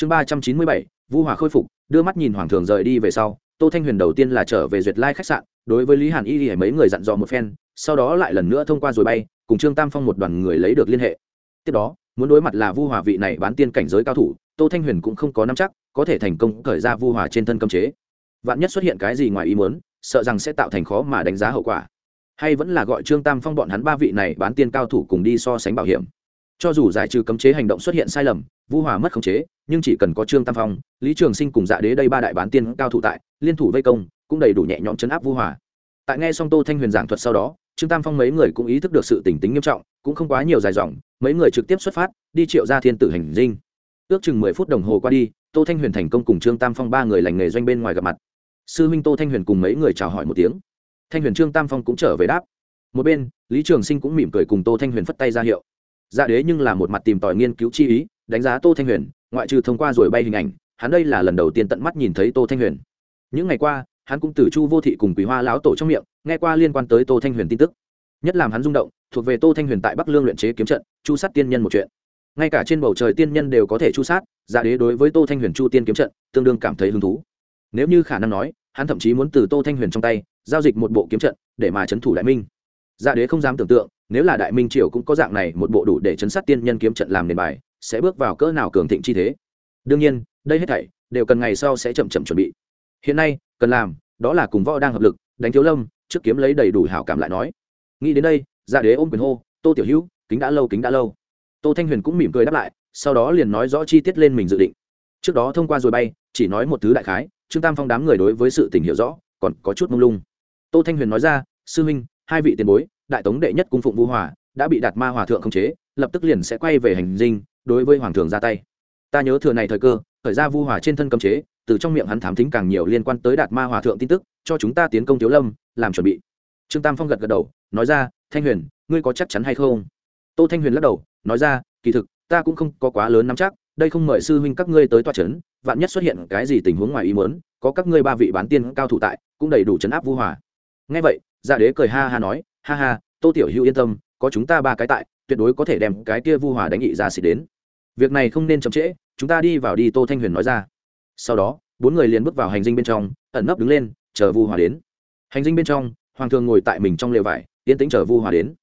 chương ba trăm chín mươi bảy, vu hòa khôi phục, đưa mắt nhìn hoàng thường rời đi về sau, tô thanh huyền đầu tiên là trở về duyệt lai khách sạn, đối với lý hàn y thì mấy người dặn dò một phen, sau đó lại lần nữa thông qua rồi bay, cùng trương tam phong một đoàn người lấy được liên hệ. Tiếp đó, muốn đối mặt là vu hòa vị này bán tiên cảnh giới cao thủ, tô thanh huyền cũng không có nắm chắc, có thể thành công khởi ra vu hòa trên thân cấm chế. Vạn nhất xuất hiện cái gì ngoài ý muốn, sợ rằng sẽ tạo thành khó mà đánh giá hậu quả. Hay vẫn là gọi trương tam phong bọn hắn ba vị này bán tiên cao thủ cùng đi so sánh bảo hiểm cho dù giải trừ cấm chế hành động xuất hiện sai lầm, vu hòa mất khống chế, nhưng chỉ cần có trương tam phong, lý trường sinh cùng dạ đế đây ba đại bán tiên cao thủ tại, liên thủ vây công, cũng đầy đủ nhẹ nhõm chấn áp vu hòa. Tại nghe xong tô thanh huyền giảng thuật sau đó, trương tam phong mấy người cũng ý thức được sự tỉnh tính nghiêm trọng, cũng không quá nhiều dài dòng, mấy người trực tiếp xuất phát, đi triệu ra thiên tử hành dinh. Ước chừng mười phút đồng hồ qua đi, tô thanh huyền thành công cùng trương tam phong ba người lành nghề doanh bên ngoài gặp mặt. Sư huynh tô thanh huyền cùng mấy người chào hỏi một tiếng. Thanh huyền trương tam phong cũng trở về đáp. Một bên, lý trường sinh cũng mỉm cười cùng tô thanh huyền phất tay ra hiệu dạ đế nhưng là một mặt tìm tòi nghiên cứu chi ý, đánh giá tô thanh huyền, ngoại trừ thông qua rồi bay hình ảnh, hắn đây là lần đầu tiên tận mắt nhìn thấy tô thanh huyền. Những ngày qua, hắn cũng từ chu vô thị cùng quý hoa lão tổ trong miệng, nghe qua liên quan tới tô thanh huyền tin tức. Nhất làm hắn rung động, thuộc về tô thanh huyền tại bắc lương luyện chế kiếm trận, chu sát tiên nhân một chuyện. Ngay cả trên bầu trời tiên nhân đều có thể chu sát dạ đế đối với tô thanh huyền chu tiên kiếm trận, tương đương cảm thấy hứng thú. Nếu như khả năng nói, hắn thậm chí muốn từ tô thanh huyền trong tay, giao dịch một bộ kiếm trận, để mà chấn thủ đại minh. Dạ đế không dám tưởng tượng nếu là đại minh triều cũng có dạng này một bộ đủ để chấn sát tiên nhân kiếm trận làm nền bài, sẽ bước vào cỡ nào cường thịnh chi thế? Đương nhiên, đây hết thảy đều cần ngày sau sẽ chậm chậm chuẩn bị. Hiện nay, cần làm đó là cùng võ đang hợp lực, đánh thiếu lâm, trước kiếm lấy đầy đủ hảo cảm lại nói. Nghĩ đến đây gia đế ôm quyền hô, tô tiểu hữu, kính đã lâu, kính đã lâu. Tô thanh huyền cũng mỉm cười đáp lại, sau đó liền nói rõ chi tiết lên mình dự định. Trước đó thông qua rồi bay, chỉ nói một thứ đại khái, trương tam phong đám người đối với sự tình hiểu rõ, còn có chút mông lung. Tô thanh huyền nói ra, sư huynh hai vị tiền bối đại tống đệ nhất cung phụng vũ hòa, đã bị đạt ma hòa thượng khống chế, lập tức liền sẽ quay về hành dinh, đối với hoàng thượng ra tay. Ta nhớ thừa này thời cơ thời ra vu hòa trên thân cấm chế, từ trong miệng hắn thám thính càng nhiều liên quan tới đạt ma hòa thượng tin tức, cho chúng ta tiến công thiếu lâm, làm chuẩn bị. Trương tam phong gật gật đầu, nói ra, thanh huyền, ngươi có chắc chắn hay không? Tô thanh huyền lắc đầu, nói ra, kỳ thực, ta cũng không có quá lớn nắm chắc, đây không mời sư huynh các ngươi tới toa c h ấ n vạn nhất xuất hiện cái gì tình huống ngoài ý muốn, có các ngươi ba vị bán tiên cao thủ tại, cũng đầy đủ chấn áp vu hòa. Ngay vậy gia đế cười ha ha nói, ha ha tô tiểu hữu yên tâm, có chúng ta ba cái tại, tuyệt đối có thể đem cái kia vu hòa đánh nghị ra xịt đến. Việc này không nên chậm trễ, chúng ta đi vào đi, tô thanh huyền nói ra. Sau đó, bốn người liền bước vào hành dinh bên trong, ẩn nấp đứng lên, chờ vu hòa đến. Hành dinh bên trong, hoàng thường ngồi tại mình trong lều vải, yên tĩnh chờ vu hòa đến.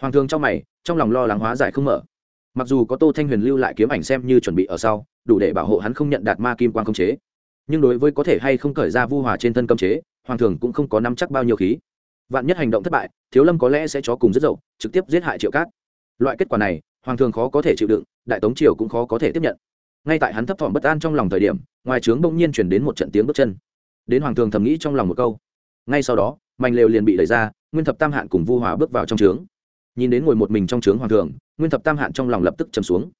Hoàng thường trong mày, trong lòng lo lắng hóa giải không mở. Mặc dù có tô thanh huyền lưu lại kiếm ảnh xem như chuẩn bị ở sau, đủ để bảo hộ hắn không nhận đạt ma kim quan công chế. Nhưng đối với có thể hay không khởi ra vu hòa trên thân cấm chế, hoàng thường cũng không có nắm chắc bao nhiêu khí vạn nhất hành động thất bại, thiếu lâm có lẽ sẽ chó cùng rất dậu trực tiếp giết hại triệu cát. Loại kết quả này, hoàng thường khó có thể chịu đựng, đại tống triều cũng khó có thể tiếp nhận. Ngay tại hắn thấp thỏm bất an trong lòng thời điểm, ngoài trướng bỗng nhiên chuyển đến một trận tiếng bước chân. Đến hoàng thường thầm nghĩ trong lòng một câu. Ngay sau đó mảnh lều liền bị đẩy ra, nguyên thập tam hạn cùng vu hòa bước vào trong trướng. Nhìn đến ngồi một mình trong trướng hoàng thường, nguyên thập tam hạn trong lòng lập tức chầm xuống.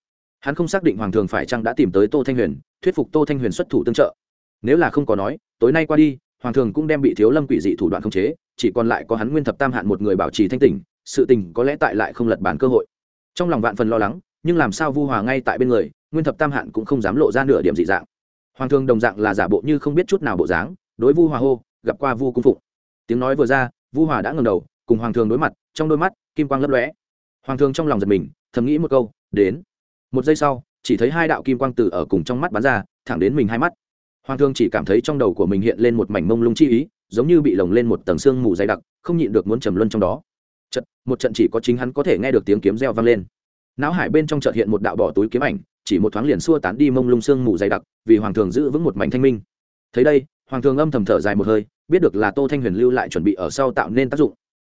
Hắn không xác định hoàng thường phải chăng đã tìm tới tô thanh huyền, thuyết phục tô thanh huyền xuất thủ tương trợ. Nếu là không có nói, tối nay qua đi hoàng thường cũng đem bị thiếu lâm quỷ dị thủ đoạn khống chế, chỉ còn lại có hắn nguyên thập tam hạn một người bảo trì thanh tỉnh, sự tình có lẽ tại lại không lật bàn cơ hội. Trong lòng vạn phần lo lắng, nhưng làm sao vu hòa ngay tại bên người, nguyên thập tam hạn cũng không dám lộ ra nửa điểm dị dạng. Hoàng thường đồng dạng là giả bộ như không biết chút nào bộ dáng, đối vu hòa hô, gặp qua vu cung phụng. Tiếng nói vừa ra, vu hòa đã ngầm đầu, cùng hoàng thường đối mặt, trong đôi mắt, kim quang lấp lóe. Hoàng thường trong lòng giật mình, thầm nghĩ một câu, đến. Một giây sau, chỉ thấy hai đạo kim quang từ ở cùng trong mắt bắn ra, thẳng đến mình hai mắt hoàng thương chỉ cảm thấy trong đầu của mình hiện lên một mảnh mông lung chi ý, giống như bị lồng lên một tầng xương mù dày đặc, không nhịn được muốn trầm luân trong đó. Trận một trận chỉ có chính hắn có thể nghe được tiếng kiếm reo vang lên. Não hải bên trong chợt hiện một đạo bỏ túi kiếm ảnh, chỉ một thoáng liền xua tán đi mông lung xương mù dày đặc, vì hoàng thường giữ vững một mảnh thanh minh. Thấy đây, hoàng thường âm thầm thở dài một hơi, biết được là tô thanh huyền lưu lại chuẩn bị ở sau tạo nên tác dụng.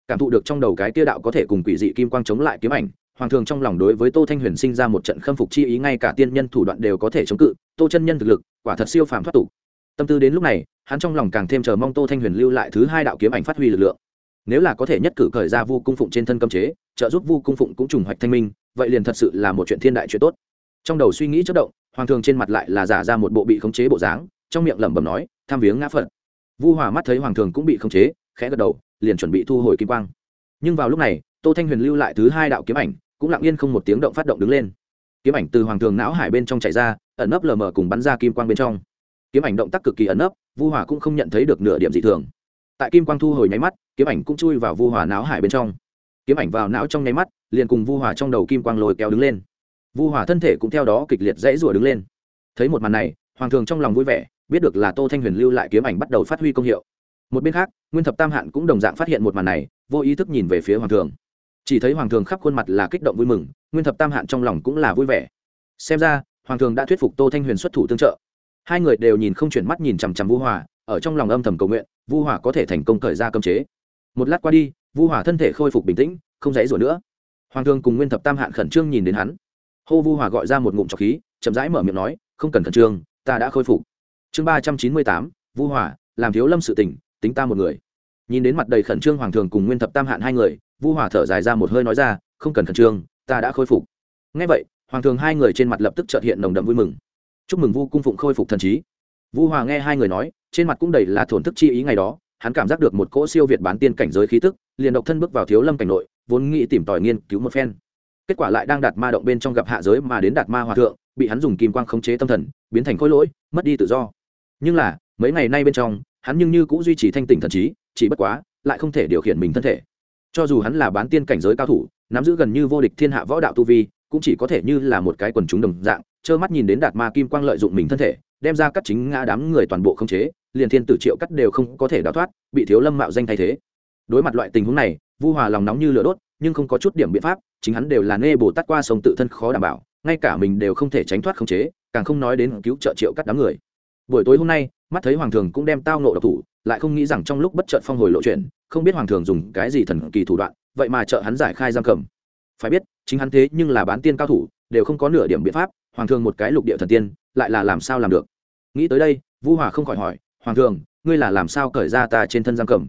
Cảm thụ được trong đầu cái tia đạo có thể cùng quỷ dị kim quang chống lại kiếm ảnh hoàng thường trong lòng đối với tô thanh huyền sinh ra một trận khâm phục chi ý, ngay cả tiên nhân thủ đoạn đều có thể chống cự, tô chân nhân thực lực, quả thật siêu phàm thoát tục. Tâm tư đến lúc này, hắn trong lòng càng thêm chờ mong tô thanh huyền lưu lại thứ hai đạo kiếm ảnh phát huy lực lượng. Nếu là có thể nhất cử khởi ra vu cung phụng trên thân cấm chế, trợ giúp vu cung phụng cũng trùng hoạch thanh minh, vậy liền thật sự là một chuyện thiên đại chuyện tốt. Trong đầu suy nghĩ chất động, hoàng thường trên mặt lại là giả ra một bộ bị khống chế bộ dáng, trong miệng lẩm bẩm nói, tham viếng ngã phật. Vu hòa mắt thấy hoàng thường cũng bị khống chế, khẽ gật đầu, liền chuẩn bị thu hồi kim quang. Nhưng vào lúc này tô thanh huyền lưu lại thứ hai đạo kiếm ảnh, cũng lặng yên không một tiếng động phát động đứng lên. Kiếm ảnh từ hoàng thường não hải bên trong chạy ra, ẩn nấp lờ mờ cùng bắn ra kim quang bên trong. Kiếm ảnh động tác cực kỳ ẩn nấp, vu hòa cũng không nhận thấy được nửa điểm dị thường. Tại kim quang thu hồi nháy mắt, kiếm ảnh cũng chui vào vu hòa não hải bên trong. Kiếm ảnh vào não trong nháy mắt, liền cùng vu hòa trong đầu kim quang lồi kéo đứng lên. Vu hòa thân thể cũng theo đó kịch liệt dãy rủa đứng lên. Thấy một màn này, hoàng thường trong lòng vui vẻ, biết được là tô thanh huyền lưu lại kiếm ảnh bắt đầu phát huy công hiệu. Một bên khác, nguyên thập tam hạn cũng đồng dạng phát hiện một màn này, vô ý thức nhìn về phía hoàng thường chỉ thấy hoàng thường khắp khuôn mặt là kích động vui mừng, nguyên thập tam hạn trong lòng cũng là vui vẻ. Xem ra, hoàng thường đã thuyết phục tô thanh huyền xuất thủ tương trợ. Hai người đều nhìn không chuyển mắt nhìn chằm chằm vu hòa, ở trong lòng âm thầm cầu nguyện, vu hòa có thể thành công khởi ra cơm chế. Một lát qua đi, vu hòa thân thể khôi phục bình tĩnh, không dãy rủa nữa. Hoàng thường cùng nguyên thập tam hạn khẩn trương nhìn đến hắn. Hô vu hòa gọi ra một ngụm trọc khí, chậm rãi mở miệng nói, không cần khẩn trương, ta đã khôi phục. Chương ba trăm chín mươi tám, vu hòa, làm thiếu lâm sự tỉnh tính ta một người nhìn đến mặt đầy khẩn trương hoàng thường cùng nguyên thập tam hạn hai người, vu hòa thở dài ra một hơi nói ra, không cần khẩn trương, ta đã khôi phục. Ngay vậy, hoàng thường hai người trên mặt lập tức trợt hiện nồng đậm vui mừng. Chúc mừng vu cung phụng khôi phục thần trí. Vu hòa nghe hai người nói, trên mặt cũng đầy là thổn thức chi ý ngày đó, hắn cảm giác được một cỗ siêu việt bán tiên cảnh giới khí tức, liền độc thân bước vào thiếu lâm cảnh nội, vốn nghĩ tìm tòi nghiên cứu một phen. Kết quả lại đang đạt ma động bên trong gặp hạ giới mà đến đạt ma hòa thượng, bị hắn dùng kim quang khống chế tâm thần, biến thành khối lỗi, mất đi tự do. Nhưng là, mấy ngày nay bên trong, hắn nhưng như cũng duy trì thanh tỉnh thần trí chỉ bất quá, lại không thể điều khiển mình thân thể. Cho dù hắn là bán tiên cảnh giới cao thủ, nắm giữ gần như vô địch thiên hạ võ đạo tu vi, cũng chỉ có thể như là một cái quần chúng đồng dạng, trơ mắt nhìn đến đạt ma kim quang lợi dụng mình thân thể, đem ra cắt chính ngã đám người toàn bộ không chế, liền thiên tử triệu cắt đều không có thể đào thoát, bị thiếu lâm mạo danh thay thế. Đối mặt loại tình huống này, vu hòa lòng nóng như lửa đốt, nhưng không có chút điểm biện pháp, chính hắn đều là nê bồ tát qua sông tự thân khó đảm bảo, ngay cả mình đều không thể tránh thoát khống chế, càng không nói đến cứu trợ triệu cắt đám người. Buổi tối hôm nay mắt thấy hoàng thường cũng đem tao nộ độc thủ, lại không nghĩ rằng trong lúc bất chợt phong hồi lộ chuyện, không biết hoàng thường dùng cái gì thần kỳ thủ đoạn, vậy mà trợ hắn giải khai giam cầm. Phải biết, chính hắn thế nhưng là bán tiên cao thủ, đều không có nửa điểm biện pháp, hoàng thường một cái lục địa thần tiên, lại là làm sao làm được? Nghĩ tới đây, vu hòa không khỏi hỏi, hoàng thường, ngươi là làm sao cởi ra ta trên thân giam cầm?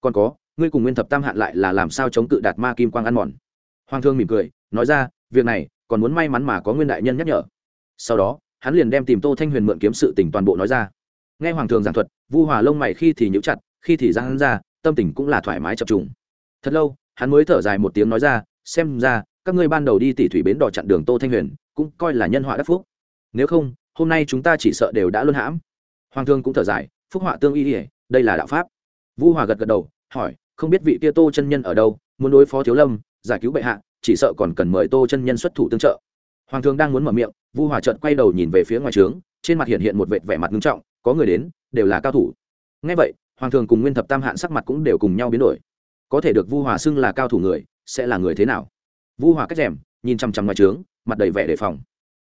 Còn có, ngươi cùng nguyên thập tam hạn lại là làm sao chống cự đạt ma kim quang ăn mòn? Hoàng thương mỉm cười, nói ra, việc này, còn muốn may mắn mà có nguyên đại nhân nhắc nhở. Sau đó, hắn liền đem tìm tô thanh huyền mượn kiếm sự tình toàn bộ nói ra nghe hoàng thường giảng thuật, vu hòa lông mày khi thì nhíu chặt, khi thì giang hắn ra, tâm tình cũng là thoải mái chập trùng. Thật lâu, hắn mới thở dài một tiếng nói ra, xem ra, các ngươi ban đầu đi tỉ thủy bến đò chặn đường tô thanh huyền, cũng coi là nhân họa đắc phúc. Nếu không, hôm nay chúng ta chỉ sợ đều đã luân hãm. Hoàng thương cũng thở dài, phúc họa tương y ỉa đây là đạo pháp. Vu hòa gật gật đầu, hỏi, không biết vị kia tô chân nhân ở đâu, muốn đối phó thiếu lâm, giải cứu bệ hạ, chỉ sợ còn cần mời tô chân nhân xuất thủ tương trợ. Hoàng thương đang muốn mở miệng, vu hòa trợt quay đầu nhìn về phía ngoài trướng, trên mặt hiện hiện một vệt vẻ mặt nghiêm trọng có người đến, đều là cao thủ. Ngay vậy, hoàng thường cùng nguyên thập tam hạn sắc mặt cũng đều cùng nhau biến đổi. Có thể được vu hòa xưng là cao thủ người, sẽ là người thế nào? Vu hòa cách rèm, nhìn chằm chằm ngoài trướng, mặt đầy vẻ đề phòng.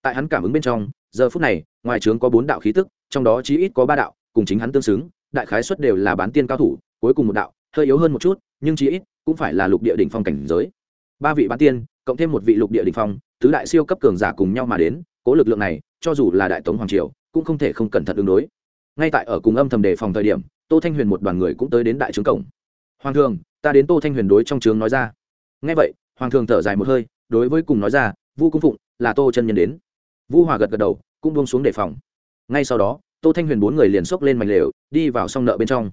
Tại hắn cảm ứng bên trong, giờ phút này, ngoài trướng có bốn đạo khí tức, trong đó chí ít có ba đạo, cùng chính hắn tương xứng, đại khái xuất đều là bán tiên cao thủ, cuối cùng một đạo, hơi yếu hơn một chút, nhưng chí ít cũng phải là lục địa đỉnh phong cảnh giới. Ba vị bán tiên, cộng thêm một vị lục địa đỉnh phong, tứ đại siêu cấp cường giả cùng nhau mà đến, cố lực lượng này, cho dù là đại tống hoàng triều, cũng không thể không cẩn thận ứng đối ngay tại ở cùng âm thầm đề phòng thời điểm, tô thanh huyền một đoàn người cũng tới đến đại trướng cổng. Hoàng thường ta đến tô thanh huyền đối trong trướng nói ra. Ngay vậy, hoàng thường thở dài một hơi, đối với cùng nói ra, vu cung phụng là tô chân nhân đến. Vu hòa gật gật đầu, cũng buông xuống đề phòng. Ngay sau đó, tô thanh huyền bốn người liền xốc lên mảnh lều, đi vào s nợ bên trong.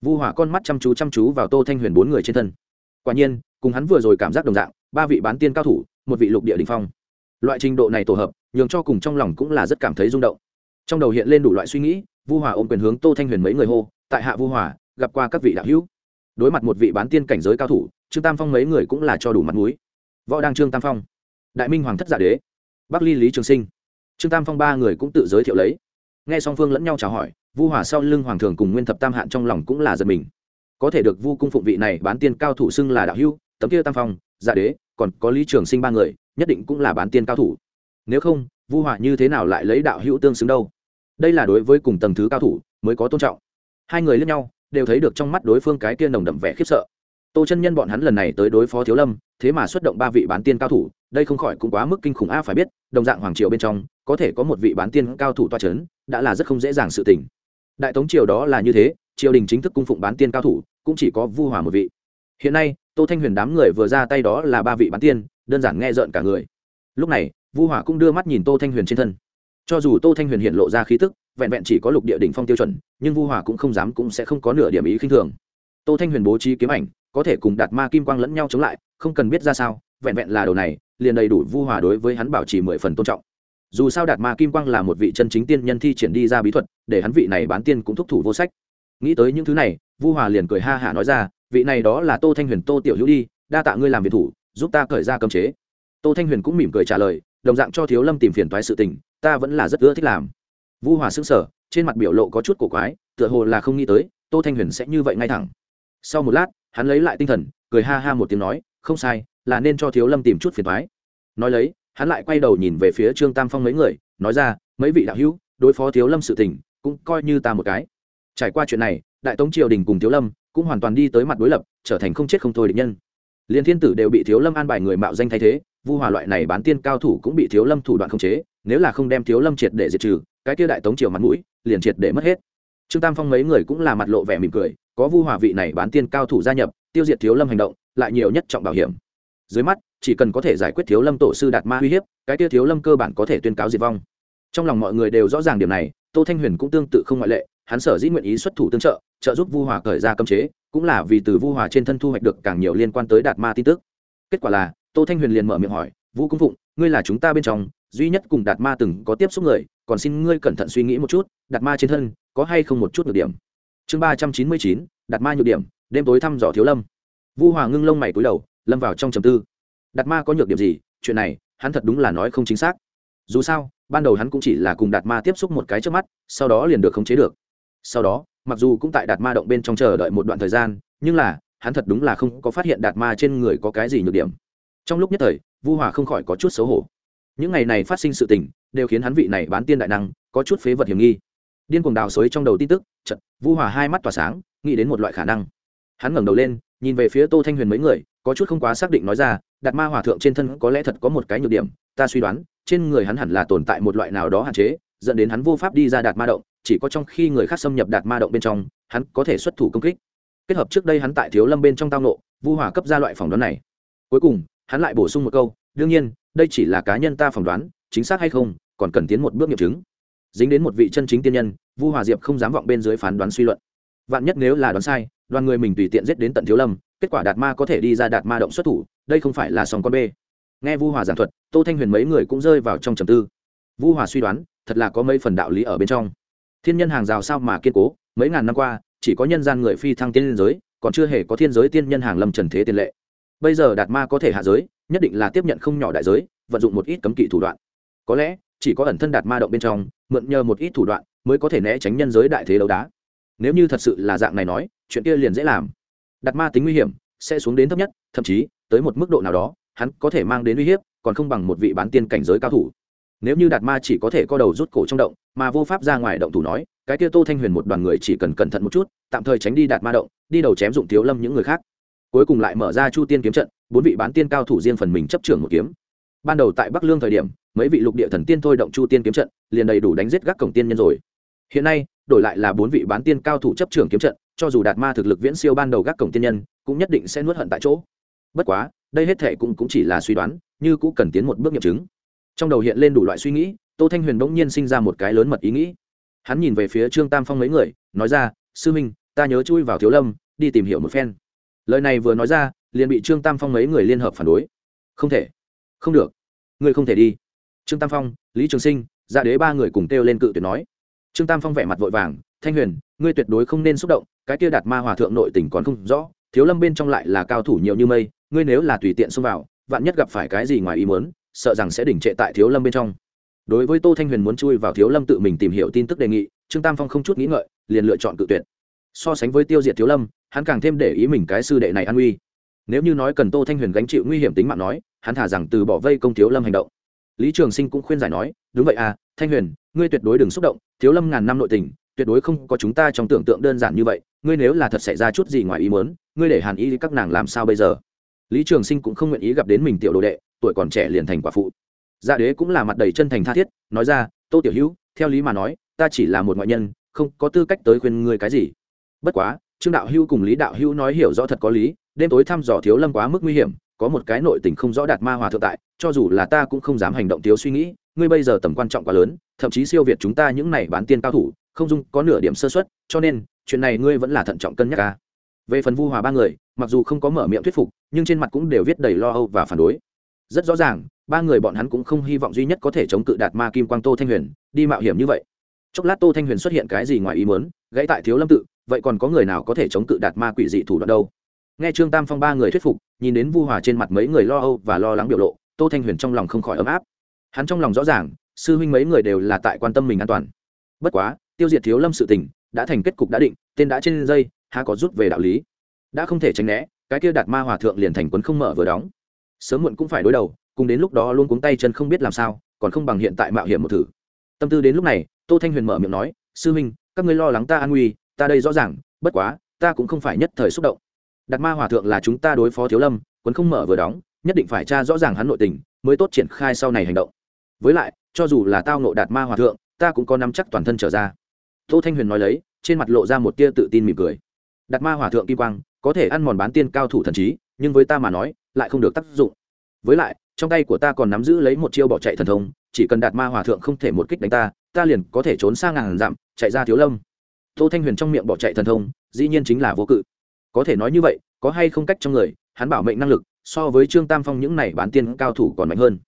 Vu hòa con mắt chăm chú chăm chú vào tô thanh huyền bốn người trên thân. Quả nhiên, cùng hắn vừa rồi cảm giác đồng dạng, ba vị bán tiên cao thủ, một vị lục địa đình phong. Loại trình độ này tổ hợp, nhường cho cùng trong lòng cũng là rất cảm thấy rung động. Trong đầu hiện lên đủ loại suy nghĩ vu Hòa ôm quyền hướng tô thanh huyền mấy người hô, tại hạ vu Hòa, gặp qua các vị đạo hữu. Đối mặt một vị bán tiên cảnh giới cao thủ, trương tam phong mấy người cũng là cho đủ mặt mũi. Võ đăng trương tam phong, đại minh hoàng thất giả đế, bắc ly lý trường sinh. Trương tam phong ba người cũng tự giới thiệu lấy. Nghe song phương lẫn nhau chào hỏi, vu hòa sau lưng hoàng thường cùng nguyên thập tam hạn trong lòng cũng là giật mình. Có thể được vu cung phụng vị này bán tiên cao thủ xưng là đạo hưu tấm kia tam phong giả đế, còn có lý trường sinh ba người, nhất định cũng là bán tiên cao thủ. Nếu không, vu hòa như thế nào lại lấy đạo hữu tương xứng đâu? Đây là đối với cùng tầng thứ cao thủ mới có tôn trọng. Hai người lẫn nhau, đều thấy được trong mắt đối phương cái kia nồng đậm vẻ khiếp sợ. Tô chân nhân bọn hắn lần này tới đối phó thiếu lâm, thế mà xuất động ba vị bán tiên cao thủ, đây không khỏi cũng quá mức kinh khủng a, phải biết, đồng dạng hoàng triều bên trong, có thể có một vị bán tiên cao thủ toa c h ấ n đã là rất không dễ dàng sự tình. Đại tống triều đó là như thế, triều đình chính thức cung phụng bán tiên cao thủ, cũng chỉ có vu hòa một vị. Hiện nay, tô thanh huyền đám người vừa ra tay đó là ba vị bán tiên, đơn giản nghe rợn cả người. Lúc này, vu hòa cũng đưa mắt nhìn tô thanh huyền trên thân cho dù tô thanh huyền hiện lộ ra khí tức, vẹn vẹn chỉ có lục địa đỉnh phong tiêu chuẩn, nhưng vu hòa cũng không dám cũng sẽ không có nửa điểm ý khinh thường. Tô thanh huyền bố trí kiếm ảnh, có thể cùng đạt ma kim quang lẫn nhau chống lại, không cần biết ra sao, vẹn vẹn là đầu này, liền đầy đủ vu hòa đối với hắn bảo trì mười phần tôn trọng. Dù sao đạt ma kim quang là một vị chân chính tiên nhân thi triển đi ra bí thuật, để hắn vị này bán tiên cũng thúc thủ vô sách. Nghĩ tới những thứ này, vu hòa liền cười ha hả nói ra, vị này đó là tô thanh huyền tô tiểu hữu đi, đa tạ ngươi làm việc thủ, giúp ta khởi ra cấm chế. Tô thanh huyền cũng mỉm cười trả lời, đồng dạng cho thiếu lâm tìm phiền toái sự tình ta vẫn là rất ưa thích làm. Vu hòa sững sờ, trên mặt biểu lộ có chút cổ quái, tựa hồ là không nghĩ tới, tô thanh huyền sẽ như vậy ngay thẳng. Sau một lát, hắn lấy lại tinh thần, cười ha ha một tiếng nói, không sai, là nên cho thiếu lâm tìm chút phiền thoái nói lấy, hắn lại quay đầu nhìn về phía trương tam phong mấy người, nói ra, mấy vị đạo hữu, đối phó thiếu lâm sự tình, cũng coi như ta một cái. Trải qua chuyện này, đại tống triều đình cùng thiếu lâm cũng hoàn toàn đi tới mặt đối lập, trở thành không chết không thôi định nhân. Liên thiên tử đều bị thiếu lâm an bài người mạo danh thay thế, vu hòa loại này bán tiên cao thủ cũng bị thiếu lâm thủ đoạn khống chế nếu là không đem thiếu lâm triệt để diệt trừ, cái kia đại tống triều mặt mũi liền triệt để mất hết. Trương tam phong mấy người cũng là mặt lộ vẻ mỉm cười, có vu hòa vị này bán tiên cao thủ gia nhập, tiêu diệt thiếu lâm hành động, lại nhiều nhất trọng bảo hiểm. Dưới mắt, chỉ cần có thể giải quyết thiếu lâm tổ sư đạt ma uy hiếp, cái kia thiếu lâm cơ bản có thể tuyên cáo diệt vong. Trong lòng mọi người đều rõ ràng điểm này, tô thanh huyền cũng tương tự không ngoại lệ, hắn sở dĩ nguyện ý xuất thủ tương trợ trợ giúp vu hòa cởi ra cấm chế, cũng là vì từ vu hòa trên thân thu hoạch được càng nhiều liên quan tới đạt ma tin tức. Kết quả là, tô thanh huyền liền mở miệng hỏi, vũ cung phụng, ngươi là chúng ta bên trong duy nhất cùng đạt ma từng có tiếp xúc người, còn xin ngươi cẩn thận suy nghĩ một chút, đạt ma trên thân có hay không một chút nhược điểm? Chương ba trăm chín mươi chín, đạt ma nhược điểm, đêm tối thăm dò thiếu lâm. Vu hòa ngưng lông mày cúi đầu, lâm vào trong trầm tư. Đạt ma có nhược điểm gì? Chuyện này, hắn thật đúng là nói không chính xác. Dù sao, ban đầu hắn cũng chỉ là cùng đạt ma tiếp xúc một cái trước mắt, sau đó liền được khống chế được. Sau đó, mặc dù cũng tại đạt ma động bên trong chờ đợi một đoạn thời gian, nhưng là, hắn thật đúng là không có phát hiện đạt ma trên người có cái gì nhược điểm. Trong lúc nhất thời, vu hòa không khỏi có chút xấu hổ những ngày này phát sinh sự tình, đều khiến hắn vị này bán tiên đại năng có chút phế vật hiểm nghi. Điên cuồng đào xới trong đầu tin tức chật vu hòa hai mắt tỏa sáng, nghĩ đến một loại khả năng. Hắn ngẩng đầu lên, nhìn về phía tô thanh huyền mấy người, có chút không quá xác định nói ra đạt ma hòa thượng trên thân có lẽ thật có một cái nhược điểm, ta suy đoán, trên người hắn hẳn là tồn tại một loại nào đó hạn chế, dẫn đến hắn vô pháp đi ra đạt ma động, chỉ có trong khi người khác xâm nhập đạt ma động bên trong, hắn có thể xuất thủ công kích. Kết hợp trước đây hắn tại thiếu lâm bên trong tao nộ vu hòa cấp ra loại phỏng đoán này. Cuối cùng, hắn lại bổ sung một câu đương nhiên, đây chỉ là cá nhân ta phỏng đoán, chính xác hay không, còn cần tiến một bước nghiệm chứng. Dính đến một vị chân chính tiên nhân, vu hòa diệp không dám vọng bên dưới phán đoán suy luận. Vạn nhất nếu là đoán sai, đoàn người mình tùy tiện giết đến tận thiếu lâm, kết quả đạt ma có thể đi ra đạt ma động xuất thủ, đây không phải là sòng con bê nghe vu hòa giảng thuật, tô thanh huyền mấy người cũng rơi vào trong trầm tư. Vu hòa suy đoán, thật là có mấy phần đạo lý ở bên trong. Thiên nhân hàng rào sao mà kiên cố, mấy ngàn năm qua, chỉ có nhân gian người phi thăng tiên giới, còn chưa hề có thiên giới tiên nhân hàng lâm trần thế tiền lệ. Bây giờ đạt ma có thể hạ giới nhất định là tiếp nhận không nhỏ đại giới, vận dụng một ít cấm kỵ thủ đoạn. Có lẽ, chỉ có ẩn thân đạt ma động bên trong, mượn nhờ một ít thủ đoạn mới có thể né tránh nhân giới đại thế đấu đá. Nếu như thật sự là dạng này nói, chuyện kia liền dễ làm. Đạt ma tính nguy hiểm, sẽ xuống đến thấp nhất, thậm chí, tới một mức độ nào đó, hắn có thể mang đến uy hiếp, còn không bằng một vị bán tiên cảnh giới cao thủ. Nếu như đạt ma chỉ có thể co đầu rút cổ trong động, mà vô pháp ra ngoài động thủ nói, cái kia tô thanh huyền một đoàn người chỉ cần cẩn thận một chút, tạm thời tránh đi đạt ma động, đi đầu chém dụng thiếu lâm những người khác. Cuối cùng lại mở ra chu tiên kiếm trận bốn vị bán tiên cao thủ riêng phần mình chấp trưởng một kiếm. Ban đầu tại bắc lương thời điểm mấy vị lục địa thần tiên thôi động chu tiên kiếm trận liền đầy đủ đánh giết gác cổng tiên nhân rồi. Hiện nay đổi lại là bốn vị bán tiên cao thủ chấp trưởng kiếm trận cho dù đạt ma thực lực viễn siêu ban đầu gác cổng tiên nhân cũng nhất định sẽ nuốt hận tại chỗ. Bất quá đây hết thể cũng, cũng chỉ là suy đoán như cũng cần tiến một bước nghiệm chứng. Trong đầu hiện lên đủ loại suy nghĩ tô thanh huyền bỗng nhiên sinh ra một cái lớn mật ý nghĩ. Hắn nhìn về phía trương tam phong mấy người nói ra sư minh ta nhớ chui vào thiếu lâm đi tìm hiểu một phen. Lời này vừa nói ra liền bị trương tam phong mấy người liên hợp phản đối. Không thể. Không được. Ngươi không thể đi. Trương tam phong, lý trường sinh dạ đế ba người cùng kêu lên cự tuyệt nói. Trương tam phong vẻ mặt vội vàng, thanh huyền, ngươi tuyệt đối không nên xúc động, cái kia đạt ma hòa thượng nội tình còn không rõ, thiếu lâm bên trong lại là cao thủ nhiều như mây, ngươi nếu là tùy tiện xông vào, vạn nhất gặp phải cái gì ngoài ý muốn, sợ rằng sẽ đỉnh trệ tại thiếu lâm bên trong. Đối với tô thanh huyền muốn chui vào thiếu lâm tự mình tìm hiểu tin tức đề nghị, trương tam phong không chút nghĩ ngợi, liền lựa chọn cự tuyệt. So sánh với tiêu diệt thiếu lâm, hắn càng thêm để ý mình cái sư đệ này an uy nếu như nói cần tô thanh huyền gánh chịu nguy hiểm tính mạng nói, hắn thả rằng từ bỏ vây công thiếu lâm hành động. Lý trường sinh cũng khuyên giải nói, đúng vậy à thanh huyền, ngươi tuyệt đối đừng xúc động, thiếu lâm ngàn năm nội tình, tuyệt đối không có chúng ta trong tưởng tượng đơn giản như vậy, ngươi nếu là thật xảy ra chút gì ngoài ý muốn, ngươi để hàn y các nàng làm sao bây giờ? Lý trường sinh cũng không nguyện ý gặp đến mình tiểu đồ đệ, tuổi còn trẻ liền thành quả phụ. Dạ đế cũng là mặt đầy chân thành tha thiết, nói ra, tô tiểu hữu, theo lý mà nói, ta chỉ là một ngoại nhân, không có tư cách tới khuyên ngươi cái gì. Bất quá, trương đạo hữu cùng lý đạo hữu nói hiểu rõ thật có lý đêm tối thăm dò thiếu lâm quá mức nguy hiểm, có một cái nội tình không rõ đạt ma hòa thượng tại, cho dù là ta cũng không dám hành động thiếu suy nghĩ, ngươi bây giờ tầm quan trọng quá lớn, thậm chí siêu việt chúng ta những này bán tiên cao thủ, không dung có nửa điểm sơ xuất cho nên, chuyện này ngươi vẫn là thận trọng cân nhắc ca về phần vu hòa ba người, mặc dù không có mở miệng thuyết phục, nhưng trên mặt cũng đều viết đầy lo âu và phản đối. Rất rõ ràng, ba người bọn hắn cũng không hy vọng duy nhất có thể chống cự đạt ma kim quang tô thanh huyền, đi mạo hiểm như vậy. Chốc lát tô thanh huyền xuất hiện cái gì ngoài ý muốn, gãy tại thiếu lâm tự, vậy còn có người nào có thể chống cự đạt ma quỷ dị thủ đoạn đâu? Nghe trương tam phong ba người thuyết phục, nhìn đến vu hòa trên mặt mấy người lo âu và lo lắng biểu lộ, tô thanh huyền trong lòng không khỏi ấm áp. Hắn trong lòng rõ ràng, sư huynh mấy người đều là tại quan tâm mình an toàn. Bất quá, tiêu diệt thiếu lâm sự tình, đã thành kết cục đã định, tên đã trên dây, há có rút về đạo lý. Đã không thể tránh né, cái kia đạt ma hòa thượng liền thành quấn không mở vừa đóng. Sớm muộn cũng phải đối đầu, cùng đến lúc đó luôn cuống tay chân không biết làm sao, còn không bằng hiện tại mạo hiểm một thử. Tâm tư đến lúc này, tô thanh huyền mở miệng nói, sư huynh, các ngươi lo lắng ta an nguy, ta đây rõ ràng, bất quá, ta cũng không phải nhất thời xúc động đạt ma hòa thượng là chúng ta đối phó thiếu lâm, quấn không mở vừa đóng, nhất định phải tra rõ ràng hắn nội tình, mới tốt triển khai sau này hành động. Với lại, cho dù là tao nộ đạt ma hòa thượng, ta cũng có nắm chắc toàn thân trở ra. Tô thanh huyền nói lấy, trên mặt lộ ra một tia tự tin mỉm cười. Đạt ma hòa thượng kim quang, có thể ăn mòn bán tiên cao thủ thần trí, nhưng với ta mà nói, lại không được tác dụng. Với lại, trong tay của ta còn nắm giữ lấy một chiêu bỏ chạy thần thông, chỉ cần đạt ma hòa thượng không thể một kích đánh ta ta liền có thể trốn sang ngàn dặm, chạy ra thiếu lâm. Tô thanh huyền trong miệng bỏ chạy thần thông, dĩ nhiên chính là vô cự có thể nói như vậy, có hay không cách trong người, hắn bảo mệnh năng lực, so với trương tam phong những này bán tiên cao thủ còn mạnh hơn.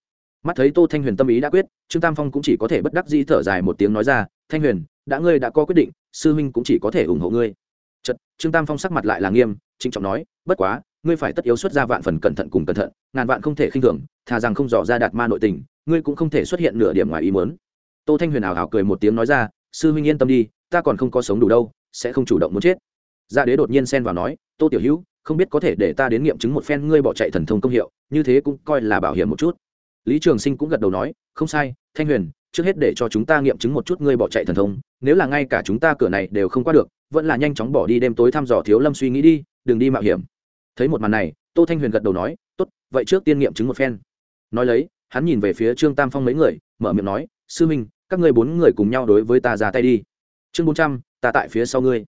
Mắt thấy tô thanh huyền tâm ý đã quyết, trương tam phong cũng chỉ có thể bất đắc dĩ thở dài một tiếng nói ra, thanh huyền, đã ngươi đã có quyết định, sư huynh cũng chỉ có thể ủng hộ ngươi. Chật trương tam phong sắc mặt lại là nghiêm, trịnh trọng nói, bất quá, ngươi phải tất yếu xuất ra vạn phần cẩn thận cùng cẩn thận, ngàn vạn không thể khinh thường, thà rằng không dò ra đạt ma nội tình, ngươi cũng không thể xuất hiện nửa điểm ngoài ý muốn. Tô thanh huyền ảo hảo cười một tiếng nói ra, sư huynh yên tâm đi, ta còn không có sống đủ đâu, sẽ không chủ động muốn chết dạ đế đột nhiên xen vào nói, tô tiểu hữu, không biết có thể để ta đến nghiệm chứng một phen ngươi bỏ chạy thần thông công hiệu, như thế cũng coi là bảo hiểm một chút. Lý trường sinh cũng gật đầu nói, không sai, thanh huyền, trước hết để cho chúng ta nghiệm chứng một chút ngươi bỏ chạy thần thông, nếu là ngay cả chúng ta cửa này đều không qua được, vẫn là nhanh chóng bỏ đi đêm tối thăm dò thiếu lâm suy nghĩ đi, đừng đi mạo hiểm. Thấy một màn này, tô thanh huyền gật đầu nói, tốt, vậy trước tiên nghiệm chứng một phen. Nói lấy, hắn nhìn về phía trương tam phong mấy người, mở miệng nói, sư minh, các ngươi bốn người cùng nhau đối với ta ra tay đi. Chương bốn trăm, ta tại phía sau ngươi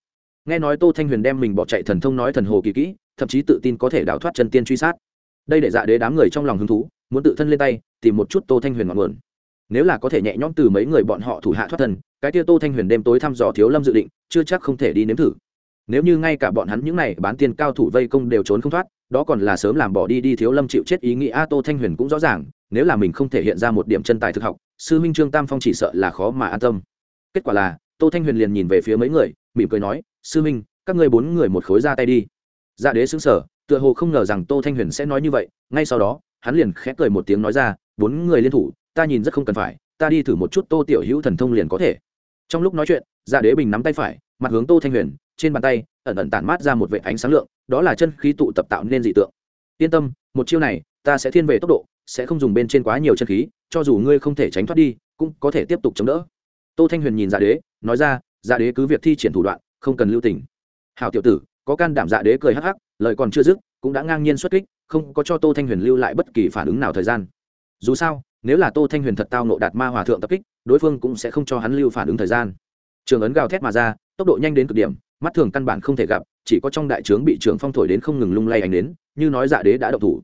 nghe nói tô thanh huyền đem mình bỏ chạy thần thông nói thần hồ kỳ kỹ, thậm chí tự tin có thể đào thoát chân tiên truy sát. Đây để dạ đế đám người trong lòng hứng thú, muốn tự thân lên tay, tìm một chút tô thanh huyền ngọn nguồn. Nếu là có thể nhẹ nhõm từ mấy người bọn họ thủ hạ thoát thần, cái tia tô thanh huyền đêm tối thăm dò thiếu lâm dự định, chưa chắc không thể đi nếm thử. Nếu như ngay cả bọn hắn những này bán tiền cao thủ vây công đều trốn không thoát, đó còn là sớm làm bỏ đi đi thiếu lâm chịu chết ý nghĩ a, tô thanh huyền cũng rõ ràng, nếu là mình không thể hiện ra một điểm chân tài thực học, sư minh trương tam phong chỉ sợ là khó mà an tâm. Kết quả là, tô thanh huyền liền nhìn về phía mấy người, mỉm cười nói sư minh, các ngươi bốn người một khối ra tay đi. Dạ đế xứng sở tựa hồ không ngờ rằng tô thanh huyền sẽ nói như vậy. Ngay sau đó, hắn liền khẽ cười một tiếng nói ra, bốn người liên thủ, ta nhìn rất không cần phải, ta đi thử một chút tô tiểu hữu thần thông liền có thể. Trong lúc nói chuyện dạ đế bình nắm tay phải, mặt hướng tô thanh huyền, trên bàn tay, ẩn ẩn tản mát ra một vệ ánh sáng lượng, đó là chân khí tụ tập tạo nên dị tượng. Yên tâm, một chiêu này, ta sẽ thiên về tốc độ, sẽ không dùng bên trên quá nhiều chân khí, cho dù ngươi không thể tránh thoát đi, cũng có thể tiếp tục chống đỡ. Tô thanh huyền nhìn dạ đế, nói ra dạ đế cứ việc thi triển thủ đoạn không cần lưu tình. Hào tiểu tử, có can đảm dạ đế cười hắc hắc, lời còn chưa dứt, cũng đã ngang nhiên xuất kích, không có cho tô thanh huyền lưu lại bất kỳ phản ứng nào thời gian. Dù sao, nếu là tô thanh huyền thật tao nộ đạt ma hòa thượng tập kích, đối phương cũng sẽ không cho hắn lưu phản ứng thời gian. Trường ấn gào thét mà ra, tốc độ nhanh đến cực điểm, mắt thường căn bản không thể gặp, chỉ có trong đại trướng bị trường phong thổi đến không ngừng lung lay ảnh đến, như nói dạ đế đã độc thủ.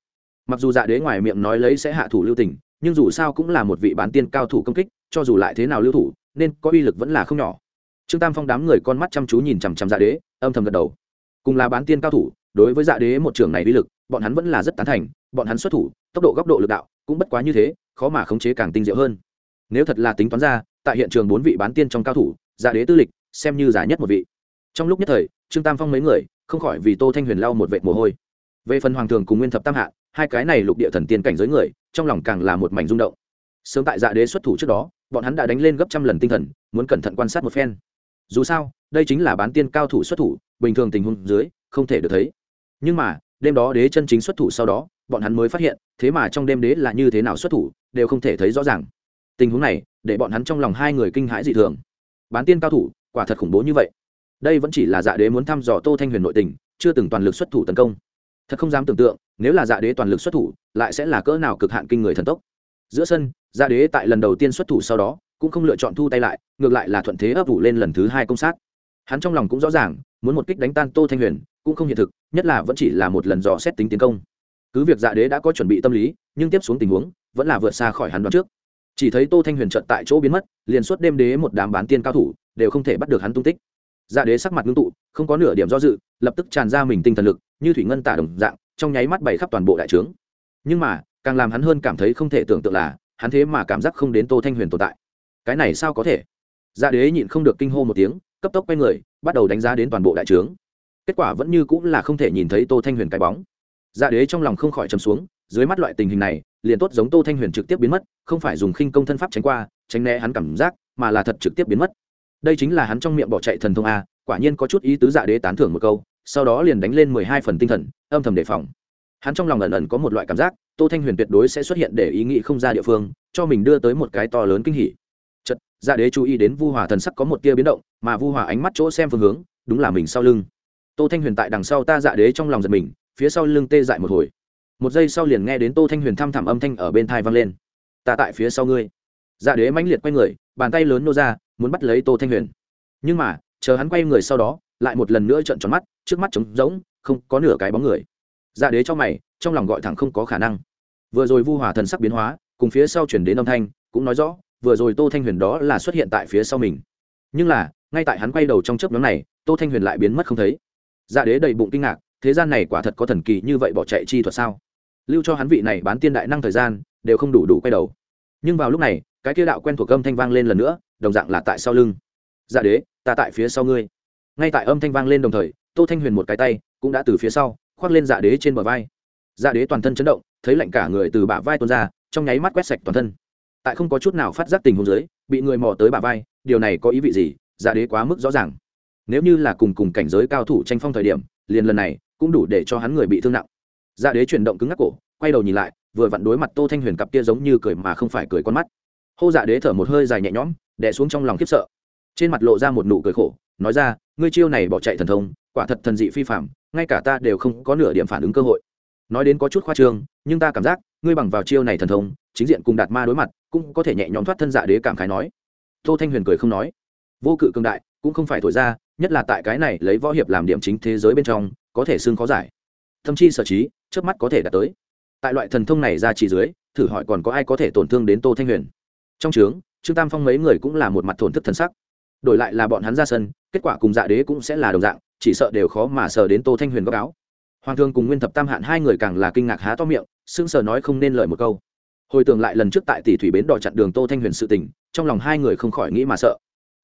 Mặc dù dạ đế ngoài miệng nói lấy sẽ hạ thủ lưu tình, nhưng dù sao cũng là một vị bán tiên cao thủ công kích, cho dù lại thế nào lưu thủ, nên có uy lực vẫn là không nhỏ trương tam phong đám người con mắt chăm chú nhìn chằm chằm dạ đế, âm thầm gật đầu. Cùng là bán tiên cao thủ, đối với dạ đế một trường này uy lực, bọn hắn vẫn là rất tán thành, bọn hắn xuất thủ, tốc độ góc độ lực đạo cũng bất quá như thế, khó mà khống chế càng tinh diệu hơn. Nếu thật là tính toán ra, tại hiện trường bốn vị bán tiên trong cao thủ dạ đế tư lịch xem như giả nhất một vị. Trong lúc nhất thời, trương tam phong mấy người, không khỏi vì tô thanh huyền lau một vệ mồ hôi. Về phần hoàng thường cùng nguyên thập tam hạ, hai cái này lục địa thần tiên cảnh giới người, trong lòng càng là một mảnh rung động. Sớm tại dạ đế xuất thủ trước đó, bọn hắn đã đánh lên gấp trăm lần tinh thần, muốn cẩn thận quan sát một phen dù sao, đây chính là bán tiên cao thủ xuất thủ, bình thường tình huống dưới, không thể được thấy. Nhưng mà, đêm đó đế chân chính xuất thủ sau đó, bọn hắn mới phát hiện, thế mà trong đêm đế là như thế nào xuất thủ, đều không thể thấy rõ ràng. Tình huống này, để bọn hắn trong lòng hai người kinh hãi dị thường. Bán tiên cao thủ, quả thật khủng bố như vậy. Đây vẫn chỉ là dạ đế muốn thăm dò tô thanh huyền nội tình, chưa từng toàn lực xuất thủ tấn công. Thật không dám tưởng tượng, nếu là dạ đế toàn lực xuất thủ, lại sẽ là cỡ nào cực hạn kinh người thần tốc. Giữa sân dạ đế tại lần đầu tiên xuất thủ sau đó cũng không lựa chọn thu tay lại, ngược lại là thuận thế ấp ủ lên lần thứ hai công sát. Hắn trong lòng cũng rõ ràng, muốn một kích đánh tan tô thanh huyền cũng không hiện thực, nhất là vẫn chỉ là một lần dò xét tính tiến công. Cứ việc dạ đế đã có chuẩn bị tâm lý, nhưng tiếp xuống tình huống vẫn là vượt xa khỏi hắn đoán trước. Chỉ thấy tô thanh huyền trận tại chỗ biến mất, liền suốt đêm đế một đám bán tiên cao thủ đều không thể bắt được hắn tung tích. Dạ đế sắc mặt ngưng tụ, không có nửa điểm do dự, lập tức tràn ra mình tinh thần lực, như thủy ngân tả đồng dạng, trong nháy mắt bày khắp toàn bộ đại trướng. Nhưng mà, càng làm hắn hơn cảm thấy không thể tưởng tượng là, hắn thế mà cảm giác không đến tô thanh huyền tồn tại cái này sao có thể? Dạ đế nhịn không được kinh hô một tiếng, cấp tốc quay người, bắt đầu đánh giá đến toàn bộ đại trướng. Kết quả vẫn như cũng là không thể nhìn thấy tô thanh huyền cái bóng. Dạ đế trong lòng không khỏi chầm xuống, dưới mắt loại tình hình này, liền tốt giống tô thanh huyền trực tiếp biến mất, không phải dùng khinh công thân pháp tránh qua, tránh né hắn cảm giác, mà là thật trực tiếp biến mất. Đây chính là hắn trong miệng bỏ chạy thần thông a, quả nhiên có chút ý tứ dạ đế tán thưởng một câu, sau đó liền đánh lên mười hai phần tinh thần, âm thầm đề phòng. Hắn trong lòng ẩn ẩn có một loại cảm giác, tô thanh huyền tuyệt đối sẽ xuất hiện để ý nghĩ không ra địa phương, cho mình đưa tới một cái to lớn kinh hỉ dạ đế chú ý đến vu hòa thần sắc có một tia biến động, mà vu hòa ánh mắt chỗ xem phương hướng, đúng là mình sau lưng. Tô thanh huyền tại đằng sau ta dạ đế trong lòng giật mình, phía sau lưng tê dại một hồi. Một giây sau liền nghe đến tô thanh huyền thăm thẳm âm thanh ở bên thai vang lên. Ta tại phía sau ngươi. Dạ đế mãnh liệt quay người, bàn tay lớn nô ra, muốn bắt lấy tô thanh huyền. Nhưng mà, chờ hắn quay người sau đó, lại một lần nữa trợn tròn mắt, trước mắt trống rỗng, không có nửa cái bóng người. Dạ đế cho mày, trong lòng gọi thẳng không có khả năng. Vừa rồi vu hòa thần sắc biến hóa, cùng phía sau chuyển đến âm thanh, cũng nói rõ vừa rồi tô thanh huyền đó là xuất hiện tại phía sau mình. Nhưng là, ngay tại hắn quay đầu trong chớp nhóm này, tô thanh huyền lại biến mất không thấy. Dạ đế đầy bụng kinh ngạc, thế gian này quả thật có thần kỳ như vậy bỏ chạy chi thuật sao? Lưu cho hắn vị này bán tiên đại năng thời gian, đều không đủ đủ quay đầu. Nhưng vào lúc này, cái kia đạo quen thuộc âm thanh vang lên lần nữa, đồng dạng là tại sau lưng. Dạ đế, ta tại phía sau ngươi. Ngay tại âm thanh vang lên đồng thời, tô thanh huyền một cái tay, cũng đã từ phía sau, khoác lên dạ đế trên bờ vai. Dạ đế toàn thân chấn động, thấy lạnh cả người từ bả vai tuôn ra, trong nháy mắt quét sạch toàn thân tại không có chút nào phát giác tình huống dưới, bị người mò tới bà vai, điều này có ý vị gì? Dạ đế quá mức rõ ràng. Nếu như là cùng cùng cảnh giới cao thủ tranh phong thời điểm, liền lần này cũng đủ để cho hắn người bị thương nặng. Dạ đế chuyển động cứng ngắc cổ, quay đầu nhìn lại, vừa vặn đối mặt tô thanh huyền cặp kia giống như cười mà không phải cười con mắt. Hô dạ đế thở một hơi dài nhẹ nhõm, đè xuống trong lòng khiếp sợ. Trên mặt lộ ra một nụ cười khổ, nói ra, ngươi chiêu này bỏ chạy thần thông, quả thật thần dị phi phạm ngay cả ta đều không có nửa điểm phản ứng cơ hội. Nói đến có chút khoa trương, nhưng ta cảm giác, ngươi bằng vào chiêu này thần thông chính diện cùng đạt ma đối mặt, cũng có thể nhẹ nhõm thoát thân dạ đế cảm khái nói. Tô thanh huyền cười không nói. Vô cự cường đại, cũng không phải thổi ra, nhất là tại cái này lấy võ hiệp làm điểm chính thế giới bên trong, có thể xưng khó giải. Thậm chi sở trí trước mắt có thể đạt tới. Tại loại thần thông này ra chỉ dưới, thử hỏi còn có ai có thể tổn thương đến tô thanh huyền? Trong trướng, trương tam phong mấy người cũng là một mặt thổn thức thần sắc. Đổi lại là bọn hắn ra sân, kết quả cùng dạ đế cũng sẽ là đồng dạng, chỉ sợ đều khó mà sờ đến tô thanh huyền góc áo. Hoàng thương cùng nguyên thập tam hạn hai người càng là kinh ngạc há to miệng, sững sờ nói không nên lời một câu hồi tưởng lại lần trước tại tỷ thủy bến đỏ chặn đường tô thanh huyền sự tình, trong lòng hai người không khỏi nghĩ mà sợ.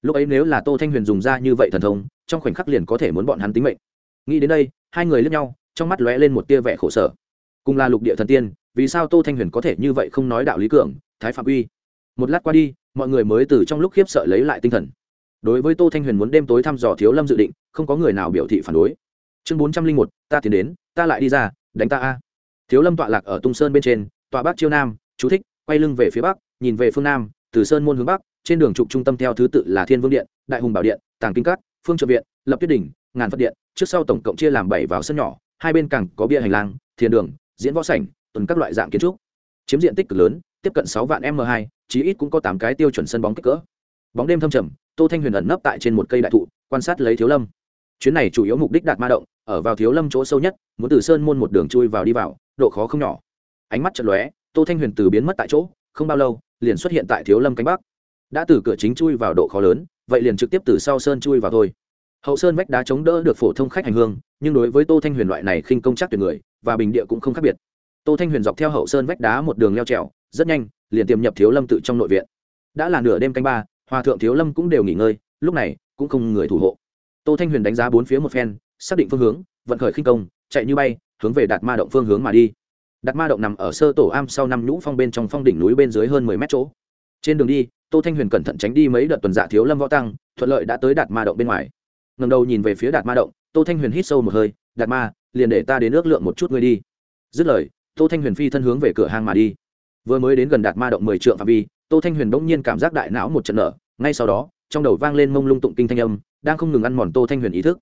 Lúc ấy nếu là tô thanh huyền dùng ra như vậy thần thông, trong khoảnh khắc liền có thể muốn bọn hắn tính mệnh. Nghĩ đến đây, hai người lướt nhau, trong mắt lóe lên một tia vẻ khổ sở. Cùng là lục địa thần tiên, vì sao tô thanh huyền có thể như vậy không nói đạo lý cường, thái phạm uy? Một lát qua đi, mọi người mới từ trong lúc khiếp sợ lấy lại tinh thần. Đối với tô thanh huyền muốn đêm tối thăm dò thiếu lâm dự định, không có người nào biểu thị phản đối. Chương bốn trăm linh một, ta tiến đến, ta lại đi ra, đánh ta a. Thiếu lâm tọa lạc ở tung sơn bên trên, tọa bắc chiêu nam chú thích, quay lưng về phía bắc, nhìn về phương nam, từ sơn môn hướng bắc, trên đường trục trung tâm theo thứ tự là thiên vương điện, đại hùng bảo điện, tàng kinh cát phương trợ viện, lập tuyết đỉnh, ngàn phật điện. Trước sau tổng cộng chia làm bảy vào sân nhỏ, hai bên càng có bia hành lang, thiền đường, diễn võ sảnh, tuần các loại dạng kiến trúc. Chiếm diện tích cực lớn, tiếp cận sáu vạn m hai, chí ít cũng có tám cái tiêu chuẩn sân bóng kích cỡ. Bóng đêm thâm trầm, tô thanh huyền ẩn nấp tại trên một cây đại thụ, quan sát lấy thiếu lâm. Chuyến này chủ yếu mục đích đạt ma động, ở vào thiếu lâm chỗ sâu nhất, muốn từ sơn môn một đường chui vào đi vào, độ khó không nhỏ. Ánh mắt chật lóe tô thanh huyền từ biến mất tại chỗ, không bao lâu, liền xuất hiện tại thiếu lâm cánh bắc. Đã từ cửa chính chui vào độ khó lớn, vậy liền trực tiếp từ sau sơn chui vào thôi. Hậu sơn vách đá chống đỡ được phổ thông khách hành hương, nhưng đối với tô thanh huyền loại này khinh công chắc tuyệt người, và bình địa cũng không khác biệt. Tô thanh huyền dọc theo hậu sơn vách đá một đường leo trèo, rất nhanh, liền tiềm nhập thiếu lâm tự trong nội viện. Đã là nửa đêm canh ba, hòa thượng thiếu lâm cũng đều nghỉ ngơi, lúc này, cũng không người thủ hộ. Tô thanh huyền đánh giá bốn phía một phen, xác định phương hướng, vận khởi khinh công, chạy như bay, hướng về đạt ma động phương hướng mà đi đạt ma động nằm ở sơ tổ am sau năm nhũ phong bên trong phong đỉnh núi bên dưới hơn mười mét chỗ. Trên đường đi, tô thanh huyền cẩn thận tránh đi mấy đợt tuần dạ thiếu lâm võ tăng, thuận lợi đã tới đạt ma động bên ngoài. Ngầm đầu nhìn về phía đạt ma động, tô thanh huyền hít sâu một hơi, đạt ma, liền để ta đến ước lượng một chút ngươi đi. Dứt lời, tô thanh huyền phi thân hướng về cửa hang mà đi. Vừa mới đến gần đạt ma động mười trượng phạm vi, tô thanh huyền bỗng nhiên cảm giác đại não một trận nở, ngay sau đó, trong đầu vang lên mông lung tụng kinh thanh âm, đang không ngừng ăn mòn tô thanh huyền ý thức.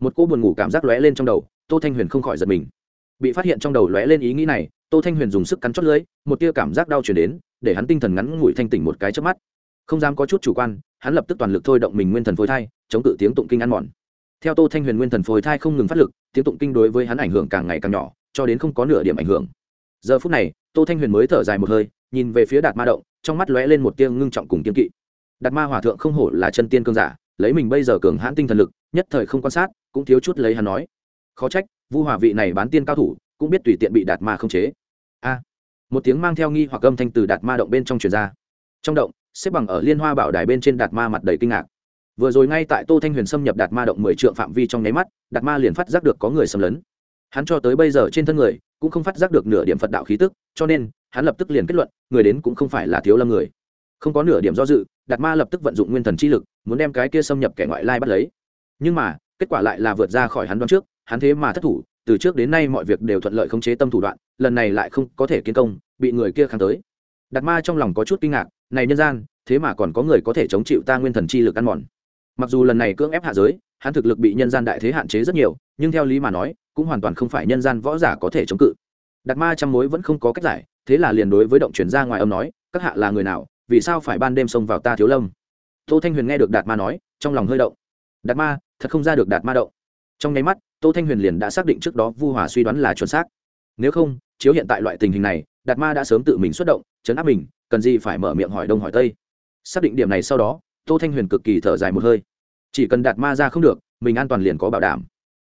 Một cỗ buồn ngủ cảm giác lóe lên trong đầu, tô thanh huyền không khỏi giật mình bị phát hiện trong đầu lóe lên ý nghĩ này, tô thanh huyền dùng sức cắn chót lưỡi, một tia cảm giác đau chuyển đến, để hắn tinh thần ngắn ngủi thanh tỉnh một cái trước mắt. Không dám có chút chủ quan, hắn lập tức toàn lực thôi động mình nguyên thần phôi thai, chống cự tiếng tụng kinh ăn mòn. Theo tô thanh huyền nguyên thần phôi thai không ngừng phát lực, tiếng tụng kinh đối với hắn ảnh hưởng càng ngày càng nhỏ, cho đến không có nửa điểm ảnh hưởng. Giờ phút này, tô thanh huyền mới thở dài một hơi, nhìn về phía đạt ma động, trong mắt lóe lên một tia ngưng trọng cùng kiên kỵ. Đạt ma hòa thượng không hổ là chân tiên cương giả, lấy mình bây giờ cường hãn tinh thần lực, nhất thời không quan sát, cũng thiếu chút lấy hắn nói. Khó trách vu hòa vị này bán tiên cao thủ, cũng biết tùy tiện bị đạt ma không chế. A. Một tiếng mang theo nghi hoặc âm thanh từ đạt ma động bên trong truyền ra. Trong động, xếp bằng ở liên hoa bảo đài bên trên đạt ma mặt đầy kinh ngạc. Vừa rồi ngay tại tô thanh huyền xâm nhập đạt ma động mười trượng phạm vi trong nháy mắt, đạt ma liền phát giác được có người xâm lấn. Hắn cho tới bây giờ trên thân người, cũng không phát giác được nửa điểm phật đạo khí tức, cho nên, hắn lập tức liền kết luận, người đến cũng không phải là thiếu lâm người. Không có nửa điểm do dự, đạt ma lập tức vận dụng nguyên thần chi lực, muốn đem cái kia xâm nhập kẻ ngoại lai bắt lấy. Nhưng mà, kết quả lại là vượt ra khỏi hắn đoán trước hắn thế mà thất thủ, từ trước đến nay mọi việc đều thuận lợi khống chế tâm thủ đoạn, lần này lại không có thể kiến công, bị người kia kháng tới. Đạt ma trong lòng có chút kinh ngạc, này nhân gian, thế mà còn có người có thể chống chịu ta nguyên thần chi lực ăn mòn. Mặc dù lần này cưỡng ép hạ giới, hắn thực lực bị nhân gian đại thế hạn chế rất nhiều, nhưng theo lý mà nói, cũng hoàn toàn không phải nhân gian võ giả có thể chống cự. Đạt ma trăm mối vẫn không có cách giải, thế là liền đối với động chuyển ra ngoài âm nói, các hạ là người nào, vì sao phải ban đêm xông vào ta thiếu lâm? Tô thanh huyền nghe được đạt ma nói, trong lòng hơi động. Đạt ma, thật không ra được đạt ma động. Trong nháy mắt tô thanh huyền liền đã xác định trước đó vu hòa suy đoán là chuẩn xác. Nếu không, chiếu hiện tại loại tình hình này, đạt ma đã sớm tự mình xuất động chấn áp mình, cần gì phải mở miệng hỏi đông hỏi tây. Xác định điểm này sau đó, tô thanh huyền cực kỳ thở dài một hơi. Chỉ cần đạt ma ra không được, mình an toàn liền có bảo đảm.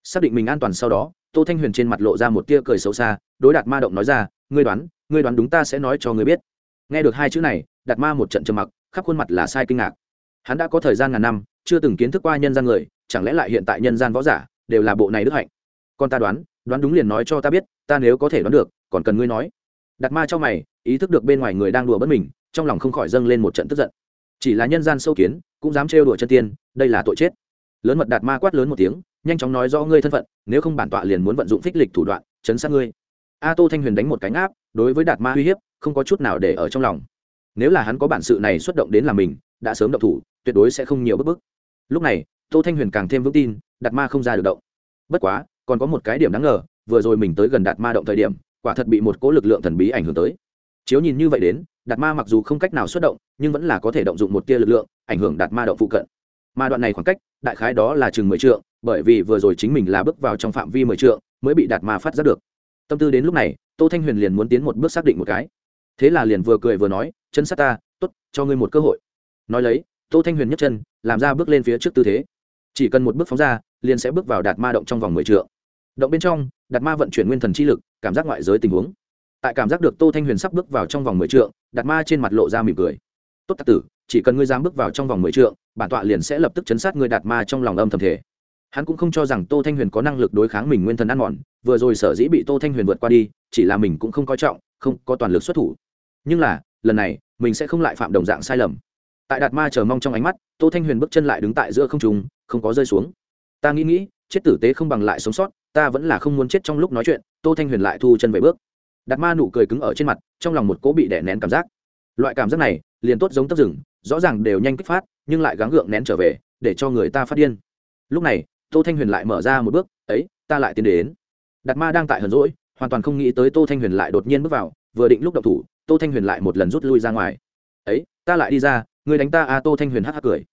Xác định mình an toàn sau đó, tô thanh huyền trên mặt lộ ra một tia cười xấu xa, đối đạt ma động nói ra, ngươi đoán ngươi đoán đúng ta sẽ nói cho ngươi biết. Nghe được hai chữ này, đạt ma một trận trầm mặc, khắp khuôn mặt là sai kinh ngạc. Hắn đã có thời gian ngàn năm, chưa từng kiến thức qua nhân gian người, chẳng lẽ lại hiện tại nhân gian võ giả đều là bộ này đức hạnh. Con ta đoán đoán đúng liền nói cho ta biết, ta nếu có thể đoán được, còn cần ngươi nói. Đặt ma cho mày, ý thức được bên ngoài người đang đùa bất mình, trong lòng không khỏi dâng lên một trận tức giận. Chỉ là nhân gian sâu kiến, cũng dám trêu đùa chân tiên, đây là tội chết. Lớn mật đạt ma quát lớn một tiếng, nhanh chóng nói rõ ngươi thân phận, nếu không bản tọa liền muốn vận dụng phích lịch thủ đoạn, chấn sát ngươi. A tô thanh huyền đánh một cánh áp đối với đạt ma uy hiếp, không có chút nào để ở trong lòng. Nếu là hắn có bản sự này xuất động đến là mình, đã sớm động thủ, tuyệt đối sẽ không nhiều bức bức. Lúc này tô thanh huyền càng thêm vững tin, đạt ma không ra được động. Bất quá, còn có một cái điểm đáng ngờ, vừa rồi mình tới gần đạt ma động thời điểm, quả thật bị một cỗ lực lượng thần bí ảnh hưởng tới. Chiếu nhìn như vậy đến, đạt ma mặc dù không cách nào xuất động, nhưng vẫn là có thể động dụng một tia lực lượng, ảnh hưởng đạt ma động phụ cận. Mà đoạn này khoảng cách, đại khái đó là chừng mười trượng, bởi vì vừa rồi chính mình là bước vào trong phạm vi mười trượng, mới bị đạt ma phát giác được. Tâm tư đến lúc này, tô thanh huyền liền muốn tiến một bước xác định một cái. Thế là liền vừa cười vừa nói, chân sát ta t ố t cho ngươi một cơ hội. Nói lấy, tô thanh huyền nhấc chân, làm ra bước lên phía trước tư thế chỉ cần một bước phóng ra, liền sẽ bước vào đạt ma động trong vòng mười t động bên trong, đạt ma vận chuyển nguyên thần chi lực, cảm giác ngoại giới tình huống. Tại cảm giác được tô thanh huyền sắp bước vào trong vòng mười t đạt ma trên mặt lộ ra mỉm cười. Tốt tạc tử, chỉ cần ngươi dám bước vào trong vòng mười t bản tọa liền sẽ lập tức chấn sát ngươi đạt ma trong lòng âm thầm thể. Hắn cũng không cho rằng tô thanh huyền có năng lực đối kháng mình nguyên thần ăn mòn, vừa rồi sở dĩ bị tô thanh huyền vượt qua đi, chỉ là mình cũng không coi trọng, không có toàn lực xuất thủ. Nhưng là, lần này, mình sẽ không lại phạm đồng dạng sai lầm tại đạt ma chờ mong trong ánh mắt, tô thanh huyền bước chân lại đứng tại giữa không trùng không có rơi xuống. Ta nghĩ nghĩ, chết tử tế không bằng lại sống sót, ta vẫn là không muốn chết trong lúc nói chuyện, tô thanh huyền lại thu chân về bước. Đạt ma nụ cười cứng ở trên mặt, trong lòng một cỗ bị đè nén cảm giác. Loại cảm giác này, liền tốt giống tấp rừng, rõ ràng đều nhanh kích phát, nhưng lại gắng gượng nén trở về, để cho người ta phát điên. Lúc này, tô thanh huyền lại mở ra một bước, ấy, ta lại tiến đến. Đạt ma đang tại hờn rỗi hoàn toàn không nghĩ tới tô thanh huyền lại đột nhiên bước vào, vừa định lúc đậu thủ, tô thanh huyền lại một lần rút lui ra ngoài. Ấy, ta lại đi ra người đánh ta a tô thanh huyền hắc hắc cười.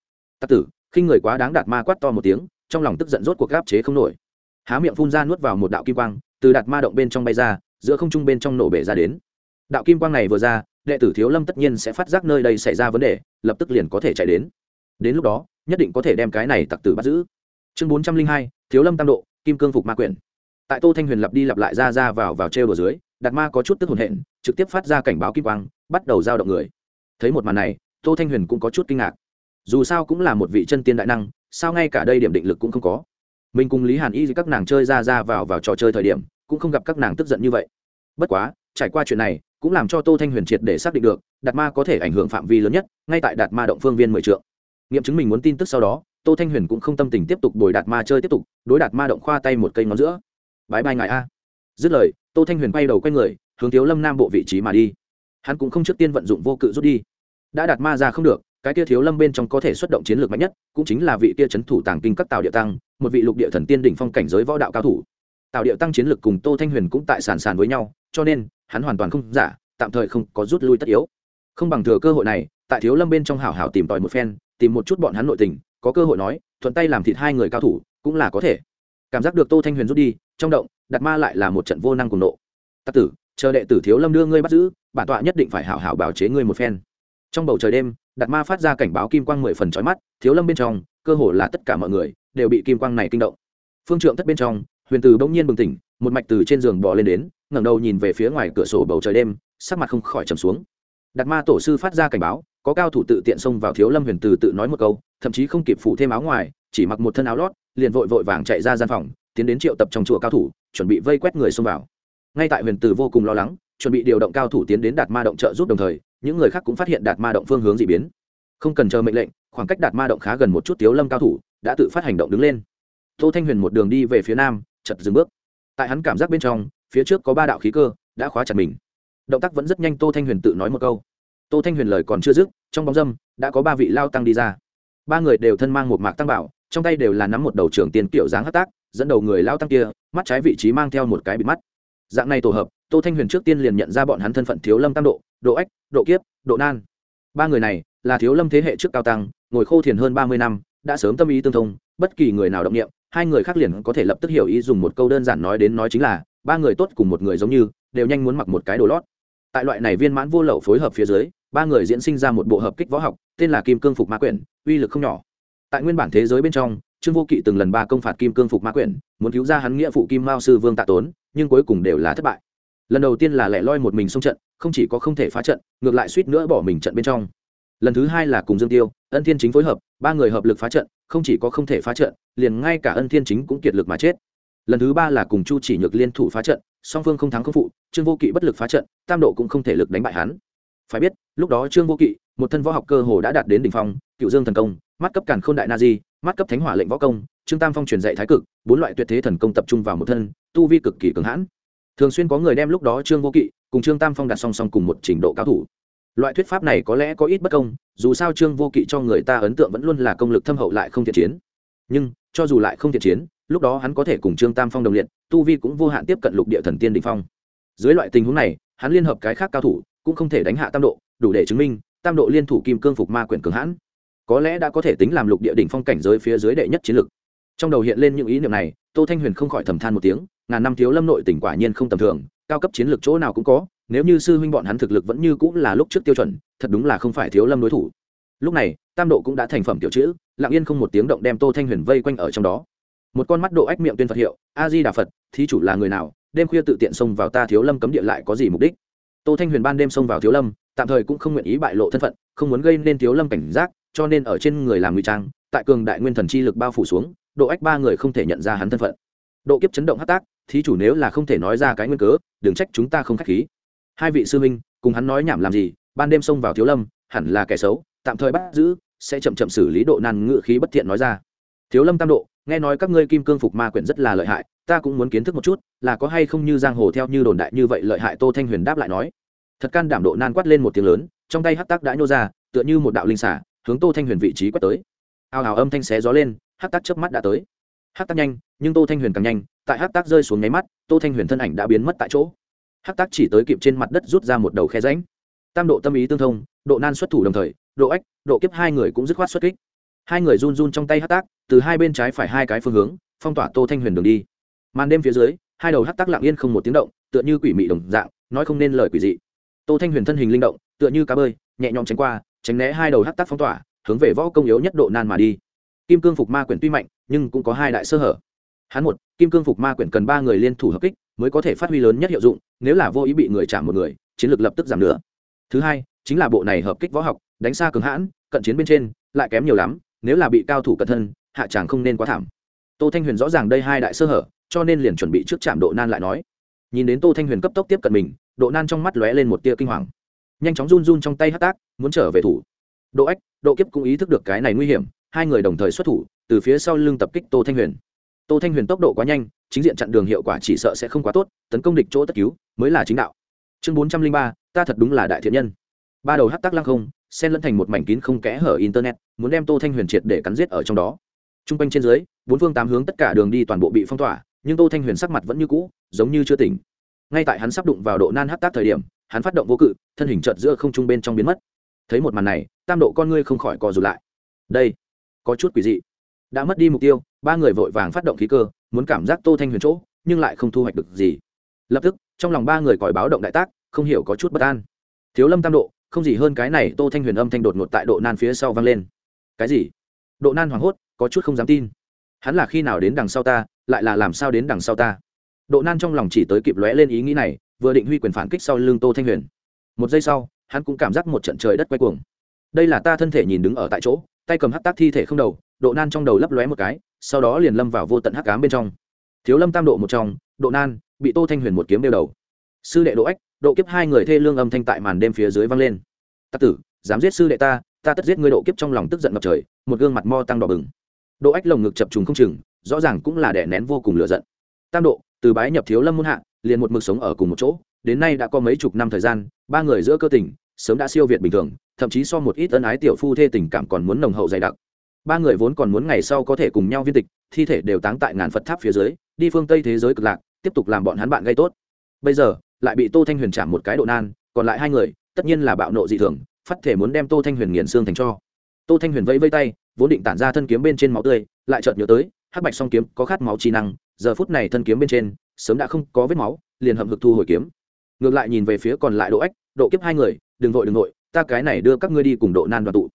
Tặc tử, khi người quá đáng đạt ma quát to một tiếng, trong lòng tức giận rốt cuộc gáp chế không nổi. Há miệng phun ra nuốt vào một đạo kim quang, từ đạt ma động bên trong bay ra, giữa không trung bên trong nổ bể ra đến. Đạo kim quang này vừa ra, đệ tử thiếu lâm tất nhiên sẽ phát giác nơi đây xảy ra vấn đề, lập tức liền có thể chạy đến. Đến lúc đó, nhất định có thể đem cái này tặc tử bắt giữ. Chương bốn trăm linh hai, thiếu lâm tam độ, kim cương phục ma quyển. Tại tô thanh huyền lặp đi lặp lại ra ra vào vào trêu ở dưới, đạt ma có chút tức hồn hện trực tiếp phát ra cảnh báo kim quang, bắt đầu giao động người. Thấy một màn này tô thanh huyền cũng có chút kinh ngạc. Dù sao cũng là một vị chân tiên đại năng, sao ngay cả đây điểm định lực cũng không có? Mình cùng lý hàn y các nàng chơi ra ra vào vào trò chơi thời điểm, cũng không gặp các nàng tức giận như vậy. Bất quá, trải qua chuyện này, cũng làm cho tô thanh huyền triệt để xác định được, đạt ma có thể ảnh hưởng phạm vi lớn nhất, ngay tại đạt ma động phương viên mười trượng. Nghiệm chứng mình muốn tin tức sau đó, tô thanh huyền cũng không tâm tình tiếp tục đổi đạt ma chơi tiếp tục, đối đạt ma động khoa tay một cây ngón giữa. Bãi bai ngại a. Dứt lời, tô thanh huyền bay đầu quay người, hướng thiếu lâm nam bộ vị trí mà đi. Hắn cũng không trước tiên vận dụng vô cự rút đi đã đạt ma ra không được, cái kia thiếu lâm bên trong có thể xuất động chiến lược mạnh nhất, cũng chính là vị kia c h ấ n thủ tàng kinh các tào địa tăng, một vị lục địa thần tiên đỉnh phong cảnh giới võ đạo cao thủ. Tào địa tăng chiến lược cùng tô thanh huyền cũng tại sàn sàn với nhau, cho nên, hắn hoàn toàn không giả, tạm thời không có rút lui tất yếu. Không bằng thừa cơ hội này, tại thiếu lâm bên trong hảo hảo tìm tòi một phen, tìm một chút bọn hắn nội tình, có cơ hội nói, thuận tay làm thịt hai người cao thủ, cũng là có thể. Cảm giác được tô thanh huyền rút đi, trong động đặt ma lại là một trận vô năng cùng nộ. Tắc tử, chờ đệ tử thiếu lâm đưa ngươi bắt giữ, bản tọa nhất định phải hảo hảo bảo chế ngươi một phen trong bầu trời đêm, đạt ma phát ra cảnh báo kim quang mười phần trói mắt, thiếu lâm bên trong, cơ hồ là tất cả mọi người đều bị kim quang này kinh động. Phương trượng thất bên trong, huyền từ bỗng nhiên bừng tỉnh, một mạch từ trên giường bò lên đến, ngẩng đầu nhìn về phía ngoài cửa sổ bầu trời đêm, sắc mặt không khỏi trầm xuống. Đạt ma tổ sư phát ra cảnh báo, có cao thủ tự tiện xông vào thiếu lâm huyền từ tự nói một câu, thậm chí không kịp phủ thêm áo ngoài, chỉ mặc một thân áo lót, liền vội vội vàng chạy ra gian phòng, tiến đến triệu tập trong chùa cao thủ, chuẩn bị vây quét người xông vào. Ngay tại huyền từ vô cùng lo lắng, chuẩn bị điều động cao thủ tiến đến đạt ma động trợ giúp đồng thời những người khác cũng phát hiện đạt ma động phương hướng d ị biến. Không cần chờ mệnh lệnh, khoảng cách đạt ma động khá gần một chút tiếu lâm cao thủ đã tự phát hành động đứng lên. Tô thanh huyền một đường đi về phía nam chật dừng bước. Tại hắn cảm giác bên trong, phía trước có ba đạo khí cơ đã khóa chặt mình. Động tác vẫn rất nhanh, tô thanh huyền tự nói một câu. Tô thanh huyền lời còn chưa dứt, trong bóng dâm đã có ba vị lao tăng đi ra. Ba người đều thân mang một mạc tăng bảo, trong tay đều là nắm một đầu trưởng tiền kiểu dáng hất tác, dẫn đầu người lao tăng kia, mắt trái vị trí mang theo một cái bịt mắt. Dạng này tổ hợp tô thanh huyền trước tiên liền nhận ra bọn hắn thân phận thiếu lâm tam độ độ ách, độ kiếp, độ nan. Ba người này là thiếu lâm thế hệ trước cao tăng, ngồi khô thiền hơn ba mươi năm, đã sớm tâm ý tương thông, bất kỳ người nào động nghiệm hai người khác liền có thể lập tức hiểu ý dùng một câu đơn giản nói đến nói chính là, ba người tốt cùng một người giống như, đều nhanh muốn mặc một cái đồ lót. Tại loại này viên mãn vô lậu phối hợp phía dưới, ba người diễn sinh ra một bộ hợp kích võ học, tên là kim cương phục ma quyển, uy lực không nhỏ. Tại nguyên bản thế giới bên trong, trương vô kỵ từng lần ba công phạt kim cương phục ma quyển, muốn cứu ra hắn nghĩa phụ kim mao sư vương tạ tốn, nhưng cuối cùng đều là thất bại lần đầu tiên là lẻ loi một mình xông trận, không chỉ có không thể phá trận, ngược lại suýt nữa bỏ mình trận bên trong. Lần thứ hai là cùng dương tiêu, ân thiên chính phối hợp, ba người hợp lực phá trận, không chỉ có không thể phá trận, liền ngay cả ân thiên chính cũng kiệt lực mà chết. Lần thứ ba là cùng chu chỉ nhược liên thủ phá trận, song phương không thắng không phụ, trương vô kỵ bất lực phá trận, tam độ cũng không thể lực đánh bại hắn. Phải biết, lúc đó trương vô kỵ, một thân võ học cơ hồ đã đạt đến đỉnh phong, cựu dương thần công, mắt cấp càn k h ô n đại na di, mắt cấp thánh hỏa lệnh võ công, trương tam phong truyền dạy thái cực, bốn loại tuyệt thế thần công tập trung vào một thân, tu vi cực kỳ cường hãn thường xuyên có người đem lúc đó trương vô kỵ cùng trương tam phong đặt song song cùng một trình độ cao thủ. Loại thuyết pháp này có lẽ có ít bất công, dù sao trương vô kỵ cho người ta ấn tượng vẫn luôn là công lực thâm hậu lại không thiện chiến. Nhưng, cho dù lại không thiện chiến, lúc đó hắn có thể cùng trương tam phong đồng liệt, tu vi cũng vô hạn tiếp cận lục địa thần tiên định phong. Dưới loại tình huống này, hắn liên hợp cái khác cao thủ, cũng không thể đánh hạ tam độ, đủ để chứng minh, tam độ liên thủ kim cương phục ma quyển cường hãn. Có lẽ đã có thể tính làm lục địa đỉnh phong cảnh giới phía dưới đệ nhất chiến lực. Trong đầu hiện lên những ý niệm này, tô thanh huyền không khỏi thầm than một tiếng ngàn năm thiếu lâm nội tỉnh quả nhiên không tầm thường, cao cấp chiến lược chỗ nào cũng có, nếu như sư huynh bọn hắn thực lực vẫn như cũng là lúc trước tiêu chuẩn, thật đúng là không phải thiếu lâm đối thủ. Lúc này, tam độ cũng đã thành phẩm tiểu chữ, lặng yên không một tiếng động đem tô thanh huyền vây quanh ở trong đó. Một con mắt độ ách miệng tuyên phật hiệu, a di đà phật, thí chủ là người nào, đêm khuya tự tiện xông vào ta thiếu lâm cấm địa lại có gì mục đích? Tô thanh huyền ban đêm xông vào thiếu lâm, tạm thời cũng không nguyện ý bại lộ thân phận, không muốn gây nên thiếu lâm cảnh giác, cho nên ở trên người làm ngụy trang, tại cường đại nguyên thần chi lực bao phủ xuống, độ ách ba người không thể nhận ra hắn thân phận. Độ kiếp chấn động hát tác thí chủ nếu là không thể nói ra cái nguyên cớ, đừng trách chúng ta không k h á c h khí. Hai vị sư minh cùng hắn nói nhảm làm gì, ban đêm xông vào thiếu lâm, hẳn là kẻ xấu, tạm thời bắt giữ, sẽ chậm chậm xử lý độ nan ngự khí bất thiện nói ra. Thiếu lâm tam độ, nghe nói các ngươi kim cương phục ma quyển rất là lợi hại, ta cũng muốn kiến thức một chút, là có hay không như giang hồ theo như đồn đại như vậy lợi hại tô thanh huyền đáp lại nói. Thật can đảm độ nan quát lên một tiếng lớn, trong tay hắc tác đã nhô ra, tựa như một đạo linh xả hướng tô thanh huyền vị trí quét tới. Ao ào âm thanh xé gió lên, hắc tác chớp mắt đã tới. Hát tác nhanh, nhưng tô thanh huyền càng nhanh, tại hát tác rơi xuống nháy mắt, tô thanh huyền thân ảnh đã biến mất tại chỗ. Hát tác chỉ tới kịp trên mặt đất rút ra một đầu khe ránh tam độ tâm ý tương thông, độ nan xuất thủ đồng thời, độ ách, độ kiếp hai người cũng dứt khoát xuất kích. Hai người run run trong tay hát tác, từ hai bên trái phải hai cái phương hướng, phong tỏa tô thanh huyền đường đi. Màn đêm phía dưới, hai đầu hát tác lặng yên không một tiếng động, tựa như quỷ mị đồng dạng, nói không nên lời quỷ dị. Tô thanh huyền thân hình linh động, tựa như cá bơi, nhẹ nhõm tránh qua, tránh né hai đầu hát tác phong tỏa, hướng về võ công yếu nhất độ nan mà đi kim cương phục ma quyển tuy mạnh, nhưng cũng có hai đại sơ hở. Hắn một, kim cương phục ma quyển cần ba người liên thủ hợp kích, mới có thể phát huy lớn nhất hiệu dụng, nếu là vô ý bị người chạm một người, chiến lược lập tức giảm nữa thứ hai, chính là bộ này hợp kích võ học, đánh xa cường hãn, cận chiến bên trên, lại kém nhiều lắm, nếu là bị cao thủ cẩn thân, hạ tràng không nên quá thảm. Tô thanh huyền rõ ràng đây hai đại sơ hở, cho nên liền chuẩn bị trước chạm độ nan lại nói. Nhìn đến tô thanh huyền cấp tốc tiếp cận mình, độ nan trong mắt lóe lên một tia kinh hoàng. Nhanh chóng run run trong tay hát tác, muốn trở về thủ. Độ ách, độ kiếp cũng ý thức được cái này nguy hiểm hai người đồng thời xuất thủ, từ phía sau lưng tập kích tô thanh huyền. Tô thanh huyền tốc độ quá nhanh, chính diện chặn đường hiệu quả chỉ sợ sẽ không quá tốt, tấn công địch chỗ tất cứu, mới là chính đạo. Chương bốn trăm linh ba, ta thật đúng là đại thiện nhân. Ba đầu hát tác lăng không, xen lẫn thành một mảnh kín không kẽ hở internet, muốn đem tô thanh huyền triệt để cắn giết ở trong đó. T r u n g quanh trên dưới, bốn phương tám hướng tất cả đường đi toàn bộ bị phong tỏa, nhưng tô thanh huyền sắc mặt vẫn như cũ, giống như chưa tỉnh. Ngay tại hắn sắp đụng vào độ nan hát tác thời điểm, hắn phát động vô cự, thân hình trợt giữa không trung bên trong biến mất. Thấy một màn này, tam độ con ngươi không khỏi co rụt lại. Đây có chút quỷ dị. Đã mất đi mục tiêu, ba người vội vàng phát động khí cơ, muốn cảm giác tô thanh huyền chỗ, nhưng lại không thu hoạch được gì. Lập tức, trong lòng ba người còi báo động đại tác, không hiểu có chút bất an. Thiếu lâm tam độ, không gì hơn cái này, tô thanh huyền âm thanh đột ngột tại độ nan phía sau vang lên. Cái gì? Độ nan hoảng hốt, có chút không dám tin. Hắn là khi nào đến đằng sau ta, lại là làm sao đến đằng sau ta? Độ nan trong lòng chỉ tới kịp lóe lên ý nghĩ này, vừa định huy quyền phản kích sau lưng tô thanh huyền. Một giây sau, hắn cũng cảm giác một trận trời đất quay cuồng. Đây là ta thân thể nhìn đứng ở tại chỗ tay cầm hắc tác thi thể không đầu, độ nan trong đầu lấp lóe một cái, sau đó liền lâm vào vô tận hắc cám bên trong. Thiếu lâm tam độ một trong, độ nan, bị tô thanh huyền một kiếm đeo đầu. Sư đệ độ ách, độ kiếp hai người thê lương âm thanh tại màn đêm phía dưới vang lên. Tắc tử, dám giết sư đệ ta ta tất giết ngươi độ kiếp trong lòng tức giận ngập trời, một gương mặt mo tăng đỏ bừng. Độ ách lồng ngực chập trùng không chừng, rõ ràng cũng là đẻ nén vô cùng lửa giận. Tam độ, từ bái nhập thiếu lâm muôn hạ, liền một mực sống ở cùng một chỗ, đến nay đã có mấy chục năm thời gian, ba người giữa cơ tình sớm đã siêu việt bình thường, thậm chí so một ít ân ái tiểu phu thê tình cảm còn muốn nồng hậu dày đặc. Ba người vốn còn muốn ngày sau có thể cùng nhau viên tịch, thi thể đều táng tại ngàn phật tháp phía dưới, đi phương tây thế giới cực lạc, tiếp tục làm bọn hắn bạn gây tốt. Bây giờ, lại bị tô thanh huyền chạm một cái độ nan, còn lại hai người, tất nhiên là bạo nộ dị thường, phát thể muốn đem tô thanh huyền nghiền xương thành cho. Tô thanh huyền vẫy vây tay, vốn định tản ra thân kiếm bên trên máu tươi, lại chợt nhớ tới, hắc bạch song kiếm có khát máu chi năng, giờ phút này thân kiếm bên trên, sớm đã không có vết máu, liền hậm hực thu hồi kiếm. Ngược lại nhìn về phía còn lại độ ách, độ kiếp hai người đừng vội đừng vội, ta cái này đưa các ngươi đi cùng độ nan đoàn tụ.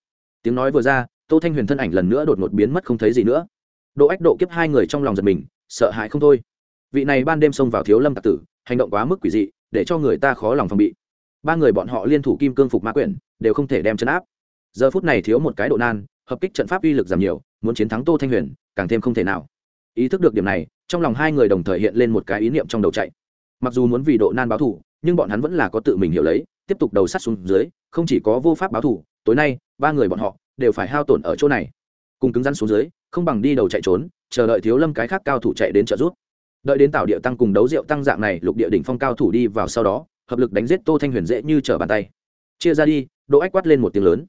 Tiếng nói vừa ra, tô thanh huyền thân ảnh lần nữa đột ngột biến mất không thấy gì nữa. Độ ách độ kiếp hai người trong lòng giật mình, sợ hãi không thôi. Vị này ban đêm xông vào thiếu lâm tạc tử, hành động quá mức quỷ dị, để cho người ta khó lòng phòng bị. Ba người bọn họ liên thủ kim cương phục ma quyển, đều không thể đem chấn áp. Giờ phút này thiếu một cái độ nan, hợp kích trận pháp uy lực giảm nhiều, muốn chiến thắng tô thanh huyền, càng thêm không thể nào. Ý thức được điểm này, trong lòng hai người đồng thời hiện lên một cái ý niệm trong đầu chạy. Mặc dù muốn vì độ nan báo thù, nhưng bọn hắn vẫn là có tự mình hiểu lấy tiếp tục đầu sắt xuống dưới không chỉ có vô pháp báo thủ, tối nay ba người bọn họ đều phải hao tổn ở chỗ này. Cùng cứng rắn xuống dưới không bằng đi đầu chạy trốn chờ đợi thiếu lâm cái khác cao thủ chạy đến trợ giúp. Đợi đến tạo địa tăng cùng đấu rượu tăng dạng này lục địa đỉnh phong cao thủ đi vào sau đó hợp lực đánh giết tô thanh huyền dễ như trở bàn tay. Chia ra đi đỗ ách quát lên một tiếng lớn.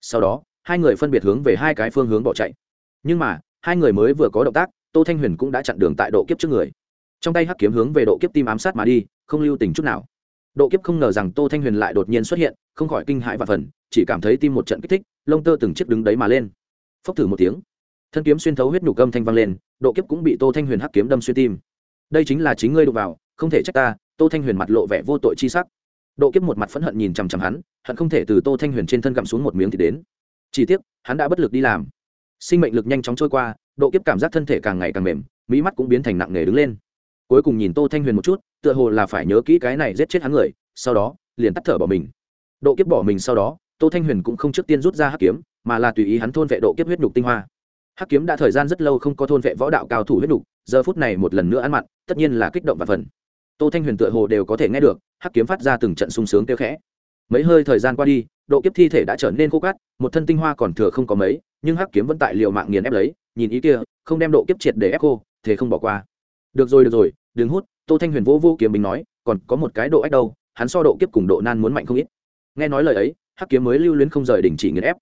Sau đó hai người phân biệt hướng về hai cái phương hướng bỏ chạy. Nhưng mà hai người mới vừa có động tác tô thanh huyền cũng đã chặn đường tại độ kiếp trước người. Trong tay hắc kiếm hướng về độ kiếp tim ám sát mà đi không lưu tình chút nào độ kiếp không ngờ rằng tô thanh huyền lại đột nhiên xuất hiện, không khỏi kinh hãi và phần, chỉ cảm thấy tim một trận kích thích, lông tơ từng chiếc đứng đấy mà lên. Phốc thử một tiếng, thân kiếm xuyên thấu huyết nhục âm thanh vang lên, độ kiếp cũng bị tô thanh huyền hắc kiếm đâm xuyên tim. Đây chính là chính ngươi đụng vào, không thể trách ta, tô thanh huyền mặt lộ vẻ vô tội chi sắc. Độ kiếp một mặt phẫn hận nhìn chằm chằm hắn, hận không thể từ tô thanh huyền trên thân gặm xuống một miếng thì đến. Chỉ tiếc, hắn đã bất lực đi làm. Sinh mệnh lực nhanh chóng trôi qua, độ kiếp cảm giác thân thể càng ngày càng mềm, mỹ mắt cũng biến thành nặng nề đứng lên cuối cùng nhìn tô thanh huyền một chút, tựa hồ là phải nhớ kỹ cái này giết chết hắn người, sau đó, liền tắt thở bỏ mình. Độ kiếp bỏ mình sau đó, tô thanh huyền cũng không trước tiên rút ra hắc kiếm, mà là tùy ý hắn thôn vệ độ kiếp huyết nhục tinh hoa. Hắc kiếm đã thời gian rất lâu không có thôn vệ võ đạo cao thủ huyết nhục, giờ phút này một lần nữa ăn mặn, tất nhiên là kích động và phần. Tô thanh huyền tựa hồ đều có thể nghe được, hắc kiếm phát ra từng trận sung sướng kêu khẽ. Mấy hơi thời gian qua đi, độ kiếp thi thể đã trở nên khô cát, một thân tinh hoa còn thừa không có mấy, nhưng hắc kiếm vẫn tại liều mạng nghiền ép lấy, nhìn ý kia, không đem độ kiếp triệt để ép khô thế không bỏ qua. Được rồi được rồi đừng hút, tô thanh huyền vô vô kiếm bình nói, còn có một cái độ ách đâu, hắn so độ kiếp cùng độ nan muốn mạnh không ít. Nghe nói lời ấy, hắc kiếm mới lưu luyến không rời đình chỉ nghiền ép.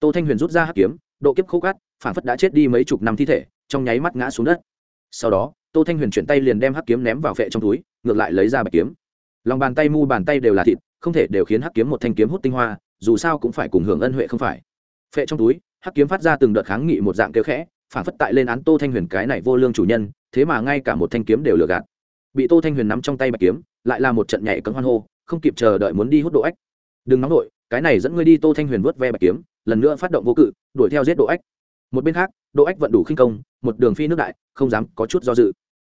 Tô thanh huyền rút ra hắc kiếm, độ kiếp khô cát phản phất đã chết đi mấy chục năm thi thể, trong nháy mắt ngã xuống đất. Sau đó, tô thanh huyền chuyển tay liền đem hắc kiếm ném vào vệ trong túi, ngược lại lấy ra bạch kiếm. Lòng bàn tay mu bàn tay đều là thịt, không thể đều khiến hắc kiếm một thanh kiếm hút tinh hoa, dù sao cũng phải cùng hưởng ân huệ không phải. Phệ trong túi, hắc kiếm phát ra từng đợt kháng nghị một dạng kêu khẽ phản phất tại lên án tô thanh huyền cái này vô lương chủ nhân thế mà ngay cả một thanh kiếm đều lừa gạt. Bị tô thanh huyền nắm trong tay bạch kiếm, lại là một trận nhảy cấm hoan hô, không kịp chờ đợi muốn đi hút độ ách. Đừng nóng nổi cái này dẫn ngươi đi. Tô thanh huyền vớt ve bạch kiếm, lần nữa phát động vô cự, đuổi theo giết độ ách. Một bên khác, độ ách vận đủ khinh công, một đường phi nước đại, không dám có chút do dự.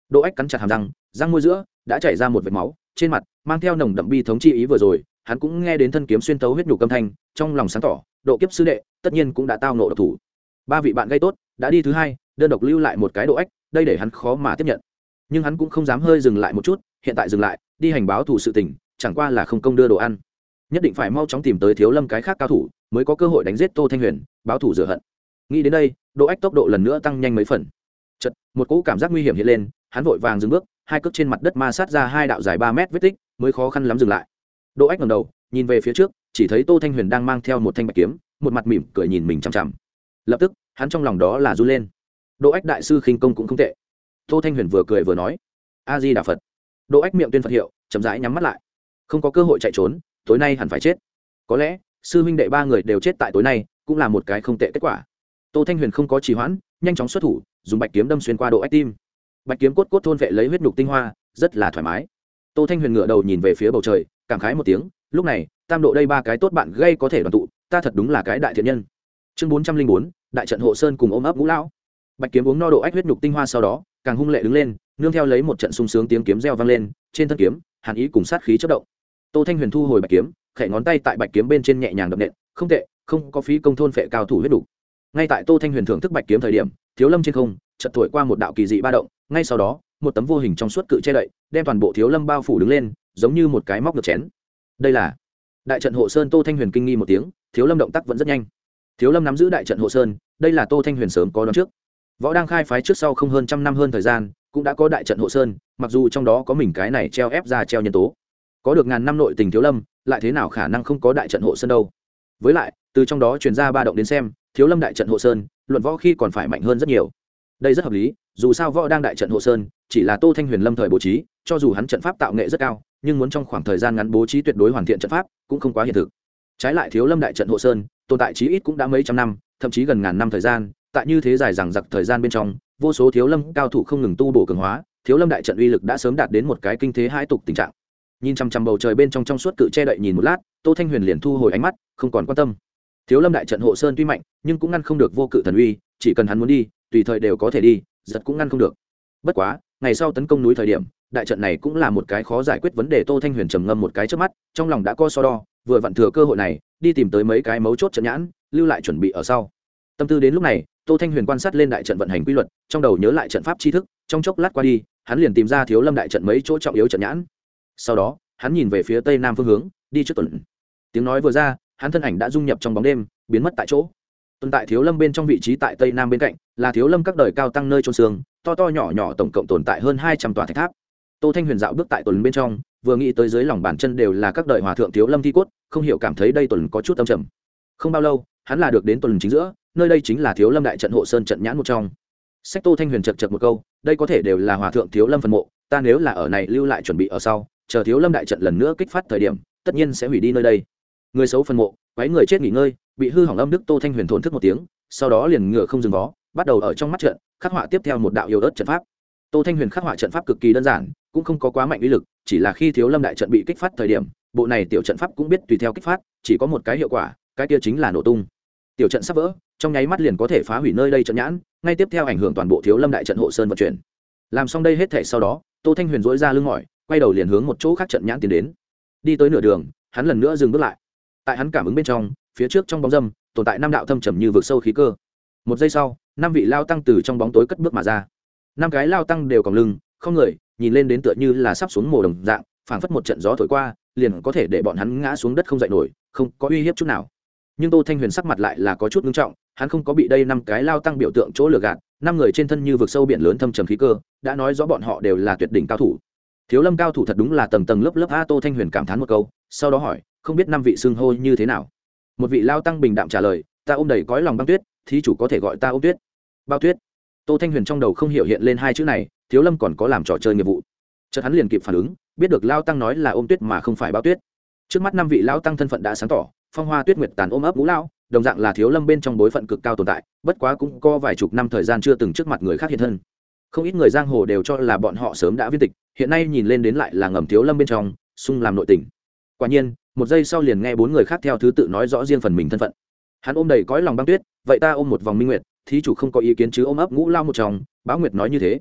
Độ ách cắn chặt hàm răng răng môi giữa đã chảy ra một vệt máu, trên mặt mang theo nồng đậm bi thống chi ý vừa rồi, hắn cũng nghe đến thân kiếm xuyên tấu huyết nhục âm thanh, trong lòng sáng tỏ, độ kiếp sư đệ, tất nhiên cũng đã tao nộ độc thủ. Ba vị bạn gây tốt, đã đi thứ hai, đơn độc lưu lại một cái độ ách đây để hắn khó mà tiếp nhận. Nhưng hắn cũng không dám hơi dừng lại một chút, hiện tại dừng lại, đi hành báo thủ sự tình, chẳng qua là không công đưa đồ ăn. Nhất định phải mau chóng tìm tới thiếu lâm cái khác cao thủ, mới có cơ hội đánh giết tô thanh huyền, báo thủ rửa hận. Nghĩ đến đây, độ ách tốc độ lần nữa tăng nhanh mấy phần. Chật một cỗ cảm giác nguy hiểm hiện lên, hắn vội vàng dừng bước, hai cước trên mặt đất ma sát ra hai đạo dài ba mét vết tích, mới khó khăn lắm dừng lại. Độ ách ngầm đầu, nhìn về phía trước, chỉ thấy tô thanh huyền đang mang theo một thanh bạch kiếm, một mặt mỉm cười nhìn mình chằm chằm. Lập tức, hắn trong lòng đó là run lên đỗ ách đại sư khinh công cũng không tệ. Tô thanh huyền vừa cười vừa nói, a di đà phật. Đỗ ách miệng tuyên phật hiệu, chậm rãi nhắm mắt lại. Không có cơ hội chạy trốn, tối nay hẳn phải chết. Có lẽ, sư huynh đệ ba người đều chết tại tối nay, cũng là một cái không tệ kết quả. Tô thanh huyền không có trì hoãn, nhanh chóng xuất thủ, dùng bạch kiếm đâm xuyên qua độ ách tim. Bạch kiếm cốt cốt thôn vệ lấy huyết nhục tinh hoa, rất là thoải mái. Tô thanh huyền ngửa đầu nhìn về phía bầu trời, cảm khái một tiếng, lúc này, tam độ đây ba cái tốt bạn gây có thể đoàn tụ, ta thật đúng là cái đại thiện nhân. Chương bốn trăm linh bốn, đại trận hộ sơn cùng ôm ấp ngũ lão bạch kiếm uống no độ ách huyết nhục tinh hoa sau đó, càng hung lệ đứng lên, nương theo lấy một trận sung sướng tiếng kiếm reo vang lên, trên thân kiếm, hàn ý cùng sát khí chất động. Tô thanh huyền thu hồi bạch kiếm, khẽ ngón tay tại bạch kiếm bên trên nhẹ nhàng đập nện, không tệ, không có phí công thôn phệ cao thủ huyết đủ ngay tại tô thanh huyền thưởng thức bạch kiếm thời điểm, thiếu lâm trên không, chợt thổi qua một đạo kỳ dị ba động, ngay sau đó, một tấm vô hình trong suốt cự che đậy, đem toàn bộ thiếu lâm bao phủ đứng lên, giống như một cái móc được chén. Đây là đại trận hộ sơn tô thanh huyền kinh nghi một tiếng, thiếu lâm động tác vẫn rất nhanh. Thiếu lâm nắm giữ đại trận hộ sơn, đây là tô thanh huyền sớm có đón trước võ đang khai phái trước sau không hơn trăm năm hơn thời gian, cũng đã có đại trận hộ sơn, mặc dù trong đó có mình cái này treo ép ra treo nhân tố. Có được ngàn năm nội tình thiếu lâm, lại thế nào khả năng không có đại trận hộ sơn đâu? Với lại, từ trong đó truyền ra ba động đến xem, thiếu lâm đại trận hộ sơn, luận võ khi còn phải mạnh hơn rất nhiều. Đây rất hợp lý, dù sao võ đang đại trận hộ sơn, chỉ là tô thanh huyền lâm thời bố trí, cho dù hắn trận pháp tạo nghệ rất cao, nhưng muốn trong khoảng thời gian ngắn bố trí tuyệt đối hoàn thiện trận pháp, cũng không quá hiện thực. Trái lại thiếu lâm đại trận hộ sơn, tồn tại chí ít cũng đã mấy trăm năm, thậm chí gần ngàn năm thời gian tại như thế dài rằng giặc thời gian bên trong, vô số thiếu lâm cao thủ không ngừng tu bổ cường hóa, thiếu lâm đại trận uy lực đã sớm đạt đến một cái kinh thế hai tục tình trạng. Nhìn chằm chằm bầu trời bên trong trong suốt cự che đậy nhìn một lát, tô thanh huyền liền thu hồi ánh mắt, không còn quan tâm. Thiếu lâm đại trận hộ sơn tuy mạnh, nhưng cũng ngăn không được vô cự thần uy, chỉ cần hắn muốn đi, tùy thời đều có thể đi, giật cũng ngăn không được. Bất quá, ngày sau tấn công núi thời điểm, đại trận này cũng là một cái khó giải quyết vấn đề, tô thanh huyền trầm ngâm một cái trước mắt, trong lòng đã co so đo, vừa vặn thừa cơ hội này, đi tìm tới mấy cái mấu chốt trận nhãn, lưu lại chuẩn bị ở sau. Tâm tư đến lúc này tô thanh huyền quan sát lên đại trận vận hành quy luật, trong đầu nhớ lại trận pháp tri thức, trong chốc lát qua đi, hắn liền tìm ra thiếu lâm đại trận mấy chỗ trọng yếu trận nhãn. Sau đó, hắn nhìn về phía tây nam phương hướng, đi trước tuần. Tiếng nói vừa ra, hắn thân ảnh đã dung nhập trong bóng đêm, biến mất tại chỗ. Tuần tại thiếu lâm bên trong vị trí tại tây nam bên cạnh, là thiếu lâm các đời cao tăng nơi trôn xương, to to nhỏ nhỏ tổng cộng tồn tại hơn hai trăm tòa thạch tháp. Tô thanh huyền dạo bước tại tuần bên trong, vừa nghĩ tới dưới lòng bàn chân đều là các đời hòa thượng thiếu lâm thi cốt, không hiểu cảm thấy đây tuần có chút âm trầm. Không bao lâu, hắn là được đến tuần chính giữa nơi đây chính là thiếu lâm đại trận hộ sơn trận nhãn một trong. Sách tô thanh huyền chật chật một câu, đây có thể đều là hòa thượng thiếu lâm phần mộ, ta nếu là ở này lưu lại chuẩn bị ở sau, chờ thiếu lâm đại trận lần nữa kích phát thời điểm, tất nhiên sẽ hủy đi nơi đây. Người xấu phần mộ quái người chết nghỉ ngơi, bị hư hỏng âm đức tô thanh huyền thổn thức một tiếng, sau đó liền ngựa không dừng vó, bắt đầu ở trong mắt trận, khắc họa tiếp theo một đạo yêu ớt trận pháp. Tô thanh huyền khắc họa trận pháp cực kỳ đơn giản, cũng không có quá mạnh uy lực, chỉ là khi thiếu lâm đại trận bị kích phát thời điểm, bộ này tiểu trận pháp cũng biết tùy theo kích phát, chỉ có một cái hiệu quả, cái kia chính là nổ tung tiểu trận sắp vỡ, trong nháy mắt liền có thể phá hủy nơi đây trận nhãn, ngay tiếp theo ảnh hưởng toàn bộ thiếu lâm đại trận hộ sơn vận chuyển. Làm xong đây hết thể sau đó, tô thanh huyền dỗi ra lưng mỏi, quay đầu liền hướng một chỗ khác trận nhãn tiến đến. Đi tới nửa đường, hắn lần nữa dừng bước lại. Tại hắn cảm ứng bên trong, phía trước trong bóng dâm, tồn tại năm đạo thâm trầm như vực sâu khí cơ. Một giây sau, năm vị lao tăng từ trong bóng tối cất bước mà ra. Năm cái lao tăng đều còn lưng, không người, nhìn lên đến tựa như là sắp xuống mồ đồng dạng, phảng phất một trận gió thổi qua, liền có thể để bọn hắn ngã xuống đất không dậy nổi, không có uy hiếp chút nào nhưng tô thanh huyền sắc mặt lại là có chút ngưng trọng, hắn không có bị đây năm cái lao tăng biểu tượng chỗ lừa gạt, năm người trên thân như vực sâu biển lớn thâm trầm khí cơ, đã nói rõ bọn họ đều là tuyệt đỉnh cao thủ. Thiếu lâm cao thủ thật đúng là tầng tầng lớp lớp a tô thanh huyền cảm thán một câu, sau đó hỏi, không biết năm vị xưng hô như thế nào? Một vị lao tăng bình đạm trả lời, ta ôm đầy cõi lòng băng tuyết, thí chủ có thể gọi ta ôm tuyết. Bao tuyết? Tô thanh huyền trong đầu không hiểu hiện lên hai chữ này, thiếu lâm còn có làm trò chơi nghiệp vụ. Chợt hắn liền kịp phản ứng, biết được lao tăng nói là ôm tuyết mà không phải bao tuyết. Trước mắt năm vị lao tăng thân phận đã sáng tỏ phong hoa tuyết nguyệt tàn ôm ấp ngũ lao đồng dạng là thiếu lâm bên trong bối phận cực cao tồn tại, bất quá cũng có vài chục năm thời gian chưa từng trước mặt người khác hiện thân. Không ít người giang hồ đều cho là bọn họ sớm đã viên tịch, hiện nay nhìn lên đến lại là ngầm thiếu lâm bên trong, sung làm nội tình. Quả nhiên, một giây sau liền nghe bốn người khác theo thứ tự nói rõ riêng phần mình thân phận. Hắn ôm đầy cõi lòng băng tuyết, vậy ta ôm một vòng minh nguyệt, thí chủ không có ý kiến chứ ôm ấp ngũ lao một chồng báo nguyệt nói như thế.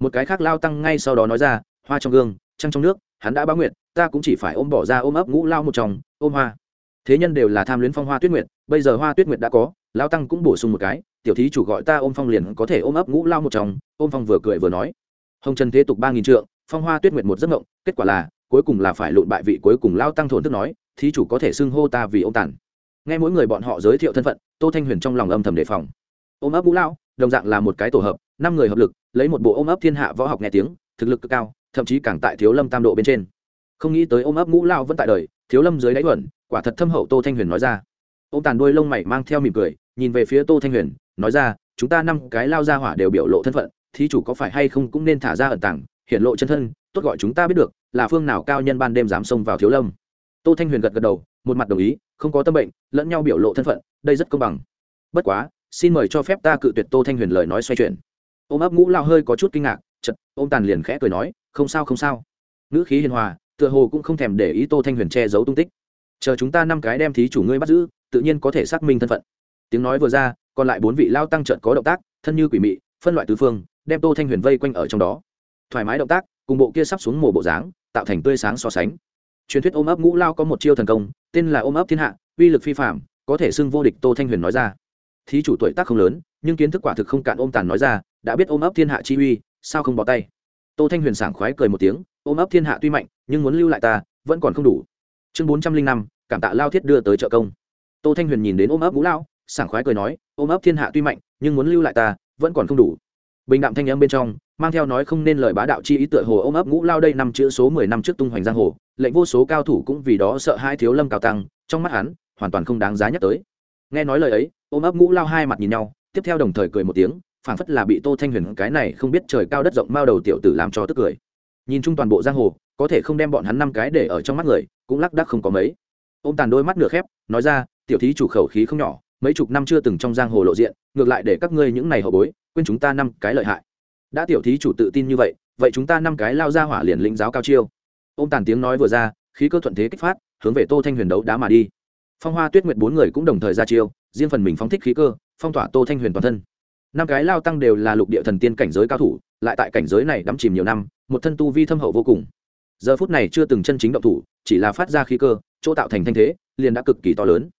Một cái khác lao tăng ngay sau đó nói ra, hoa trong gương, trăng trong nước, hắn đã báo nguyệt, ta cũng chỉ phải ôm bỏ ra ôm ấp ngũ lao một chồng, ôm hoa thế nhân đều là tham luyến phong hoa tuyết nguyệt, bây giờ hoa tuyết nguyệt đã có lao tăng cũng bổ sung một cái, tiểu thí chủ gọi ta ôm phong liền có thể ôm ấp ngũ lao một chồng, ôm phong vừa cười vừa nói. Hồng trần thế tục ba nghìn trượng, phong hoa tuyết nguyệt một giấc ngộng kết quả là, cuối cùng là phải lụn bại vị cuối cùng lao tăng thổn thức nói, thí chủ có thể xưng hô ta vì ông tản. Nghe mỗi người bọn họ giới thiệu thân phận, tô thanh huyền trong lòng âm thầm đề phòng. Ôm ấp ngũ lao, đồng dạng là một cái tổ hợp, năm người hợp lực, lấy một bộ ôm ấp thiên hạ võ học nghe tiếng, thực lực cực cao, thậm chí càng tại thiếu lâm tam độ bên trên. Không nghĩ tới ôm ấp ngũ lao vẫn tại đời, thiếu lâm dưới đáy luận quả thật thâm hậu tô thanh huyền nói ra. Ô tàn đuôi lông mày mang theo mỉm cười, nhìn về phía tô thanh huyền, nói ra, chúng ta năm cái lao ra hỏa đều biểu lộ thân phận, thí chủ có phải hay không cũng nên thả ra ẩn tàng, hiện lộ chân thân, tốt gọi chúng ta biết được, là phương nào cao nhân ban đêm dám xông vào thiếu lâm. Tô thanh huyền gật gật đầu, một mặt đồng ý, không có tâm bệnh, lẫn nhau biểu lộ thân phận, đây rất công bằng. Bất quá, xin mời cho phép ta cự tuyệt tô thanh huyền lời nói xoay chuyển. Ôm ấp ngũ lao hơi có chút kinh ngạc chật ôm tàn liền khẽ cười nói, không sao không sao. Ngữ khí hiền hòa, tựa hồ cũng không thèm để ý tô thanh huyền che giấu tung tích chờ chúng ta năm cái đem thí chủ ngươi bắt giữ, tự nhiên có thể xác minh thân phận. Tiếng nói vừa ra, còn lại bốn vị lao tăng trợn có động tác, thân như quỷ mị, phân loại tứ phương, đem tô thanh huyền vây quanh ở trong đó. Thoải mái động tác, cùng bộ kia sắp xuống mổ bộ dáng, tạo thành tươi sáng so sánh. Truyền thuyết ôm ấp ngũ lao có một chiêu thần công, tên là ôm ấp thiên hạ, uy lực phi phạm có thể xưng vô địch tô thanh huyền nói ra. Thí chủ tuổi tác không lớn, nhưng kiến thức quả thực không cạn ôm tàn nói ra, đã biết ôm ấp thiên hạ chi uy, sao không bỏ tay? Tô thanh huyền sảng khoái cười một tiếng, ôm ấp thiên hạ tuy mạnh, nhưng muốn lưu lại ta, vẫn còn không đủ. Chương bốn trăm linh năm cảm tạ lao thiết đưa tới trợ công. Tô thanh huyền nhìn đến ôm ấp ngũ lao sảng khoái cười nói, ôm ấp thiên hạ tuy mạnh, nhưng muốn lưu lại ta, vẫn còn không đủ. Bình đạm thanh âm bên trong, mang theo nói không nên lời bá đạo chi ý tựa hồ ôm ấp ngũ lao đây năm chữ số mười năm trước tung hoành giang hồ, lệnh vô số cao thủ cũng vì đó sợ hai thiếu lâm cao tăng, trong mắt hắn, hoàn toàn không đáng giá nhắc tới. Nghe nói lời ấy, ôm ấp ngũ lao hai mặt nhìn nhau, tiếp theo đồng thời cười một tiếng, phảng phất là bị tô thanh huyền cái này không biết trời cao đất rộng mao đầu tiểu tử làm cho tức cười. Nhìn chung toàn bộ giang hồ, có thể không đem bọn hắn năm cái để ở trong mắt người, cũng lắc đắc không có mấy ô m tàn đôi mắt nửa khép, nói ra, tiểu thí chủ khẩu khí không nhỏ, mấy chục năm chưa từng trong giang hồ lộ diện, ngược lại để các ngươi những này hậu bối, quên chúng ta năm cái lợi hại. Đã tiểu thí chủ tự tin như vậy vậy chúng ta năm cái lao ra hỏa liền lĩnh giáo cao chiêu. Ô m tàn tiếng nói vừa ra, khí cơ thuận thế kích phát, hướng về tô thanh huyền đấu đá mà đi. Phong hoa tuyết nguyệt bốn người cũng đồng thời ra chiêu, riêng phần mình phóng thích khí cơ, phong tỏa tô thanh huyền toàn thân. Năm cái lao tăng đều là lục địa thần tiên cảnh giới cao thủ, lại tại cảnh giới này đắm chìm nhiều năm, một thân tu vi thâm hậu vô cùng. Giờ phút này chưa từng chân chính động thủ chỉ là phát ra khí cơ, chỗ tạo thành thanh thế, liền đã cực kỳ to lớn.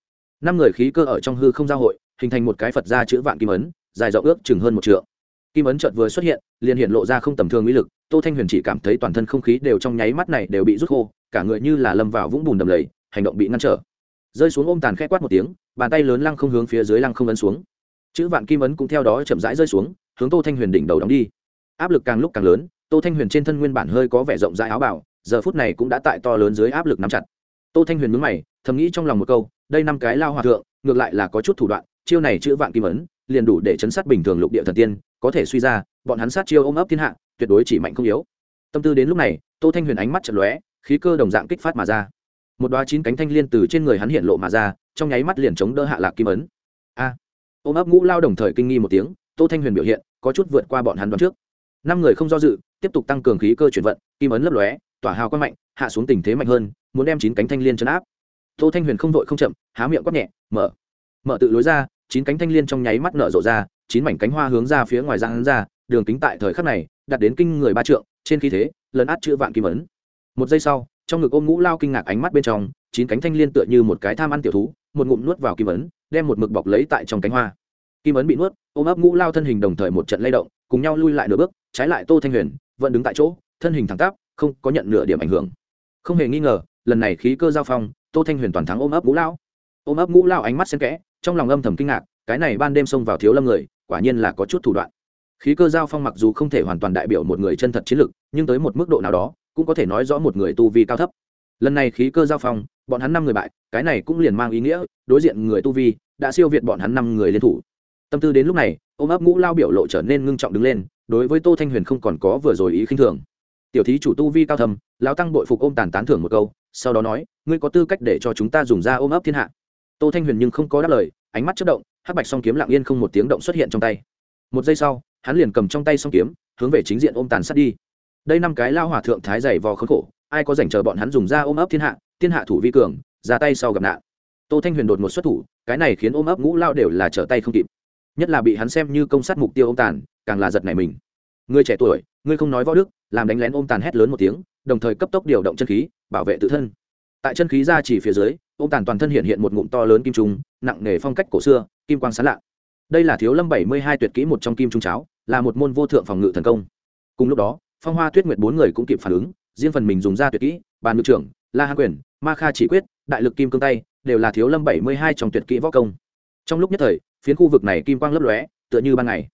Năm người khí cơ ở trong hư không giao hội, hình thành một cái phật gia chữ vạn kim ấn, dài rộng ước chừng hơn một trượng. Kim ấn chợt vừa xuất hiện, liền hiện lộ ra không tầm thường uy lực, tô thanh huyền chỉ cảm thấy toàn thân không khí đều trong nháy mắt này đều bị rút khô, cả người như là lâm vào vũng bùn đầm lầy, hành động bị ngăn trở. Rơi xuống ôm tàn khẽ quát một tiếng, bàn tay lớn lăng không hướng phía dưới lăng không ấn xuống. Chữ vạn kim ấn cũng theo đó chậm rãi rơi xuống, hướng tô thanh huyền đỉnh đầu đóng đi. Áp lực càng lúc càng lớn, tô thanh huyền trên thân nguyên bản hơi có vẻ rộng rãi áo bảo giờ phút này cũng đã tại to lớn dưới áp lực nắm chặt. Tô thanh huyền mướn mày, thầm nghĩ trong lòng một câu, đây năm cái lao hòa thượng, ngược lại là có chút thủ đoạn, chiêu này chữ vạn kim ấn, liền đủ để chấn sát bình thường lục địa thần tiên, có thể suy ra, bọn hắn sát chiêu ôm ấp thiên hạ, tuyệt đối chỉ mạnh không yếu. Tâm tư đến lúc này, tô thanh huyền ánh mắt chật lóe, khí cơ đồng dạng kích phát mà ra. Một đoá chín cánh thanh liên từ trên người hắn hiện lộ mà ra, trong nháy mắt liền chống đỡ hạ lạc kim ấn. A! Ôm ấp ngũ lao đồng thời kinh nghi một tiếng, tô thanh huyền biểu hiện, có chút vượt qua bọn hắn đoán trước. Năm người không do dự, tiếp tục tăng cường khí cơ chuyển vận, kim ấn lấp lóe tỏa hào quang mạnh, hạ xuống tình thế mạnh hơn, muốn đem chín cánh thanh liên chấn áp. Tô thanh huyền không vội không chậm, há miệng quát nhẹ, mở. Mở tự lối ra, chín cánh thanh liên trong nháy mắt nở rộ ra, chín mảnh cánh hoa hướng ra phía ngoài giang ra, đường kính tại thời khắc này, đạt đến kinh người ba trượng, trên khí thế, lấn át chữ vạn kim ấn. Một giây sau, trong ngực ôm ngũ lao kinh ngạc ánh mắt bên trong, chín cánh thanh liên tựa như một cái tham ăn tiểu thú, một ngụm nuốt vào kim ấn, đem một mực bọc lấy tại trong cánh hoa. Kim ấn bị nuốt, ôm ấp ngũ lao thân hình đồng thời một trận lay động, cùng nhau lui lại nửa bước, trái lại tô thanh huyền, vẫn đứng tại chỗ, thân hình thẳng tắp không có nhận nửa điểm ảnh hưởng. Không hề nghi ngờ, lần này khí cơ giao phong, tô thanh huyền toàn thắng ôm ấp ngũ lao ôm ấp ngũ lao ánh mắt xen kẽ, trong lòng âm thầm kinh ngạc, cái này ban đêm xông vào thiếu lâm người, quả nhiên là có chút thủ đoạn. Khí cơ giao phong mặc dù không thể hoàn toàn đại biểu một người chân thật chiến lực, nhưng tới một mức độ nào đó, cũng có thể nói rõ một người tu vi cao thấp. Lần này khí cơ giao phong, bọn hắn năm người bại, cái này cũng liền mang ý nghĩa, đối diện người tu vi, đã siêu việt bọn hắn năm người liên thủ. Tâm tư đến lúc này, ôm ấp ngũ lao biểu lộ trở nên ngưng trọng đứng lên, đối với tô thanh huyền không còn có vừa rồi ý khinh thường tiểu thí chủ tu vi cao thầm lao tăng bội phục ôm tàn tán thưởng một câu, sau đó nói, ngươi có tư cách để cho chúng ta dùng ra ôm ấp thiên hạ. Tô thanh huyền nhưng không có đáp lời, ánh mắt chất động, hắc bạch song kiếm lặng yên không một tiếng động xuất hiện trong tay. Một giây sau, hắn liền cầm trong tay song kiếm, hướng về chính diện ôm tàn sát đi. Đây năm cái lao hòa thượng thái dày vò khốn khổ, ai có dành chờ bọn hắn dùng ra ôm ấp thiên hạ thiên hạ thủ vi cường, ra tay sau gặp nạn. Tô thanh huyền đột một xuất thủ, cái này khiến ôm ấp ngũ lao đều là trở tay không kịp. Nhất là bị hắn xem như công sát mục tiêu ôm tàn, càng là giật này mình. Người trẻ tuổi, ngươi không nói võ đức làm đánh lén ôm tàn hét lớn một tiếng, đồng thời cấp tốc điều động chân khí, bảo vệ tự thân. Tại chân khí ra chỉ phía dưới, ôm tàn toàn thân hiện hiện một ngụm to lớn kim trung, nặng nề phong cách cổ xưa, kim quang sán lạ. Đây là thiếu lâm bảy mươi hai tuyệt kỹ một trong kim trung cháo, là một môn vô thượng phòng ngự thần công. Cùng lúc đó, phong hoa tuyết nguyệt bốn người cũng kịp phản ứng, riêng phần mình dùng ra tuyệt kỹ, bàn ngự trưởng, la hạ quyền, ma kha chỉ quyết, đại lực kim cương tay, đều là thiếu lâm bảy mươi hai trong tuyệt kỹ võ công. Trong lúc nhất thời, phiến khu vực này kim quang lấp lóe, tựa như ban ngày.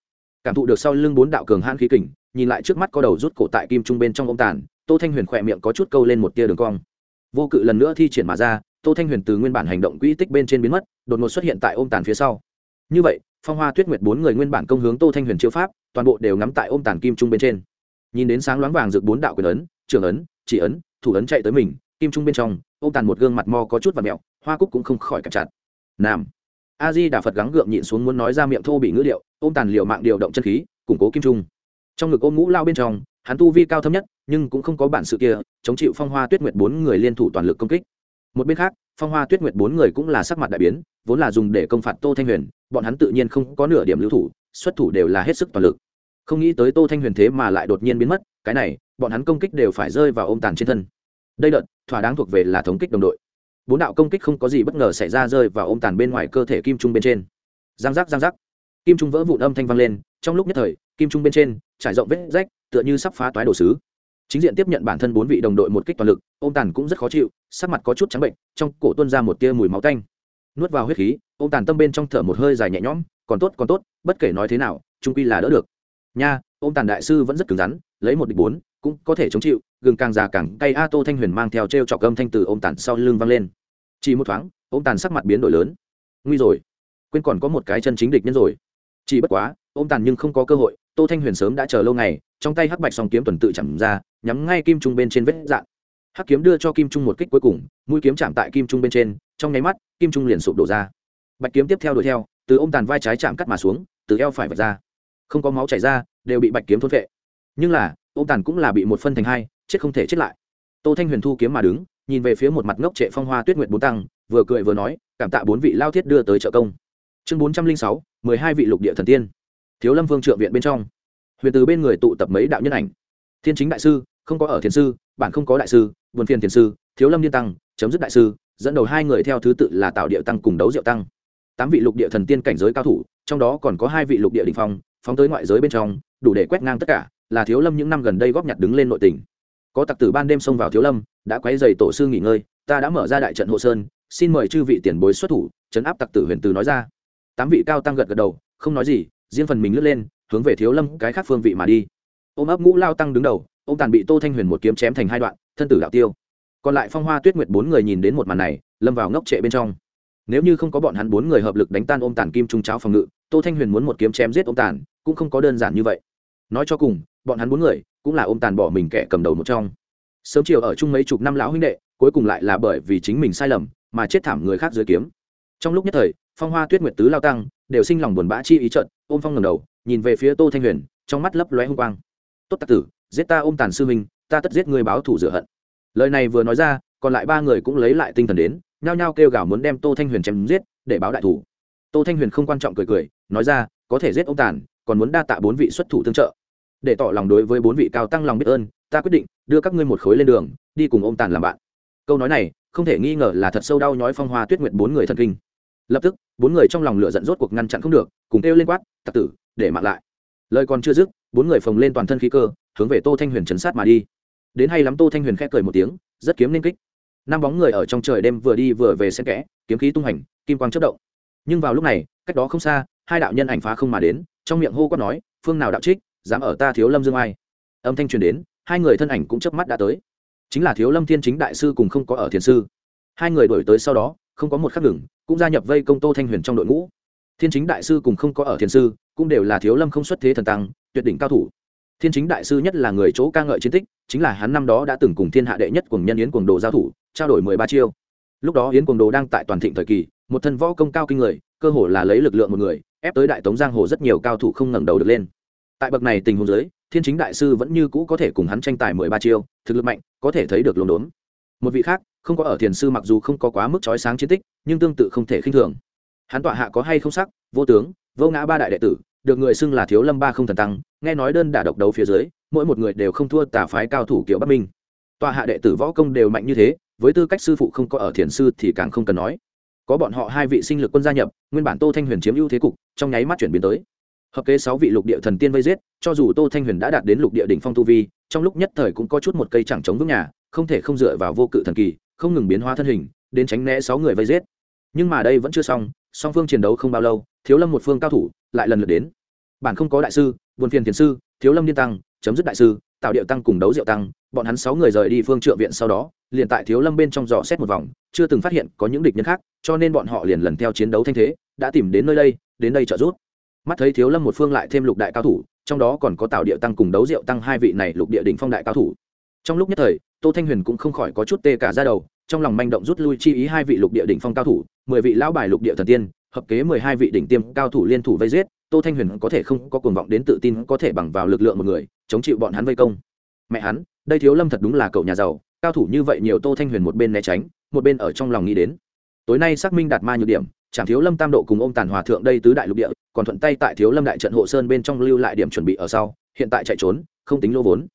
Cảm thụ được sau lưng bốn đạo cường hãn khí kình nhìn lại trước mắt có đầu rút cổ tại kim trung bên trong ông tàn, tô thanh huyền khỏe miệng có chút câu lên một tia đường cong. Vô cự lần nữa thi triển mà ra, tô thanh huyền từ nguyên bản hành động quỹ tích bên trên biến mất, đột ngột xuất hiện tại ôm tàn phía sau. Như vậy, phong hoa tuyết nguyệt bốn người nguyên bản công hướng tô thanh huyền chiêu pháp, toàn bộ đều ngắm tại ôm tàn kim trung bên trên. Nhìn đến sáng loáng vàng rực bốn đạo quyền ấn, trường ấn, chỉ ấn, thủ ấn chạy tới mình, kim trung bên trong ôm tàn một gương mặt mo có chút và mẹo, hoa cúc cũng không khỏi cặp chặt. Nam. A di đà phật gắng gượng nhịn xuống muốn nói ra miệng thô bị ngữ điệu ôm tàn liều mạng điều động chân khí, củng cố kim trung trong ngực ôm ngũ lao bên trong, hắn tu vi cao thâm nhất, nhưng cũng không có bản sự kia, chống chịu phong hoa tuyết nguyệt bốn người liên thủ toàn lực công kích. Một bên khác, phong hoa tuyết nguyệt bốn người cũng là sắc mặt đại biến, vốn là dùng để công phạt tô thanh huyền, bọn hắn tự nhiên không có nửa điểm lưu thủ, xuất thủ đều là hết sức toàn lực. Không nghĩ tới tô thanh huyền thế mà lại đột nhiên biến mất, cái này, bọn hắn công kích đều phải rơi vào ôm tàn trên thân. Đây đợt, thỏa đáng thuộc về là thống kích đồng đội. Bốn đạo công kích không có gì bất ngờ xảy ra rơi vào ôm tàn bên ngoài cơ thể kim trung bên trên. Giang giác giang giác. Kim trung vỡ vụn âm thanh vang lên trong lúc nhất thời, kim trung bên trên, trải rộng vết rách, tựa như sắp phá toái đồ sứ. Chính diện tiếp nhận bản thân bốn vị đồng đội một kích toàn lực ô m tàn cũng rất khó chịu, sắc mặt có chút trắng bệnh, trong cổ tuân ra một tia mùi máu tanh. Nuốt vào huyết khí ô m tàn tâm bên trong thở một hơi dài nhẹ nhõm, còn tốt còn tốt, bất kể nói thế nào, trung quy là đỡ được. Nha ô m tàn đại sư vẫn rất cứng rắn, lấy một địch bốn, cũng có thể chống chịu, gừng càng già càng cay, a tô thanh huyền mang theo t r e o trọc âm thanh từ ô m tàn sau lưng vang lên. Chỉ một thoáng ô m tàn sắc mặt biến đổi lớn. Nguy rồi, quên còn có một cái chân chính địch nhân rồi chỉ bất quá, ôm tàn nhưng không có cơ hội, tô thanh huyền sớm đã chờ lâu ngày, trong tay hắc bạch song kiếm tuần tự chạm ra, nhắm ngay kim trung bên trên vết dạn hắc kiếm đưa cho kim trung một kích cuối cùng, mũi kiếm chạm tại kim trung bên trên, trong nháy mắt, kim trung liền sụp đổ ra. Bạch kiếm tiếp theo đuổi theo, từ ô m tàn vai trái chạm cắt mà xuống, từ eo phải vạch ra. Không có máu chảy ra, đều bị bạch kiếm thốt vệ nhưng là ô m tàn cũng là bị một phân thành hai, chết không thể chết lại. Tô thanh huyền thu kiếm mà đứng, nhìn về phía một mặt ngốc trệ phong hoa tuyết nguyệt bốn tăng, vừa cười vừa nói, cảm tạ bốn vị lao thiết đưa tới trợ công chương bốn trăm linh sáu, mười hai vị lục địa thần tiên. Thiếu lâm vương trượng viện bên trong. Huyền từ bên người tụ tập mấy đạo nhân ảnh. Thiên chính đại sư, không có ở thiền sư bản không có đại sư, buồn phiền thiền sư, thiếu lâm điên tăng, chấm dứt đại sư, dẫn đầu hai người theo thứ tự là tạo địa tăng cùng đấu diệu tăng. Tám vị lục địa thần tiên cảnh giới cao thủ, trong đó còn có hai vị lục địa đình phong, phóng tới ngoại giới bên trong, đủ để quét ngang tất cả, là thiếu lâm những năm gần đây góp nhặt đứng lên nội tỉnh có tặc tử ban đêm xông vào thiếu lâm, đã quấy dày tổ sư nghỉ ngơi, ta đã mở ra đại trận hộ sơn, xin mời chư vị tiền bối xuất thủ, chấn áp tặc tử huyền từ nói ra tám vị cao tăng gật gật đầu, không nói gì, riêng phần mình lướt lên, hướng về thiếu lâm cái khác phương vị mà đi. Ôm ấp ngũ lao tăng đứng đầu ô m tàn bị tô thanh huyền một kiếm chém thành hai đoạn, thân tử đạo tiêu. Còn lại phong hoa tuyết nguyệt bốn người nhìn đến một màn này, lâm vào ngốc trệ bên trong. Nếu như không có bọn hắn bốn người hợp lực đánh tan ôm tàn kim trung cháo phòng ngự, tô thanh huyền muốn một kiếm chém giết ôm tàn, cũng không có đơn giản như vậy. Nói cho cùng, bọn hắn bốn người, cũng là ôm tàn bỏ mình kẻ cầm đầu một trong. Sớm chiều ở chung mấy chục năm lão huynh đệ, cuối cùng lại là bởi vì chính mình sai lầm, mà chết thảm người khác dưới kiếm. Trong lúc nhất thời phong hoa tuyết nguyệt tứ lao tăng, đều sinh lòng buồn bã chi ý trận ôm phong ngầm đầu, nhìn về phía tô thanh huyền, trong mắt lấp lóe hung quang. Tốt tạc tử, giết ta ôm tàn sư minh ta tất giết người báo thủ rửa hận. Lời này vừa nói ra, còn lại ba người cũng lấy lại tinh thần đến, nhao nhao kêu gào muốn đem tô thanh huyền chém giết, để báo đại thủ tô thanh huyền không quan trọng cười cười, nói ra, có thể giết ông tàn, còn muốn đa tạ bốn vị xuất thủ tương trợ. Để tỏ lòng đối với bốn vị cao tăng lòng biết ơn, ta quyết định đưa các ngươi một khối lên đường, đi cùng ông tàn làm bạn. Câu nói này, không thể nghi ngờ là thật sâu đau nhói phong hoa tuyết Nguyệt bốn người thần kinh lập tức, bốn người trong lòng lửa giận rốt cuộc ngăn chặn không được, cùng kêu lên quát, tặc tử, để mạng lại. Lời còn chưa dứt, bốn người phồng lên toàn thân khí cơ, hướng về tô thanh huyền chấn sát mà đi. Đến hay lắm tô thanh huyền khẽ cười một tiếng, rất kiếm nên kích. Năm bóng người ở trong trời đêm vừa đi vừa về xen kẽ, kiếm khí tung hành, kim quang chất động. Nhưng vào lúc này, cách đó không xa, hai đạo nhân ảnh phá không mà đến, trong miệng hô quát nói, phương nào đạo trích, dám ở ta thiếu lâm dương ai? Âm thanh truyền đến, hai người thân ảnh cũng chớp mắt đã tới. Chính là thiếu lâm thiên chính đại sư cùng không có ở thiền sư. Hai người đổi tới sau đó không có một khắc ngừng, cũng gia nhập vây công tô thanh huyền trong đội ngũ. Thiên chính đại sư cùng không có ở thiền sư, cũng đều là thiếu lâm không xuất thế thần tăng, tuyệt đỉnh cao thủ. Thiên chính đại sư nhất là người chỗ ca ngợi chiến tích, chính là hắn năm đó đã từng cùng thiên hạ đệ nhất cùng nhân yến cuồng đồ giao thủ, trao đổi mười ba chiêu. Lúc đó yến cuồng đồ đang tại toàn thịnh thời kỳ, một thân võ công cao kinh người, cơ hồ là lấy lực lượng một người, ép tới đại tống giang hồ rất nhiều cao thủ không ngẩng đầu được lên. Tại bậc này tình huống giới thiên chính đại sư vẫn như cũ có thể cùng hắn tranh tài mười ba chiêu, thực lực mạnh, có thể thấy được lồn đốn. Một vị khác không có ở thiền sư mặc dù không có quá mức trói sáng chiến tích, nhưng tương tự không thể khinh thường. Hắn tọa hạ có hay không sắc? Vô tướng, vô ngã ba đại đệ tử, được người xưng là thiếu lâm ba không thần tăng, nghe nói đơn đả độc đấu phía dưới, mỗi một người đều không thua tà phái cao thủ kiểu bắc minh. Tọa hạ đệ tử võ công đều mạnh như thế, với tư cách sư phụ không có ở thiền sư thì càng không cần nói. Có bọn họ hai vị sinh lực quân gia nhập, nguyên bản tô thanh huyền chiếm ưu thế cục, trong nháy mắt chuyển biến tới. Hợp kế sáu vị lục địa thần tiên vây giết, cho dù tô thanh huyền đã đạt đến lục địa đỉnh phong tu vi, trong lúc nhất thời cũng có chút một cây chẳng chống vững nhà, không thể không dựa vào vô cự thần kỳ không ngừng biến hóa thân hình, đến tránh né sáu người vây giết. Nhưng mà đây vẫn chưa xong, song phương chiến đấu không bao lâu, thiếu lâm một phương cao thủ lại lần lượt đến. Bản không có đại sư, buồn phiền thiền sư, thiếu lâm niên tăng, chấm dứt đại sư, tạo điệu tăng cùng đấu diệu tăng, bọn hắn sáu người rời đi phương trượng viện sau đó, liền tại thiếu lâm bên trong dò xét một vòng, chưa từng phát hiện có những địch nhân khác, cho nên bọn họ liền lần theo chiến đấu thanh thế, đã tìm đến nơi đây, đến đây trợ giúp. Mắt thấy thiếu lâm một phương lại thêm lục đại cao thủ, trong đó còn có tạo điệu tăng cùng đấu diệu tăng hai vị này lục địa đỉnh phong đại cao thủ trong lúc nhất thời, tô thanh huyền cũng không khỏi có chút tê cả ra đầu, trong lòng manh động rút lui chi ý hai vị lục địa đỉnh phong cao thủ, mười vị lão bài lục địa thần tiên, hợp kế mười hai vị đỉnh tiêm cao thủ liên thủ vây giết, tô thanh huyền có thể không có cuồng vọng đến tự tin có thể bằng vào lực lượng một người, chống chịu bọn hắn vây công. Mẹ hắn, đây thiếu lâm thật đúng là cậu nhà giàu, cao thủ như vậy nhiều tô thanh huyền một bên né tránh, một bên ở trong lòng nghĩ đến. Tối nay xác minh đạt ma nhược điểm chẳng thiếu lâm tam độ cùng ôm tàn hòa thượng đây tứ đại lục địa, còn thuận tay tại thiếu lâm đại trận hộ sơn bên trong lưu lại điểm chuẩn bị ở sau, hiện tại chạy trốn, không tính lô vốn.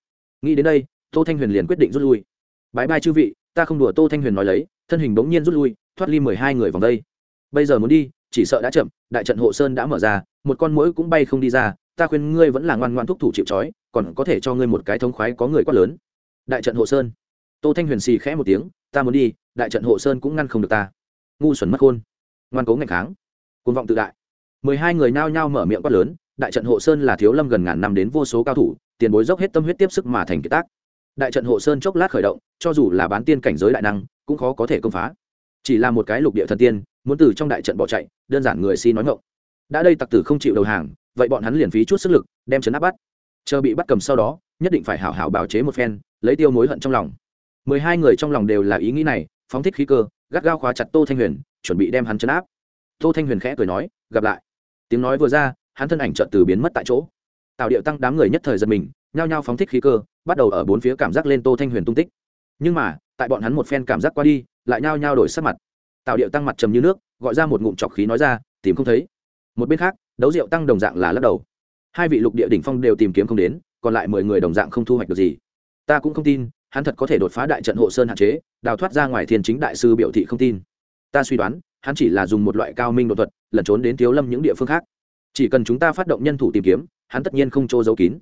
Nghĩ đến đây tô thanh huyền liền quyết định rút lui. Bái bai chư vị, ta không đùa tô thanh huyền nói lấy, thân hình bỗng nhiên rút lui, thoát ly mười hai người vòng đây. Bây giờ muốn đi, chỉ sợ đã chậm, đại trận hộ sơn đã mở ra, một con mũi cũng bay không đi ra, ta khuyên ngươi vẫn là ngoan ngoan thúc thủ chịu trói, còn có thể cho ngươi một cái thống khoái có người quát lớn. Đại trận hộ sơn. Tô thanh huyền xì khẽ một tiếng, ta muốn đi, đại trận hộ sơn cũng ngăn không được ta. Ngu xuẩn mất khôn ngoan cố ngạch kháng. Côn vọng tự đại. Mười hai người nao nhao mở miệng quát lớn, đại trận hộ sơn là thiếu lâm gần ngàn năm đến vô số cao thủ, tiền bối dốc hết tâm huyết tiếp sức mà thành kiệt tác đại trận hộ sơn chốc lát khởi động, cho dù là bán tiên cảnh giới đại năng, cũng khó có thể công phá. Chỉ là một cái lục địa thần tiên, muốn từ trong đại trận bỏ chạy, đơn giản người si nói ngộng đã đây tặc tử không chịu đầu hàng, vậy bọn hắn liền phí chút sức lực, đem chấn áp bắt. Chờ bị bắt cầm sau đó, nhất định phải hảo hảo bào chế một phen, lấy tiêu mối hận trong lòng. Mười hai người trong lòng đều là ý nghĩ này, phóng thích khí cơ, gắt gao khóa chặt tô thanh huyền, chuẩn bị đem hắn chấn áp. Tô thanh huyền khẽ cười nói, gặp lại. Tiếng nói vừa ra, hắn thân ảnh trợn từ biến mất tại chỗ. Tạo điệu tăng đám người nhất thời giật mình, nhao nhao phóng thích khí cơ bắt đầu ở bốn phía cảm giác lên tô thanh huyền tung tích. Nhưng mà, tại bọn hắn một phen cảm giác qua đi, lại nhao nhao đổi sắc mặt. Tạo điệu tăng mặt trầm như nước, gọi ra một ngụm trọc khí nói ra, tìm không thấy. Một bên khác, đấu rượu tăng đồng dạng là lắc đầu. Hai vị lục địa đỉnh phong đều tìm kiếm không đến, còn lại mười người đồng dạng không thu hoạch được gì. Ta cũng không tin, hắn thật có thể đột phá đại trận hộ sơn hạn chế, đào thoát ra ngoài thiên chính đại sư biểu thị không tin. Ta suy đoán, hắn chỉ là dùng một loại cao minh đột thuật, lẩn trốn đến thiếu lâm những địa phương khác. Chỉ cần chúng ta phát động nhân thủ tìm kiếm, hắn tất nhiên không chỗ giấu kín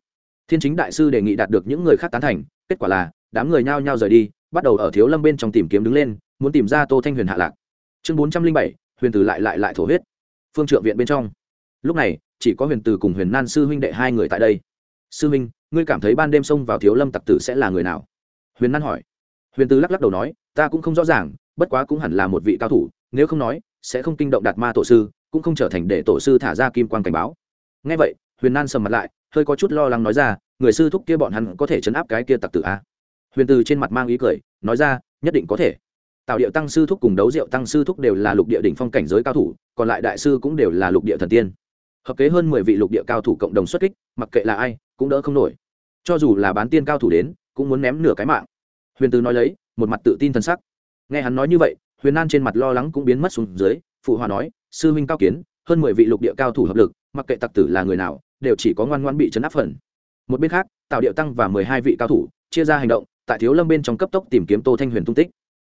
thiên chính đại sư đề nghị đạt được những người khác tán thành, kết quả là, đám người nhao nhao rời đi, bắt đầu ở thiếu lâm bên trong tìm kiếm đứng lên, muốn tìm ra tô thanh huyền hạ lạc. Chương bốn trăm linh bảy, huyền tử lại lại lại thổ huyết. Phương trượng viện bên trong. Lúc này, chỉ có huyền tử cùng huyền nan sư huynh đệ hai người tại đây. Sư huynh, ngươi cảm thấy ban đêm xông vào thiếu lâm tặc tử sẽ là người nào? Huyền nan hỏi. Huyền tử lắc lắc đầu nói, ta cũng không rõ ràng, bất quá cũng hẳn là một vị cao thủ, nếu không nói, sẽ không kinh động đạt ma tổ sư, cũng không trở thành để tổ sư thả ra kim quan cảnh báo. Ngay vậy huyền nan sầm mặt lại, hơi có chút lo lắng nói ra, người sư thúc kia bọn hắn có thể chấn áp cái kia tặc tử a huyền từ trên mặt mang ý cười, nói ra, nhất định có thể. Tạo điệu tăng sư thúc cùng đấu diệu tăng sư thúc đều là lục địa đỉnh phong cảnh giới cao thủ, còn lại đại sư cũng đều là lục địa thần tiên. Hợp kế hơn mười vị lục địa cao thủ cộng đồng xuất kích, mặc kệ là ai, cũng đỡ không nổi. Cho dù là bán tiên cao thủ đến, cũng muốn ném nửa cái mạng. Huyền từ nói lấy, một mặt tự tin t sắc. Nghe hắn nói như vậy, huyền nan trên mặt lo lắng cũng biến mất xuống dưới, phụ hòa nói, sư huynh cao kiến, hơn mười vị lục địa cao thủ hợp lực, mặc kệ tặc tử là người nào đều chỉ có ngoan ngoan bị chấn áp phần. Một bên khác tạo điệu tăng và mười hai vị cao thủ chia ra hành động, tại thiếu lâm bên trong cấp tốc tìm kiếm tô thanh huyền tung tích.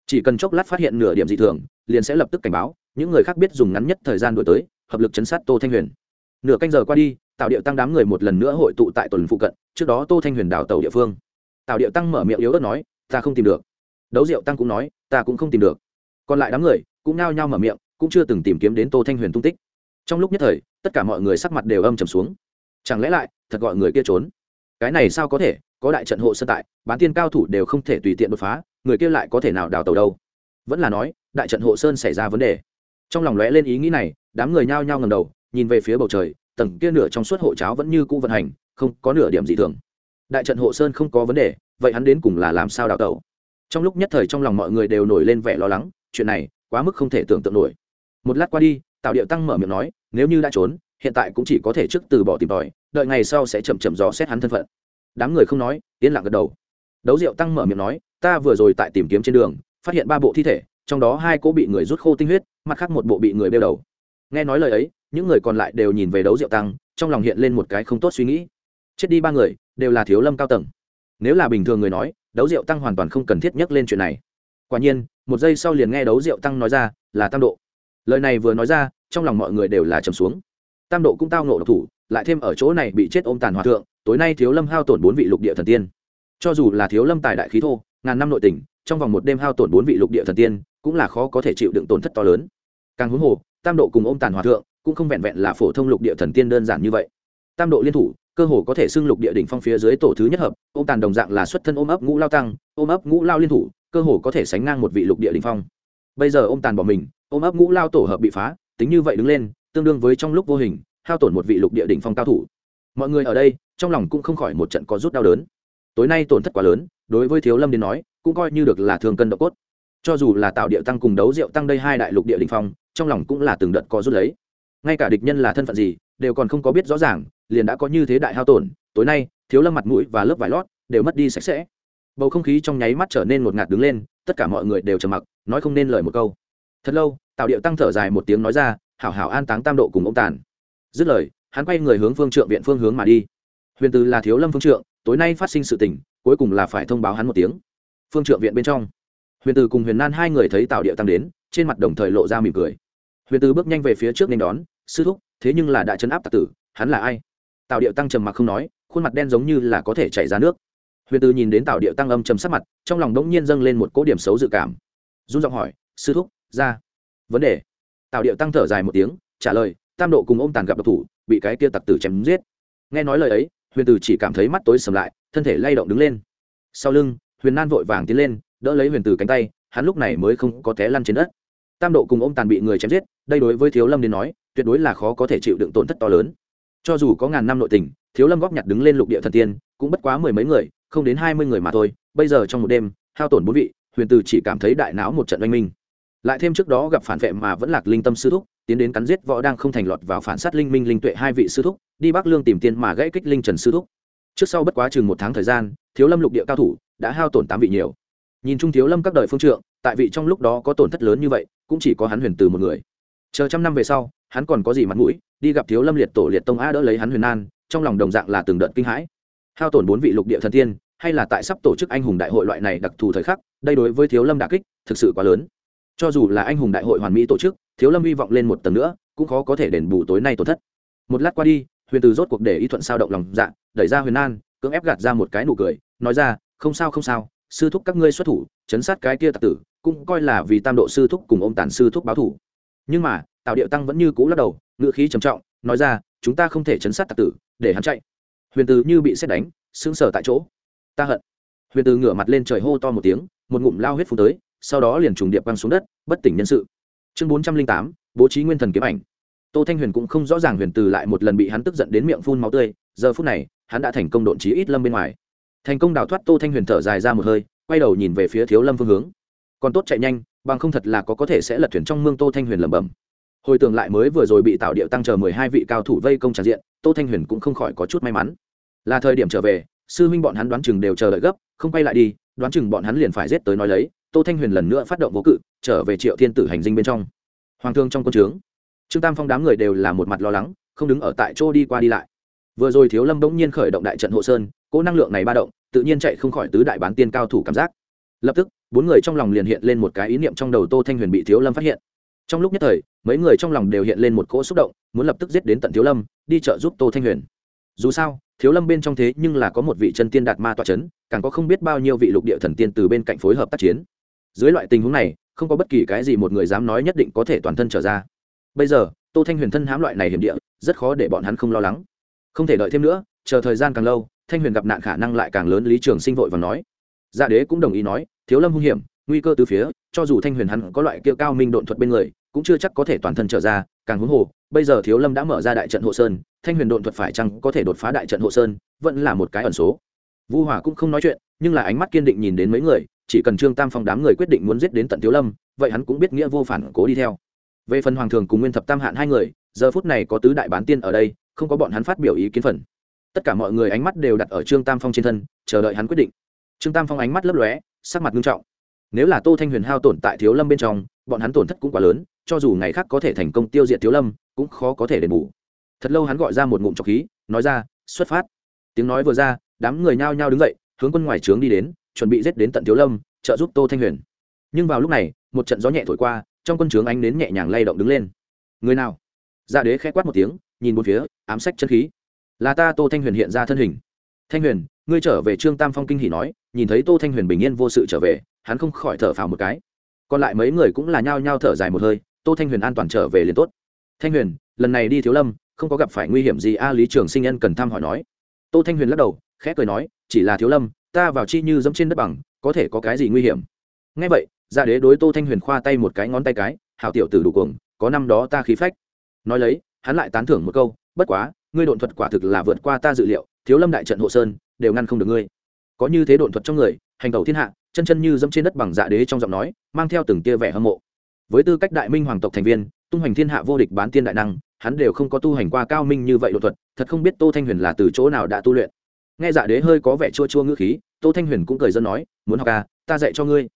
Chỉ cần chốc lát phát hiện nửa điểm dị thường, liền sẽ lập tức cảnh báo, những người khác biết dùng ngắn nhất thời gian đổi tới, hợp lực chấn sát tô thanh huyền. Nửa canh giờ qua đi tạo điệu tăng đám người một lần nữa hội tụ tại tuần phụ cận, trước đó tô thanh huyền đào tàu địa phương. Tạo điệu tăng mở miệng yếu ớt nói, ta không tìm được. Đấu diệu tăng cũng nói, ta cũng không tìm được. Còn lại đám người cũng nao nhao mở miệng, cũng chưa từng tìm kiếm đến tô thanh huyền tung tích. Trong lúc nhất thời, tất cả mọi người sắc mặt đều âm trầm xuống chẳng lẽ lại, thật gọi người kia trốn? Cái này sao có thể, có đại trận hộ sân tại, bán tiên cao thủ đều không thể tùy tiện đột phá, người kia lại có thể nào đào tàu đâu? Vẫn là nói, đại trận hộ sơn xảy ra vấn đề. Trong lòng lóe lên ý nghĩ này, đám người nhao nhao ngầm đầu, nhìn về phía bầu trời, tầng kia nửa trong suốt hộ cháo vẫn như cũ vận hành, không có nửa điểm gì thường. Đại trận hộ sơn không có vấn đề, vậy hắn đến cùng là làm sao đào tàu? Trong lúc nhất thời trong lòng mọi người đều nổi lên vẻ lo lắng, chuyện này quá mức không thể tưởng tượng nổi. Một lát qua đi tạo điệu tăng mở miệng nói, nếu như đã trốn hiện tại cũng chỉ có thể trước từ bỏ tìm tòi, đợi ngày sau sẽ chậm chậm dò xét hắn thân phận. Đám người không nói, yên lặng gật đầu. Đấu diệu tăng mở miệng nói, ta vừa rồi tại tìm kiếm trên đường, phát hiện ba bộ thi thể, trong đó hai cỗ bị người rút khô tinh huyết, mặt khác một bộ bị người bêu đầu. Nghe nói lời ấy, những người còn lại đều nhìn về đấu diệu tăng, trong lòng hiện lên một cái không tốt suy nghĩ. Chết đi ba người, đều là thiếu lâm cao tầng. Nếu là bình thường người nói, đấu diệu tăng hoàn toàn không cần thiết nhắc lên chuyện này. Quả nhiên, một giây sau liền nghe đấu diệu tăng nói ra, là tam độ. Lời này vừa nói ra, trong lòng mọi người đều là trầm xuống tam độ cũng tao nộ độc thủ, lại thêm ở chỗ này bị chết ôm tàn hòa thượng, tối nay thiếu lâm hao tổn bốn vị lục địa thần tiên. Cho dù là thiếu lâm tài đại khí thô, ngàn năm nội tình, trong vòng một đêm hao tổn bốn vị lục địa thần tiên, cũng là khó có thể chịu đựng tổn thất to lớn. Càng huống hồ, tam độ cùng ôm tàn hòa thượng, cũng không vẹn vẹn là phổ thông lục địa thần tiên đơn giản như vậy. Tam độ liên thủ, cơ hồ có thể xưng lục địa đỉnh phong phía dưới tổ thứ nhất hợp, ôm tàn đồng dạng là xuất thân ôm ấp ngũ lao tăng, ôm ấp ngũ lao liên thủ, cơ hồ có thể sánh ngang một vị lục địa đỉnh phong. Bây giờ ôm tàn bỏ mình, ôm ấp ngũ lao tổ hợp bị phá, tính như vậy đứng lên tương đương với trong lúc vô hình, hao tổn một vị lục địa đỉnh phong cao thủ. Mọi người ở đây, trong lòng cũng không khỏi một trận có rút đau đớn. Tối nay tổn thất quá lớn, đối với thiếu lâm đến nói, cũng coi như được là thường cân độ cốt. Cho dù là tạo địa tăng cùng đấu rượu tăng đây hai đại lục địa đỉnh phong, trong lòng cũng là từng đợt có rút lấy. Ngay cả địch nhân là thân phận gì, đều còn không có biết rõ ràng, liền đã có như thế đại hao tổn, tối nay, thiếu lâm mặt mũi và lớp vải lót đều mất đi sạch sẽ. Bầu không khí trong nháy mắt trở nên ngột ngạt đứng lên, tất cả mọi người đều trầm mặc, nói không nên lời một câu. Thật lâu tạo điệu tăng thở dài một tiếng nói ra hảo hảo an táng tam độ cùng ông tàn. Dứt lời, hắn quay người hướng phương trượng viện phương hướng mà đi. Huyền từ là thiếu lâm phương trượng, tối nay phát sinh sự tình, cuối cùng là phải thông báo hắn một tiếng. Phương trượng viện bên trong, huyền từ cùng huyền nan hai người thấy tạo địa tăng đến, trên mặt đồng thời lộ ra mỉm cười. Huyền từ bước nhanh về phía trước nên đón, sư thúc, thế nhưng là đã chấn áp tạc tử, hắn là ai? Tạo điệu tăng trầm mặc không nói, khuôn mặt đen giống như là có thể chảy ra nước. Huyền từ nhìn đến tạo điệu tăng âm trầm sắc mặt, trong lòng đống nhiên dâng lên một cỗ điểm xấu dự cảm. Dung giọng hỏi, sư thúc, ra vấn đề tạo điệu tăng thở dài một tiếng, trả lời, tam độ cùng ôm tàn gặp độc thủ, bị cái kia tặc tử chém giết. Nghe nói lời ấy, huyền Tử chỉ cảm thấy mắt tối sầm lại, thân thể lay động đứng lên. Sau lưng, huyền nan vội vàng tiến lên, đỡ lấy huyền Tử cánh tay, hắn lúc này mới không có té lăn trên đất. Tam độ cùng ôm tàn bị người chém giết, đây đối với thiếu lâm đến nói, tuyệt đối là khó có thể chịu đựng tổn thất to lớn. Cho dù có ngàn năm nội tình, thiếu lâm góp nhặt đứng lên lục địa thần tiên, cũng bất quá mười mấy người, không đến hai mươi người mà thôi. Bây giờ trong một đêm, hao tổn bốn vị, huyền Tử chỉ cảm thấy đại não một trận oanh minh lại thêm trước đó gặp phản vệ mà vẫn lạc linh tâm sư thúc, tiến đến cắn giết võ đang không thành lọt vào phản sát linh minh linh tuệ hai vị sư thúc, đi bắc lương tìm tiên mà gãy kích linh trần sư thúc. Trước sau bất quá chừng một tháng thời gian, thiếu lâm lục địa cao thủ đã hao tổn tám vị nhiều. Nhìn chung thiếu lâm các đời phương trượng, tại vị trong lúc đó có tổn thất lớn như vậy, cũng chỉ có hắn huyền từ một người. Chờ trăm năm về sau, hắn còn có gì mặt mũi, đi gặp thiếu lâm liệt tổ liệt tông a đỡ lấy hắn huyền an, trong lòng đồng dạng là từng đợt kinh hãi. Hao tổn bốn vị lục địa thần tiên, hay là tại sắp tổ chức anh hùng đại hội loại này đặc thù thời khắc, đây đối với thiếu lâm đà kích, thực sự quá lớn cho dù là anh hùng đại hội hoàn mỹ tổ chức, thiếu lâm hy vọng lên một tầng nữa, cũng khó có thể đền bù tối nay tổn thất. Một lát qua đi, huyền từ rốt cuộc để ý thuận sao động lòng dạ đẩy ra huyền an, cưỡng ép gạt ra một cái nụ cười, nói ra, không sao không sao, sư thúc các ngươi xuất thủ, chấn sát cái kia tặc tử, cũng coi là vì tam độ sư thúc cùng ông tàn sư thúc báo thủ. Nhưng mà tạo điệu tăng vẫn như cũ lắc đầu ngựa khí trầm trọng, nói ra, chúng ta không thể chấn sát tặc tử, để hắn chạy. Huyền từ như bị xét đánh, sững sờ tại chỗ. Ta hận. Huyền từ ngửa mặt lên trời hô to một tiếng, một ngụm lao huyết phun tới sau đó liền trùng điệp quăng xuống đất, bất tỉnh nhân sự. Chương bốn trăm linh tám, bố trí nguyên thần kiếm ảnh. Tô thanh huyền cũng không rõ ràng huyền từ lại một lần bị hắn tức giận đến miệng phun máu tươi, giờ phút này, hắn đã thành công độn trí ít lâm bên ngoài. Thành công đào thoát tô thanh huyền thở dài ra một hơi, quay đầu nhìn về phía thiếu lâm phương hướng. Còn tốt chạy nhanh, bằng không thật là có có thể sẽ lật thuyền trong mương tô thanh huyền lẩm bẩm. Hồi tưởng lại mới vừa rồi bị tạo điệu tăng chờ mười hai vị cao thủ vây công tràn diện, tô thanh huyền cũng không khỏi có chút may mắn. Là thời điểm trở về, sư huynh bọn hắn đoán chừng đều chờ đợi gấp, không quay lại đi, đoán chừng bọn hắn liền phải giết tới nói lấy tô thanh huyền lần nữa phát động vô cự, trở về triệu thiên tử hành dinh bên trong. Hoàng thương trong quân trướng. Trương tam phong đám người đều là một mặt lo lắng, không đứng ở tại chỗ đi qua đi lại. Vừa rồi thiếu lâm bỗng nhiên khởi động đại trận hộ sơn cỗ năng lượng này ba động, tự nhiên chạy không khỏi tứ đại bán tiên cao thủ cảm giác. Lập tức, bốn người trong lòng liền hiện lên một cái ý niệm trong đầu tô thanh huyền bị thiếu lâm phát hiện. Trong lúc nhất thời, mấy người trong lòng đều hiện lên một cỗ xúc động, muốn lập tức giết đến tận thiếu lâm, đi trợ giúp tô thanh huyền. Dù sao, thiếu lâm bên trong thế nhưng là có một vị chân tiên đạt ma tọa c h ấ n càng có không biết bao nhiêu vị lục địa thần tiên từ bên cạnh phối hợp tác chiến dưới loại tình huống này, không có bất kỳ cái gì một người dám nói nhất định có thể toàn thân trở ra. Bây giờ, tô thanh huyền thân hãm loại này hiểm địa, rất khó để bọn hắn không lo lắng. Không thể đợi thêm nữa, chờ thời gian càng lâu, thanh huyền gặp nạn khả năng lại càng lớn, lý trường sinh vội và nói. Dạ đế cũng đồng ý nói, thiếu lâm hung hiểm, nguy cơ từ phía, cho dù thanh huyền hắn có loại kia cao minh độn thuật bên người, cũng chưa chắc có thể toàn thân trở ra, càng huống hồ, bây giờ thiếu lâm đã mở ra đại trận hộ sơn, thanh huyền độn thuật phải chăng có thể đột phá đại trận hộ sơn, vẫn là một cái ẩn số. Vu hòa cũng không nói chuyện, nhưng là ánh mắt kiên định nhìn đến mấy người chỉ cần trương tam phong đám người quyết định muốn giết đến tận thiếu lâm, vậy hắn cũng biết nghĩa vô phản cố đi theo. Về phần hoàng thường cùng nguyên thập tam hạn hai người, giờ phút này có tứ đại bán tiên ở đây, không có bọn hắn phát biểu ý kiến phần. Tất cả mọi người ánh mắt đều đặt ở trương tam phong trên thân, chờ đợi hắn quyết định. Trương tam phong ánh mắt lấp lóe, sắc mặt nghiêm trọng. Nếu là tô thanh huyền hao tổn tại thiếu lâm bên trong, bọn hắn tổn thất cũng quá lớn, cho dù ngày khác có thể thành công tiêu diệt thiếu lâm, cũng khó có thể đền bù. Thật lâu hắn gọi ra một ngụm trọc khí, nói ra, xuất phát. Tiếng nói vừa ra, đám người nhao nhao đứng dậy, hướng quân ngoài trướng đi đến chuẩn bị giết đến tận thiếu lâm, trợ giúp tô thanh huyền. Nhưng vào lúc này, một trận gió nhẹ thổi qua, trong quân trướng ánh đến nhẹ nhàng lay động đứng lên. Người nào? Dạ đế khẽ quát một tiếng, nhìn một phía, ám sách chân khí. Là ta, tô thanh huyền hiện ra thân hình. Thanh huyền, ngươi trở về trương tam phong kinh hỉ nói, nhìn thấy tô thanh huyền bình yên vô sự trở về, hắn không khỏi thở phào một cái. Còn lại mấy người cũng là nhao nhao thở dài một hơi, tô thanh huyền an toàn trở về liền tốt. Thanh huyền, lần này đi thiếu lâm, không có gặp phải nguy hiểm gì. A lý trường sinh nhân cần thăm hỏi nói. Tô thanh huyền lắc đầu, khẽ cười nói, chỉ là thiếu lâm ta vào chi như dẫm trên đất bằng, có thể có cái gì nguy hiểm? Ngay vậy ra đế đối tô thanh huyền khoa tay một cái ngón tay cái, hảo tiểu tử đủ cuồng, có năm đó ta khí phách. Nói lấy, hắn lại tán thưởng một câu, bất quá, ngươi độn thuật quả thực là vượt qua ta dự liệu, thiếu lâm đại trận hộ sơn, đều ngăn không được ngươi. Có như thế độn thuật trong người, hành tẩu thiên hạ, chân chân như dẫm trên đất bằng dạ đế trong giọng nói, mang theo từng tia vẻ hâm mộ. Với tư cách đại minh hoàng tộc thành viên, tung hoành thiên hạ vô địch bán tiên đại năng, hắn đều không có tu hành qua cao minh như vậy đột thuật, thật không biết tô thanh huyền là từ chỗ nào đã tu luyện nghe dạ đế hơi có vẻ chua chua ngữ khí, tô thanh huyền cũng cười dân nói, muốn học à ta dạy cho ngươi.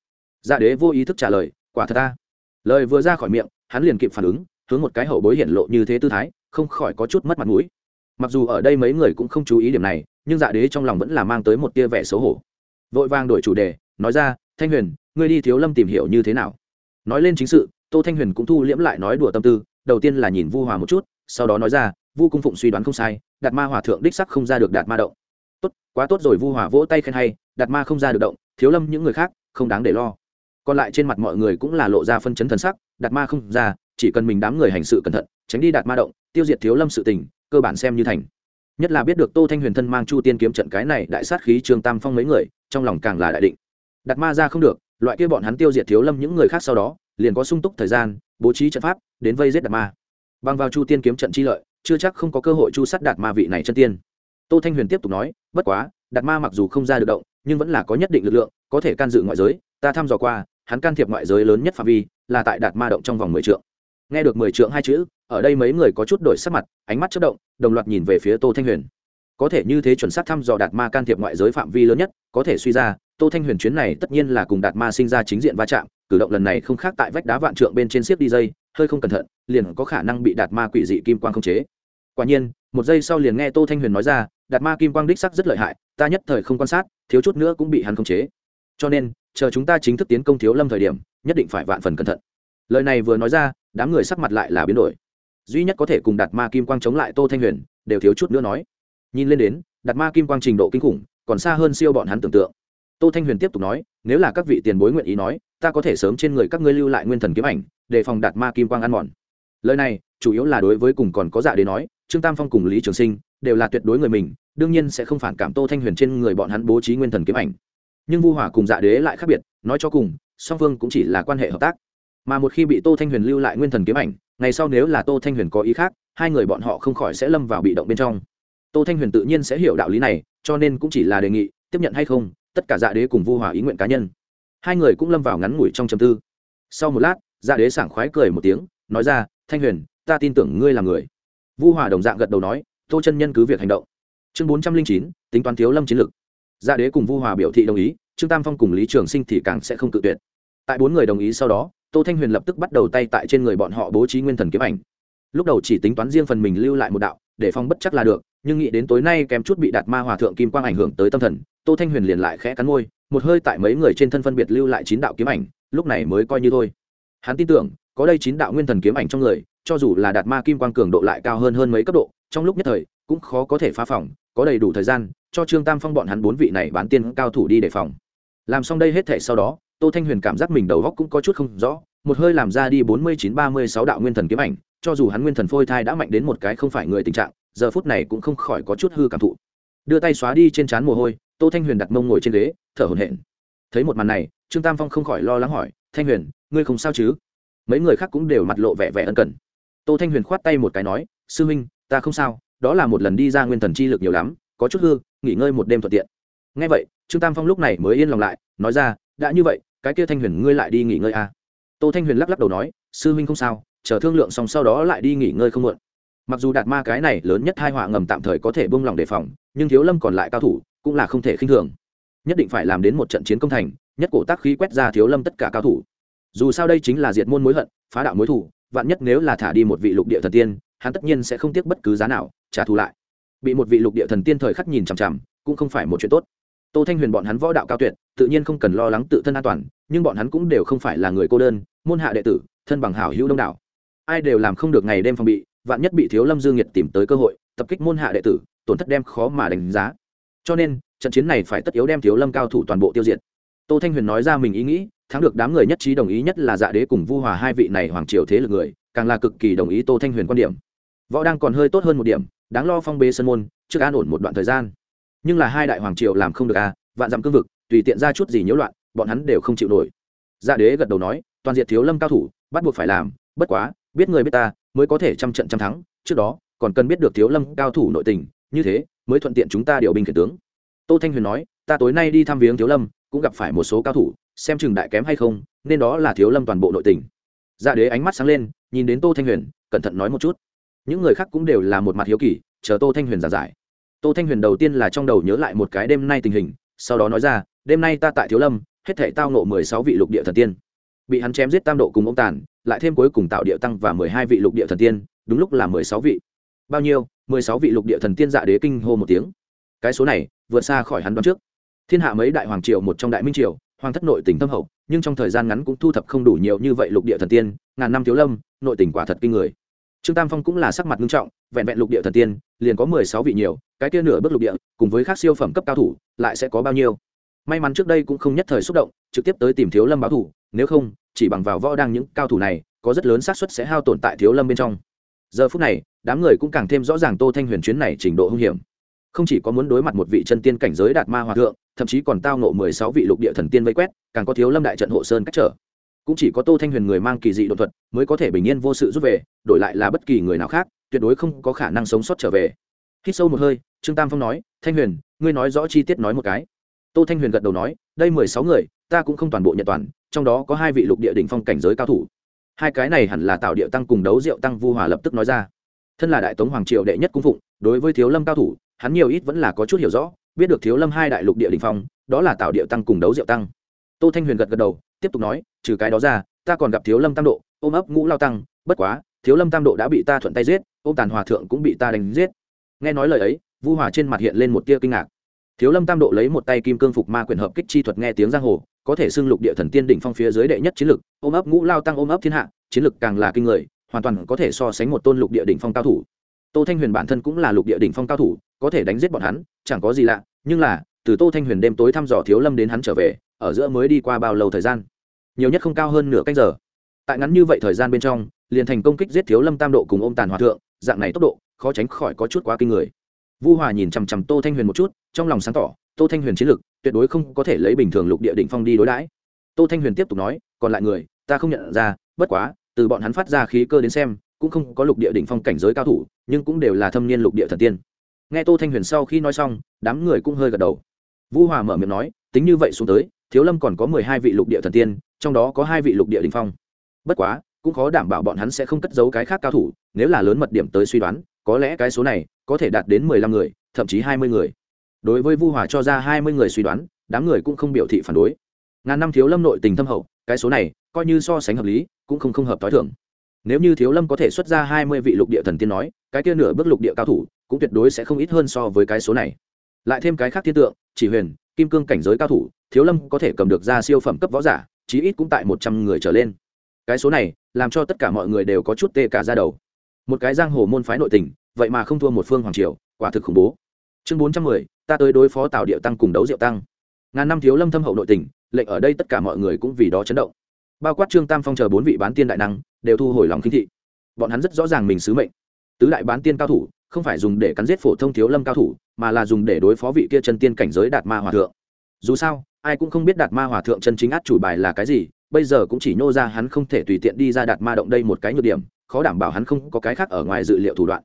Dạ đế vô ý thức trả lời, quả thật ta. Lời vừa ra khỏi miệng, hắn liền kịp phản ứng, hướng một cái hậu bối hiển lộ như thế tư thái, không khỏi có chút mất mặt mũi. Mặc dù ở đây mấy người cũng không chú ý điểm này, nhưng dạ đế trong lòng vẫn là mang tới một tia vẻ xấu hổ. Vội vàng đổi chủ đề, nói ra, thanh huyền, ngươi đi thiếu lâm tìm hiểu như thế nào? Nói lên chính sự, tô thanh huyền cũng thu liễm lại nói đùa tâm tư, đầu tiên là nhìn vu hòa một chút, sau đó nói ra, vu cung phụng suy đoán không sai, đạt ma hòa thượng đích sắc không ra được đạt ma động tốt, quá tốt rồi, vu hỏa vỗ tay khen hay, đạt ma không ra được động, thiếu lâm những người khác, không đáng để lo. Còn lại trên mặt mọi người cũng là lộ ra phân chấn thần sắc, đạt ma không ra, chỉ cần mình đám người hành sự cẩn thận, tránh đi đạt ma động, tiêu diệt thiếu lâm sự tình, cơ bản xem như thành. Nhất là biết được tô thanh huyền thân mang chu tiên kiếm trận cái này đại sát khí trương tam phong mấy người, trong lòng càng là đại định. Đạt ma ra không được, loại kia bọn hắn tiêu diệt thiếu lâm những người khác sau đó, liền có sung túc thời gian, bố trí trận pháp, đến vây giết đạt ma. Bằng vào chu tiên kiếm trận chi lợi, chưa chắc không có cơ hội chu sát đạt ma vị này chân tiên. Tô thanh huyền tiếp tục nói bất quá, đạt ma mặc dù không ra được động, nhưng vẫn là có nhất định lực lượng, có thể can dự ngoại giới. Ta thăm dò qua, hắn can thiệp ngoại giới lớn nhất phạm vi, là tại đạt ma động trong vòng mười trượng. Nghe được mười trượng hai chữ, ở đây mấy người có chút đổi sắc mặt, ánh mắt chất động, đồng loạt nhìn về phía tô thanh huyền. Có thể như thế chuẩn xác thăm dò đạt ma can thiệp ngoại giới phạm vi lớn nhất, có thể suy ra, tô thanh huyền chuyến này tất nhiên là cùng đạt ma sinh ra chính diện va chạm, cử động lần này không khác tại vách đá vạn trượng bên trên xiếp đi dây, hơi không cẩn thận, liền có khả năng bị đạt ma quỷ dị kim quang khống chế. Quả nhiên, một giây sau liền nghe tô thanh huyền nói ra đạt ma kim quang đích sắc rất lợi hại, ta nhất thời không quan sát, thiếu chút nữa cũng bị hắn khống chế. Cho nên, chờ chúng ta chính thức tiến công thiếu lâm thời điểm, nhất định phải vạn phần cẩn thận. Lời này vừa nói ra, đám người sắc mặt lại là biến đổi. Duy nhất có thể cùng đạt ma kim quang chống lại tô thanh huyền, đều thiếu chút nữa nói. Nhìn lên đến, đạt ma kim quang trình độ kinh khủng, còn xa hơn siêu bọn hắn tưởng tượng. Tô thanh huyền tiếp tục nói, nếu là các vị tiền bối nguyện ý nói, ta có thể sớm trên người các ngươi lưu lại nguyên thần kiếm ảnh để phòng đạt ma kim quang ăn mòn. Lời này, chủ yếu là đối với cùng còn có dạ để nói trương tam phong cùng lý trường sinh đều là tuyệt đối người mình, đương nhiên sẽ không phản cảm tô thanh huyền trên người bọn hắn bố trí nguyên thần kiếm ảnh. Nhưng vu hỏa cùng dạ đế lại khác biệt, nói cho cùng, song phương cũng chỉ là quan hệ hợp tác. Mà một khi bị tô thanh huyền lưu lại nguyên thần kiếm ảnh, ngày sau nếu là tô thanh huyền có ý khác, hai người bọn họ không khỏi sẽ lâm vào bị động bên trong. Tô thanh huyền tự nhiên sẽ hiểu đạo lý này, cho nên cũng chỉ là đề nghị, tiếp nhận hay không, tất cả dạ đế cùng vu hỏa ý nguyện cá nhân. Hai người cũng lâm vào ngắn ngủi trong chầm tư. Sau một lát dạ đế sảng khoái cười một tiếng, nói ra, thanh huyền, ta tin tưởng ngươi là người vu Hòa đồng dạng gật đầu nói, tô chân nhân cứ việc hành động. Chương bốn trăm linh chín, tính toán thiếu lâm chiến lược Gia đế cùng vu hòa biểu thị đồng ý, trương tam phong cùng lý trường sinh thì càng sẽ không tự tuyệt. Tại bốn người đồng ý sau đó, tô thanh huyền lập tức bắt đầu tay tại trên người bọn họ bố trí nguyên thần kiếm ảnh. Lúc đầu chỉ tính toán riêng phần mình lưu lại một đạo, để phong bất chắc là được, nhưng nghĩ đến tối nay kém chút bị đạt ma hòa thượng kim quang ảnh hưởng tới tâm thần, tô thanh huyền liền lại khẽ cắn môi, một hơi tại mấy người trên thân phân biệt lưu lại chín đạo kiếm ảnh, lúc này mới coi như thôi. Hắn tin tưởng, có đây chín đạo nguyên thần kiếm ảnh trong người cho dù là đạt ma kim quang cường độ lại cao hơn hơn mấy cấp độ, trong lúc nhất thời, cũng khó có thể phá phòng, có đầy đủ thời gian cho trương tam phong bọn hắn bốn vị này bán tiên cao thủ đi đề phòng. Làm xong đây hết thể sau đó, tô thanh huyền cảm giác mình đầu góc cũng có chút không rõ, một hơi làm ra đi bốn mươi chín ba mươi sáu đạo nguyên thần kiếm ảnh, cho dù hắn nguyên thần phôi thai đã mạnh đến một cái không phải người tình trạng, giờ phút này cũng không khỏi có chút hư cảm thụ. Đưa tay xóa đi trên trán mồ hôi, tô thanh huyền đặt mông ngồi trên ghế, thở hổn hển. Thấy một màn này, trương tam phong không khỏi lo lắng hỏi, thanh huyền, ngươi không sao chứ? Mấy người khác cũng đều mặt lộ vẻ vẻ ân cần tô thanh huyền khoát tay một cái nói, sư huynh, ta không sao, đó là một lần đi ra nguyên thần chi lực nhiều lắm, có chút hư, nghỉ ngơi một đêm thuận tiện. Ngay vậy, trương tam phong lúc này mới yên lòng lại, nói ra, đã như vậy, cái kia thanh huyền ngươi lại đi nghỉ ngơi à. tô thanh huyền lắc lắc đầu nói, sư huynh không sao, chờ thương lượng xong sau đó lại đi nghỉ ngơi không muộn. Mặc dù đạt ma cái này lớn nhất hai họa ngầm tạm thời có thể buông lỏng đề phòng, nhưng thiếu lâm còn lại cao thủ cũng là không thể khinh thường. Nhất định phải làm đến một trận chiến công thành, nhất cổ tác khí quét ra thiếu lâm tất cả cao thủ. Dù sao đây chính là diệt môn mối hận, phá đạo mối thủ vạn nhất nếu là thả đi một vị lục địa thần tiên, hắn tất nhiên sẽ không tiếc bất cứ giá nào, trả thù lại. Bị một vị lục địa thần tiên thời khắc nhìn chằm chằm, cũng không phải một chuyện tốt. Tô thanh huyền bọn hắn võ đạo cao tuyệt, tự nhiên không cần lo lắng tự thân an toàn, nhưng bọn hắn cũng đều không phải là người cô đơn, môn hạ đệ tử, thân bằng hảo hữu đông đảo. Ai đều làm không được ngày đêm phòng bị, vạn nhất bị thiếu lâm dương nhiệt tìm tới cơ hội, tập kích môn hạ đệ tử, tổn thất đem khó mà đánh giá. Cho nên, trận chiến này phải tất yếu đem thiếu lâm cao thủ toàn bộ tiêu diệt. Tô thanh huyền nói ra mình ý nghĩ thắng được đám người nhất trí đồng ý nhất là dạ đế cùng vu hòa hai vị này hoàng triều thế lực người, càng là cực kỳ đồng ý tô thanh huyền quan điểm. Võ đang còn hơi tốt hơn một điểm, đáng lo phong bê sân môn, trước an ổn một đoạn thời gian. Nhưng là hai đại hoàng triều làm không được à vạn dặm cương vực, tùy tiện ra chút gì nhiễu loạn, bọn hắn đều không chịu nổi. Dạ đế gật đầu nói, toàn diện thiếu lâm cao thủ, bắt buộc phải làm, bất quá, biết người biết ta, mới có thể trăm trận trăm thắng, trước đó, còn cần biết được thiếu lâm cao thủ nội tình, như thế, mới thuận tiện chúng ta điều binh khiển tướng. Tô thanh huyền nói, ta tối nay đi thăm viếng thiếu lâm, cũng gặp phải một số cao thủ xem chừng đại kém hay không, nên đó là thiếu lâm toàn bộ nội tình. Dạ đế ánh mắt sáng lên, nhìn đến tô thanh huyền, cẩn thận nói một chút. Những người khác cũng đều là một mặt hiếu kỳ, chờ tô thanh huyền giả giải. Tô thanh huyền đầu tiên là trong đầu nhớ lại một cái đêm nay tình hình, sau đó nói ra, đêm nay ta tại thiếu lâm, hết thể tao nộ mười sáu vị lục địa thần tiên. Bị hắn chém giết tam độ cùng ông tàn, lại thêm cuối cùng tạo địa tăng và mười hai vị lục địa thần tiên, đúng lúc là mười sáu vị. Bao nhiêu? Mười sáu vị lục địa thần tiên dạ đế kinh hô một tiếng. Cái số này, vượt xa khỏi hắn đoán trước. Thiên hạ mấy đại hoàng triều một trong đại minh triều hoàng thất nội tình thâm hậu, nhưng trong thời gian ngắn cũng thu thập không đủ nhiều như vậy lục địa thần tiên, ngàn năm thiếu lâm, nội tình quả thật kinh người. Trương tam phong cũng là sắc mặt nghiêm trọng, vẹn vẹn lục địa thần tiên, liền có mười sáu vị nhiều, cái kia nửa bước lục địa, cùng với các siêu phẩm cấp cao thủ, lại sẽ có bao nhiêu? May mắn trước đây cũng không nhất thời xúc động, trực tiếp tới tìm thiếu lâm báo thủ, nếu không, chỉ bằng vào võ đang những cao thủ này, có rất lớn xác suất sẽ hao tổn tại thiếu lâm bên trong. Giờ phút này, đám người cũng càng thêm rõ ràng tô thanh huyền chuyến này trình độ hung hiểm không chỉ có muốn đối mặt một vị chân tiên cảnh giới đạt ma hòa thượng, thậm chí còn tao nộ mười sáu vị lục địa thần tiên vây quét, càng có thiếu lâm đại trận hộ sơn cách trở. Cũng chỉ có tô thanh huyền người mang kỳ dị đột thuật, mới có thể bình yên vô sự rút về, đổi lại là bất kỳ người nào khác, tuyệt đối không có khả năng sống sót trở về. Khi sâu một hơi, trương tam phong nói, thanh huyền, ngươi nói rõ chi tiết nói một cái. Tô thanh huyền gật đầu nói, đây mười sáu người, ta cũng không toàn bộ nhận toàn, trong đó có hai vị lục địa đỉnh phong cảnh giới cao thủ. Hai cái này hẳn là tạo địa tăng cùng đấu diệu tăng vu hòa lập tức nói ra. Thân là đại tống hoàng triều đệ nhất cung phụng, đối với thiếu lâm cao thủ hắn nhiều ít vẫn là có chút hiểu rõ, biết được thiếu lâm hai đại lục địa đỉnh phong, đó là tạo địa tăng cùng đấu diệu tăng. Tô thanh huyền gật gật đầu, tiếp tục nói, trừ cái đó ra, ta còn gặp thiếu lâm tam độ, ôm ấp ngũ lao tăng, bất quá, thiếu lâm tam độ đã bị ta thuận tay giết, ôm tàn hòa thượng cũng bị ta đánh giết. Nghe nói lời ấy, vu hòa trên mặt hiện lên một tia kinh ngạc. Thiếu lâm tam độ lấy một tay kim cương phục ma quyền hợp kích chi thuật nghe tiếng giang hồ, có thể xưng lục địa thần tiên đỉnh phong phía dưới đệ nhất chiến lực, ôm ấp ngũ lao tăng ôm ấp thiên hạ, chiến lực càng là kinh người, hoàn toàn có thể so sánh một tôn lục địa đỉnh phong cao thủ tô thanh huyền bản thân cũng là lục địa đỉnh phong cao thủ, có thể đánh giết bọn hắn, chẳng có gì lạ, nhưng là, từ tô thanh huyền đêm tối thăm dò thiếu lâm đến hắn trở về, ở giữa mới đi qua bao lâu thời gian? Nhiều nhất không cao hơn nửa canh giờ. Tại ngắn như vậy thời gian bên trong, liền thành công kích giết thiếu lâm tam độ cùng ôm tàn hòa thượng, dạng này tốc độ, khó tránh khỏi có chút quá kinh người. Vu hòa nhìn chằm chằm tô thanh huyền một chút, trong lòng sáng tỏ, tô thanh huyền chiến lực, tuyệt đối không có thể lấy bình thường lục địa đỉnh phong đi đối đãi. Tô thanh huyền tiếp tục nói, còn lại người, ta không nhận ra, bất quá, từ bọn hắn phát ra khí cơ đến xem cũng không có lục địa đỉnh phong cảnh giới cao thủ, nhưng cũng đều là thâm niên lục địa thần tiên. Nghe tô thanh huyền sau khi nói xong, đám người cũng hơi gật đầu. Vu hòa mở miệng nói, tính như vậy xuống tới, thiếu lâm còn có mười hai vị lục địa thần tiên, trong đó có hai vị lục địa đỉnh phong. Bất quá, cũng khó đảm bảo bọn hắn sẽ không cất giấu cái khác cao thủ, nếu là lớn mật điểm tới suy đoán, có lẽ cái số này có thể đạt đến mười lăm người, thậm chí hai mươi người. Đối với vu hòa cho ra hai mươi người suy đoán, đám người cũng không biểu thị phản đối. Ngàn năm thiếu lâm nội tình thâm hậu, cái số này coi như so sánh hợp lý, cũng không không hợp t h i thưởng nếu như thiếu lâm có thể xuất ra hai mươi vị lục địa thần tiên nói, cái kia nửa bước lục địa cao thủ cũng tuyệt đối sẽ không ít hơn so với cái số này. Lại thêm cái khác thiên tượng, chỉ huyền, kim cương cảnh giới cao thủ, thiếu lâm có thể cầm được ra siêu phẩm cấp võ giả, chí ít cũng tại một trăm người trở lên. Cái số này, làm cho tất cả mọi người đều có chút tê cả ra đầu. Một cái giang hồ môn phái nội tình, vậy mà không thua một phương hoàng triều, quả thực khủng bố. Chương bốn trăm mười, ta tới đối phó tào điệu tăng cùng đấu diệu tăng. Ngàn năm thiếu lâm thâm hậu nội tình, lệnh ở đây tất cả mọi người cũng vì đó chấn động. Bao quát trương tam phong chờ bốn vị bán tiên đại năng đều thu hồi lòng kính thị. Bọn hắn rất rõ ràng mình sứ mệnh. Tứ đại bán tiên cao thủ, không phải dùng để cắn giết phổ thông thiếu lâm cao thủ, mà là dùng để đối phó vị kia chân tiên cảnh giới đạt ma hòa thượng. Dù sao, ai cũng không biết đạt ma hòa thượng chân chính át chủ bài là cái gì, bây giờ cũng chỉ nhô ra hắn không thể tùy tiện đi ra đạt ma động đây một cái nhược điểm, khó đảm bảo hắn không có cái khác ở ngoài dự liệu thủ đoạn.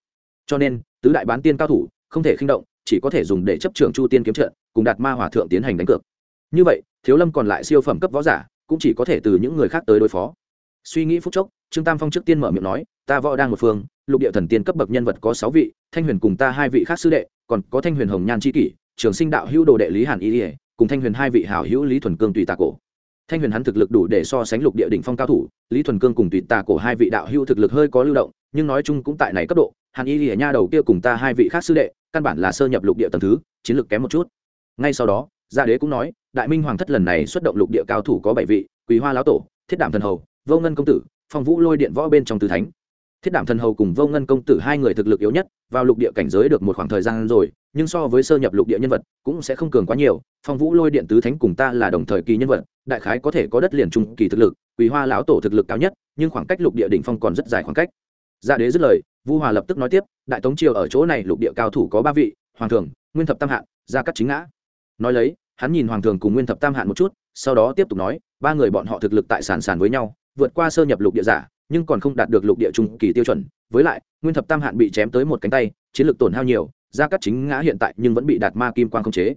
Cho nên, tứ đại bán tiên cao thủ, không thể khinh động, chỉ có thể dùng để chấp trường chu tiên kiếm trận, cùng đạt ma hòa thượng tiến hành đánh cược. Như vậy, thiếu lâm còn lại siêu phẩm cấp võ giả, cũng chỉ có thể từ những người khác tới đối phó suy nghĩ phút chốc, trương tam phong trước tiên mở miệng nói, ta võ đang một phương, lục địa thần tiên cấp bậc nhân vật có sáu vị, thanh huyền cùng ta hai vị khác sư đệ, còn có thanh huyền hồng nhan c kỷ, trường sinh đạo hữu đồ đệ lý hàn y ỉa cùng thanh huyền hai vị hảo hữu lý thuần cương tùy tà cổ. Thanh huyền hắn thực lực đủ để so sánh lục địa đỉnh phong cao thủ, lý thuần cương cùng tùy tà cổ hai vị đạo hữu thực lực hơi có lưu động, nhưng nói chung cũng tại này cấp độ, hàn y ỉa nha đầu kia cùng ta hai vị khác sư đệ, căn bản là sơ nhập lục địa tầng thứ, chiến lược kém một chút. Ngay sau đó, gia đế cũng nói, đại minh hoàng thất lần này xuất động lục địa cao thủ có bảy vị quý hoa lão tổ, thiết đảm thần hầu vô ngân công tử, phong vũ lôi điện võ bên trong tứ thánh. Thiết đảm thần hầu cùng vô ngân công tử hai người thực lực yếu nhất, vào lục địa cảnh giới được một khoảng thời gian rồi, nhưng so với sơ nhập lục địa nhân vật, cũng sẽ không cường quá nhiều. Phong vũ lôi điện tứ thánh cùng ta là đồng thời kỳ nhân vật, đại khái có thể có đất liền trung kỳ thực lực, quỳ hoa lão tổ thực lực cao nhất, nhưng khoảng cách lục địa đỉnh phong còn rất dài khoảng cách. Dạ đế dứt lời, vu hòa lập tức nói tiếp, đại tống triều ở chỗ này lục địa cao thủ có ba vị, hoàng thường, nguyên thập tam hạn, gia cắt chính ngã. Nói lấy, hắn nhìn hoàng thường cùng nguyên thập tam hạn một chút, sau đó tiếp tục nói, ba người bọn họ thực lực tại sàn sàn với nhau vượt qua sơ nhập lục địa giả, nhưng còn không đạt được lục địa trung kỳ tiêu chuẩn. Với lại, nguyên thập tam hạn bị chém tới một cánh tay, chiến lược tổn hao nhiều, gia cắt chính ngã hiện tại nhưng vẫn bị đạt ma kim quang không chế.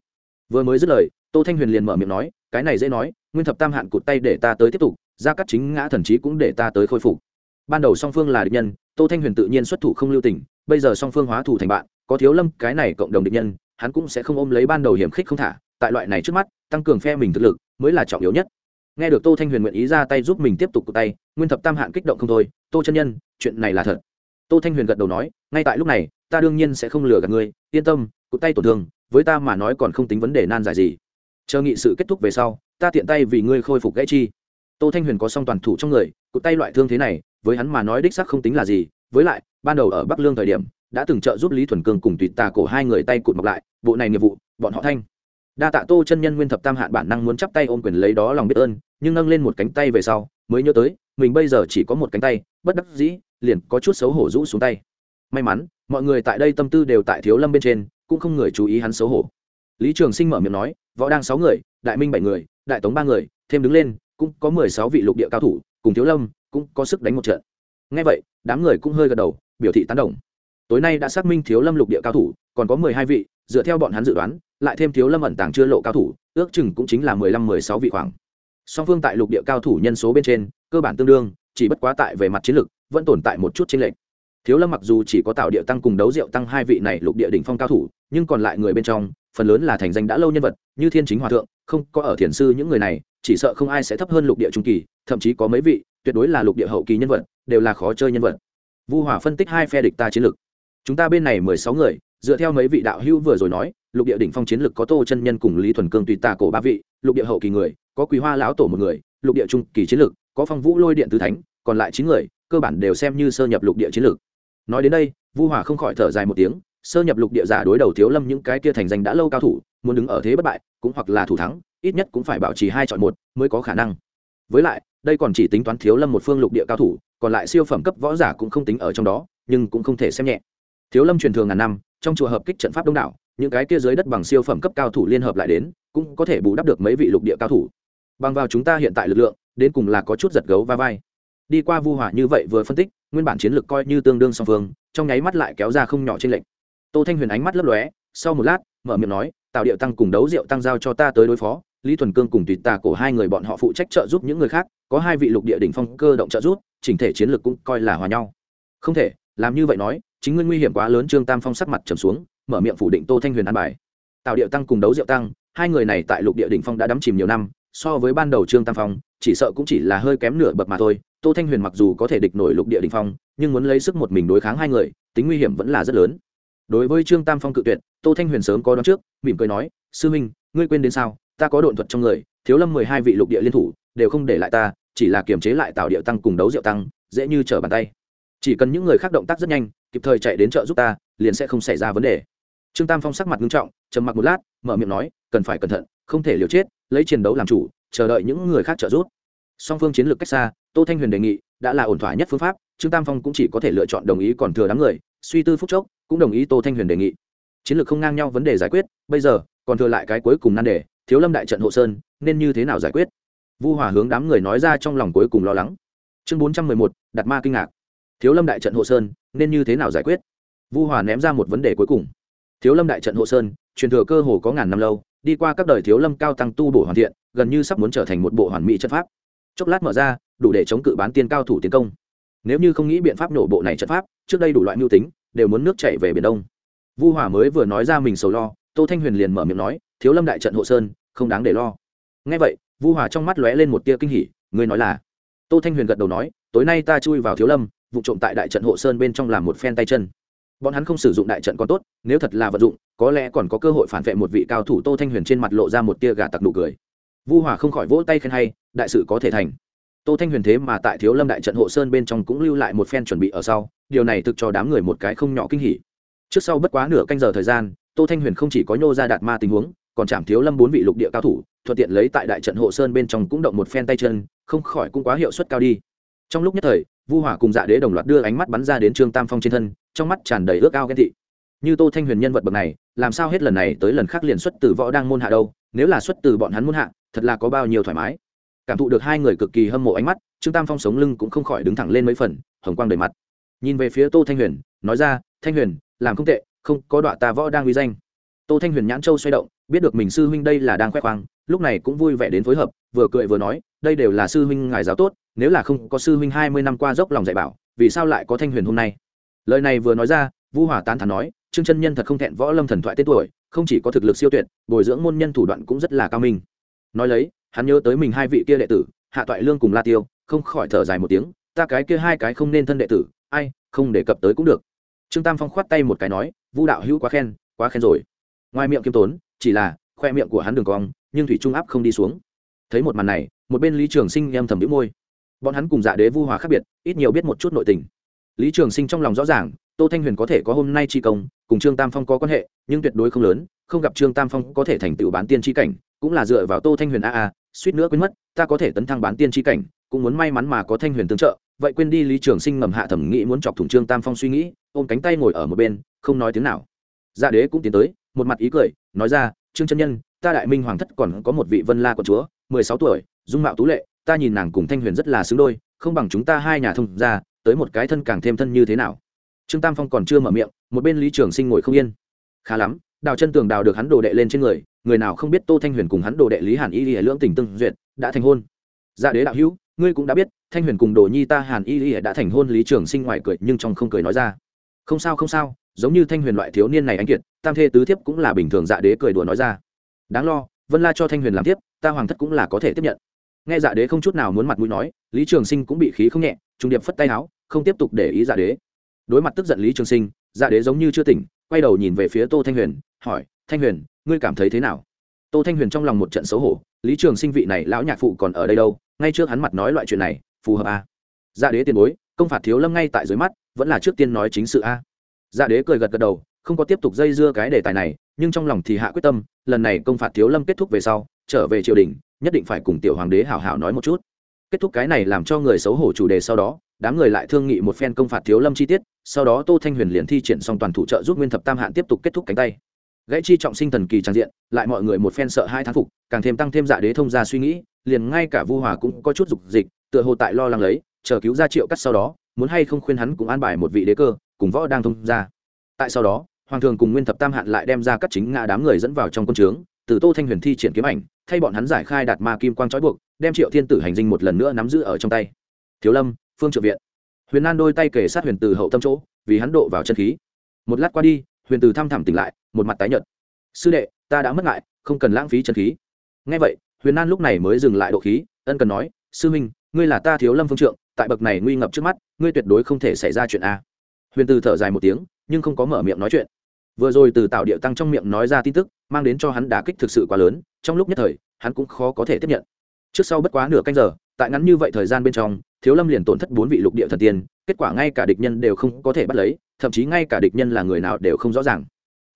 Vừa mới dứt lời, tô thanh huyền liền mở miệng nói, cái này dễ nói, nguyên thập tam hạn cụt tay để ta tới tiếp tục, gia cắt chính ngã thần chí cũng để ta tới khôi phục. Ban đầu song phương là địch nhân, tô thanh huyền tự nhiên xuất thủ không lưu tình, bây giờ song phương hóa thủ thành bạn, có thiếu lâm, cái này cộng đồng địch nhân, hắn cũng sẽ không ôm lấy ban đầu hiểm khích không thả, tại loại này trước mắt, tăng cường phe mình thực lực mới là trọng yếu nhất nghe được tô thanh huyền nguyện ý ra tay giúp mình tiếp tục cụt tay, nguyên thập tam hạn kích động không thôi, tô chân nhân, chuyện này là thật. Tô thanh huyền gật đầu nói, ngay tại lúc này, ta đương nhiên sẽ không lừa gạt ngươi, yên tâm, cụt tay tổn thương, với ta mà nói còn không tính vấn đề nan giải gì. Chờ nghị sự kết thúc về sau, ta tiện tay vì ngươi khôi phục gãy chi. Tô thanh huyền có song toàn thủ trong người, cụt tay loại thương thế này, với hắn mà nói đích sắc không tính là gì, với lại, ban đầu ở bắc lương thời điểm, đã từng trợ giúp lý thuần cương cùng tùy tà cổ hai người tay cụt mọc lại, bộ này nghiệp vụ, bọn họ thanh. Đa tạ tô chân nhân nguyên thập tam hạn bản năng muốn chắp tay ôm quyền lấy đó lòng biết ơn nhưng nâng lên một cánh tay về sau, mới nhớ tới, mình bây giờ chỉ có một cánh tay, bất đắc dĩ, liền có chút xấu hổ rũ xuống tay. May mắn, mọi người tại đây tâm tư đều tại thiếu lâm bên trên, cũng không người chú ý hắn xấu hổ. Lý trường sinh mở miệng nói, võ đang sáu người, đại minh bảy người, đại tống ba người, thêm đứng lên, cũng có mười sáu vị lục địa cao thủ, cùng thiếu lâm, cũng có sức đánh một trận. Ngay vậy, đám người cũng hơi gật đầu, biểu thị tán đồng. Tối nay đã xác minh thiếu lâm lục địa cao thủ, còn có mười hai vị, dựa theo bọn hắn dự đoán, lại thêm thiếu lâm ẩn tàng chưa lộ cao thủ, ước chừng cũng chính là mười lăm mười sáu vị khoảng song phương tại lục địa cao thủ nhân số bên trên, cơ bản tương đương, chỉ bất quá tại về mặt chiến lược vẫn tồn tại một chút chênh lệch. Thiếu lâm mặc dù chỉ có tạo địa tăng cùng đấu diệu tăng hai vị này lục địa đỉnh phong cao thủ, nhưng còn lại người bên trong, phần lớn là thành danh đã lâu nhân vật, như thiên chính hòa thượng, không có ở thiền sư những người này, chỉ sợ không ai sẽ thấp hơn lục địa trung kỳ, thậm chí có mấy vị, tuyệt đối là lục địa hậu kỳ nhân vật, đều là khó chơi nhân vật. Vu hỏa phân tích hai phe địch ta chiến lược chúng ta bên này mười sáu người dựa theo mấy vị đạo hữu vừa rồi nói, lục địa đỉnh phong chiến lược có tô chân nhân cùng lý thuần cương tùy tà cổ ba vị, lục địa hậu kỳ người, có quý hoa lão tổ một người, lục địa trung kỳ chiến lược có phong vũ lôi điện tứ thánh, còn lại chín người, cơ bản đều xem như sơ nhập lục địa chiến lược nói đến đây, vu hòa không khỏi thở dài một tiếng, sơ nhập lục địa giả đối đầu thiếu lâm những cái kia thành danh đã lâu cao thủ, muốn đứng ở thế bất bại, cũng hoặc là thủ thắng, ít nhất cũng phải bảo trì hai chọn một mới có khả năng. Với lại, đây còn chỉ tính toán thiếu lâm một phương lục địa cao thủ, còn lại siêu phẩm cấp võ giả cũng không tính ở trong đó, nhưng cũng không thể xem nhẹ. Thiếu lâm truyền thường ngàn năm trong chùa hợp kích trận pháp đông đảo, những cái kia dưới đất bằng siêu phẩm cấp cao thủ liên hợp lại đến, cũng có thể bù đắp được mấy vị lục địa cao thủ. Bằng vào chúng ta hiện tại lực lượng, đến cùng là có chút giật gấu va vai. Đi qua vu hỏa như vậy vừa phân tích, nguyên bản chiến lược coi như tương đương song phương, trong nháy mắt lại kéo ra không nhỏ trên lệnh tô thanh huyền ánh mắt lấp lóe, sau một lát, mở miệng nói tạo điệu tăng cùng đấu rượu tăng giao cho ta tới đối phó, lý thuần cương cùng tùy tà cổ hai người bọn họ phụ trách trợ giúp những người khác, có hai vị lục địa đỉnh phong cơ động trợ giúp, chỉnh thể chiến lược cũng coi là hòa nhau. Không thể, làm như vậy nói chính nguyên nguy hiểm quá lớn, trương tam phong sắc mặt trầm xuống, mở miệng phủ định tô thanh huyền an bài. Tạo điệu tăng cùng đấu diệu tăng, hai người này tại lục địa đỉnh phong đã đắm chìm nhiều năm, so với ban đầu trương tam phong, chỉ sợ cũng chỉ là hơi kém nửa bậc mà thôi. Tô thanh huyền mặc dù có thể địch nổi lục địa đỉnh phong, nhưng muốn lấy sức một mình đối kháng hai người, tính nguy hiểm vẫn là rất lớn. Đối với trương tam phong cự tuyệt, tô thanh huyền sớm có đón trước, mỉm cười nói, sư minh, ngươi quên đến sao? Ta có độn thuật trong người, thiếu lâm mười hai vị lục địa liên thủ, đều không để lại ta, chỉ là kiềm chế lại tạo địa tăng cùng đấu diệu tăng, dễ như trở bàn tay chỉ cần những người khác động tác rất nhanh, kịp thời chạy đến trợ giúp ta, liền sẽ không xảy ra vấn đề. Trương tam phong sắc mặt nghiêm trọng, trầm mặc một lát, mở miệng nói, cần phải cẩn thận, không thể liều chết, lấy chiến đấu làm chủ, chờ đợi những người khác trợ giúp. Song phương chiến lược cách xa, tô thanh huyền đề nghị, đã là ổn thỏa nhất phương pháp, trương tam phong cũng chỉ có thể lựa chọn đồng ý còn thừa đám người, suy tư phúc chốc, cũng đồng ý tô thanh huyền đề nghị. Chiến lược không ngang nhau vấn đề giải quyết, bây giờ, còn thừa lại cái cuối cùng nan đề, thiếu lâm đại trận hộ sơn, nên như thế nào giải quyết? Vu hòa hướng đám người nói ra trong lòng cuối cùng lo lắng. Chương bốn trăm mười một đặt ma kinh ngạc thiếu lâm đại trận hộ sơn, nên như thế nào giải quyết? Vu hòa ném ra một vấn đề cuối cùng. Thiếu lâm đại trận hộ sơn, truyền thừa cơ hồ có ngàn năm lâu, đi qua các đời thiếu lâm cao tăng tu bổ hoàn thiện, gần như sắp muốn trở thành một bộ hoàn mỹ trận pháp. Chốc lát mở ra, đủ để chống cự bán tiên cao thủ tiến công. Nếu như không nghĩ biện pháp nổ bộ này trận pháp, trước đây đủ loại mưu tính, đều muốn nước chảy về biển đông. Vu hòa mới vừa nói ra mình sầu lo, tô thanh huyền liền mở miệng nói, thiếu lâm đại trận hộ sơn, không đáng để lo. Ngay vậy, vu hòa trong mắt lóe lên một tia kinh hỉ người nói là? Tô thanh huyền gật đầu nói, tối nay ta chui vào thiếu lâm vụ trộm tại đại trận hộ sơn bên trong làm một phen tay chân. Bọn hắn không sử dụng đại trận còn tốt, nếu thật là vận dụng, có lẽ còn có cơ hội phản vệ một vị cao thủ tô thanh huyền trên mặt lộ ra một tia gà tặc nụ cười. Vu hòa không khỏi vỗ tay khen hay, đại sự có thể thành. Tô thanh huyền thế mà tại thiếu lâm đại trận hộ sơn bên trong cũng lưu lại một phen chuẩn bị ở sau, điều này thực cho đám người một cái không nhỏ kinh hỉ. Trước sau bất quá nửa canh giờ thời gian, tô thanh huyền không chỉ có nhô ra đạt ma tình huống, còn chạm thiếu lâm bốn vị lục địa cao thủ, thuận tiện lấy tại đại trận hộ sơn bên trong cũng động một phen tay chân, không khỏi cũng quá hiệu suất cao đi. Trong lúc nhất thời vu hỏa cùng dạ đế đồng loạt đưa ánh mắt bắn ra đến trương tam phong trên thân, trong mắt tràn đầy ước ao ghen thị như tô thanh huyền nhân vật bậc này, làm sao hết lần này tới lần khác liền xuất từ võ đang môn hạ đâu, nếu là xuất từ bọn hắn môn hạ, thật là có bao nhiêu thoải mái. Cảm thụ được hai người cực kỳ hâm mộ ánh mắt, trương tam phong sống lưng cũng không khỏi đứng thẳng lên mấy phần, hồng quang đầy mặt. Nhìn về phía tô thanh huyền, nói ra, thanh huyền, làm không tệ, không có đoạn ta võ đang uy danh. Tô thanh huyền nhãn châu xoay động, biết được mình sư huynh đây là đang khoe khoang, lúc này cũng vui vẻ đến phối hợp, vừa cười vừa nói, đây đều là sư huynh ngài giáo tốt nếu là không có sư huynh hai mươi năm qua dốc lòng dạy bảo, vì sao lại có thanh huyền hôm nay? Lời này vừa nói ra, vu hỏa tán thán nói, trương chân nhân thật không thẹn võ lâm thần thoại tên tuổi, không chỉ có thực lực siêu tuyệt, bồi dưỡng môn nhân thủ đoạn cũng rất là cao minh. Nói lấy, hắn nhớ tới mình hai vị kia đệ tử, hạ toại lương cùng la tiêu, không khỏi thở dài một tiếng, ta cái kia hai cái không nên thân đệ tử, ai, không đề cập tới cũng được. Trương tam phong khoát tay một cái nói, vu đạo hữu quá khen quá khen rồi. Ngoài miệng kiêm tốn, chỉ là, khoe miệng của hắn đường cong, nhưng thủy trung áp không đi xuống. Thấy một màn này, một bên lý trường sinh em thầm đĩu môi bọn hắn cùng dạ đế vu hòa khác biệt, ít nhiều biết một chút nội tình. Lý trường sinh trong lòng rõ ràng, tô thanh huyền có thể có hôm nay chi công, cùng trương tam phong có quan hệ, nhưng tuyệt đối không lớn, không gặp trương tam phong có thể thành tựu bán tiên tri cảnh, cũng là dựa vào tô thanh huyền a a, suýt nữa quên mất, ta có thể tấn thăng bán tiên tri cảnh, cũng muốn may mắn mà có thanh huyền tương trợ, vậy quên đi lý trường sinh ngầm hạ thẩm nghĩ muốn chọc thủng trương tam phong suy nghĩ, ôm cánh tay ngồi ở một bên, không nói tiếng nào. Dạ đế cũng tiến tới, một mặt ý cười, nói ra, trương chân nhân, ta đại minh hoàng thất còn có một vị vân la con chúa, mười sáu tuổi, dung mạo tú lệ ta nhìn nàng cùng thanh huyền rất là xứng đôi, không bằng chúng ta hai nhà thông ra tới một cái thân càng thêm thân như thế nào? Trương tam phong còn chưa mở miệng, một bên lý trường sinh ngồi không yên. Khá lắm, đào chân tường đào được hắn đồ đệ lên trên người người nào không biết tô thanh huyền cùng hắn đồ đệ lý hàn y lìa lưỡng tình tương duyệt, đã thành hôn. Dạ đế đạo hữu, ngươi cũng đã biết, thanh huyền cùng đồ nhi ta hàn y lìa đã thành hôn, lý trường sinh ngoài cười nhưng trong không cười nói ra. Không sao không sao, giống như thanh huyền loại thiếu niên này anh kiệt, tam thê tứ thiếp cũng là bình thường dạ đế cười đùa nói ra. Đáng lo, vân la cho thanh huyền làm tiếp ta hoàng thất cũng là có thể tiếp nhận nghe dạ đế không chút nào muốn mặt mũi nói, lý trường sinh cũng bị khí không nhẹ trung điệp phất tay áo, không tiếp tục để ý dạ đế. Đối mặt tức giận lý trường sinh dạ đế giống như chưa tỉnh, quay đầu nhìn về phía tô thanh huyền, hỏi, thanh huyền, ngươi cảm thấy thế nào? Tô thanh huyền trong lòng một trận xấu hổ, lý trường sinh vị này lão nhạc phụ còn ở đây đâu? Ngay trước hắn mặt nói loại chuyện này, phù hợp a à? dạ đế tiền bối, công phạt thiếu lâm ngay tại dưới mắt, vẫn là trước tiên nói chính sự a. Dạ đế cười gật gật đầu, không có tiếp tục dây dưa cái đề tài này, nhưng trong lòng thì hạ quyết tâm, lần này công phạt thiếu lâm kết thúc về sau trở về triều đình, nhất định phải cùng tiểu hoàng đế hảo hảo nói một chút. Kết thúc cái này làm cho người xấu hổ chủ đề sau đó, đám người lại thương nghị một phen công phạt thiếu lâm chi tiết, sau đó tô thanh huyền liền thi triển xong toàn thủ trợ giúp nguyên thập tam hạn tiếp tục kết thúc cánh tay. Gãy chi trọng sinh thần kỳ trang diện, lại mọi người một phen sợ hai thán phục, càng thêm tăng thêm dạ đế thông ra suy nghĩ, liền ngay cả vu hòa cũng có chút dục dịch, tựa hồ tại lo lắng lấy, chờ cứu ra triệu cắt sau đó, muốn hay không khuyên hắn cũng an bài một vị đế cơ, cùng võ đang thông ra tại sau đó, hoàng thường cùng nguyên thập tam hạn lại đem ra các chính ngã đám người dẫn vào trong quân trướng từ tô thanh huyền thi triển kiếm ảnh, thay bọn hắn giải khai đạt ma kim quang trói buộc, đem triệu thiên tử hành dinh một lần nữa nắm giữ ở trong tay. Thiếu lâm, phương trợ viện. Huyền An đôi tay kề sát huyền từ hậu tâm chỗ, vì hắn độ vào chân khí. Một lát qua đi, huyền từ thăm thẳm tỉnh lại, một mặt tái nhợt. Sư đệ, ta đã mất ngại, không cần lãng phí chân khí. Ngay vậy, huyền An lúc này mới dừng lại độ khí, ân cần nói, sư minh ngươi là ta thiếu lâm phương trượng, tại bậc này nguy ngập trước mắt, ngươi tuyệt đối không thể xảy ra chuyện a. Huyền từ thở dài một tiếng, nhưng không có mở miệng nói chuyện. Vừa rồi từ tạo địa tăng trong miệng nói ra tin tức mang đến cho hắn đả kích thực sự quá lớn, trong lúc nhất thời, hắn cũng khó có thể tiếp nhận. Trước sau bất quá nửa canh giờ, tại ngắn như vậy thời gian bên trong, thiếu lâm liền tổn thất bốn vị lục địa thần tiên, kết quả ngay cả địch nhân đều không có thể bắt lấy, thậm chí ngay cả địch nhân là người nào đều không rõ ràng.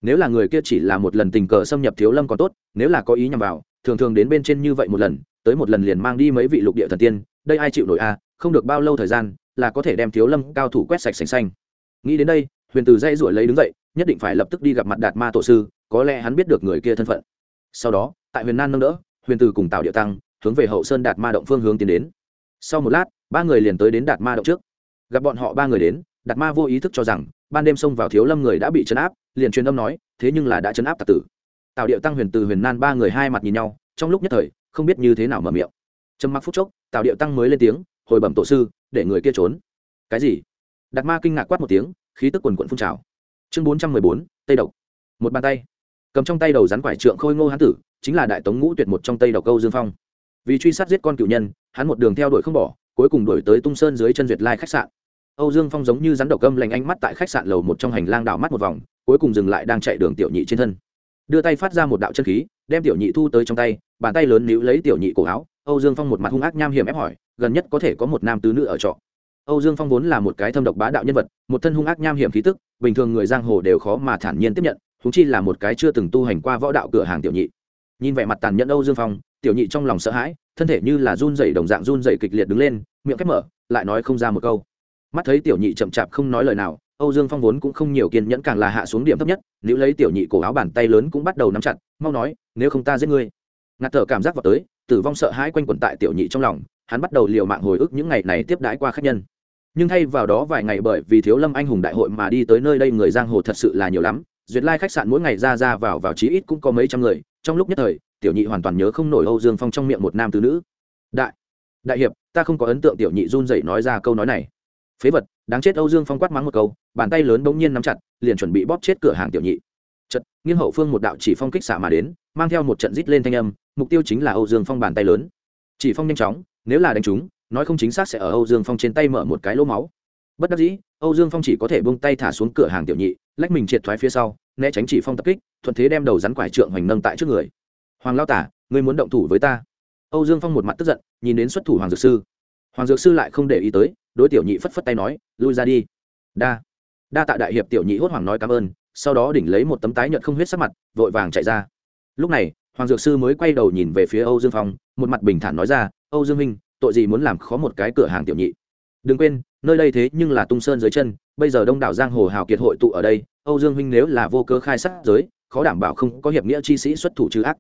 Nếu là người kia chỉ là một lần tình cờ xâm nhập thiếu lâm còn tốt, nếu là có ý nhằm vào, thường thường đến bên trên như vậy một lần, tới một lần liền mang đi mấy vị lục địa thần tiên, đây ai chịu nổi a không được bao lâu thời gian, là có thể đem thiếu lâm cao thủ quét sạch sành xanh. Nghĩ đến đây, huyền từ dây ruổi lấy đứng dậy nhất định phải lập tức đi gặp mặt đạt ma tổ sư, có lẽ hắn biết được người kia thân phận. Sau đó, tại huyền nan nâng đỡ, huyền từ cùng tạo địa tăng hướng về hậu sơn đạt ma động phương hướng tiến đến. Sau một lát, ba người liền tới đến đạt ma động trước. Gặp bọn họ ba người đến, đạt ma vô ý thức cho rằng, ban đêm xông vào thiếu lâm người đã bị chấn áp, liền truyền âm nói, thế nhưng là đã chấn áp tạc tử. Tạo điệu tăng huyền từ huyền nan ba người hai mặt nhìn nhau, trong lúc nhất thời, không biết như thế nào mở miệng. Trầm mặc phút chốc tạo điệu tăng mới lên tiếng, hồi bẩm tổ sư, để người kia trốn. Cái gì? Đạt ma kinh ngạc quát một tiếng, khí tức quần quận phun trào chương bốn trăm mười bốn, tây độc. Một bàn tay. Cầm trong tay đầu rắn quải trượng khôi ngô hán tử, chính là đại tống ngũ tuyệt một trong tây độc câu dương phong. Vì truy sát giết con cựu nhân, hắn một đường theo đuổi không bỏ, cuối cùng đuổi tới tung sơn dưới chân duyệt lai khách sạn. Âu dương phong giống như rắn độc gâm lành ánh mắt tại khách sạn lầu một trong hành lang đảo mắt một vòng, cuối cùng dừng lại đang chạy đường tiểu nhị trên thân. Đưa tay phát ra một đạo chân khí, đem tiểu nhị thu tới trong tay, bàn tay lớn níu lấy tiểu nhị cổ áo. Âu dương phong một mặt hung ác nham hiểm ép hỏi, gần nhất có thể có một nam tứ nữ ở trọ? Âu dương phong vốn là một cái thâm độc bá đạo nhân vật, một thân hung ác nham hiểm khí tức, bình thường người giang hồ đều khó mà thản nhiên tiếp nhận, huống chi là một cái chưa từng tu hành qua võ đạo cửa hàng tiểu nhị. Nhìn vẻ mặt tàn nhẫn âu dương phong, tiểu nhị trong lòng sợ hãi, thân thể như là run rẩy đồng dạng run rẩy kịch liệt đứng lên, miệng khép mở, lại nói không ra một câu. Mắt thấy tiểu nhị chậm chạp không nói lời nào, âu dương phong vốn cũng không nhiều kiên nhẫn càng là hạ xuống điểm thấp nhất, nếu lấy tiểu nhị cổ áo bàn tay lớn cũng bắt đầu nắm chặt, mau nói, nếu không ta giết ngươi. Ngạt thở cảm giác vào tới, tử vong sợ hãi quanh quẩn tại tiểu nhị trong lòng, hắn bắt đầu liều mạng hồi ức những ngày này tiếp đãi qua khách nhân nhưng thay vào đó vài ngày bởi vì thiếu lâm anh hùng đại hội mà đi tới nơi đây người giang hồ thật sự là nhiều lắm. Duyệt lai khách sạn mỗi ngày ra ra vào vào chí ít cũng có mấy trăm người. Trong lúc nhất thời, tiểu nhị hoàn toàn nhớ không nổi âu dương phong trong miệng một nam tứ nữ. Đại đại hiệp, ta không có ấn tượng tiểu nhị run dậy nói ra câu nói này. Phế vật, đáng chết âu dương phong quát mắng một câu, bàn tay lớn bỗng nhiên nắm chặt, liền chuẩn bị bóp chết cửa hàng tiểu nhị. Chật nghiêng hậu phương một đạo chỉ phong kích xả mà đến, mang theo một trận rít lên thanh âm, mục tiêu chính là âu dương phong bàn tay lớn. Chỉ phong nhanh chóng, nếu là đánh chúng nói không chính xác sẽ ở âu dương phong trên tay mở một cái lỗ máu. Bất đắc dĩ, âu dương phong chỉ có thể buông tay thả xuống cửa hàng tiểu nhị, lách mình triệt thoái phía sau, né tránh chỉ phong tập kích, thuận thế đem đầu rắn quải trượng hoành nâng tại trước người. Hoàng lao tả, ngươi muốn động thủ với ta? Âu dương phong một mặt tức giận, nhìn đến xuất thủ hoàng dược sư. Hoàng dược sư lại không để ý tới, đối tiểu nhị phất phất tay nói, lui ra đi. Đa. Đa tạ đại hiệp tiểu nhị hốt hoảng nói cảm ơn, sau đó đỉnh lấy một tấm tái nhợt không huyết sắc mặt, vội vàng chạy ra. Lúc này, hoàng dược sư mới quay đầu nhìn về phía âu dương phong, một mặt bình thản nói ra, âu dương minh tội gì muốn làm khó một cái cửa hàng tiểu nhị. Đừng quên, nơi đây thế nhưng là tung sơn dưới chân, bây giờ đông đảo giang hồ hào kiệt hội tụ ở đây, âu dương huynh nếu là vô cơ khai sát giới, khó đảm bảo không có hiệp nghĩa chi sĩ xuất thủ trừ ác.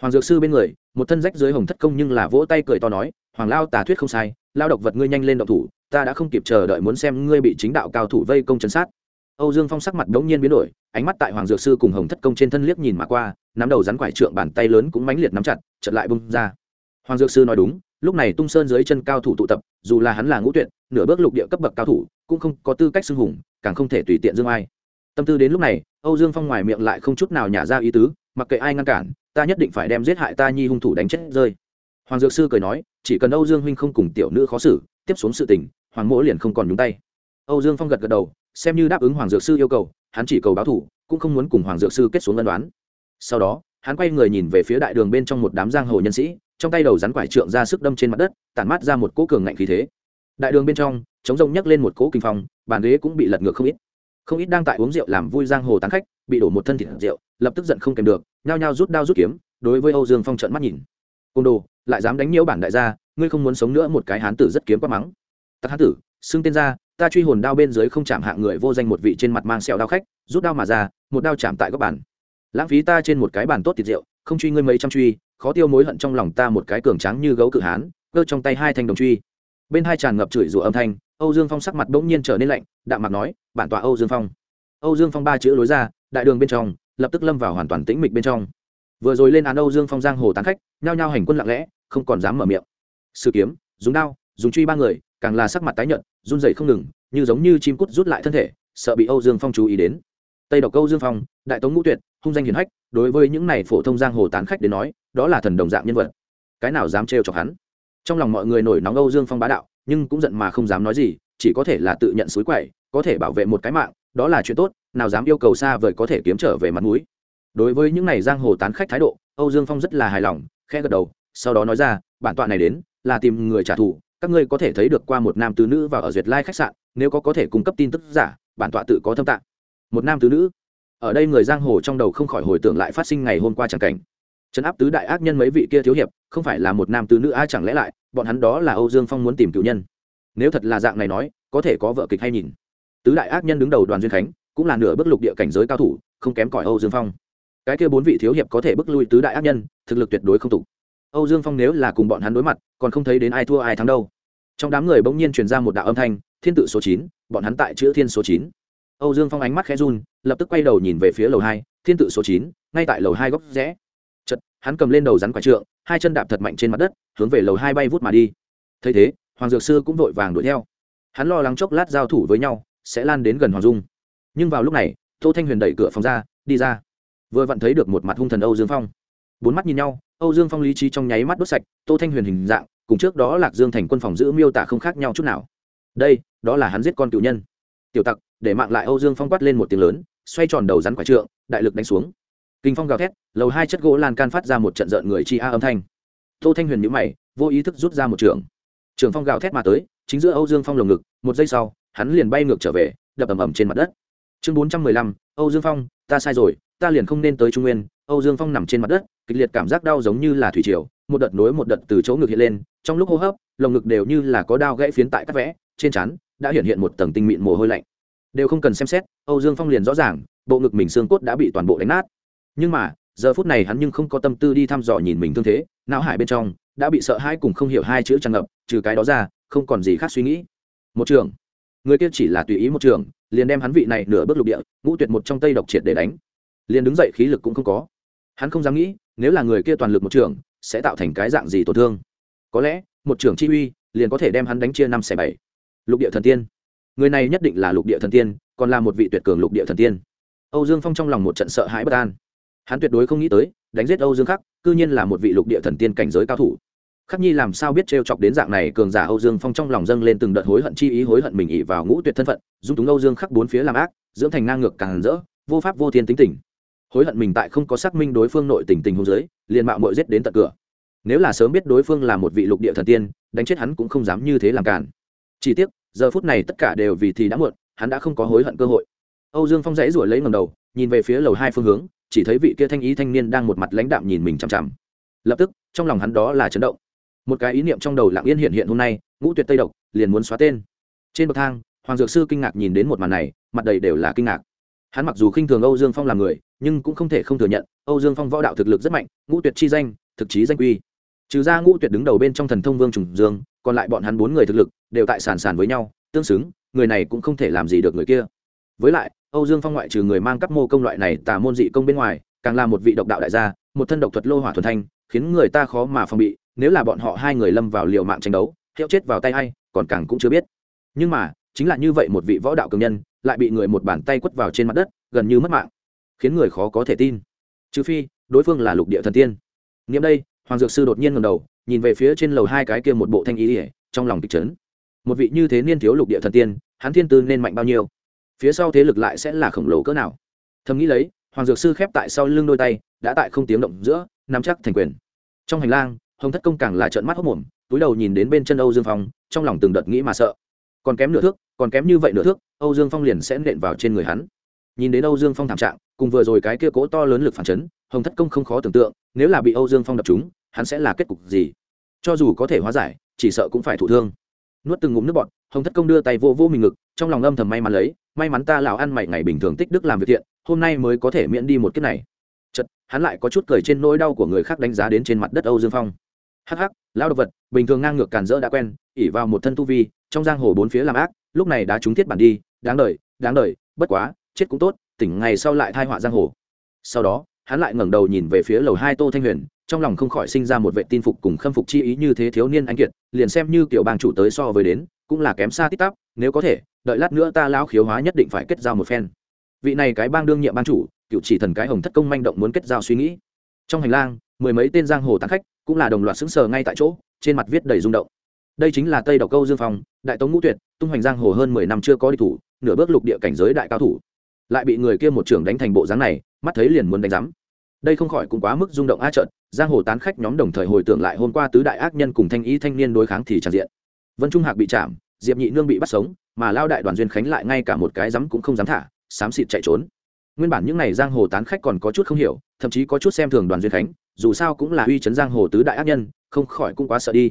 Hoàng dược sư bên người, một thân rách dưới hồng thất công nhưng là vỗ tay cười to nói, hoàng lao, tà thuyết không sai, lao độc vật ngươi nhanh lên động thủ, ta đã không kịp chờ đợi muốn xem ngươi bị chính đạo cao thủ vây công chấn sát. Âu dương phong sắc mặt đống nhiên biến đổi, ánh mắt tại hoàng dược sư cùng hồng thất công trên thân liếc nhìn mà qua, nắm đầu rắn quải trượng bàn tay lớn cũng mãnh liệt nắm chặt chật lại bung ra. Hoàng dược sư nói đúng lúc này tung sơn dưới chân cao thủ tụ tập, dù là hắn là ngũ tuyệt, nửa bước lục địa cấp bậc cao thủ, cũng không có tư cách xưng hùng, càng không thể tùy tiện dương ai. Tâm tư đến lúc này, âu dương phong ngoài miệng lại không chút nào nhả ra ý tứ, mặc kệ ai ngăn cản, ta nhất định phải đem giết hại ta nhi hung thủ đánh chết rơi. Hoàng dược sư cười nói, chỉ cần âu dương huynh không cùng tiểu nữ khó xử, tiếp xuống sự tình, hoàng mỗ liền không còn nhúng tay. Âu dương phong gật gật đầu, xem như đáp ứng hoàng dược sư yêu cầu, hắn chỉ cầu báo thủ, cũng không muốn cùng hoàng dược sư kết xuống ân đoán sau đó, hắn quay người nhìn về phía đại đường bên trong một đám giang hồ nhân sĩ trong tay đầu rắn quải trượng ra sức đâm trên mặt đất, tản mát ra một cỗ cường ngạnh khí thế. Đại đường bên trong, chống rông nhấc lên một cỗ kinh phong, bàn ghế cũng bị lật ngược không ít. Không ít đang tại uống rượu làm vui giang hồ tán khách, bị đổ một thân thịt rượu, lập tức giận không kèm được, nhao nhao rút đao rút kiếm, đối với âu dương phong trận mắt nhìn. Côn đồ, lại dám đánh nhiễu bản đại gia, ngươi không muốn sống nữa một cái hán tử rất kiếm quá mắng. Tặc hán tử, xưng tên ra, ta truy hồn đao bên dưới không chạm hạng người vô danh một vị trên mặt mang sẹo đao khách, rút đao mà ra, một đao chạm tại góc bàn. Lãng phí ta trên một cái bàn tốt thịt rượu, không truy ngươi mấy trăm truy khó tiêu mối hận trong lòng ta một cái cường tráng như gấu cự hán, cơ trong tay hai thanh đồng truy. Bên hai tràn ngập chửi rủa âm thanh, âu dương phong sắc mặt bỗng nhiên trở nên lạnh, đạm mặt nói, bản tọa âu dương phong. Âu dương phong ba chữ lối ra, đại đường bên trong, lập tức lâm vào hoàn toàn tĩnh mịch bên trong. Vừa rồi lên án âu dương phong giang hồ tán khách, nhao nhao hành quân lặng lẽ, không còn dám mở miệng. Sử kiếm, dùng đao, dùng truy ba người, càng là sắc mặt tái nhợt, run dậy không ngừng, như giống như chim cút rút lại thân thể, sợ bị âu dương phong chú ý đến. Tây độc âu dương phong, đại tống ngũ tuyệt, hung danh hiền hách đối với những này phổ thông giang hồ tán khách đến nói, đó là thần đồng dạng nhân vật. Cái nào dám trêu chọc hắn? Trong lòng mọi người nổi nóng âu dương phong bá đạo, nhưng cũng giận mà không dám nói gì, chỉ có thể là tự nhận suối quậy, có thể bảo vệ một cái mạng, đó là chuyện tốt, nào dám yêu cầu xa vời có thể kiếm trở về mặt mũi. Đối với những này giang hồ tán khách thái độ, âu dương phong rất là hài lòng khe gật đầu, sau đó nói ra, bản tọa này đến, là tìm người trả thù, các ngươi có thể thấy được qua một nam tứ nữ và ở duyệt lai khách sạn, nếu có có thể cung cấp tin tức giả, bản tọa tự có thâm tạng. Một nam tứ nữ ở đây người giang hồ trong đầu không khỏi hồi tưởng lại phát sinh ngày hôm qua chẳng cảnh. Trấn áp tứ đại ác nhân mấy vị kia thiếu hiệp, không phải là một nam tứ nữ ai chẳng lẽ lại, bọn hắn đó là âu dương phong muốn tìm cựu nhân? Nếu thật là dạng này nói, có thể có vợ kịch hay nhìn. Tứ đại ác nhân đứng đầu đoàn duyên khánh, cũng là nửa bước lục địa cảnh giới cao thủ, không kém cỏi âu dương phong. Cái kia bốn vị thiếu hiệp có thể bước lui tứ đại ác nhân, thực lực tuyệt đối không tục âu dương phong nếu là cùng bọn hắn đối mặt, còn không thấy đến ai thua ai thắng đâu. Trong đám người bỗng nhiên truyền ra một đạo âm thanh, thiên tự số chín, bọn hắn tại chữ thiên số chín. Âu dương phong ánh mắt khẽ run lập tức quay đầu nhìn về phía lầu hai, thiên tự số chín, ngay tại lầu hai góc rẽ. Chật hắn cầm lên đầu rắn quả trượng, hai chân đạp thật mạnh trên mặt đất, hướng về lầu hai bay vút mà đi. Thấy thế, hoàng dược sư cũng vội vàng đuổi theo. Hắn lo lắng chốc lát giao thủ với nhau, sẽ lan đến gần hoàng dung. Nhưng vào lúc này, tô thanh huyền đẩy cửa phòng ra, đi ra. Vừa vặn thấy được một mặt hung thần âu dương phong. Bốn mắt nhìn nhau, âu dương phong lý trí trong nháy mắt đốt sạch, tô thanh huyền hình dạng, cùng trước đó lạc dương thành quân phòng giữ miêu tả không khác nhau chút nào. Đây, đó là hắn giết con cựu nhân. Tiểu tặc, để mạng lại âu dương phong quát lên một tiếng lớn xoay tròn đầu rắn quả trượng, đại lực đánh xuống. Kinh phong gào thét, lầu hai chất gỗ lan can phát ra một trận rợn người chi a âm thanh. Tô thanh huyền nhữ mày, vô ý thức rút ra một trường. Trường phong gào thét mà tới, chính giữa âu dương phong lồng ngực, một giây sau, hắn liền bay ngược trở về, đập ầm ầm trên mặt đất. Chương bốn trăm mười lăm, âu dương phong, ta sai rồi, ta liền không nên tới trung nguyên. Âu dương phong nằm trên mặt đất, kịch liệt cảm giác đau giống như là thủy triều, một đợt nối một đợt từ chỗ ngực hiện lên, trong lúc hô hấp, lồng ngực đều như là có đao gãy phiến tại các vẽ, trên trán đã hiện hiện một tầng tinh mịn mồ hôi lạnh đều không cần xem xét, âu dương phong liền rõ ràng, bộ ngực mình xương cốt đã bị toàn bộ đánh nát. Nhưng mà, giờ phút này hắn nhưng không có tâm tư đi thăm dò nhìn mình thương thế, não hải bên trong đã bị sợ hãi cùng không hiểu hai chữ tràn ngập, trừ cái đó ra, không còn gì khác suy nghĩ. Một trường. Người kia chỉ là tùy ý một trường, liền đem hắn vị này nửa bước lục địa, ngũ tuyệt một trong tây độc triệt để đánh. Liền đứng dậy khí lực cũng không có. Hắn không dám nghĩ, nếu là người kia toàn lực một trường, sẽ tạo thành cái dạng gì tổn thương? Có lẽ, một trường chi uy, liền có thể đem hắn đánh chia năm xẻ bảy. Lục địa thần tiên người này nhất định là lục địa thần tiên, còn là một vị tuyệt cường lục địa thần tiên. Âu dương phong trong lòng một trận sợ hãi bất an. Hắn tuyệt đối không nghĩ tới, đánh giết âu dương khắc, cư nhiên là một vị lục địa thần tiên cảnh giới cao thủ. Khắc nhi làm sao biết t chọc đến dạng này cường giả âu dương phong trong lòng dâng lên từng đợt hối hận chi ý, hối hận mình ỉ vào ngũ tuyệt thân phận, dung túng âu dương khắc bốn phía làm ác, dưỡng thành ngang ngược càng rỡ, vô pháp vô thiên tính tình. Hối hận mình tại không có xác minh đối phương nội tình tình hôn giới liền mạo mội giết đến tận cửa. Nếu là sớm biết đối phương là một vị lục địa thần tiên, đánh chết hắn cũng không dám như thế làm cản chỉ tiếc giờ phút này tất cả đều vì thì đã muộn, hắn đã không có hối hận cơ hội. Âu dương phong dãy rủi lấy ngầm đầu, nhìn về phía lầu hai phương hướng, chỉ thấy vị kia thanh ý thanh niên đang một mặt lãnh đạm nhìn mình chằm chằm. Lập tức, trong lòng hắn đó là chấn động. Một cái ý niệm trong đầu lặng yên hiện hiện hôm nay, ngũ tuyệt tây độc, liền muốn xóa tên. Trên bậc thang, hoàng dược sư kinh ngạc nhìn đến một màn này, mặt đầy đều là kinh ngạc. Hắn mặc dù khinh thường âu dương phong là người, nhưng cũng không thể không thừa nhận, âu dương phong võ đạo thực lực rất mạnh, ngũ tuyệt chi danh, thực chí danh quy trừ ra ngũ tuyệt đứng đầu bên trong thần thông vương trùng dương, còn lại bọn hắn bốn người thực lực đều tại sàn sàn với nhau, tương xứng, người này cũng không thể làm gì được người kia. Với lại, âu dương phong ngoại trừ người mang các mô công loại này tà môn dị công bên ngoài, càng là một vị độc đạo đại gia, một thân độc thuật lô hỏa thuần thanh, khiến người ta khó mà phòng bị, nếu là bọn họ hai người lâm vào liều mạng tranh đấu, hiệu chết vào tay hay còn càng cũng chưa biết. Nhưng mà, chính là như vậy một vị võ đạo cường nhân, lại bị người một bàn tay quất vào trên mặt đất, gần như mất mạng, khiến người khó có thể tin. Trừ phi, đối phương là lục địa thần tiên. Nghiệm đây, hoàng dược sư đột nhiên ngầm đầu, nhìn về phía trên lầu hai cái kia một bộ thanh ý ỉa trong lòng kịch trấn một vị như thế niên thiếu lục địa thần tiên, hắn thiên tư nên mạnh bao nhiêu? Phía sau thế lực lại sẽ là khổng lồ cỡ nào? Thầm nghĩ lấy, hoàng dược sư khép tại sau lưng đôi tay, đã tại không tiếng động giữa, nắm chắc thành quyền. Trong hành lang, hồng thất công càng là trợn mắt hốc mồm, túi đầu nhìn đến bên chân âu dương phong, trong lòng từng đợt nghĩ mà sợ. Còn kém nửa thước, còn kém như vậy nửa thước, âu dương phong liền sẽ nện vào trên người hắn. Nhìn đến âu dương phong thảm trạng, cùng vừa rồi cái kia cố to lớn lực phản chấn, hồng thất công không khó tưởng tượng, nếu là bị âu dương phong đập chúng hắn sẽ là kết cục gì? Cho dù có thể hóa giải, chỉ sợ cũng phải thụ thương nuốt từng ngụm nước bọt, hồng thất công đưa tay vô vô mình ngực, trong lòng âm thầm may mắn lấy, may mắn ta lào ăn mày ngày bình thường tích đức làm việc thiện, hôm nay mới có thể miễn đi một kiếp này. Chật hắn lại có chút cười trên nỗi đau của người khác đánh giá đến trên mặt đất âu dương phong. Hắc hắc lao độc vật, bình thường ngang ngược càn rỡ đã quen ỉ vào một thân tu vi, trong giang hồ bốn phía làm ác, lúc này đã trúng thiết bản đi, đáng đời đáng đời, bất quá, chết cũng tốt, tỉnh ngày sau lại thai họa giang hồ. Sau đó, hắn lại ngẩng đầu nhìn về phía lầu hai tô thanh huyền trong lòng không khỏi sinh ra một vệ tin phục cùng khâm phục chi ý như thế thiếu niên anh kiệt, liền xem như kiểu bang chủ tới so với đến, cũng là kém xa tít tắp, nếu có thể, đợi lát nữa ta lão khiếu hóa nhất định phải kết giao một phen. Vị này cái bang đương nhiệm ban chủ, cựu chỉ thần cái hồng thất công manh động muốn kết giao suy nghĩ. Trong hành lang, mười mấy tên giang hồ tán khách, cũng là đồng loạt xứng sờ ngay tại chỗ, trên mặt viết đầy rung động. Đây chính là tây độc câu dương phong, đại tống ngũ tuyệt, tung hoành giang hồ hơn mười năm chưa có đi thủ, nửa bước lục địa cảnh giới đại cao thủ. Lại bị người kia một trưởng đánh thành bộ dáng này, mắt thấy liền muốn đánh giám đây không khỏi cũng quá mức rung động a trợn, giang hồ tán khách nhóm đồng thời hồi tưởng lại hôm qua tứ đại ác nhân cùng thanh ý thanh niên đối kháng thì tràn diện. Vân trung hạc bị chạm, diệp nhị nương bị bắt sống, mà lao đại đoàn duyên khánh lại ngay cả một cái dám cũng không dám thả, xám xịt chạy trốn. Nguyên bản những n à y giang hồ tán khách còn có chút không hiểu, thậm chí có chút xem thường đoàn duyên khánh, dù sao cũng là uy chấn giang hồ tứ đại ác nhân, không khỏi cũng quá sợ đi.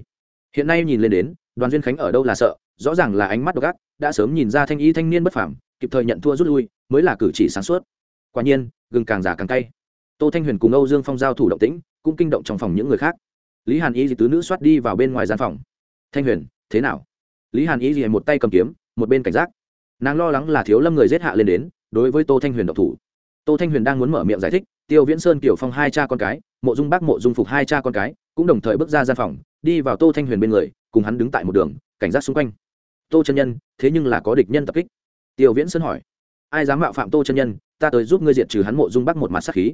Hiện nay nhìn lên đến, đoàn duyên khánh ở đâu là sợ, rõ ràng là ánh mắt độc ác, đã sớm nhìn ra thanh y thanh niên bất phảm kịp thời nhận thua rút lui, mới là cử chỉ sáng suốt. Quả nhiên, gừng càng già càng cay tô thanh huyền cùng âu dương phong giao thủ động tĩnh, cũng kinh động trong phòng những người khác. Lý hàn y Dì tứ nữ soát đi vào bên ngoài gian phòng. Thanh huyền, thế nào? Lý hàn y Dì một tay cầm kiếm, một bên cảnh giác. Nàng lo lắng là thiếu lâm người giết hạ lên đến, đối với tô thanh huyền độc thủ. Tô thanh huyền đang muốn mở miệng giải thích, tiêu viễn sơn kiểu phong hai cha con cái, mộ dung bác, mộ dung phục hai cha con cái, cũng đồng thời bước ra gian phòng, đi vào tô thanh huyền bên người, cùng hắn đứng tại một đường, cảnh giác xung quanh. Tô chân nhân, thế nhưng là có địch nhân tập kích. Tiêu viễn sơn hỏi. Ai dám mạo phạm tô chân nhân, ta tới giúp ngươi diệt trừ hắn mộ dung bắc một mặt sắc khí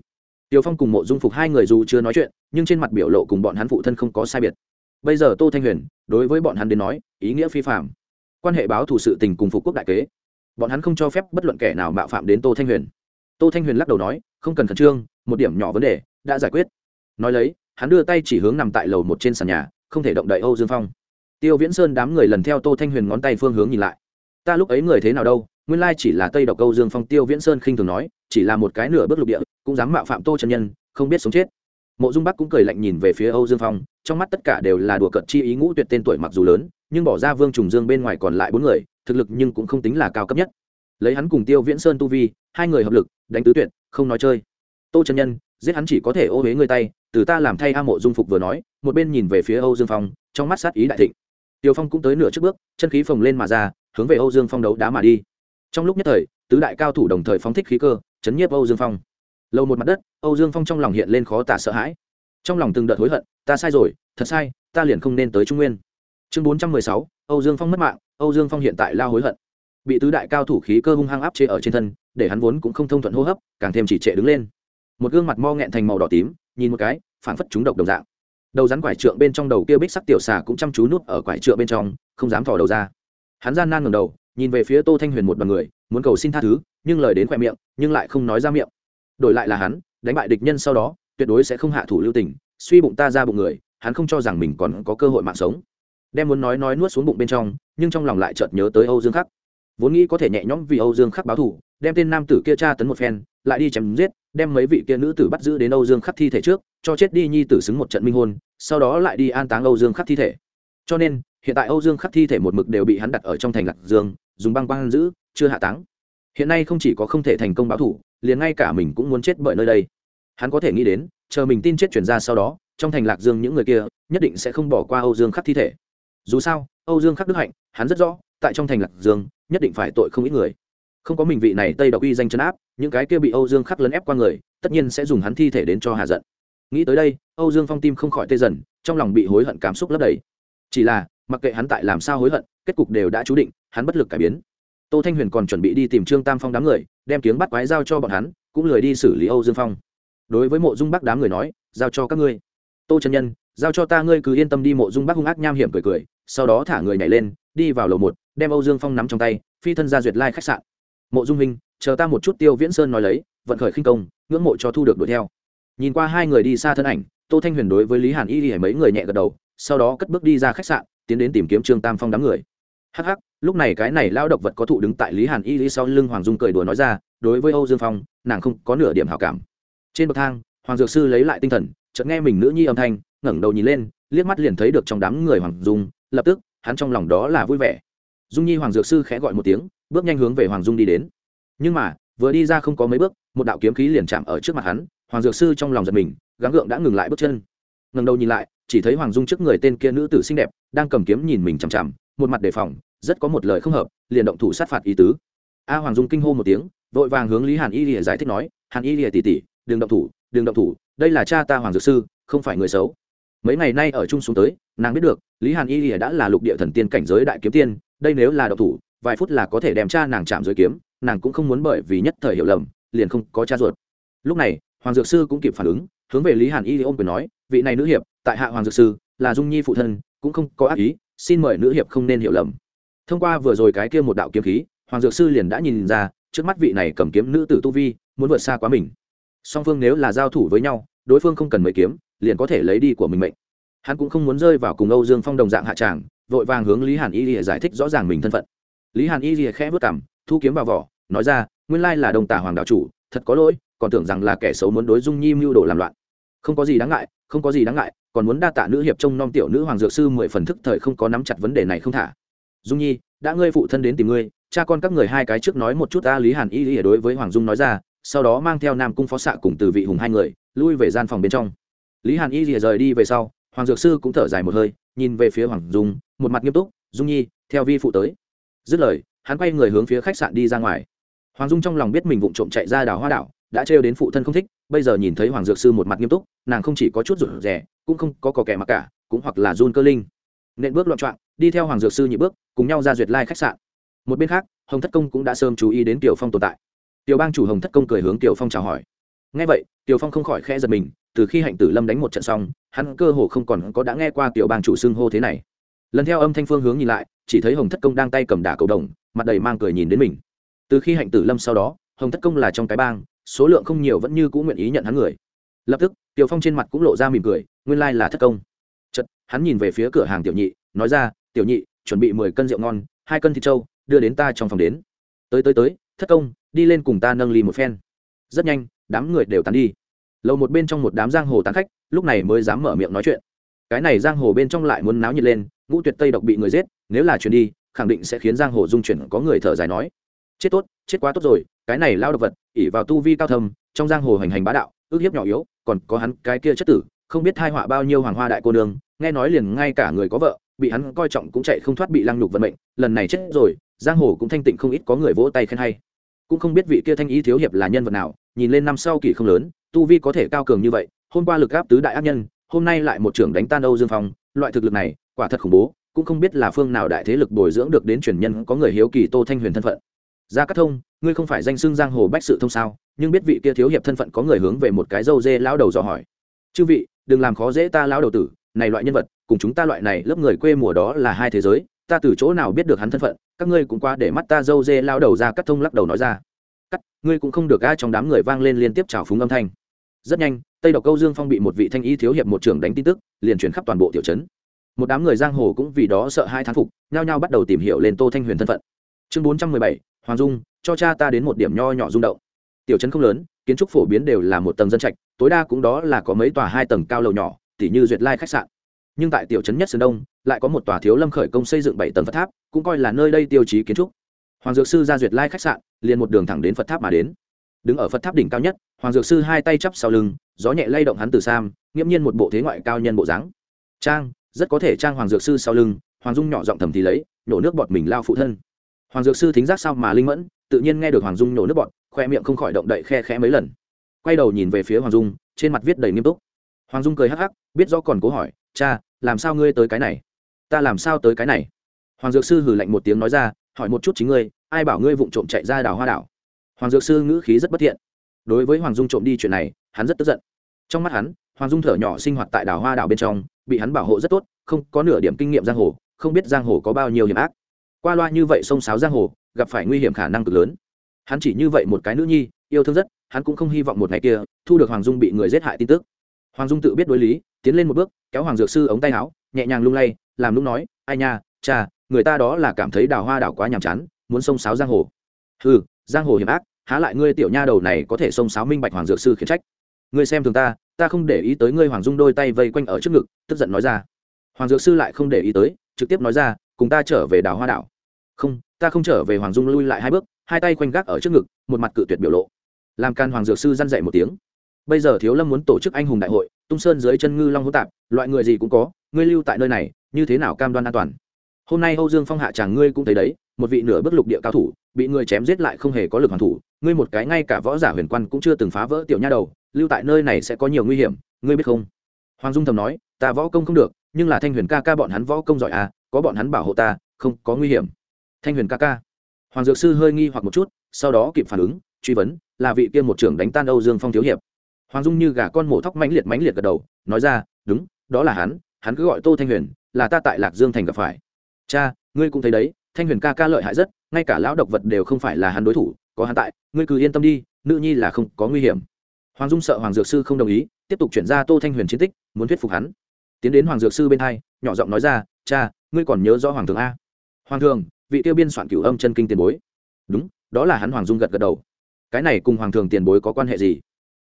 tiêu phong cùng mộ dung phục hai người dù chưa nói chuyện, nhưng trên mặt biểu lộ cùng bọn hắn phụ thân không có sai biệt. Bây giờ tô thanh huyền, đối với bọn hắn đến nói, ý nghĩa phi phạm quan hệ báo thủ sự tình cùng phục quốc đại kế. Bọn hắn không cho phép bất luận kẻ nào mạo phạm đến tô thanh huyền. Tô thanh huyền lắc đầu nói, không cần khẩn trương, một điểm nhỏ vấn đề đã giải quyết. Nói lấy, hắn đưa tay chỉ hướng nằm tại lầu một trên sàn nhà, không thể động đậy âu dương phong. Tiêu viễn sơn đám người lần theo tô thanh huyền ngón tay phương hướng nhìn lại. Ta lúc ấy người thế nào đâu, nguyên lai chỉ là tây độc âu dương phong. Tiêu viễn sơn khinh thường nói, chỉ là một cái nửa bước lục địa cũng dám mạo phạm tô chân nhân, không biết sống chết. Mộ dung bắc cũng cười lạnh nhìn về phía âu dương phong, trong mắt tất cả đều là đùa cợt chi ý ngũ tuyệt tên tuổi mặc dù lớn, nhưng bỏ ra vương trùng dương bên ngoài còn lại bốn người, thực lực nhưng cũng không tính là cao cấp nhất. Lấy hắn cùng tiêu viễn sơn tu vi, hai người hợp lực, đánh tứ tuyệt, không nói chơi. Tô chân nhân, giết hắn chỉ có thể ô huế người tay, từ ta làm thay a mộ dung phục vừa nói, một bên nhìn về phía âu dương phong, trong mắt sát ý đại thịnh. Tiêu phong cũng tới nửa trước bước, chân khí phồng lên mà ra, hướng về âu dương phong đấu đá mà đi. Trong lúc nhất thời, tứ đại cao thủ đồng thời phóng thích khí cơ, chấn nhiếp âu dương phong lâu một mặt đất, âu dương phong trong lòng hiện lên khó tả sợ hãi. Trong lòng từng đợt hối hận, ta sai rồi, thật sai, ta liền không nên tới trung nguyên. Chương bốn trăm mười sáu, âu dương phong mất mạng, âu dương phong hiện tại lao hối hận. Bị tứ đại cao thủ khí cơ hung hăng áp chế ở trên thân, để hắn vốn cũng không thông thuận hô hấp, càng thêm chỉ trệ đứng lên. Một gương mặt mo nghẹn thành màu đỏ tím, nhìn một cái phản phất chúng độc đồng dạng. Đầu rắn quải trượng bên trong đầu kia bích sắc tiểu xà cũng chăm chú nút ở quải trượng bên trong, không dám thò đầu ra. Hắn gian nan ngầm đầu, nhìn về phía tô thanh huyền một đoàn người, muốn cầu xin tha thứ, nhưng lời đến khoe miệng, nhưng lại không nói ra miệng đổi lại là hắn, đánh bại địch nhân sau đó, tuyệt đối sẽ không hạ thủ lưu tình, suy bụng ta ra bụng người, hắn không cho rằng mình còn có cơ hội mạng sống. Đem muốn nói nói nuốt xuống bụng bên trong, nhưng trong lòng lại chợt nhớ tới âu dương khắc. Vốn nghĩ có thể nhẹ nhõm vì âu dương khắc báo thù, đem tên nam tử kia tra tấn một phen, lại đi chém giết, đem mấy vị kia nữ tử bắt giữ đến âu dương khắc thi thể trước, cho chết đi nhi tử xứng một trận minh hôn, sau đó lại đi an táng âu dương khắc thi thể. Cho nên, hiện tại âu dương khắc thi thể một mực đều bị hắn đặt ở trong thành lạc dương, dùng băng quang giữ, chưa hạ táng hiện nay không chỉ có không thể thành công báo thủ, liền ngay cả mình cũng muốn chết bởi nơi đây. Hắn có thể nghĩ đến, chờ mình tin chết chuyển ra sau đó, trong thành lạc dương những người kia, nhất định sẽ không bỏ qua âu dương khắc thi thể. Dù sao, âu dương khắc đức hạnh, hắn rất rõ, tại trong thành lạc dương, nhất định phải tội không ít người. Không có mình vị này tây độc uy danh chấn áp, những cái kia bị âu dương khắc lấn ép qua người, tất nhiên sẽ dùng hắn thi thể đến cho hạ giận. Nghĩ tới đây, âu dương phong tim không khỏi tê dần, trong lòng bị hối hận cảm xúc lấp đầy. Chỉ là, mặc kệ hắn tại làm sao hối hận, kết cục đều đã chú định, hắn bất lực cải biến tô thanh huyền còn chuẩn bị đi tìm trương tam phong đám người, đem tiếng bắt quái giao cho bọn hắn, cũng lười đi xử lý âu dương phong. Đối với mộ dung bắc đám người nói, giao cho các ngươi. Tô trần nhân, giao cho ta, ngươi cứ yên tâm đi. Mộ dung bắc hung ác nham hiểm cười cười, sau đó thả người nhảy lên, đi vào lầu một, đem âu dương phong nắm trong tay, phi thân ra duyệt lai khách sạn. Mộ dung minh chờ ta một chút tiêu viễn sơn nói lấy, vận khởi khinh công, ngưỡng mộ cho thu được đuổi theo. Nhìn qua hai người đi xa thân ảnh, tô thanh huyền đối với lý hàn y y mấy người nhẹ gật đầu, sau đó cất bước đi ra khách sạn, tiến đến tìm kiếm trương tam phong đám người hắc hắc, lúc này cái này lao độc vật có thụ đứng tại lý hàn y Lý sau lưng hoàng dung cười đùa nói ra, đối với âu dương phong, nàng không có nửa điểm hảo cảm. Trên bậc thang, hoàng dược sư lấy lại tinh thần, chợt nghe mình nữ nhi âm thanh, ngẩng đầu nhìn lên, liếc mắt liền thấy được trong đám người hoàng dung, lập tức, hắn trong lòng đó là vui vẻ. Dung nhi hoàng dược sư khẽ gọi một tiếng, bước nhanh hướng về hoàng dung đi đến. Nhưng mà, vừa đi ra không có mấy bước, một đạo kiếm khí liền chạm ở trước mặt hắn, hoàng dược sư trong lòng giật mình, gắng gượng đã ngừng lại bước chân. Ngẩng đầu nhìn lại, chỉ thấy hoàng dung trước người tên kia nữ tử xinh đẹp, đang cầm kiếm nhìn mình chằm chằm một mặt đề phòng, rất có một lời không hợp, liền động thủ sát phạt ý tứ. A hoàng dung kinh hô một tiếng, vội vàng hướng lý hàn y lìa giải thích nói, hàn y lìa tỉ tỉ đừng động thủ, đừng động thủ, đây là cha ta hoàng dược sư, không phải người xấu. Mấy ngày nay ở chung xuống tới, nàng biết được, lý hàn y lìa đã là lục địa thần tiên cảnh giới đại kiếm tiên, đây nếu là động thủ, vài phút là có thể đem cha nàng chạm dưới kiếm, nàng cũng không muốn bởi vì nhất thời hiểu lầm, liền không có cha ruột. Lúc này, hoàng dược sư cũng kịp phản ứng, hướng về lý hàn y ôm quyền nói, vị này nữ hiệp, tại hạ hoàng dược sư, là dung nhi phụ thân, cũng không có ác ý xin mời nữ hiệp không nên hiểu lầm. Thông qua vừa rồi cái kia một đạo kiếm khí, hoàng dược sư liền đã nhìn ra, trước mắt vị này cầm kiếm nữ tử tu vi, muốn vượt xa quá mình. Song phương nếu là giao thủ với nhau, đối phương không cần mấy kiếm, liền có thể lấy đi của mình mệnh. Hắn cũng không muốn rơi vào cùng âu dương phong đồng dạng hạ tràng, vội vàng hướng lý hàn y lìa giải thích rõ ràng mình thân phận. Lý hàn y lìa khẽ vất cảm thu kiếm vào vỏ, nói ra, nguyên lai là đồng tả hoàng đạo chủ, thật có lỗi, còn tưởng rằng là kẻ xấu muốn đối dung nhi mưu đồ làm loạn. Không có gì đáng ngại không có gì đáng ngại, còn muốn đa tạ nữ hiệp trông nom tiểu nữ hoàng dược sư mười phần thức thời không có nắm chặt vấn đề này không thả. Dung nhi, đã ngươi phụ thân đến tìm ngươi, cha con các người hai cái trước nói một chút ta lý hàn y lìa đối với hoàng dung nói ra, sau đó mang theo nam cung phó xạ cùng từ vị hùng hai người, lui về gian phòng bên trong. Lý hàn y lìa rời đi về sau, hoàng dược sư cũng thở dài một hơi, nhìn về phía hoàng dung, một mặt nghiêm túc, dung nhi, theo vi phụ tới. Dứt lời, hắn quay người hướng phía khách sạn đi ra ngoài. Hoàng dung trong lòng biết mình vụng trộm chạy ra đảo hoa đảo đã trêu đến phụ thân không thích, bây giờ nhìn thấy hoàng dược sư một mặt nghiêm túc, nàng không chỉ có chút rụt rè, cũng không có cò kẻ mặc cả, cũng hoặc là run cơ linh. Nên bước loạn trọn đi theo hoàng dược sư nhị bước, cùng nhau ra duyệt lai khách sạn. Một bên khác, hồng thất công cũng đã sớm chú ý đến tiểu phong tồn tại. Tiểu bang chủ hồng thất công cười hướng tiểu phong chào hỏi. Ngay vậy, tiểu phong không khỏi khẽ giật mình, từ khi hạnh tử lâm đánh một trận xong, hắn cơ hồ không còn có đã nghe qua tiểu bang chủ xưng hô thế này. Lần theo âm thanh phương hướng nhìn lại, chỉ thấy hồng thất công đang tay cầm đả cầu đồng, mặt đầy mang cười nhìn đến mình. Từ khi hạnh tử lâm sau đó, hồng thất công là trong cái bang số lượng không nhiều vẫn như cũng nguyện ý nhận hắn người. Lập tức, tiểu phong trên mặt cũng lộ ra mỉm cười, nguyên lai là thất công. Chật hắn nhìn về phía cửa hàng tiểu nhị, nói ra, tiểu nhị, chuẩn bị mười cân rượu ngon, hai cân thịt trâu, đưa đến ta trong phòng đến. Tới tới tới, thất công, đi lên cùng ta nâng ly một phen. Rất nhanh, đám người đều tán đi. Lầu một bên trong một đám giang hồ tán khách, lúc này mới dám mở miệng nói chuyện. Cái này giang hồ bên trong lại muốn náo nhiệt lên, ngũ tuyệt tây độc bị người giết, nếu là chuyển đi, khẳng định sẽ khiến giang hồ dung chuyển có người thở dài nói, chết tốt, chết quá tốt rồi, cái này lao độc vật ỉ vào tu vi cao thâm, trong giang hồ hành hành bá đạo, ước hiếp nhỏ yếu, còn có hắn cái kia chất tử, không biết thai họa bao nhiêu hoàng hoa đại cô nương, nghe nói liền ngay cả người có vợ, bị hắn coi trọng cũng chạy không thoát bị lăng nhục vận mệnh, lần này chết rồi, giang hồ cũng thanh tịnh không ít có người vỗ tay khen hay. Cũng không biết vị kia thanh ý thiếu hiệp là nhân vật nào, nhìn lên năm sau kỳ không lớn, tu vi có thể cao cường như vậy, hôm qua lực gáp tứ đại ác nhân, hôm nay lại một trưởng đánh tan âu dương phong, loại thực lực này, quả thật khủng bố, cũng không biết là phương nào đại thế lực bồi dưỡng được đến truyền nhân có người hiếu kỳ tô thanh huyền thân phận gia cát thông, ngươi không phải danh xưng giang hồ bách sự thông sao? Nhưng biết vị kia thiếu hiệp thân phận có người hướng về một cái dâu dê lão đầu dò hỏi. Chư vị, đừng làm khó dễ ta lão đầu tử, này loại nhân vật, cùng chúng ta loại này lớp người quê mùa đó là hai thế giới, ta từ chỗ nào biết được hắn thân phận? Các ngươi cũng qua để mắt ta dâu dê lao đầu ra cắt thông lắc đầu nói ra. Cắt, ngươi cũng không được ai trong đám người vang lên liên tiếp trào phúng âm thanh. Rất nhanh, tây độc câu dương phong bị một vị thanh y thiếu hiệp một trưởng đánh tin tức, liền chuyển khắp toàn bộ tiểu trấn. Một đám người giang hồ cũng vì đó sợ hai thán phục, nhao nhao bắt đầu tìm hiểu lên tô thanh huyền thân phận. Chương bốn trăm mười bảy hoàng dung, cho cha ta đến một điểm nho nhỏ rung động. Tiểu trấn không lớn, kiến trúc phổ biến đều là một tầng dân trạch, tối đa cũng đó là có mấy tòa hai tầng cao lầu nhỏ, tỉ như duyệt lai khách sạn. Nhưng tại tiểu trấn nhất sơn đông, lại có một tòa thiếu lâm khởi công xây dựng bảy tầng phật tháp, cũng coi là nơi đây tiêu chí kiến trúc. Hoàng dược sư ra duyệt lai khách sạn, liền một đường thẳng đến phật tháp mà đến. Đứng ở phật tháp đỉnh cao nhất, hoàng dược sư hai tay chắp sau lưng, gió nhẹ lay động hắn từ sam, nghiễm nhiên một bộ thế ngoại cao nhân bộ dáng. Trang, rất có thể trang hoàng dược sư sau lưng, hoàng dung nhỏ giọng thầm thì lấy nhổ nước bọt mình lao phụ thân hoàng dược sư thính giác sao mà linh mẫn, tự nhiên nghe được hoàng dung nổ nước bọt khoe miệng không khỏi động đậy khe khẽ mấy lần. Quay đầu nhìn về phía hoàng dung, trên mặt viết đầy nghiêm túc. Hoàng dung cười hắc hắc, biết do còn cố hỏi, cha, làm sao ngươi tới cái này? Ta làm sao tới cái này? Hoàng dược sư hử lạnh một tiếng nói ra, hỏi một chút chính ngươi, ai bảo ngươi vụng trộm chạy ra đảo hoa đảo? Hoàng dược sư ngữ khí rất bất thiện. Đối với hoàng dung trộm đi chuyện này, hắn rất tức giận. Trong mắt hắn, hoàng dung thở nhỏ sinh hoạt tại đảo hoa đảo bên trong, bị hắn bảo hộ rất tốt, không có nửa điểm kinh nghiệm giang hồ, không biết giang hồ có bao nhiêu hiểm ác qua loa như vậy sông sáo giang hồ, gặp phải nguy hiểm khả năng cực lớn. Hắn chỉ như vậy một cái nữ nhi, yêu thương rất, hắn cũng không hy vọng một ngày kia, thu được hoàng dung bị người giết hại tin tức. Hoàng dung tự biết đối lý, tiến lên một bước, kéo hoàng dược sư ống tay áo, nhẹ nhàng lung lay, làm lúc nói, ai nha, cha, người ta đó là cảm thấy đào hoa đảo quá nhàm chán, muốn xông sáo giang hồ. Ừ giang hồ hiểm ác, há lại ngươi tiểu nha đầu này có thể xông sáo minh bạch hoàng dược sư khiển trách? Ngươi xem thường ta ta không để ý tới ngươi. Hoàng dung đôi tay vây quanh ở trước ngực, tức giận nói ra. Hoàng dược sư lại không để ý tới, trực tiếp nói ra cùng ta trở về đào hoa đảo. Không, ta không trở về hoàng dung lui lại hai bước, hai tay quanh gác ở trước ngực, một mặt cự tuyệt biểu lộ. Làm can hoàng dược sư dăn dậy một tiếng. Bây giờ thiếu lâm muốn tổ chức anh hùng đại hội, tung sơn dưới chân ngư long hỗn tạp, loại người gì cũng có, ngươi lưu tại nơi này, như thế nào cam đoan an toàn? Hôm nay âu dương phong hạ chàng ngươi cũng thấy đấy, một vị nửa bước lục địa cao thủ, bị người chém giết lại không hề có lực hoàn thủ, ngươi một cái ngay cả võ giả huyền quan cũng chưa từng phá vỡ tiểu nha đầu, lưu tại nơi này sẽ có nhiều nguy hiểm, ngươi biết không? Hoàng dung thầm nói, ta võ công không được, nhưng là thanh huyền ca ca bọn hắn võ công giỏi à có bọn hắn bảo hộ ta, không có nguy hiểm. Thanh huyền ca ca. Hoàng dược sư hơi nghi hoặc một chút, sau đó kịp phản ứng, truy vấn, là vị kia một trưởng đánh tan âu dương phong thiếu hiệp. Hoàng dung như gà con mổ thóc mãnh liệt mãnh liệt gật đầu, nói ra, đúng, đó là hắn hắn cứ gọi tô thanh huyền, là ta tại lạc dương thành gặp phải. Cha, ngươi cũng thấy đấy, thanh huyền ca ca lợi hại rất, ngay cả lão độc vật đều không phải là hắn đối thủ, có hắn tại, ngươi cứ yên tâm đi, nữ nhi là không có nguy hiểm. Hoàng dung sợ hoàng dược sư không đồng ý, tiếp tục chuyển ra tô thanh huyền chiến tích, muốn thuyết phục hắn. Tiến đến hoàng dược sư bên hai, nhỏ giọng nói ra, cha ngươi còn nhớ rõ hoàng thượng a? Hoàng thượng, vị tiêu biên soạn cửu âm chân kinh tiền bối. Đúng, đó là hắn hoàng dung gật gật đầu. Cái này cùng hoàng thường tiền bối có quan hệ gì?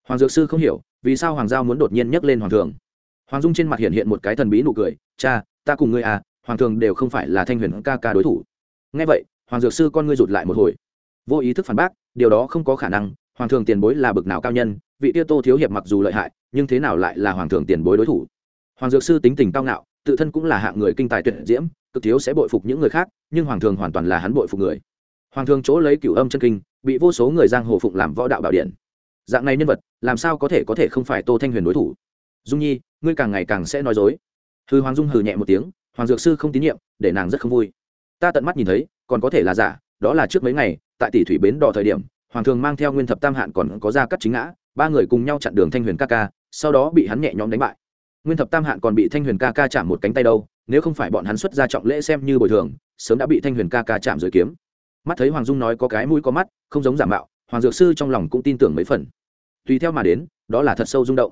Hoàng dược sư không hiểu, vì sao hoàng giao muốn đột nhiên nhắc lên hoàng thường hoàng dung trên mặt hiện hiện một cái thần bí nụ cười, cha, ta cùng ngươi à hoàng thường đều không phải là thanh huyền ca ca đối thủ. Ngay vậy, hoàng dược sư con ngươi rụt lại một hồi. Vô ý thức phản bác, điều đó không có khả năng, hoàng thường tiền bối là bực nào cao nhân, vị tiêu tô thiếu hiệp mặc dù lợi hại, nhưng thế nào lại là hoàng thường tiền bối đối thủ? Hoàng dược sư tính tình cao ngạo tự thân cũng là hạng người kinh tài tuyệt diễm, cực thiếu sẽ bội phục những người khác, nhưng hoàng thường hoàn toàn là hắn bội phục người. Hoàng thường chỗ lấy cửu âm chân kinh, bị vô số người giang hồ phụng làm võ đạo bảo điện. Dạng này nhân vật, làm sao có thể có thể không phải tô thanh huyền đối thủ? Dung nhi, ngươi càng ngày càng sẽ nói dối. Hư hoàng dung hừ nhẹ một tiếng, hoàng dược sư không tín nhiệm, để nàng rất không vui. Ta tận mắt nhìn thấy, còn có thể là giả, đó là trước mấy ngày, tại tỷ thủy bến đò thời điểm, hoàng thường mang theo nguyên thập tam hạn còn có ra cắt chính ngã, ba người cùng nhau chặn đường thanh huyền ca ca, sau đó bị hắn nhẹ nhõm đánh bại nguyên thập tam hạn còn bị thanh huyền ca ca chạm một cánh tay đâu, nếu không phải bọn hắn xuất ra trọng lễ xem như bồi thường, sớm đã bị thanh huyền ca ca chạm rồi kiếm. Mắt thấy hoàng dung nói có cái mũi có mắt, không giống giả mạo, hoàng dược sư trong lòng cũng tin tưởng mấy phần. Tùy theo mà đến, đó là thật sâu rung động.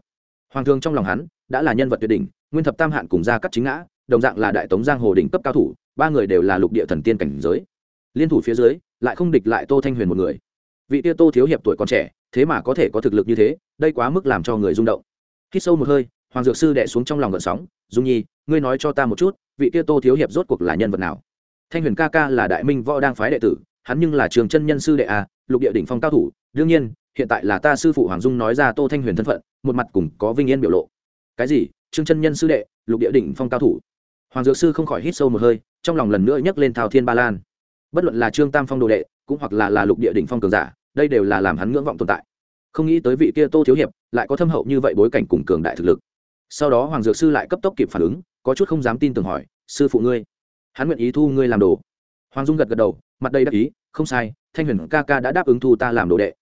Hoàng thương trong lòng hắn, đã là nhân vật tuyệt đỉnh, nguyên thập tam hạn cùng ra cắt chính ngã, đồng dạng là đại tống giang hồ đỉnh cấp cao thủ, ba người đều là lục địa thần tiên cảnh giới. Liên thủ phía dưới, lại không địch lại tô thanh huyền một người. Vị tia tô thiếu hiệp tuổi còn trẻ, thế mà có thể có thực lực như thế, đây quá mức làm cho người rung động. Hít sâu một hơi hoàng dược sư đẻ xuống trong lòng gợn sóng, dung nhi, ngươi nói cho ta một chút, vị tia tô thiếu hiệp rốt cuộc là nhân vật nào? Thanh huyền ca ca là đại minh võ đang phái đệ tử, hắn nhưng là trường chân nhân sư đệ a lục địa đỉnh phong cao thủ. Đương nhiên, hiện tại là ta sư phụ hoàng dung nói ra tô thanh huyền thân phận, một mặt cùng có vinh yên biểu lộ. Cái gì? Trương chân nhân sư đệ, lục địa đỉnh phong cao thủ? Hoàng dược sư không khỏi hít sâu một hơi, trong lòng lần nữa nhấc lên thao thiên ba lan. Bất luận là trương tam phong đồ đệ, cũng hoặc là là lục địa đỉnh phong cường giả, đây đều là làm hắn ngưỡng vọng tồn tại. Không nghĩ tới vị kia tô thiếu hiệp lại có thâm hậu như vậy bối cảnh cùng cường đại thực lực sau đó hoàng dược sư lại cấp tốc kịp phản ứng, có chút không dám tin tưởng hỏi, sư phụ ngươi, hắn nguyện ý thu ngươi làm đồ? Hoàng dung gật gật đầu, mặt đây đắc ý, không sai, thanh huyền ca ca đã đáp ứng thu ta làm đồ đệ.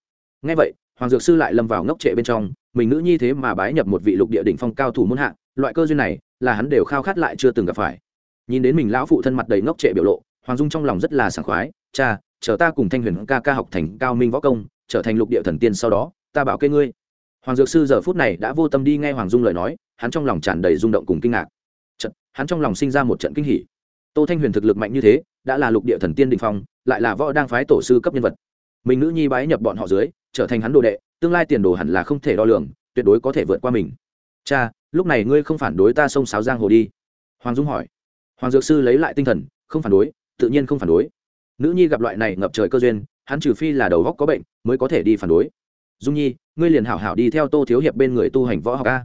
Ngay vậy, hoàng dược sư lại lâm vào ngốc trệ bên trong, mình nữ nhi thế mà bái nhập một vị lục địa đỉnh phong cao thủ muôn hạng loại cơ duyên này là hắn đều khao khát lại chưa từng gặp phải. Nhìn đến mình lão phụ thân mặt đầy ngốc trệ biểu lộ, hoàng dung trong lòng rất là sảng khoái, cha, chờ ta cùng thanh huyền ca ca học thành cao minh võ công, trở thành lục địa thần tiên sau đó, ta bảo kê ngươi. Hoàng dược sư giờ phút này đã vô tâm đi nghe hoàng dung lời nói hắn trong lòng tràn đầy rung động cùng kinh ngạc. Trận hắn trong lòng sinh ra một trận kinh hỉ. Tô thanh huyền thực lực mạnh như thế, đã là lục địa thần tiên đình phong, lại là võ đang phái tổ sư cấp nhân vật. Mình nữ nhi bái nhập bọn họ dưới, trở thành hắn đồ đệ, tương lai tiền đồ hẳn là không thể đo lường, tuyệt đối có thể vượt qua mình. Cha, lúc này ngươi không phản đối ta xông sáo giang hồ đi? Hoàng dung hỏi. Hoàng dược sư lấy lại tinh thần, không phản đối, tự nhiên không phản đối. Nữ nhi gặp loại này ngập trời cơ duyên, hắn trừ phi là đầu góc có bệnh mới có thể đi phản đối. Dung nhi, ngươi liền hảo hảo đi theo tô thiếu hiệp bên người tu hành võ học a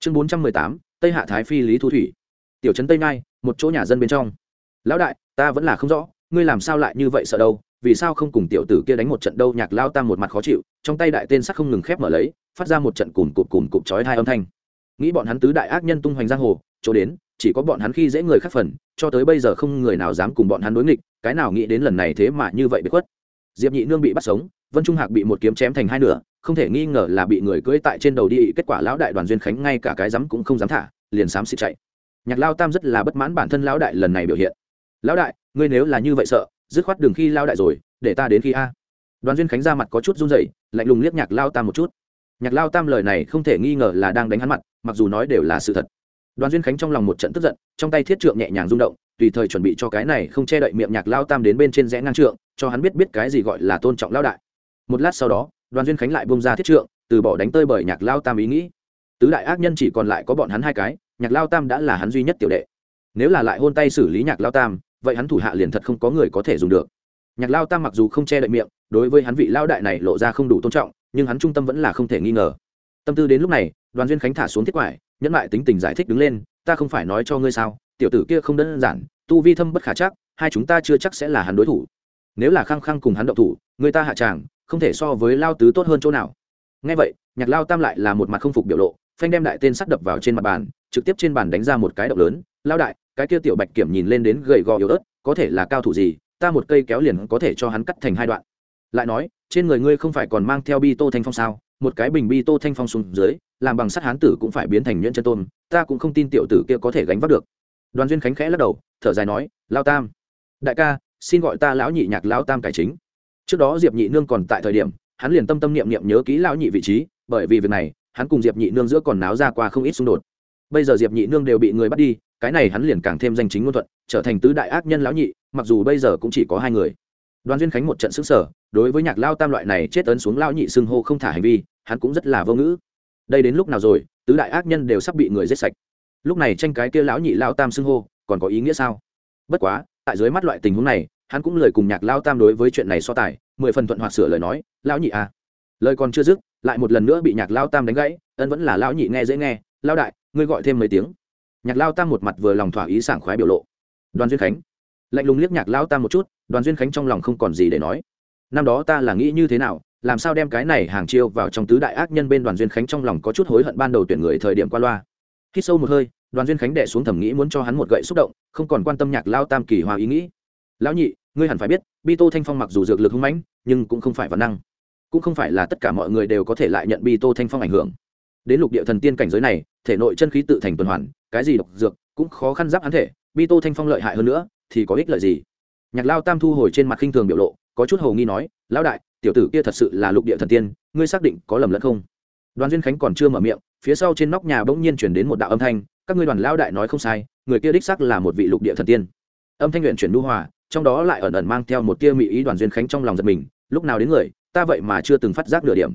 chương bốn trăm mười tám, tây hạ thái phi lý thu thủy. Tiểu trấn tây ngai, một chỗ nhà dân bên trong. Lão đại, ta vẫn là không rõ, ngươi làm sao lại như vậy sợ đâu? Vì sao không cùng tiểu tử kia đánh một trận đâu? Nhạc lao tam một mặt khó chịu, trong tay đại tên sắc không ngừng khép mở lấy, phát ra một trận cùm cụm cùm cụm chói hai âm thanh. Nghĩ bọn hắn tứ đại ác nhân tung hoành giang hồ, chỗ đến, chỉ có bọn hắn khi dễ người khác phần, cho tới bây giờ không người nào dám cùng bọn hắn đối nghịch, cái nào nghĩ đến lần này thế mà như vậy bị khuất. Diệp nhị nương bị bắt sống, vân trung hạc bị một kiếm chém thành hai nửa không thể nghi ngờ là bị người cưỡi tại trên đầu đi, kết quả lão đại đoàn duyên khánh ngay cả cái dám cũng không dám thả, liền xám xịt chạy. Nhạc lao tam rất là bất mãn bản thân lão đại lần này biểu hiện. Lão đại, ngươi nếu là như vậy sợ, dứt khoát đường khi lao đại rồi, để ta đến khi a. Đoàn duyên khánh ra mặt có chút run rẩy, lạnh lùng liếc nhạc lao tam một chút. Nhạc lao tam lời này không thể nghi ngờ là đang đánh hắn mặt, mặc dù nói đều là sự thật. Đoàn duyên khánh trong lòng một trận tức giận, trong tay thiết trượng nhẹ nhàng rung động, tùy thời chuẩn bị cho cái này không che đậy miệng nhạc lao tam đến bên trên rẽ ngang trượng, cho hắn biết biết cái gì gọi là tôn trọng lao đại. Một lát sau đó đoàn duyên khánh lại bông ra thiết trượng, từ bỏ đánh tơi bởi nhạc lao tam ý nghĩ. Tứ đại ác nhân chỉ còn lại có bọn hắn hai cái, nhạc lao tam đã là hắn duy nhất tiểu đệ. Nếu là lại hôn tay xử lý nhạc lao tam, vậy hắn thủ hạ liền thật không có người có thể dùng được. Nhạc lao tam mặc dù không che đậy miệng, đối với hắn vị lao đại này lộ ra không đủ tôn trọng, nhưng hắn trung tâm vẫn là không thể nghi ngờ. Tâm tư đến lúc này, đoàn duyên khánh thả xuống thiết quải, nhẫn lại tính tình giải thích đứng lên, ta không phải nói cho ngươi sao, tiểu tử kia không đơn giản, tu vi thâm bất khả chắc, hai chúng ta chưa chắc sẽ là hắn đối thủ nếu là khăng khăng cùng hắn động thủ, người ta hạ tràng, không thể so với lao tứ tốt hơn chỗ nào. Ngay vậy, nhạc lao tam lại là một mặt không phục biểu lộ, phanh đem đại tên sắt đập vào trên mặt bàn, trực tiếp trên bàn đánh ra một cái động lớn, lao đại, cái kia tiểu bạch kiểm nhìn lên đến gầy gò yếu ớt, có thể là cao thủ gì, ta một cây kéo liền có thể cho hắn cắt thành hai đoạn. Lại nói, trên người ngươi không phải còn mang theo bi tô thanh phong sao? Một cái bình bi tô thanh phong xuống dưới, làm bằng sắt hán tử cũng phải biến thành nhuyễn chân tôn, ta cũng không tin tiểu tử kia có thể gánh vác được. Đoàn duyên khánh khẽ lắc đầu, thở dài nói, lao tam, đại ca xin gọi ta lão nhị nhạc lão tam cải chính. Trước đó diệp nhị nương còn tại thời điểm, hắn liền tâm tâm niệm niệm nhớ kỹ lão nhị vị trí, bởi vì việc này, hắn cùng diệp nhị nương giữa còn náo ra qua không ít xung đột. Bây giờ diệp nhị nương đều bị người bắt đi, cái này hắn liền càng thêm danh chính ngôn thuận, trở thành tứ đại ác nhân lão nhị, mặc dù bây giờ cũng chỉ có hai người. Đoàn duyên khánh một trận xứng sở đối với nhạc lao tam loại này chết ấn xuống lão nhị xưng hô không thả hành vi, hắn cũng rất là vô ngữ. Đây đến lúc nào rồi, tứ đại ác nhân đều sắp bị người giết sạch. Lúc này tranh cái kia lão nhị lao tam xưng hô, còn có ý nghĩa sao? Bất quá tại dưới mắt loại tình huống này, hắn cũng lời cùng nhạc lao tam đối với chuyện này so tài, mười phần thuận hoạt sửa lời nói, lão nhị à. Lời còn chưa dứt, lại một lần nữa bị nhạc lao tam đánh gãy, ân vẫn là lão nhị nghe dễ nghe, lao đại, ngươi gọi thêm mấy tiếng. Nhạc lao tam một mặt vừa lòng thỏa ý sảng khoái biểu lộ. Đoàn duyên khánh. Lạnh lùng liếc nhạc lao tam một chút, đoàn duyên khánh trong lòng không còn gì để nói. Năm đó ta là nghĩ như thế nào, làm sao đem cái này hàng chiêu vào trong tứ đại ác nhân bên đoàn duyên khánh trong lòng có chút hối hận ban đầu tuyển người thời điểm qua loa. Hít sâu một hơi đoàn duyên khánh đệ xuống thẩm nghĩ muốn cho hắn một gậy xúc động, không còn quan tâm nhạc lao tam kỳ hòa ý nghĩ. Lão nhị, ngươi hẳn phải biết, bi tô thanh phong mặc dù dược lực hung mãnh, nhưng cũng không phải văn năng. Cũng không phải là tất cả mọi người đều có thể lại nhận bi tô thanh phong ảnh hưởng. Đến lục địa thần tiên cảnh giới này, thể nội chân khí tự thành tuần hoàn, cái gì độc dược cũng khó khăn giáp hắn thể, bi tô thanh phong lợi hại hơn nữa, thì có ích lợi gì? Nhạc lao tam thu hồi trên mặt khinh thường biểu lộ, có chút hầu nghi nói, lão đại, tiểu tử kia thật sự là lục địa thần tiên, ngươi xác định có lầm lẫn không? Đoàn duyên khánh còn chưa mở miệng, phía sau trên nóc nhà bỗng nhiên chuyển đến một đạo âm thanh các ngươi đoàn lao đại nói không sai, người kia đích xác là một vị lục địa thần tiên. Âm thanh nguyện chuyển nu hòa, trong đó lại ẩn ẩn mang theo một tia mỹ ý đoàn duyên khánh trong lòng giật mình, lúc nào đến người, ta vậy mà chưa từng phát giác nửa điểm.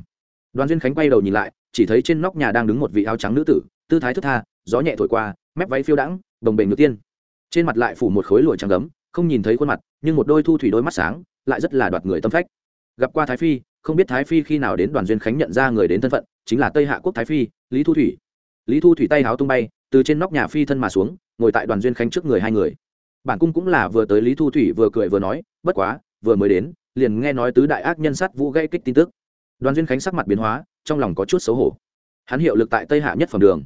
Đoàn duyên khánh quay đầu nhìn lại, chỉ thấy trên nóc nhà đang đứng một vị áo trắng nữ tử, tư thái thức tha, gió nhẹ thổi qua, mép váy phiêu đãng, bồng bềnh nữ tiên. Trên mặt lại phủ một khối lụa trắng gấm, không nhìn thấy khuôn mặt, nhưng một đôi thu thủy đôi mắt sáng, lại rất là đoạt người tâm phách. Gặp qua thái phi, không biết thái phi khi nào đến đoàn duyên khánh nhận ra người đến thân phận, chính là tây hạ quốc thái phi, lý thu thủy. Lý thu thủy tay háo tung bay từ trên nóc nhà phi thân mà xuống, ngồi tại đoàn duyên khánh trước người hai người. Bản cung cũng là vừa tới lý thu thủy vừa cười vừa nói, bất quá, vừa mới đến, liền nghe nói tứ đại ác nhân sát vũ gây kích tin tức. Đoàn duyên khánh sắc mặt biến hóa, trong lòng có chút xấu hổ. Hắn hiệu lực tại tây hạ nhất phẩm đường.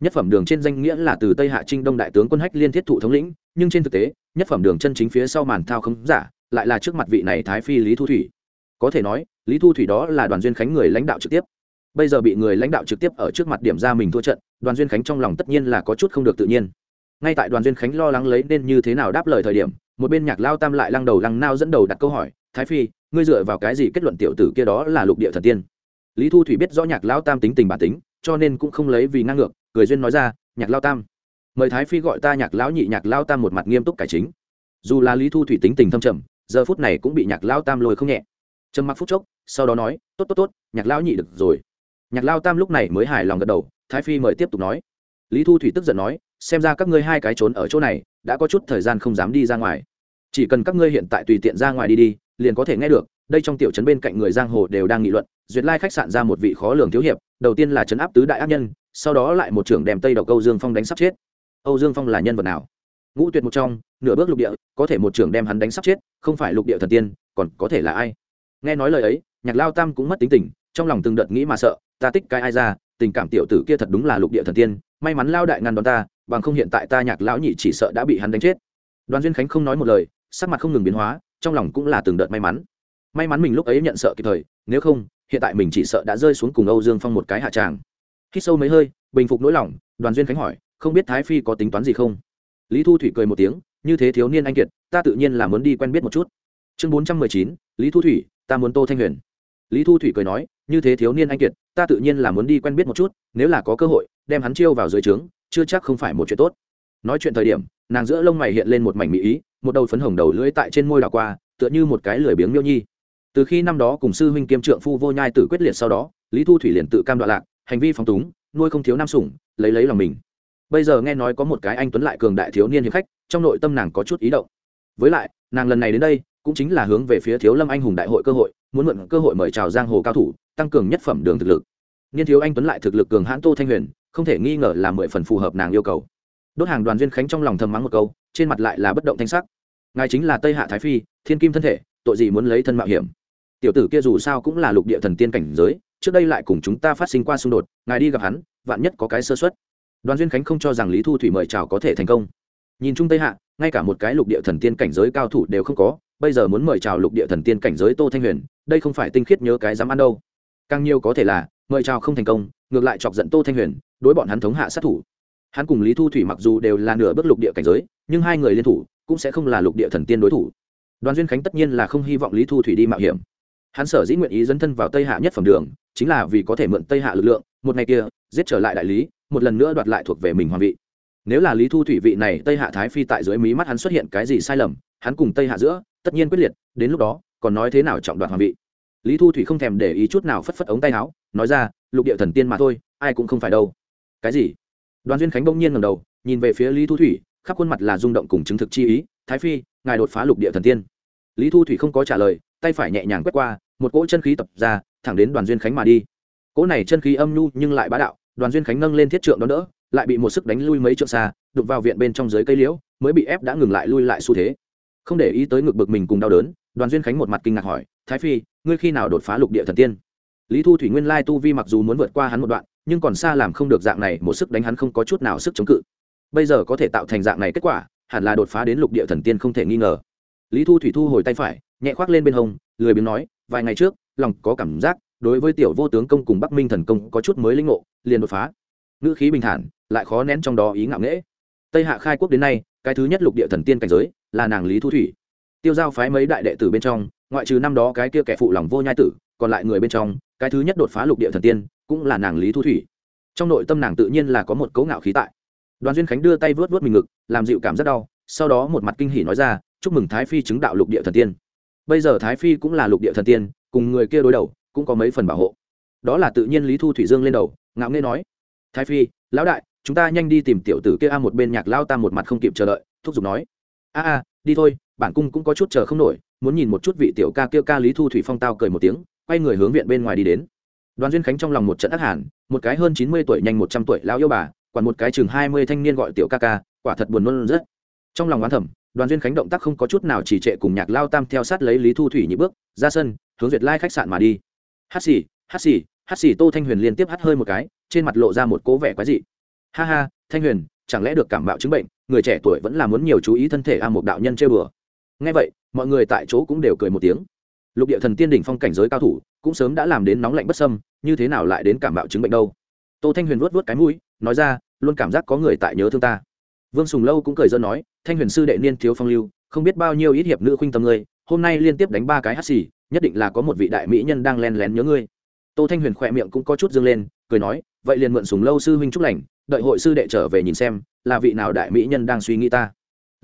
Nhất phẩm đường trên danh nghĩa là từ tây hạ trinh đông đại tướng quân hách liên thiết thụ thống lĩnh, nhưng trên thực tế, nhất phẩm đường chân chính phía sau màn thao không giả, lại là trước mặt vị này thái phi lý thu thủy. Có thể nói, lý thu thủy đó là đoàn duyên khánh người lãnh đạo trực tiếp. Bây giờ bị người lãnh đạo trực tiếp ở trước mặt điểm ra mình thua trận đoàn duyên khánh trong lòng tất nhiên là có chút không được tự nhiên. Ngay tại đoàn duyên khánh lo lắng lấy nên như thế nào đáp lời thời điểm, một bên nhạc lao tam lại lăng đầu lăng nao dẫn đầu đặt câu hỏi, thái phi, ngươi dựa vào cái gì kết luận tiểu tử kia đó là lục địa thần tiên? Lý thu thủy biết rõ nhạc lao tam tính tình bản tính, cho nên cũng không lấy vì ngang ngược, cười duyên nói ra, nhạc lao tam, mời thái phi gọi ta nhạc lão nhị nhạc lao tam một mặt nghiêm túc cải chính. Dù là lý thu thủy tính tình thâm trầm, giờ phút này cũng bị nhạc lao tam lôi không nhẹ. Trầm mặc phút chốc, sau đó nói, tốt tốt tốt, nhạc lão nhị được rồi. Nhạc lao tam lúc này mới hài lòng gật đầu thái phi mời tiếp tục nói. Lý thu thủy tức giận nói, xem ra các ngươi hai cái trốn ở chỗ này, đã có chút thời gian không dám đi ra ngoài. Chỉ cần các ngươi hiện tại tùy tiện ra ngoài đi đi, liền có thể nghe được, đây trong tiểu trấn bên cạnh người giang hồ đều đang nghị luận, duyệt lai khách sạn ra một vị khó lường thiếu hiệp, đầu tiên là trấn áp tứ đại ác nhân, sau đó lại một trưởng đem tây độc âu dương phong đánh sắp chết. Âu dương phong là nhân vật nào? Ngũ tuyệt một trong, nửa bước lục địa, có thể một trưởng đem hắn đánh sắp chết, không phải lục địa thần tiên, còn có thể là ai? Nghe nói lời ấy, nhạc lao tam cũng mất tính tình, trong lòng từng đợt nghĩ mà sợ, ta tích cái ai ra tình cảm tiểu tử kia thật đúng là lục địa thần tiên, may mắn lao đại ngăn đón ta, bằng không hiện tại ta nhạc lão nhị chỉ sợ đã bị hắn đánh chết. Đoàn duyên khánh không nói một lời, sắc mặt không ngừng biến hóa, trong lòng cũng là từng đợt may mắn. May mắn mình lúc ấy nhận sợ kịp thời, nếu không, hiện tại mình chỉ sợ đã rơi xuống cùng âu dương phong một cái hạ tràng. Khi sâu mấy hơi, bình phục nỗi lòng, đoàn duyên khánh hỏi, không biết thái phi có tính toán gì không? Lý thu thủy cười một tiếng, như thế thiếu niên anh kiệt, ta tự nhiên là muốn đi quen biết một chút. Chương bốn trăm mười chín, lý thu thủy, ta muốn tô thanh huyền. Lý thu thủy cười nói như thế thiếu niên anh kiệt, ta tự nhiên là muốn đi quen biết một chút, nếu là có cơ hội, đem hắn chiêu vào dưới trướng, chưa chắc không phải một chuyện tốt. Nói chuyện thời điểm, nàng giữa lông mày hiện lên một mảnh mỹ ý, một đầu phấn hồng đầu lưỡi tại trên môi đảo qua, tựa như một cái lười biếng miêu nhi. Từ khi năm đó cùng sư huynh kiêm trượng phu vô nhai tử quyết liệt sau đó, lý thu thủy liền tự cam đoạn lạc, hành vi phóng túng, nuôi không thiếu nam sủng, lấy lấy lòng mình. Bây giờ nghe nói có một cái anh tuấn lại cường đại thiếu niên hiệp khách, trong nội tâm nàng có chút ý động. Với lại, nàng lần này đến đây, cũng chính là hướng về phía thiếu lâm anh hùng đại hội cơ hội, muốn mượn cơ hội mời chào giang hồ cao thủ tăng cường nhất phẩm đường thực lực. Niên thiếu anh tuấn lại thực lực cường hãn tô thanh huyền, không thể nghi ngờ là mười phần phù hợp nàng yêu cầu. Đốt hàng đoàn duyên khánh trong lòng thầm mắng một câu, trên mặt lại là bất động thanh sắc. Ngài chính là tây hạ thái phi, thiên kim thân thể, tội gì muốn lấy thân mạo hiểm. Tiểu tử kia dù sao cũng là lục địa thần tiên cảnh giới, trước đây lại cùng chúng ta phát sinh qua xung đột, ngài đi gặp hắn, vạn nhất có cái sơ xuất đoàn duyên khánh không cho rằng lý thu thủy mời chào có thể thành công. Nhìn chung tây hạ, ngay cả một cái lục địa thần tiên cảnh giới cao thủ đều không có, bây giờ muốn mời chào lục địa thần tiên cảnh giới tô thanh huyền, đây không phải tinh khiết nhớ cái dám ăn đâu càng nhiều có thể là, mời chào không thành công, ngược lại chọc giận tô thanh huyền, đối bọn hắn thống hạ sát thủ. Hắn cùng lý thu thủy mặc dù đều là nửa bước lục địa cảnh giới, nhưng hai người liên thủ cũng sẽ không là lục địa thần tiên đối thủ. Đoàn duyên khánh tất nhiên là không hy vọng lý thu thủy đi mạo hiểm. Hắn sở dĩ nguyện ý dấn thân vào tây hạ nhất phẩm đường, chính là vì có thể mượn tây hạ lực lượng, một ngày kia, giết trở lại đại lý, một lần nữa đoạt lại thuộc về mình hoàng vị. Nếu là lý thu thủy vị này tây hạ thái phi tại dưới mí mắt hắn xuất hiện cái gì sai lầm, hắn cùng tây hạ giữa, tất nhiên quyết liệt, đến lúc đó, còn nói thế nào trọng đoạt hoàng vị? Lý thu thủy không thèm để ý chút nào phất phất ống tay áo, nói ra, lục địa thần tiên mà thôi, ai cũng không phải đâu. Cái gì? Đoàn duyên khánh bỗng nhiên ngầm đầu, nhìn về phía lý thu thủy, khắp khuôn mặt là rung động cùng chứng thực chi ý, thái phi, ngài đột phá lục địa thần tiên. Lý thu thủy không có trả lời, tay phải nhẹ nhàng quét qua, một cỗ chân khí tập ra, thẳng đến đoàn duyên khánh mà đi. Cỗ này chân khí âm nhu nhưng lại bá đạo, đoàn duyên khánh nâng lên thiết trượng đó đỡ, lại bị một sức đánh lui mấy trượng xa đục vào viện bên trong dưới cây liễu, mới bị ép đã ngừng lại lui lại xu thế. Không để ý tới ngực bực mình cùng đau đớn đoàn duyên khánh một mặt kinh ngạc hỏi, thái phi, ngươi khi nào đột phá lục địa thần tiên? Lý thu thủy nguyên lai tu vi mặc dù muốn vượt qua hắn một đoạn, nhưng còn xa làm không được dạng này, một sức đánh hắn không có chút nào sức chống cự. Bây giờ có thể tạo thành dạng này kết quả, hẳn là đột phá đến lục địa thần tiên không thể nghi ngờ. Lý thu thủy thu hồi tay phải, nhẹ khoác lên bên hông, lười biếng nói, vài ngày trước, lòng có cảm giác, đối với tiểu vô tướng công cùng bắc minh thần công có chút mới linh ngộ, liền đột phá. Ngữ khí bình thản, lại khó nén trong đó ý ngạo nghễ. Tây hạ khai quốc đến nay, cái thứ nhất lục địa thần tiên cảnh giới là nàng lý thu thủy tiêu giao phái mấy đại đệ tử bên trong, ngoại trừ năm đó cái kia kẻ phụ lòng vô nhai tử, còn lại người bên trong, cái thứ nhất đột phá lục địa thần tiên, cũng là nàng lý thu thủy. Trong nội tâm nàng tự nhiên là có một cấu ngạo khí tại. Đoàn duyên khánh đưa tay vớt vớt mình ngực, làm dịu cảm rất đau, sau đó một mặt kinh hỉ nói ra, chúc mừng thái phi chứng đạo lục địa thần tiên. Bây giờ thái phi cũng là lục địa thần tiên, cùng người kia đối đầu, cũng có mấy phần bảo hộ. Đó là tự nhiên lý thu thủy dương lên đầu, ngạo nghê nói, thái phi, lão đại, chúng ta nhanh đi tìm tiểu tử kia a, một bên nhạc lao tam một mặt không kịp chờ đợi, thúc giục nói. A a, đi thôi bản cung cũng có chút chờ không nổi, muốn nhìn một chút vị tiểu ca kia ca lý thu thủy phong tao cười một tiếng, quay người hướng viện bên ngoài đi đến. Đoàn duyên khánh trong lòng một trận ác hẳn, một cái hơn chín mươi tuổi nhanh một trăm tuổi lao yêu bà còn một cái chừng hai mươi thanh niên gọi tiểu ca ca, quả thật buồn nôn rất. Trong lòng oán thẩm đoàn duyên khánh động tác không có chút nào chỉ trệ cùng nhạc lao tam theo sát lấy lý thu thủy nhị bước, ra sân, hướng duyệt lai khách sạn mà đi. Hát xì hát xì hát xì, tô thanh huyền liên tiếp hát hơi một cái, trên mặt lộ ra một cố vẻ quái dị. Ha ha, thanh huyền, chẳng lẽ được cảm bạo chứng bệnh, người trẻ tuổi vẫn là muốn nhiều chú ý thân thể a một đạo nhân chơi bừa ngay vậy, mọi người tại chỗ cũng đều cười một tiếng. Lục địa thần tiên đỉnh phong cảnh giới cao thủ, cũng sớm đã làm đến nóng lạnh bất sâm như thế nào lại đến cảm bạo chứng bệnh đâu? Tô thanh huyền vuốt vuốt cái mũi, nói ra, luôn cảm giác có người tại nhớ thương ta. Vương sùng lâu cũng cười dân nói, thanh huyền sư đệ niên thiếu phong lưu, không biết bao nhiêu ít hiệp nữ khuynh tâm ngươi, hôm nay liên tiếp đánh ba cái hắt xì, nhất định là có một vị đại mỹ nhân đang len lén nhớ ngươi. Tô thanh huyền khỏe miệng cũng có chút dương lên, cười nói, vậy liền mượn sùng lâu sư huynh chúc lành, đợi hội sư đệ trở về nhìn xem, là vị nào đại mỹ nhân đang suy nghĩ ta?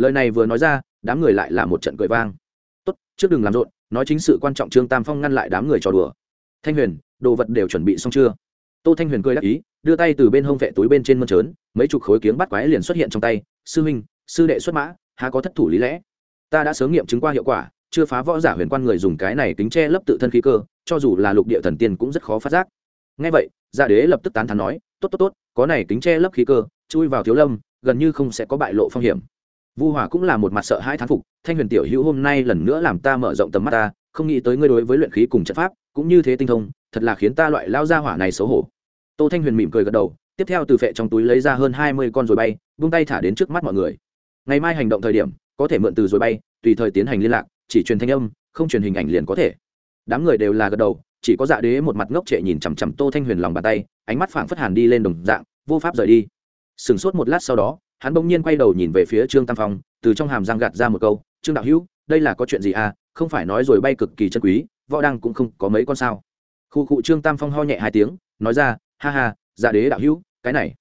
Lời này vừa nói ra, đám người lại là một trận cười vang. Tốt, trước đừng làm rộn, nói chính sự quan trọng trương tam phong ngăn lại đám người trò đùa. Thanh huyền, đồ vật đều chuẩn bị xong chưa? Tô thanh huyền cười đáp ý, đưa tay từ bên hông vệ túi bên trên mơn trớn, mấy chục khối kiếng bắt quái liền xuất hiện trong tay. Sư huynh, sư đệ xuất mã, há có thất thủ lý lẽ? Ta đã sớm nghiệm chứng qua hiệu quả, chưa phá võ giả huyền quan người dùng cái này kính che lấp tự thân khí cơ, cho dù là lục địa thần tiên cũng rất khó phát giác. Ngay vậy gia đế lập tức tán thán nói, tốt tốt tốt, có này kính che lấp khí cơ, chui vào thiếu lâm, gần như không sẽ có bại lộ phong hiểm vu hòa cũng là một mặt sợ hai thán phục, thanh huyền tiểu hữu hôm nay lần nữa làm ta mở rộng tầm mắt ta, không nghĩ tới ngươi đối với luyện khí cùng trận pháp cũng như thế tinh thông, thật là khiến ta loại lao ra hỏa này xấu hổ. Tô thanh huyền mỉm cười gật đầu, tiếp theo từ phệ trong túi lấy ra hơn hai mươi con rồi bay vung tay thả đến trước mắt mọi người. Ngày mai hành động thời điểm, có thể mượn từ rồi bay, tùy thời tiến hành liên lạc, chỉ truyền thanh âm, không truyền hình ảnh liền có thể. Đám người đều là gật đầu, chỉ có dạ đế một mặt ngốc trệ nhìn chằm chằm tô thanh huyền lòng bàn tay, ánh mắt phảng phất hàn đi lên đồng dạng, vô pháp rời đi. Sừng sốt một lát sau đó hắn bỗng nhiên quay đầu nhìn về phía trương tam phong, từ trong hàm răng gạt ra một câu, trương đạo hữu, đây là có chuyện gì à? Không phải nói rồi bay cực kỳ chân quý, võ đăng cũng không có mấy con sao. Khu cụ trương tam phong ho nhẹ hai tiếng, nói ra, ha ha dạ đế đạo hữu, cái này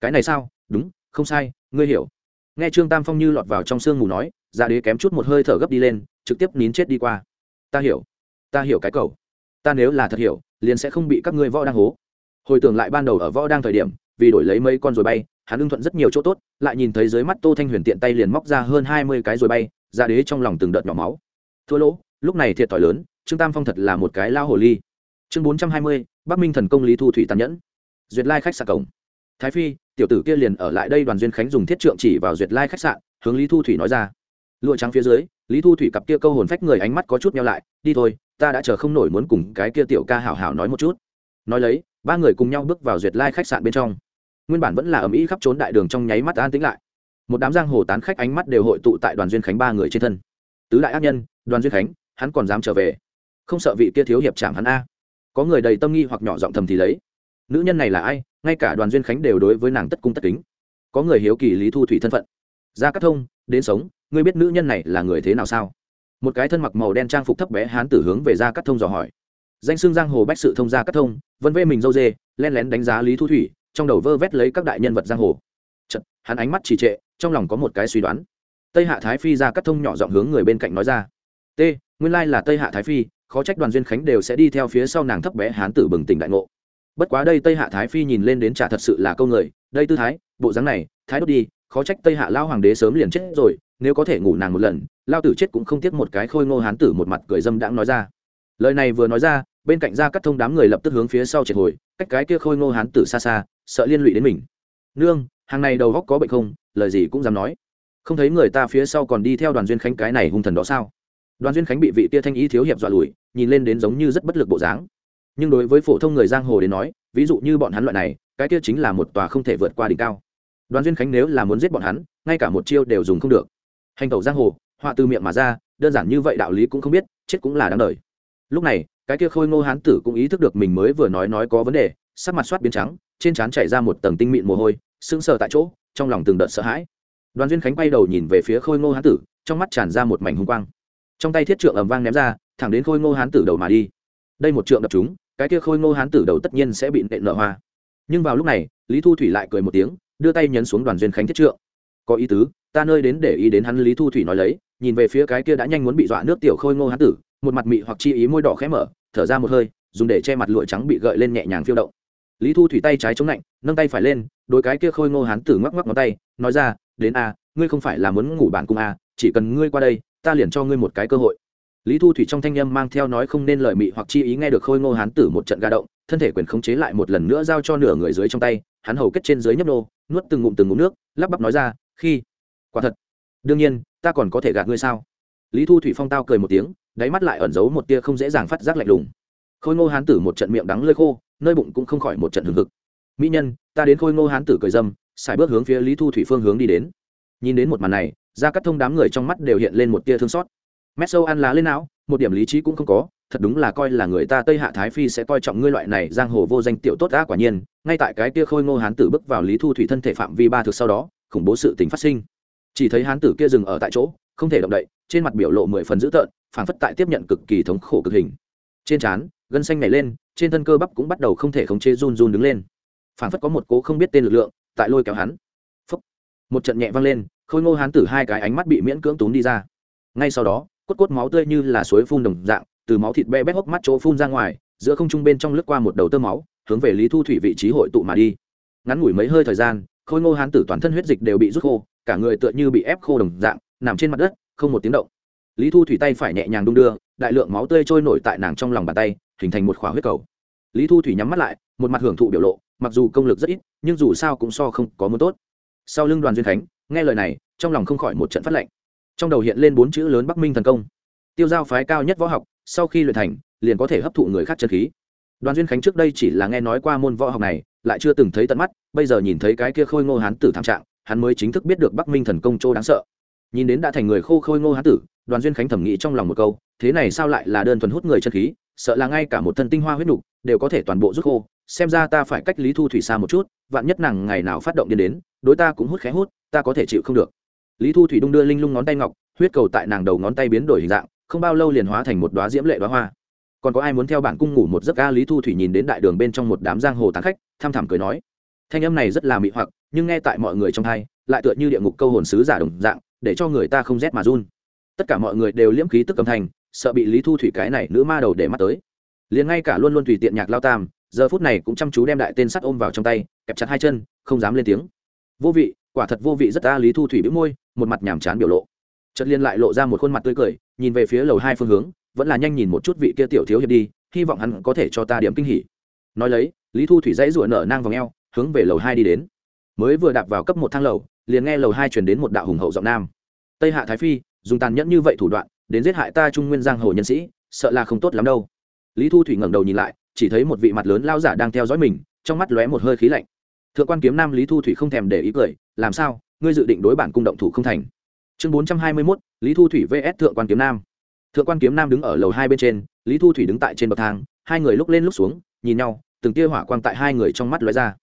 cái này sao? Đúng, không sai, ngươi hiểu. Nghe trương tam phong như lọt vào trong sương mù nói dạ đế kém chút một hơi thở gấp đi lên, trực tiếp nín chết đi qua. Ta hiểu ta hiểu cái cầu ta nếu là thật hiểu, liền sẽ không bị các ngươi võ đang hố. Hồi tưởng lại ban đầu ở võ đang thời điểm, vì đổi lấy mấy con rồi bay hắn ưng thuận rất nhiều chỗ tốt, lại nhìn thấy dưới mắt tô thanh huyền tiện tay liền móc ra hơn hai mươi cái rồi bay, ra đế trong lòng từng đợt nhỏ máu. Thua lỗ, lúc này thiệt thòi lớn, trương tam phong thật là một cái lao hồ ly. Chương bốn trăm hai mươi, bắc minh thần công lý thu thủy tàn nhẫn. Duyệt lai khách sạn cổng. Thái phi, tiểu tử kia liền ở lại đây đoàn duyên khánh dùng thiết trượng chỉ vào duyệt lai khách sạn, hướng lý thu thủy nói ra. Lụa trắng phía dưới, lý thu thủy cặp kia câu hồn phách người ánh mắt có chút nhau lại, đi thôi, ta đã chờ không nổi muốn cùng cái kia tiểu ca hảo hảo nói một chút. Nói lấy, ba người cùng nhau bước vào duyệt lai khách sạn bên trong nguyên bản vẫn là ầm ĩ khắp trốn đại đường trong nháy mắt an tĩnh lại. Một đám giang hồ tán khách ánh mắt đều hội tụ tại đoàn duyên khánh ba người trên thân. Tứ đại ác nhân, đoàn duyên khánh, hắn còn dám trở về. Không sợ vị kia thiếu hiệp chạm hắn a. Có người đầy tâm nghi hoặc nhỏ giọng thầm thì lấy. Nữ nhân này là ai? Ngay cả đoàn duyên khánh đều đối với nàng tất cung tất kính. Có người hiếu kỳ lý thu thủy thân phận. Ra cát thông, đến sống, ngươi biết nữ nhân này là người thế nào sao? Một cái thân mặc màu đen trang phục thấp bé hán tử hướng về ra cát thông dò hỏi. Danh xưng giang hồ bách sự thông gia cát thông, vân vê mình dâu dê, len lén đánh giá lý thu thủy trong đầu vơ vét lấy các đại nhân vật giang hồ. Chật, hắn ánh mắt trì trệ trong lòng có một cái suy đoán. Tây hạ thái phi ra cắt thông nhỏ giọng hướng người bên cạnh nói ra. T nguyên lai là tây hạ thái phi khó trách đoàn duyên khánh đều sẽ đi theo phía sau nàng thấp bé hán tử bừng tỉnh đại ngộ. Bất quá đây tây hạ thái phi nhìn lên đến trả thật sự là câu người đây tư thái bộ dáng này thái đốt đi khó trách tây hạ lao hoàng đế sớm liền chết rồi nếu có thể ngủ nàng một lần lao tử chết cũng không tiếc một cái khôi ngô hán tử một mặt cười dâm đãng nói ra. Lời này vừa nói ra bên cạnh ra cắt thông đám người lập tức hướng phía sau triệt hồi, cách cái kia khôi ngô hán tử xa xa, sợ liên lụy đến mình. Nương, hàng này đầu góc có bệnh không? Lời gì cũng dám nói. Không thấy người ta phía sau còn đi theo đoàn duyên khánh cái này hung thần đó sao? Đoàn duyên khánh bị vị tia thanh ý thiếu hiệp dọa lùi, nhìn lên đến giống như rất bất lực bộ dáng. Nhưng đối với phổ thông người giang hồ đến nói, ví dụ như bọn hắn loại này, cái kia chính là một tòa không thể vượt qua đỉnh cao. Đoàn duyên khánh nếu là muốn giết bọn hắn, ngay cả một chiêu đều dùng không được. Hành tẩu giang hồ, họa từ miệng mà ra, đơn giản như vậy đạo lý cũng không biết, chết cũng là đáng đời. Lúc này cái kia khôi ngô hán tử cũng ý thức được mình mới vừa nói nói có vấn đề, sắc mặt soát biến trắng, trên trán chảy ra một tầng tinh mịn mồ hôi, sững sờ tại chỗ, trong lòng từng đợt sợ hãi. Đoàn duyên khánh bay đầu nhìn về phía khôi ngô hán tử, trong mắt tràn ra một mảnh hung quang. Trong tay thiết trượng ầm vang ném ra, thẳng đến khôi ngô hán tử đầu mà đi. Đây một trượng đập chúng cái kia khôi ngô hán tử đầu tất nhiên sẽ bị nện nợ hoa. Nhưng vào lúc này, lý thu thủy lại cười một tiếng, đưa tay nhấn xuống đoàn duyên khánh thiết trượng. Có ý tứ, ta nơi đến để ý đến hắn, lý thu thủy nói lấy, nhìn về phía cái kia đã nhanh muốn bị dọa nước tiểu khôi ngô hán tử, một mặt mị hoặc chi ý môi đỏ khẽ mở thở ra một hơi, dùng để che mặt lụa trắng bị gợi lên nhẹ nhàng phiêu động. Lý thu thủy tay trái chống lạnh, nâng tay phải lên đôi cái kia khôi ngô hán tử ngoắc ngoắc ngón tay, nói ra, đến a, ngươi không phải là muốn ngủ bản cung a, chỉ cần ngươi qua đây, ta liền cho ngươi một cái cơ hội. Lý thu thủy trong thanh â m mang theo nói không nên lợi mị hoặc chi ý nghe được khôi ngô hán tử một trận ga động, thân thể quyền khống chế lại một lần nữa giao cho nửa người dưới trong tay, hắn hầu kết trên dưới nhấp nô, nuốt từng ngụm từng ngụm nước, lắp bắp nói ra, khi, quả thật, đương nhiên, ta còn có thể gạt ngươi sao? Lý thu thủy phong tao cười một tiếng đáy mắt lại ẩn giấu một tia không dễ dàng phát giác lạnh lùng. Khôi ngô hán tử một trận miệng đắng lơi khô, nơi bụng cũng không khỏi một trận hừng hực. Mỹ nhân, ta đến khôi ngô hán tử cười dâm, xài bước hướng phía lý thu thủy phương hướng đi đến. Nhìn đến một màn này ra cắt thông đám người trong mắt đều hiện lên một tia thương xót. Mét sâu ăn lá lên não, một điểm lý trí cũng không có, thật đúng là coi là người ta tây hạ thái phi sẽ coi trọng ngươi loại này giang hồ vô danh tiểu tốt đã quả nhiên. Ngay tại cái tia khôi ngô hán tử bước vào lý thu thủy thân thể phạm vi ba thực sau đó, khủng bố sự tình phát sinh. Chỉ thấy hán tử kia dừng ở tại chỗ, không thể động đậy, trên mặt biểu lộ mười phần dữ tợn phảng phất tại tiếp nhận cực kỳ thống khổ cực hình. Trên trán, gân xanh nhảy lên, trên thân cơ bắp cũng bắt đầu không thể khống chế run run đứng lên. Phảng phất có một cố không biết tên lực lượng tại lôi kéo hắn. Phúc. một trận nhẹ vang lên, khôi ngô hán tử hai cái ánh mắt bị miễn cưỡng túm đi ra. Ngay sau đó, cốt cốt máu tươi như là suối phun đồng dạng, từ máu thịt be bét hốc mắt chỗ phun ra ngoài, giữa không trung bên trong lướt qua một đầu tơ máu, hướng về lý thu thủy vị trí hội tụ mà đi. Ngắn ngủi mấy hơi thời gian, khôi ngô hán tử toàn thân huyết dịch đều bị rút khô, cả người tựa như bị ép khô đồng dạng, nằm trên mặt đất, không một tiếng động lý thu thủy tay phải nhẹ nhàng đung đưa, đại lượng máu tươi trôi nổi tại nàng trong lòng bàn tay, hình thành một khỏa huyết cầu. Lý thu thủy nhắm mắt lại, một mặt hưởng thụ biểu lộ, mặc dù công lực rất ít, nhưng dù sao cũng so không có muốn tốt. Sau lưng đoàn duyên khánh nghe lời này, trong lòng không khỏi một trận phát lệnh. Trong đầu hiện lên bốn chữ lớn bắc minh thần công. Tiêu giao phái cao nhất võ học, sau khi luyện thành, liền có thể hấp thụ người khác chân khí. Đoàn duyên khánh trước đây chỉ là nghe nói qua môn võ học này, lại chưa từng thấy tận mắt, bây giờ nhìn thấy cái kia khôi ngô hán tử thảm trạng, hắn mới chính thức biết được bắc minh thần công châu đáng sợ. Nhìn đến đã thành người khô khôi ngô hán tử đoàn duyên khánh thẩm nghĩ trong lòng một câu, thế này sao lại là đơn thuần hút người chân khí, sợ là ngay cả một thân tinh hoa huyết nục đều có thể toàn bộ rút khô, xem ra ta phải cách lý thu thủy xa một chút, vạn nhất nàng ngày nào phát động điên đến, đối ta cũng hút khé hút, ta có thể chịu không được. Lý thu thủy đung đưa linh lung ngón tay ngọc, huyết cầu tại nàng đầu ngón tay biến đổi hình dạng, không bao lâu liền hóa thành một đoá diễm lệ đoá hoa. Còn có ai muốn theo bản cung ngủ một giấc ga? Lý thu thủy nhìn đến đại đường bên trong một đám giang hồ tán khách, tham thảm cười nói, thanh âm này rất là mị hoặc, nhưng nghe tại mọi người trong thai lại tựa như địa ngục câu hồn sứ giả đồng dạng, để cho người ta không rét mà run tất cả mọi người đều liễm khí tức cầm thành, sợ bị lý thu thủy cái này nữ ma đầu để mắt tới. Liền ngay cả luôn luôn tùy tiện nhạc lao tam giờ phút này cũng chăm chú đem đại tên sắt ôm vào trong tay kẹp chặt hai chân không dám lên tiếng. Vô vị quả thật vô vị rất ta lý thu thủy bĩu môi một mặt nhàm chán biểu lộ. Chợt liên lại lộ ra một khuôn mặt tươi cười nhìn về phía lầu hai phương hướng vẫn là nhanh nhìn một chút vị kia tiểu thiếu hiệp đi hy vọng hắn có thể cho ta điểm kinh hỉ. Nói lấy lý thu thủy dãy ruộng nở nang vòng eo hướng về lầu hai đi đến. Mới vừa đạp vào cấp một thang lầu liền nghe lầu hai chuyển đến một đạo hùng hậu giọng nam. Tây hạ thái phi dùng tàn nhẫn như vậy thủ đoạn, đến giết hại ta trung nguyên giang hồ nhân sĩ, sợ là không tốt lắm đâu. Lý thu thủy ngẩng đầu nhìn lại, chỉ thấy một vị mặt lớn lao giả đang theo dõi mình, trong mắt lóe một hơi khí lạnh. Thượng quan kiếm nam lý thu thủy không thèm để ý cười, làm sao? Ngươi dự định đối bản cung động thủ không thành? Chương bốn trăm hai mươi mốt, lý thu thủy vs thượng quan kiếm nam. Thượng quan kiếm nam đứng ở lầu hai bên trên, lý thu thủy đứng tại trên bậc thang, hai người lúc lên lúc xuống, nhìn nhau, từng tia hỏa quang tại hai người trong mắt lóe ra.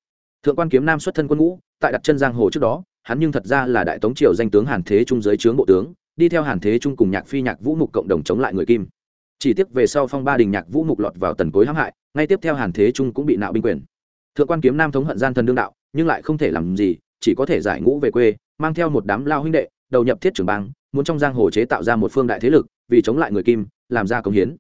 Thượng quan kiếm nam xuất thân quân ngũ, tại đặt chân giang hồ trước đó, hắn nhưng thật ra là đại tống triều danh tướng hàn thế trung giới trướng bộ tướng đi theo hàn thế trung cùng nhạc phi nhạc vũ mục cộng đồng chống lại người kim. Chỉ tiếc về sau phong ba đình nhạc vũ mục lọt vào tần cối hãm hại, ngay tiếp theo hàn thế trung cũng bị nạo binh quyền. Thượng quan kiếm nam thống hận gian thần đương đạo, nhưng lại không thể làm gì, chỉ có thể giải ngũ về quê, mang theo một đám lao huynh đệ, đầu nhập thiết trưởng bang, muốn trong giang hồ chế tạo ra một phương đại thế lực, vì chống lại người kim, làm ra công hiến.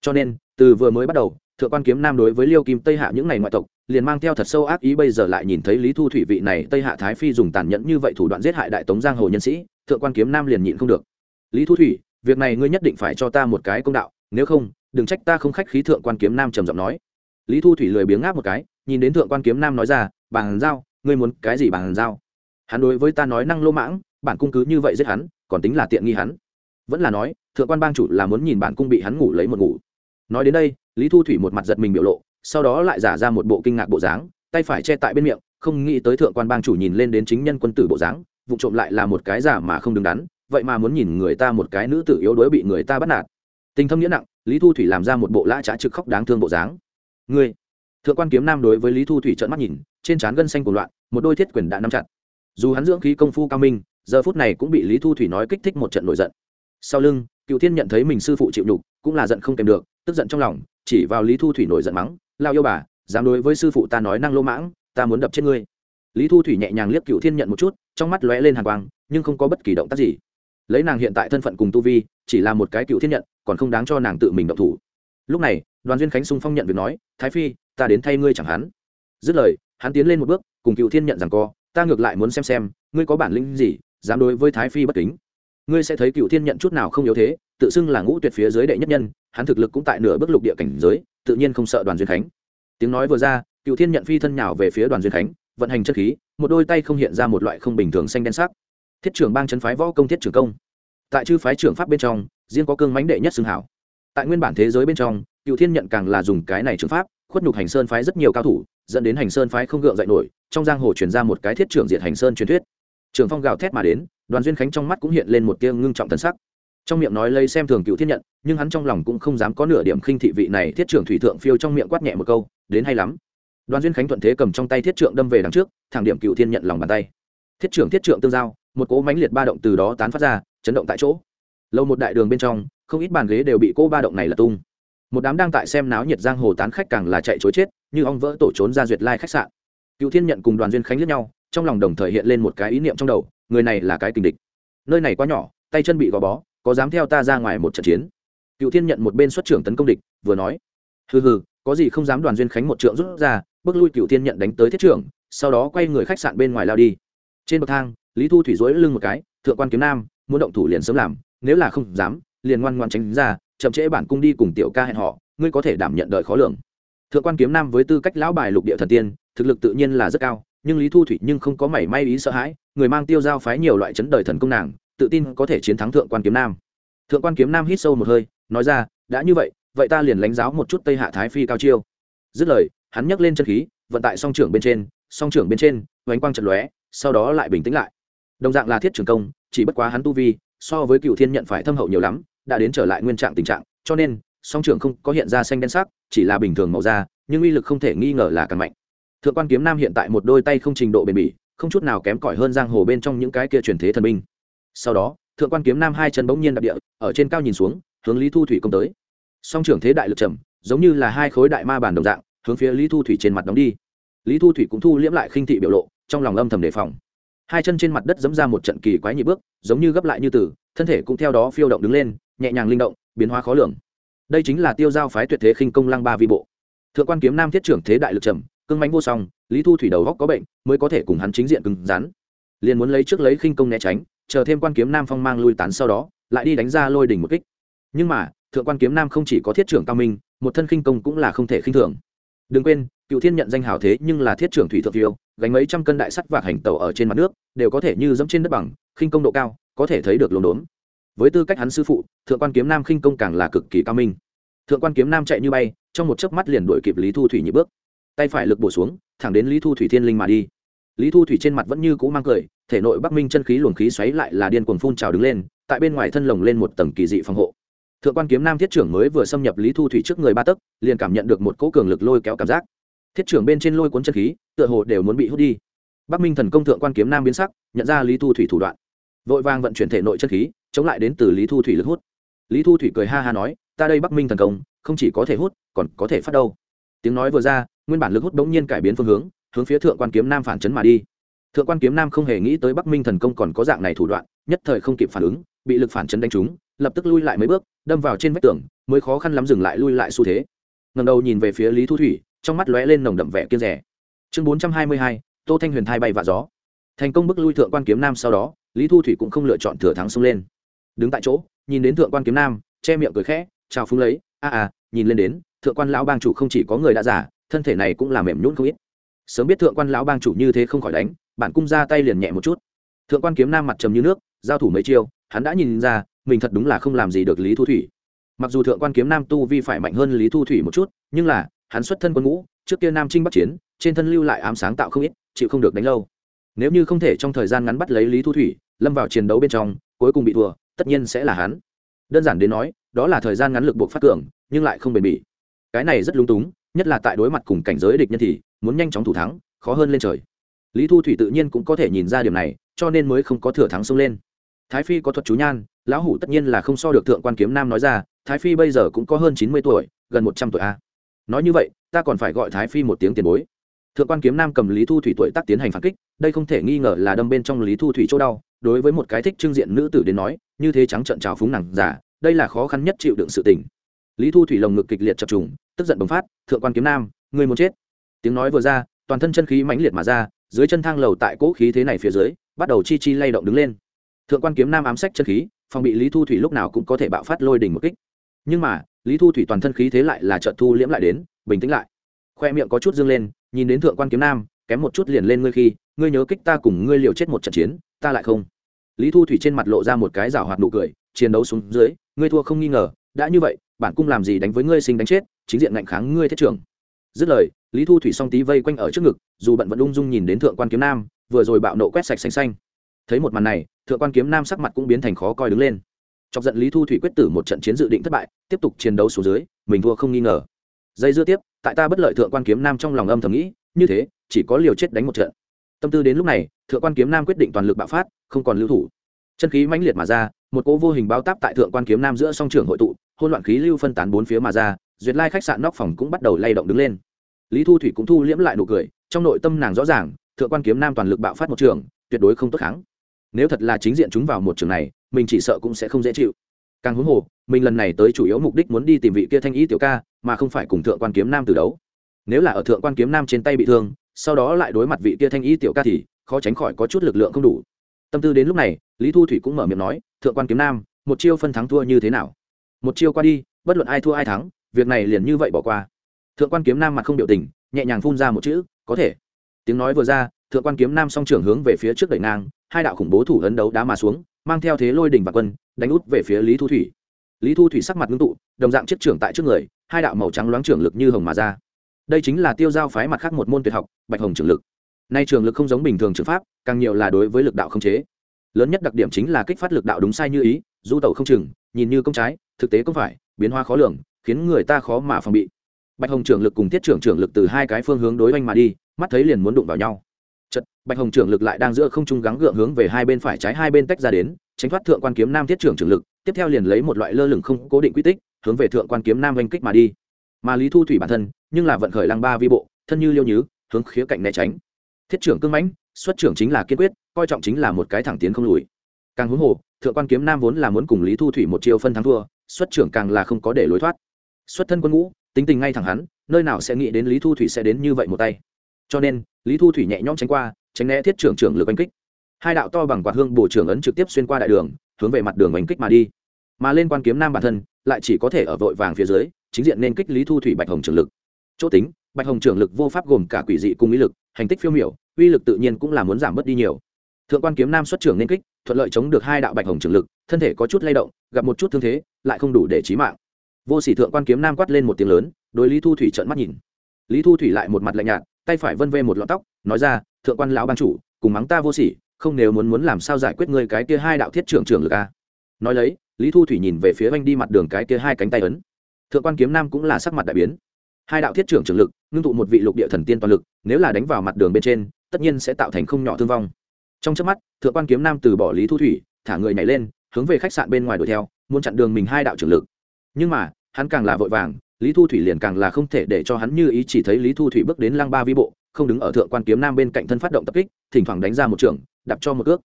Cho nên, từ vừa mới bắt đầu, thượng quan kiếm nam đối với liêu kim tây hạ những ngày ngoại tộc liền mang theo thật sâu ác ý bây giờ lại nhìn thấy lý thu thủy vị này tây hạ thái phi dùng tàn nhẫn như vậy thủ đoạn giết hại đại tống giang hồ nhân sĩ, thượng quan kiếm nam liền nhịn không được. Lý thu thủy, việc này ngươi nhất định phải cho ta một cái công đạo, nếu không, đừng trách ta không khách khí thượng quan kiếm nam trầm giọng nói. Lý thu thủy lười biếng ngáp một cái, nhìn đến thượng quan kiếm nam nói ra, bàn giao, ngươi muốn cái gì bàn giao? Hắn đối với ta nói năng lô mãng, bản cung cứ như vậy giết hắn, còn tính là tiện nghi hắn. Vẫn là nói, thượng quan bang chủ là muốn nhìn bản cung bị hắn ngủ lấy một ngủ. Nói đến đây, lý thu thủy một mặt giật mình biểu lộ sau đó lại giả ra một bộ kinh ngạc bộ dáng, tay phải che tại bên miệng, không nghĩ tới thượng quan bang chủ nhìn lên đến chính nhân quân tử bộ dáng, vụ trộm lại là một cái giả mà không đứng đắn, vậy mà muốn nhìn người ta một cái nữ tử yếu đuối bị người ta bắt nạt. Tình thâm nghĩa nặng, lý thu thủy làm ra một bộ lã trá trực khóc đáng thương bộ dáng. Ngươi! Thượng quan kiếm nam đối với lý thu thủy trợn mắt nhìn, trên trán gân xanh của loạn, một đôi thiết quyền đã nắm chặt. Dù hắn dưỡng khí công phu cao minh, giờ phút này cũng bị lý thu thủy nói kích thích một trận nổi giận. Sau lưng, cựu thiên nhận thấy mình sư phụ chịu nhục, cũng là giận không kèm được, tức giận trong lòng, chỉ vào lý thu thủy nổi giận mắng lao yêu bà, dám đối với sư phụ ta nói năng lô mãng, ta muốn đập chết ngươi. Lý thu thủy nhẹ nhàng liếc cựu thiên nhận một chút, trong mắt lóe lên hàng quang, nhưng không có bất kỳ động tác gì. Lấy nàng hiện tại thân phận cùng tu vi, chỉ là một cái cựu thiên nhận, còn không đáng cho nàng tự mình động thủ. Lúc này, đoàn duyên khánh sung phong nhận việc nói, thái phi, ta đến thay ngươi chẳng hắn. Dứt lời, hắn tiến lên một bước, cùng cựu thiên nhận rằng co, ta ngược lại muốn xem xem, ngươi có bản lĩnh gì, dám đối với thái phi bất kính? Ngươi sẽ thấy cựu thiên nhận chút nào không yếu thế, tự xưng là ngũ tuyệt phía dưới đệ nhất nhân hắn thực lực cũng tại nửa bước lục địa cảnh giới, tự nhiên không sợ đoàn duyên khánh. Tiếng nói vừa ra, cựu thiên nhận phi thân nhào về phía đoàn duyên khánh, vận hành chất khí, một đôi tay không hiện ra một loại không bình thường xanh đen sắc. Thiết trưởng bang chân phái võ công thiết trưởng công. Tại chư phái trưởng pháp bên trong, riêng có cương mãnh đệ nhất xưng hảo. Tại nguyên bản thế giới bên trong, cựu thiên nhận càng là dùng cái này trưởng pháp, khuất nhục hành sơn phái rất nhiều cao thủ, dẫn đến hành sơn phái không gượng dậy nổi, trong giang hồ truyền ra một cái thiết trưởng diệt hành sơn truyền thuyết. Trường phong gào thét mà đến, đoàn duyên khánh trong mắt cũng hiện lên một tia ngưng trọng tân sắc trong miệng nói lấy xem thường cựu thiên nhận, nhưng hắn trong lòng cũng không dám có nửa điểm khinh thị vị này thiết trưởng thủy thượng phiêu trong miệng quát nhẹ một câu, đến hay lắm. Đoàn duyên khánh thuận thế cầm trong tay thiết trượng đâm về đằng trước, thẳng điểm cựu thiên nhận lòng bàn tay. Thiết trưởng, thiết trượng tương giao, một cỗ mánh liệt ba động từ đó tán phát ra, chấn động tại chỗ. Lâu một đại đường bên trong, không ít bàn ghế đều bị cỗ ba động này là tung. Một đám đang tại xem náo nhiệt giang hồ tán khách càng là chạy chối chết, như ong vỡ tổ trốn ra duyệt lai khách sạn. Cựu thiên nhận cùng đoàn duyên khánh lướt nhau, trong lòng đồng thời hiện lên một cái ý niệm trong đầu, người này là cái tình địch. Nơi này quá nhỏ, tay chân bị gò bó có dám theo ta ra ngoài một trận chiến? Cựu thiên nhận một bên xuất trưởng tấn công địch, vừa nói, hừ hừ, có gì không dám đoàn duyên khánh một trượng rút ra, bước lui cựu thiên nhận đánh tới thiết trưởng, sau đó quay người khách sạn bên ngoài lao đi. Trên bậc thang, lý thu thủy dối lưng một cái, thượng quan kiếm nam, muốn động thủ liền sớm làm, nếu là không dám, liền ngoan ngoan tránh ra, chậm trễ bản cung đi cùng tiểu ca hẹn họ, ngươi có thể đảm nhận đợi khó lường. Thượng quan kiếm nam với tư cách lão bài lục địa thần tiên, thực lực tự nhiên là rất cao, nhưng lý thu thủy nhưng không có mảy may ý sợ hãi, người mang tiêu giao phái nhiều loại chấn đời thần công nàng tự tin có thể chiến thắng thượng quan kiếm nam. Thượng quan kiếm nam hít sâu một hơi, nói ra, đã như vậy vậy ta liền lãnh giáo một chút tây hạ thái phi cao chiêu. Dứt lời, hắn nhấc lên chân khí, vận tại song trưởng bên trên, song trưởng bên trên hoành quang trận lóe, sau đó lại bình tĩnh lại. Đồng dạng là thiết trưởng công, chỉ bất quá hắn tu vi, so với cựu thiên nhận phải thâm hậu nhiều lắm, đã đến trở lại nguyên trạng tình trạng, cho nên, song trưởng không có hiện ra xanh đen sắc, chỉ là bình thường màu da, nhưng uy lực không thể nghi ngờ là càng mạnh. Thượng quan kiếm nam hiện tại một đôi tay không trình độ bền bỉ, không chút nào kém cỏi hơn giang hồ bên trong những cái kia truyền thế thần binh sau đó, thượng quan kiếm nam hai chân bỗng nhiên đạp địa, ở trên cao nhìn xuống, hướng lý thu thủy công tới. Song trưởng thế đại lực trầm, giống như là hai khối đại ma bản đồng dạng, hướng phía lý thu thủy trên mặt đóng đi. Lý thu thủy cũng thu liễm lại khinh thị biểu lộ, trong lòng âm thầm đề phòng. Hai chân trên mặt đất dẫm ra một trận kỳ quái nhị bước, giống như gấp lại như tử, thân thể cũng theo đó phiêu động đứng lên, nhẹ nhàng linh động, biến hóa khó lường. Đây chính là tiêu giao phái tuyệt thế khinh công lăng ba vi bộ. Thượng quan kiếm nam thiết trưởng thế đại lực trầm, cưng mánh vô song, lý thu thủy đầu góc có bệnh, mới có thể cùng hắn chính diện cứng rắn. Liền muốn lấy trước lấy khinh công né tránh chờ thêm quan kiếm nam phong mang lui tán sau đó, lại đi đánh ra lôi đỉnh một kích. Nhưng mà, thượng quan kiếm nam không chỉ có thiết trưởng cao minh, một thân khinh công cũng là không thể khinh thường. Đừng quên, cựu thiên nhận danh hào thế nhưng là thiết trưởng thủy thượng phiêu, gánh mấy trăm cân đại sắt và hành tàu ở trên mặt nước, đều có thể như dẫm trên đất bằng, khinh công độ cao, có thể thấy được lồn đốn. Với tư cách hắn sư phụ, thượng quan kiếm nam khinh công càng là cực kỳ cao minh. Thượng quan kiếm nam chạy như bay, trong một chớp mắt liền đuổi kịp lý thu thủy nhị bước. Tay phải lực bổ xuống, thẳng đến lý thu thủy thiên linh mà đi. Lý thu thủy trên mặt vẫn như cũ mang cười thể nội bắc minh chân khí luồng khí xoáy lại là điên cuồng phun trào đứng lên, tại bên ngoài thân lồng lên một tầng kỳ dị phòng hộ. Thượng quan kiếm nam thiết trưởng mới vừa xâm nhập lý thu thủy trước người ba tấc, liền cảm nhận được một cỗ cường lực lôi kéo cảm giác. Thiết trưởng bên trên lôi cuốn chân khí, tựa hồ đều muốn bị hút đi. Bắc minh thần công thượng quan kiếm nam biến sắc, nhận ra lý thu thủy thủ đoạn. Vội vàng vận chuyển thể nội chân khí, chống lại đến từ lý thu thủy lực hút. Lý thu thủy cười ha ha nói, ta đây bắc minh thần công, không chỉ có thể hút, còn có thể phát đâu. Tiếng nói vừa ra, nguyên bản lực hút bỗng nhiên cải biến phương hướng hướng phía thượng quan kiếm nam phản chấn mà đi thượng quan kiếm nam không hề nghĩ tới bắc minh thần công còn có dạng này thủ đoạn nhất thời không kịp phản ứng bị lực phản chấn đánh trúng lập tức lui lại mấy bước đâm vào trên vách tường mới khó khăn lắm dừng lại lui lại xu thế. Ngầm đầu nhìn về phía lý thu thủy trong mắt lóe lên nồng đậm vẻ kiên rẻ. Chương bốn trăm hai mươi hai tô thanh huyền thai bay và gió. Thành công bức lui thượng quan kiếm nam sau đó lý thu thủy cũng không lựa chọn thừa thắng xông lên. Đứng tại chỗ nhìn đến thượng quan kiếm nam che miệng cười khẽ chào phúng lấy a à, nhìn lên đến thượng quan lão bang chủ không chỉ có người đã giả thân thể này cũng là mềm nhún không ít sớm biết thượng quan lão bang chủ như thế không khỏi đánh, bản cung ra tay liền nhẹ một chút. Thượng quan kiếm nam mặt trầm như nước, giao thủ mấy chiêu, hắn đã nhìn ra, mình thật đúng là không làm gì được lý thu thủy. Mặc dù thượng quan kiếm nam tu vi phải mạnh hơn lý thu thủy một chút, nhưng là, hắn xuất thân quân ngũ, trước kia nam trinh bắc chiến, trên thân lưu lại ám sáng tạo không ít, chịu không được đánh lâu. Nếu như không thể trong thời gian ngắn bắt lấy lý thu thủy, lâm vào chiến đấu bên trong, cuối cùng bị thua, tất nhiên sẽ là hắn. Đơn giản đến nói, đó là thời gian ngắn lực buộc phát cường, nhưng lại không bền bỉ. Cái này rất lung túng, nhất là tại đối mặt cùng cảnh giới địch nhân thì muốn nhanh chóng thủ thắng, khó hơn lên trời. Lý thu thủy tự nhiên cũng có thể nhìn ra điểm này, cho nên mới không có thừa thắng xông lên. Thái phi có thuật chú nhan, lão hủ tất nhiên là không so được thượng quan kiếm nam nói ra, thái phi bây giờ cũng có hơn chín mươi tuổi, gần một trăm tuổi a. Nói như vậy, ta còn phải gọi thái phi một tiếng tiền bối. Thượng quan kiếm nam cầm lý thu thủy tuổi tác tiến hành phản kích, đây không thể nghi ngờ là đâm bên trong lý thu thủy chỗ đau, đối với một cái thích trưng diện nữ tử đến nói, như thế trắng trợn trào phúng nàng giả, đây là khó khăn nhất chịu đựng sự tình. Lý thu thủy lồng ngực kịch liệt chập trùng, tức giận bùng phát, thượng quan kiếm nam người muốn chết? Tiếng nói vừa ra, toàn thân chân khí mãnh liệt mà ra, dưới chân thang lầu tại cỗ khí thế này phía dưới, bắt đầu chi chi lay động đứng lên. Thượng quan kiếm nam ám sách chân khí, phòng bị lý thu thủy lúc nào cũng có thể bạo phát lôi đỉnh một kích. Nhưng mà, lý thu thủy toàn thân khí thế lại là trợ thu liễm lại đến, bình tĩnh lại. Khoe miệng có chút dương lên, nhìn đến thượng quan kiếm nam, kém một chút liền lên ngươi khi, ngươi nhớ kích ta cùng ngươi liều chết một trận chiến, ta lại không. Lý thu thủy trên mặt lộ ra một cái rào hoạt nụ cười, chiến đấu xuống dưới, ngươi thua không nghi ngờ, đã như vậy, bản cung làm gì đánh với ngươi sinh đánh chết, chính diện ngạnh kháng ngươi thiết trưởng dứt lời, lý thu thủy song tí vây quanh ở trước ngực, dù bận vẫn ung dung nhìn đến thượng quan kiếm nam, vừa rồi bạo nộ quét sạch xanh xanh. Thấy một màn này, thượng quan kiếm nam sắc mặt cũng biến thành khó coi đứng lên. Chọc giận lý thu thủy quyết tử một trận chiến dự định thất bại, tiếp tục chiến đấu xuống dưới, mình thua không nghi ngờ. Dây dưa tiếp, tại ta bất lợi thượng quan kiếm nam trong lòng âm thầm nghĩ, như thế, chỉ có liều chết đánh một trận. Tâm tư đến lúc này, thượng quan kiếm nam quyết định toàn lực bạo phát, không còn lưu thủ. Chân khí mãnh liệt mà ra, một cỗ vô hình bao táp tại thượng quan kiếm nam giữa song trường hội tụ hôn loạn khí lưu phân tán bốn phía mà ra, duyệt lai khách sạn nóc phòng cũng bắt đầu lay động đứng lên. Lý thu thủy cũng thu liễm lại nụ cười, trong nội tâm nàng rõ ràng, thượng quan kiếm nam toàn lực bạo phát một trường, tuyệt đối không tốt kháng. Nếu thật là chính diện chúng vào một trường này, mình chỉ sợ cũng sẽ không dễ chịu. Càng huống hồ, mình lần này tới chủ yếu mục đích muốn đi tìm vị kia thanh ý tiểu ca, mà không phải cùng thượng quan kiếm nam từ đấu. Nếu là ở thượng quan kiếm nam trên tay bị thương, sau đó lại đối mặt vị kia thanh ý tiểu ca thì khó tránh khỏi có chút lực lượng không đủ. Tâm tư đến lúc này, lý thu thủy cũng mở miệng nói, thượng quan kiếm nam, một chiêu phân thắng thua như thế nào? Một chiêu qua đi, bất luận ai thua ai thắng, việc này liền như vậy bỏ qua. Thượng quan kiếm nam mặt không biểu tình, nhẹ nhàng phun ra một chữ, có thể. Tiếng nói vừa ra, thượng quan kiếm nam song trưởng hướng về phía trước đẩy ngang, hai đạo khủng bố thủ ấn đấu đá mà xuống, mang theo thế lôi đỉnh và quân, đánh út về phía lý thu thủy. Lý thu thủy sắc mặt ngưng tụ, đồng dạng chiếc trưởng tại trước người, hai đạo màu trắng loáng trưởng lực như hồng mà ra. Đây chính là tiêu giao phái mặt khác một môn tuyệt học, bạch hồng trưởng lực. Nay trường lực không giống bình thường trường pháp, càng nhiều là đối với lực đạo không chế. Lớn nhất đặc điểm chính là kích phát lực đạo đúng sai như ý, du tẩu không chừng, nhìn như công trái thực tế không phải, biến hóa khó lường, khiến người ta khó mà phòng bị. Bạch hồng trưởng lực cùng thiết trưởng trưởng lực từ hai cái phương hướng đối oanh mà đi, mắt thấy liền muốn đụng vào nhau. Chật bạch hồng trưởng lực lại đang giữa không trung gắng gượng hướng về hai bên phải trái hai bên tách ra đến, tránh thoát thượng quan kiếm nam thiết trưởng trưởng lực, tiếp theo liền lấy một loại lơ lửng không cố định quy tích, hướng về thượng quan kiếm nam oanh kích mà đi. Mà lý thu thủy bản thân, nhưng là vận khởi lăng ba vi bộ, thân như liêu nhứ, hướng khía cạnh né tránh. Thiết trưởng cưng mãnh, xuất trưởng chính là kiên quyết, coi trọng chính là một cái thẳng tiến không lùi. Càng huống hồ, thượng quan kiếm nam vốn là muốn cùng lý thu thủy một chiêu phân thắng thua xuất trưởng càng là không có để lối thoát. Xuất thân quân ngũ, tính tình ngay thẳng hắn, nơi nào sẽ nghĩ đến lý thu thủy sẽ đến như vậy một tay. Cho nên, lý thu thủy nhẹ nhõm tránh qua, tránh né thiết trưởng trưởng lực oanh kích. Hai đạo to bằng quạt hương bổ trưởng ấn trực tiếp xuyên qua đại đường, hướng về mặt đường oanh kích mà đi. Mà lên quan kiếm nam bản thân, lại chỉ có thể ở vội vàng phía dưới, chính diện nên kích lý thu thủy bạch hồng trưởng lực. Chỗ tính, bạch hồng trưởng lực vô pháp gồm cả quỷ dị cùng ý lực, hành tích phiêu miểu, uy lực tự nhiên cũng là muốn giảm bớt đi nhiều thượng quan kiếm nam xuất trưởng nên kích, thuận lợi chống được hai đạo bạch hồng trường lực, thân thể có chút lay động, gặp một chút thương thế, lại không đủ để trí mạng. Vô sỉ thượng quan kiếm nam quát lên một tiếng lớn, đối lý thu thủy trợn mắt nhìn. Lý thu thủy lại một mặt lạnh nhạt, tay phải vân vê một lọn tóc, nói ra, thượng quan lão ban chủ, cùng mắng ta vô sỉ, không nếu muốn muốn làm sao giải quyết ngươi cái kia hai đạo thiết trưởng trưởng lực a? Nói lấy, lý thu thủy nhìn về phía anh đi mặt đường cái kia hai cánh tay ấn. Thượng quan kiếm nam cũng là sắc mặt đại biến. Hai đạo thiết trưởng trường lực, ngưng tụ một vị lục địa thần tiên toàn lực, nếu là đánh vào mặt đường bên trên, tất nhiên sẽ tạo thành không nhỏ thương vong trong trước mắt, thượng quan kiếm nam từ bỏ lý thu thủy, thả người nhảy lên, hướng về khách sạn bên ngoài đuổi theo, muốn chặn đường mình hai đạo trưởng lực. Nhưng mà, hắn càng là vội vàng, lý thu thủy liền càng là không thể để cho hắn như ý chỉ thấy lý thu thủy bước đến lăng ba vi bộ, không đứng ở thượng quan kiếm nam bên cạnh thân phát động tập kích, thỉnh thoảng đánh ra một trường đập cho một ước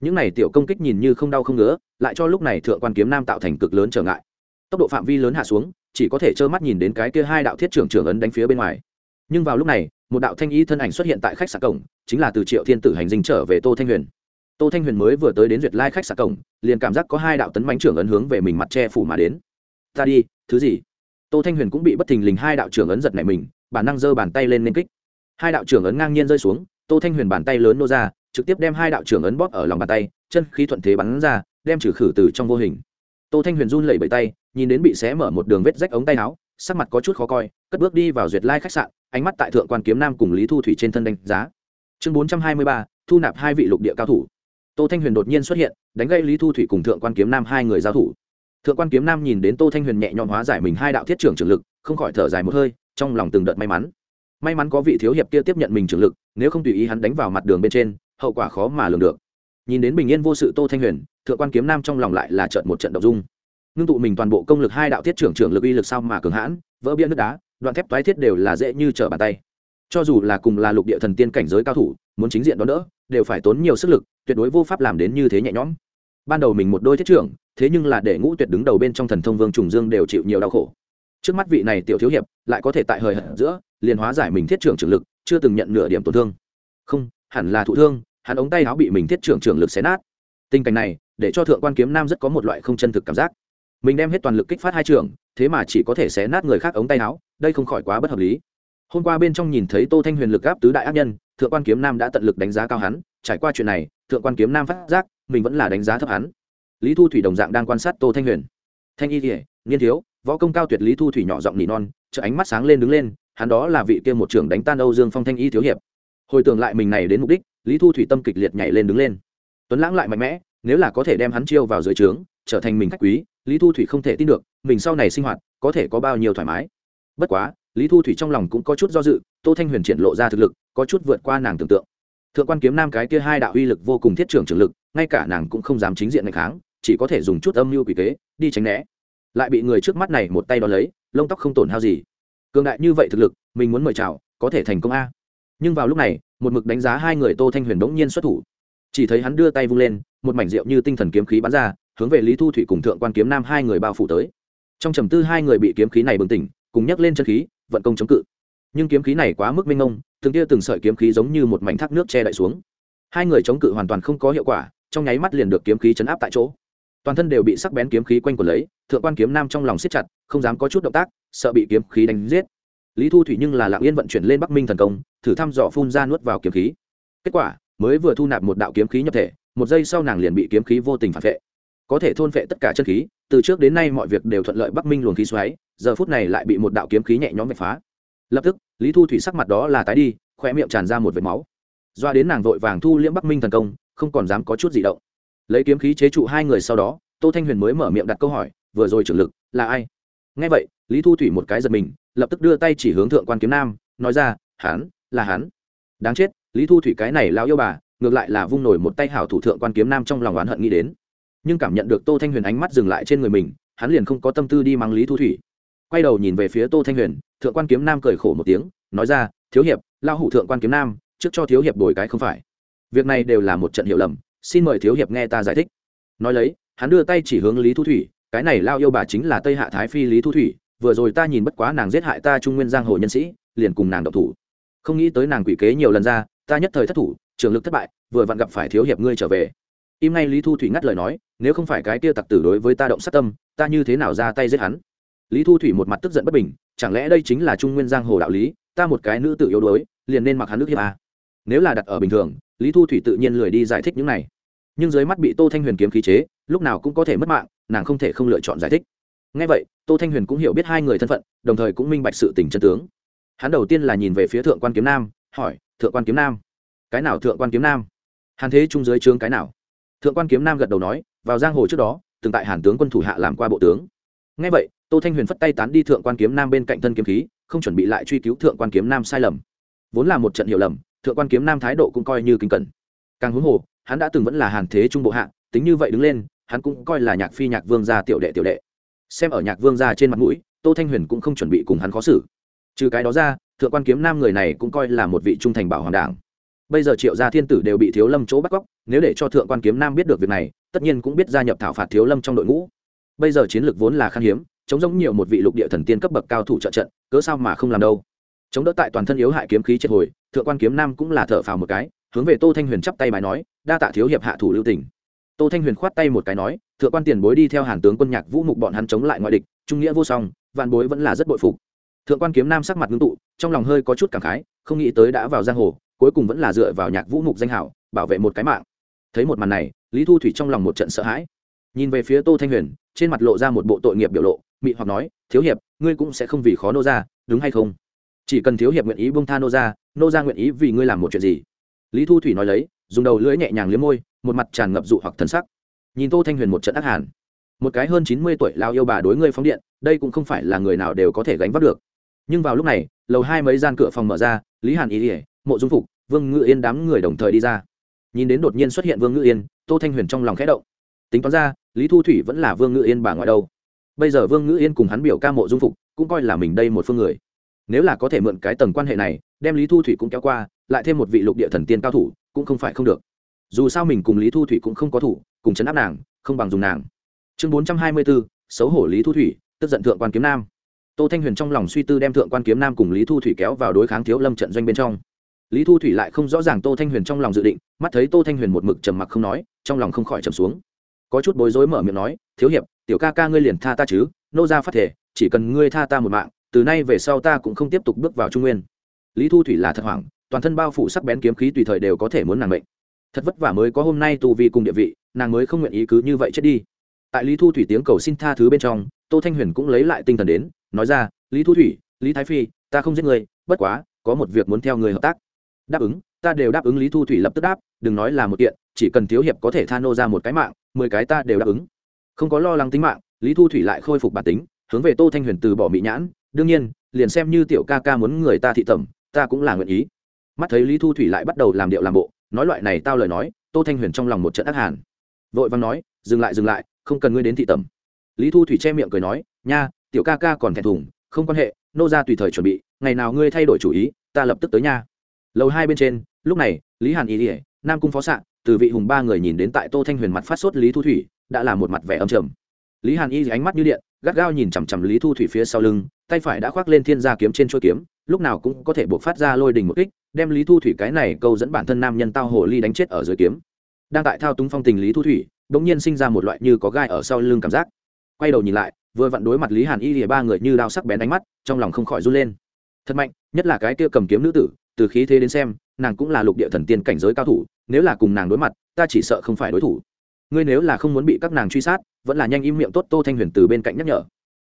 những này tiểu công kích nhìn như không đau không ngứa, lại cho lúc này thượng quan kiếm nam tạo thành cực lớn trở ngại. Tốc độ phạm vi lớn hạ xuống, chỉ có thể trơ mắt nhìn đến cái kia hai đạo thiết trưởng trưởng ấn đánh phía bên ngoài. Nhưng vào lúc này một đạo thanh ý thân ảnh xuất hiện tại khách sạn cổng, chính là từ triệu thiên tử hành dinh trở về tô thanh huyền. Tô thanh huyền mới vừa tới đến duyệt lai khách sạn cổng, liền cảm giác có hai đạo tấn bánh trưởng ấn hướng về mình mặt che phủ mà đến. Ta đi, thứ gì? Tô thanh huyền cũng bị bất thình lình hai đạo trưởng ấn giật này mình, bản năng giơ bàn tay lên nên kích. Hai đạo trưởng ấn ngang nhiên rơi xuống, tô thanh huyền bàn tay lớn nô ra, trực tiếp đem hai đạo trưởng ấn bóp ở lòng bàn tay, chân khí thuận thế bắn ra, đem trừ khử từ trong vô hình. Tô thanh huyền run lẩy bẩy tay, nhìn đến bị xé mở một đường vết rách ống tay áo, sắc mặt có chút khó coi, cất bước đi vào duyệt lai khách sạn ánh mắt tại thượng quan kiếm nam cùng lý thu thủy trên thân đánh giá. Chương bốn trăm hai mươi ba, thu nạp hai vị lục địa cao thủ. Tô thanh huyền đột nhiên xuất hiện, đánh gây lý thu thủy cùng thượng quan kiếm nam hai người giao thủ. Thượng quan kiếm nam nhìn đến tô thanh huyền nhẹ nhõm hóa giải mình hai đạo thiết trưởng trưởng lực, không khỏi thở dài một hơi, trong lòng từng đợt may mắn. May mắn có vị thiếu hiệp kia tiếp nhận mình trưởng lực, nếu không tùy ý hắn đánh vào mặt đường bên trên, hậu quả khó mà lường được. Nhìn đến bình yên vô sự tô thanh huyền, thượng quan kiếm nam trong lòng lại là trận một trận đ dung. Ngưng tụ mình toàn bộ công lực hai đạo thiết trưởng trưởng lực uy lực sao mà cường hãn, vỡ bia nước đá đoạn thép toái thiết đều là dễ như trở bàn tay. Cho dù là cùng là lục địa thần tiên cảnh giới cao thủ, muốn chính diện đó đỡ, đều phải tốn nhiều sức lực, tuyệt đối vô pháp làm đến như thế nhẹ nhõm. Ban đầu mình một đôi thiết trưởng, thế nhưng là để ngũ tuyệt đứng đầu bên trong thần thông vương trùng dương đều chịu nhiều đau khổ. Trước mắt vị này tiểu thiếu hiệp, lại có thể tại hời hận giữa, liền hóa giải mình thiết trưởng trưởng lực, chưa từng nhận nửa điểm tổn thương. Không, hẳn là thụ thương, hắn ống tay áo bị mình thiết trưởng trưởng lực xé nát. Tình cảnh này, để cho thượng quan kiếm nam rất có một loại không chân thực cảm giác. Mình đem hết toàn lực kích phát hai trường thế mà chỉ có thể xé nát người khác ống tay áo đây không khỏi quá bất hợp lý. Hôm qua bên trong nhìn thấy tô thanh huyền lực gáp tứ đại ác nhân, thượng quan kiếm nam đã tận lực đánh giá cao hắn. Trải qua chuyện này, thượng quan kiếm nam phát giác, mình vẫn là đánh giá thấp hắn. Lý thu thủy đồng dạng đang quan sát tô thanh huyền. Thanh y kỉa nghiên thiếu, võ công cao tuyệt lý thu thủy nhỏ giọng nỉ non chợ ánh mắt sáng lên đứng lên, hắn đó là vị kia một trưởng đánh tan âu dương phong thanh y thiếu hiệp. Hồi tưởng lại mình này đến mục đích, lý thu thủy tâm kịch liệt nhảy lên đứng lên. Tuấn lãng lại mạnh mẽ, nếu là có thể đem hắn chiêu vào dưới trướng, trở thành mình khách quý, lý thu thủy không thể tin được, mình sau này sinh hoạt, có thể có bao nhiêu thoải mái bất quá, lý thu thủy trong lòng cũng có chút do dự, tô thanh huyền triển lộ ra thực lực, có chút vượt qua nàng tưởng tượng. Thượng quan kiếm nam cái kia hai đạo uy lực vô cùng thiết trưởng trưởng lực, ngay cả nàng cũng không dám chính diện ngày kháng, chỉ có thể dùng chút âm mưu quỷ kế, đi tránh né. Lại bị người trước mắt này một tay đo lấy, lông tóc không tổn hao gì. Cường đại như vậy thực lực, mình muốn mời chào, có thể thành công a. Nhưng vào lúc này, một mực đánh giá hai người tô thanh huyền bỗng nhiên xuất thủ. Chỉ thấy hắn đưa tay vung lên, một mảnh rượu như tinh thần kiếm khí bắn ra, hướng về lý thu thủy cùng thượng quan kiếm nam hai người bao phủ tới. Trong trầm tư hai người bị kiếm khí này bừng tỉnh cùng nhắc lên chân khí, vận công chống cự. Nhưng kiếm khí này quá mức minh ông từng tia từng sợi kiếm khí giống như một mảnh thác nước che đậy xuống. Hai người chống cự hoàn toàn không có hiệu quả, trong nháy mắt liền được kiếm khí chấn áp tại chỗ. Toàn thân đều bị sắc bén kiếm khí quanh quẩn lấy, thượng quan kiếm nam trong lòng siết chặt, không dám có chút động tác, sợ bị kiếm khí đánh giết. Lý thu thủy nhưng là lạng yên vận chuyển lên bắc minh thần công, thử thăm dò phun ra nuốt vào kiếm khí. Kết quả, mới vừa thu nạp một đạo kiếm khí nhập thể, một giây sau nàng liền bị kiếm khí vô tình phản vệ có thể thôn vệ tất cả chân khí, từ trước đến nay mọi việc đều thuận lợi bắc minh luồng khí xoáy, giờ phút này lại bị một đạo kiếm khí nhẹ nhõm vạch phá. Lập tức, lý thu thủy sắc mặt đó là tái đi khoe miệng tràn ra một vệt máu. Doa đến nàng vội vàng thu liễm bắc minh thần công, không còn dám có chút gì động. Lấy kiếm khí chế trụ hai người sau đó, tô thanh huyền mới mở miệng đặt câu hỏi, vừa rồi trưởng lực là ai? Nghe vậy, lý thu thủy một cái giật mình, lập tức đưa tay chỉ hướng thượng quan kiếm nam, nói ra, hắn, là hắn. Đáng chết, lý thu thủy cái này lao yêu bà, ngược lại là vung nổi một tay hảo thủ thượng quan kiếm nam trong lòng oán hận nghĩ đến nhưng cảm nhận được tô thanh huyền ánh mắt dừng lại trên người mình, hắn liền không có tâm tư đi mang lý thu thủy. Quay đầu nhìn về phía tô thanh huyền, thượng quan kiếm nam cười khổ một tiếng, nói ra, thiếu hiệp lao hủ thượng quan kiếm nam, trước cho thiếu hiệp đổi cái không phải. Việc này đều là một trận hiểu lầm, xin mời thiếu hiệp nghe ta giải thích. Nói lấy, hắn đưa tay chỉ hướng lý thu thủy, cái này lao yêu bà chính là tây hạ thái phi lý thu thủy, vừa rồi ta nhìn bất quá nàng giết hại ta trung nguyên giang hồ nhân sĩ, liền cùng nàng độc thủ. Không nghĩ tới nàng quỷ kế nhiều lần ra, ta nhất thời thất thủ, trường lực thất bại, vừa vặn gặp phải thiếu hiệp ngươi trở về. Im ngay lý thu thủy ngắt lời nói nếu không phải cái kia tặc tử đối với ta động sát tâm, ta như thế nào ra tay giết hắn? Lý thu thủy một mặt tức giận bất bình, chẳng lẽ đây chính là trung nguyên giang hồ đạo lý, ta một cái nữ tự yếu đuối, liền nên mặc hắn nước hiệp à. nếu là đặt ở bình thường, lý thu thủy tự nhiên lười đi giải thích những này. Nhưng dưới mắt bị tô thanh huyền kiếm khí chế, lúc nào cũng có thể mất mạng, nàng không thể không lựa chọn giải thích. Ngay vậy, tô thanh huyền cũng hiểu biết hai người thân phận, đồng thời cũng minh bạch sự tình chân tướng. Hắn đầu tiên là nhìn về phía thượng quan kiếm nam, hỏi, thượng quan kiếm nam, cái nào thượng quan kiếm nam? Hắn thế trung dưới trướng cái nào? Thượng quan kiếm nam gật đầu nói vào giang hồ trước đó, từng tại hàn tướng quân thủ hạ làm qua bộ tướng. Ngay vậy, tô thanh huyền phất tay tán đi thượng quan kiếm nam bên cạnh thân kiếm khí, không chuẩn bị lại truy cứu thượng quan kiếm nam sai lầm. Vốn là một trận hiểu lầm, thượng quan kiếm nam thái độ cũng coi như kính cẩn. Càng huống hồ, hắn đã từng vẫn là hàn thế trung bộ hạ, tính như vậy đứng lên, hắn cũng coi là nhạc phi nhạc vương gia tiểu đệ tiểu đệ. Xem ở nhạc vương gia trên mặt mũi, tô thanh huyền cũng không chuẩn bị cùng hắn khó xử. Trừ cái đó ra, thượng quan kiếm nam người này cũng coi là một vị trung thành bảo hoàng đảng. Bây giờ triệu gia thiên tử đều bị thiếu lâm chỗ bắt cóc, nếu để cho thượng quan kiếm nam biết được việc này tất nhiên cũng biết gia nhập thảo phạt thiếu lâm trong đội ngũ. Bây giờ chiến lược vốn là khan hiếm, chống giống nhiều một vị lục địa thần tiên cấp bậc cao thủ trợ trận, cớ sao mà không làm đâu? Chống đỡ tại toàn thân yếu hại kiếm khí chết hồi, thượng quan kiếm nam cũng là thở phào một cái, hướng về tô thanh huyền chắp tay bài nói, đa tạ thiếu hiệp hạ thủ lưu tỉnh tô thanh huyền khoát tay một cái nói, thượng quan tiền bối đi theo hàn tướng quân nhạc vũ mục bọn hắn chống lại ngoại địch, trung nghĩa vô song, vạn bối vẫn là rất bội phục. Thượng quan kiếm nam sắc mặt ngưng tụ, trong lòng hơi có chút cảm khái, không nghĩ tới đã vào giang hồ, cuối cùng vẫn là dựa vào nhạc vũ mục danh hảo, bảo vệ một cái mạng thấy một màn này, lý thu thủy trong lòng một trận sợ hãi. Nhìn về phía tô thanh huyền, trên mặt lộ ra một bộ tội nghiệp biểu lộ, mị hoặc nói, thiếu hiệp, ngươi cũng sẽ không vì khó nô ra, đúng hay không? Chỉ cần thiếu hiệp nguyện ý bông tha nô ra nô ra nguyện ý vì ngươi làm một chuyện gì? Lý thu thủy nói lấy, dùng đầu lưỡi nhẹ nhàng liếm môi, một mặt tràn ngập dụ hoặc thần sắc. Nhìn tô thanh huyền một trận ác hàn. Một cái hơn chín mươi tuổi lao yêu bà đối ngươi phóng điện, đây cũng không phải là người nào đều có thể gánh vác được. Nhưng vào lúc này, lầu hai mấy gian cửa phòng mở ra, lý hàn ý ỉa mộ dung phục, vương ngự yên đám người đồng thời đi ra nhìn đến đột nhiên xuất hiện vương ngự yên tô thanh huyền trong lòng khẽ động tính toán ra lý thu thủy vẫn là vương ngự yên bà ngoại đâu bây giờ vương ngự yên cùng hắn biểu ca mộ dung phục cũng coi là mình đây một phương người nếu là có thể mượn cái tầng quan hệ này đem lý thu thủy cũng kéo qua lại thêm một vị lục địa thần tiên cao thủ cũng không phải không được dù sao mình cùng lý thu thủy cũng không có thủ cùng chấn áp nàng không bằng dùng nàng chương bốn trăm hai mươi bốn xấu hổ lý thu thủy tức giận thượng quan kiếm nam tô thanh huyền trong lòng suy tư đem thượng quan kiếm nam cùng lý thu thủy kéo vào đối kháng thiếu lâm trận doanh bên trong lý thu thủy lại không rõ ràng tô thanh huyền trong lòng dự định, mắt thấy tô thanh huyền một mực trầm mặc không nói, trong lòng không khỏi trầm xuống. Có chút bối rối mở miệng nói, thiếu hiệp, tiểu ca ca ngươi liền tha ta chứ, nô ra phát thể, chỉ cần ngươi tha ta một mạng, từ nay về sau ta cũng không tiếp tục bước vào trung nguyên. Lý thu thủy là thật hoảng, toàn thân bao phủ sắc bén kiếm khí tùy thời đều có thể muốn nàng mệnh. Thật vất vả mới có hôm nay tù vi cùng địa vị, nàng mới không nguyện ý cứ như vậy chết đi. Tại lý thu thủy tiếng cầu xin tha thứ bên trong, tô thanh huyền cũng lấy lại tinh thần đến, nói ra, lý thu thủy, lý thái phi, ta không giết người bất quá, có một việc muốn theo người hợp tác đáp ứng, ta đều đáp ứng lý thu thủy lập tức đáp, đừng nói là một kiện, chỉ cần thiếu hiệp có thể tha nô ra một cái mạng, mười cái ta đều đáp ứng. Không có lo lắng tính mạng, lý thu thủy lại khôi phục bản tính, hướng về tô thanh huyền từ bỏ mỹ nhãn, đương nhiên, liền xem như tiểu ca ca muốn người ta thị tẩm, ta cũng là nguyện ý. Mắt thấy lý thu thủy lại bắt đầu làm điệu làm bộ, nói loại này tao lời nói, tô thanh huyền trong lòng một trận ác hàn. Vội vàng nói, dừng lại dừng lại, không cần ngươi đến thị tẩm. Lý thu thủy che miệng cười nói, nha, tiểu ca ca còn thẹn thùng, không quan hệ, nô ra tùy thời chuẩn bị, ngày nào ngươi thay đổi chủ ý, ta lập tức tới nha lầu hai bên trên, lúc này, lý hàn ý ỉa nam cung phó s từ vị hùng ba người nhìn đến tại tô thanh huyền mặt phát sốt lý thu thủy, đã là một mặt vẻ âm trầm. Lý hàn y ánh mắt như điện, gắt gao nhìn chằm chằm lý thu thủy phía sau lưng, tay phải đã khoác lên thiên gia kiếm trên chuôi kiếm, lúc nào cũng có thể buộc phát ra lôi đình một kích, đem lý thu thủy cái này câu dẫn bản thân nam nhân tao hồ ly đánh chết ở dưới kiếm. Đang tại thao túng phong tình lý thu thủy đ ỗ n g nhiên sinh ra một loại như có gai ở sau lưng cảm giác. Quay đầu nhìn lại, vừa vặn đối mặt lý hàn y thì ba người như đao sắc bén đánh mắt, trong lòng không khỏi run lên. Thật mạnh, nhất là cái kia cầm kiếm nữ tử từ khí thế đến xem, nàng cũng là lục địa thần tiên cảnh giới cao thủ, nếu là cùng nàng đối mặt, ta chỉ sợ không phải đối thủ. Ngươi nếu là không muốn bị các nàng truy sát, vẫn là nhanh im miệng tốt tô thanh huyền từ bên cạnh nhắc nhở.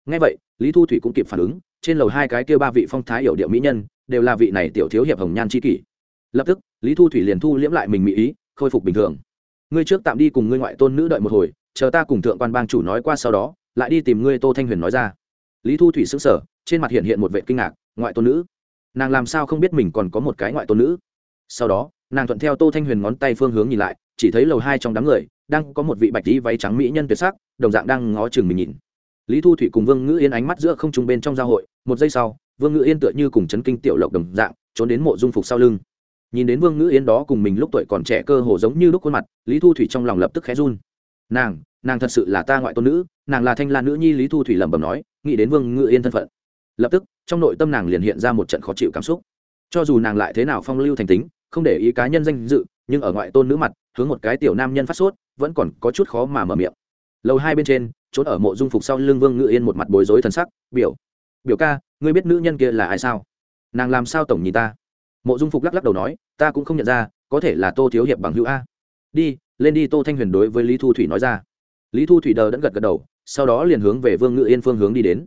Ngay vậy, lý thu thủy cũng kịp phản ứng, trên lầu hai cái kia ba vị phong thái hiểu điệu mỹ nhân, đều là vị này tiểu thiếu hiệp hồng nhan c kỷ. Lập tức, lý thu thủy liền thu liễm lại mình mỹ ý, khôi phục bình thường. Ngươi trước tạm đi cùng ngươi ngoại tôn nữ đợi một hồi, chờ ta cùng thượng quan bang chủ nói qua sau đó, lại đi tìm ngươi tô thanh huyền nói ra. Lý thu thủy xứng sở trên mặt hiện hiện một vệ kinh ngạc, ngoại tôn nữ nàng làm sao không biết mình còn có một cái ngoại tôn nữ? Sau đó, nàng thuận theo tô thanh huyền ngón tay phương hướng nhìn lại, chỉ thấy lầu hai trong đám người, đang có một vị bạch tí váy trắng mỹ nhân tuyệt sắc, đồng dạng đang ngó chừng mình nhìn. Lý thu thủy cùng vương ngữ yên ánh mắt giữa không trung bên trong giao hội, một giây sau, vương ngữ yên tựa như cùng chấn kinh tiểu lộc đồng dạng, trốn đến mộ dung phục sau lưng. Nhìn đến vương ngữ yên đó cùng mình lúc tuổi còn trẻ cơ hồ giống như lúc khuôn mặt, lý thu thủy trong lòng lập tức khẽ run. Nàng nàng thật sự là ta ngoại tôn nữ, nàng là thanh lan nữ nhi, lý thu thủy lẩm bẩm nói, nghĩ đến vương ngữ yên thân phận. Lập tức trong nội tâm nàng liền hiện ra một trận khó chịu cảm xúc. Cho dù nàng lại thế nào phong lưu thành tính, không để ý cá nhân danh dự, nhưng ở ngoại tôn nữ mặt, hướng một cái tiểu nam nhân phát sốt, vẫn còn có chút khó mà mở miệng. Lầu hai bên trên trốn ở mộ dung phục sau lưng vương ngự yên một mặt bối rối thần sắc, biểu biểu ca, ngươi biết nữ nhân kia là ai sao? Nàng làm sao tổng nhìn ta? Mộ dung phục lắc lắc đầu nói, ta cũng không nhận ra, có thể là tô thiếu hiệp bằng hữu a. Đi, lên đi. Tô thanh huyền đối với lý thu thủy nói ra. Lý thu thủy đờ đẫn gật gật đầu, sau đó liền hướng về vương ngự yên phương hướng đi đến.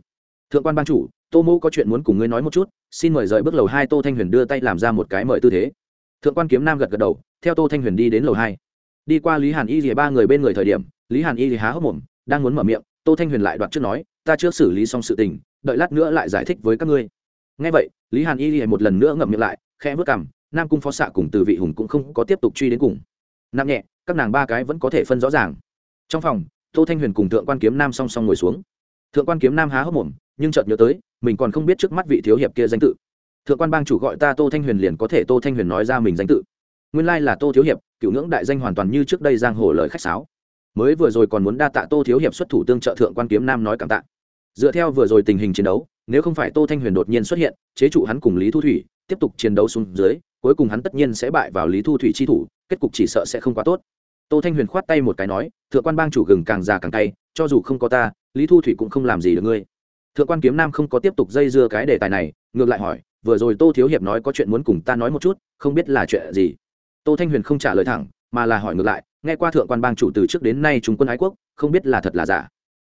Thượng quan ban chủ tô mô có chuyện muốn cùng ngươi nói một chút, xin mời rời bước lầu hai tô thanh huyền đưa tay làm ra một cái mời tư thế. Thượng quan kiếm nam gật gật đầu, theo tô thanh huyền đi đến lầu hai. Đi qua lý hàn y thì ba người bên người thời điểm, lý hàn y thì há hốc mồm, đang muốn mở miệng, tô thanh huyền lại đoạt trước nói, ta chưa xử lý xong sự tình, đợi lát nữa lại giải thích với các ngươi. Ngay vậy, lý hàn y thì một lần nữa ngậm miệng lại, khẽ vớt cằm, nam cung phó xạ cùng từ vị hùng cũng không có tiếp tục truy đến cùng. Nặng nhẹ, các nàng ba cái vẫn có thể phân rõ ràng. Trong phòng, tô thanh huyền cùng thượng quan kiếm nam song song ngồi xuống. Thượng quan kiếm nam há hốc mồm nhưng chợt nhớ tới, mình còn không biết trước mắt vị thiếu hiệp kia danh tự. Thượng quan bang chủ gọi ta tô thanh huyền liền có thể tô thanh huyền nói ra mình danh tự. Nguyên lai là tô thiếu hiệp, cựu ngưỡng đại danh hoàn toàn như trước đây giang hồ lời khách sáo. Mới vừa rồi còn muốn đa tạ tô thiếu hiệp xuất thủ tương trợ thượng quan kiếm nam nói cảm tạ. Dựa theo vừa rồi tình hình chiến đấu, nếu không phải tô thanh huyền đột nhiên xuất hiện, chế trụ hắn cùng lý thu thủy, tiếp tục chiến đấu xuống dưới, cuối cùng hắn tất nhiên sẽ bại vào lý thu thủy chi thủ, kết cục chỉ sợ sẽ không quá tốt. Tô thanh huyền khoát tay một cái nói, thượng quan bang chủ gừng càng già càng tay cho dù không có ta, lý thu thủy cũng không làm gì được ngươi thượng quan kiếm nam không có tiếp tục dây dưa cái đề tài này, ngược lại hỏi, vừa rồi tô thiếu hiệp nói có chuyện muốn cùng ta nói một chút, không biết là chuyện gì? Tô thanh huyền không trả lời thẳng, mà là hỏi ngược lại, nghe qua thượng quan bang chủ từ trước đến nay trung quân ái quốc, không biết là thật là giả.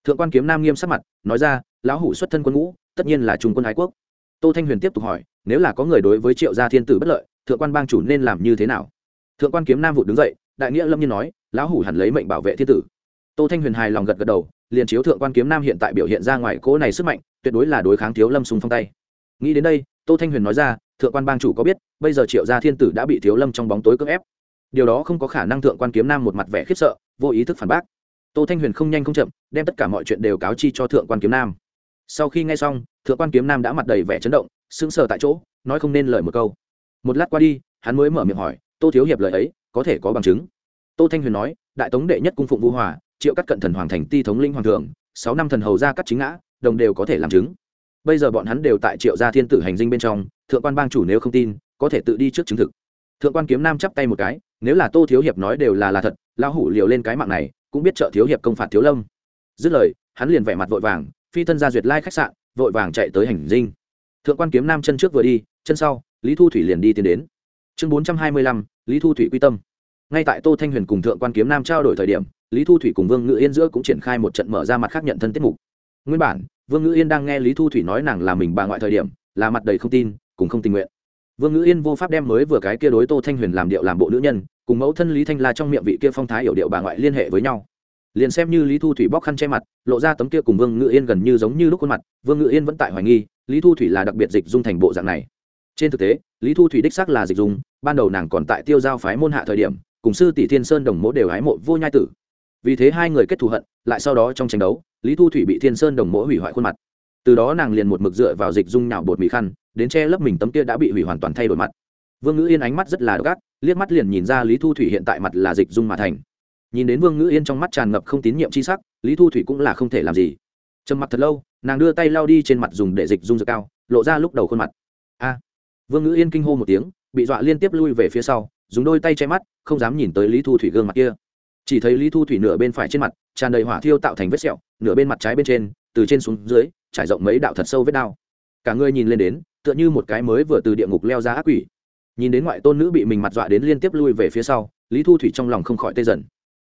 Thượng quan kiếm nam nghiêm sắc mặt, nói ra, lão hủ xuất thân quân ngũ, tất nhiên là trung quân ái quốc. Tô thanh huyền tiếp tục hỏi, nếu là có người đối với triệu gia thiên tử bất lợi, thượng quan bang chủ nên làm như thế nào? Thượng quan kiếm nam vụ đứng dậy, đại nghĩa lâm nhiên nói, lão hủ hẳn lấy mệnh bảo vệ thiên tử. Tô thanh huyền hài lòng gật gật đầu liền chiếu thượng quan kiếm nam hiện tại biểu hiện ra ngoài cỗ này sức mạnh, tuyệt đối là đối kháng thiếu lâm sùng phong tay. Nghĩ đến đây, tô thanh huyền nói ra, thượng quan bang chủ có biết, bây giờ triệu gia thiên tử đã bị thiếu lâm trong bóng tối cưỡng ép. Điều đó không có khả năng thượng quan kiếm nam một mặt vẻ khiếp sợ, vô ý thức phản bác. Tô thanh huyền không nhanh không chậm, đem tất cả mọi chuyện đều cáo chi cho thượng quan kiếm nam. Sau khi nghe xong, thượng quan kiếm nam đã mặt đầy vẻ chấn động, sững sờ tại chỗ, nói không nên lời một câu. Một lát qua đi, hắn mới mở miệng hỏi, tô thiếu hiệp lời ấy, có thể có bằng chứng? Tô thanh huyền nói, đại tống đệ nhất cung phụng vũ hòa triệu cắt cận thần hoàng thành ti thống linh hoàng thượng, sáu năm thần hầu ra cắt chính ngã, đồng đều có thể làm chứng. Bây giờ bọn hắn đều tại triệu gia thiên tử hành dinh bên trong, thượng quan bang chủ nếu không tin, có thể tự đi trước chứng thực. Thượng quan kiếm nam chắp tay một cái, nếu là tô thiếu hiệp nói đều là là thật, lão hủ liều lên cái mạng này, cũng biết trợ thiếu hiệp công phạt thiếu lâm. Dứt lời, hắn liền vẻ mặt vội vàng, phi thân ra duyệt lai khách sạn, vội vàng chạy tới hành dinh. Thượng quan kiếm nam chân trước vừa đi, chân sau, lý thu thủy liền đi tiến đến. Chương bốn trăm hai mươi lăm, lý thu thủy quy tâm ngay tại tô thanh huyền cùng thượng quan kiếm nam trao đổi thời điểm, lý thu thủy cùng vương ngự yên giữa cũng triển khai một trận mở ra mặt khác nhận thân tiết mục. Nguyên bản, vương ngự yên đang nghe lý thu thủy nói nàng là mình bà ngoại thời điểm, là mặt đầy không tin, cùng không tình nguyện. Vương ngữ yên vô pháp đem mới vừa cái kia đối tô thanh huyền làm điệu làm bộ nữ nhân, cùng mẫu thân lý thanh la trong miệng vị kia phong thái hiểu điệu bà ngoại liên hệ với nhau. Liền xem như lý thu thủy bóc khăn che mặt, lộ ra tấm kia cùng vương ngữ yên gần như giống như lúc khuôn mặt, vương ngữ yên vẫn tại hoài nghi, lý thu thủy là đặc biệt dịch dung thành bộ dạng này. Trên thực tế, lý thu thủy đích xác là dịch dung, ban đầu nàng còn tại tiêu giao phái môn hạ thời điểm cùng sư tỷ thiên sơn đồng mỗ đều hái mộ vô nhai tử. Vì thế hai người kết thù hận, lại sau đó trong tranh đấu, lý thu thủy bị thiên sơn đồng mỗ hủy hoại khuôn mặt. Từ đó nàng liền một mực dựa vào dịch dung nhạo bột mì khăn, đến che lấp mình tấm kia đã bị hủy hoàn toàn thay đổi mặt. Vương ngữ yên ánh mắt rất là gắt liếc mắt liền nhìn ra lý thu thủy hiện tại mặt là dịch dung mà thành. Nhìn đến vương ngữ yên trong mắt tràn ngập không tín nhiệm c h i sắc, lý thu thủy cũng là không thể làm gì. Trầm mặt thật lâu, nàng đưa tay lao đi trên mặt dùng để dịch dung dược cao, lộ ra lúc đầu khuôn mặt. A! Vương ngữ yên kinh hô một tiếng, bị dọa liên tiếp lui về phía sau dùng đôi tay che mắt, không dám nhìn tới lý thu thủy gương mặt kia. Chỉ thấy lý thu thủy nửa bên phải trên mặt, tràn đầy hỏa thiêu tạo thành vết sẹo, nửa bên mặt trái bên trên, từ trên xuống dưới, trải rộng mấy đạo thật sâu vết đao cả người nhìn lên đến, tựa như một cái mới vừa từ địa ngục leo ra ác quỷ. Nhìn đến ngoại tôn nữ bị mình mặt dọa đến liên tiếp lui về phía sau, lý thu thủy trong lòng không khỏi tê dần.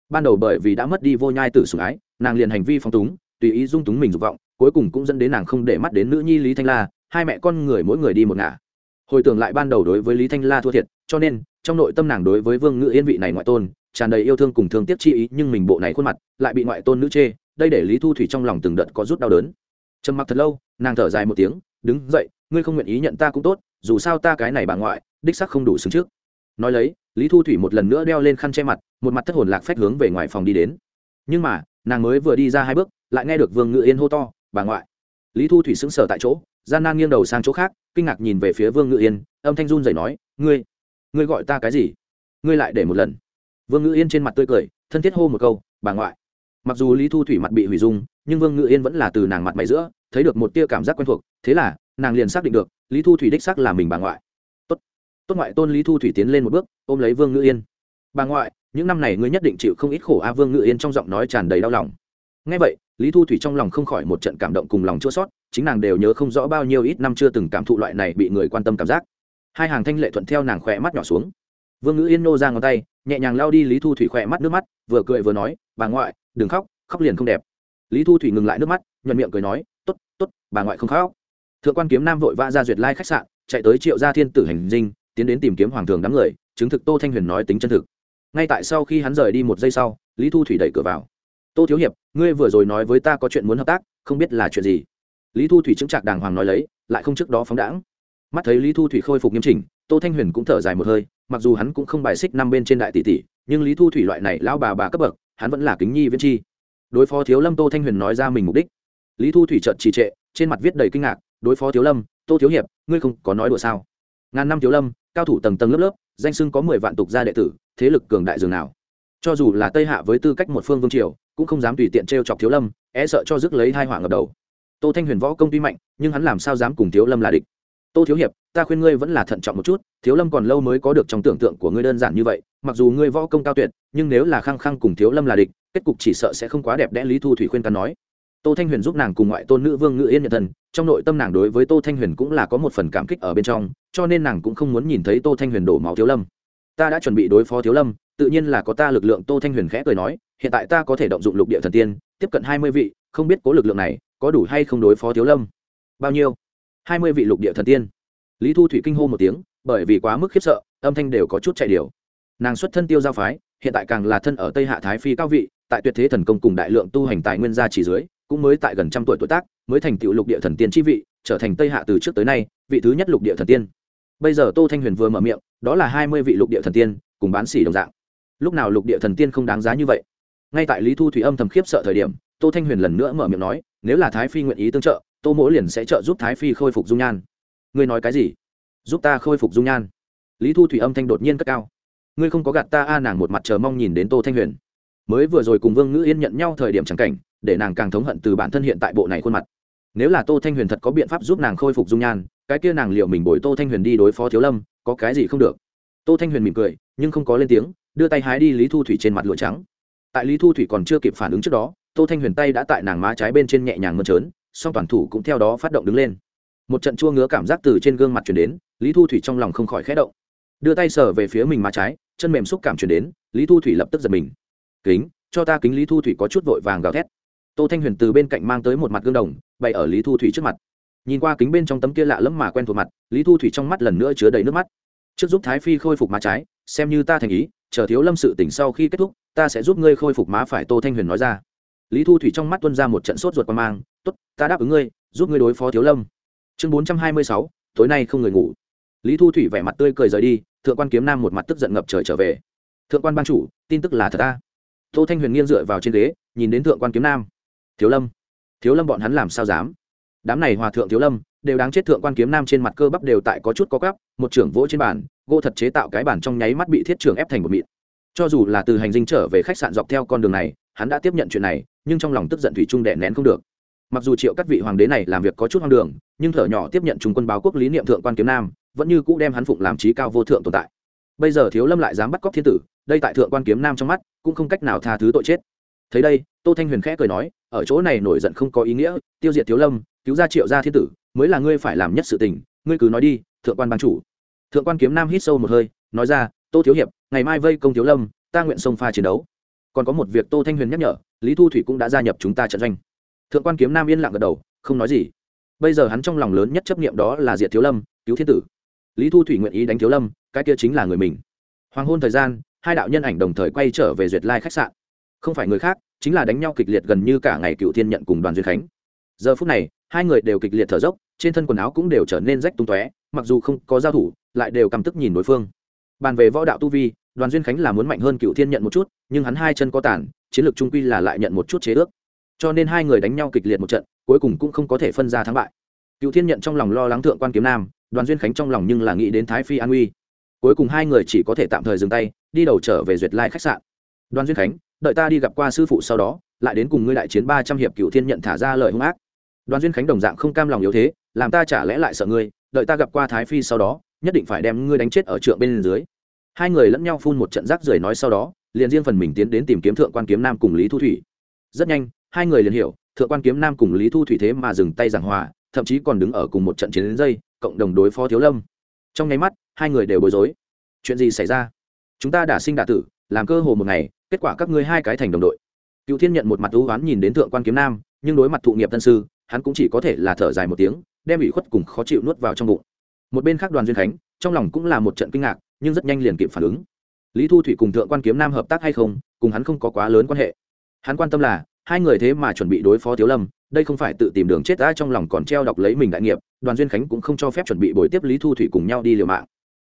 Ban đầu bởi vì đã mất đi vô nhai tử sủng ái, nàng liền hành vi phong túng, tùy ý dung túng mình dục vọng, cuối cùng cũng dẫn đến nàng không để mắt đến nữ nhi lý thanh la, hai mẹ con người mỗi người đi một ngả. Hồi tưởng lại ban đầu đối với lý thanh la thua thiệt, cho nên trong nội tâm nàng đối với vương ngự yên vị này ngoại tôn tràn đầy yêu thương cùng thương tiếc chi ý, nhưng mình bộ này khuôn mặt lại bị ngoại tôn nữ chê, đây để lý thu thủy trong lòng từng đợt có rút đau đớn. Trầm mặc thật lâu, nàng thở dài một tiếng, đứng dậy, ngươi không nguyện ý nhận ta cũng tốt, dù sao ta cái này bà ngoại, đích sắc không đủ xứng trước. Nói lấy, lý thu thủy một lần nữa đeo lên khăn che mặt, một mặt thất hồn lạc phách hướng về ngoài phòng đi đến. Nhưng mà, nàng mới vừa đi ra hai bước, lại nghe được vương ngự yên hô to, bà ngoại. Lý thu thủy sững sờ tại chỗ, gian nan nghiêng đầu sang chỗ khác, kinh ngạc nhìn về phía vương ngự yên, âm thanh run rẩy nói, ngươi ngươi gọi ta cái gì? Ngươi lại để một lần. Vương ngự yên trên mặt tươi cười, thân thiết hô một câu, bà ngoại. Mặc dù lý thu thủy mặt bị hủy dung, nhưng vương ngự yên vẫn là từ nàng mặt mày giữa, thấy được một tia cảm giác quen thuộc, thế là, nàng liền xác định được, lý thu thủy đích xác là mình bà ngoại. Tốt. Tốt ngoại tôn lý thu thủy tiến lên một bước, ôm lấy vương ngự yên. Bà ngoại, những năm này ngươi nhất định chịu không ít khổ a. Vương ngự yên trong giọng nói tràn đầy đau lòng. Ngay vậy, lý thu thủy trong lòng không khỏi một trận cảm động cùng lòng chua sót chính nàng đều nhớ không rõ bao nhiêu ít năm chưa từng cảm thụ loại này bị người quan tâm cảm giác hai hàng thanh lệ thuận theo nàng khỏe mắt nhỏ xuống. Vương ngữ yên nô ra ngón tay, nhẹ nhàng lao đi lý thu thủy khỏe mắt nước mắt, vừa cười vừa nói, bà ngoại, đừng khóc khóc liền không đẹp. Lý thu thủy ngừng lại nước mắt, nhuận miệng cười nói t ố t t ố t bà ngoại không khóc. Thượng quan kiếm nam vội vã ra duyệt lai khách sạn, chạy tới triệu gia thiên tử hành dinh, tiến đến tìm kiếm hoàng thường đám người, chứng thực tô thanh huyền nói tính chân thực. Ngay tại sau khi hắn rời đi một giây sau, lý thu thủy đẩy cửa vào. Tô thiếu hiệp, ngươi vừa rồi nói với ta có chuyện muốn hợp tác, không biết là chuyện gì? Lý thu thủy chứng trạc đàng hoàng nói lấy, lại không trước đó phóng đãng mắt thấy lý thu thủy khôi phục nghiêm chỉnh, tô thanh huyền cũng thở dài một hơi, mặc dù hắn cũng không bài xích năm bên trên đại tỷ tỷ, nhưng lý thu thủy loại này lão bà bà cấp bậc, hắn vẫn là kính nhi viễn chi. Đối phó thiếu lâm tô thanh huyền nói ra mình mục đích. Lý thu thủy trợt trì trệ, trên mặt viết đầy kinh ngạc, đối phó thiếu lâm, tô thiếu hiệp, ngươi không có nói đùa sao? Ngàn năm thiếu lâm, cao thủ tầng tầng lớp lớp, danh sưng có mười vạn tục gia đệ tử, thế lực cường đại dường nào? Cho dù là tây hạ với tư cách một phương vương triều, cũng không dám tùy tiện t r e o chọc thiếu lâm e sợ cho rước lấy hai họa ngập đầu. Tô thanh huyền võ công tuy mạnh, nhưng hắn làm sao dám cùng thiếu lâm là địch? Tô thiếu hiệp, ta khuyên ngươi vẫn là thận trọng một chút, thiếu lâm còn lâu mới có được trong tưởng tượng của ngươi đơn giản như vậy, mặc dù ngươi võ công cao tuyệt, nhưng nếu là khăng khăng cùng thiếu lâm là địch, kết cục chỉ sợ sẽ không quá đẹp đẽ, lý thu thủy khuyên cắn nói. Tô thanh huyền giúp nàng cùng ngoại tôn nữ vương ngự yên nhận thần, trong nội tâm nàng đối với tô thanh huyền cũng là có một phần cảm kích ở bên trong, cho nên nàng cũng không muốn nhìn thấy tô thanh huyền đổ máu thiếu lâm. Ta đã chuẩn bị đối phó thiếu lâm, tự nhiên là có ta lực lượng, tô thanh huyền khẽ cười nói, hiện tại ta có thể động dụng lục địa thần tiên, tiếp cận hai mươi vị, không biết cố lực lượng này có đủ hay không đối phó thiếu lâm. Bao nhiêu? Hai mươi vị lục địa thần tiên. Lý thu thủy kinh hô một tiếng, bởi vì quá mức khiếp sợ, âm thanh đều có chút chạy điều nàng xuất thân tiêu giao phái, hiện tại càng là thân ở tây hạ thái phi cao vị, tại tuyệt thế thần công cùng đại lượng tu hành tài nguyên gia chỉ dưới, cũng mới tại gần trăm tuổi tuổi tác, mới thành tựu lục địa thần tiên chi vị, trở thành tây hạ từ trước tới nay, vị thứ nhất lục địa thần tiên. Bây giờ tô thanh huyền vừa mở miệng, đó là hai mươi vị lục địa thần tiên, cùng bán xỉ đồng dạng. Lúc nào lục địa thần tiên không đáng giá như vậy? Ngay tại lý thu thủy âm thầm khiếp sợ thời điểm, tô thanh huyền lần nữa mở miệng nói, nếu là thái phi nguyện ý tương trợ tô mỗ liền sẽ trợ giúp thái phi khôi phục dung nhan. Ngươi nói cái gì? Giúp ta khôi phục dung nhan. Lý thu thủy âm thanh đột nhiên cất cao. Ngươi không có gạt ta, a, nàng một mặt chờ mong nhìn đến tô thanh huyền. Mới vừa rồi cùng vương ngữ yên nhận nhau thời điểm chẳng cảnh, để nàng càng thống hận từ bản thân hiện tại bộ này khuôn mặt. Nếu là tô thanh huyền thật có biện pháp giúp nàng khôi phục dung nhan, cái kia nàng liệu mình bồi tô thanh huyền đi đối phó thiếu lâm, có cái gì không được. Tô thanh huyền mỉm cười, nhưng không có lên tiếng, đưa tay hái đi lý thu thủy trên mặt lụa trắng. Tại lý thu thủy còn chưa kịp phản ứng trước đó, tô thanh huyền tay đã tại nàng má trái bên trên nhẹ nhàng mơn trớn song toàn thủ cũng theo đó phát động đứng lên. Một trận chua ngứa cảm giác từ trên gương mặt chuyển đến, lý thu thủy trong lòng không khỏi khẽ động. Đưa tay sờ về phía mình má trái, chân mềm xúc cảm chuyển đến, lý thu thủy lập tức giật mình. Kính, cho ta kính lý thu thủy có chút vội vàng gào thét. Tô thanh huyền từ bên cạnh mang tới một mặt gương đồng, bày ở lý thu thủy trước mặt. Nhìn qua kính bên trong tấm kia lạ lẫm mà quen thuộc mặt, lý thu thủy trong mắt lần nữa chứa đầy nước mắt. Trước giúp thái phi khôi phục má trái, xem như ta thành ý, chờ thiếu lâm sự tỉnh sau khi kết thúc, ta sẽ giúp ngươi khôi phục má phải. Tô thanh huyền nói ra lý thu thủy trong mắt tuân ra một trận sốt ruột qua mang, tốt, ta đáp ứng ngươi, giúp ngươi đối phó thiếu lâm. Chương bốn trăm hai mươi sáu, tối nay không người ngủ. Lý thu thủy vẻ mặt tươi cười rời đi, thượng quan kiếm nam một mặt tức giận ngập trời trở về. Thượng quan ban chủ, tin tức là thật ta. Tô thanh huyền nghiêng dựa vào trên ghế, nhìn đến thượng quan kiếm nam. Thiếu lâm thiếu lâm bọn hắn làm sao dám? Đám này hòa thượng thiếu lâm, đều đáng chết thượng quan kiếm nam trên mặt cơ bắp đều tại có chút có gắp một trưởng vỗ trên bàn, gỗ thật chế tạo cái bàn trong nháy mắt bị thiết trưởng ép thành một mịn. Cho dù là từ hành dinh trở về khách sạn dọc theo con đường này hắn đã tiếp nhận chuyện này, nhưng trong lòng tức giận thủy trung đẻ nén không được. Mặc dù triệu các vị hoàng đế này làm việc có chút hoang đường, nhưng thở nhỏ tiếp nhận trung quân báo quốc lý niệm thượng quan kiếm nam, vẫn như cũ đem hắn phụng làm trí cao vô thượng tồn tại. Bây giờ thiếu lâm lại dám bắt cóc thiên tử, đây tại thượng quan kiếm nam trong mắt, cũng không cách nào tha thứ tội chết. Thấy đây, tô thanh huyền khẽ cười nói, ở chỗ này nổi giận không có ý nghĩa, tiêu diệt thiếu lâm, cứu ra triệu gia thiên tử, mới là ngươi phải làm nhất sự tình, ngươi cứ nói đi, thượng quan ban chủ. Thượng quan kiếm nam hít sâu một hơi, nói ra, tô thiếu hiệp, ngày mai vây công thiếu lâm, ta nguyện sông pha chiến đấu còn có một việc tô thanh huyền nhắc nhở, lý thu thủy cũng đã gia nhập chúng ta trận doanh. Thượng quan kiếm nam yên lặng gật đầu, không nói gì. Bây giờ hắn trong lòng lớn nhất chấp nghiệm đó là diệt thiếu lâm, cứu thiên tử. Lý thu thủy nguyện ý đánh thiếu lâm, cái kia chính là người mình. Hoàng hôn thời gian, hai đạo nhân ảnh đồng thời quay trở về duyệt lai khách sạn. Không phải người khác, chính là đánh nhau kịch liệt gần như cả ngày cựu thiên nhận cùng đoàn duyên khánh. Giờ phút này, hai người đều kịch liệt thở dốc, trên thân quần áo cũng đều trở nên rách tung tóe, mặc dù không có giao thủ, lại đều căm tức nhìn đối phương. Bàn về võ đạo tu vi đoàn duyên khánh là muốn mạnh hơn cựu thiên nhận một chút, nhưng hắn hai chân có tàn, chiến lược trung quy là lại nhận một chút chế ước. Cho nên hai người đánh nhau kịch liệt một trận, cuối cùng cũng không có thể phân ra thắng bại. Cựu thiên nhận trong lòng lo lắng thượng quan kiếm nam, đoàn duyên khánh trong lòng nhưng là nghĩ đến thái phi an uy. Cuối cùng hai người chỉ có thể tạm thời dừng tay, đi đầu trở về duyệt lai khách sạn. Đoàn duyên khánh, đợi ta đi gặp qua sư phụ sau đó, lại đến cùng ngươi đại chiến ba trăm hiệp cựu thiên nhận thả ra lời hung ác. Đoàn duyên khánh đồng dạng không cam lòng yếu thế, làm ta chả lẽ lại sợ ngươi, đợi ta gặp qua thái phi sau đó, nhất định phải đem ngươi đánh chết ở trượng bên dưới hai người lẫn nhau phun một trận rác rưởi nói sau đó, liền riêng phần mình tiến đến tìm kiếm thượng quan kiếm nam cùng lý thu thủy. Rất nhanh, hai người liền hiểu, thượng quan kiếm nam cùng lý thu thủy thế mà dừng tay giảng hòa, thậm chí còn đứng ở cùng một trận chiến đến dây, cộng đồng đối phó thiếu lâm. Trong nháy mắt, hai người đều bối rối. Chuyện gì xảy ra? Chúng ta đã sinh đả tử, làm cơ hồ một ngày, kết quả các ngươi hai cái thành đồng đội. Cựu thiên nhận một mặt ưu oán nhìn đến thượng quan kiếm nam, nhưng đối mặt thụ nghiệp tân sư, hắn cũng chỉ có thể là thở dài một tiếng, đem ủy khuất cùng khó chịu nuốt vào trong bụng. Một bên khác đoàn duyên khánh, trong lòng cũng là một trận kinh ngạc nhưng rất nhanh liền kịp phản ứng. Lý thu thủy cùng thượng quan kiếm nam hợp tác hay không, cùng hắn không có quá lớn quan hệ. Hắn quan tâm là, hai người thế mà chuẩn bị đối phó thiếu lâm, đây không phải tự tìm đường chết đã trong lòng còn treo đọc lấy mình đại nghiệp, đoàn duyên khánh cũng không cho phép chuẩn bị bồi tiếp lý thu thủy cùng nhau đi liều mạng.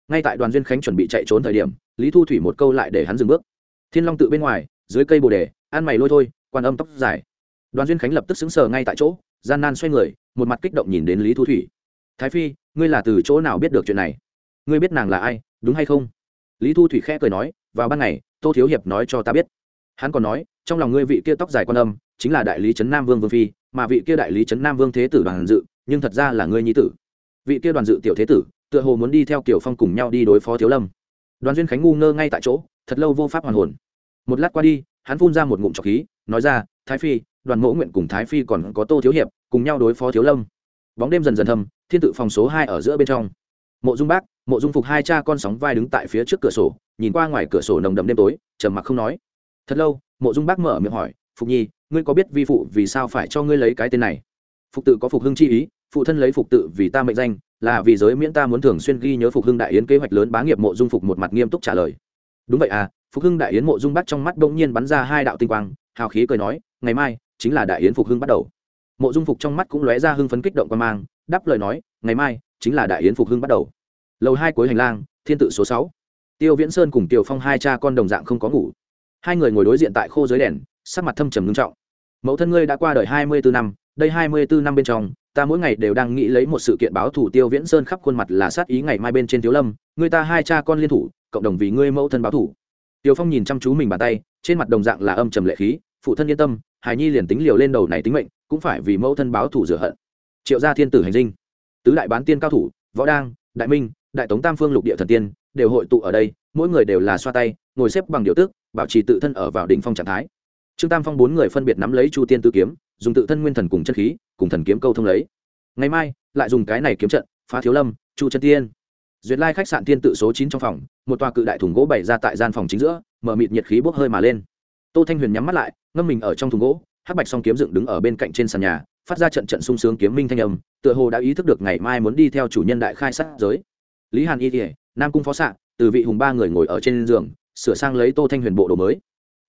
Ngay tại đoàn duyên khánh chuẩn bị chạy trốn thời điểm, lý thu thủy một câu lại để hắn dừng bước. Thiên long tự bên ngoài, dưới cây bồ đề ăn mày lôi thôi, quan âm tóc dài. Đoàn duyên khánh lập tức xứng sờ ngay tại chỗ, gian nan xoay người, một mặt kích động nhìn đến lý thu thủy. Thái phi, ngươi là từ chỗ nào biết được chuyện này? Ngươi biết nàng là ai, đúng hay không? Lý thu thủy khẽ cười nói, vào ban ngày, tô thiếu hiệp nói cho ta biết. Hắn còn nói, trong lòng ngươi vị kia tóc dài quan âm, chính là đại lý trấn nam vương vương phi, mà vị kia đại lý trấn nam vương thế tử đoàn dự, nhưng thật ra là ngươi nhi tử. Vị kia đoàn dự tiểu thế tử, tựa hồ muốn đi theo kiểu phong cùng nhau đi đối phó thiếu lâm. Đoàn duyên khánh ngu ngơ ngay tại chỗ, thật lâu vô pháp hoàn hồn. Một lát qua đi, hắn phun ra một ngụm trọc khí, nói ra, thái phi, đoàn mẫu nguyện cùng thái phi còn có tô thiếu hiệp, cùng nhau đối phó thiếu lâm. Bóng đêm dần dần thầm thiên tự phòng số hai ở giữa bên trong. Mộ dung bác mộ dung phục hai cha con sóng vai đứng tại phía trước cửa sổ, nhìn qua ngoài cửa sổ nồng đậm đêm tối, trầm mặc không nói. Thật lâu, mộ dung bác mở miệng hỏi, phục nhi, ngươi có biết vi phụ vì sao phải cho ngươi lấy cái tên này? Phục tự có phục hưng chi ý, phụ thân lấy phục tự vì ta mệnh danh, là vì giới miễn ta muốn thường xuyên ghi nhớ phục hưng đại yến kế hoạch lớn bá nghiệp. Mộ dung phục một mặt nghiêm túc trả lời. Đúng vậy à phục hưng đại yến mộ dung bắt trong mắt bỗng nhiên bắn ra hai đạo tinh quang, hào khí cười nói, ngày mai, chính là đại yến phục hưng bắt đầu. Mộ dung phục trong mắt cũng lóe ra hưng phấn kích động quan mang, đáp lời nói, ngày mai, chính là đại yến phục hưng bắt đầu lầu hai cuối hành lang, thiên tự số sáu. Tiêu viễn sơn cùng tiều phong hai cha con đồng dạng không có ngủ. Hai người ngồi đối diện tại khô dưới đèn, sắc mặt thâm trầm nghiêm trọng. Mẫu thân ngươi đã qua đời hai mươi bốn năm, đây hai mươi bốn năm bên trong, ta mỗi ngày đều đang nghĩ lấy một sự kiện báo thủ tiêu viễn sơn khắp khuôn mặt là sát ý ngày mai bên trên thiếu lâm người ta hai cha con liên thủ, cộng đồng vì ngươi mẫu thân báo thủ tiêu phong nhìn chăm chú mình bàn tay, trên mặt đồng dạng là âm trầm lệ khí, phụ thân yên tâm, hài nhi liền tính liều lên đầu này tính mệnh, cũng phải vì mẫu thân báo thủ rửa hận. Triệu gia thiên tử hành dinh. Tứ đại bán tiên cao thủ, võ đang, đại minh đại tống tam phương lục địa thần tiên, đều hội tụ ở đây, mỗi người đều là xoa tay, ngồi xếp bằng điều tước bảo trì tự thân ở vào đỉnh phong trạng thái. Trương tam phong bốn người phân biệt nắm lấy chu tiên tư kiếm, dùng tự thân nguyên thần cùng chân khí, cùng thần kiếm câu thông lấy. Ngày mai, lại dùng cái này kiếm trận, phá thiếu lâm, chu chân tiên. Duyệt lai khách sạn tiên tự số chín trong phòng, một tòa cự đại thùng gỗ bày ra tại gian phòng chính giữa, mở mịt nhiệt khí bốc hơi mà lên. Tô thanh huyền nhắm mắt lại, ngâm mình ở trong thùng gỗ, hắc bạch song kiếm dựng đứng ở bên cạnh trên sàn nhà, phát ra trận trận sung sướng kiếm minh thanh âm, tựa hồ đã ý thức được ngày mai muốn đi theo chủ nhân đại khai sát giới lý hàn y kỉa nam cung phó s từ vị hùng ba người ngồi ở trên giường, sửa sang lấy tô thanh huyền bộ đồ mới.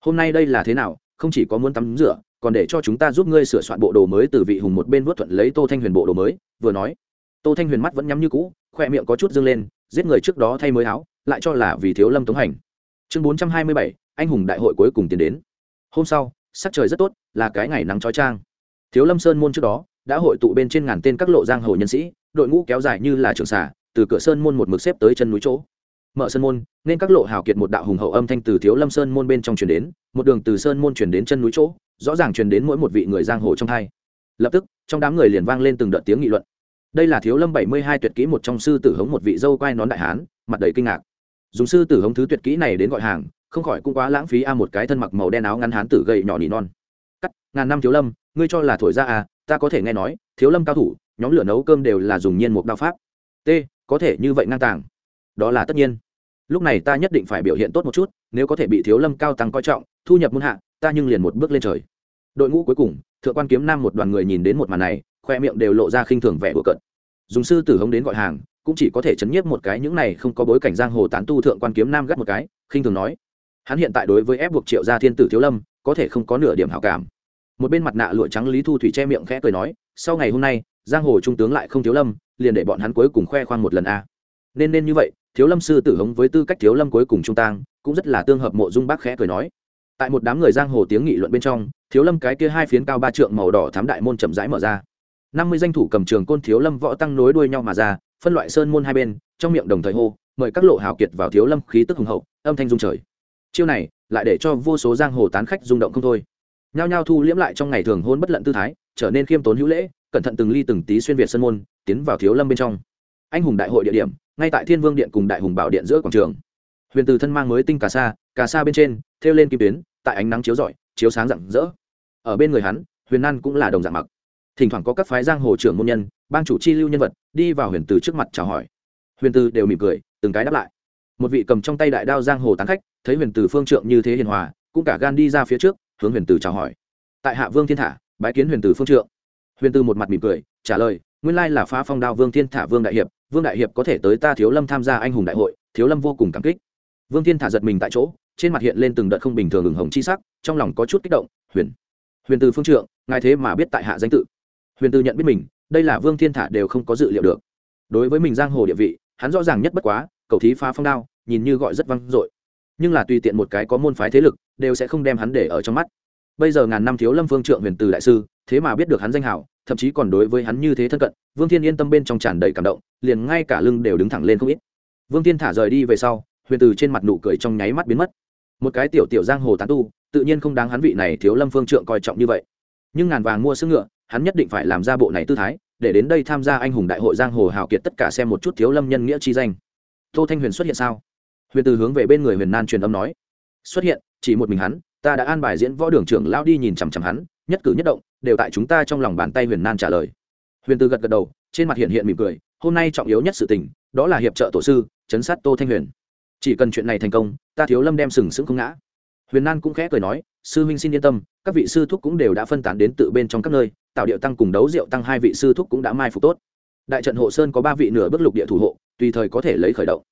Hôm nay đây là thế nào, không chỉ có muốn tắm rửa, còn để cho chúng ta giúp ngươi sửa soạn bộ đồ mới từ vị hùng một bên vớt thuận lấy tô thanh huyền bộ đồ mới, vừa nói. Tô thanh huyền mắt vẫn nhắm như cũ khoe miệng có chút dâng lên, giết người trước đó thay mới áo, lại cho là vì thiếu lâm tống hành. Chương bốn trăm hai mươi bảy, anh hùng đại hội cuối cùng tiến đến. Hôm sau, sắc trời rất tốt, là cái ngày nắng trói trang thiếu lâm sơn môn trước đó, đã hội tụ bên trên ngàn tên các lộ giang hồ nhân sĩ, đội ngũ kéo dài như là trường xả từ cửa sơn môn một mực xếp tới chân núi chỗ. Mở sơn môn, nên các lộ hào kiệt một đạo hùng hậu âm thanh từ thiếu lâm sơn môn bên trong truyền đến, một đường từ sơn môn truyền đến chân núi chỗ, rõ ràng truyền đến mỗi một vị người giang hồ trong hai. Lập tức, trong đám người liền vang lên từng đợt tiếng nghị luận. Đây là thiếu lâm bảy mươi hai tuyệt kỹ một trong sư tử hống một vị dâu quai nón đại hán, mặt đầy kinh ngạc. Dùng sư tử hống thứ tuyệt kỹ này đến gọi hàng, không khỏi cũng quá lãng phí a một cái thân mặc màu đen áo ngắn hán tử gầy nhỏ nỉ non. Cắt, ngàn năm thiếu lâm, ngươi cho là thổi ra à ta có thể nghe nói, thiếu lâm cao thủ, nhóm lửa nấu cơm đều là dùng nhiên một đao pháp. T có thể như vậy ngang tàng. Đó là tất nhiên. Lúc này ta nhất định phải biểu hiện tốt một chút, nếu có thể bị thiếu lâm cao tăng coi trọng, thu nhập muôn hạ, ta nhưng liền một bước lên trời. Đội ngũ cuối cùng, thượng quan kiếm nam một đoàn người nhìn đến một màn này, khoe miệng đều lộ ra khinh thường vẻ của cận dùng sư tử hống đến gọi hàng, cũng chỉ có thể chấn nhiếp một cái những này không có bối cảnh giang hồ tán tu thượng quan kiếm nam gắt một cái, khinh thường nói. Hắn hiện tại đối với ép buộc triệu gia thiên tử thiếu lâm, có thể không có nửa điểm hảo cảm. Một bên mặt nạ lụa trắng lý thu thủy che miệng khẽ cười nói, sau ngày hôm nay giang hồ trung tướng lại không thiếu lâm, liền để bọn hắn cuối cùng khoe khoang một lần a. Nên nên như vậy, thiếu lâm sư tử hống với tư cách thiếu lâm cuối cùng trung tang, cũng rất là tương hợp mộ dung bác khẽ cười nói. Tại một đám người giang hồ tiếng nghị luận bên trong, thiếu lâm cái kia hai phiến cao ba trượng màu đỏ thám đại môn chậm rãi mở ra. Năm mươi danh thủ cầm trường côn thiếu lâm võ tăng nối đuôi nhau mà ra, phân loại sơn môn hai bên, trong miệng đồng thời hô, mời các lộ hào kiệt vào thiếu lâm khí tức hùng hậu, âm thanh dung trời. Chiêu này, lại để cho vô số giang hồ tán khách rung động không thôi. Nhao nhao thu liễm lại trong ngày thường hôn bất lận tư thái, trở nên khiêm tốn hữu lễ cẩn thận từng ly từng tí xuyên việt sơn môn, tiến vào thiếu lâm bên trong. Anh hùng đại hội địa điểm, ngay tại thiên vương điện cùng đại hùng bảo điện giữa quảng trường. Huyền từ thân mang mới tinh cà sa cà sa bên trên, thêu lên kim tuyến, tại ánh nắng chiếu rọi, chiếu sáng rạng rỡ. Ở bên người hắn, huyền nan cũng là đồng dạng mặc. Thỉnh thoảng có các phái giang hồ trưởng môn nhân, bang chủ chi lưu nhân vật, đi vào huyền từ trước mặt chào hỏi. Huyền từ đều mỉm cười, từng cái đáp lại. Một vị cầm trong tay đại đao giang hồ tán khách, thấy huyền từ phương trượng như thế hiền hòa, cũng cả gan đi ra phía trước, hướng huyền từ chào hỏi. Tại hạ vương thiên thả, bái kiến huyền từ phương trượng huyền Tư một mặt mỉm cười, trả lời, nguyên lai là phá phong đao vương thiên thả vương đại hiệp, vương đại hiệp có thể tới ta thiếu lâm tham gia anh hùng đại hội, thiếu lâm vô cùng cảm kích. Vương thiên thả giật mình tại chỗ, trên mặt hiện lên từng đợt không bình thường ửng hồng chi sắc, trong lòng có chút kích động, huyền huyền Tư phương trượng, ngài thế mà biết tại hạ danh tự. Huyền Tư nhận biết mình, đây là vương thiên thả đều không có dự liệu được. Đối với mình giang hồ địa vị, hắn rõ ràng nhất bất quá, cầu thí phá phong đao, nhìn như gọi rất vang dội. Nhưng là tùy tiện một cái có môn phái thế lực, đều sẽ không đem hắn để ở trong mắt bây giờ ngàn năm thiếu lâm phương trượng huyền từ đại sư, thế mà biết được hắn danh hảo, thậm chí còn đối với hắn như thế thân cận, vương thiên yên tâm bên trong tràn đầy cảm động, liền ngay cả lưng đều đứng thẳng lên không ít. Vương thiên thả rời đi về sau, huyền từ trên mặt nụ cười trong nháy mắt biến mất. Một cái tiểu tiểu giang hồ tán tu, tự nhiên không đáng hắn vị này thiếu lâm phương trượng coi trọng như vậy. Nhưng ngàn vàng mua sức ngựa, hắn nhất định phải làm ra bộ này tư thái, để đến đây tham gia anh hùng đại hội giang hồ hào kiệt tất cả xem một chút thiếu lâm nhân nghĩa chi danh. Tô thanh huyền xuất hiện sao? Huyền từ hướng về bên người huyền nan truyền âm nói. Xuất hiện, chỉ một mình hắn ta đã an bài diễn võ đường trưởng lao đi nhìn chằm chằm hắn, nhất cử nhất động, đều tại chúng ta trong lòng bàn tay huyền nan trả lời. Huyền tư gật gật đầu, trên mặt hiện hiện mỉm cười, hôm nay trọng yếu nhất sự tình, đó là hiệp trợ tổ sư, chấn sát tô thanh huyền. Chỉ cần chuyện này thành công, ta thiếu lâm đem sừng sững không ngã. Huyền nan cũng khẽ cười nói, sư huynh xin yên tâm, các vị sư thúc cũng đều đã phân tán đến tự bên trong các nơi, tạo điệu tăng cùng đấu rượu tăng hai vị sư thúc cũng đã mai phục tốt. Đại trận hộ sơn có ba vị nửa bước lục địa thủ hộ, tùy thời có thể lấy khởi động.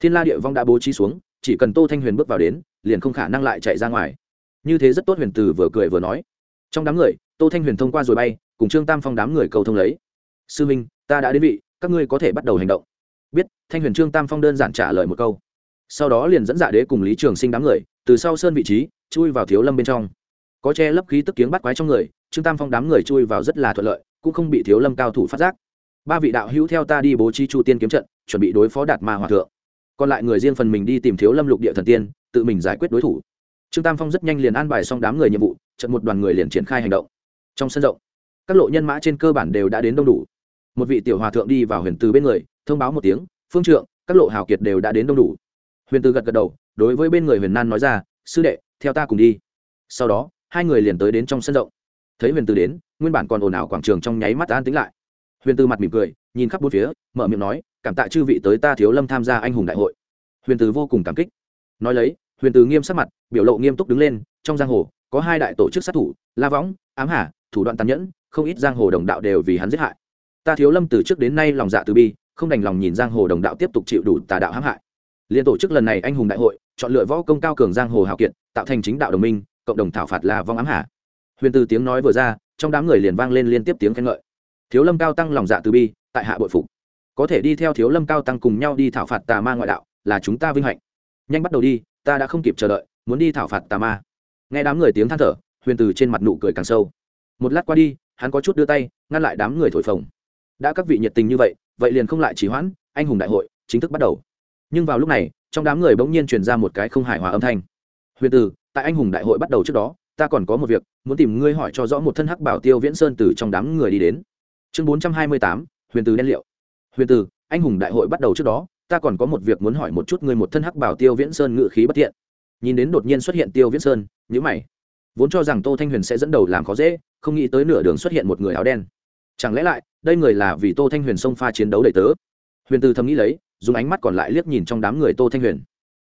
Thiên la địa vong đã bố trí xuống, chỉ cần tô thanh huyền bước vào đến, liền không khả năng lại chạy ra ngoài như thế rất tốt huyền từ vừa cười vừa nói. Trong đám người, tô thanh huyền thông qua rồi bay, cùng trương tam phong đám người cầu thông lấy. Sư minh, ta đã đến vị, các ngươi có thể bắt đầu hành động. Biết, thanh huyền trương tam phong đơn giản trả lời một câu. Sau đó liền dẫn dạ đế cùng lý trường sinh đám người, từ sau sơn vị trí, chui vào thiếu lâm bên trong. Có che lấp khí tức kiếng bắt quái trong người, trương tam phong đám người chui vào rất là thuận lợi, cũng không bị thiếu lâm cao thủ phát giác. Ba vị đạo hữu theo ta đi bố trí chu tiên kiếm trận, chuẩn bị đối phó đạt ma hòa thượng. Còn lại người riêng phần mình đi tìm thiếu lâm lục địa thần tiên, tự mình giải quyết đối thủ trương tam phong rất nhanh liền an bài xong đám người nhiệm vụ trận một đoàn người liền triển khai hành động. Trong sân rộng, các lộ nhân mã trên cơ bản đều đã đến đông đủ. Một vị tiểu hòa thượng đi vào huyền từ bên người, thông báo một tiếng, phương trượng, các lộ hào kiệt đều đã đến đông đủ. Huyền từ gật gật đầu, đối với bên người huyền nan nói ra, sư đệ, theo ta cùng đi. Sau đó, hai người liền tới đến trong sân rộng. Thấy huyền từ đến, nguyên bản còn ồn ào quảng trường trong nháy mắt an tính lại. Huyền từ mặt mỉm cười, nhìn khắp bốn phía, mở miệng nói, cảm tạ chư vị tới ta thiếu lâm tham gia anh hùng đại hội. Huyền từ vô cùng cảm kích. Nói lấy huyền từ nghiêm sắc mặt, biểu lộ nghiêm túc đứng lên, trong giang hồ, có hai đại tổ chức sát thủ, la võng, ám hà, thủ đoạn tàn nhẫn, không ít giang hồ đồng đạo đều vì hắn giết hại. Ta thiếu lâm từ trước đến nay lòng dạ từ bi, không đành lòng nhìn giang hồ đồng đạo tiếp tục chịu đủ tà đạo hãm hại. Liên tổ chức lần này anh hùng đại hội, chọn lựa võ công cao cường giang hồ hào kiệt, tạo thành chính đạo đồng minh, cộng đồng thảo phạt là vong ám hà. Huyền từ tiếng nói vừa ra, trong đám người liền vang lên liên tiếp tiếng khen ngợi. Thiếu lâm cao tăng lòng dạ từ bi, tại hạ bội phục. Có thể đi theo thiếu lâm cao tăng cùng nhau đi thảo phạt tà ma ngoại đạo, là chúng ta vinh hạnh. Nhanh bắt đầu đi ta đã không kịp chờ đợi, muốn đi thảo phạt tà ma. Nghe đám người tiếng than thở, huyền từ trên mặt nụ cười càng sâu. Một lát qua đi, hắn có chút đưa tay, ngăn lại đám người thổi phồng. Đã các vị nhiệt tình như vậy vậy liền không lại trì hoãn, anh hùng đại hội chính thức bắt đầu. Nhưng vào lúc này, trong đám người bỗng nhiên truyền ra một cái không hài hòa âm thanh. Huyền từ, tại anh hùng đại hội bắt đầu trước đó, ta còn có một việc, muốn tìm ngươi hỏi cho rõ một thân hắc bảo tiêu viễn sơn từ trong đám người đi đến. Chương bốn trăm hai mươi tám, huyền từ đen liệu. Huyền từ, anh hùng đại hội bắt đầu trước đó ta còn có một việc muốn hỏi một chút ngươi một thân hắc bảo tiêu viễn sơn ngự khí bất thiện. Nhìn đến đột nhiên xuất hiện tiêu viễn sơn nhữ mày. Vốn cho rằng tô thanh huyền sẽ dẫn đầu làm khó dễ, không nghĩ tới nửa đường xuất hiện một người áo đen. Chẳng lẽ lại, đây người là vì tô thanh huyền xông pha chiến đấu đầy tớ? Huyền từ thầm nghĩ lấy, dùng ánh mắt còn lại liếc nhìn trong đám người tô thanh huyền.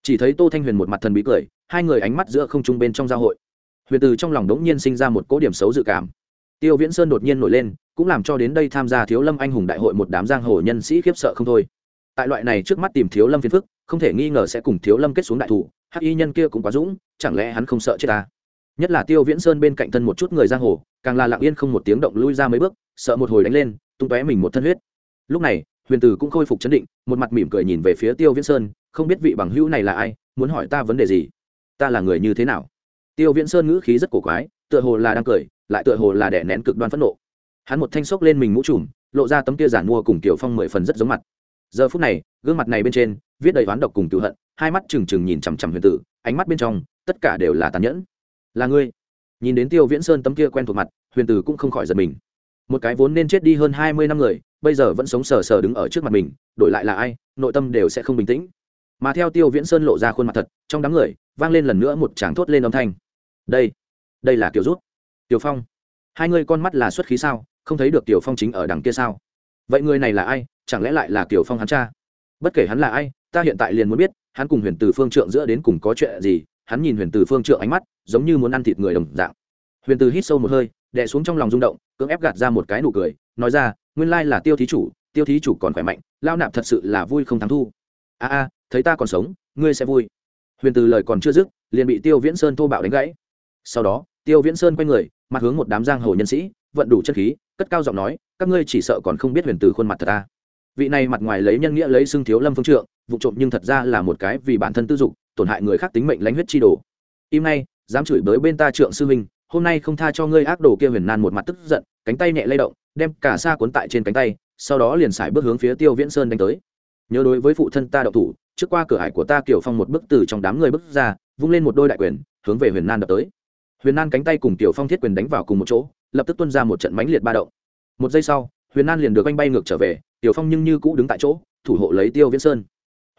Chỉ thấy tô thanh huyền một mặt thần bí cười, hai người ánh mắt giữa không trung bên trong giao hội. Huyền từ trong lòng đống nhiên sinh ra một cố điểm xấu dự cảm. Tiêu viễn sơn đột nhiên nổi lên, cũng làm cho đến đây tham gia thiếu lâm anh hùng đại hội một đám giang hồ nhân sĩ khiếp sợ không thôi tại loại này trước mắt tìm thiếu lâm phiền phức, không thể nghi ngờ sẽ cùng thiếu lâm kết xuống đại thủ, hắc y nhân kia cũng quá dũng, chẳng lẽ hắn không sợ chết ta? Nhất là tiêu viễn sơn bên cạnh thân một chút người giang hồ, càng là lặng yên không một tiếng động lui ra mấy bước, sợ một hồi đánh lên, tung tóe mình một thân huyết. Lúc này, huyền tử cũng khôi phục chấn định, một mặt mỉm cười nhìn về phía tiêu viễn sơn, không biết vị bằng hữu này là ai, muốn hỏi ta vấn đề gì? Ta là người như thế nào? Tiêu viễn sơn ngữ khí rất cổ quái, tựa hồ là đang cười, lại tựa hồ là đẻ nén cực đoan phẫn nộ. Hắn một thanh xốc lên mình mũ trùm, lộ ra tấm kia giản mua cùng kiểu phong mười phần rất giống mặt giờ phút này, gương mặt này bên trên, viết đầy oán độc cùng cựu hận, hai mắt trừng trừng nhìn chằm chằm huyền tử, ánh mắt bên trong, tất cả đều là tàn nhẫn. Là ngươi. Nhìn đến tiêu viễn sơn tấm kia quen thuộc mặt, huyền tử cũng không khỏi giật mình. Một cái vốn nên chết đi hơn hai mươi năm người, bây giờ vẫn sống sờ sờ đứng ở trước mặt mình, đổi lại là ai, nội tâm đều sẽ không bình tĩnh. Mà theo tiêu viễn sơn lộ ra khuôn mặt thật, trong đám người, vang lên lần nữa một tràng thốt lên âm thanh. Đây đây là kiểu rút. Tiểu phong. Hai người con mắt là xuất khí sao? Không thấy được tiểu phong chính ở đằng kia sao? Vậy người này là ai? Chẳng lẽ lại là tiểu phong hắn cha? Bất kể hắn là ai, ta hiện tại liền muốn biết, hắn cùng huyền từ phương trượng giữa đến cùng có chuyện gì? Hắn nhìn huyền từ phương trượng ánh mắt, giống như muốn ăn thịt người đồng dạng. Huyền từ hít sâu một hơi, đè xuống trong lòng rung động, cưỡng ép gạt ra một cái nụ cười, nói ra, nguyên lai là tiêu thí chủ, tiêu thí chủ còn khỏe mạnh lao nạp thật sự là vui không thắng thu. A a, thấy ta còn sống, ngươi sẽ vui. Huyền từ lời còn chưa dứt, liền bị tiêu viễn sơn thô bạo đánh gãy. Sau đó, tiêu viễn sơn quay người, mặt hướng một đám giang hồ nhân sĩ, vận đủ chất khí cất cao giọng nói, các ngươi chỉ sợ còn không biết huyền từ khuôn mặt thật ta. Vị này mặt ngoài lấy nhân nghĩa lấy xưng thiếu lâm phương trượng, vụ trộm nhưng thật ra là một cái vì bản thân tư dục, tổn hại người khác tính mệnh lánh huyết chi đồ. Im ngay, dám chửi bới bên ta trượng sư huynh, hôm nay không tha cho ngươi ác đồ kia huyền nan một mặt tức giận, cánh tay nhẹ lay động, đem cả xa cuốn tại trên cánh tay, sau đó liền xài bước hướng phía tiêu viễn sơn đánh tới. Nhớ đối với phụ thân ta đậu thủ, trước qua cửa hải của ta kiểu phong một bức từ trong đám người bước ra, vung lên một đôi đại quyền, hướng về huyền nan đập tới. Huyền nan cánh tay cùng tiểu phong thiết quyền đánh vào cùng một chỗ lập tức tuân ra một trận mãnh liệt ba động. Một giây sau, huyền nan liền được anh bay ngược trở về, tiểu phong nhưng như cũ đứng tại chỗ, thủ hộ lấy tiêu viễn sơn.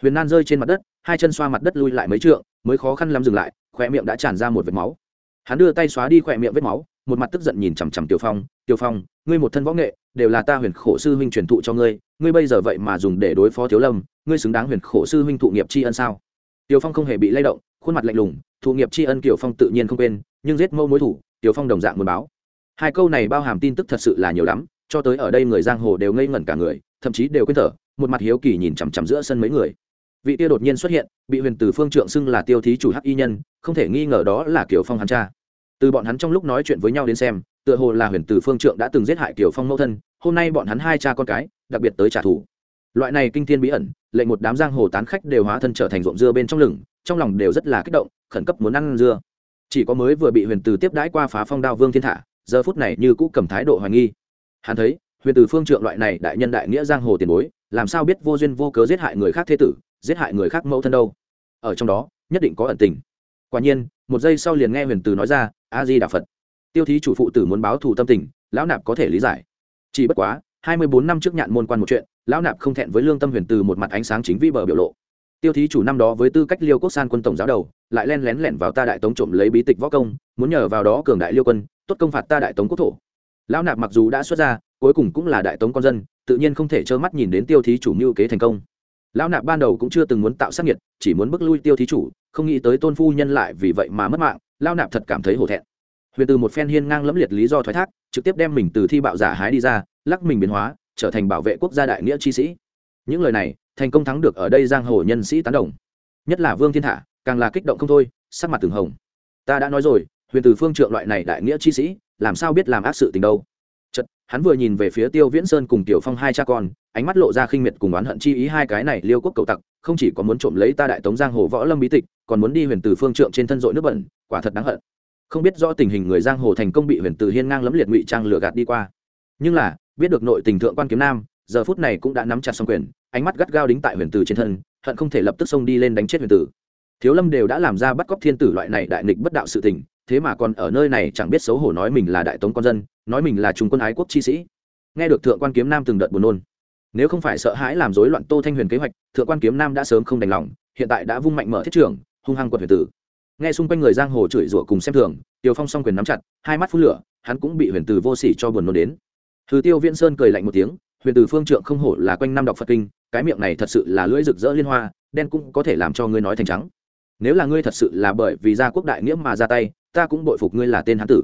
Huyền nan rơi trên mặt đất, hai chân xoa mặt đất lui lại mấy trượng, mới khó khăn lắm dừng lại khoe miệng đã tràn ra một vệt máu. Hắn đưa tay xóa đi khoe miệng vết máu, một mặt tức giận nhìn chằm chằm tiểu phong tiểu phong, ngươi một thân võ nghệ, đều là ta huyền khổ sư huynh truyền thụ cho ngươi ngươi bây giờ vậy mà dùng để đối phó thiếu lâm, ngươi xứng đáng huyền khổ sư huynh thụ nghiệp tri ân sao? Tiểu phong không hề bị lay động, khuôn mặt lạnh lùng, thụ nghiệp tri ân tiểu phong tự nhiên không quên, nhưng giết mâu mối thủ, tiểu phong đồng dạng muốn báo hai câu này bao hàm tin tức thật sự là nhiều lắm, cho tới ở đây người giang hồ đều ngây ngẩn cả người, thậm chí đều quên thở, một mặt hiếu kỳ nhìn chằm chằm giữa sân mấy người. Vị tiêu đột nhiên xuất hiện, bị huyền từ phương trượng xưng là tiêu thí chủ hắc y nhân, không thể nghi ngờ đó là kiều phong hắn cha. Từ bọn hắn trong lúc nói chuyện với nhau đến xem, tựa hồ là huyền từ phương trượng đã từng giết hại kiều phong mẫu thân, hôm nay bọn hắn hai cha con cái, đặc biệt tới trả thù. Loại này kinh thiên bí ẩn, lệnh một đám giang hồ tán khách đều hóa thân trở thành ruộng dưa bên trong lửng, trong lòng đều rất là kích động, khẩn cấp muốn ăn dưa. Chỉ có mới vừa bị huyền từ tiếp đãi qua phá phong đao vương thiên thả giờ phút này như cũ cầm thái độ hoài nghi. Hắn thấy, huyền từ phương trượng loại này đại nhân đại nghĩa giang hồ tiền bối, làm sao biết vô duyên vô cớ giết hại người khác thế tử, giết hại người khác mẫu thân đâu? Ở trong đó, nhất định có ẩn tình. Quả nhiên, một giây sau liền nghe huyền từ nói ra a di đà phật. Tiêu thí chủ phụ tử muốn báo thù tâm tình, lão nạp có thể lý giải. Chỉ bất quá, hai mươi bốn năm trước nhạn môn quan một chuyện, lão nạp không thẹn với lương tâm huyền từ một mặt ánh sáng chính vi bờ biểu lộ tiêu thí chủ năm đó với tư cách liêu quốc san quân tổng giáo đầu, lại len lén lẻn vào ta đại tống trộm lấy bí tịch võ công, muốn nhờ vào đó cường đại liêu quân, tốt công phạt ta đại tống quốc thổ. Lão nạp mặc dù đã xuất ra cuối cùng cũng là đại tống con dân, tự nhiên không thể trơ mắt nhìn đến tiêu thí chủ mưu kế thành công. Lão nạp ban đầu cũng chưa từng muốn tạo sát nhiệt chỉ muốn bước lui tiêu thí chủ, không nghĩ tới tôn phu nhân lại vì vậy mà mất mạng, lão nạp thật cảm thấy hổ thẹn. Huyền từ một phen hiên ngang lẫm liệt lý do thoái thác, trực tiếp đem mình từ thi bạo giả hái đi ra, lắc mình biến hóa, trở thành bảo vệ quốc gia đại nghĩa chi sĩ những lời này, thành công thắng được ở đây giang hồ nhân sĩ tán đồng. Nhất là vương thiên thả, càng là kích động không thôi, sắc mặt từng hồng. Ta đã nói rồi, huyền từ phương trượng loại này đại nghĩa chi sĩ, làm sao biết làm ác sự tình đâu? Chật hắn vừa nhìn về phía tiêu viễn sơn cùng tiểu phong hai cha con, ánh mắt lộ ra khinh miệt cùng oán hận chi ý hai cái này liêu quốc cầu tặc, không chỉ có muốn trộm lấy ta đại tống giang hồ võ lâm bí tịch, còn muốn đi huyền từ phương trượng trên thân dội nước bẩn, quả thật đáng hận. Không biết rõ tình hình người giang hồ thành công bị huyền từ hiên ngang lẫm liệt ngụy trang lừa gạt đi qua. Nhưng là, biết được nội tình thượng quan kiếm nam giờ phút này cũng đã nắm chặt xong quyền, ánh mắt gắt gao đính tại huyền tử trên thân, hận không thể lập tức xông đi lên đánh chết huyền tử. Thiếu lâm đều đã làm ra bắt cóc thiên tử loại này đại nghịch bất đạo sự tình, thế mà còn ở nơi này chẳng biết xấu hổ nói mình là đại tống con dân, nói mình là trung quân ái quốc chi sĩ. Nghe được thượng quan kiếm nam từng đợt buồn nôn, nếu không phải sợ hãi làm rối loạn tô thanh huyền kế hoạch, thượng quan kiếm nam đã sớm không đành lòng, hiện tại đã vung mạnh mở thiết trưởng, hung hăng quật huyền tử. Nghe xung quanh người giang hồ chửi rủa cùng xem thường, tiêu phong song quyền nắm chặt, hai mắt phun lửa, hắn cũng bị huyền tử vô sỉ cho buồn nôn đến. Thứ tiêu viễn sơn cười lạnh một tiếng huyền từ phương trượng không hổ là quanh năm đọc phật kinh, cái miệng này thật sự là lưỡi rực rỡ liên hoa, đen cũng có thể làm cho ngươi nói thành trắng. Nếu là ngươi thật sự là bởi vì gia quốc đại nghĩa mà ra tay, ta cũng bội phục ngươi là tên hán tử.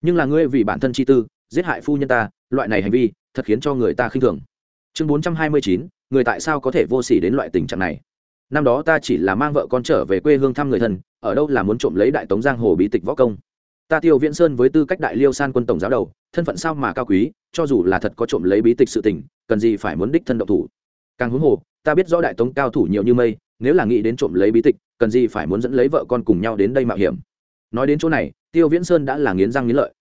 Nhưng là ngươi vì bản thân chi tư, giết hại phu nhân ta, loại này hành vi, thật khiến cho người ta khinh thường. Chương bốn trăm hai mươi chín, người tại sao có thể vô s ỉ đến loại tình trạng này? Năm đó ta chỉ là mang vợ con trở về quê hương thăm người thân, ở đâu là muốn trộm lấy đại tống giang hồ bí tịch võ công? Ta tiêu viễn sơn với tư cách đại liêu san quân tổng giáo đầu, thân phận sao mà cao quý, cho dù là thật có trộm lấy bí tịch sự tình, cần gì phải muốn đích thân động thủ. Càng huống hồ, ta biết rõ đại tống cao thủ nhiều như mây, nếu là nghĩ đến trộm lấy bí tịch, cần gì phải muốn dẫn lấy vợ con cùng nhau đến đây mạo hiểm. Nói đến chỗ này, tiêu viễn sơn đã là nghiến răng nghiến lợi.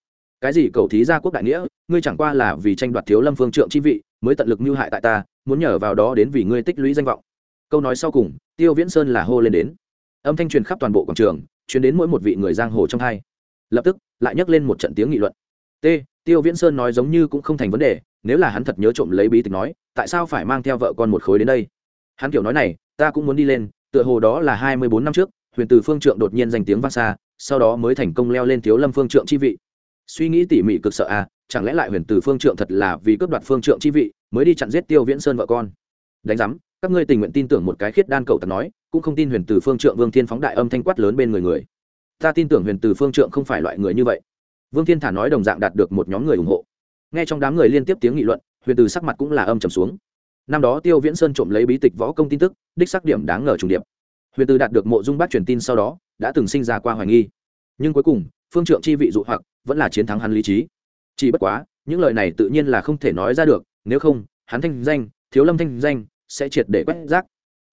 Cái gì cầu thí gia quốc đại nghĩa, ngươi chẳng qua là vì tranh đoạt thiếu lâm phương trượng chi vị, mới tận lực mưu hại tại ta, muốn nhờ vào đó đến vì ngươi tích lũy danh vọng. Câu nói sau cùng, tiêu viễn sơn là hô lên đến. Âm thanh truyền khắp toàn bộ quảng trường, truyền đến mỗi một vị người giang hồ trong hai lập tức lại nhắc lên một trận tiếng nghị luận. T, tiêu viễn sơn nói giống như cũng không thành vấn đề, nếu là hắn thật nhớ trộm lấy bí tịch nói, tại sao phải mang theo vợ con một khối đến đây? Hắn kiểu nói này, ta cũng muốn đi lên, tựa hồ đó là hai mươi bốn năm trước, huyền từ phương trượng đột nhiên danh tiếng vang xa, sau đó mới thành công leo lên thiếu lâm phương trượng chi vị. Suy nghĩ tỉ mỉ cực sợ à chẳng lẽ lại huyền từ phương trượng thật là vì cướp đoạt phương trượng chi vị, mới đi chặn giết tiêu viễn sơn vợ con? Đánh giám, các ngươi tình nguyện tin tưởng một cái khiết đan cầu tặc nói, cũng không tin huyền từ phương trượng vương thiên phóng đại âm thanh quát lớn bên người người ta tin tưởng huyền từ phương trượng không phải loại người như vậy. Vương thiên thả nói đồng dạng đạt được một nhóm người ủng hộ. Nghe trong đám người liên tiếp tiếng nghị luận, huyền từ sắc mặt cũng là âm trầm xuống. Năm đó tiêu viễn sơn trộm lấy bí tịch võ công tin tức, đích sắc điểm đáng ngờ trùng điệp. Huyền từ đạt được mộ dung bác truyền tin sau đó, đã từng sinh ra qua hoài nghi. Nhưng cuối cùng, phương trượng chi vị dụ hoặc, vẫn là chiến thắng hắn lý trí. Chỉ bất quá, những lời này tự nhiên là không thể nói ra được, nếu không, hắn thanh danh, thiếu lâm thanh danh, sẽ triệt để quét rác.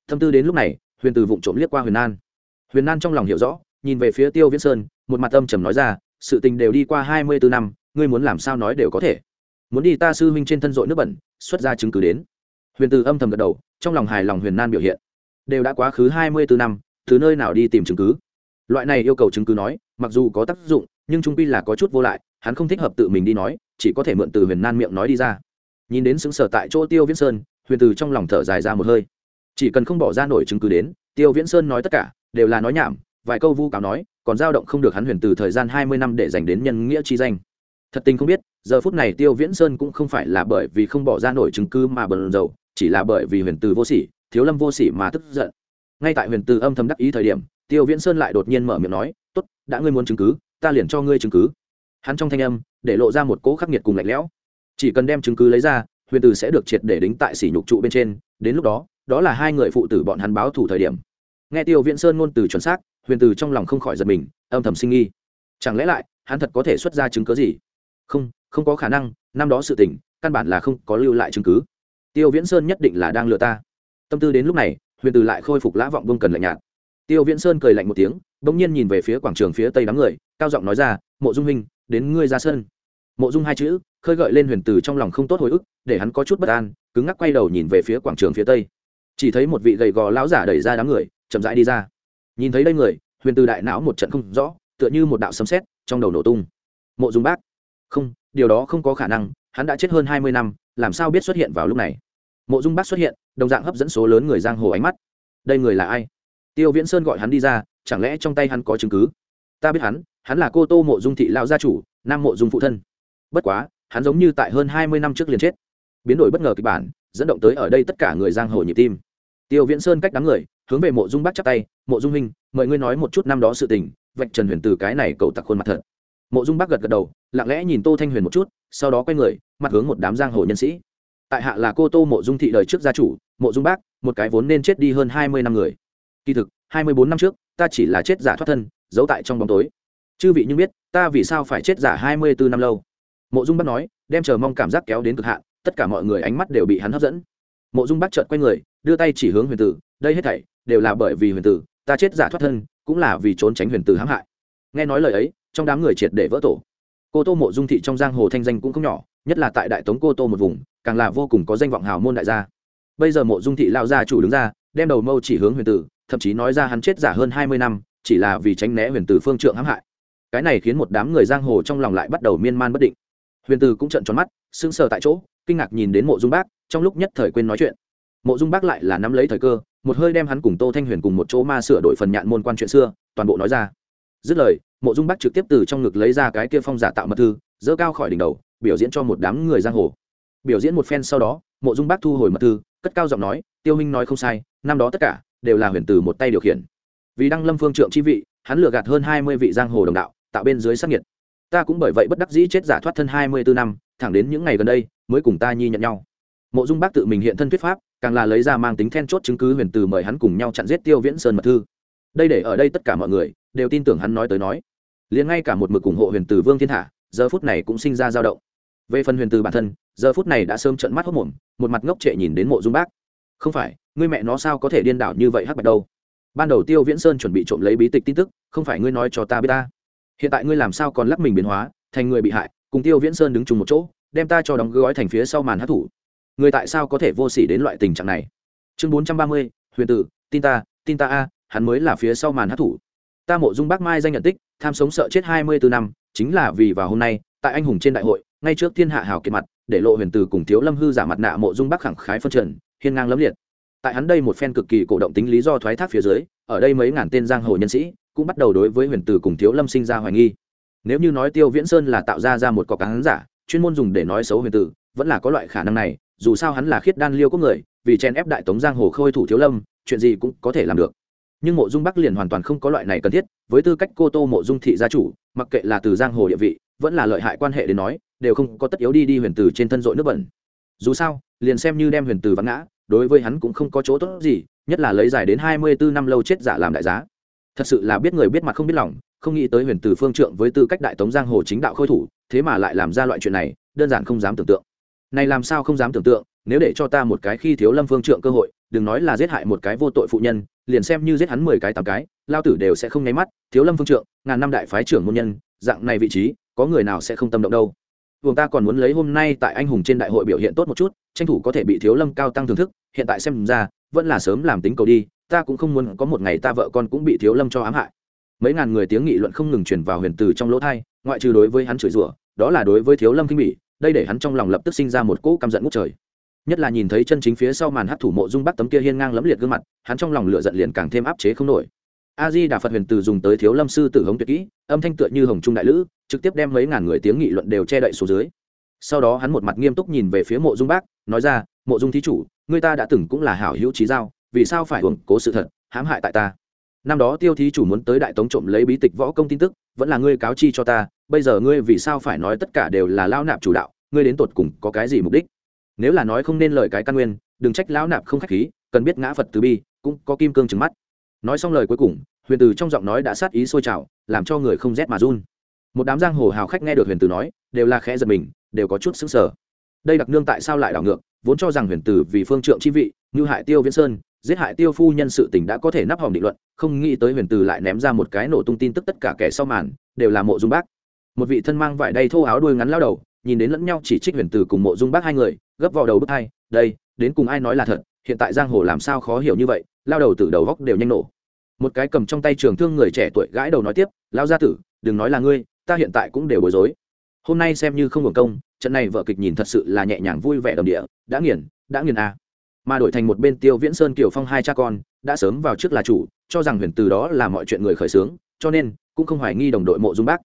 Thâm tư đến lúc này, huyền từ vụng trộm liếc qua huyền an. Huyền an trong lòng hiểu rõ nhìn về phía tiêu viễn sơn, một mặt âm trầm nói ra, sự tình đều đi qua hai mươi bốn năm, ngươi muốn làm sao nói đều có thể. Muốn đi ta sư huynh trên thân dội nước bẩn, xuất ra chứng cứ đến. Huyền từ âm thầm gật đầu, trong lòng hài lòng huyền nan biểu hiện. Đều đã quá khứ hai mươi bốn năm, từ nơi nào đi tìm chứng cứ? Loại này yêu cầu chứng cứ nói, mặc dù có tác dụng, nhưng trung pi là có chút vô lại, hắn không thích hợp tự mình đi nói, chỉ có thể mượn từ huyền nan miệng nói đi ra. Nhìn đến xứng sở tại chỗ tiêu viễn sơn, huyền từ trong lòng thở dài ra một hơi. Chỉ cần không bỏ ra nổi chứng cứ đến, tiêu viễn sơn nói tất cả, đều là nói nhảm vài câu vu cáo nói, còn dao động không được hắn huyền từ thời gian hai mươi năm để dành đến nhân nghĩa chi danh. Thật tình không biết, giờ phút này tiêu viễn sơn cũng không phải là bởi vì không bỏ ra nổi chứng cứ mà bần dầu chỉ là bởi vì huyền từ vô sỉ, thiếu lâm vô sỉ mà tức giận. Ngay tại huyền từ âm thầm đắc ý thời điểm, tiêu viễn sơn lại đột nhiên mở miệng nói t ố t đã ngươi muốn chứng cứ, ta liền cho ngươi chứng cứ. Hắn trong thanh âm, để lộ ra một cỗ khắc nghiệt cùng lạnh lẽo. Chỉ cần đem chứng cứ lấy ra, huyền từ sẽ được triệt để đính tại sỉ nhục trụ bên trên, đến lúc đó đó là hai người phụ tử bọn hắn báo thủ thời điểm. Nghe tiêu viễn sơn ngôn từ chuẩn xác huyền từ trong lòng không khỏi giật mình, âm thầm sinh nghi chẳng lẽ lại, hắn thật có thể xuất ra chứng cứ gì? Không không có khả năng, năm đó sự tình, căn bản là không có lưu lại chứng cứ. Tiêu viễn sơn nhất định là đang lừa ta. Tâm tư đến lúc này, huyền từ lại khôi phục lã vọng vương cần lạnh nhạt. Tiêu viễn sơn cười lạnh một tiếng, bỗng nhiên nhìn về phía quảng trường phía tây đám người, cao giọng nói ra, mộ dung huynh, đến ngươi ra sân. Mộ dung hai chữ, khơi gợi lên huyền từ trong lòng không tốt hồi ức, để hắn có chút bất an, cứng ngắc quay đầu nhìn về phía quảng trường phía tây. Chỉ thấy một vị gầy gò lão giả đẩy ra đám người, chậm rãi đi ra nhìn thấy đây người, huyền từ đại não một trận không rõ, tựa như một đạo sấm sét, trong đầu nổ tung. Mộ dung bác. Không, điều đó không có khả năng, hắn đã chết hơn hai mươi năm, làm sao biết xuất hiện vào lúc này? Mộ dung bác xuất hiện, đồng dạng hấp dẫn số lớn người giang hồ ánh mắt. Đây người là ai? Tiêu viễn sơn gọi hắn đi ra, chẳng lẽ trong tay hắn có chứng cứ? Ta biết hắn hắn là cô tô mộ dung thị lao gia chủ, nam mộ dung phụ thân. Bất quá, hắn giống như tại hơn hai mươi năm trước liền chết. Biến đổi bất ngờ kịch bản, dẫn động tới ở đây tất cả người giang hồ nhịp tim. Tiêu viễn sơn cách đám người hướng về mộ dung bác chắp tay, mộ dung huynh, mời ngươi nói một chút năm đó sự tình, vạch trần huyền từ cái này cậu tặc khuôn mặt thật. Mộ dung bác gật gật đầu, lặng lẽ nhìn tô thanh huyền một chút, sau đó quay người, mặt hướng một đám giang hồ nhân sĩ. Tại hạ là cô tô mộ dung thị đời trước gia chủ, mộ dung bác, một cái vốn nên chết đi hơn hai mươi năm người. Kỳ thực, hai mươi bốn năm trước, ta chỉ là chết giả thoát thân, giấu tại trong bóng tối. Chư vị nhưng biết, ta vì sao phải chết giả hai mươi bốn năm lâu? Mộ dung bác nói, đem chờ mong cảm giác kéo đến cực hạn, tất cả mọi người ánh mắt đều bị hắn hấp dẫn. Mộ dung bác trợn quay người, đưa tay chỉ hướng huyền tử, đây hết thảy đều là bởi vì huyền tử, ta chết giả thoát thân, cũng là vì trốn tránh huyền tử hãm hại. Nghe nói lời ấy, trong đám người triệt để vỡ tổ. Cô tô mộ dung thị trong giang hồ thanh danh cũng không nhỏ, nhất là tại đại tống cô tô một vùng, càng là vô cùng có danh vọng hào môn đại gia. Bây giờ mộ dung thị lao gia chủ đứng ra, đem đầu mâu chỉ hướng huyền tử, thậm chí nói ra hắn chết giả hơn hai mươi năm, chỉ là vì tránh né huyền tử phương trượng hãm hại. Cái này khiến một đám người giang hồ trong lòng lại bắt đầu miên man bất định. Huyền tử cũng trận tròn mắt, sững sờ tại chỗ, kinh ngạc nhìn đến mộ dung bác, trong lúc nhất thời quên nói chuyện. Mộ dung bác lại là nắm lấy thời cơ một hơi đem hắn cùng tô thanh huyền cùng một chỗ ma sửa đổi phần nhạn môn quan chuyện xưa, toàn bộ nói ra. Dứt lời, mộ dung bác trực tiếp từ trong ngực lấy ra cái kia phong giả tạo mật thư dỡ cao khỏi đỉnh đầu, biểu diễn cho một đám người giang hồ. Biểu diễn một phen sau đó, mộ dung bác thu hồi mật thư, cất cao giọng nói, tiêu minh nói không sai, năm đó tất cả đều là huyền từ một tay điều khiển. Vì đăng lâm phương trượng chi vị, hắn lừa gạt hơn hai mươi vị giang hồ đồng đạo, tạo bên dưới sắc nhiệt ta cũng bởi vậy bất đắc dĩ chết giả thoát thân hai mươi bốn năm, thẳng đến những ngày gần đây, mới cùng ta nhi nhận nhau. Mộ dung bác tự mình hiện thân thuyết pháp càng là lấy ra mang tính then chốt chứng cứ huyền từ mời hắn cùng nhau chặn giết tiêu viễn sơn mật thư. Đây để ở đây tất cả mọi người đều tin tưởng hắn nói tới nói. Liền ngay cả một mực ủng hộ huyền từ vương thiên thả giờ phút này cũng sinh ra dao động. Về phần huyền từ bản thân, giờ phút này đã sớm trận mắt hốc mồm, một mặt ngốc trệ nhìn đến mộ dung bác. Không phải, ngươi mẹ nó sao có thể điên đảo như vậy hắc bạch đâu? Ban đầu tiêu viễn sơn chuẩn bị trộm lấy bí tịch tin tức, không phải ngươi nói cho ta biết ta. Hiện tại ngươi làm sao còn lắc mình biến hóa, thành người bị hại, cùng tiêu viễn sơn đứng chung một chỗ, đem ta cho đóng gói thành phía sau màn hát thủ người tại sao có thể vô s ỉ đến loại tình trạng này? Chương bốn trăm ba mươi, huyền tử, tin ta tin ta a, hắn mới là phía sau màn hát thủ. Ta mộ dung bác mai danh nhận tích, tham sống sợ chết hai mươi bốn năm, chính là vì vào hôm nay, tại anh hùng trên đại hội, ngay trước thiên hạ hào kiệt mặt, để lộ huyền Tử cùng thiếu lâm hư giả mặt nạ mộ dung bác khẳng khái phân trần, hiên ngang lấm liệt. Tại hắn đây một phen cực kỳ cổ động tính lý do thoái thác phía dưới, ở đây mấy ngàn tên giang hồ nhân sĩ, cũng bắt đầu đối với huyền Tử cùng thiếu lâm sinh ra hoài nghi. Nếu như nói tiêu viễn sơn là tạo ra ra một cọc cán giả, chuyên môn dùng để nói xấu huyền tử, vẫn là có loại khả năng này dù sao hắn là khiết đan liêu quốc người, vì chen ép đại tống giang hồ khôi thủ thiếu lâm, chuyện gì cũng có thể làm được. Nhưng mộ dung bắc liền hoàn toàn không có loại này cần thiết, với tư cách cô tô mộ dung thị gia chủ, mặc kệ là từ giang hồ địa vị, vẫn là lợi hại quan hệ đến nói, đều không có tất yếu đi đi huyền tử trên thân dội nước bẩn. Dù sao, liền xem như đem huyền tử vắng ngã, đối với hắn cũng không có chỗ tốt gì, nhất là lấy dài đến hai mươi bốn năm lâu chết giả làm đại giá. Thật sự là biết người biết mặt không biết lòng, không nghĩ tới huyền tử phương trượng với tư cách đại tống giang hồ chính đạo khôi thủ, thế mà lại làm ra loại chuyện này, đơn giản không dám tưởng tượng này làm sao không dám tưởng tượng, nếu để cho ta một cái khi thiếu lâm phương trượng cơ hội, đừng nói là giết hại một cái vô tội phụ nhân, liền xem như giết hắn mười cái tám cái, lao tử đều sẽ không nháy mắt. Thiếu lâm phương trượng, ngàn năm đại phái trưởng môn nhân, dạng này vị trí, có người nào sẽ không tâm động đâu. Vùng ta còn muốn lấy hôm nay tại anh hùng trên đại hội biểu hiện tốt một chút, tranh thủ có thể bị thiếu lâm cao tăng thưởng thức, hiện tại xem ra, vẫn là sớm làm tính cầu đi, ta cũng không muốn có một ngày ta vợ con cũng bị thiếu lâm cho ám hại. Mấy ngàn người tiếng nghị luận không ngừng truyền vào huyền từ trong lỗ thai ngoại trừ đối với hắn chửi rủa, đó là đối với thiếu lâm kinh bỉ đây để hắn trong lòng lập tức sinh ra một cỗ căm giận ngút trời. Nhất là nhìn thấy chân chính phía sau màn hát thủ mộ dung bắc tấm kia hiên ngang lẫm liệt gương mặt, hắn trong lòng lửa giận liền càng thêm áp chế không nổi. A di đà phật huyền từ dùng tới thiếu lâm sư tử hống tuyệt kỹ, âm thanh tựa như hồng trung đại lữ, trực tiếp đem mấy ngàn người tiếng nghị luận đều che đậy xuống dưới. Sau đó hắn một mặt nghiêm túc nhìn về phía mộ dung bác, nói ra, mộ dung thí chủ, người ta đã từng cũng là hảo hữu trí giao, vì sao phải hưởng cố sự thật, hãm hại tại ta? Năm đó tiêu thí chủ muốn tới đại tống trộm lấy bí tịch võ công tin tức, vẫn là ngươi cáo chi cho ta, bây giờ ngươi vì sao phải nói tất cả đều là lao nạp chủ đạo? Ngươi đến tột cùng có cái gì mục đích? Nếu là nói không nên lời cái căn nguyên, đừng trách lão nạp không khách khí, cần biết ngã phật từ bi, cũng có kim cương trừng mắt. Nói xong lời cuối cùng, huyền từ trong giọng nói đã sát ý sôi trào, làm cho người không rét mà run. Một đám giang hồ hào khách nghe được huyền từ nói, đều là khẽ giật mình, đều có chút xứng sở đây đặc nương tại sao lại đảo ngược, vốn cho rằng huyền từ vì phương trượng chi vị, như hại tiêu viễn sơn, giết hại tiêu phu nhân sự tình đã có thể nắp hòm định luận, không nghĩ tới huyền từ lại ném ra một cái nổ tung tin tức tất cả kẻ sau màn, đều là mộ dung bác. Một vị thân mang vải đay thô áo đuôi ngắn lao đầu nhìn đến lẫn nhau chỉ trích huyền từ cùng mộ dung bác hai người, gấp vào đầu bức hai đây, đến cùng ai nói là thật? Hiện tại giang hồ làm sao khó hiểu như vậy? Lao đầu từ đầu góc đều nhanh nổ. Một cái cầm trong tay trường thương người trẻ tuổi gãi đầu nói tiếp, lao gia tử, đừng nói là ngươi, ta hiện tại cũng đều bối rối. Hôm nay xem như không hưởng công, trận này vợ kịch nhìn thật sự là nhẹ nhàng vui vẻ đồng địa, đã nghiền đã nghiền à. mà đổi thành một bên tiêu viễn sơn, kiều phong hai cha con, đã sớm vào trước là chủ, cho rằng huyền từ đó là mọi chuyện người khởi xướng, cho nên cũng không hoài nghi đồng đội mộ dung bác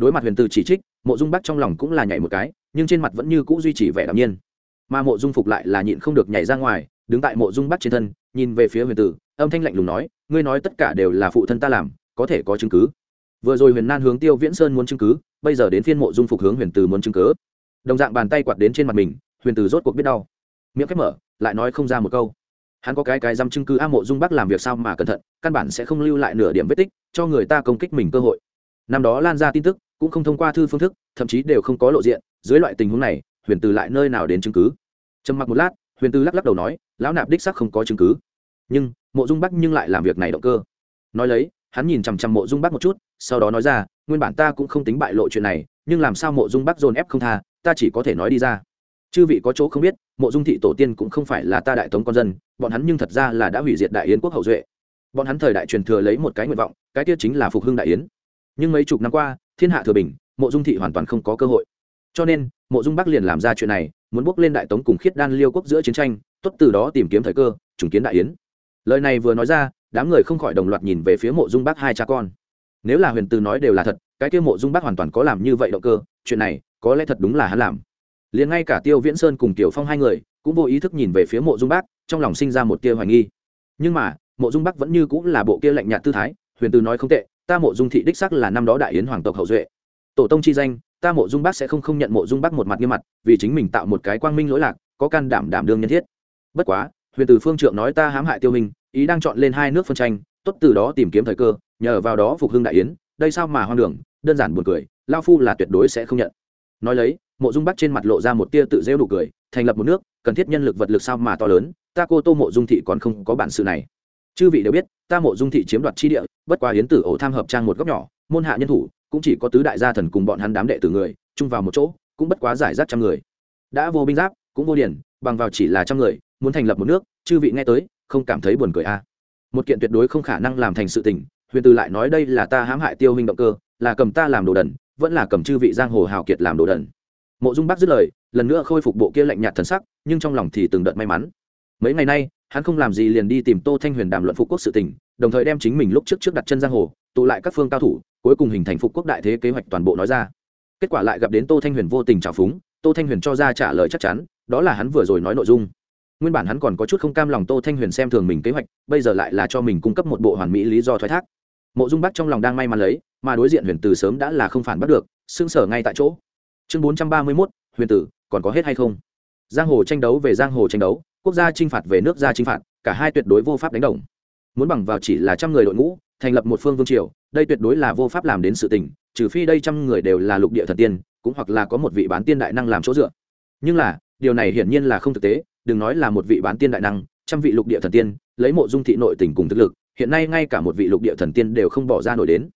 đối mặt huyền từ chỉ trích, mộ dung Bắc trong lòng cũng là nhảy một cái, nhưng trên mặt vẫn như cũ duy trì vẻ đạm nhiên. Mà mộ dung phục lại là nhịn không được nhảy ra ngoài, đứng tại mộ dung Bắc trên thân, nhìn về phía huyền tử âm thanh lạnh lùng nói, ngươi nói tất cả đều là phụ thân ta làm, có thể có chứng cứ. Vừa rồi huyền nan hướng tiêu viễn sơn muốn chứng cứ, bây giờ đến phiên mộ dung phục hướng huyền từ muốn chứng cứ. Đồng dạng bàn tay quạt đến trên mặt mình, huyền từ rốt cuộc biết đau. Miệng khép mở, lại nói không ra một câu. Hắn có cái cái dăm chứng cứ a mộ dung bắc làm việc sao mà cẩn thận, căn bản sẽ không lưu lại nửa điểm vết tích, cho người ta công kích mình cơ hội. Năm đó lan ra tin tức cũng không thông qua thư phương thức, thậm chí đều không có lộ diện, dưới loại tình huống này, huyền từ lại nơi nào đến chứng cứ? Trầm mặc một lát, huyền từ lắc lắc đầu nói, lão nạp đích sắc không có chứng cứ. Nhưng, mộ dung bắc nhưng lại làm việc này động cơ. Nói lấy, hắn nhìn chằm chằm mộ dung bắc một chút, sau đó nói ra, nguyên bản ta cũng không tính bại lộ chuyện này, nhưng làm sao mộ dung bắc dồn ép không tha, ta chỉ có thể nói đi ra. Chư vị có chỗ không biết, mộ dung thị tổ tiên cũng không phải là ta đại tống con dân, bọn hắn nhưng thật ra là đã hủy diệt đại yến quốc hậu duệ. Bọn hắn thời đại truyền thừa lấy một cái nguyện vọng, cái tiết chính là phục hưng đại yến. Nhưng mấy chục năm qua thiên hạ thừa bình, mộ dung thị hoàn toàn không có cơ hội. Cho nên, mộ dung bắc liền làm ra chuyện này, muốn bước lên đại tống cùng khiết đan liêu quốc giữa chiến tranh, tốt từ đó tìm kiếm thời cơ, trùng kiến đại yến. Lời này vừa nói ra, đám người không khỏi đồng loạt nhìn về phía mộ dung bắc hai cha con. Nếu là huyền từ nói đều là thật, cái kia mộ dung bắc hoàn toàn có làm như vậy động cơ, chuyện này, có lẽ thật đúng là hắn làm. Liền ngay cả tiêu viễn sơn cùng tiểu phong hai người, cũng vô ý thức nhìn về phía mộ dung bắc, trong lòng sinh ra một tia hoài nghi. Nhưng mà, mộ dung bắc vẫn như cũng là bộ kia lạnh nhạt tư thái, huyền từ nói không tệ ta mộ dung thị đích sắc là năm đó đại yến hoàng tộc hậu duệ. Tổ tông chi danh, ta mộ dung bắc sẽ không không nhận mộ dung bắc một mặt nghiêm mặt, vì chính mình tạo một cái quang minh lỗi lạc, có can đảm đảm đương nhân thiết. Bất quá, huyền từ phương trượng nói ta hãm hại tiêu minh, ý đang chọn lên hai nước phân tranh, tốt từ đó tìm kiếm thời cơ, nhờ vào đó phục hưng đại yến, đây sao mà hoang đường, đơn giản buồn cười, lao phu là tuyệt đối sẽ không nhận. Nói lấy, mộ dung bắc trên mặt lộ ra một tia tự rêu đủ cười, thành lập một nước, cần thiết nhân lực vật lực sao mà to lớn, ta cô tô mộ dung thị còn không có bản sự này chư vị đều biết, ta mộ dung thị chiếm đoạt chi địa, bất quá hiến tử ổ tham hợp trang một góc nhỏ, môn hạ nhân thủ, cũng chỉ có tứ đại gia thần cùng bọn hắn đám đệ tử người, chung vào một chỗ, cũng bất quá giải rác trăm người. Đã vô binh giáp, cũng vô điển, bằng vào chỉ là trăm người, muốn thành lập một nước, chư vị nghe tới, không cảm thấy buồn cười a à. một kiện tuyệt đối không khả năng làm thành sự tình, huyền từ lại nói đây là ta hãm hại tiêu hình động cơ, là cầm ta làm đồ đần, vẫn là cầm chư vị giang hồ hào kiệt làm đồ đần. Mộ dung bác dứt lời, lần nữa khôi phục bộ kia lạnh nhạt thần sắc, nhưng trong lòng thì từng đợt may mắn. Mấy ngày nay hắn không làm gì liền đi tìm tô thanh huyền đàm luận phục quốc sự tình, đồng thời đem chính mình lúc trước trước đặt chân giang hồ, tụ lại các phương cao thủ, cuối cùng hình thành phục quốc đại thế kế hoạch toàn bộ nói ra. Kết quả lại gặp đến tô thanh huyền vô tình trào phúng, tô thanh huyền cho ra trả lời chắc chắn, đó là hắn vừa rồi nói nội dung. Nguyên bản hắn còn có chút không cam lòng tô thanh huyền xem thường mình kế hoạch, bây giờ lại là cho mình cung cấp một bộ hoàn mỹ lý do thoái thác. Mộ dung bắc trong lòng đang may mắn lấy, mà đối diện huyền từ sớm đã là không phản bắt được xương sở ngay tại chỗ. Chương bốn trăm ba mươi mốt, huyền tử, còn có hết hay không? Giang hồ tranh đấu về giang hồ tranh đấu quốc gia chinh phạt về nước gia chinh phạt, cả hai tuyệt đối vô pháp đánh đồng. Muốn bằng vào chỉ là trăm người đội ngũ, thành lập một phương vương triều, đây tuyệt đối là vô pháp làm đến sự tình, trừ phi đây trăm người đều là lục địa thần tiên, cũng hoặc là có một vị bán tiên đại năng làm chỗ dựa. Nhưng là, điều này hiển nhiên là không thực tế, đừng nói là một vị bán tiên đại năng, trăm vị lục địa thần tiên, lấy mộ dung thị nội tình cùng thực lực, hiện nay ngay cả một vị lục địa thần tiên đều không bỏ ra nổi đến.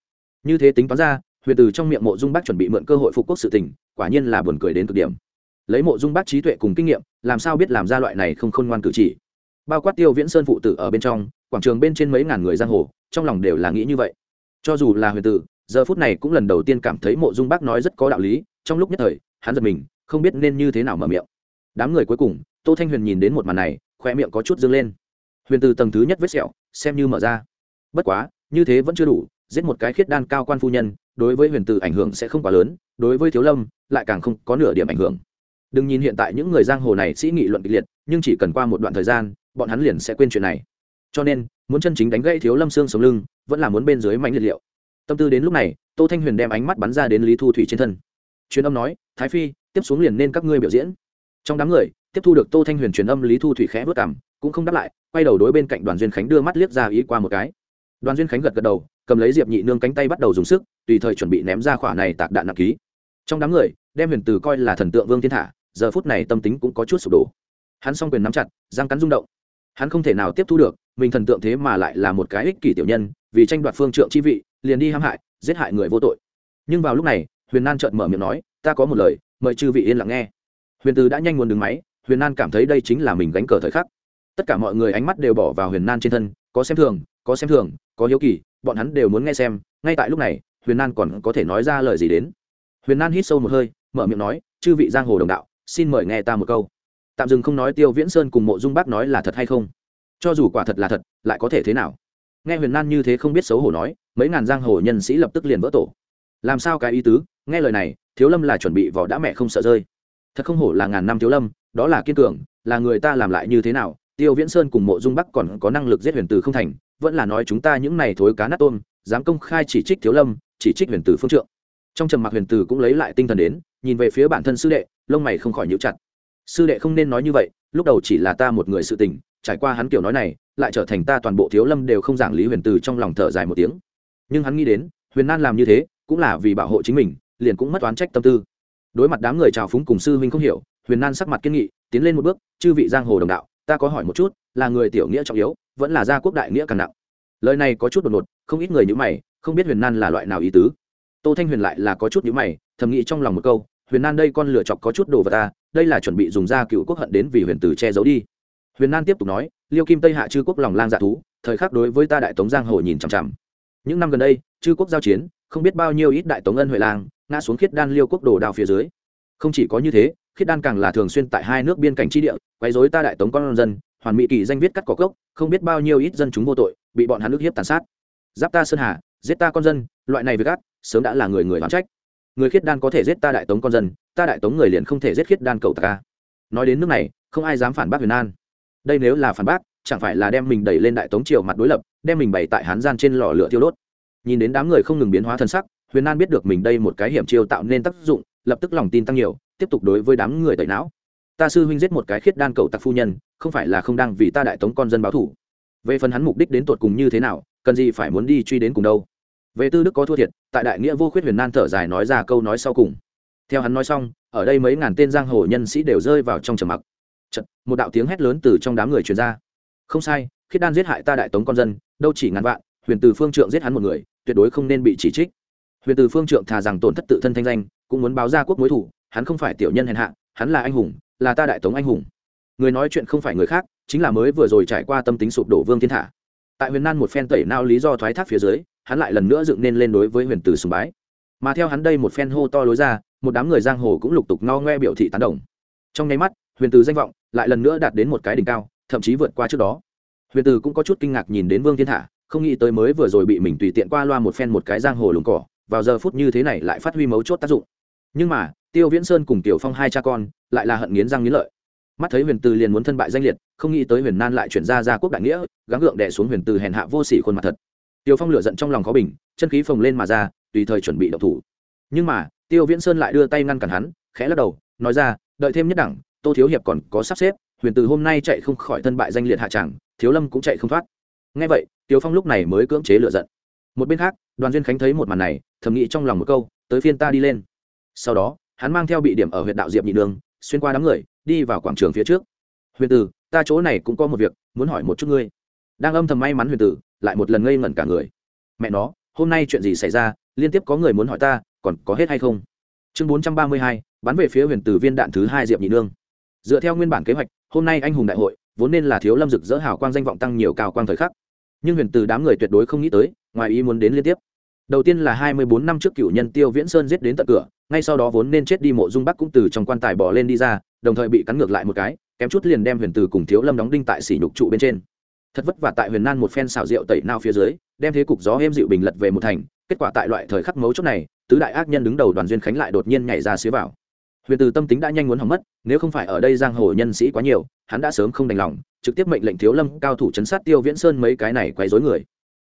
Như thế tính toán ra, huyền từ trong miệng mộ dung bác chuẩn bị mượn cơ hội phục quốc sự tình, quả nhiên là buồn cười đến cực điểm lấy mộ dung bác trí tuệ cùng kinh nghiệm, làm sao biết làm ra loại này không khôn ngoan cử chỉ? Bao quát tiêu viễn sơn phụ tử ở bên trong, quảng trường bên trên mấy ngàn người giang hồ, trong lòng đều là nghĩ như vậy. Cho dù là huyền tử, giờ phút này cũng lần đầu tiên cảm thấy mộ dung bác nói rất có đạo lý, trong lúc nhất thời, hắn giật mình, không biết nên như thế nào mở miệng. Đám người cuối cùng, tô thanh huyền nhìn đến một màn này khoe miệng có chút dâng lên. Huyền từ tầng thứ nhất vết sẹo, xem như mở ra. Bất quá, như thế vẫn chưa đủ, giết một cái khiết đan cao quan phu nhân, đối với huyền từ ảnh hưởng sẽ không quá lớn, đối với thiếu lâm, lại càng không có nửa điểm ảnh hưởng đừng nhìn hiện tại những người giang hồ này sĩ nghị luận kịch liệt, nhưng chỉ cần qua một đoạn thời gian, bọn hắn liền sẽ quên chuyện này. Cho nên, muốn chân chính đánh gãy thiếu lâm xương sống lưng, vẫn là muốn bên dưới mạnh liệt liệu. Tâm tư đến lúc này, tô thanh huyền đem ánh mắt bắn ra đến lý thu thủy trên thân. Truyền âm nói, thái phi, tiếp xuống liền nên các ngươi biểu diễn. Trong đám người, tiếp thu được tô thanh huyền truyền âm, lý thu thủy khẽ vất cảm cũng không đáp lại, quay đầu đối bên cạnh đoàn duyên khánh đưa mắt liếc ra ý qua một cái. Đoàn duyên khánh gật gật đầu, cầm lấy diệp nhị nương cánh tay bắt đầu dùng sức, tùy thời chuẩn bị ném ra khỏa này tạc đạn nặng ký. Trong đám người, đem huyền từ coi là thần tượng vương thiên thả giờ phút này tâm tính cũng có chút sụp đổ. Hắn s o n g quyền nắm chặt, răng cắn rung động. Hắn không thể nào tiếp thu được, mình thần tượng thế mà lại là một cái ích kỷ tiểu nhân, vì tranh đoạt phương trượng chi vị, liền đi hãm hại, giết hại người vô tội. Nhưng vào lúc này, huyền nan trợn mở miệng nói, ta có một lời, mời chư vị yên lặng nghe. Huyền từ đã nhanh nguồn đứng máy, huyền nan cảm thấy đây chính là mình gánh cờ thời khắc. Tất cả mọi người ánh mắt đều bỏ vào huyền nan trên thân, có xem thường, có xem thường, có hiếu kỳ, bọn hắn đều muốn nghe xem, ngay tại lúc này, huyền nan còn có thể nói ra lời gì đến. Huyền nan hít sâu một hơi, mở miệng nói, chư vị giang hồ đồng đạo xin mời nghe ta một câu. Tạm dừng không nói tiêu viễn sơn cùng mộ dung bác nói là thật hay không. Cho dù quả thật là thật, lại có thể thế nào? Nghe huyền nan như thế không biết xấu hổ nói, mấy ngàn giang hồ nhân sĩ lập tức liền vỡ tổ. Làm sao cái ý tứ? Nghe lời này, thiếu lâm là chuẩn bị vỏ đã mẹ không sợ rơi. Thật không hổ là ngàn năm thiếu lâm, đó là kiên cường, là người ta làm lại như thế nào? Tiêu viễn sơn cùng mộ dung bắc còn có năng lực giết huyền từ không thành, vẫn là nói chúng ta những này thối cá nát tôm, dám công khai chỉ trích thiếu lâm, chỉ trích huyền từ phương trượng trong trầm mặc huyền Tử cũng lấy lại tinh thần đến, nhìn về phía bản thân sư đệ, lông mày không khỏi nhíu chặt. Sư đệ không nên nói như vậy, lúc đầu chỉ là ta một người sự tình, trải qua hắn kiểu nói này, lại trở thành ta toàn bộ thiếu lâm đều không giảng lý huyền Tử trong lòng thở dài một tiếng. Nhưng hắn nghĩ đến, huyền nan làm như thế, cũng là vì bảo hộ chính mình, liền cũng mất oán trách tâm tư. Đối mặt đám người trào phúng cùng sư huynh không hiểu, huyền nan sắc mặt kiên nghị, tiến lên một bước, chư vị giang hồ đồng đạo, ta có hỏi một chút, là người tiểu nghĩa trọng yếu, vẫn là gia quốc đại nghĩa càng nặng? Lời này có chút đột ngột, không ít người như mày, không biết huyền nan là loại nào ý tứ tô thanh huyền lại là có chút nhữ mày, thầm nghĩ trong lòng một câu, huyền nan đây con lựa chọc có chút đồ vật ta, đây là chuẩn bị dùng ra cựu quốc hận đến vì huyền tử che giấu đi. Huyền nan tiếp tục nói, liêu kim tây hạ chư quốc lòng lang dạ thú, thời khắc đối với ta đại tống giang hồ nhìn chằm chằm. Những năm gần đây, chư quốc giao chiến, không biết bao nhiêu ít đại tống ân huệ lang, ngã xuống khiết đan liêu quốc đổ đào phía dưới. Không chỉ có như thế, khiết đan càng là thường xuyên tại hai nước biên cảnh tri địa, quấy dối ta đại tống con dân, hoàn mỹ kỳ danh viết cắt cỏ cốc, không biết bao nhiêu ít dân chúng vô tội, bị bọn hắn nước hiếp tàn sát. Giáp ta sơn hà, giết ta con dân, loại này với gắt sớm đã là người người hoán trách. Người khiết đan có thể giết ta đại tống con dân, ta đại tống người liền không thể giết khiết đan cầu ta. Nói đến nước này, không ai dám phản bác huyền an. Đây nếu là phản bác, chẳng phải là đem mình đẩy lên đại tống triều mặt đối lập, đem mình bày tại hán gian trên lò lửa thiêu đốt. Nhìn đến đám người không ngừng biến hóa thân sắc, huyền an biết được mình đây một cái hiểm chiêu tạo nên tác dụng, lập tức lòng tin tăng nhiều, tiếp tục đối với đám người tẩy não. Ta sư huynh giết một cái khiết đan cầu tặc phu nhân, không phải là không đang vì ta đại tống con dân báo thủ về phần hắn mục đích đến tột cùng như thế nào, cần gì phải muốn đi truy đến cùng đâu? Về tư đức có thua thiệt tại đại nghĩa vô khuyết huyền nan thở dài nói ra câu nói sau cùng. Theo hắn nói xong ở đây mấy ngàn tên giang hồ nhân sĩ đều rơi vào trong trầm mặc. Chật, một đạo tiếng hét lớn từ trong đám người truyền ra. Không sai khiết đan giết hại ta đại tống con dân đâu chỉ ngàn vạn huyền từ phương trượng giết hắn một người tuyệt đối không nên bị chỉ trích. Huyền từ phương trượng thà rằng tổn thất tự thân thanh danh cũng muốn báo ra quốc mối thủ hắn không phải tiểu nhân hèn hạ hắn là anh hùng là ta đại tống anh hùng. Người nói chuyện không phải người khác chính là mới vừa rồi trải qua tâm tính sụp đổ vương thiên thả tại huyền nan một phen tẩy nao lý do thoái thác phía dưới hắn lại lần nữa dựng nên lên đối với huyền tử sùng bái. Mà theo hắn đây một phen hô to lối ra, một đám người giang hồ cũng lục tục no ngoe biểu thị tán đồng. Trong nháy mắt, huyền tử danh vọng lại lần nữa đạt đến một cái đỉnh cao, thậm chí vượt qua trước đó. Huyền tử cũng có chút kinh ngạc nhìn đến vương thiên thả không nghĩ tới mới vừa rồi bị mình tùy tiện qua loa một phen một cái giang hồ lùng cỏ, vào giờ phút như thế này lại phát huy mấu chốt tác dụng. Nhưng mà, tiêu viễn sơn cùng tiểu phong hai cha con lại là hận nghiến răng nghiến lợi. Mắt thấy huyền từ liền muốn thân bại danh liệt, không nghĩ tới huyền nan lại chuyển ra ra quốc đại nghĩa, gắng gượng đẻ xuống huyền từ hèn hạ vô sỉ khuôn mặt thật tiêu phong lửa giận trong lòng khó bình chân khí phồng lên mà ra tùy thời chuẩn bị động thủ. Nhưng mà tiêu viễn sơn lại đưa tay ngăn cản hắn khẽ lắc đầu nói ra đợi thêm nhất đẳng tô thiếu hiệp còn có sắp xếp huyền từ hôm nay chạy không khỏi thân bại danh liệt hạ tràng thiếu lâm cũng chạy không thoát. Ngay vậy tiêu phong lúc này mới cưỡng chế lửa giận. Một bên khác đoàn duyên khánh thấy một màn này thầm nghĩ trong lòng một câu tới phiên ta đi lên. Sau đó hắn mang theo bị điểm ở huyện đạo diệp nhị Đường, xuyên qua đám người đi vào quảng trường phía trước. Huyền tử ta chỗ này cũng có một việc muốn hỏi một chút ngươi đang âm thầm may mắn huyền tử, lại một lần ngây ngẩn cả người. Mẹ nó, hôm nay chuyện gì xảy ra? Liên tiếp có người muốn hỏi ta, còn có hết hay không? Chương bốn trăm ba mươi hai, bắn về phía huyền tử viên đạn thứ hai diệp nhị nương. Dựa theo nguyên bản kế hoạch, hôm nay anh hùng đại hội, vốn nên là thiếu lâm rực dỡ hào quang danh vọng tăng nhiều cao quang thời khắc. Nhưng huyền tử đám người tuyệt đối không nghĩ tới, ngoài ý muốn đến liên tiếp. Đầu tiên là hai mươi bốn năm trước cựu nhân tiêu viễn sơn giết đến tận cửa, ngay sau đó vốn nên chết đi mộ dung bắc cũng từ trong quan tài bỏ lên đi ra, đồng thời bị cắn ngược lại một cái, kém chút liền đem huyền từ cùng thiếu lâm đóng đinh tại sỉ nhục trụ bên trên thật vất vả tại huyền nan một phen xào rượu tẩy nao phía dưới, đem thế cục gió êm dịu bình lật về một thành, kết quả tại loại thời khắc mấu chốt này, tứ đại ác nhân đứng đầu đoàn duyên khánh lại đột nhiên nhảy ra xế vào. Huyền từ tâm tính đã nhanh muốn hỏng mất, nếu không phải ở đây giang hồ nhân sĩ quá nhiều, hắn đã sớm không đành lòng, trực tiếp mệnh lệnh thiếu lâm cao thủ chấn sát tiêu viễn sơn mấy cái này quấy rối người.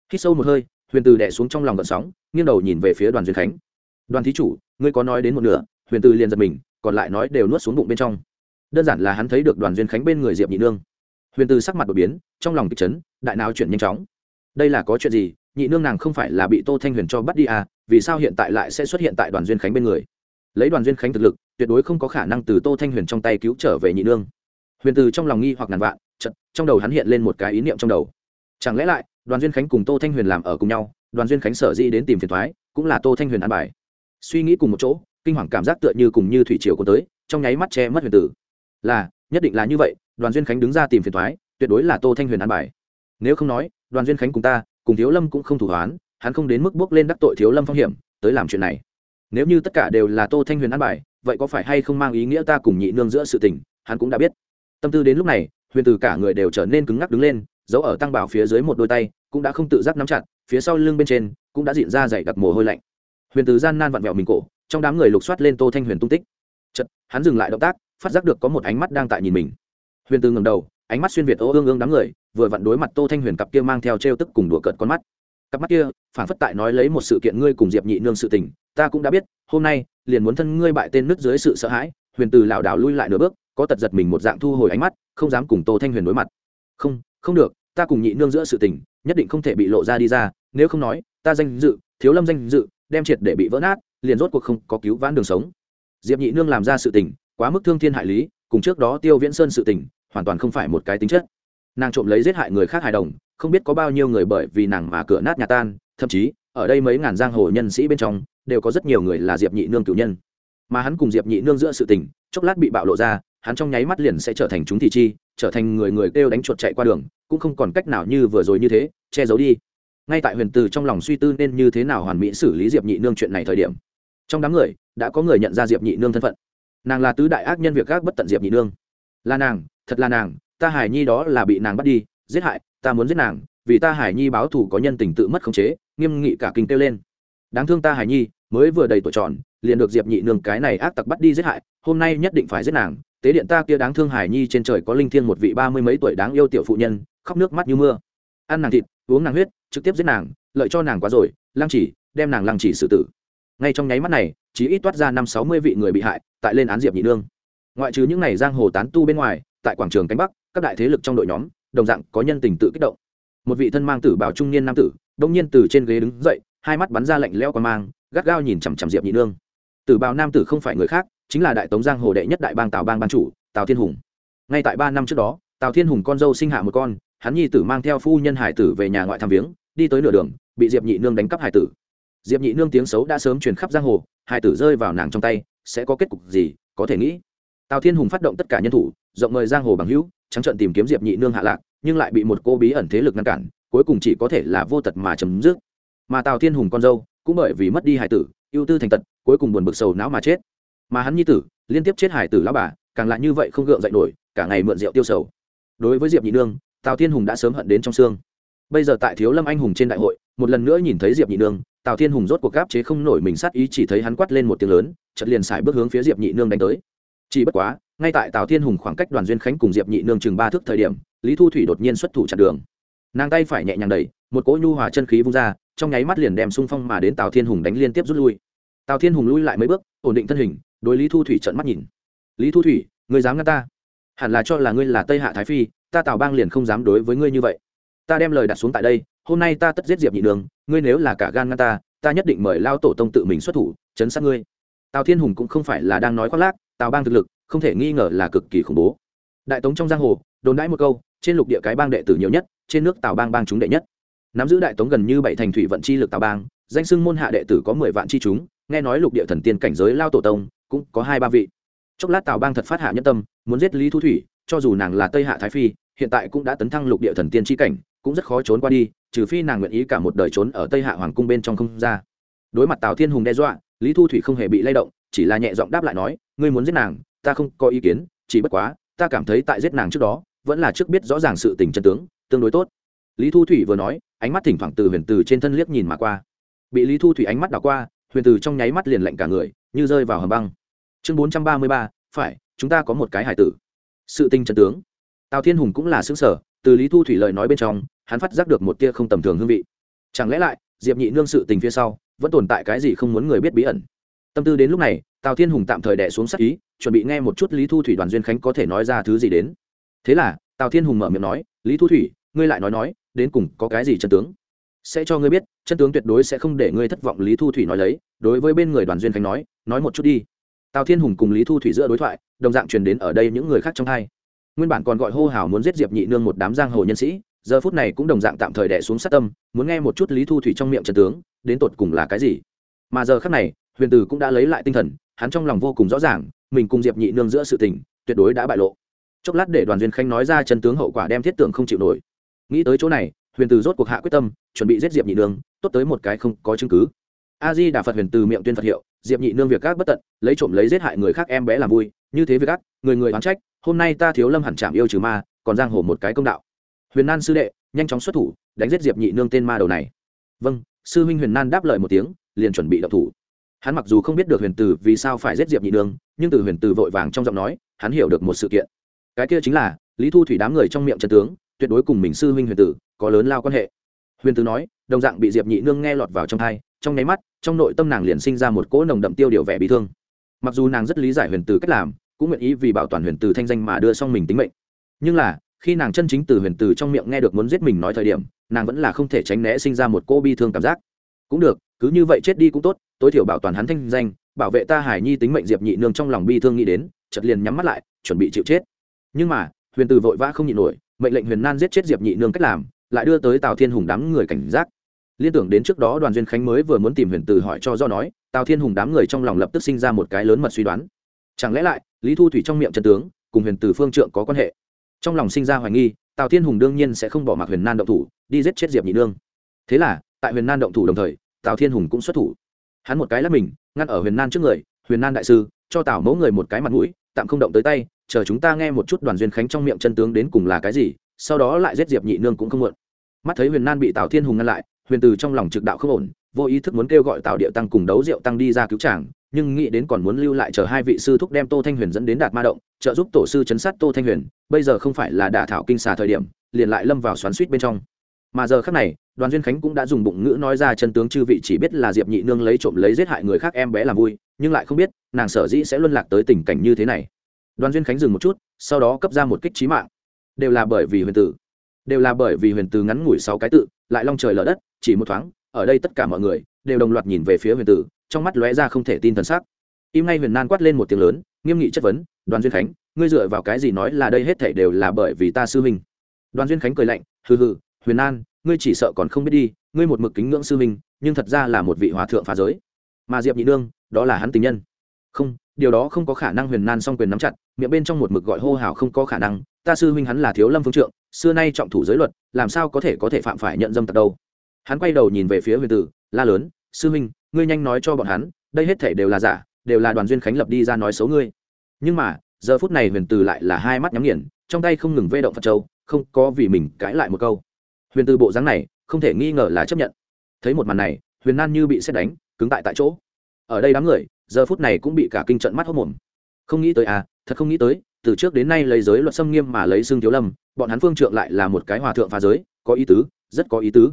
Khi sâu một hơi, huyền từ đẻ xuống trong lòng gợn sóng, nghiêng đầu nhìn về phía đoàn duyên khánh. Đoàn thí chủ, ngươi có nói đến một nửa? Huyền từ liền giật mình, còn lại nói đều nuốt xuống bụng bên trong. Đơn giản là hắn thấy được đoàn duyên khánh bên người diệp nhị nương huyền từ sắc mặt đột biến, trong lòng kịch chấn, đại nào chuyển nhanh chóng. Đây là có chuyện gì? Nhị nương nàng không phải là bị tô thanh huyền cho bắt đi à? Vì sao hiện tại lại sẽ xuất hiện tại đoàn duyên khánh bên người? Lấy đoàn duyên khánh thực lực, tuyệt đối không có khả năng từ tô thanh huyền trong tay cứu trở về nhị nương. Huyền từ trong lòng nghi hoặc ngàn vạn chật trong đầu hắn hiện lên một cái ý niệm trong đầu. Chẳng lẽ lại, đoàn duyên khánh cùng tô thanh huyền làm ở cùng nhau, đoàn duyên khánh sở dĩ đến tìm phiền thoái cũng là tô thanh huyền ăn bài. Suy nghĩ cùng một chỗ, kinh hoàng cảm giác tựa như cùng như thủy triều có tới, trong nháy mắt che mất huyền tử là, nhất định là như vậy đoàn duyên khánh đứng ra tìm phiền thoái, tuyệt đối là tô thanh huyền ăn bài. Nếu không nói, đoàn duyên khánh cùng ta, cùng thiếu lâm cũng không thủ hoán, hắn không đến mức bước lên đắc tội thiếu lâm phong hiểm, tới làm chuyện này. Nếu như tất cả đều là tô thanh huyền ăn bài, vậy có phải hay không mang ý nghĩa ta cùng nhị nương giữa sự tình, hắn cũng đã biết. Tâm tư đến lúc này, huyền từ cả người đều trở nên cứng ngắc đứng lên, giấu ở tăng bảo phía dưới một đôi tay, cũng đã không tự giác nắm chặt, phía sau lưng bên trên, cũng đã diện ra dày đặc mồ hôi lạnh. Huyền từ gian nan vặn vẹo mình cổ, trong đám người lục soát lên tô thanh huyền tung tích. Chật hắn dừng lại động tác, phát giác được có một ánh mắt đang tại nhìn mình huyền từ ngầm đầu, ánh mắt xuyên việt ô ương ương đám người, vừa vặn đối mặt tô thanh huyền cặp kia mang theo t r e o tức cùng đùa cợt con mắt. Cặp mắt kia, phản phất tại nói lấy một sự kiện ngươi cùng diệp nhị nương sự tình, ta cũng đã biết, hôm nay, liền muốn thân ngươi bại tên nứt dưới sự sợ hãi, huyền từ lảo đảo lui lại nửa bước, có tật giật mình một dạng thu hồi ánh mắt, không dám cùng tô thanh huyền đối mặt. Không không được, ta cùng nhị nương giữa sự tình, nhất định không thể bị lộ ra đi ra, nếu không nói, ta danh dự, thiếu lâm danh dự, đem triệt để bị vỡ nát, liền rốt cuộc không có cứu vãn đường sống. Diệp nhị nương làm ra sự tình, quá mức thương thiên hại lý, cùng trước đó tiêu viễn sơn sự tình hoàn toàn không phải một cái tính chất. Nàng trộm lấy giết hại người khác hài đồng, không biết có bao nhiêu người bởi vì nàng mà cửa nát nhà tan, thậm chí, ở đây mấy ngàn giang hồ nhân sĩ bên trong, đều có rất nhiều người là diệp nhị nương cử nhân. Mà hắn cùng diệp nhị nương giữa sự tình, chốc lát bị bạo lộ ra, hắn trong nháy mắt liền sẽ trở thành chúng thị chi, trở thành người người kêu đánh chuột chạy qua đường, cũng không còn cách nào như vừa rồi như thế, che giấu đi. Ngay tại huyền từ trong lòng suy tư nên như thế nào hoàn mỹ xử lý diệp nhị nương chuyện này thời điểm, trong đám người, đã có người nhận ra diệp nhị nương thân phận. Nàng là tứ đại ác nhân việc gác bất tận diệp nhị nương. Là nàng thật là nàng, ta hải nhi đó là bị nàng bắt đi, giết hại, ta muốn giết nàng, vì ta hải nhi báo thù có nhân tình tự mất khống chế, nghiêm nghị cả kinh kêu lên. Đáng thương ta hải nhi, mới vừa đầy tuổi tròn, liền được diệp nhị nương cái này ác tặc bắt đi giết hại, hôm nay nhất định phải giết nàng. Tế điện ta kia đáng thương hải nhi trên trời có linh thiêng một vị ba mươi mấy tuổi đáng yêu tiểu phụ nhân, khóc nước mắt như mưa. Ăn nàng thịt, uống nàng huyết, trực tiếp giết nàng, lợi cho nàng quá rồi, lăng chỉ, đem nàng lăng chỉ xử tử. Ngay trong nháy mắt này chỉ ít toát ra năm sáu mươi vị người bị hại, tại lên án diệp nhị nương. Ngoại trừ những n à y giang hồ tán tu bên ngoài tại quảng trường cánh bắc, các đại thế lực trong đội nhóm, đồng dạng có nhân tình tự kích động. Một vị thân mang tử bào trung niên nam tử đông nhiên từ trên ghế đứng dậy, hai mắt bắn ra lạnh leo qua mang, gắt gao nhìn chằm chằm diệp nhị nương. Tử bào nam tử không phải người khác, chính là đại tống giang hồ đệ nhất đại bang tào bang ban chủ, tào thiên hùng. Ngay tại ba năm trước đó, tào thiên hùng con dâu sinh hạ một con, hắn nhi tử mang theo phu nhân hải tử về nhà ngoại thăm viếng, đi tới nửa đường, bị diệp nhị nương đánh cắp hải tử. Diệp nhị nương tiếng xấu đã sớm truyền khắp giang hồ, hải tử rơi vào nàng trong tay, sẽ có kết cục gì, có thể nghĩ tào thiên hùng phát động tất cả nhân thủ, rộng mời giang hồ bằng hữu, trắng trận tìm kiếm diệp nhị nương hạ lạc, nhưng lại bị một cô bí ẩn thế lực ngăn cản, cuối cùng chỉ có thể là vô tật mà chấm dứt. Mà tào thiên hùng con dâu, cũng bởi vì mất đi hải tử, ưu tư thành tật, cuối cùng buồn bực sầu não mà chết. Mà hắn nhi tử, liên tiếp chết hải tử lão bà, càng lại như vậy không gượng dậy nổi, cả ngày mượn rượu tiêu sầu. Đối với diệp nhị nương, tào thiên hùng đã sớm hận đến trong xương. Bây giờ tại thiếu lâm anh hùng trên đại hội, một lần nữa nhìn thấy diệp nhị nương, tào thiên hùng rốt cuộc gáp chế không nổi mình sát ý chỉ thấy hắn quát lên một tiếng lớn chật liền xài bước hướng phía diệp nhị nương đánh tới chỉ bất quá, ngay tại tào thiên hùng khoảng cách đoàn duyên khánh cùng diệp nhị nương chừng ba thước thời điểm, lý thu thủy đột nhiên xuất thủ chặn đường. Nàng tay phải nhẹ nhàng đẩy, một cỗ nhu hòa chân khí vung ra, trong nháy mắt liền đem xung phong mà đến tào thiên hùng đánh liên tiếp rút lui. Tào thiên hùng lui lại mấy bước, ổn định thân hình, đối lý thu thủy trận mắt nhìn. Lý thu thủy, ngươi dám ngăn ta? Hẳn là cho là ngươi là tây hạ thái phi, ta tào bang liền không dám đối với ngươi như vậy. Ta đem lời đặt xuống tại đây, hôm nay ta tất giết diệp nhị đường ngươi nếu là cả gan ngăn ta ta nhất định mời lao tổ tông tự mình xuất thủ, chấn sát ngươi. Tào thiên hùng cũng không phải là đang nói khoác lác tào bang thực lực, không thể nghi ngờ là cực kỳ khủng bố. Đại tống trong giang hồ, đồn đãi một câu, trên lục địa cái bang đệ tử nhiều nhất, trên nước tào bang bang chúng đệ nhất. Nắm giữ đại tống gần như bảy thành thủy vận chi lực tào bang, danh sưng môn hạ đệ tử có mười vạn chi chúng, nghe nói lục địa thần tiên cảnh giới lao tổ tông, cũng có hai ba vị. Chốc lát tào bang thật phát hạ nhân tâm, muốn giết lý thu thủy, cho dù nàng là tây hạ thái phi, hiện tại cũng đã tấn thăng lục địa thần tiên chi cảnh, cũng rất khó trốn qua đi, trừ phi nàng nguyện ý cả một đời trốn ở tây hạ hoàng cung bên trong không ra. Đối mặt tào thiên hùng đe dọa, lý thu thủy không hề bị lay động chỉ là nhẹ giọng đáp lại nói, ngươi muốn giết nàng, ta không có ý kiến, chỉ bất quá, ta cảm thấy tại giết nàng trước đó, vẫn là trước biết rõ ràng sự tình chân tướng, tương đối tốt. Lý thu thủy vừa nói, ánh mắt thỉnh thoảng từ huyền từ trên thân liếc nhìn mà qua. Bị lý thu thủy ánh mắt đảo qua, huyền từ trong nháy mắt liền lạnh cả người, như rơi vào hầm băng. Chương bốn trăm ba mươi ba, phải, chúng ta có một cái hải tử. Sự tinh chân tướng. Tào thiên hùng cũng là xứng sở từ lý thu thủy lời nói bên trong, hắn phát giác được một tia không tầm thường hương vị. Chẳng lẽ lại, diệp nhị nương sự tình phía sau, vẫn tồn tại cái gì không muốn người biết bí ẩn? Tâm tư đến lúc này, tào thiên hùng tạm thời đẻ xuống sắc ý, chuẩn bị nghe một chút lý thu thủy đoàn duyên khánh có thể nói ra thứ gì đến. Thế là, tào thiên hùng mở miệng nói, lý thu thủy, ngươi lại nói nói, đến cùng có cái gì chân tướng? Sẽ cho ngươi biết, chân tướng tuyệt đối sẽ không để ngươi thất vọng. Lý thu thủy nói lấy, đối với bên người đoàn duyên khánh nói nói một chút đi. Tào thiên hùng cùng lý thu thủy giữa đối thoại, đồng dạng truyền đến ở đây những người khác trong hai. Nguyên bản còn gọi hô hào muốn giết diệp nhị nương một đám giang hồ nhân sĩ, giờ phút này cũng đồng dạng tạm thời đẻ xuống sát tâm, muốn nghe một chút lý thu thủy trong miệng trần tướng, đến tột cùng là cái gì? Mà giờ khác này huyền từ cũng đã lấy lại tinh thần, hắn trong lòng vô cùng rõ ràng, mình cùng diệp nhị nương giữa sự tình, tuyệt đối đã bại lộ. Chốc lát để đoàn duyên khanh nói ra chân tướng hậu quả đem thiết tưởng không chịu nổi. Nghĩ tới chỗ này, huyền từ rốt cuộc hạ quyết tâm, chuẩn bị giết diệp nhị nương, tốt tới một cái không có chứng cứ. A di đà phật huyền từ miệng tuyên phật hiệu, diệp nhị nương việc các bất tận, lấy trộm lấy giết hại người khác em bé làm vui, như thế việc các người người oán trách, hôm nay ta thiếu lâm hẳn chạm yêu trừ ma, còn giang hồ một cái công đạo. Huyền nan sư đệ, nhanh chóng xuất thủ, đánh giết diệp nhị nương tên ma đầu này. Vâng sư huynh huyền nan đáp lời một tiếng, liền chuẩn bị đập thủ hắn mặc dù không biết được huyền Tử vì sao phải giết diệp nhị nương nhưng từ huyền Tử vội vàng trong giọng nói, hắn hiểu được một sự kiện. Cái kia chính là, lý thu thủy đám người trong miệng trần tướng, tuyệt đối cùng mình sư huynh huyền tử, có lớn lao quan hệ. Huyền tử nói, đồng dạng bị diệp nhị nương nghe lọt vào trong thai trong nháy mắt, trong nội tâm nàng liền sinh ra một cỗ nồng đậm tiêu điều vẻ bị thương. Mặc dù nàng rất lý giải huyền tử cách làm, cũng nguyện ý vì bảo toàn huyền tử thanh danh mà đưa xong mình tính mệnh. Nhưng là, khi nàng chân chính từ huyền tử trong miệng nghe được muốn giết mình nói thời điểm, nàng vẫn là không thể tránh né sinh ra một cỗ bi thương cảm giác. Cũng được cứ như vậy chết đi cũng tốt, tối thiểu bảo toàn hắn thanh danh, bảo vệ ta hải nhi tính mệnh diệp nhị nương trong lòng bi thương nghĩ đến chật liền nhắm mắt lại, chuẩn bị chịu chết. Nhưng mà, huyền từ vội vã không nhịn nổi, mệnh lệnh huyền nan giết chết diệp nhị nương cách làm, lại đưa tới tào thiên hùng đám người cảnh giác. Liên tưởng đến trước đó đoàn duyên khánh mới vừa muốn tìm huyền từ hỏi cho do nói, tào thiên hùng đám người trong lòng lập tức sinh ra một cái lớn mật suy đoán. Chẳng lẽ lại, lý thu thủy trong miệng trần tướng, cùng huyền từ phương trượng có quan hệ? Trong lòng sinh ra hoài nghi, tào thiên hùng đương nhiên sẽ không bỏ mặc huyền nan động thủ, đi giết chết diệp nhị nương. Thế là, tại huyền nan động thủ đồng thời tào thiên hùng cũng xuất thủ. Hắn một cái lắp mình, ngăn ở huyền nan trước người, huyền nan đại sư, cho tào mẫu người một cái mặt mũi, tạm không động tới tay, chờ chúng ta nghe một chút đoàn duyên khánh trong miệng chân tướng đến cùng là cái gì, sau đó lại giết diệp nhị nương cũng không muộn. Mắt thấy huyền nan bị tào thiên hùng ngăn lại, huyền từ trong lòng trực đạo không ổn, vô ý thức muốn kêu gọi tào địa tăng cùng đấu rượu tăng đi ra cứu chàng, nhưng nghĩ đến còn muốn lưu lại chờ hai vị sư thúc đem tô thanh huyền dẫn đến đạt ma động, trợ giúp tổ sư chấn sát tô thanh huyền, bây giờ không phải là đả thảo kinh xà thời điểm, liền lại lâm vào xoắn suýt bên trong. Mà giờ khác này đoàn duyên khánh cũng đã dùng bụng ngữ nói ra chân tướng chư vị chỉ biết là diệp nhị nương lấy trộm lấy giết hại người khác em bé làm vui, nhưng lại không biết nàng sở dĩ sẽ luân lạc tới tình cảnh như thế này. Đoàn duyên khánh dừng một chút, sau đó cấp ra một kích trí mạng. Đều là bởi vì huyền tử. Đều là bởi vì huyền tử ngắn ngủi sáu cái tự, lại long trời lở đất, chỉ một thoáng, ở đây tất cả mọi người đều đồng loạt nhìn về phía huyền tử, trong mắt lóe ra không thể tin thần sắc. Im ngay huyền nan quát lên một tiếng lớn, nghiêm nghị chất vấn, đoàn duyên khánh, ngươi dựa vào cái gì nói là đây hết thể đều là bởi vì ta sư huynh? Đoàn duyên khánh cười lạnh, hừ hừ, huyền nan ngươi chỉ sợ còn không biết đi, ngươi một mực kính ngưỡng sư minh nhưng thật ra là một vị hòa thượng phá giới. Mà diệp nhị nương, đó là hắn tình nhân. Không, điều đó không có khả năng huyền nan song quyền nắm chặt, miệng bên trong một mực gọi hô hào không có khả năng, ta sư huynh hắn là thiếu lâm phương trượng, xưa nay trọng thủ giới luật, làm sao có thể có thể phạm phải nhận dâm tật đâu. Hắn quay đầu nhìn về phía huyền tử, la lớn, sư huynh, ngươi nhanh nói cho bọn hắn, đây hết thể đều là giả, đều là đoàn duyên khánh lập đi ra nói xấu ngươi. Nhưng mà, giờ phút này huyền Tử lại là hai mắt nhắm nghiền, trong tay không ngừng vê động phật châu, không có vì mình cãi lại một câu huyền từ bộ dáng này, không thể nghi ngờ là chấp nhận. Thấy một màn này, huyền nan như bị xét đánh, cứng tại tại chỗ. Ở đây đám người, giờ phút này cũng bị cả kinh trận mắt hốc mồm. Không nghĩ tới à thật không nghĩ tới, từ trước đến nay lấy giới luật xâm nghiêm mà lấy xương thiếu lâm, bọn hắn phương trượng lại là một cái hòa thượng phá giới, có ý tứ, rất có ý tứ.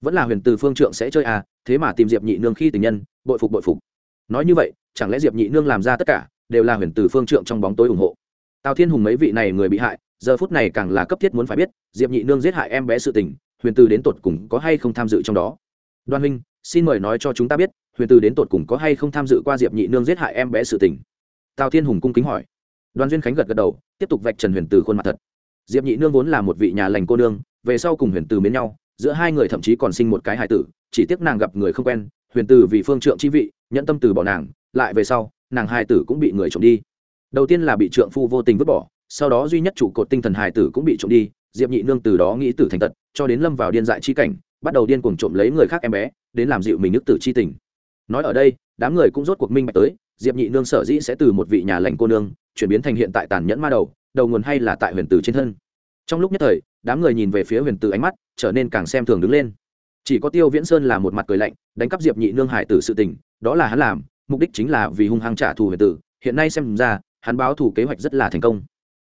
Vẫn là huyền từ phương trượng sẽ chơi à thế mà tìm diệp nhị nương khi tình nhân, bội phục bội phục. Nói như vậy, chẳng lẽ diệp nhị nương làm ra tất cả, đều là huyền từ phương trượng trong bóng tối ủng hộ? Tào thiên hùng mấy vị này người bị hại giờ phút này càng là cấp thiết muốn phải biết, diệp nhị nương giết hại em bé sự tình, huyền từ đến tột cùng có hay không tham dự trong đó? Đoan huynh xin mời nói cho chúng ta biết, huyền từ đến tột cùng có hay không tham dự qua diệp nhị nương giết hại em bé sự tình? Tào thiên hùng cung kính hỏi. Đoàn duyên khánh gật gật đầu, tiếp tục vạch trần huyền từ khuôn mặt thật. Diệp nhị nương vốn là một vị nhà lành cô nương, về sau cùng huyền từ mến nhau, giữa hai người thậm chí còn sinh một cái hài tử, chỉ tiếc nàng gặp người không quen, huyền từ vì phương trượng chi vị nhận tâm từ bỏ nàng, lại về sau, nàng hài tử cũng bị người trộm đi. Đầu tiên là bị trượng phu vô tình vứt bỏ sau đó duy nhất trụ cột tinh thần hài tử cũng bị trộm đi, diệp nhị nương từ đó nghĩ tử thành tật, cho đến lâm vào điên dại chi cảnh, bắt đầu điên cuồng trộm lấy người khác em bé, đến làm dịu mình nước tử chi tình. Nói ở đây, đám người cũng rốt cuộc minh bạch tới, diệp nhị nương sở dĩ sẽ từ một vị nhà lành cô nương, chuyển biến thành hiện tại tàn nhẫn ma đầu đầu nguồn hay là tại huyền tử trên thân. Trong lúc nhất thời, đám người nhìn về phía huyền tử ánh mắt, trở nên càng xem thường đứng lên. Chỉ có tiêu viễn sơn là một mặt cười lạnh, đánh cắp diệp nhị nương hải tử sự tình, đó là hắn làm, mục đích chính là vì hung hăng trả thù huyền tử. Hiện nay xem ra, hắn báo thù kế hoạch rất là thành công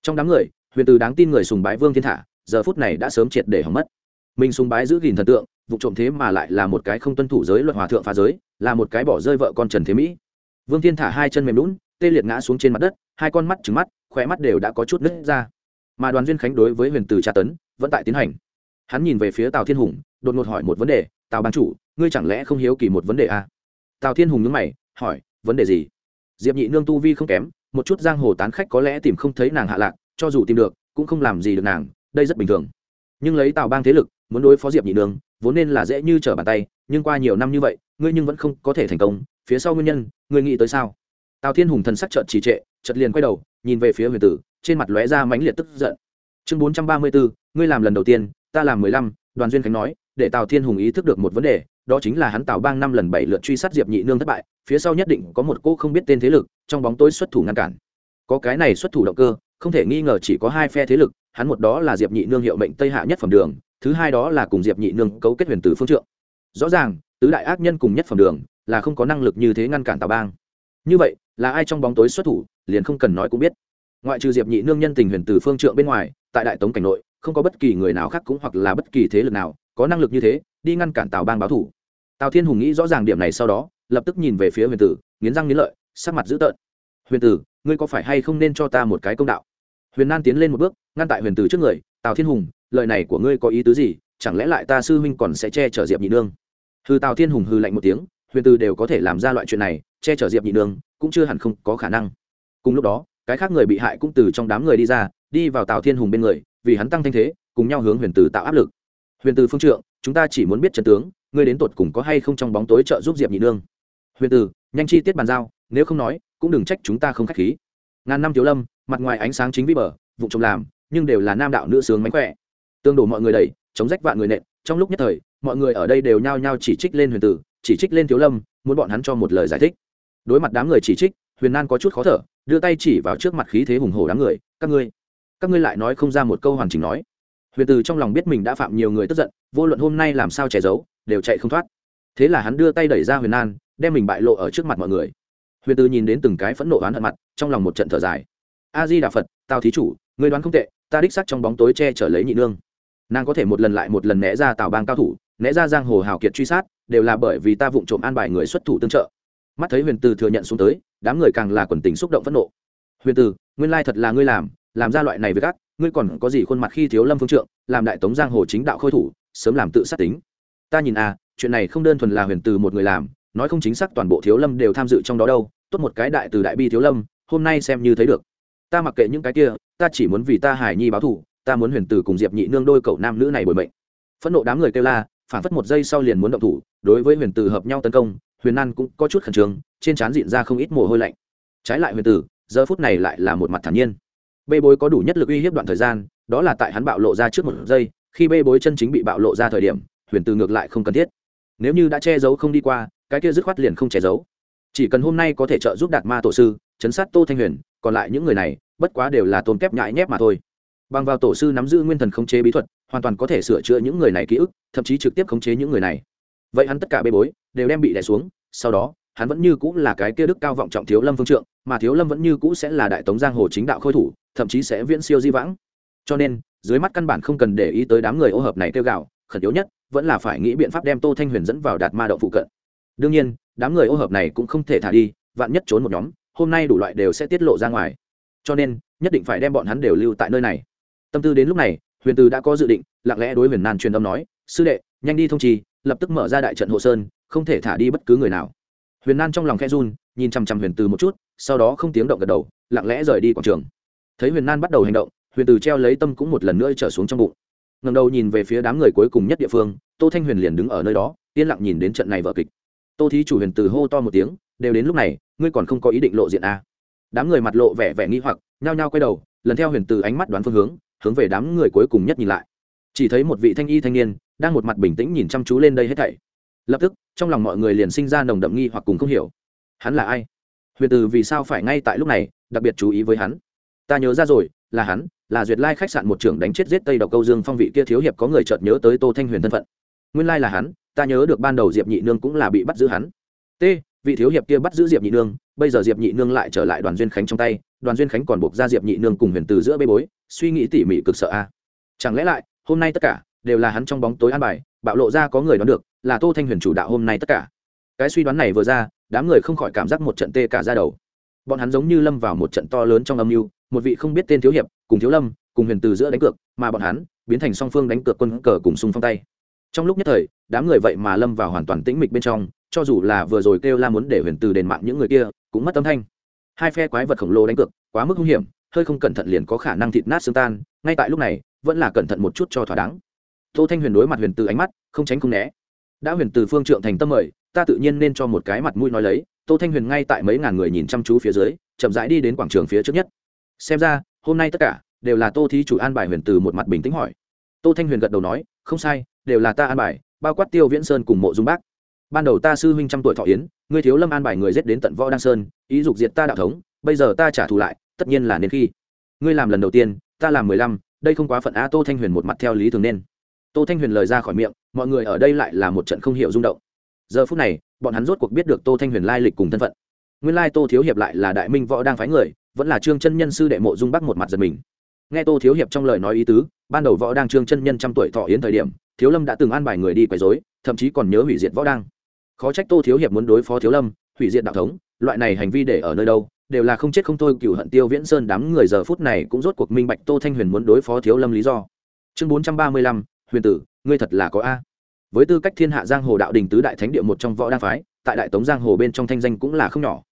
trong đám người, huyền tử đáng tin người sùng bái vương thiên thả, giờ phút này đã sớm triệt để hỏng mất. Mình sùng bái giữ gìn thần tượng, vụ trộm thế mà lại là một cái không tuân thủ giới luật hòa thượng phá giới, là một cái bỏ rơi vợ con trần thế mỹ. Vương thiên thả hai chân mềm lún, tê liệt ngã xuống trên mặt đất, hai con mắt trứng mắt khỏe mắt đều đã có chút nứt ra. Mà đoàn duyên khánh đối với huyền từ tra tấn, vẫn tại tiến hành. Hắn nhìn về phía tào thiên hùng, đột ngột hỏi một vấn đề, tào ban chủ, ngươi chẳng lẽ không hiếu kỳ một vấn đề à? tào thiên hùng nhớ mày, hỏi, vấn đề gì? Diệp nhị nương tu vi không kém một chút giang hồ tán khách có lẽ tìm không thấy nàng hạ lạc, cho dù tìm được, cũng không làm gì được nàng, đây rất bình thường. Nhưng lấy tào bang thế lực, muốn đối phó diệp nhị nương vốn nên là dễ như trở bàn tay, nhưng qua nhiều năm như vậy, ngươi nhưng vẫn không có thể thành công, phía sau nguyên nhân, ngươi nghĩ tới sao? Tào thiên hùng thần sắc trợn trì trệ, chợt liền quay đầu, nhìn về phía huyền tử, trên mặt lóe ra mãnh liệt tức giận. Chương bốn trăm ba mươi bốn, ngươi làm lần đầu tiên, ta làm mười lăm, đoàn duyên khánh nói, để tào thiên hùng ý thức được một vấn đề đó chính là hắn tào bang năm lần bảy lượt truy sát diệp nhị nương thất bại, phía sau nhất định có một cô không biết tên thế lực, trong bóng tối xuất thủ ngăn cản. Có cái này xuất thủ động cơ, không thể nghi ngờ chỉ có hai phe thế lực, hắn một đó là diệp nhị nương hiệu mệnh tây hạ nhất phẩm đường, thứ hai đó là cùng diệp nhị nương cấu kết huyền tử phương trượng. Rõ ràng, tứ đại ác nhân cùng nhất phẩm đường, là không có năng lực như thế ngăn cản tào bang. Như vậy, là ai trong bóng tối xuất thủ, liền không cần nói cũng biết. Ngoại trừ diệp nhị nương nhân tình huyền Tử phương trượng bên ngoài, tại đại tống cảnh nội, không có bất kỳ người nào khác cũng hoặc là bất kỳ thế lực nào có năng lực như thế, đi ngăn cản tào bang báo thủ. Tào thiên hùng nghĩ rõ ràng điểm này sau đó, lập tức nhìn về phía huyền tử, nghiến răng nghiến lợi, sắc mặt dữ tợn. Huyền tử, ngươi có phải hay không nên cho ta một cái công đạo? Huyền nan tiến lên một bước, ngăn tại huyền tử trước người, tào thiên hùng, lời này của ngươi có ý tứ gì? Chẳng lẽ lại ta sư huynh còn sẽ che chở diệp nhị nương? Hư tào thiên hùng hư lạnh một tiếng, huyền tử đều có thể làm ra loại chuyện này, che chở diệp nhị nương, cũng chưa hẳn không có khả năng. Cùng lúc đó, cái khác người bị hại cũng từ trong đám người đi ra, đi vào tào thiên hùng bên người, vì hắn tăng thanh thế, cùng nhau hướng huyền tử tạo áp lực huyền tử phương trượng, chúng ta chỉ muốn biết trần tướng, ngươi đến tột cùng có hay không trong bóng tối trợ giúp diệp nhị nương? Huyền tử nhanh chi tiết bàn giao, nếu không nói, cũng đừng trách chúng ta không khách khí. Ngàn năm thiếu lâm, mặt ngoài ánh sáng chính vi bờ, vụ trồng làm, nhưng đều là nam đạo nữ sướng mánh khỏe. Tương đổ mọi người đẩy, chống rách vạn người nện, trong lúc nhất thời, mọi người ở đây đều nhao nhao chỉ trích lên huyền tử chỉ trích lên thiếu lâm, muốn bọn hắn cho một lời giải thích. Đối mặt đám người chỉ trích, huyền nan có chút khó thở, đưa tay chỉ vào trước mặt khí thế hùng hổ đám người, các ngươi các ngươi lại nói không ra một câu hoàn chỉnh nói huyền từ trong lòng biết mình đã phạm nhiều người tức giận, vô luận hôm nay làm sao che giấu, đều chạy không thoát. Thế là hắn đưa tay đẩy ra huyền an, đem mình bại lộ ở trước mặt mọi người. Huyền từ nhìn đến từng cái phẫn nộ oán hận mặt, trong lòng một trận thở dài. A di đà phật tao thí chủ, người đoán không tệ, ta đích sắc trong bóng tối che chở lấy nhị nương. Nàng có thể một lần lại một lần né ra tào bang cao thủ, né ra giang hồ hào kiệt truy sát, đều là bởi vì ta vụng trộm an bài người xuất thủ tương trợ. Mắt thấy huyền từ thừa nhận xuống tới, đám người càng là quần tình xúc động phẫn nộ. Huyền từ, nguyên lai thật là ngươi làm làm ra loại này với gác ngươi còn có gì khuôn mặt khi thiếu lâm phương trượng, làm đại tống giang hồ chính đạo khôi thủ, sớm làm tự sát tính. Ta nhìn à chuyện này không đơn thuần là huyền từ một người làm, nói không chính xác toàn bộ thiếu lâm đều tham dự trong đó đâu, tốt một cái đại từ đại bi thiếu lâm, hôm nay xem như thấy được. Ta mặc kệ những cái kia, ta chỉ muốn vì ta hải nhi báo thù, ta muốn huyền từ cùng diệp nhị nương đôi cậu nam nữ này bồi mệnh. Phẫn nộ đám người kêu la, phản phất một giây sau liền muốn động thủ, đối với huyền từ hợp nhau tấn công, huyền nan cũng có chút khẩn trương, trên trán diện ra không ít mồ hôi lạnh. Trái lại huyền tử giờ phút này lại là một mặt thản nhiên bê bối có đủ nhất lực uy hiếp đoạn thời gian, đó là tại hắn bạo lộ ra trước một giây, khi bê bối chân chính bị bạo lộ ra thời điểm, huyền từ ngược lại không cần thiết. Nếu như đã che giấu không đi qua, cái kia dứt khoát liền không che giấu. Chỉ cần hôm nay có thể trợ giúp đạt ma tổ sư, chấn sát tô thanh huyền, còn lại những người này, bất quá đều là tôm kép nhại nhép mà thôi. Bằng vào tổ sư nắm giữ nguyên thần khống chế bí thuật, hoàn toàn có thể sửa chữa những người này ký ức, thậm chí trực tiếp khống chế những người này. Vậy hắn tất cả bê bối, đều đem bị đè xuống, sau đó, hắn vẫn như cũng là cái kia đức cao vọng trọng thiếu lâm phương trượng, mà thiếu lâm vẫn như cũ sẽ là đại tống giang hồ chính đạo khôi thủ thậm chí sẽ viễn siêu di vãng. Cho nên, dưới mắt căn bản không cần để ý tới đám người ô hợp này kêu gạo khẩn yếu nhất vẫn là phải nghĩ biện pháp đem tô thanh huyền dẫn vào đạt ma đậu phụ cận. Đương nhiên, đám người ô hợp này cũng không thể thả đi, vạn nhất trốn một nhóm, hôm nay đủ loại đều sẽ tiết lộ ra ngoài. Cho nên, nhất định phải đem bọn hắn đều lưu tại nơi này. Tâm tư đến lúc này, huyền từ đã có dự định, lặng lẽ đối huyền nan truyền âm nói, sư đệ, nhanh đi thông trì, lập tức mở ra đại trận hộ sơn, không thể thả đi bất cứ người nào. Huyền nan trong lòng khe run, nhìn chằm chằm huyền từ một chút, sau đó không tiếng động gật đầu, lặng lẽ rời đi quảng trường thấy huyền nan bắt đầu hành động, huyền từ treo lấy tâm cũng một lần nữa trở xuống trong bụng. Ngầm đầu nhìn về phía đám người cuối cùng nhất địa phương, tô thanh huyền liền đứng ở nơi đó, yên lặng nhìn đến trận này vở kịch. Tô thí chủ huyền từ hô to một tiếng, đều đến lúc này, ngươi còn không có ý định lộ diện a à. đám người mặt lộ vẻ vẻ nghi hoặc, nhao nhao quay đầu, lần theo huyền từ ánh mắt đoán phương hướng hướng về đám người cuối cùng nhất nhìn lại. Chỉ thấy một vị thanh y thanh niên, đang một mặt bình tĩnh nhìn chăm chú lên đây hết thảy. Lập tức, trong lòng mọi người liền sinh ra nồng đậm nghi hoặc cùng không hiểu. Hắn là ai? Huyền từ vì sao phải ngay tại lúc này, đặc biệt chú ý với hắn? Ta nhớ ra rồi, là hắn, là duyệt lai khách sạn một trưởng đánh chết giết tây độc câu dương phong vị kia thiếu hiệp có người chợt nhớ tới tô thanh huyền thân phận. Nguyên lai là hắn, ta nhớ được ban đầu diệp nhị nương cũng là bị bắt giữ hắn. T, vị thiếu hiệp kia bắt giữ diệp nhị nương, bây giờ diệp nhị nương lại trở lại đoàn duyên khánh trong tay, đoàn duyên khánh còn buộc ra diệp nhị nương cùng huyền từ giữa bê bối, suy nghĩ tỉ mỉ cực sợ a. Chẳng lẽ lại, hôm nay tất cả đều là hắn trong bóng tối an bài, bạo lộ ra có người đoán được, là tô thanh huyền chủ đạo hôm nay tất cả. Cái suy đoán này vừa ra, đám người không khỏi cảm giác một trận tê cả ra đầu. Bọn hắn giống như lâm vào một trận to lớn trong âm mưu một vị không biết tên thiếu hiệp, cùng thiếu lâm, cùng huyền từ giữa đánh cược, mà bọn hắn biến thành song phương đánh cược quân cờ cùng sung phong tay. Trong lúc nhất thời, đám người vậy mà lâm vào hoàn toàn tĩnh mịch bên trong, cho dù là vừa rồi kêu la muốn để huyền từ đền mạng những người kia, cũng mất âm thanh. Hai phe quái vật khổng lồ đánh cược, quá mức hung hiểm, hơi không cẩn thận liền có khả năng thịt nát xương tan, ngay tại lúc này, vẫn là cẩn thận một chút cho thỏa đáng. Tô thanh huyền đối mặt huyền từ ánh mắt, không tránh không né. Đã huyền từ phương trượng thành tâm mời, ta tự nhiên nên cho một cái mặt mũi nói lấy. Tô thanh huyền ngay tại mấy ngàn người nhìn chăm chú phía dưới, chậm rãi đi đến quảng trường phía trước nhất xem ra, hôm nay tất cả đều là tô thí chủ an bài huyền từ một mặt bình tĩnh hỏi. Tô thanh huyền gật đầu nói, không sai, đều là ta an bài, bao quát tiêu viễn sơn cùng mộ dung bác. Ban đầu ta sư huynh trăm tuổi thọ yến, ngươi thiếu lâm an bài người giết đến tận võ đăng sơn, ý dục diệt ta đạo thống, bây giờ ta trả thù lại, tất nhiên là nên khi. Ngươi làm lần đầu tiên, ta làm mười lăm, đây không quá phận a, tô thanh huyền một mặt theo lý thường nên. Tô thanh huyền lời ra khỏi miệng, mọi người ở đây lại là một trận không hiểu rung động. Giờ phút này, bọn hắn rốt cuộc biết được tô thanh huyền lai lịch cùng thân phận. Nguyên lai tô thiếu hiệp lại là đại minh võ đang phái người vẫn là trương chân nhân sư đệ mộ dung bắc một mặt giật mình. Nghe tô thiếu hiệp trong lời nói ý tứ, ban đầu võ đang trương chân nhân trăm tuổi thọ yến thời điểm, thiếu lâm đã từng an bài người đi quấy dối thậm chí còn nhớ hủy diệt võ đang. Khó trách tô thiếu hiệp muốn đối phó thiếu lâm, hủy diệt đạo thống, loại này hành vi để ở nơi đâu, đều là không chết không thôi cựu hận tiêu viễn sơn đám người giờ phút này cũng rốt cuộc minh bạch tô thanh huyền muốn đối phó thiếu lâm lý do. Chương bốn trăm ba mươi lăm, huyền tử, ngươi thật là có a. Với tư cách thiên hạ giang hồ đạo đình tứ đại thánh địa một trong võ đa phái, tại đại tống giang hồ bên trong thanh danh cũng là không nhỏ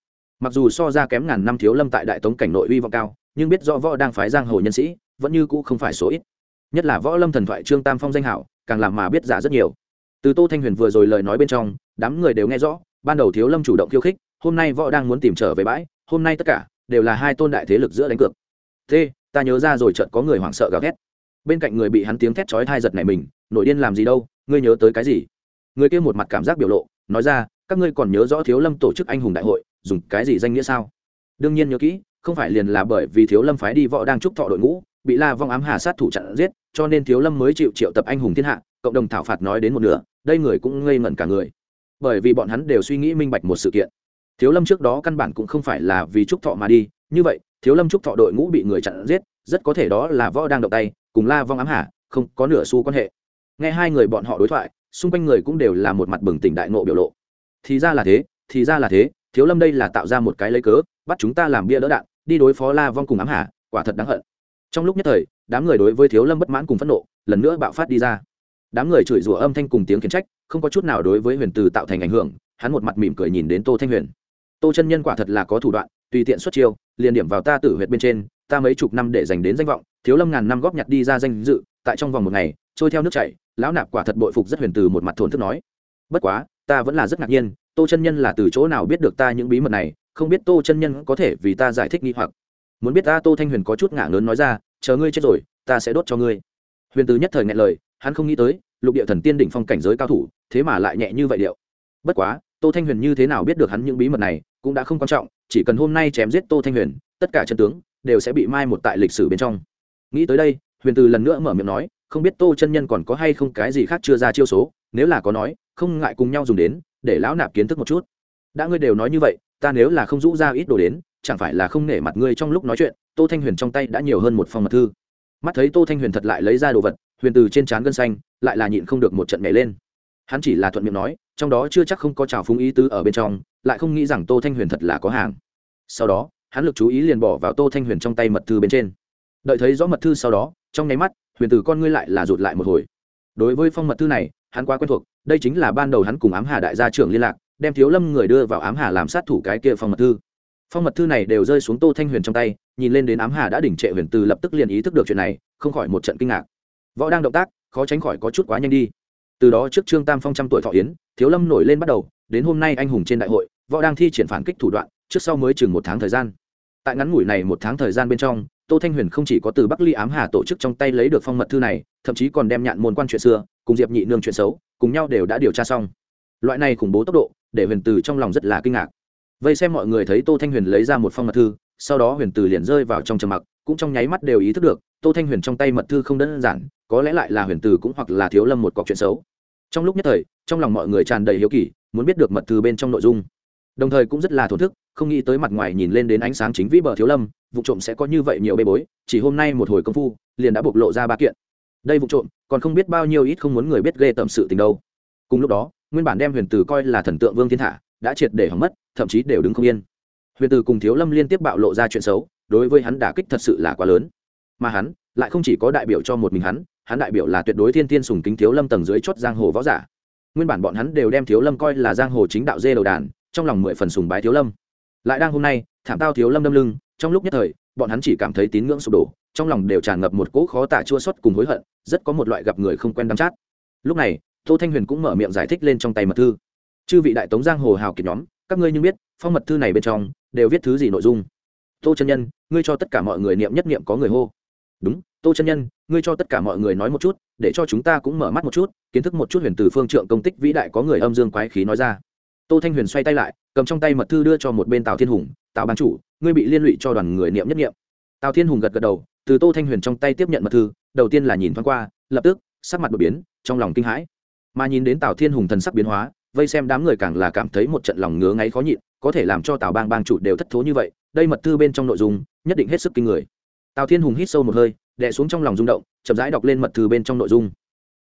mặc dù so ra kém ngàn năm thiếu lâm tại đại tống cảnh nội uy vọng cao, nhưng biết rõ võ đang phái giang hồ nhân sĩ, vẫn như cũ không phải số ít. Nhất là võ lâm thần thoại trương tam phong danh hảo, càng làm mà biết giả rất nhiều. Từ tô thanh huyền vừa rồi lời nói bên trong, đám người đều nghe rõ, ban đầu thiếu lâm chủ động khiêu khích, hôm nay võ đang muốn tìm trở về bãi, hôm nay tất cả đều là hai tôn đại thế lực giữa đánh cược. Thế, ta nhớ ra rồi chợt có người hoảng sợ gào thét. Bên cạnh người bị hắn tiếng thét chói thai giật này mình, nội điên làm gì đâu, ngươi nhớ tới cái gì? Người kia một mặt cảm giác biểu lộ, nói ra, các ngươi còn nhớ rõ thiếu lâm tổ chức anh hùng đại hội dùng cái gì danh nghĩa sao? Đương nhiên nhớ kỹ, không phải liền là bởi vì thiếu lâm phái đi võ đang trúc thọ đội ngũ, bị la vong ám hà sát thủ chặn giết, cho nên thiếu lâm mới chịu triệu tập anh hùng thiên hạ, cộng đồng thảo phạt nói đến một nửa, đây người cũng ngây ngẩn cả người. Bởi vì bọn hắn đều suy nghĩ minh bạch một sự kiện. Thiếu lâm trước đó căn bản cũng không phải là vì trúc thọ mà đi, như vậy, thiếu lâm trúc thọ đội ngũ bị người chặn giết, rất có thể đó là võ đang động tay, cùng la vong ám hà, không có nửa xu quan hệ. Nghe hai người bọn họ đối thoại, xung quanh người cũng đều là một mặt bừng tỉnh đại nộ biểu lộ. Thì ra là thế, thì ra là thế thiếu lâm đây là tạo ra một cái lấy cớ, bắt chúng ta làm bia đỡ đạn, đi đối phó la vong cùng ám hà, quả thật đáng hận. Trong lúc nhất thời, đám người đối với thiếu lâm bất mãn cùng phẫn nộ, lần nữa bạo phát đi ra. Đám người chửi rủa âm thanh cùng tiếng khiển trách, không có chút nào đối với huyền từ tạo thành ảnh hưởng, hắn một mặt mỉm cười nhìn đến tô thanh huyền. Tô chân nhân quả thật là có thủ đoạn, tùy tiện xuất chiêu, liền điểm vào ta tử huyệt bên trên, ta mấy chục năm để dành đến danh vọng, thiếu lâm ngàn năm góp nhặt đi ra danh dự, tại trong vòng một ngày, trôi theo nước chảy, lão nạp quả thật bội phục rất huyền từ một mặt thốn thức nói. Bất quá, ta vẫn là rất ngạc nhiên tô chân nhân là từ chỗ nào biết được ta những bí mật này, không biết tô chân nhân có thể vì ta giải thích nghi hoặc. Muốn biết ta, tô thanh huyền có chút ngả lớn nói ra, chờ ngươi chết rồi, ta sẽ đốt cho ngươi. Huyền tứ nhất thời ngại lời, hắn không nghĩ tới, lục địa thần tiên đỉnh phong cảnh giới cao thủ, thế mà lại nhẹ như vậy điệu. Bất quá, tô thanh huyền như thế nào biết được hắn những bí mật này, cũng đã không quan trọng, chỉ cần hôm nay chém giết tô thanh huyền, tất cả chân tướng đều sẽ bị mai một tại lịch sử bên trong. Nghĩ tới đây, huyền từ lần nữa mở miệng nói, không biết tô chân nhân còn có hay không cái gì khác chưa ra chiêu số, nếu là có nói, không ngại cùng nhau dùng đến để lão nạp kiến thức một chút. Đã ngươi đều nói như vậy, ta nếu là không rũ ra ít đồ đến, chẳng phải là không nể mặt ngươi trong lúc nói chuyện, tô thanh huyền trong tay đã nhiều hơn một phong mật thư. Mắt thấy tô thanh huyền thật lại lấy ra đồ vật, huyền từ trên trán gân xanh, lại là nhịn không được một trận nhảy lên. Hắn chỉ là thuận miệng nói, trong đó chưa chắc không có trào phúng ý tứ ở bên trong, lại không nghĩ rằng tô thanh huyền thật là có hàng. Sau đó, hắn lực chú ý liền bỏ vào tô thanh huyền trong tay mật thư bên trên. Đợi thấy rõ mật thư sau đó, trong nháy mắt, huyền từ con ngươi lại là rụt lại một hồi. Đối với phong mật thư này, hắn quá quen thuộc đây chính là ban đầu hắn cùng ám hà đại gia trưởng liên lạc, đem thiếu lâm người đưa vào ám hà làm sát thủ cái kia phong mật thư. Phong mật thư này đều rơi xuống tô thanh huyền trong tay, nhìn lên đến ám hà đã đỉnh trệ huyền từ lập tức liền ý thức được chuyện này, không khỏi một trận kinh ngạc. Võ đang động tác, khó tránh khỏi có chút quá nhanh đi. Từ đó trước trương tam phong trăm tuổi thọ yến, thiếu lâm nổi lên bắt đầu, đến hôm nay anh hùng trên đại hội, võ đang thi triển phản kích thủ đoạn, trước sau mới chừng một tháng thời gian. Tại ngắn ngủi này một tháng thời gian bên trong, tô thanh huyền không chỉ có từ bắc ly ám hà tổ chức trong tay lấy được phong mật thư này thậm chí còn đem nhạn môn quan chuyện xưa, cùng diệp nhị nương chuyện xấu, cùng nhau đều đã điều tra xong. Loại này khủng bố tốc độ, để huyền từ trong lòng rất là kinh ngạc. Vây xem mọi người thấy tô thanh huyền lấy ra một phong mật thư, sau đó huyền từ liền rơi vào trong trầm mặc, cũng trong nháy mắt đều ý thức được, tô thanh huyền trong tay mật thư không đơn giản, có lẽ lại là huyền từ cũng hoặc là thiếu lâm một cọc chuyện xấu. Trong lúc nhất thời, trong lòng mọi người tràn đầy hiếu kỳ, muốn biết được mật thư bên trong nội dung. Đồng thời cũng rất là thổn thức, không nghĩ tới mặt ngoài nhìn lên đến ánh sáng chính vĩ bờ thiếu lâm, vụ trộm sẽ có như vậy nhiều bê bối, chỉ hôm nay một hồi công phu, liền đã bộc lộ ra ba kiện đây vụ trộm, còn không biết bao nhiêu ít không muốn người biết ghê tầm sự tình đâu. Cùng lúc đó, nguyên bản đem huyền Tử coi là thần tượng vương thiên thả đã triệt để hỏng mất, thậm chí đều đứng không yên. Huyền Tử cùng thiếu lâm liên tiếp bạo lộ ra chuyện xấu, đối với hắn đả kích thật sự là quá lớn. Mà hắn, lại không chỉ có đại biểu cho một mình hắn hắn đại biểu là tuyệt đối thiên tiên sùng kính thiếu lâm tầng dưới chót giang hồ võ giả. Nguyên bản bọn hắn đều đem thiếu lâm coi là giang hồ chính đạo dê đầu đàn, trong lòng mười phần sùng bái thiếu lâm. Lại đang hôm nay, thảm tao thiếu lâm đâm lưng, trong lúc nhất thời bọn hắn chỉ cảm thấy tín ngưỡng sụp đổ, trong lòng đều tràn ngập một cỗ khó tả chua xuất cùng hối hận, rất có một loại gặp người không quen đắm chát. Lúc này, tô thanh huyền cũng mở miệng giải thích lên trong tay mật thư. Chư vị đại tống giang hồ hào kiệt nhóm, các ngươi như biết, phong mật thư này bên trong đều viết thứ gì nội dung? Tô chân nhân, ngươi cho tất cả mọi người niệm nhất niệm có người hô. Đúng, tô chân nhân, ngươi cho tất cả mọi người nói một chút, để cho chúng ta cũng mở mắt một chút, kiến thức một chút huyền từ phương trượng công tích vĩ đại có người âm dương quái khí nói ra tô thanh huyền xoay tay lại, cầm trong tay mật thư đưa cho một bên tào thiên hùng, tào ban chủ, ngươi bị liên lụy cho đoàn người niệm nhất niệm. Tào thiên hùng gật gật đầu, từ tô thanh huyền trong tay tiếp nhận mật thư, đầu tiên là nhìn thoáng qua, lập tức, sắc mặt đột biến, trong lòng kinh hãi. Mà nhìn đến tào thiên hùng thần sắc biến hóa, vây xem đám người càng là cảm thấy một trận lòng ngứa ngáy khó nhịn, có thể làm cho tào bang bang chủ đều thất thố như vậy, đây mật thư bên trong nội dung, nhất định hết sức kinh người. Tào thiên hùng hít sâu một hơi, đè xuống trong lòng rung động, chậm rãi đọc lên mật thư bên trong nội dung.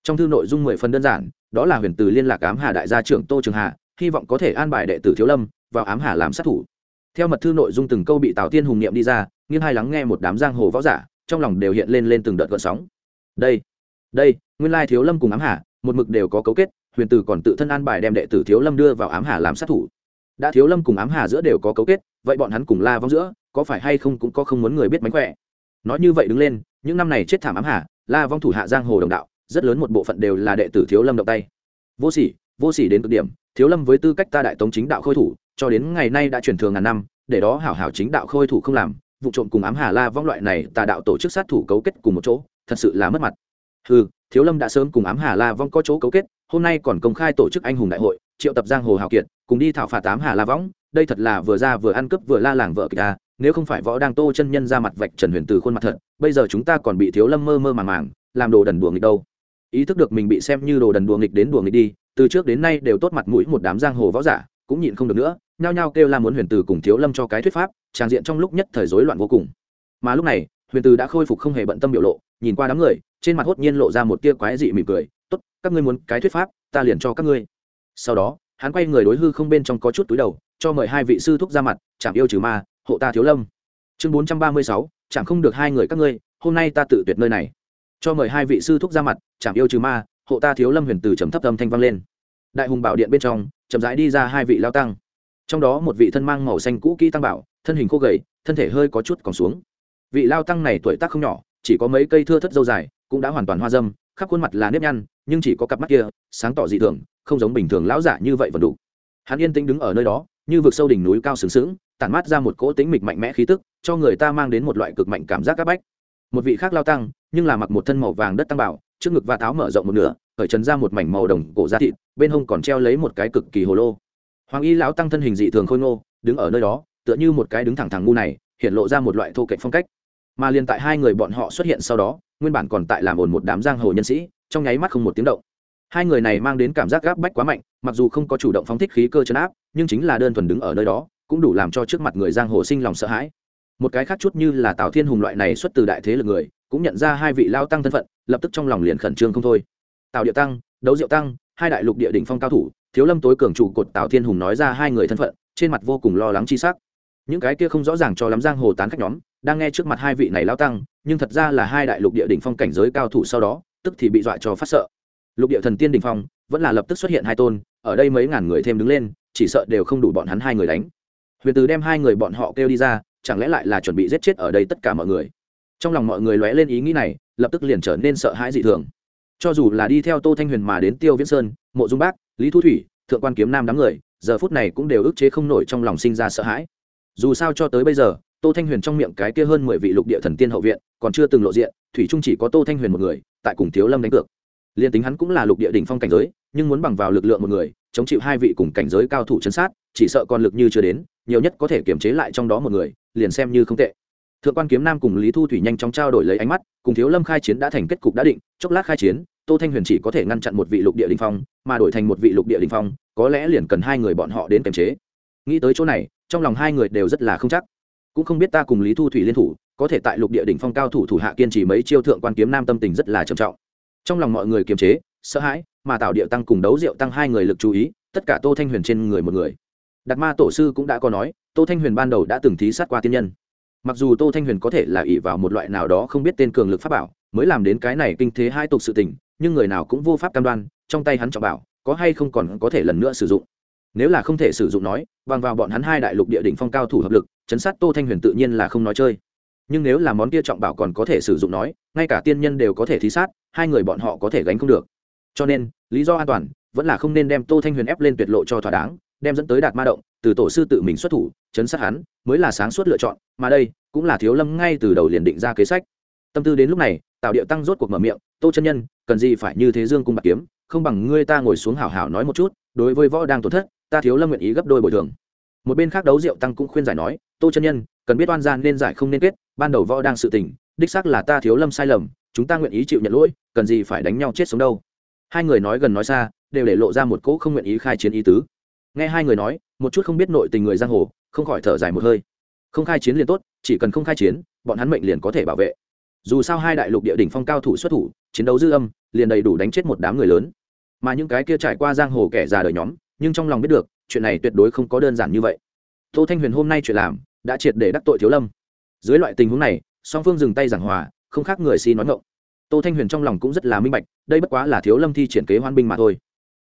Trong thư nội dung mười phần đơn giản, đó là huyền từ liên lạc ám hà đại gia trưởng tô trường hà hy vọng có thể an bài đệ tử thiếu lâm vào ám hà làm sát thủ. Theo mật thư nội dung từng câu bị tào thiên hùng niệm đi ra, nghiêng hai lắng nghe một đám giang hồ võ giả, trong lòng đều hiện lên lên từng đợt gợn sóng. Đây đây, nguyên lai thiếu lâm cùng ám hà, một mực đều có cấu kết, huyền tử còn tự thân an bài đem đệ tử thiếu lâm đưa vào ám hà làm sát thủ. Đã thiếu lâm cùng ám hà giữa đều có cấu kết, vậy bọn hắn cùng la vong giữa, có phải hay không cũng có không muốn người biết mánh khỏe? Nói như vậy đứng lên, những năm này chết thảm ám hà, la vong thủ hạ giang hồ đồng đạo, rất lớn một bộ phận đều là đệ tử thiếu lâm động tay. Vô sỉ vô sỉ đến cực điểm, thiếu lâm với tư cách ta đại tống chính đạo khôi thủ, cho đến ngày nay đã truyền thường ngàn năm, để đó hảo hảo chính đạo khôi thủ không làm, vụ trộm cùng ám hà la vong loại này, tà đạo tổ chức sát thủ cấu kết cùng một chỗ, thật sự là mất mặt. Ừ thiếu lâm đã sớm cùng ám hà la vong có chỗ cấu kết, hôm nay còn công khai tổ chức anh hùng đại hội, triệu tập giang hồ hào kiệt, cùng đi thảo phạt ám hà la võng đây thật là vừa ra vừa ăn cướp vừa la làng vợ kịch ta nếu không phải võ đang tô chân nhân ra mặt vạch trần huyền từ khuôn mặt thật, bây giờ chúng ta còn bị thiếu lâm mơ mơ màng màng, làm đồ đần đùa nghịch đâu ý thức được mình bị xem như đồ đần đùa nghịch đến đùa nghịch đi, từ trước đến nay đều tốt mặt mũi một đám giang hồ võ giả, cũng nhịn không được nữa, nhao nhao kêu la muốn huyền từ cùng thiếu lâm cho cái thuyết pháp, tràng diện trong lúc nhất thời rối loạn vô cùng. Mà lúc này, huyền từ đã khôi phục không hề bận tâm biểu lộ, nhìn qua đám người, trên mặt hốt nhiên lộ ra một tia quái dị mỉm cười, tốt, các ngươi muốn cái thuyết pháp, ta liền cho các ngươi. Sau đó, hắn quay người đối hư không bên trong có chút túi đầu, cho mời hai vị sư thúc ra mặt chạm yêu trừ ma, hộ ta thiếu lâm. Chương bốn trăm ba mươi sáu chẳng không được hai người các ngươi, hôm nay ta tự tuyệt nơi này cho mời hai vị sư thúc ra mặt chạm yêu trừ ma, hộ ta thiếu lâm huyền từ trầm thấp âm thanh vang lên. Đại hùng bảo điện bên trong, chậm rãi đi ra hai vị lao tăng. Trong đó một vị thân mang màu xanh cũ kỹ tăng bảo, thân hình khô gầy, thân thể hơi có chút còn xuống. Vị lao tăng này tuổi tác không nhỏ, chỉ có mấy cây thưa thất dâu dài, cũng đã hoàn toàn hoa dâm, khắp khuôn mặt là nếp nhăn, nhưng chỉ có cặp mắt kia, sáng tỏ dị thường, không giống bình thường lão giả như vậy vẫn đủ. Hắn yên tĩnh đứng ở nơi đó, như vực sâu đỉnh núi cao sừng sững, tản mát ra một cỗ tính mịch mạnh mẽ khí tức, cho người ta mang đến một loại cực mạnh cảm giác áp bách một vị khác lao tăng, nhưng là mặc một thân màu vàng đất tăng bảo, trước ngực và tháo mở rộng một nửa khởi trần ra một mảnh màu đồng cổ da thịt, bên hông còn treo lấy một cái cực kỳ hồ lô. Hoàng y lão tăng thân hình dị thường khôi ngô, đứng ở nơi đó, tựa như một cái đứng thẳng thẳng ngu này, hiện lộ ra một loại thô kệch phong cách. Mà liền tại hai người bọn họ xuất hiện sau đó, nguyên bản còn tại làm ồn một đám giang hồ nhân sĩ, trong nháy mắt không một tiếng động. Hai người này mang đến cảm giác gáp bách quá mạnh, mặc dù không có chủ động phóng thích khí cơ chấn áp, nhưng chính là đơn thuần đứng ở nơi đó, cũng đủ làm cho trước mặt người giang hồ sinh lòng sợ hãi một cái khác chút như là tào thiên hùng loại này xuất từ đại thế lực người, cũng nhận ra hai vị lao tăng thân phận, lập tức trong lòng liền khẩn trương không thôi. Tào địa tăng, đấu diệu tăng, hai đại lục địa đỉnh phong cao thủ, thiếu lâm tối cường trụ cột tào thiên hùng nói ra hai người thân phận, trên mặt vô cùng lo lắng chi sắc. Những cái kia không rõ ràng cho lắm giang hồ tán khách nhóm, đang nghe trước mặt hai vị này lao tăng, nhưng thật ra là hai đại lục địa đỉnh phong cảnh giới cao thủ sau đó, tức thì bị dọa cho phát sợ. Lục địa thần tiên đỉnh phong, vẫn là lập tức xuất hiện hai tôn, ở đây mấy ngàn người thêm đứng lên, chỉ sợ đều không đủ bọn hắn hai người đánh. Huyền từ đem hai người bọn họ kêu đi ra chẳng lẽ lại là chuẩn bị giết chết ở đây tất cả mọi người? Trong lòng mọi người lóe lên ý nghĩ này, lập tức liền trở nên sợ hãi dị thường. Cho dù là đi theo tô thanh huyền mà đến tiêu viễn sơn, mộ dung bác, lý thu thủy, thượng quan kiếm nam đám người, giờ phút này cũng đều ức chế không nổi trong lòng sinh ra sợ hãi. Dù sao cho tới bây giờ, tô thanh huyền trong miệng cái kia hơn mười vị lục địa thần tiên hậu viện, còn chưa từng lộ diện, thủy trung chỉ có tô thanh huyền một người, tại cùng thiếu lâm đánh cược. Liền tính hắn cũng là lục địa đỉnh phong cảnh giới, nhưng muốn bằng vào lực lượng một người, chống chịu hai vị cùng cảnh giới cao thủ chấn sát, chỉ sợ còn lực như chưa đến nhiều nhất có thể kiềm chế lại trong đó một người, liền xem như không tệ. Thượng quan kiếm nam cùng lý thu thủy nhanh chóng trao đổi lấy ánh mắt, cùng thiếu lâm khai chiến đã thành kết cục đã định, chốc lát khai chiến, tô thanh huyền chỉ có thể ngăn chặn một vị lục địa đình phong, mà đổi thành một vị lục địa đình phong, có lẽ liền cần hai người bọn họ đến kiềm chế. Nghĩ tới chỗ này, trong lòng hai người đều rất là không chắc. Cũng không biết ta cùng lý thu thủy liên thủ, có thể tại lục địa đỉnh phong cao thủ thủ hạ kiên trì mấy chiêu thượng quan kiếm nam tâm tình rất là trầm trọng. Trong lòng mọi người kiềm chế, sợ hãi, mà tạo địa tăng cùng đấu rượu tăng hai người lực chú ý, tất cả tô thanh huyền trên người một người đạt ma tổ sư cũng đã có nói, tô thanh huyền ban đầu đã từng thí sát qua tiên nhân. Mặc dù tô thanh huyền có thể là ỷ vào một loại nào đó không biết tên cường lực pháp bảo, mới làm đến cái này kinh thế hai tục sự tình, nhưng người nào cũng vô pháp cam đoan, trong tay hắn trọng bảo, có hay không còn có thể lần nữa sử dụng. Nếu là không thể sử dụng nói, bằng vào bọn hắn hai đại lục địa đỉnh phong cao thủ hợp lực, chấn sát tô thanh huyền tự nhiên là không nói chơi. Nhưng nếu là món kia trọng bảo còn có thể sử dụng nói, ngay cả tiên nhân đều có thể thí sát, hai người bọn họ có thể gánh không được. Cho nên, lý do an toàn, vẫn là không nên đem tô thanh huyền ép lên tuyệt lộ cho thỏa đáng đem dẫn tới đạt ma động, từ tổ sư tự mình xuất thủ, chấn sát hắn, mới là sáng suốt lựa chọn, mà đây cũng là thiếu lâm ngay từ đầu liền định ra kế sách. Tâm tư đến lúc này tạo điệu tăng rốt cuộc mở miệng, tô chân nhân, cần gì phải như thế dương cung bạc kiếm, không bằng ngươi ta ngồi xuống hảo hảo nói một chút, đối với võ đang tổn thất, ta thiếu lâm nguyện ý gấp đôi bồi thường. Một bên khác đấu diệu tăng cũng khuyên giải nói, tô chân nhân, cần biết oan gian nên giải không nên kết, ban đầu võ đang sự tình, đích xác là ta thiếu lâm sai lầm, chúng ta nguyện ý chịu nhận lỗi, cần gì phải đánh nhau chết sống đâu. Hai người nói gần nói xa, đều để lộ ra một cỗ không nguyện ý khai chiến ý tứ nghe hai người nói, một chút không biết nội tình người giang hồ, không khỏi thở dài một hơi. Không khai chiến liền tốt, chỉ cần không khai chiến, bọn hắn mệnh liền có thể bảo vệ. Dù sao hai đại lục địa đỉnh phong cao thủ xuất thủ, chiến đấu dư âm, liền đầy đủ đánh chết một đám người lớn. Mà những cái kia trải qua giang hồ kẻ già đời nhóm, nhưng trong lòng biết được, chuyện này tuyệt đối không có đơn giản như vậy. Tô thanh huyền hôm nay chuyện làm, đã triệt để đắc tội thiếu lâm. Dưới loại tình huống này, song phương dừng tay giảng hòa, không khác người si nói ngộng tô thanh huyền trong lòng cũng rất là minh bạch, đây bất quá là thiếu lâm thi triển kế hoan binh mà thôi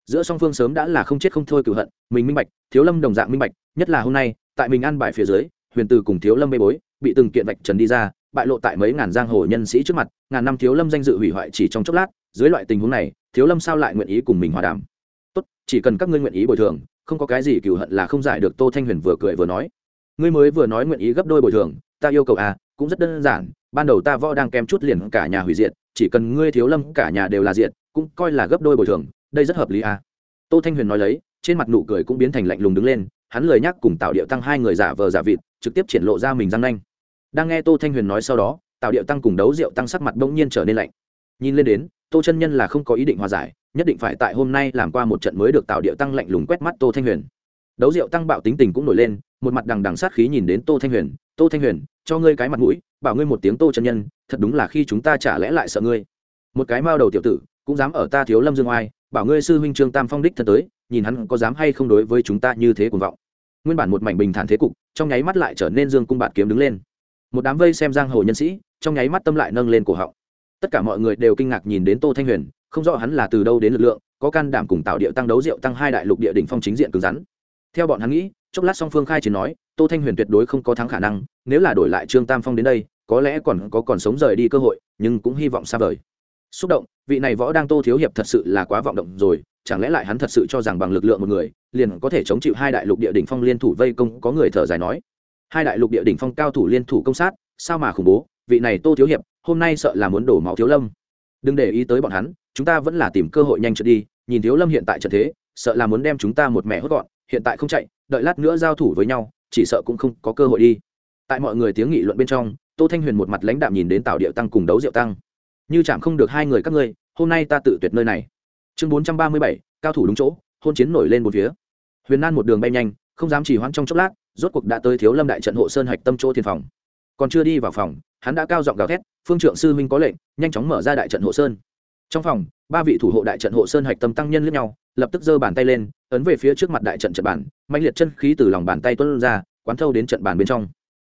giữa song phương sớm đã là không chết không thôi cựu hận, mình minh bạch, thiếu lâm đồng dạng minh bạch, nhất là hôm nay, tại mình ăn bài phía dưới, huyền từ cùng thiếu lâm bê bối, bị từng kiện vạch trần đi ra, bại lộ tại mấy ngàn giang hồ nhân sĩ trước mặt, ngàn năm thiếu lâm danh dự hủy hoại chỉ trong chốc lát, dưới loại tình huống này, thiếu lâm sao lại nguyện ý cùng mình hòa đàm? Tốt, chỉ cần các ngươi nguyện ý bồi thường, không có cái gì cựu hận là không giải được. Tô thanh huyền vừa cười vừa nói. Ngươi mới vừa nói nguyện ý gấp đôi bồi thường, ta yêu cầu à cũng rất đơn giản, ban đầu ta võ đang kém chút liền cả nhà hủy diệt, chỉ cần ngươi thiếu lâm cả nhà đều là diệt, cũng coi là gấp đôi bồi thường đây rất hợp lý à. Tô thanh huyền nói lấy, trên mặt nụ cười cũng biến thành lạnh lùng đứng lên, hắn lời nhắc cùng tạo điệu tăng hai người giả vờ giả vịt, trực tiếp triển lộ ra mình răng nanh. Đang nghe tô thanh huyền nói sau đó tạo điệu tăng cùng đấu rượu tăng sắc mặt bỗng nhiên trở nên lạnh. Nhìn lên đến, tô chân nhân là không có ý định hòa giải, nhất định phải tại hôm nay làm qua một trận mới được tạo điệu tăng lạnh lùng quét mắt tô thanh huyền. Đấu rượu tăng bạo tính tình cũng nổi lên, một mặt đằng đằng sát khí nhìn đến tô thanh huyền, tô thanh huyền, cho ngươi cái mặt mũi, bảo ngươi một tiếng tô chân nhân, thật đúng là khi chúng ta trả lẽ lại sợ ngươi. Một cái mao đầu tiểu tử, cũng dám ở ta thiếu lâm dương oai bảo ngươi sư huynh trương tam phong đích thân tới, nhìn hắn có dám hay không đối với chúng ta như thế cuồng vọng. Nguyên bản một mảnh bình thản thế cục, trong nháy mắt lại trở nên dương cung bạt kiếm đứng lên. Một đám vây xem giang hồ nhân sĩ, trong nháy mắt tâm lại nâng lên cổ họng. Tất cả mọi người đều kinh ngạc nhìn đến tô thanh huyền, không rõ hắn là từ đâu đến lực lượng, có can đảm cùng tạo địa tăng đấu rượu tăng hai đại lục địa đỉnh phong chính diện cứng rắn. Theo bọn hắn nghĩ, chốc lát song phương khai chiến nói, tô thanh huyền tuyệt đối không có thắng khả năng, nếu là đổi lại trương tam phong đến đây, có lẽ còn có còn sống rời đi cơ hội, nhưng cũng hy vọng xa vời xúc động, vị này võ đang tô thiếu hiệp thật sự là quá vọng động rồi, chẳng lẽ lại hắn thật sự cho rằng bằng lực lượng một người, liền có thể chống chịu hai đại lục địa đỉnh phong liên thủ vây công, có người thở dài nói. Hai đại lục địa đỉnh phong cao thủ liên thủ công sát, sao mà khủng bố, vị này tô thiếu hiệp, hôm nay sợ là muốn đổ máu thiếu lâm. Đừng để ý tới bọn hắn, chúng ta vẫn là tìm cơ hội nhanh trượt đi, nhìn thiếu lâm hiện tại trận thế, sợ là muốn đem chúng ta một mẹ hốt gọn, hiện tại không chạy, đợi lát nữa giao thủ với nhau, chỉ sợ cũng không có cơ hội đi. Tại mọi người tiếng nghị luận bên trong, tô thanh huyền một mặt lãnh đạm nhìn đến tào điệu tăng cùng đấu diệu tăng như chạm không được hai người các ngươi, hôm nay ta tự tuyệt nơi này. Chương bốn trăm ba mươi bảy, cao thủ đúng chỗ, hôn chiến nổi lên một phía. Huyền nan một đường bay nhanh, không dám chỉ hoãn trong chốc lát, rốt cuộc đã tới thiếu lâm đại trận hộ sơn hạch tâm chỗ thiên phòng. Còn chưa đi vào phòng, hắn đã cao giọng gào thét, phương trượng sư huynh có lệnh, nhanh chóng mở ra đại trận hộ sơn. Trong phòng, ba vị thủ hộ đại trận hộ sơn hạch tâm tăng nhân lẫn nhau, lập tức giơ bàn tay lên, ấn về phía trước mặt đại trận trận bàn mạnh liệt chân khí từ lòng bàn tay tuôn ra, quán thâu đến trận bàn bên trong.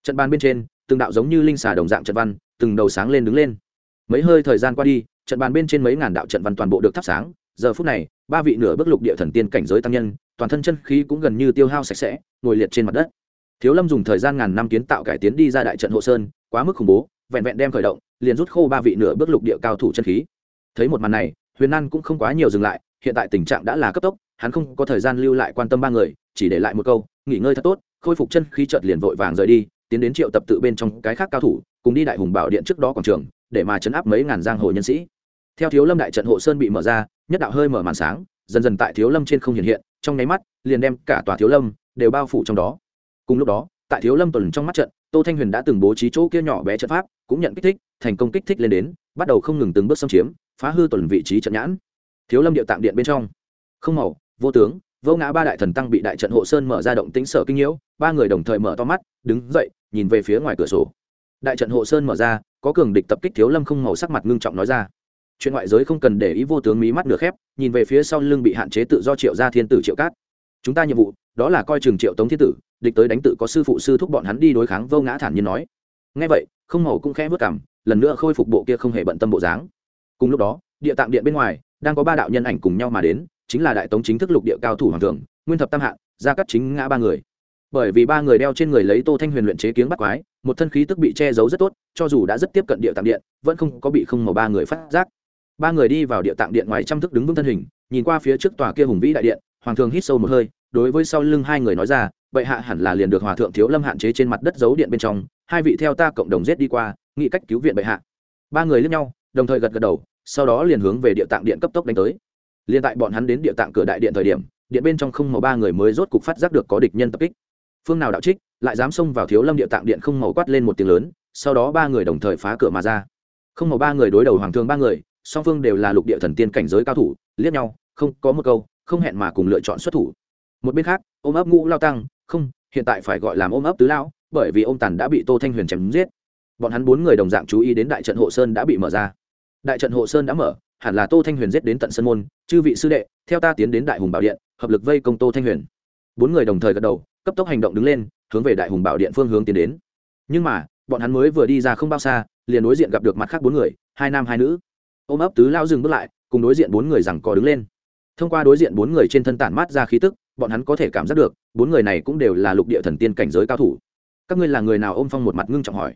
Trận bàn bên trên, từng đạo giống như linh xà đồng dạng trận văn, từng đầu sáng lên đứng lên mấy hơi thời gian qua đi, trận bàn bên trên mấy ngàn đạo trận văn toàn bộ được thắp sáng. Giờ phút này, ba vị nửa bước lục địa thần tiên cảnh giới tăng nhân, toàn thân chân khí cũng gần như tiêu hao sạch sẽ, ngồi liệt trên mặt đất. Thiếu lâm dùng thời gian ngàn năm kiến tạo cải tiến đi ra đại trận hộ sơn, quá mức khủng bố, vẹn vẹn đem khởi động, liền rút khô ba vị nửa bước lục địa cao thủ chân khí. Thấy một màn này, huyền an cũng không quá nhiều dừng lại, hiện tại tình trạng đã là cấp tốc, hắn không có thời gian lưu lại quan tâm ba người, chỉ để lại một câu, nghỉ ngơi thật tốt, khôi phục chân khí chợt liền vội vàng rời đi tiến đến triệu tập tự bên trong cái khác cao thủ, cùng đi đại hùng bảo điện trước đó quảng trường, để mà chấn áp mấy ngàn giang hồ nhân sĩ. Theo thiếu lâm đại trận hộ sơn bị mở ra, nhất đạo hơi mở màn sáng, dần dần tại thiếu lâm trên không hiện hiện, trong nháy mắt, liền đem cả tòa thiếu lâm đều bao phủ trong đó. Cùng lúc đó, tại thiếu lâm tuần trong mắt trận, tô thanh huyền đã từng bố trí chỗ kia nhỏ bé trận pháp, cũng nhận kích thích, thành công kích thích lên đến, bắt đầu không ngừng từng bước xâm chiếm, phá hư tuần vị trí trận nhãn. Thiếu lâm điệu tạm điện bên trong. Không màu, vô tướng, vô ngã ba đại thần tăng bị đại trận hộ sơn mở ra động tính sở kinh nhiễu, ba người đồng thời mở to mắt, đứng dậy nhìn về phía ngoài cửa sổ. Đại trận hộ sơn mở ra, có cường địch tập kích thiếu lâm không màu sắc mặt ngưng trọng nói ra. Chuyện ngoại giới không cần để ý vô tướng mí mắt nửa khép, nhìn về phía sau lưng bị hạn chế tự do triệu gia thiên tử triệu cát. Chúng ta nhiệm vụ, đó là coi chừng triệu tống thiên tử, địch tới đánh tự có sư phụ sư thúc bọn hắn đi đối kháng vô ngã thản nhiên nói. Ngay vậy, không màu cũng khẽ vất cảm, lần nữa khôi phục bộ kia không hề bận tâm bộ dáng. Cùng lúc đó, địa tạng điện bên ngoài, đang có ba đạo nhân ảnh cùng nhau mà đến, chính là đại tống chính thức lục địa cao thủ hoàng thượng, nguyên thập tam hạng, gia cắt chính ngã ba người bởi vì ba người đeo trên người lấy tô thanh huyền luyện chế kiếng bắt quái, một thân khí tức bị che giấu rất tốt, cho dù đã rất tiếp cận địa tạng điện, vẫn không có bị không màu ba người phát giác. Ba người đi vào địa tạng điện ngoài trăm thức đứng vững thân hình, nhìn qua phía trước tòa kia hùng vĩ đại điện, hoàng thường hít sâu một hơi, đối với sau lưng hai người nói ra, bệ hạ hẳn là liền được hòa thượng thiếu lâm hạn chế trên mặt đất giấu điện bên trong, hai vị theo ta cộng đồng giết đi qua, nghĩ cách cứu viện bệ hạ. Ba người lướt nhau, đồng thời gật gật đầu, sau đó liền hướng về địa tạng điện cấp tốc đánh tới. Liền tại bọn hắn đến địa tạng cửa đại điện thời điểm, điện bên trong không màu ba người mới rốt cục phát giác được có địch nhân tập kích phương nào đạo trích, lại dám xông vào thiếu lâm địa tạng điện không màu quát lên một tiếng lớn, sau đó ba người đồng thời phá cửa mà ra. Không màu ba người đối đầu hoàng thương ba người, song phương đều là lục địa thần tiên cảnh giới cao thủ, liếc nhau, không có một câu, không hẹn mà cùng lựa chọn xuất thủ. Một bên khác, ôm ấp ngũ lao tăng, không, hiện tại phải gọi là ôm ấp tứ lão, bởi vì ông tàn đã bị tô thanh huyền chém giết. Bọn hắn bốn người đồng dạng chú ý đến đại trận hộ sơn đã bị mở ra. Đại trận hộ sơn đã mở, hẳn là tô thanh huyền giết đến tận sân môn, chư vị sư đệ, theo ta tiến đến đại hùng bảo điện, hợp lực vây công tô thanh huyền. Bốn người đồng thời gật đầu cấp tốc hành động đứng lên, hướng về đại hùng bảo điện phương hướng tiến đến. Nhưng mà, bọn hắn mới vừa đi ra không bao xa, liền đối diện gặp được mặt khác bốn người, hai nam hai nữ. Ôm ấp tứ lao dừng bước lại, cùng đối diện bốn người rằng có đứng lên. Thông qua đối diện bốn người trên thân tản mát ra khí tức, bọn hắn có thể cảm giác được, bốn người này cũng đều là lục địa thần tiên cảnh giới cao thủ. Các ngươi là người nào ôm phong một mặt ngưng trọng hỏi.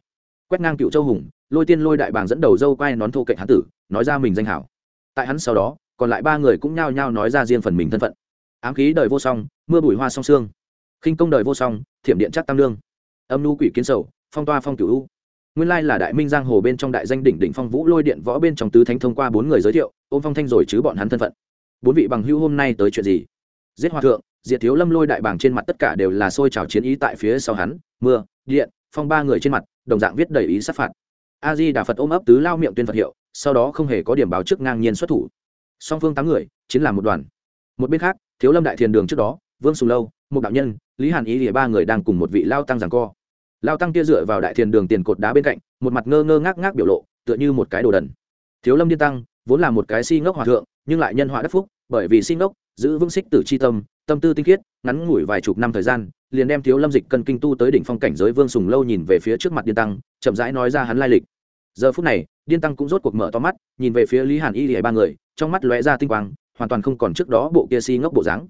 Quét ngang cựu châu hùng, lôi tiên lôi đại bàng dẫn đầu dâu quai nón thô cạnh hán tử, nói ra mình danh hảo. Tại hắn sau đó, còn lại ba người cũng nhao nhao nói ra riêng phần mình thân phận. Ám khí đời vô song, mưa bụi hoa song sương khinh công đời vô song, thiểm điện chắc tam lương. Âm nu quỷ kiến sầu, phong toa phong cửu u. Nguyên lai là đại minh giang hồ bên trong đại danh đỉnh đỉnh phong vũ lôi điện võ bên trong tứ thánh thông qua bốn người giới thiệu, ôm phong thanh rồi chứ bọn hắn thân phận. Bốn vị bằng hữu hôm nay tới chuyện gì? Giết hòa thượng, diệt thiếu lâm lôi đại bảng trên mặt tất cả đều là xôi trào chiến ý tại phía sau hắn, mưa, điện, phong ba người trên mặt, đồng dạng viết đầy ý sát phạt. A di đà phật ôm ấp tứ lao miệng tuyên phật hiệu, sau đó không hề có điểm báo trước ngang nhiên xuất thủ. Song phương tám người, chiến làm một đoàn. Một bên khác, thiếu lâm đại thiền đường trước đó, vương sùng lâu một đạo nhân, lý hàn ý thì ba người đang cùng một vị lao tăng giằng co. Lao tăng kia dựa vào đại thiền đường tiền cột đá bên cạnh, một mặt ngơ ngơ ngác ngác biểu lộ, tựa như một cái đồ đần. Thiếu lâm điên tăng, vốn là một cái si ngốc hòa thượng, nhưng lại nhân họa đắc phúc, bởi vì si ngốc, giữ vững xích tử c h i tâm tâm tư tinh khiết, ngắn ngủi vài chục năm thời gian, liền đem thiếu lâm dịch cân kinh tu tới đỉnh phong cảnh giới vương sùng lâu nhìn về phía trước mặt điên tăng, chậm rãi nói ra hắn lai lịch. Giờ phút này, điên tăng cũng rốt cuộc mở to mắt, nhìn về phía lý hàn y lìa ba người, trong mắt lóe ra tinh quang, hoàn toàn không còn trước đó bộ kia si ngốc bộ dáng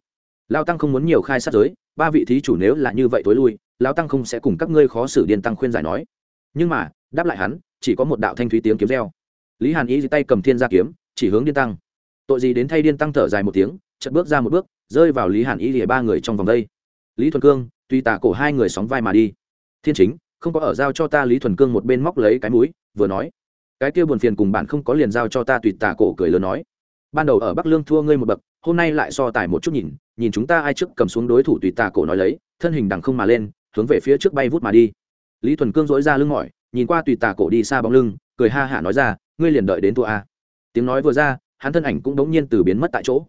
lao tăng không muốn nhiều khai sát giới, ba vị thí chủ nếu là như vậy tối lui, lao tăng không sẽ cùng các ngươi khó xử điên tăng khuyên giải nói. Nhưng mà, đáp lại hắn, chỉ có một đạo thanh thúy tiếng kiếm reo. Lý hàn y tay cầm thiên gia kiếm, chỉ hướng điên tăng. Tội gì đến thay điên tăng thở dài một tiếng chật bước ra một bước, rơi vào lý hàn y lìa ba người trong vòng đây. Lý thuần cương, tuy tả cổ hai người sóng vai mà đi. Thiên chính, không có ở giao cho ta lý thuần cương một bên móc lấy cái mũi, vừa nói. Cái kia buồn phiền cùng bạn không có liền giao cho ta tùy tả cổ cười lớn nói. Ban đầu ở bắc lương thua ngươi một bậc hôm nay lại so tài một chút nhìn nhìn chúng ta ai trước cầm xuống đối thủ tùy tà cổ nói lấy, thân hình đằng không mà lên, hướng về phía trước bay vút mà đi. Lý thuần cương dỗi ra lưng mỏi, nhìn qua tùy tà cổ đi xa bóng lưng, cười ha hả nói ra, ngươi liền đợi đến thua a. Tiếng nói vừa ra, hắn thân ảnh cũng đống nhiên từ biến mất tại chỗ.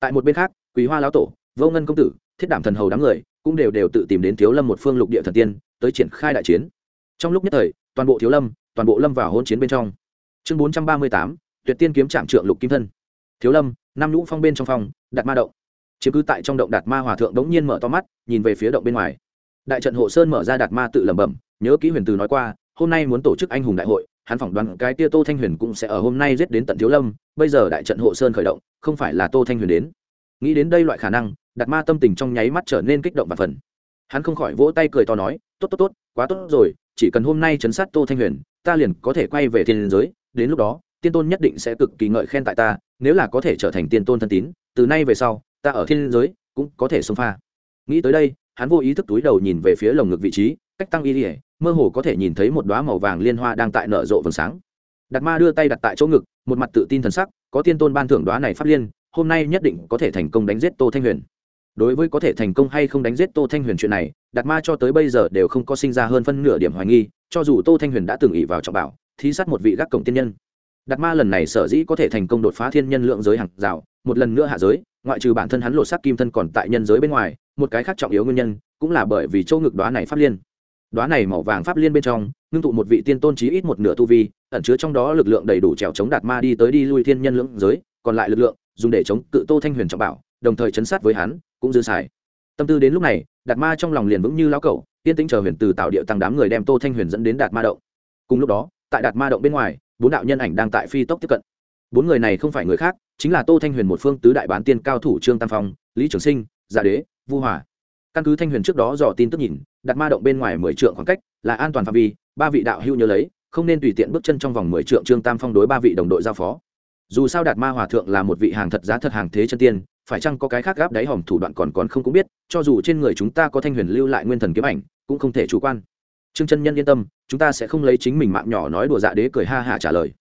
Tại một bên khác quý hoa lão tổ, vô ngân công tử, thiết đảm thần hầu đám người, cũng đều đều tự tìm đến thiếu lâm một phương lục địa thần tiên, tới triển khai đại chiến. Trong lúc nhất thời, toàn bộ thiếu lâm, toàn bộ lâm vào hôn chiến bên trong. Chương bốn trăm ba mươi tám, tuyệt tiên kiếm trạm trượng lục kim thân. Thiếu lâm năm lũ phong bên trong phòng đặt ma động. Chiếm cứ tại trong động đạt ma hòa thượng đống nhiên mở to mắt, nhìn về phía động bên ngoài. Đại trận hộ sơn mở ra đạt ma tự lẩm bẩm, nhớ kỹ huyền từ nói qua, hôm nay muốn tổ chức anh hùng đại hội, hắn phỏng đoán cái tia tô thanh huyền cũng sẽ ở hôm nay giết đến tận thiếu lâm, bây giờ đại trận hộ sơn khởi động, không phải là tô thanh huyền đến. Nghĩ đến đây loại khả năng, đạt ma tâm tình trong nháy mắt trở nên kích động và phần hắn không khỏi vỗ tay cười to nói, tốt tốt tốt, quá tốt rồi, chỉ cần hôm nay chấn sát tô thanh huyền, ta liền có thể quay về thiên giới, đến lúc đó tiên tôn nhất định sẽ cực kỳ ngợi khen tại ta, nếu là có thể trở thành tiên tôn thân tín, từ nay về sau, ta ở thiên giới cũng có thể xông pha. Nghĩ tới đây, hắn vô ý thức túi đầu nhìn về phía lồng ngực vị trí, cách tăng y ỉa mơ hồ có thể nhìn thấy một đoá màu vàng liên hoa đang tại nở rộ vầng sáng. Đạt ma đưa tay đặt tại chỗ ngực, một mặt tự tin thần sắc, có tiên tôn ban thưởng đoá này phát liên, hôm nay nhất định có thể thành công đánh giết tô thanh huyền. Đối với có thể thành công hay không đánh giết tô thanh huyền chuyện này, đạt ma cho tới bây giờ đều không có sinh ra hơn phân nửa điểm hoài nghi, cho dù tô thanh huyền đã từng ỉ vào trọng bảo, thí sát một vị gác cổng tiên nhân đạt ma lần này sở dĩ có thể thành công đột phá thiên nhân lượng giới hàng rào, một lần nữa hạ giới, ngoại trừ bản thân hắn lột xác kim thân còn tại nhân giới bên ngoài, một cái khác trọng yếu nguyên nhân cũng là bởi vì châu ngực đoá này pháp liên. Đoá này màu vàng pháp liên bên trong, ngưng tụ một vị tiên tôn trí ít một nửa tu vi, ẩn chứa trong đó lực lượng đầy đủ trèo chống đạt ma đi tới đi lui thiên nhân lưỡng giới, còn lại lực lượng dùng để chống cự tô thanh huyền trọng bảo, đồng thời chấn sát với hắn, cũng dư xài. Tâm tư đến lúc này, đạt ma trong lòng liền vững như lão cẩu tiên tĩnh chờ huyền từ tạo điệu tăng đám người đem tô thanh huyền dẫn đến đạt ma động. Cùng lúc đó, tại đạt ma động bên ngoài bốn đạo nhân ảnh đang tại phi tốc tiếp cận. Bốn người này không phải người khác, chính là tô thanh huyền một phương tứ đại bán tiên cao thủ trương tam phong, lý trường sinh giả đế, vu hòa. Căn cứ thanh huyền trước đó dò tin tức nhìn, đặt ma động bên ngoài mười trượng khoảng cách là an toàn phạm vi, ba vị đạo hưu nhớ lấy, không nên tùy tiện bước chân trong vòng mười trượng trương tam phong đối ba vị đồng đội giao phó. Dù sao đạt ma hòa thượng là một vị hàng thật giá thật hàng thế chân tiên, phải chăng có cái khác gáp đáy hòm thủ đoạn còn còn không cũng biết, cho dù trên người chúng ta có thanh huyền lưu lại nguyên thần kiếm ảnh, cũng không thể chủ quan trương chân nhân yên tâm, chúng ta sẽ không lấy chính mình mạng nhỏ nói đùa dạ đế cười ha hả trả lời.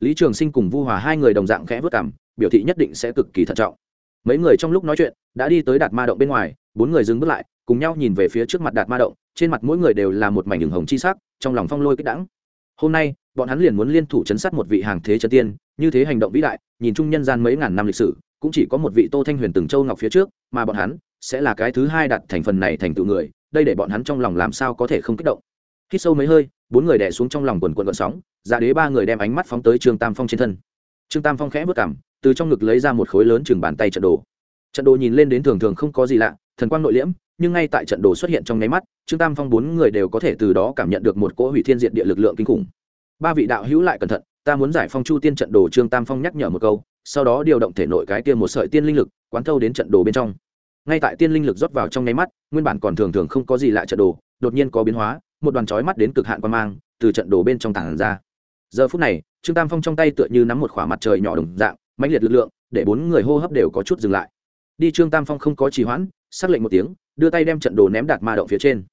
Lý trường sinh cùng vu hòa hai người đồng dạng khẽ vất cảm, biểu thị nhất định sẽ cực kỳ thận trọng. Mấy người trong lúc nói chuyện, đã đi tới đạt ma động bên ngoài, bốn người dừng bước lại, cùng nhau nhìn về phía trước mặt đạt ma động, trên mặt mỗi người đều là một mảnh đường hồng chi sắc, trong lòng phong lôi kích đẳng hôm nay, bọn hắn liền muốn liên thủ chấn sát một vị hàng thế chân tiên, như thế hành động vĩ đại, nhìn chung nhân gian mấy ngàn năm lịch sử, cũng chỉ có một vị tô thanh huyền từng châu ngọc phía trước, mà bọn hắn sẽ là cái thứ hai đặt thành phần này thành tựu người, đây để bọn hắn trong lòng làm sao có thể không kích động khi sâu mấy hơi, bốn người đè xuống trong lòng quần quần gợn sóng dạ đế ba người đem ánh mắt phóng tới trương tam phong trên thân. Trương tam phong khẽ vất cảm, từ trong ngực lấy ra một khối lớn chừng bàn tay trận đồ. Trận đồ nhìn lên đến thường thường không có gì lạ, thần quang nội liễm, nhưng ngay tại trận đồ xuất hiện trong nháy mắt, trương tam phong bốn người đều có thể từ đó cảm nhận được một cỗ hủy thiên diện địa lực lượng kinh khủng. Ba vị đạo hữu lại cẩn thận, ta muốn giải phong chu tiên trận đồ, trương tam phong nhắc nhở một câu, sau đó điều động thể nội cái tiên một sợi tiên linh lực, quán thâu đến trận đồ bên trong. Ngay tại tiên linh lực rót vào trong nháy mắt, nguyên bản còn thường thường không có gì lạ trận đồ, đột nhiên có biến hóa một đoàn chói mắt đến cực hạn quan mang, từ trận đồ bên trong tảng ra. Giờ phút này, trương tam phong trong tay tựa như nắm một khỏa mặt trời nhỏ đồng dạng, mãnh liệt lực lượng, để bốn người hô hấp đều có chút dừng lại. Đi trương tam phong không có trì hoãn, xác lệnh một tiếng, đưa tay đem trận đồ ném đạt ma động phía trên.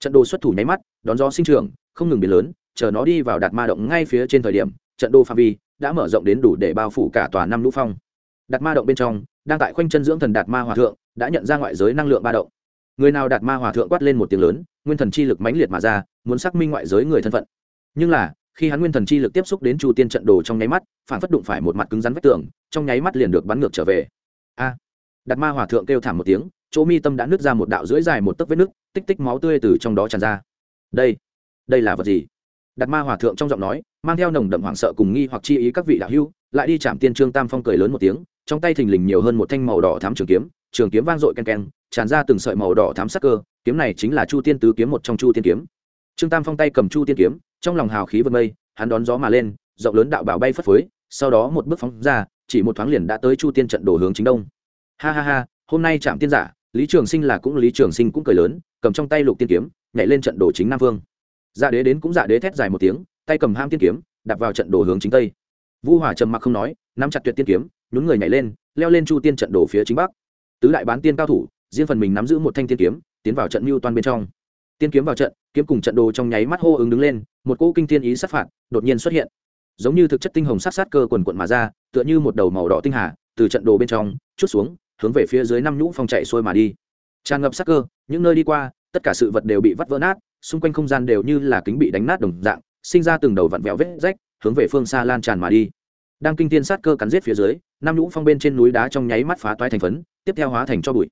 Trận đồ xuất thủ nháy mắt, đón gió sinh trường không ngừng biến lớn, chờ nó đi vào đạt ma động ngay phía trên thời điểm, trận đồ phạm vi đã mở rộng đến đủ để bao phủ cả tòa năm lũ phong. Đạt ma động bên trong, đang tại khoanh chân dưỡng thần đạt ma hòa thượng, đã nhận ra ngoại giới năng lượng ba động. Người nào đạt ma hòa thượng quát lên một tiếng lớn nguyên thần chi lực mãnh liệt mà ra, muốn xác minh ngoại giới người thân phận. Nhưng là, khi hắn nguyên thần chi lực tiếp xúc đến chu tiên trận đồ trong nháy mắt, phản phất đụng phải một mặt cứng rắn vách tường, trong nháy mắt liền được bắn ngược trở về. A! Đạt ma hòa thượng kêu thảm một tiếng, chỗ mi tâm đã nứt ra một đạo rưỡi dài một tấc vết nứt, tích tích máu tươi từ trong đó tràn ra. Đây đây là vật gì? Đạt ma hòa thượng trong giọng nói, mang theo nồng đậm hoảng sợ cùng nghi hoặc chi ý các vị đạo hưu lại đi chạm tiên trương tam phong cười lớn một tiếng, trong tay thình lình nhiều hơn một thanh màu đỏ thám trường kiếm trường kiếm vang dội ken ken tràn ra từng sợi màu đỏ thám sắc cơ kiếm này chính là chu tiên tứ kiếm một trong chu tiên kiếm. Trương tam phong tay cầm chu tiên kiếm, trong lòng hào khí vượt mây, hắn đón gió mà lên, rộng lớn đạo bảo bay phất phới, sau đó một bước phóng ra, chỉ một thoáng liền đã tới chu tiên trận đổ hướng chính đông. Ha ha ha, hôm nay chạm tiên giả, lý trường sinh là cũng, lý trường sinh cũng cười lớn, cầm trong tay lục tiên kiếm, nhảy lên trận đổ chính nam vương. Dạ đế đến cũng dạ đế thét dài một tiếng, tay cầm ham tiên kiếm đặt vào trận đổ hướng chính tây. Vu hòa trầm mặc không nói, nắm chặt tuyệt tiên kiếm, nhún người nhảy lên, leo lên chu tiên trận đổ phía chính bắc. Tứ đại bán tiên cao thủ, riêng phần mình nắm giữ một thanh tiên kiếm tiến vào trận mưu toan bên trong. Tiên kiếm vào trận, kiếm cùng trận đồ trong nháy mắt hô ứng đứng lên, một cỗ kinh thiên ý sát phạt đột nhiên xuất hiện. Giống như thực chất tinh hồng sát sát cơ quần quận mà ra, tựa như một đầu màu đỏ tinh hà, từ trận đồ bên trong, chút xuống, hướng về phía dưới năm nhũ phong chạy xuôi mà đi. Tràn ngập sát cơ, những nơi đi qua, tất cả sự vật đều bị vắt vỡ nát, xung quanh không gian đều như là kính bị đánh nát đồng dạng, sinh ra từng đầu vặn vẹo vết rách, hướng về phương xa lan tràn mà đi. Đang kinh thiên sát cơ cắn giết phía dưới, năm nhũ phong bên trên núi đá trong nháy mắt phá toái thành phấn, tiếp theo hóa thành cho bụi.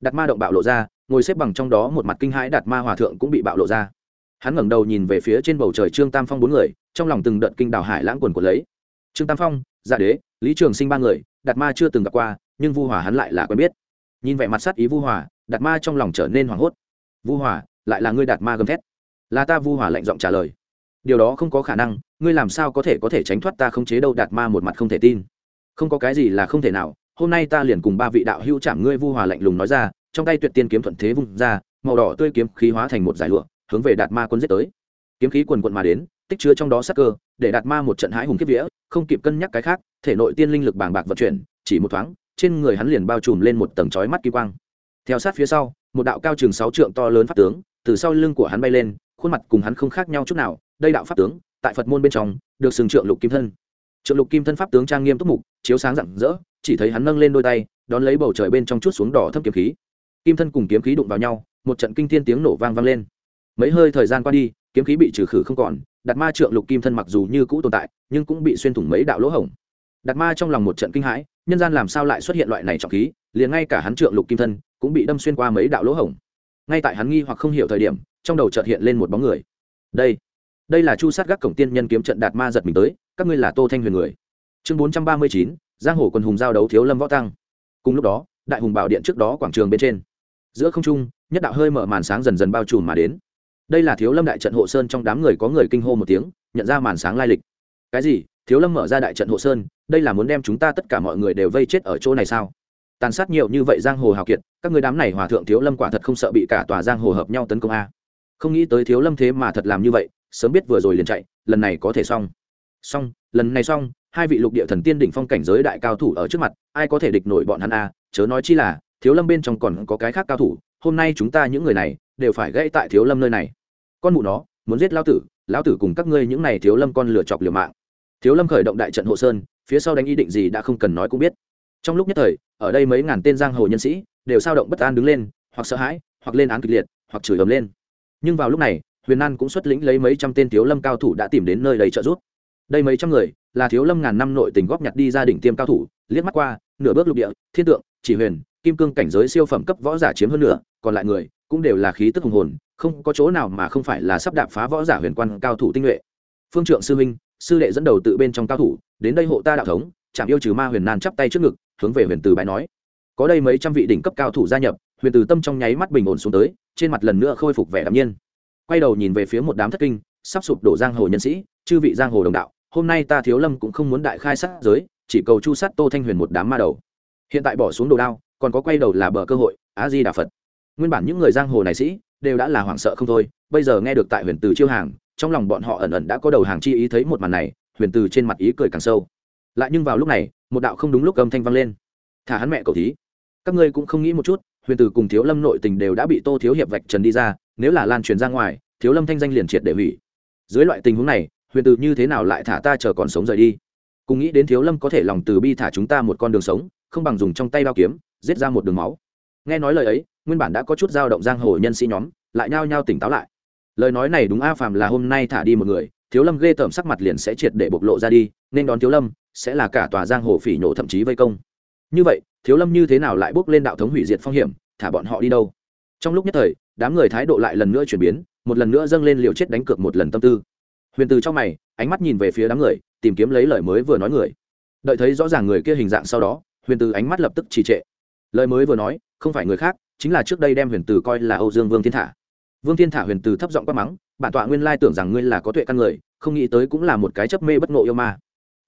Đặt ma động bạo lộ ra ngồi xếp bằng trong đó một mặt kinh hãi đạt ma hòa thượng cũng bị bạo lộ ra. Hắn ngẩng đầu nhìn về phía trên bầu trời trương tam phong bốn người, trong lòng từng đợt kinh đào hải lãng quần của lấy. Trương tam phong giả đế, lý trường sinh ba người, đạt ma chưa từng gặp qua, nhưng vu hòa hắn lại là quen biết. Nhìn vẻ mặt sát ý vu hòa, đạt ma trong lòng trở nên hoảng hốt. Vu hòa, lại là ngươi đạt ma gầm thét. Là ta, vu hòa lạnh giọng trả lời. Điều đó không có khả năng, ngươi làm sao có thể có thể tránh thoát ta không chế đâu, đạt ma một mặt không thể tin. Không có cái gì là không thể nào, hôm nay ta liền cùng ba vị đạo hữu chạm ngươi, vu hòa lạnh lùng nói ra trong tay tuyệt tiên kiếm thuận thế vung ra, màu đỏ tươi kiếm khí hóa thành một giải lụa, hướng về đạt ma quân giết tới. Kiếm khí quần quận mà đến, tích chứa trong đó sắc cơ, để đạt ma một trận hãi hùng kiếp vía, không kịp cân nhắc cái khác, thể nội tiên linh lực bàng bạc vận chuyển, chỉ một thoáng, trên người hắn liền bao trùm lên một tầng chói mắt kỳ quang. Theo sát phía sau, một đạo cao chừng sáu trượng to lớn pháp tướng, từ sau lưng của hắn bay lên, khuôn mặt cùng hắn không khác nhau chút nào, đây đạo pháp tướng, tại phật môn bên trong, được sừng trượng lục kim thân. Trượng lục kim thân pháp tướng trang nghiêm túc mục, chiếu sáng rạng rỡ, chỉ thấy hắn nâng lên đôi tay, đón lấy bầu trời bên trong chút xuống đỏ thấp kiếm khí kim thân cùng kiếm khí đụng vào nhau, một trận kinh thiên tiếng nổ vang vang lên. Mấy hơi thời gian qua đi, kiếm khí bị trừ khử không còn, Đạt ma trượng lục kim thân mặc dù như cũ tồn tại, nhưng cũng bị xuyên thủng mấy đạo lỗ hổng. Đạt ma trong lòng một trận kinh hãi, nhân gian làm sao lại xuất hiện loại này trọng khí, liền ngay cả hắn trượng lục kim thân cũng bị đâm xuyên qua mấy đạo lỗ hổng. Ngay tại hắn nghi hoặc không hiểu thời điểm, trong đầu chợt hiện lên một bóng người. Đây đây là chu sát gác cổng tiên nhân kiếm trận đạt ma giật mình tới, các ngươi là tô thanh huyền người. Chương bốn trăm ba mươi chín, giang hồ quân hùng giao đấu thiếu lâm võ tăng. Cùng lúc đó, đại hùng bảo điện trước đó quảng trường bên trên giữa không trung, nhất đạo hơi mở màn sáng dần dần bao trùm mà đến. Đây là thiếu lâm đại trận hộ sơn trong đám người có người kinh hô một tiếng, nhận ra màn sáng lai lịch. Cái gì? Thiếu lâm mở ra đại trận hộ sơn, đây là muốn đem chúng ta tất cả mọi người đều vây chết ở chỗ này sao? Tàn sát nhiều như vậy giang hồ hào kiệt, các người đám này hòa thượng thiếu lâm quả thật không sợ bị cả tòa giang hồ hợp nhau tấn công a. Không nghĩ tới thiếu lâm thế mà thật làm như vậy, sớm biết vừa rồi liền chạy, lần này có thể xong. Xong, lần này xong, hai vị lục địa thần tiên đỉnh phong cảnh giới đại cao thủ ở trước mặt, ai có thể địch nổi bọn hắn a? Chớ nói chi là thiếu lâm bên trong còn có cái khác cao thủ, hôm nay chúng ta những người này đều phải gãy tại thiếu lâm nơi này. Con mụ nó, muốn giết lão tử lão tử cùng các ngươi những này thiếu lâm con lửa chọc liều mạng. Thiếu lâm khởi động đại trận hộ sơn, phía sau đánh ý định gì đã không cần nói cũng biết. Trong lúc nhất thời, ở đây mấy ngàn tên giang hồ nhân sĩ đều sao động bất an đứng lên, hoặc sợ hãi, hoặc lên án kịch liệt, hoặc chửi ầm lên. Nhưng vào lúc này, huyền an cũng xuất lĩnh lấy mấy trăm tên thiếu lâm cao thủ đã tìm đến nơi đầy trợ giúp. Đây mấy trăm người là thiếu lâm ngàn năm nội tình góp nhặt đi gia đình tiêm cao thủ, liếc mắt qua, nửa bước lục địa, thiên tượng, chỉ huyền kim cương cảnh giới siêu phẩm cấp võ giả chiếm hơn nửa, còn lại người cũng đều là khí tức hùng hồn, không có chỗ nào mà không phải là sắp đạp phá võ giả huyền quan cao thủ tinh nhuệ. Phương trượng sư minh sư đệ dẫn đầu tự bên trong cao thủ, đến đây hộ ta đạo thống, chạm yêu trừ ma huyền nan chắp tay trước ngực, hướng về huyền từ bái nói. Có đây mấy trăm vị đỉnh cấp cao thủ gia nhập, huyền từ tâm trong nháy mắt bình ổn xuống tới, trên mặt lần nữa khôi phục vẻ đạm nhiên. Quay đầu nhìn về phía một đám thất kinh, sắp sụp đổ giang hồ nhân sĩ, chư vị giang hồ đồng đạo, hôm nay ta thiếu lâm cũng không muốn đại khai sát giới, chỉ cầu chu sát tô thanh huyền một đám ma đầu. Hiện tại bỏ xuống đồ đao còn có quay đầu là bờ cơ hội, á di đà phật. Nguyên bản những người giang hồ này sĩ, đều đã là hoảng sợ không thôi, bây giờ nghe được tại huyền từ chiêu hàng, trong lòng bọn họ ẩn ẩn đã có đầu hàng chi ý thấy một màn này, huyền từ trên mặt ý cười càng sâu. Lại nhưng vào lúc này, một đạo không đúng lúc âm thanh vang lên. Thả hắn mẹ cầu thí. Các ngươi cũng không nghĩ một chút, huyền từ cùng thiếu lâm nội tình đều đã bị tô thiếu hiệp vạch trần đi ra, nếu là lan truyền ra ngoài, thiếu lâm thanh danh liền triệt để hủy. Dưới loại tình huống này, huyền từ như thế nào lại thả ta chờ còn sống rời đi? Cùng nghĩ đến thiếu lâm có thể lòng từ bi thả chúng ta một con đường sống, không bằng dùng trong tay bao kiếm giết ra một đường máu. Nghe nói lời ấy, nguyên bản đã có chút dao động giang hồ nhân sĩ nhóm, lại nhao nhao tỉnh táo lại. Lời nói này đúng a phàm là hôm nay thả đi một người, thiếu lâm ghê tởm sắc mặt liền sẽ triệt để bộc lộ ra đi, nên đón thiếu lâm, sẽ là cả tòa giang hồ phỉ nhổ thậm chí vây công. Như vậy, thiếu lâm như thế nào lại bước lên đạo thống hủy diệt phong hiểm, thả bọn họ đi đâu? Trong lúc nhất thời, đám người thái độ lại lần nữa chuyển biến, một lần nữa dâng lên liều chết đánh cược một lần tâm tư. Huyền từ trong mày, ánh mắt nhìn về phía đám người, tìm kiếm lấy lời mới vừa nói người. Đợi thấy rõ ràng người kia hình dạng sau đó, huyền từ ánh mắt lập tức trì trệ lời mới vừa nói, không phải người khác, chính là trước đây đem huyền từ coi là âu dương vương thiên thả. Vương thiên thả huyền từ thấp giọng quát mắng, bản tọa nguyên lai tưởng rằng ngươi là có tuệ căn người, không nghĩ tới cũng là một cái chấp mê bất ngộ yêu ma.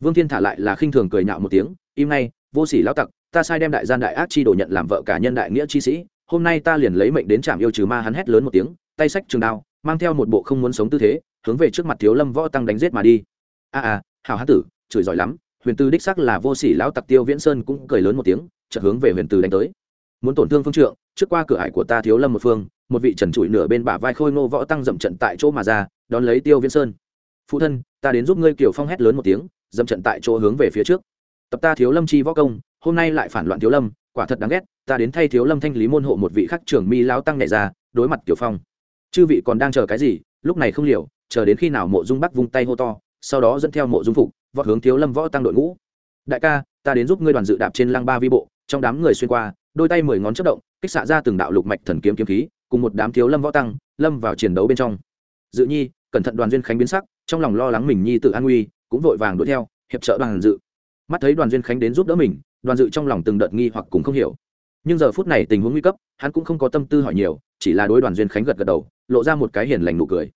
Vương thiên thả lại là khinh thường cười nhạo một tiếng, im ngay, vô sỉ lão tặc, ta sai đem đại gian đại ác chi đồ nhận làm vợ cả nhân đại nghĩa chi sĩ, hôm nay ta liền lấy mệnh đến trạm yêu trừ ma hắn hét lớn một tiếng, tay sách trường đao, mang theo một bộ không muốn sống tư thế, hướng về trước mặt thiếu lâm võ tăng đánh giết mà đi. A a hào hán tử, chửi giỏi lắm. Huyền tư đích sắc là vô sỉ lão tặc tiêu viễn sơn cũng cười lớn một tiếng chợt hướng về huyền từ đánh tới. Muốn tổn thương phương trượng, trước qua cửa ải của ta thiếu lâm một phương, một vị trần trụi nửa bên bả vai khôi ngô võ tăng dậm trận tại chỗ mà ra, đón lấy tiêu viễn sơn. Phụ thân, ta đến giúp ngươi kiều phong hét lớn một tiếng, dậm trận tại chỗ hướng về phía trước. Tập ta thiếu lâm chi võ công, hôm nay lại phản loạn thiếu lâm, quả thật đáng ghét, ta đến thay thiếu lâm thanh lý môn hộ một vị khắc trưởng mi lao tăng nhảy ra, đối mặt kiều phong. Chư vị còn đang chờ cái gì? Lúc này không liều, chờ đến khi nào mộ dung bắc vung tay hô to, sau đó dẫn theo mộ dung phục, vọt hướng thiếu lâm võ tăng đội ngũ. Đại ca, ta đến giúp ngươi đoàn dự đạp trên lăng ba vi bộ trong đám người xuyên qua, đôi tay mười ngón chất động, kích xạ ra từng đạo lục mạch thần kiếm kiếm khí, cùng một đám thiếu lâm võ tăng, lâm vào chiến đấu bên trong. Dự nhi, cẩn thận đoàn duyên khánh biến sắc, trong lòng lo lắng mình nhi tự an nguy, cũng vội vàng đuổi theo, hiệp trợ đoàn dự. Mắt thấy đoàn duyên khánh đến giúp đỡ mình, đoàn dự trong lòng từng đợt nghi hoặc cũng không hiểu. Nhưng giờ phút này tình huống nguy cấp, hắn cũng không có tâm tư hỏi nhiều, chỉ là đối đoàn duyên khánh gật gật đầu, lộ ra một cái hiền lành nụ cười.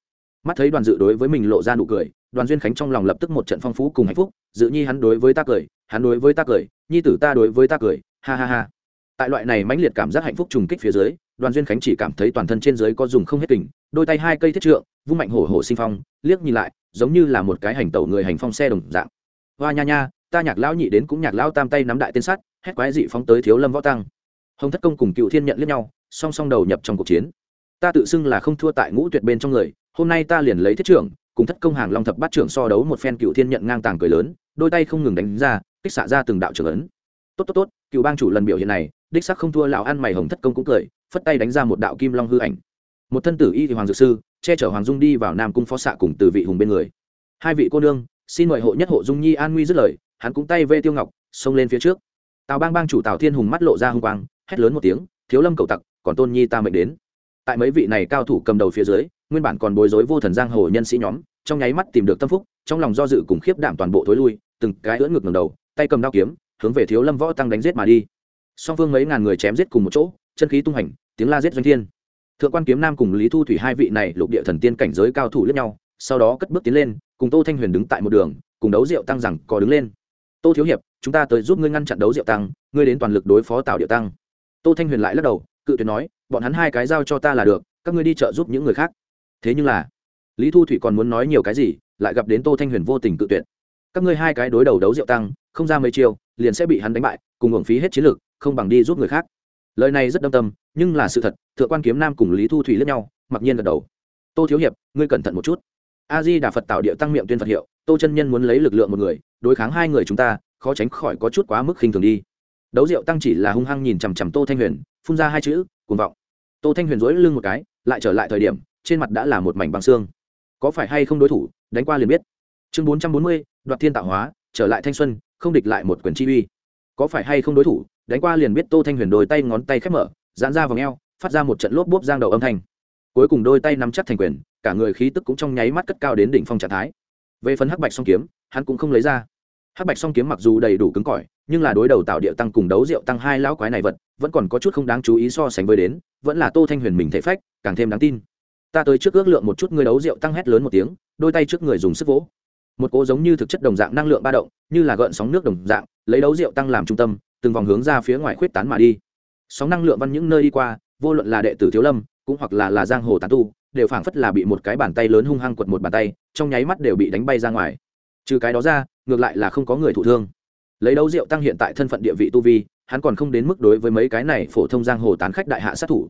Mắt thấy đoàn dự đối với mình lộ ra nụ cười, đoàn duyên khánh trong lòng lập tức một trận phong phú cùng hạnh phúc. Dự nhi hắn đối với ta cười, hắn đối với ta cười, nhi tử ta đối với ta cười ha ha ha. Tại loại này mãnh liệt cảm giác hạnh phúc trùng kích phía dưới, đoàn duyên khánh chỉ cảm thấy toàn thân trên dưới có dùng không hết kình, đôi tay hai cây thiết trượng, vung mạnh hổ hổ sinh phong, liếc nhìn lại, giống như là một cái hành tẩu người hành phong xe đồng dạng. Hoa nha nha, ta nhạc lão nhị đến cũng nhạc lão tam tay nắm đại tên sắt, hét quái dị phóng tới thiếu lâm võ tăng. Hồng thất công cùng cựu thiên nhận liếc nhau, song song đầu nhập trong cuộc chiến. Ta tự xưng là không thua tại ngũ tuyệt bên trong người, hôm nay ta liền lấy thiết trưởng cùng thất công hàng long thập bát trưởng so đấu một phen cựu thiên nhận ngang tàng cười lớn, đôi tay không ngừng đánh ra, kích xạ ra từng đạo trưởng ấn. Tốt tốt tốt cựu bang chủ lần biểu hiện này, đích sắc không thua lão ăn mày hồng thất công cũng cười, phất tay đánh ra một đạo kim long hư ảnh. Một thân tử y thì hoàng dược sư, che chở hoàng dung đi vào nam cung phó xạ cùng từ vị hùng bên người. Hai vị cô nương, xin mời hộ nhất hộ dung nhi an nguy dứt lời, hắn cũng tay vê tiêu ngọc, xông lên phía trước. Tào bang bang chủ tào thiên hùng mắt lộ ra hung quang, hét lớn một tiếng, thiếu lâm cầu tặc, còn tôn nhi ta mệnh đến. Tại mấy vị này cao thủ cầm đầu phía dưới, nguyên bản còn bối rối vô thần giang hồ nhân sĩ nhóm, trong nháy mắt tìm được tâm phúc, trong lòng do dự cùng khiếp đảm toàn bộ thối lui, từng cái ưỡn ngực ngầm đầu, tay cầm đao kiếm hướng về thiếu lâm võ tăng đánh giết mà đi. Song phương mấy ngàn người chém giết cùng một chỗ, chân khí tung hành, tiếng la giết doanh thiên. Thượng quan kiếm nam cùng lý thu thủy hai vị này lục địa thần tiên cảnh giới cao thủ lẫn nhau, sau đó cất bước tiến lên, cùng tô thanh huyền đứng tại một đường, cùng đấu diệu tăng rằng có đứng lên. Tô thiếu hiệp, chúng ta tới giúp ngươi ngăn chặn đấu diệu tăng, ngươi đến toàn lực đối phó tào diệu tăng. Tô thanh huyền lại lắc đầu, cự tuyệt nói, bọn hắn hai cái giao cho ta là được, các ngươi đi trợ giúp những người khác. Thế nhưng là, lý thu thủy còn muốn nói nhiều cái gì, lại gặp đến tô thanh huyền vô tình cự tuyệt. Các ngươi hai cái đối đầu đấu diệu tăng, không ra mấy chiêu liền sẽ bị hắn đánh bại, cùng hưởng phí hết chiến lược, không bằng đi giúp người khác. Lời này rất đâm tâm, nhưng là sự thật, thượng quan kiếm nam cùng lý thu thủy lẫn nhau, mặc nhiên gật đầu. Tô thiếu hiệp, ngươi cẩn thận một chút. A di đà phật tạo điệu tăng miệng tuyên phật hiệu, tô chân nhân muốn lấy lực lượng một người, đối kháng hai người chúng ta, khó tránh khỏi có chút quá mức khinh thường đi. Đấu diệu tăng chỉ là hung hăng nhìn chằm chằm tô thanh huyền, phun ra hai chữ, cuồng vọng. Tô thanh huyền dối lưng một cái, lại trở lại thời điểm, trên mặt đã là một mảnh băng xương. Có phải hay không đối thủ, đánh qua liền biết. Chương bốn trăm bốn mươi, đoạt thiên tạo hóa, trở lại thanh xuân không địch lại một quyền chi uy. Có phải hay không đối thủ, đánh qua liền biết tô thanh huyền đôi tay ngón tay khép mở, giãn ra vòng eo, phát ra một trận lốp bốp giang đầu âm thanh. Cuối cùng đôi tay nắm chắc thành quyền, cả người khí tức cũng trong nháy mắt cất cao đến đỉnh phong trạng thái. Về phần hắc bạch song kiếm, hắn cũng không lấy ra. Hắc bạch song kiếm mặc dù đầy đủ cứng cỏi, nhưng là đối đầu tạo địa tăng cùng đấu rượu tăng hai lão quái này vật, vẫn còn có chút không đáng chú ý so sánh với đến, vẫn là tô thanh huyền mình thể phách, càng thêm đáng tin. Ta tới trước ước lượng một chút người đấu rượu tăng hét lớn một tiếng, đôi tay trước người dùng sức vỗ một cỗ giống như thực chất đồng dạng năng lượng ba động, như là gợn sóng nước đồng dạng, lấy đấu rượu tăng làm trung tâm, từng vòng hướng ra phía ngoài khuyết tán mà đi. Sóng năng lượng văn những nơi đi qua, vô luận là đệ tử thiếu lâm, cũng hoặc là là giang hồ tán tu, đều phảng phất là bị một cái bàn tay lớn hung hăng quật một bàn tay, trong nháy mắt đều bị đánh bay ra ngoài. Trừ cái đó ra, ngược lại là không có người thụ thương. Lấy đấu rượu tăng hiện tại thân phận địa vị tu vi, hắn còn không đến mức đối với mấy cái này phổ thông giang hồ tán khách đại hạ sát thủ.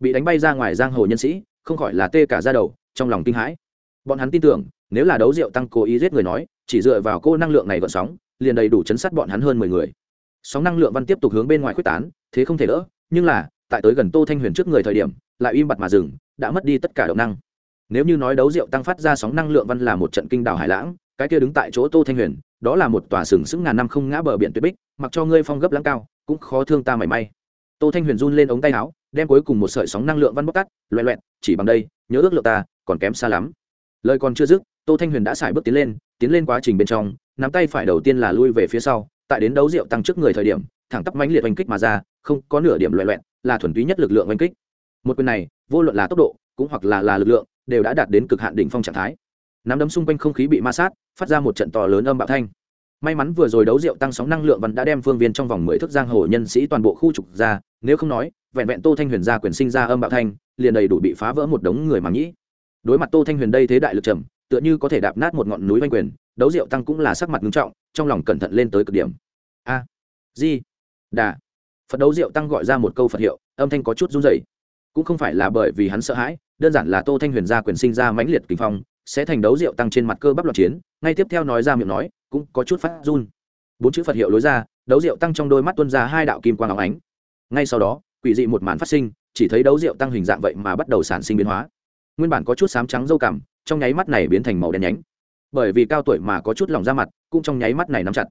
Bị đánh bay ra ngoài giang hồ nhân sĩ, không khỏi là tê cả ra đầu, trong lòng kinh hãi bọn hắn tin tưởng, nếu là đấu rượu tăng cố ý giết người nói, chỉ dựa vào cô năng lượng này gọn sóng, liền đầy đủ chấn sát bọn hắn hơn mười người. Sóng năng lượng văn tiếp tục hướng bên ngoài quyết tán, thế không thể đỡ, nhưng là, tại tới gần tô thanh huyền trước người thời điểm, lại im bặt mà dừng, đã mất đi tất cả động năng. Nếu như nói đấu rượu tăng phát ra sóng năng lượng văn là một trận kinh đảo hải lãng, cái kia đứng tại chỗ tô thanh huyền, đó là một tòa sừng sững ngàn năm không ngã bờ biển tuyệt bích, mặc cho ngươi phong gấp lãng cao, cũng khó thương ta mảy may. Tô thanh huyền run lên ống tay áo, đem cuối cùng một sợi sóng năng lượng văn bóc tắt loẹ loẹt, chỉ bằng đây, nhớ ước lượng ta, còn kém xa lắm lời còn chưa dứt, tô thanh huyền đã xài bước tiến lên tiến lên quá trình bên trong, nắm tay phải đầu tiên là lui về phía sau, tại đến đấu rượu tăng trước người thời điểm, thẳng tắp mãnh liệt oanh kích mà ra, không có nửa điểm loẹ loẹt, là thuần túy nhất lực lượng oanh kích. Một quyền này, vô luận là tốc độ, cũng hoặc là là lực lượng, đều đã đạt đến cực hạn đỉnh phong trạng thái. Nắm đấm xung quanh không khí bị ma sát, phát ra một trận to lớn âm bạo thanh. May mắn vừa rồi đấu rượu tăng sóng năng lượng vẫn đã đem phương viên trong vòng mười thước giang hồ nhân sĩ toàn bộ khu trục ra, nếu không nói, vẹn vẹn tô thanh huyền ra quyền sinh ra âm bạo thanh, liền đầy đủ bị phá vỡ một đống người mà nhĩ đối mặt tô thanh huyền đây thế đại lực trầm, tựa như có thể đạp nát một ngọn núi oanh quyền, đấu rượu tăng cũng là sắc mặt ngưng trọng, trong lòng cẩn thận lên tới cực điểm. A, di, đà. Phật đấu rượu tăng gọi ra một câu phật hiệu, âm thanh có chút run rẩy. Cũng không phải là bởi vì hắn sợ hãi, đơn giản là tô thanh huyền ra quyền sinh ra mãnh liệt kinh phong, sẽ thành đấu rượu tăng trên mặt cơ bắp loạn chiến, ngay tiếp theo nói ra miệng nói, cũng có chút phát run. Bốn chữ phật hiệu lối ra, đấu rượu tăng trong đôi mắt tuân ra hai đạo kim quang óng ánh. Ngay sau đó, quỷ dị một màn phát sinh, chỉ thấy đấu rượu tăng hình dạng vậy mà bắt đầu sản sinh biến hóa nguyên bản có chút sám trắng dâu cằm, trong nháy mắt này biến thành màu đen nhánh. Bởi vì cao tuổi mà có chút lỏng da mặt, cũng trong nháy mắt này nắm chặt.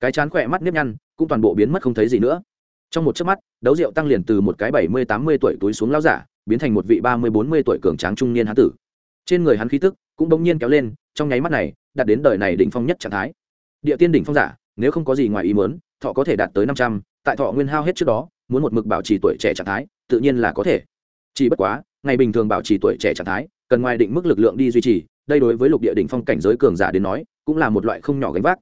Cái chán khỏe mắt nếp nhăn, cũng toàn bộ biến mất không thấy gì nữa. Trong một chớp mắt, đấu rượu tăng liền từ một cái bảy mươi tám mươi tuổi túi xuống lao giả, biến thành một vị ba mươi bốn mươi tuổi cường tráng trung niên hán tử. Trên người hắn khí tức cũng bỗng nhiên kéo lên, trong nháy mắt này, đạt đến đời này đỉnh phong nhất trạng thái. Địa tiên đỉnh phong giả, nếu không có gì ngoài ý muốn, thọ có thể đạt tới năm trăm, tại thọ nguyên hao hết trước đó, muốn một mực bảo trì tuổi trẻ trạng thái, tự nhiên là có thể. Chỉ bất quá ngày bình thường bảo trì tuổi trẻ trạng thái, cần ngoài định mức lực lượng đi duy trì, đây đối với lục địa đỉnh phong cảnh giới cường giả đến nói, cũng là một loại không nhỏ gánh vác.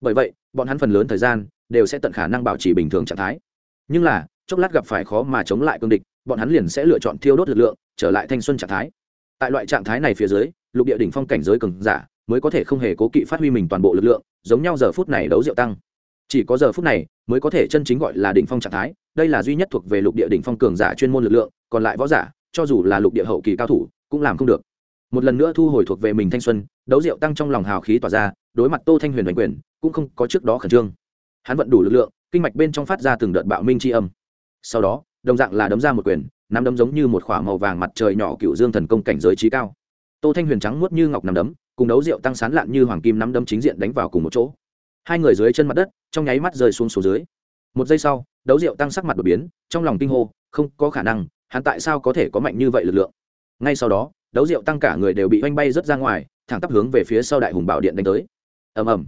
Bởi vậy, bọn hắn phần lớn thời gian đều sẽ tận khả năng bảo trì bình thường trạng thái. Nhưng là, chốc lát gặp phải khó mà chống lại cương địch, bọn hắn liền sẽ lựa chọn thiêu đốt lực lượng, trở lại thanh xuân trạng thái. Tại loại trạng thái này phía dưới, lục địa đỉnh phong cảnh giới cường giả mới có thể không hề cố kỵ phát huy mình toàn bộ lực lượng, giống nhau giờ phút này đấu diệu tăng. Chỉ có giờ phút này mới có thể chân chính gọi là đỉnh phong trạng thái, đây là duy nhất thuộc về lục địa đỉnh phong cường giả chuyên môn lực lượng, còn lại võ giả cho dù là lục địa hậu kỳ cao thủ, cũng làm không được. Một lần nữa thu hồi thuộc về mình thanh xuân, đấu diệu tăng trong lòng hào khí tỏa ra, đối mặt tô thanh huyền đánh quyền, cũng không có trước đó khẩn trương. Hắn vận đủ lực lượng, kinh mạch bên trong phát ra từng đợt bạo minh tri âm. Sau đó, đồng dạng là đấm ra một quyền, nắm đấm giống như một k h ỏ a màu vàng mặt trời nhỏ cựu dương thần công cảnh giới trí cao. Tô thanh huyền trắng muốt như ngọc nắm đấm, cùng đấu rượu tăng sán lạn như hoàng kim nắm đấm chính diện đánh vào cùng một chỗ. Hai người dưới chân mặt đất, trong nháy mắt rơi xuống số dưới. Một giây sau, đấu rượu tăng sắc mặt đột biến, trong lòng kinh hô, không có khả năng hắn tại sao có thể có mạnh như vậy lực lượng? Ngay sau đó, đấu rượu tăng cả người đều bị oanh bay rớt ra ngoài, thẳng tắp hướng về phía sau đại hùng bảo điện đánh tới. Ầm ầm.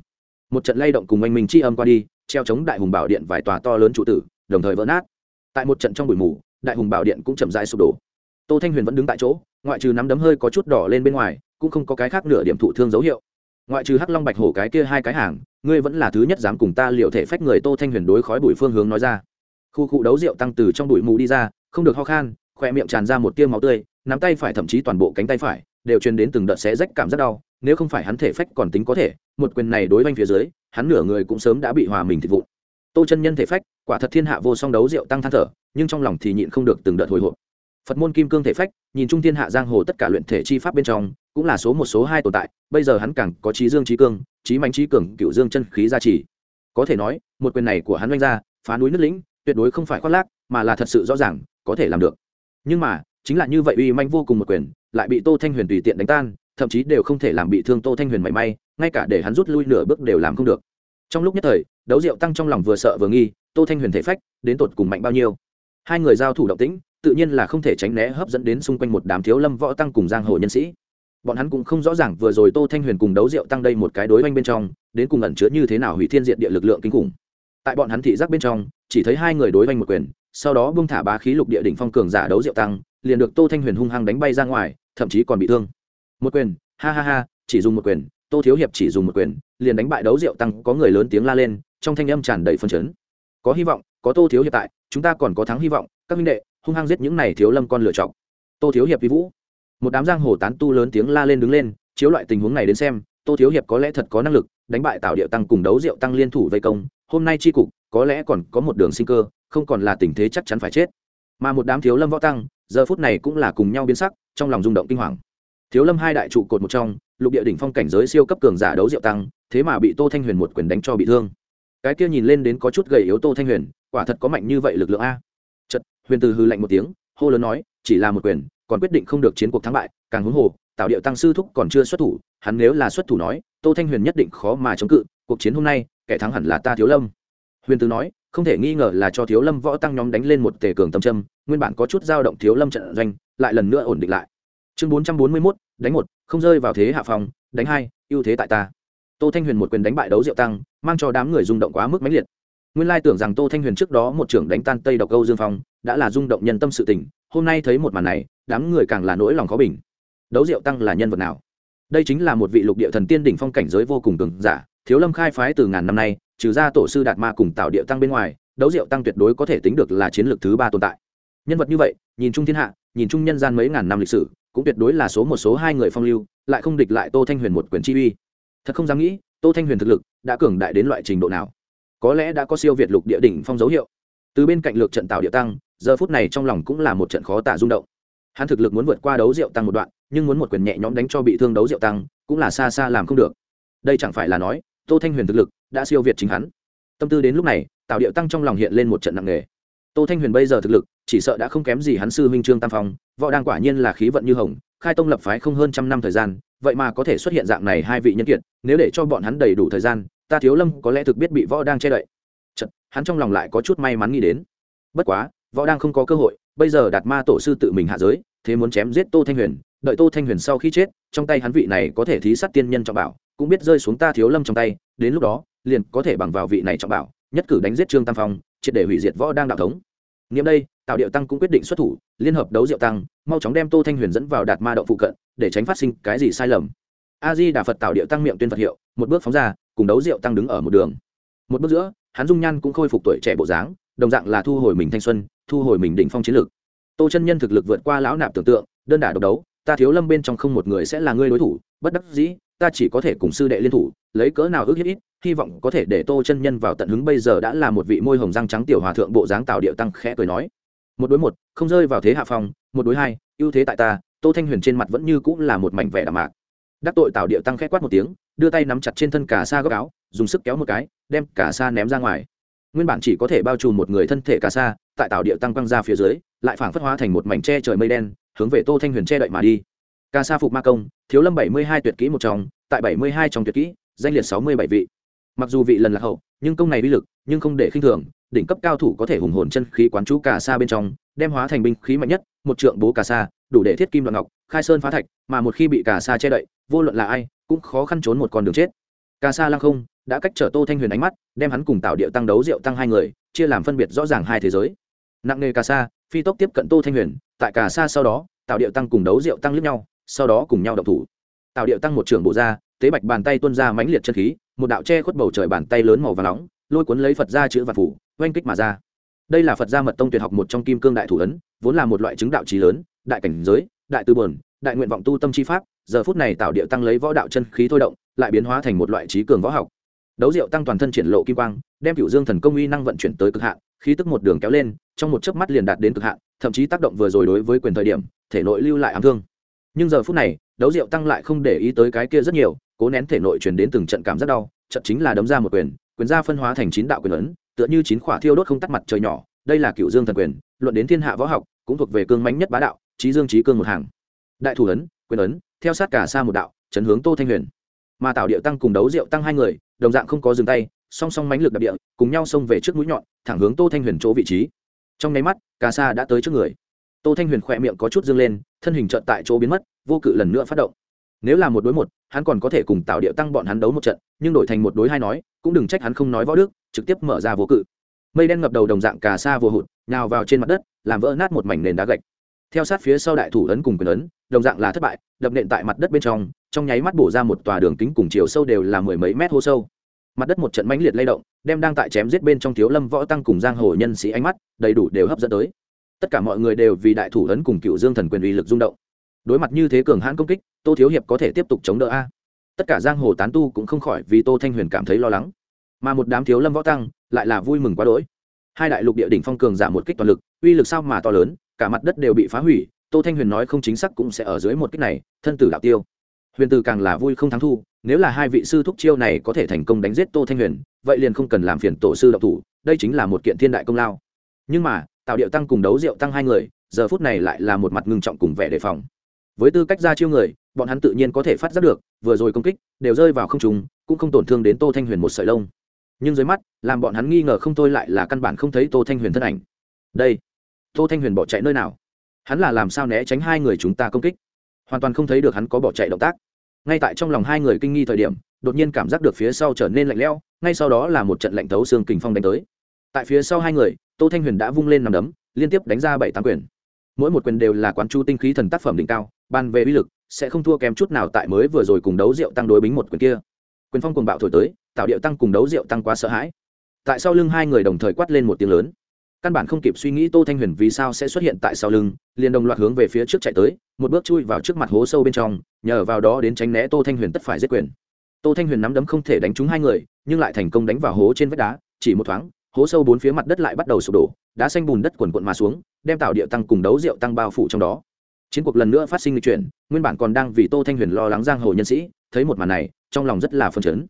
Một trận lay động cùng oanh minh chi âm qua đi, treo chống đại hùng bảo điện vài tòa to lớn trụ tử, đồng thời vỡ nát. Tại một trận trong bụi mù, đại hùng bảo điện cũng chậm rãi sụp đổ. Tô thanh huyền vẫn đứng tại chỗ, ngoại trừ nắm đấm hơi có chút đỏ lên bên ngoài, cũng không có cái khác nửa điểm thụ thương dấu hiệu. Ngoại trừ hắc long bạch hổ cái kia hai cái hàng, ngươi vẫn là thứ nhất dám cùng ta liệu thể phách người tô thanh huyền đối khói bụi phương hướng nói ra. Khu cụ đấu rượu tăng từ trong bụi mù đi ra không được ho khan, khỏe miệng tràn ra một tia máu tươi, nắm tay phải thậm chí toàn bộ cánh tay phải đều truyền đến từng đợt xé rách cảm rất đau, nếu không phải hắn thể phách còn tính có thể, một quyền này đối với phía dưới, hắn nửa người cũng sớm đã bị hòa mình thịt vụn. Tô chân nhân thể phách, quả thật thiên hạ vô song đấu rượu tăng than thở, nhưng trong lòng thì nhịn không được từng đợt hồi hộp. Phật môn kim cương thể phách, nhìn trung thiên hạ giang hồ tất cả luyện thể chi pháp bên trong, cũng là số một số hai tồn tại, bây giờ hắn càng có trí dương trí cương, trí mạnh trí cường cựu dương chân khí gia trì. Có thể nói, một quyền này của hắn oanh ra, phá núi nước lĩnh, tuyệt đối không phải khoác lác mà là thật sự rõ ràng, có thể làm được. Nhưng mà, chính là như vậy uy manh vô cùng một quyền, lại bị tô thanh huyền tùy tiện đánh tan, thậm chí đều không thể làm bị thương tô thanh huyền mảy may, ngay cả để hắn rút lui nửa bước đều làm không được. Trong lúc nhất thời, đấu rượu tăng trong lòng vừa sợ vừa nghi, tô thanh huyền thể phách, đến tột cùng mạnh bao nhiêu? Hai người giao thủ động tĩnh, tự nhiên là không thể tránh né hấp dẫn đến xung quanh một đám thiếu lâm võ tăng cùng giang hồ nhân sĩ. Bọn hắn cũng không rõ ràng vừa rồi tô thanh huyền cùng đấu rượu tăng đây một cái đối oanh bên trong, đến cùng ẩn chứa như thế nào hủy thiên diện địa lực lượng kinh khủng. Tại bọn hắn thị giác bên trong, chỉ thấy hai người đối oanh một quyền sau đó bung thả bá khí lục địa đỉnh phong cường giả đấu rượu tăng, liền được tô thanh huyền hung hăng đánh bay ra ngoài, thậm chí còn bị thương. Một quyền, ha ha ha, chỉ dùng một quyền, tô thiếu hiệp chỉ dùng một quyền, liền đánh bại đấu rượu tăng, có người lớn tiếng la lên, trong thanh âm tràn đầy phân chấn. Có hy vọng, có tô thiếu hiệp tại, chúng ta còn có thắng hy vọng, các minh đệ, hung hăng giết những này thiếu lâm con lựa chọn. Tô thiếu hiệp vi vũ. Một đám giang hồ tán tu lớn tiếng la lên đứng lên, chiếu loại tình huống này đến xem, tô thiếu hiệp có lẽ thật có năng lực, đánh bại tào điệu tăng cùng đấu rượu tăng liên thủ vây công, hôm nay tri cục, có lẽ còn có một đường sinh cơ không còn là tình thế chắc chắn phải chết. Mà một đám thiếu lâm võ tăng, giờ phút này cũng là cùng nhau biến sắc, trong lòng rung động kinh hoàng. Thiếu lâm hai đại trụ cột một trong, lục địa đỉnh phong cảnh giới siêu cấp cường giả đấu diệu tăng, thế mà bị tô thanh huyền một quyền đánh cho bị thương. Cái kia nhìn lên đến có chút gầy yếu tô thanh huyền, quả thật có mạnh như vậy lực lượng a. Chật huyền từ hư lạnh một tiếng, hô lớn nói, chỉ là một quyền, còn quyết định không được chiến cuộc thắng bại, càng huống hồ tạo điệu tăng sư thúc còn chưa xuất thủ, hắn nếu là xuất thủ nói, tô thanh huyền nhất định khó mà chống cự, cuộc chiến hôm nay, kẻ thắng hẳn là ta thiếu lâm. Huyền từ nói không thể nghi ngờ là cho thiếu lâm võ tăng nhóm đánh lên một tề cường tâm châm, nguyên bản có chút dao động thiếu lâm trận doanh lại lần nữa ổn định lại. Chương bốn trăm bốn mươi mốt đánh một không rơi vào thế hạ phòng đánh hai ưu thế tại ta. Tô thanh huyền một quyền đánh bại đấu diệu tăng mang cho đám người rung động quá mức mãnh liệt. Nguyên lai tưởng rằng tô thanh huyền trước đó một trưởng đánh tan tây độc câu dương phong đã là rung động nhân tâm sự tình hôm nay thấy một màn này đám người càng là nỗi lòng khó bình. Đấu diệu tăng là nhân vật nào? Đây chính là một vị lục địa thần tiên đỉnh phong cảnh giới vô cùng cường giả thiếu lâm khai phái từ ngàn năm nay trừ ra tổ sư đạt ma cùng tạo địa tăng bên ngoài, đấu diệu tăng tuyệt đối có thể tính được là chiến lược thứ ba tồn tại. Nhân vật như vậy, nhìn chung thiên hạ, nhìn chung nhân gian mấy ngàn năm lịch sử, cũng tuyệt đối là số một số hai người phong lưu, lại không địch lại tô thanh huyền một quyền chi uy. Thật không dám nghĩ, tô thanh huyền thực lực đã cường đại đến loại trình độ nào? Có lẽ đã có siêu việt lục địa đỉnh phong dấu hiệu. Từ bên cạnh lược trận tạo địa tăng, giờ phút này trong lòng cũng là một trận khó tả rung động. Hắn thực lực muốn vượt qua đấu diệu tăng một đoạn, nhưng muốn một quyền nhẹ nhõm đánh cho bị thương đấu diệu tăng, cũng là xa xa làm không được. Đây chẳng phải là nói, tô thanh huyền thực lực đã siêu việt chính hắn. Tâm tư đến lúc này tạo điệu tăng trong lòng hiện lên một trận nặng nề. Tô thanh huyền bây giờ thực lực chỉ sợ đã không kém gì hắn sư huynh trương tam phong võ đang quả nhiên là khí vận như hồng khai tông lập phái không hơn trăm năm thời gian vậy mà có thể xuất hiện dạng này hai vị nhân kiệt nếu để cho bọn hắn đầy đủ thời gian ta thiếu lâm có lẽ thực biết bị võ đang che đậy. Chật, hắn trong lòng lại có chút may mắn nghĩ đến. Bất quá võ đang không có cơ hội bây giờ đạt ma tổ sư tự mình hạ giới thế muốn chém giết tô thanh huyền đợi tô thanh huyền sau khi chết trong tay hắn vị này có thể thí sát tiên nhân trọng bảo cũng biết rơi xuống ta thiếu lâm trong tay đến lúc đó liền có thể bằng vào vị này trọng bảo, nhất cử đánh giết trương tam phong, triệt để hủy diệt võ đang đạo thống. Nghiệm đây tạo điệu tăng cũng quyết định xuất thủ, liên hợp đấu diệu tăng, mau chóng đem tô thanh huyền dẫn vào đạt ma động phụ cận, để tránh phát sinh cái gì sai lầm. A di đà phật tạo điệu tăng miệng tuyên phật hiệu, một bước phóng ra, cùng đấu diệu tăng đứng ở một đường. Một bước giữa, hắn dung nhan cũng khôi phục tuổi trẻ bộ dáng, đồng dạng là thu hồi mình thanh xuân, thu hồi mình đỉnh phong chiến lược tô chân nhân thực lực vượt qua lão nạp tưởng tượng, đơn đả độc đấu, ta thiếu lâm bên trong không một người sẽ là ngươi đối thủ, bất đắc dĩ, ta chỉ có thể cùng sư đệ liên thủ, lấy cỡ nào ước hiếp ít hy vọng có thể để tô chân nhân vào tận hứng. Bây giờ đã là một vị môi hồng răng trắng tiểu hòa thượng bộ dáng tạo điệu tăng khẽ cười nói. Một đối một, không rơi vào thế hạ phong, một đối hai, ưu thế tại ta, tô thanh huyền trên mặt vẫn như cũng là một mảnh vẻ đạm mạc. Đắc tội tạo điệu tăng khẽ quát một tiếng, đưa tay nắm chặt trên thân cả sa góc áo, dùng sức kéo một cái, đem cả sa ném ra ngoài. Nguyên bản chỉ có thể bao trùm một người thân thể cả sa, tại tạo điệu tăng quăng ra phía dưới, lại phảng phất hóa thành một mảnh tre trời mây đen, hướng về tô thanh huyền che đậy mà đi. Ca sa phục ma công, thiếu lâm bảy mươi hai tuyệt kỹ một trong, tại bảy mươi hai trong tuyệt kỹ, danh liệt sáu mươi bảy vị mặc dù vị lần lạc hậu, nhưng công này uy lực, nhưng không để khinh thường, đỉnh cấp cao thủ có thể hùng hồn chân khí quán chú cả sa bên trong, đem hóa thành binh khí mạnh nhất, một trượng bố cả sa đủ để thiết kim đoạn ngọc, khai sơn phá thạch, mà một khi bị cả sa che đậy, vô luận là ai, cũng khó khăn trốn một con đường chết. Cả sa lăng không, đã cách trở tô thanh huyền ánh mắt, đem hắn cùng tạo điệu tăng đấu rượu tăng hai người, chia làm phân biệt rõ ràng hai thế giới. Nặng nề cả sa phi tốc tiếp cận tô thanh huyền, tại cả sa sau đó tạo điệu tăng cùng đấu rượu tăng lướt nhau, sau đó cùng nhau độc thủ. Tạo điệu tăng một trường bộ ra tế bạch bàn tay tuôn ra mãnh liệt chân khí, một đạo che khuất bầu trời bàn tay lớn màu và nóng, lôi cuốn lấy phật ra chữ và phủ, oanh kích mà ra. Đây là phật gia mật tông tuyệt học một trong kim cương đại thủ ấn, vốn là một loại chứng đạo trí lớn, đại cảnh giới, đại tư bờn đại nguyện vọng tu tâm chi pháp, giờ phút này tạo điệu tăng lấy võ đạo chân khí thôi động, lại biến hóa thành một loại trí cường võ học. Đấu diệu tăng toàn thân triển lộ kim quang, đem cựu dương thần công uy năng vận chuyển tới cực hạn, khí tức một đường kéo lên, trong một chớp mắt liền đạt đến cực hạn, thậm chí tác động vừa rồi đối với quyền thời điểm, thể nội lưu lại ám thương nhưng giờ phút này, đấu diệu tăng lại không để ý tới cái kia rất nhiều, cố nén thể nội chuyển đến từng trận cảm rất đau trận chính là đấm ra một quyền quyền ra phân hóa thành chín đạo quyền ấn, tựa như chín khỏa thiêu đốt không tắt mặt trời nhỏ, đây là cựu dương thần quyền, luận đến thiên hạ võ học, cũng thuộc về cương mãnh nhất bá đạo trí dương trí cương một hàng. Đại thủ ấn, quyền ấn, theo sát cả xa một đạo, chấn hướng tô thanh huyền. Mà tạo điệu tăng cùng đấu diệu tăng hai người, đồng dạng không có dừng tay, song song mãnh lực đặc địa, cùng nhau xông về trước mũi nhọn, thẳng hướng tô thanh huyền chỗ vị trí. Trong nháy mắt, cả xa đã tới trước người tô thanh huyền khỏe miệng có chút dương lên, thân hình trợn tại chỗ biến mất, vô cự lần nữa phát động. Nếu là một đối một, hắn còn có thể cùng tạo điệu tăng bọn hắn đấu một trận, nhưng đổi thành một đối hai nói, cũng đừng trách hắn không nói võ đức, trực tiếp mở ra vô cự. Mây đen ngập đầu đồng dạng cà sa vô hụt, nhào vào trên mặt đất, làm vỡ nát một mảnh nền đá gạch. Theo sát phía sau đại thủ ấn cùng quyền ấn, đồng dạng là thất bại, đập nện tại mặt đất bên trong trong nháy mắt bổ ra một tòa đường kính cùng chiều sâu đều là mười mấy mét hô sâu. Mặt đất một trận mãnh liệt lay động, đem đang tại chém giết bên trong thiếu lâm võ tăng cùng giang hồ nhân sĩ ánh mắt, đầy đủ đều hấp dẫn tới tất cả mọi người đều vì đại thủ ấn cùng cựu dương thần quyền uy lực rung động. Đối mặt như thế cường hãn công kích, tô thiếu hiệp có thể tiếp tục chống đỡ a. Tất cả giang hồ tán tu cũng không khỏi vì tô thanh huyền cảm thấy lo lắng. Mà một đám thiếu lâm võ tăng lại là vui mừng quá đỗi. Hai đại lục địa đỉnh phong cường giảm một kích toàn lực, uy lực sao mà to lớn, cả mặt đất đều bị phá hủy, tô thanh huyền nói không chính xác cũng sẽ ở dưới một kích này, thân tử đạo tiêu. Huyền tử càng là vui không thắng thu, nếu là hai vị sư thúc chiêu này có thể thành công đánh giết tô thanh huyền, vậy liền không cần làm phiền tổ sư độc thủ, đây chính là một kiện thiên đại công lao. Nhưng mà tạo điệu tăng cùng đấu diệu tăng hai người, giờ phút này lại là một mặt ngưng trọng cùng vẻ đề phòng. Với tư cách ra chiêu người, bọn hắn tự nhiên có thể phát giác được, vừa rồi công kích, đều rơi vào không trùng cũng không tổn thương đến tô thanh huyền một sợi lông. Nhưng dưới mắt, làm bọn hắn nghi ngờ không thôi lại là căn bản không thấy tô thanh huyền thân ảnh. Đây, tô thanh huyền bỏ chạy nơi nào? Hắn là làm sao né tránh hai người chúng ta công kích? Hoàn toàn không thấy được hắn có bỏ chạy động tác. Ngay tại trong lòng hai người kinh nghi thời điểm, đột nhiên cảm giác được phía sau trở nên lạnh lẽo, ngay sau đó là một trận lạnh thấu xương kình phong đánh tới. Tại phía sau hai người tô thanh huyền đã vung lên nằm đấm, liên tiếp đánh ra bảy tám quyền. Mỗi một quyền đều là quán chu tinh khí thần tác phẩm đỉnh cao ban về uy lực, sẽ không thua kém chút nào tại mới vừa rồi cùng đấu rượu tăng đối bính một quyền kia. Quyền phong cùng bạo thổi tới tạo điệu tăng cùng đấu rượu tăng quá sợ hãi. Tại sau lưng hai người đồng thời quát lên một tiếng lớn. Căn bản không kịp suy nghĩ tô thanh huyền vì sao sẽ xuất hiện tại sau lưng, liền đồng loạt hướng về phía trước chạy tới, một bước chui vào trước mặt hố sâu bên trong, nhờ vào đó đến tránh né tô thanh huyền tất phải giết quyền. Tô thanh huyền nắm đấm không thể đánh trúng hai người, nhưng lại thành công đánh vào hố trên vách đá, chỉ một thoáng hố sâu bốn phía mặt đất lại bắt đầu sụp đổ, đá xanh bùn đất quần quận mà xuống, đem tạo địa tăng cùng đấu rượu tăng bao phủ trong đó. Chiến cuộc lần nữa phát sinh lịch chuyển, nguyên bản còn đang vì tô thanh huyền lo lắng giang hồ nhân sĩ, thấy một màn này, trong lòng rất là phân chấn.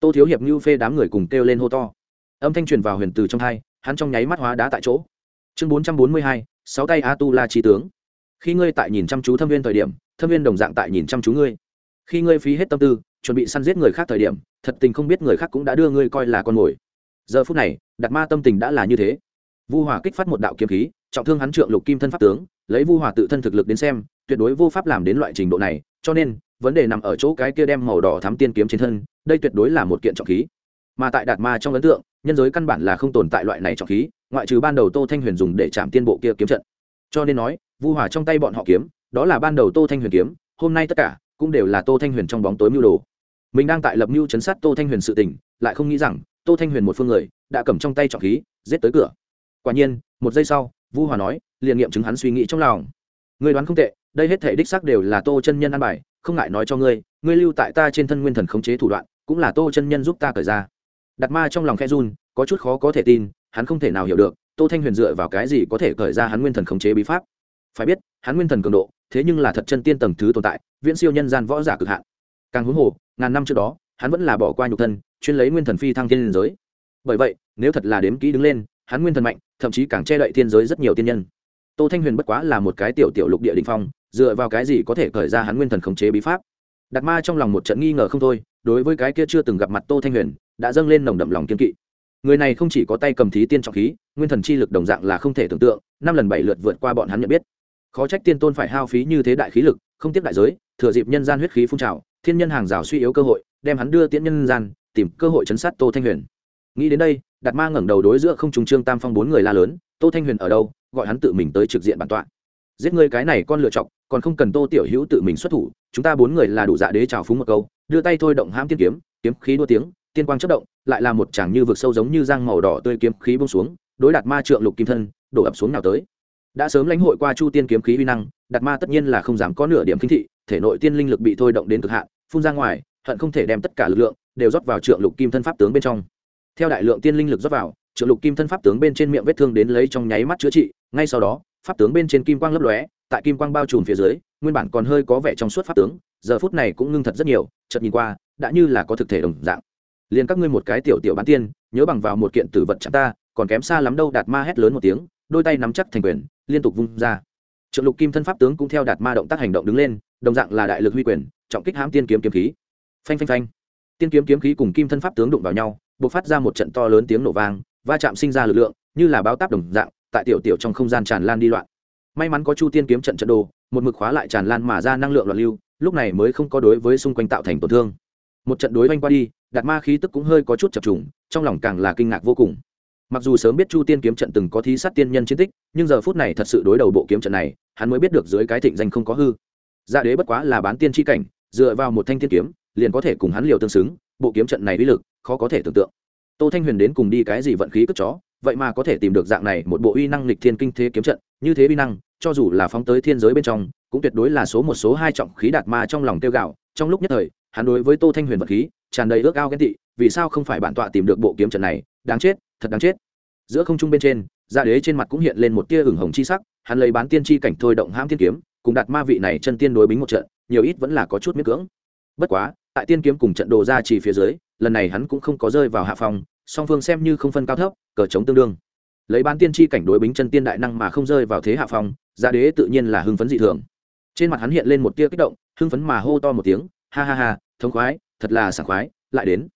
Tô thiếu hiệp như phê đám người cùng kêu lên hô to. Âm thanh truyền vào huyền từ trong hai, hắn trong nháy mắt hóa đá tại chỗ. Chương bốn trăm bốn mươi hai, sáu tay a tu la trí tướng. Khi ngươi tại nhìn chăm chú thâm viên thời điểm, thâm viên đồng dạng tại nhìn chăm chú ngươi. Khi ngươi phí hết tâm tư, chuẩn bị săn giết người khác thời điểm, thật tình không biết người khác cũng đã đưa ngươi coi là con mồi. Giờ phút này đạt ma tâm tình đã là như thế. Vu hòa kích phát một đạo kiếm khí, trọng thương hắn trượng lục kim thân pháp tướng, lấy vu hòa tự thân thực lực đến xem, tuyệt đối vô pháp làm đến loại trình độ này, cho nên, vấn đề nằm ở chỗ cái kia đem màu đỏ thám tiên kiếm trên thân, đây tuyệt đối là một kiện trọng khí. Mà tại đạt ma trong ấn tượng, nhân giới căn bản là không tồn tại loại này trọng khí, ngoại trừ ban đầu tô thanh huyền dùng để chạm tiên bộ kia kiếm trận. Cho nên nói, vu hòa trong tay bọn họ kiếm, đó là ban đầu tô thanh huyền kiếm, hôm nay tất cả cũng đều là tô thanh huyền trong bóng tối mưu đồ. Mình đang tại lập mưu chấn sát tô thanh huyền sự tình, lại không nghĩ rằng tô thanh huyền một phương người, đã cầm trong tay trọng khí, giết tới cửa. Quả nhiên, một giây sau, vu hòa nói, liền nghiệm chứng hắn suy nghĩ trong lòng. Người đoán không tệ, đây hết thể đích xác đều là tô chân nhân ăn bài, không ngại nói cho ngươi ngươi lưu tại ta trên thân nguyên thần khống chế thủ đoạn, cũng là tô chân nhân giúp ta cởi ra. Đặt ma trong lòng khe run, có chút khó có thể tin, hắn không thể nào hiểu được, tô thanh huyền dựa vào cái gì có thể cởi ra hắn nguyên thần khống chế bí pháp. Phải biết, hắn nguyên thần cường độ, thế nhưng là thật chân tiên tầng thứ tồn tại, viễn siêu nhân gian võ giả cực hạn. Càng huống hồ, ngàn năm trước đó, hắn vẫn là bỏ qua nhục thân chuyên lấy nguyên thần phi thăng thiên giới. Bởi vậy, nếu thật là đếm kỹ đứng lên, hắn nguyên thần mạnh, thậm chí càng che đậy thiên giới rất nhiều tiên nhân. Tô thanh huyền bất quá là một cái tiểu tiểu lục địa đình phong, dựa vào cái gì có thể khởi ra hắn nguyên thần khống chế bí pháp? Đặt ma trong lòng một trận nghi ngờ không thôi, đối với cái kia chưa từng gặp mặt tô thanh huyền, đã dâng lên nồng đậm lòng kiên kỵ. Người này không chỉ có tay cầm thí tiên trọng khí, nguyên thần chi lực đồng dạng là không thể tưởng tượng, năm lần bảy lượt vượt qua bọn hắn nhận biết. Khó trách tiên tôn phải hao phí như thế đại khí lực, không tiếp đại giới, thừa dịp nhân gian huyết khí phun trào, thiên nhân hàng rào suy yếu cơ hội, đem hắn đưa tiễn nhân gian tìm cơ hội chấn sát tô thanh huyền. Nghĩ đến đây, đạt ma ngẩng đầu đối giữa không trùng trương tam phong bốn người la lớn, tô thanh huyền ở đâu? Gọi hắn tự mình tới trực diện bản tọa. Giết ngươi cái này con lựa chọc, còn không cần tô tiểu hữu tự mình xuất thủ, chúng ta bốn người là đủ dạ đế trào phúng một câu, đưa tay thôi động hãm tiên kiếm kiếm khí đua tiếng, tiên quang chất động, lại là một chàng như vực sâu giống như giang màu đỏ tươi kiếm khí bông xuống, đối đạt ma trượng lục kim thân, đổ ập xuống nào tới. Đã sớm lãnh hội qua chu tiên kiếm khí uy năng, đạt ma tất nhiên là không dám có nửa điểm kinh thị, thể nội tiên linh lực bị thôi động đến cực hạn, phun ra ngoài, hận không thể đem tất cả lực lượng đều rót vào trượng lục kim thân pháp tướng bên trong. Theo đại lượng tiên linh lực rót vào, trượng lục kim thân pháp tướng bên trên miệng vết thương đến lấy trong nháy mắt chữa trị, ngay sau đó, pháp tướng bên trên kim quang lấp lóe, tại kim quang bao trùm phía dưới, nguyên bản còn hơi có vẻ trong suốt pháp tướng, giờ phút này cũng ngưng thật rất nhiều, chợt nhìn qua, đã như là có thực thể đồng dạng. Liền các ngươi một cái tiểu tiểu bán tiên, nhớ bằng vào một kiện tử vật chạm ta, còn kém xa lắm đâu, đạt ma hét lớn một tiếng, đôi tay nắm chắc thành quyền, liên tục vung ra. Trượng lục kim thân pháp tướng cũng theo đạt ma động tác hành động đứng lên, đồng dạng là đại lực huy quyền, trọng kích hãm tiên kiếm kiếm khí. Phanh phanh phanh tiên kiếm kiếm khí cùng kim thân pháp tướng đụng vào nhau buộc phát ra một trận to lớn tiếng nổ vang, va chạm sinh ra lực lượng, như là báo táp đồng dạng, tại tiểu tiểu trong không gian tràn lan đi loạn. May mắn có chu tiên kiếm trận trận đồ, một mực khóa lại tràn lan mà ra năng lượng loạn lưu, lúc này mới không có đối với xung quanh tạo thành tổn thương. Một trận đối oanh qua đi, đạt ma khí tức cũng hơi có chút chập trùng, trong lòng càng là kinh ngạc vô cùng. Mặc dù sớm biết chu tiên kiếm trận từng có thí sát tiên nhân chiến tích, nhưng giờ phút này thật sự đối đầu bộ kiếm trận này, hắn mới biết được dưới cái thịnh danh không có hư. Dạ đế bất quá là bán tiên tri cảnh, dựa vào một thanh tiên kiếm liền có thể cùng hắn liều tương xứng, bộ kiếm trận này uy lực, khó có thể tưởng tượng. Tô thanh huyền đến cùng đi cái gì vận khí cất chó, vậy mà có thể tìm được dạng này một bộ uy năng lịch thiên kinh thế kiếm trận, như thế uy năng, cho dù là phóng tới thiên giới bên trong, cũng tuyệt đối là số một, số hai trọng khí đạt ma trong lòng tiêu gạo. Trong lúc nhất thời, hắn đối với tô thanh huyền vật khí, tràn đầy ước ao ghen tị, vì sao không phải bản tọa tìm được bộ kiếm trận này, đáng chết, thật đáng chết. Giữa không trung bên trên dạ đế trên mặt cũng hiện lên một tia ửng hồng chi sắc, hắn lấy bán tiên chi cảnh thôi động hãm thiên kiếm, cùng đạt ma vị này chân tiên đối bính một trận, nhiều ít vẫn là có chút miễn cưỡng. Bất quá tại tiên kiếm cùng trận đồ ra chỉ phía dưới, lần này hắn cũng không có rơi vào hạ phòng song phương xem như không phân cao thấp, cờ chống tương đương. Lấy bán tiên chi cảnh đối bính chân tiên đại năng mà không rơi vào thế hạ phòng gia đế tự nhiên là hưng phấn dị thường. Trên mặt hắn hiện lên một tia kích động, hưng phấn mà hô to một tiếng, ha ha ha, thống khoái, thật là sảng khoái, lại đến.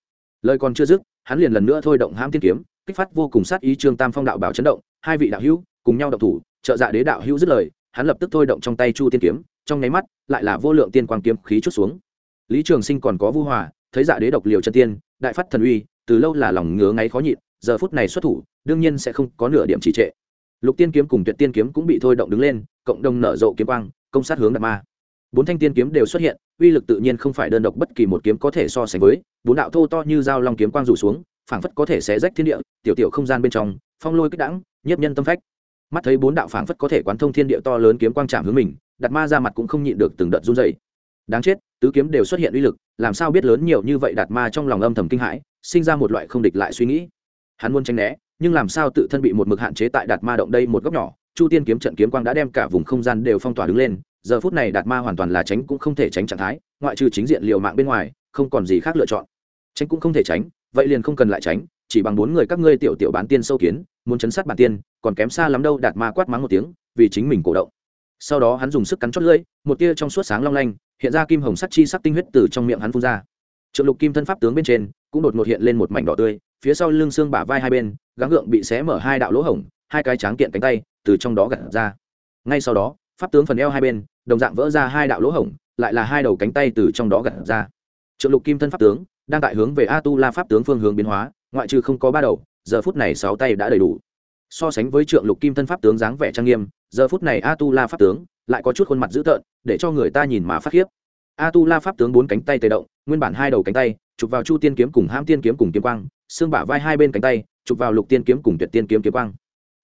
Lời còn chưa dứt, hắn liền lần nữa thôi động hãm tiên kiếm, kích phát vô cùng sát ý trương tam phong đạo bảo chấn động, hai vị đạo hữu cùng nhau động thủ, trợ dạ đế đạo hữu dứt lời, hắn lập tức thôi động trong tay chu tiên kiếm, trong nháy mắt, lại là vô lượng tiên quang kiếm khí chút xuống lý trường sinh còn có vu hòa, thấy dạ đế độc liều chân tiên, đại phát thần uy, từ lâu là lòng ngứa ngáy khó nhịn, giờ phút này xuất thủ, đương nhiên sẽ không có nửa điểm trì trệ. Lục tiên kiếm cùng tuyệt tiên kiếm cũng bị thôi động đứng lên, cộng đồng nở rộ kiếm quang, công sát hướng đạt ma. Bốn thanh tiên kiếm đều xuất hiện, uy lực tự nhiên không phải đơn độc bất kỳ một kiếm có thể so sánh với, bốn đạo thô to như dao long kiếm quang rủ xuống, phảng phất có thể xé rách thiên địa, tiểu tiểu không gian bên trong, phong lôi kích đãng nhiếp nhân tâm phách. Mắt thấy bốn đạo phảng phất có thể quán thông thiên địa to lớn kiếm quang chạm hướng mình đặt ma ra mặt cũng không nhịn được từng đợt run dày đáng chết, tứ kiếm đều xuất hiện uy lực, làm sao biết lớn nhiều như vậy đạt ma trong lòng âm thầm kinh hãi, sinh ra một loại không địch lại suy nghĩ. Hắn muốn tránh né, nhưng làm sao tự thân bị một mực hạn chế tại đạt ma động đây một góc nhỏ, chu tiên kiếm trận kiếm quang đã đem cả vùng không gian đều phong tỏa đứng lên, giờ phút này đạt ma hoàn toàn là tránh cũng không thể tránh trạng thái, ngoại trừ chính diện liều mạng bên ngoài, không còn gì khác lựa chọn. Tránh cũng không thể tránh, vậy liền không cần lại tránh, chỉ bằng bốn người các ngươi tiểu tiểu bán tiên sâu kiến, muốn chấn sát bản tiên, còn kém xa lắm đâu, đạt ma quát mắng một tiếng, vì chính mình cổ động sau đó hắn dùng sức cắn chót lưỡi, một tia trong suốt sáng long lanh, hiện ra kim hồng sắt chi sắc tinh huyết từ trong miệng hắn phun ra. Trượng lục kim thân pháp tướng bên trên, cũng đột ngột hiện lên một mảnh đỏ tươi, phía sau lưng xương bả vai hai bên, gắng gượng bị xé mở hai đạo lỗ hổng, hai cái tráng kiện cánh tay, từ trong đó gặt ra. Ngay sau đó, pháp tướng phần eo hai bên, đồng dạng vỡ ra hai đạo lỗ hổng, lại là hai đầu cánh tay từ trong đó gặt ra. Trượng lục kim thân pháp tướng, đang tại hướng về a tu la pháp tướng phương hướng biến hóa, ngoại trừ không có ba đầu, giờ phút này sáu tay đã đầy đủ. So sánh với trượng lục kim thân pháp tướng dáng vẻ trang nghiêm giờ phút này a tu la pháp tướng lại có chút khuôn mặt dữ tợn, để cho người ta nhìn mà phát khiếp. A tu la pháp tướng bốn cánh tay tề động, nguyên bản hai đầu cánh tay chụp vào chu tiên kiếm cùng ham tiên kiếm cùng kiếm quang, xương bả vai hai bên cánh tay chụp vào lục tiên kiếm cùng tuyệt tiên kiếm kiếm quang.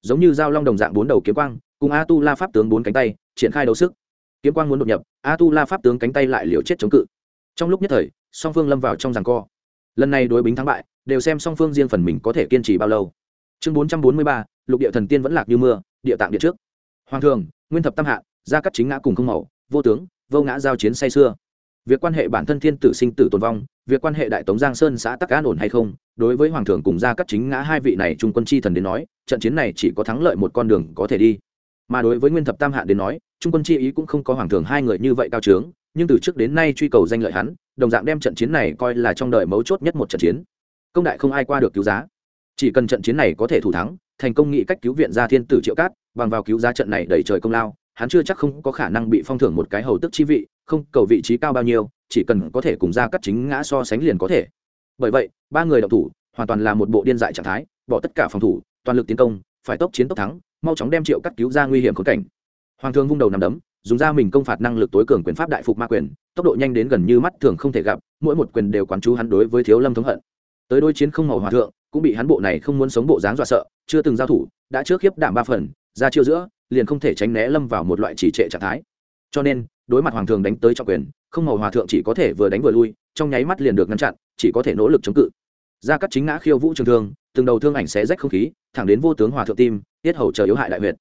Giống như dao long đồng dạng bốn đầu kiếm quang, cùng a tu la pháp tướng bốn cánh tay triển khai đấu sức. Kiếm quang muốn đột nhập a tu la pháp tướng cánh tay lại liều chết chống cự. Trong lúc nhất thời, song phương lâm vào trong giằng co. Lần này đối bính thắng bại, đều xem song phương riêng phần mình có thể kiên trì bao lâu. Chương bốn trăm bốn mươi ba, lục địa thần tiên vẫn lạc như mưa, địa tạng điện trước hoàng thường, nguyên thập tam hạ, gia cắt chính ngã cùng không màu, vô tướng, vô ngã giao chiến say xưa việc quan hệ bản thân thiên tử sinh tử tồn vong, việc quan hệ đại tống giang sơn xã tắc an ổn hay không, đối với hoàng thượng cùng gia cắt chính ngã hai vị này trung quân chi thần đến nói, trận chiến này chỉ có thắng lợi một con đường có thể đi. Mà đối với nguyên thập tam hạ đến nói, trung quân chi ý cũng không có hoàng thượng hai người như vậy cao trướng, nhưng từ trước đến nay truy cầu danh lợi hắn, đồng dạng đem trận chiến này coi là trong đời mấu chốt nhất một trận chiến. Công đại không ai qua được cứu giá. Chỉ cần trận chiến này có thể thủ thắng, thành công nghị cách cứu viện ra thiên tử triệu cát bằng vào cứu giá trận này đẩy trời công lao, hắn chưa chắc không có khả năng bị phong thưởng một cái hầu tức chi vị, không, cầu vị trí cao bao nhiêu, chỉ cần có thể cùng ra cắt chính ngã so sánh liền có thể. Bởi vậy, ba người đọc thủ, hoàn toàn là một bộ điên dại trạng thái, bỏ tất cả phòng thủ, toàn lực tiến công, phải tốc chiến tốc thắng, mau chóng đem triệu cắt cứu ra nguy hiểm khốn cảnh. Hoàng thương vung đầu nằm đấm, dùng ra mình công phạt năng lực tối cường quyền pháp đại phục ma quyền, tốc độ nhanh đến gần như mắt thường không thể gặp, mỗi một quyền đều quán chú hắn đối với thiếu lâm thống hận. Tới đôi chiến không màu hòa thượng, cũng bị hắn bộ này không muốn sống bộ dáng dọa sợ, chưa từng giao thủ, đã trước khiếp đảm ba phần ra chiêu giữa, liền không thể tránh né lâm vào một loại chỉ trệ trạng thái. Cho nên, đối mặt hoàng thường đánh tới trọng quyền, không màu hòa thượng chỉ có thể vừa đánh vừa lui, trong nháy mắt liền được ngăn chặn, chỉ có thể nỗ lực chống cự. Ra các chính ngã khiêu vũ trường thương, từng đầu thương ảnh xé rách không khí, thẳng đến vô tướng hòa thượng tim, tiết hầu chờ yếu hại đại huyệt.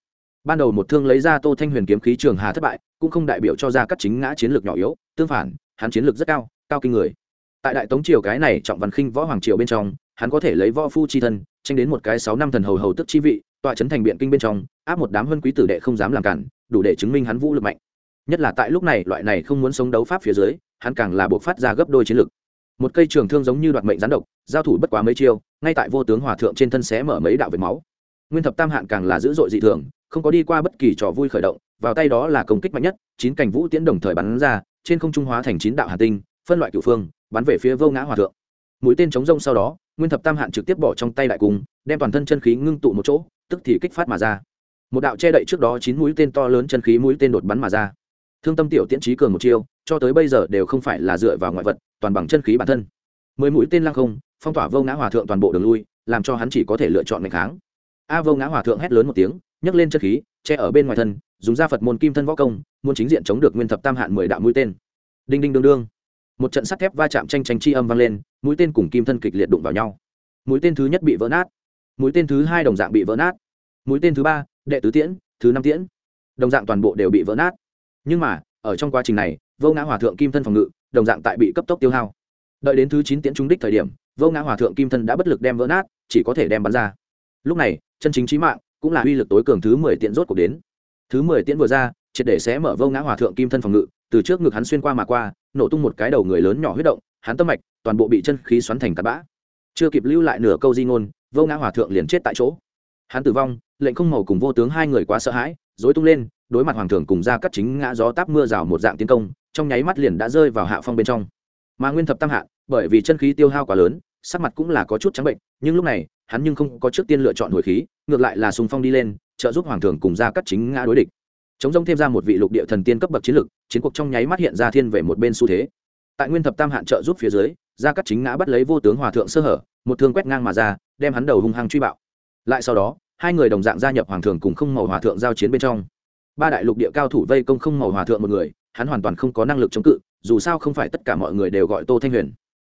Ban đầu một thương lấy ra tô thanh huyền kiếm khí trường hà thất bại, cũng không đại biểu cho ra các chính ngã chiến lược nhỏ yếu, tương phản, hắn chiến lược rất cao cao kinh người. Tại đại tống triều cái này trọng văn khinh võ hoàng triều bên trong, hắn có thể lấy võ phu chi thân, tranh đến một cái sáu năm thần hầu hầu tức chi vị tọa trấn thành biện kinh bên trong, áp một đám huân quý tử đệ không dám làm cản, đủ để chứng minh hắn vũ lực mạnh. Nhất là tại lúc này, loại này không muốn sống đấu pháp phía dưới, hắn càng là buộc phát ra gấp đôi chiến lực. Một cây trường thương giống như đoạt mệnh gián độc, giao thủ bất quá mấy chiêu, ngay tại vô tướng hòa thượng trên thân xé mở mấy đạo vệt máu. Nguyên thập tam hạn càng là dữ dội dị thường, không có đi qua bất kỳ trò vui khởi động, vào tay đó là công kích mạnh nhất, chín cành vũ tiễn đồng thời bắn ra, trên không trung hóa thành chín đạo hà tinh, phân loại cửu phương, bắn về phía vô ngã hòa thượng. Mũi tên chống rông sau đó, nguyên thập tam hạn trực tiếp bỏ trong tay đại cung, đem toàn thân chân khí ngưng tụ một chỗ tức thì kích phát mà ra. Một đạo che đậy trước đó chín mũi tên to lớn chân khí mũi tên đột bắn mà ra. Thương tâm tiểu tiễn trí cường một chiêu, cho tới bây giờ đều không phải là dựa vào ngoại vật, toàn bằng chân khí bản thân. Mười mũi tên lăng không, phong tỏa vô ngã hòa thượng toàn bộ đường lui, làm cho hắn chỉ có thể lựa chọn ngày kháng. A vô ngã hòa thượng hét lớn một tiếng, nhấc lên chân khí, che ở bên ngoài thân, dùng ra phật môn kim thân võ công, muốn chính diện chống được nguyên thập tam hạn mười đạo mũi tên. Đinh đinh đương đương. Một trận sắt thép va chạm tranh tranh chi âm vang lên, mũi tên cùng kim thân kịch liệt đụng vào nhau. Mũi tên thứ nhất bị vỡ nát mũi tên thứ hai đồng dạng bị vỡ nát. Mũi tên thứ ba, đệ tứ tiễn, thứ năm tiễn. Đồng dạng toàn bộ đều bị vỡ nát. Nhưng mà, ở trong quá trình này, vô ngã hòa thượng kim thân phòng ngự, đồng dạng tại bị cấp tốc tiêu hao. Đợi đến thứ chín tiễn trúng đích thời điểm, vô ngã hòa thượng kim thân đã bất lực đem vỡ nát, chỉ có thể đem bắn ra. Lúc này, chân chính trí mạng cũng là uy lực tối cường thứ mười tiễn rốt cuộc đến. Thứ mười tiễn vừa ra, triệt để sẽ mở vô ngã hòa thượng kim thân phòng ngự, từ trước ngực hắn xuyên qua mà qua, nổ tung một cái đầu người lớn nhỏ huyết động, hắn tâm mạch toàn bộ bị chân khí xoắn thành tạt bã. Chưa kịp lưu lại nửa câu di ngôn vô ngã hòa thượng liền chết tại chỗ. Hắn tử vong, lệnh không màu cùng vô tướng hai người quá sợ hãi dối tung lên, đối mặt hoàng thượng cùng ra cắt chính ngã gió táp mưa rào một dạng tiến công, trong nháy mắt liền đã rơi vào hạ phong bên trong. Mà nguyên thập tam hạ, bởi vì chân khí tiêu hao quá lớn, sắc mặt cũng là có chút trắng bệnh, nhưng lúc này, hắn nhưng không có trước tiên lựa chọn hồi khí, ngược lại là sùng phong đi lên, trợ giúp hoàng thượng cùng ra cắt chính ngã đối địch. Chống rông thêm ra một vị lục địa thần tiên cấp bậc chiến lực, chiến cuộc trong nháy mắt hiện ra thiên về một bên xu thế tại nguyên thập tam hạn trợ giúp phía dưới ra cắt chính ngã bắt lấy vô tướng hòa thượng sơ hở, một thương quét ngang mà ra, đem hắn đầu hung hăng truy bạo. Lại sau đó, hai người đồng dạng gia nhập hoàng thượng cùng không màu hòa thượng giao chiến bên trong. Ba đại lục địa cao thủ vây công không màu hòa thượng một người, hắn hoàn toàn không có năng lực chống cự, dù sao không phải tất cả mọi người đều gọi tô thanh huyền.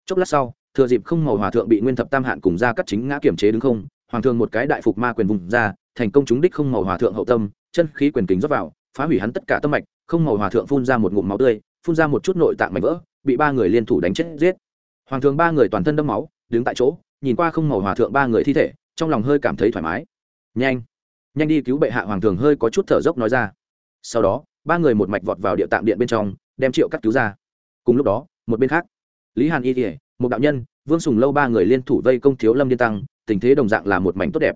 Chốc lát sau, thừa dịp không màu hòa thượng bị nguyên thập tam hạn cùng ra cắt chính ngã kiểm chế đứng không, hoàng thượng một cái đại phục ma quyền vùng ra, thành công chúng đích không màu hòa thượng hậu tâm, chân khí quyền kính rót vào, phá hủy hắn tất cả tâm mạch, không màu hòa thượng phun ra một ngụm máu tươi phun ra một chút nội tạng mảnh vỡ, bị ba người liên thủ đánh chết giết. Hoàng thượng ba người toàn thân đẫm máu, đứng tại chỗ, nhìn qua không màu hòa thượng ba người thi thể, trong lòng hơi cảm thấy thoải mái. Nhanh nhanh đi cứu bệ hạ hoàng thường hơi có chút thở dốc nói ra. Sau đó, ba người một mạch vọt vào địa tạng điện bên trong, đem triệu cắt cứu ra. Cùng lúc đó, một bên khác, lý hàn y thể một đạo nhân, vương sùng lâu ba người liên thủ vây công thiếu lâm điên tăng, tình thế đồng dạng là một mảnh tốt đẹp.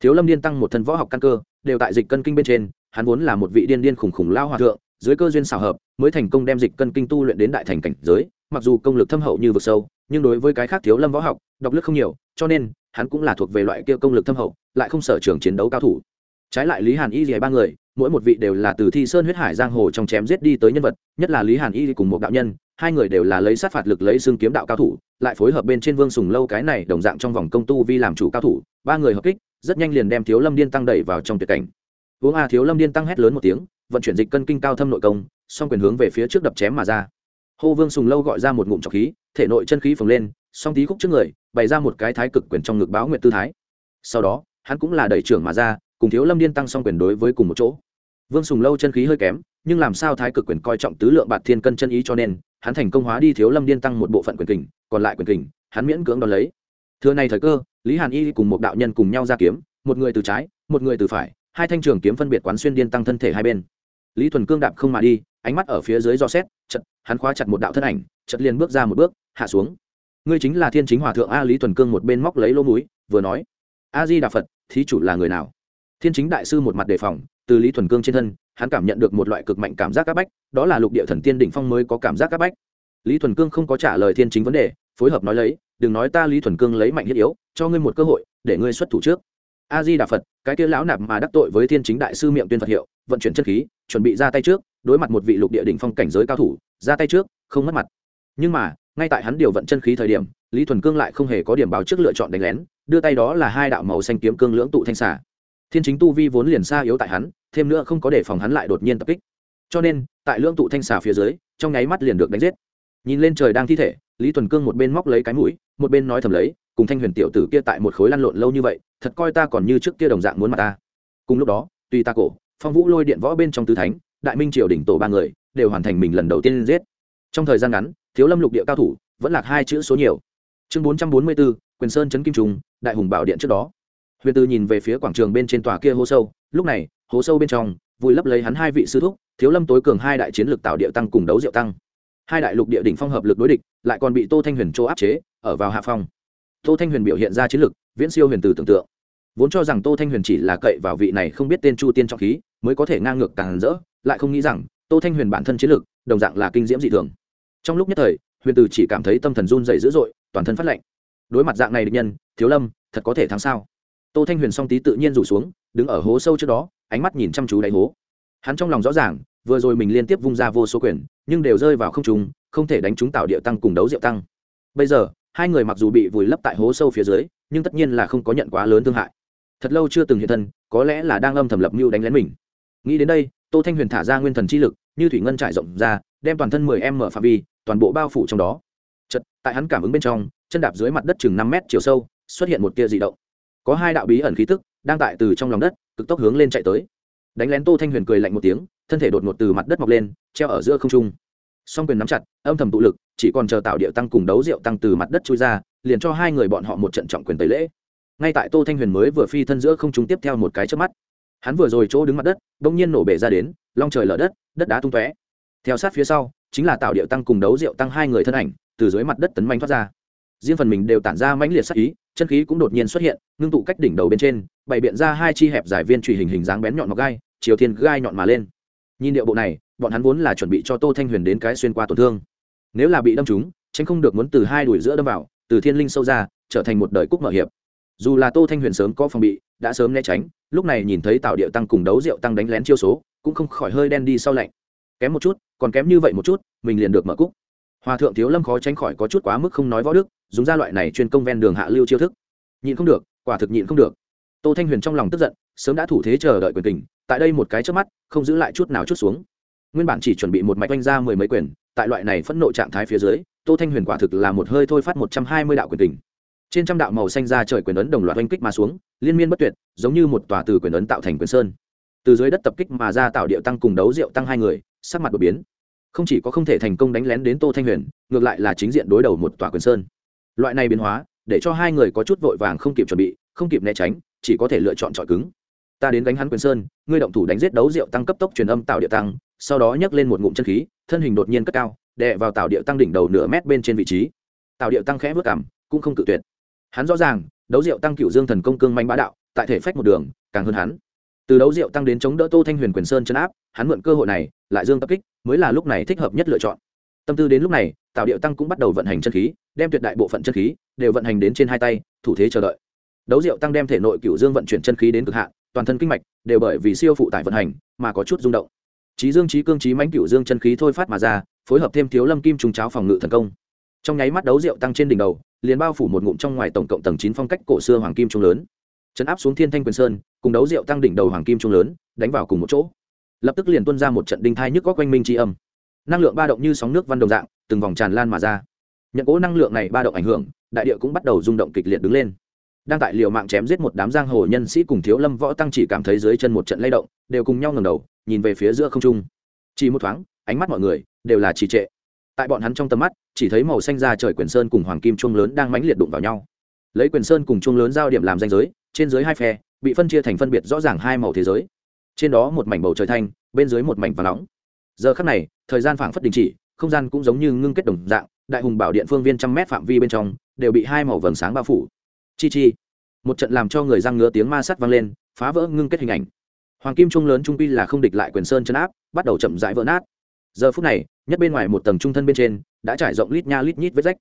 Thiếu lâm điên tăng một thân võ học căn cơ, đều tại dịch cân kinh bên trên, hắn vốn là một vị điên điên khủng khủng lao hòa thượng dưới cơ duyên xảo hợp, mới thành công đem dịch cân kinh tu luyện đến đại thành cảnh giới, mặc dù công lực thâm hậu như vực sâu, nhưng đối với cái khác thiếu lâm võ học, độc lực không nhiều, cho nên, hắn cũng là thuộc về loại kia công lực thâm hậu, lại không sở trường chiến đấu cao thủ. Trái lại lý hàn y dì ba người, mỗi một vị đều là từ thi sơn huyết hải giang hồ trong chém giết đi tới nhân vật, nhất là lý hàn y cùng một đạo nhân, hai người đều là lấy sát phạt lực lấy xương kiếm đạo cao thủ, lại phối hợp bên trên vương sùng lâu cái này đồng dạng trong vòng công tu vi làm chủ cao thủ, ba người hợp kích, rất nhanh liền đem thiếu lâm điên tăng đẩy vào trong tuyệt cảnh. Uống a thiếu lâm điên tăng hét lớn một tiếng vận chuyển dịch cân kinh cao thâm nội công, song quyền hướng về phía trước đập chém mà ra. Hô vương sùng lâu gọi ra một ngụm trọc khí, thể nội chân khí phồng lên, song tí khúc trước người, bày ra một cái thái cực quyền trong ngực báo nguyện tư thái. Sau đó, hắn cũng là đẩy trưởng mà ra, cùng thiếu lâm điên tăng song quyền đối với cùng một chỗ. Vương sùng lâu chân khí hơi kém, nhưng làm sao thái cực quyền coi trọng tứ lượng bạt thiên cân chân ý cho nên, hắn thành công hóa đi thiếu lâm điên tăng một bộ phận quyền kình, còn lại quyền kình, hắn miễn cưỡng đón lấy. Thưa này thời cơ, lý hàn y cùng một đạo nhân cùng nhau ra kiếm, một người từ trái, một người từ phải, hai thanh trường kiếm phân biệt quán xuyên điên tăng thân thể hai bên lý thuần cương đạp không mà đi, ánh mắt ở phía dưới do xét chật hắn khóa chặt một đạo thân ảnh chật liền bước ra một bước, hạ xuống. Ngươi chính là thiên chính hòa thượng a lý thuần cương một bên móc lấy lỗ múi vừa nói, a di đà phật, thí chủ là người nào? Thiên chính đại sư một mặt đề phòng, từ lý thuần cương trên thân, hắn cảm nhận được một loại cực mạnh cảm giác áp bách, đó là lục địa thần tiên đỉnh phong mới có cảm giác áp bách. Lý thuần cương không có trả lời thiên chính vấn đề, phối hợp nói lấy, đừng nói ta lý thuần cương lấy mạnh thiết yếu, cho ngươi một cơ hội, để ngươi xuất thủ trước. A di đà phật, cái kia lão nạp mà đắc tội với thiên chính đại sư miệng tuyên phật hiệu, vận chuyển chân khí chuẩn bị ra tay trước, đối mặt một vị lục địa đỉnh phong cảnh giới cao thủ, ra tay trước, không mất mặt. Nhưng mà, ngay tại hắn điều vận chân khí thời điểm, lý thuần cương lại không hề có điểm báo trước lựa chọn đánh lén, đưa tay đó là hai đạo màu xanh kiếm cương lưỡng tụ thanh xả thiên chính tu vi vốn liền xa yếu tại hắn, thêm nữa không có đề phòng hắn lại đột nhiên tập kích. Cho nên, tại lưỡng tụ thanh xả phía dưới, trong nháy mắt liền được đánh giết. Nhìn lên trời đang thi thể, lý thuần cương một bên móc lấy cái mũi, một bên nói thầm lấy, cùng thanh huyền tiểu tử kia tại một khối lăn lộn lâu như vậy, thật coi ta còn như trước kia đồng dạng muốn mặt ta. Cùng lúc đó, tùy ta cổ phong vũ lôi điện võ bên trong tứ thánh, đại minh triều đỉnh tổ ba người, đều hoàn thành mình lần đầu tiên giết. Trong thời gian ngắn, thiếu lâm lục địa cao thủ, vẫn lạc hai chữ số nhiều. Chương bốn trăm bốn mươi bốn quyền sơn trấn kim trung, đại hùng bảo điện trước đó. Huyền tư nhìn về phía quảng trường bên trên tòa kia hố sâu, lúc này, hố sâu bên trong, vùi lấp lấy hắn hai vị sư thúc, thiếu lâm tối cường hai đại chiến lực tạo địa tăng cùng đấu diệu tăng. Hai đại lục địa đỉnh phong hợp lực đối địch, lại còn bị tô thanh huyền chỗ áp chế, ở vào hạ phong. Tô thanh huyền biểu hiện ra chiến lực viễn siêu huyền từ tưởng tượng. Vốn cho rằng tô thanh huyền chỉ là cậy vào vị này không biết tên chu tiên trọng khí mới có thể ngang ngược càng rỡ, lại không nghĩ rằng tô thanh huyền bản thân chiến lực, đồng dạng là kinh diễm dị thường. Trong lúc nhất thời, huyền từ chỉ cảm thấy tâm thần run dày dữ dội, toàn thân phát lệnh đối mặt dạng này địch nhân, thiếu lâm, thật có thể thắng sao? Tô thanh huyền song tí tự nhiên rủ xuống, đứng ở hố sâu trước đó, ánh mắt nhìn chăm chú đáy hố. Hắn trong lòng rõ ràng, vừa rồi mình liên tiếp vung ra vô số quyền, nhưng đều rơi vào không trùng không thể đánh trúng tạo địa tăng cùng đấu diệu tăng. Bây giờ, hai người mặc dù bị vùi lấp tại hố sâu phía dưới, nhưng tất nhiên là không có nhận quá lớn thương hại. Thật lâu chưa từng hiện thân, có lẽ là đang âm thầm lập mưu đánh lén mình nghĩ đến đây, tô thanh huyền thả ra nguyên thần chi lực, như thủy ngân trải rộng ra, đem toàn thân mười em mở phạm vi, toàn bộ bao phủ trong đó. Chật tại hắn cảm ứng bên trong, chân đạp dưới mặt đất chừng năm mét chiều sâu, xuất hiện một tia dị động. Có hai đạo bí ẩn khí tức đang tại từ trong lòng đất, cực tốc hướng lên chạy tới. Đánh lén tô thanh huyền cười lạnh một tiếng, thân thể đột ngột từ mặt đất mọc lên, treo ở giữa không trung. Song quyền nắm chặt, âm thầm tụ lực, chỉ còn chờ tạo điệu tăng cùng đấu rượu tăng từ mặt đất chui ra, liền cho hai người bọn họ một trận trọng quyền tẩy lễ. Ngay tại tô thanh huyền mới vừa phi thân giữa không trung tiếp theo một cái trước mắt hắn vừa rồi chỗ đứng mặt đất, bỗng nhiên nổ bể ra đến, long trời lở đất đất đá tung tóe. Theo sát phía sau, chính là tạo điệu tăng cùng đấu rượu tăng hai người thân ảnh, từ dưới mặt đất tấn manh thoát ra. Riêng phần mình đều tản ra mãnh liệt sắc ý, chân khí cũng đột nhiên xuất hiện, ngưng tụ cách đỉnh đầu bên trên, bày biện ra hai chi hẹp giải viên truy hình hình dáng bén nhọn mọc gai, chiều thiên gai nhọn mà lên. Nhìn điệu bộ này, bọn hắn vốn là chuẩn bị cho tô thanh huyền đến cái xuyên qua tổn thương. Nếu là bị đâm trúng, tránh không được muốn từ hai đuổi giữa đâm vào, từ thiên linh sâu ra, trở thành một đời cúc mở hiệp. Dù là tô thanh huyền sớm có phòng bị, đã sớm né tránh lúc này nhìn thấy tạo điệu tăng cùng đấu rượu tăng đánh lén chiêu số, cũng không khỏi hơi đen đi sau lạnh. Kém một chút, còn kém như vậy một chút, mình liền được mở cúc. Hòa thượng thiếu lâm khó tránh khỏi có chút quá mức không nói võ đức, dùng ra loại này chuyên công ven đường hạ lưu chiêu thức. Nhịn không được, quả thực nhịn không được. Tô thanh huyền trong lòng tức giận, sớm đã thủ thế chờ đợi quyền tình tại đây một cái trước mắt, không giữ lại chút nào chút xuống. Nguyên bản chỉ chuẩn bị một mạch oanh ra mười mấy quyền, tại loại này phẫn nộ trạng thái phía dưới, tô thanh huyền quả thực là một hơi thôi phát một trăm hai mươi đạo quyền tình trên trăm đạo màu xanh ra trời quyền ấn đồng loạt oanh kích mà xuống, liên miên bất tuyệt, giống như một tòa từ quyền ấn tạo thành quyền sơn. Từ dưới đất tập kích mà ra tạo điệu tăng cùng đấu rượu tăng hai người, sắc mặt đột biến. Không chỉ có không thể thành công đánh lén đến tô thanh huyền, ngược lại là chính diện đối đầu một tòa quyền sơn. Loại này biến hóa, để cho hai người có chút vội vàng không kịp chuẩn bị, không kịp né tránh, chỉ có thể lựa chọn trọi cứng. Ta đến đánh hắn quyền sơn, ngươi động thủ đánh giết đấu rượu tăng cấp tốc truyền âm tạo địa tăng, sau đó nhấc lên một ngụm chân khí, thân hình đột nhiên cất cao, đè vào tạo địa tăng đỉnh đầu nửa mét bên trên vị trí. Tạo địa tăng khẽ vớt cảm cũng không cự tuyệt hắn rõ ràng, đấu rượu tăng cựu dương thần công cương manh bá đạo, tại thể phách một đường, càng hơn hắn. Từ đấu rượu tăng đến chống đỡ tô thanh huyền quyền sơn chấn áp, hắn mượn cơ hội này, lại dương tập kích, mới là lúc này thích hợp nhất lựa chọn. Tâm tư đến lúc này tạo điệu tăng cũng bắt đầu vận hành chân khí, đem tuyệt đại bộ phận chân khí, đều vận hành đến trên hai tay, thủ thế chờ đợi. Đấu rượu tăng đem thể nội cựu dương vận chuyển chân khí đến cực hạn, toàn thân kinh mạch, đều bởi vì siêu phụ tải vận hành, mà có chút rung động. Trí dương trí cương trí mãnh cựu dương chân khí thôi phát mà ra, phối hợp thêm thiếu lâm kim trùng cháo phòng ngự thần công. Trong nháy mắt đấu rượu tăng trên đỉnh đầu liền bao phủ một ngụm trong ngoài tổng cộng tầng chín phong cách cổ xưa hoàng kim trung lớn. Chấn áp xuống thiên thanh quyền sơn, cùng đấu rượu tăng đỉnh đầu hoàng kim trung lớn, đánh vào cùng một chỗ. Lập tức liền tuôn ra một trận đinh thai nhức có quanh minh tri âm. Năng lượng ba động như sóng nước văn đồng dạng, từng vòng tràn lan mà ra. Nhận cố năng lượng này ba động ảnh hưởng, đại địa cũng bắt đầu rung động kịch liệt đứng lên. Đang tại liều mạng chém giết một đám giang hồ nhân sĩ cùng thiếu lâm võ tăng chỉ cảm thấy dưới chân một trận lay động, đều cùng nhau ngầm đầu, nhìn về phía giữa không trung. Chỉ một thoáng, ánh mắt mọi người đều là trì trệ tại bọn hắn trong tầm mắt, chỉ thấy màu xanh ra trời quyền sơn cùng hoàng kim chuông lớn đang mãnh liệt đụng vào nhau. Lấy quyền sơn cùng chuông lớn giao điểm làm danh giới, trên dưới hai phe, bị phân chia thành phân biệt rõ ràng hai màu thế giới. Trên đó một mảnh bầu trời thanh, bên dưới một mảnh và nóng. Giờ khắc này, thời gian phảng phất đình chỉ, không gian cũng giống như ngưng kết đồng dạng, đại hùng bảo điện phương viên trăm mét phạm vi bên trong, đều bị hai màu vầng sáng bao phủ. Chi chi. Một trận làm cho người răng ngứa tiếng ma sắt vang lên, phá vỡ ngưng kết hình ảnh. Hoàng kim trung lớn trung pi là không địch lại quyền sơn chân áp, bắt đầu chậm rãi vỡ nát giờ phút này, nhất bên ngoài một tầng trung thân bên trên, đã trải rộng lít nha lít nhít vết rách.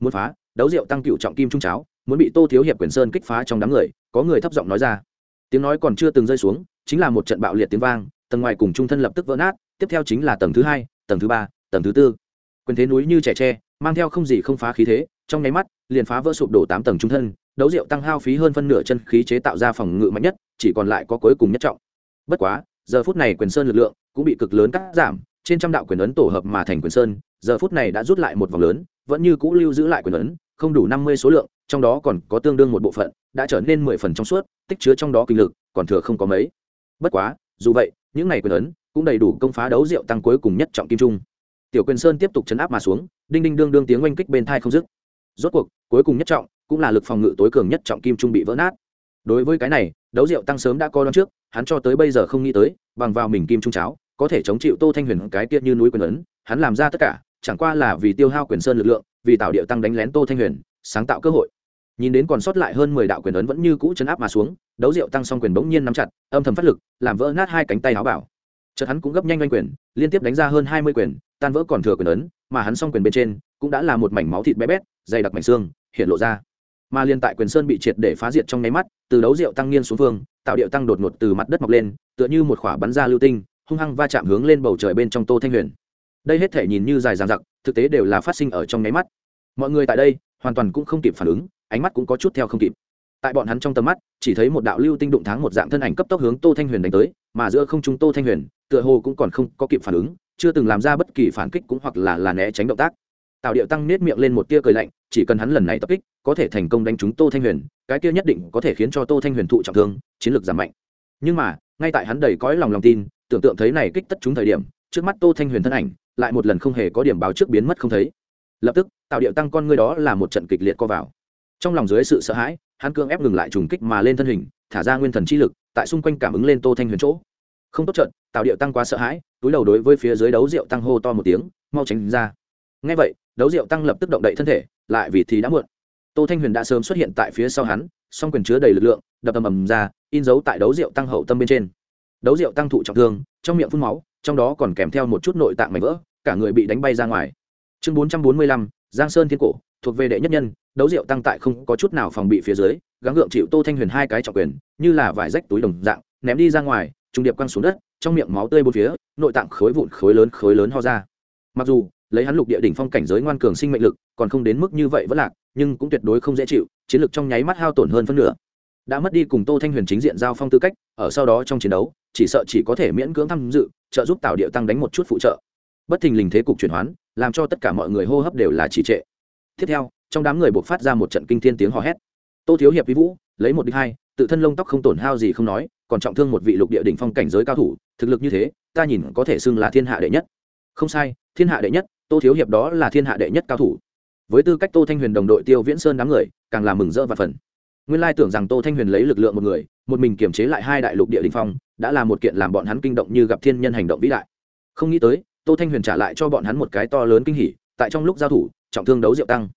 Muốn phá, đấu rượu tăng cựu trọng kim trung cháo, muốn bị tô thiếu hiệp quyền sơn kích phá trong đám người, có người thấp giọng nói ra. Tiếng nói còn chưa từng rơi xuống, chính là một trận bạo liệt tiếng vang, tầng ngoài cùng trung thân lập tức vỡ nát, tiếp theo chính là tầng thứ hai, tầng thứ ba, tầng thứ tư. Quyền thế núi như trẻ tre, mang theo không gì không phá khí thế, trong nháy mắt, liền phá vỡ sụp đổ tám tầng trung thân, đấu rượu tăng hao phí hơn phân nửa chân khí chế tạo ra phòng ngự mạnh nhất, chỉ còn lại có cuối cùng nhất trọng. Bất quá, giờ phút này quyền sơn lực lượng cũng bị cực lớn cắt giảm trên trăm đạo quyền ấn tổ hợp mà thành quyền sơn, giờ phút này đã rút lại một vòng lớn, vẫn như cũ lưu giữ lại quyền ấn, không đủ năm mươi số lượng, trong đó còn có tương đương một bộ phận, đã trở nên mười phần trong suốt, tích chứa trong đó kinh lực, còn thừa không có mấy. Bất quá, dù vậy, những này quyền ấn cũng đầy đủ công phá đấu rượu tăng cuối cùng nhất trọng kim trung. Tiểu quyền sơn tiếp tục chấn áp mà xuống, đinh đinh đương đương tiếng oanh kích bên thai không dứt. Rốt cuộc, cuối cùng nhất trọng cũng là lực phòng ngự tối cường nhất trọng kim trung bị vỡ nát. Đối với cái này, đấu rượu tăng sớm đã coi đón trước, hắn cho tới bây giờ không nghĩ tới, bằng vào mình kim trung cháo có thể chống chịu tô thanh huyền cái tiết như núi quyền ấn, hắn làm ra tất cả, chẳng qua là vì tiêu hao quyền sơn lực lượng, vì tạo điệu tăng đánh lén tô thanh huyền, sáng tạo cơ hội. Nhìn đến còn sót lại hơn mười đạo quyền ấn vẫn như cũ chấn áp mà xuống, đấu rượu tăng xong quyền bỗng nhiên nắm chặt, âm thầm phát lực, làm vỡ nát hai cánh tay áo bảo. Chợt hắn cũng gấp nhanh oanh quyền, liên tiếp đánh ra hơn hai mươi quyền, tan vỡ còn thừa quyền ấn, mà hắn xong quyền bên trên cũng đã là một mảnh máu thịt bé bét, dày đặc mảnh xương, hiện lộ ra. Mà liên tại quyền sơn bị triệt để phá diệt trong nháy mắt, từ đấu rượu tăng nghiên xuống phương, tạo điệu tăng đột ngột từ mặt đất mọc lên, tựa như một khỏa bắn ra lưu tinh hung hăng va chạm hướng lên bầu trời bên trong tô thanh huyền. Đây hết thể nhìn như dài dằng dặc, thực tế đều là phát sinh ở trong nháy mắt. Mọi người tại đây, hoàn toàn cũng không kịp phản ứng, ánh mắt cũng có chút theo không kịp. Tại bọn hắn trong tầm mắt, chỉ thấy một đạo lưu tinh đụng thắng một dạng thân ảnh cấp tốc hướng tô thanh huyền đánh tới, mà giữa không trung tô thanh huyền, tựa hồ cũng còn không có kịp phản ứng, chưa từng làm ra bất kỳ phản kích cũng hoặc là là né tránh động tác. Tạo điệu tăng nết miệng lên một tia cười lạnh, chỉ cần hắn lần này tập kích, có thể thành công đánh trúng tô thanh huyền, cái kia nhất định có thể khiến cho tô thanh huyền thụ trọng thương, chiến lược giảm mạnh. Nhưng mà, ngay tại hắn đầy cõi lòng lòng tin tưởng tượng thấy này kích tất chúng thời điểm, trước mắt tô thanh huyền thân ảnh, lại một lần không hề có điểm báo trước biến mất không thấy. Lập tức tạo điệu tăng con ngươi đó là một trận kịch liệt co vào. Trong lòng dưới sự sợ hãi, hắn cương ép ngừng lại trùng kích mà lên thân hình, thả ra nguyên thần chi lực, tại xung quanh cảm ứng lên tô thanh huyền chỗ. Không tốt trận tạo điệu tăng quá sợ hãi, túi đầu đối với phía dưới đấu rượu tăng hô to một tiếng, mau tránh ra. Ngay vậy, đấu rượu tăng lập tức động đậy thân thể, lại vì thì đã muộn. Tô thanh huyền đã sớm xuất hiện tại phía sau hắn, song quyền chứa đầy lực lượng, đập ầm ầm ra, in dấu tại đấu rượu tăng hậu tâm bên trên đấu rượu tăng thụ trọng thương, trong miệng phun máu, trong đó còn kèm theo một chút nội tạng mảnh vỡ, cả người bị đánh bay ra ngoài. Chương bốn trăm bốn mươi lăm, giang sơn thiên cổ, thuộc về đệ nhất nhân, đấu rượu tăng tại không có chút nào phòng bị phía dưới, gắng gượng chịu tô thanh huyền hai cái trọng quyền, như là vải rách túi đồng dạng, ném đi ra ngoài, trung điệp quăng xuống đất, trong miệng máu tươi bốn phía, nội tạng khối vụn khối lớn khối lớn ho ra. Mặc dù, lấy hắn lục địa đỉnh phong cảnh giới ngoan cường sinh mệnh lực, còn không đến mức như vậy vẫn lạc, nhưng cũng tuyệt đối không dễ chịu, chiến lược trong nháy mắt hao tổn hơn phân nửa. Đã mất đi cùng tô thanh huyền chính diện giao phong tư cách, ở sau đó trong chiến đấu chỉ sợ chỉ có thể miễn cưỡng tham dự, trợ giúp tạo điệu tăng đánh một chút phụ trợ. Bất thình lình thế cục chuyển hoán, làm cho tất cả mọi người hô hấp đều là trì trệ. Tiếp theo, trong đám người buộc phát ra một trận kinh thiên tiếng hò hét. Tô thiếu hiệp vi vũ, lấy một đích hai, tự thân lông tóc không tổn hao gì không nói, còn trọng thương một vị lục địa đỉnh phong cảnh giới cao thủ, thực lực như thế, ta nhìn có thể xưng là thiên hạ đệ nhất. Không sai, thiên hạ đệ nhất, tô thiếu hiệp đó là thiên hạ đệ nhất cao thủ. Với tư cách tô thanh huyền đồng đội tiêu viễn sơn đám người, càng làm mừng rỡ và phần. Nguyên lai tưởng rằng tô thanh huyền lấy lực lượng một người, một mình kiềm chế lại hai đại lục địa đình phong đã là một kiện làm bọn hắn kinh động như gặp thiên nhân hành động vĩ đại. Không nghĩ tới, tô thanh huyền trả lại cho bọn hắn một cái to lớn kinh hỉ, tại trong lúc giao thủ, trọng thương đấu diệu tăng.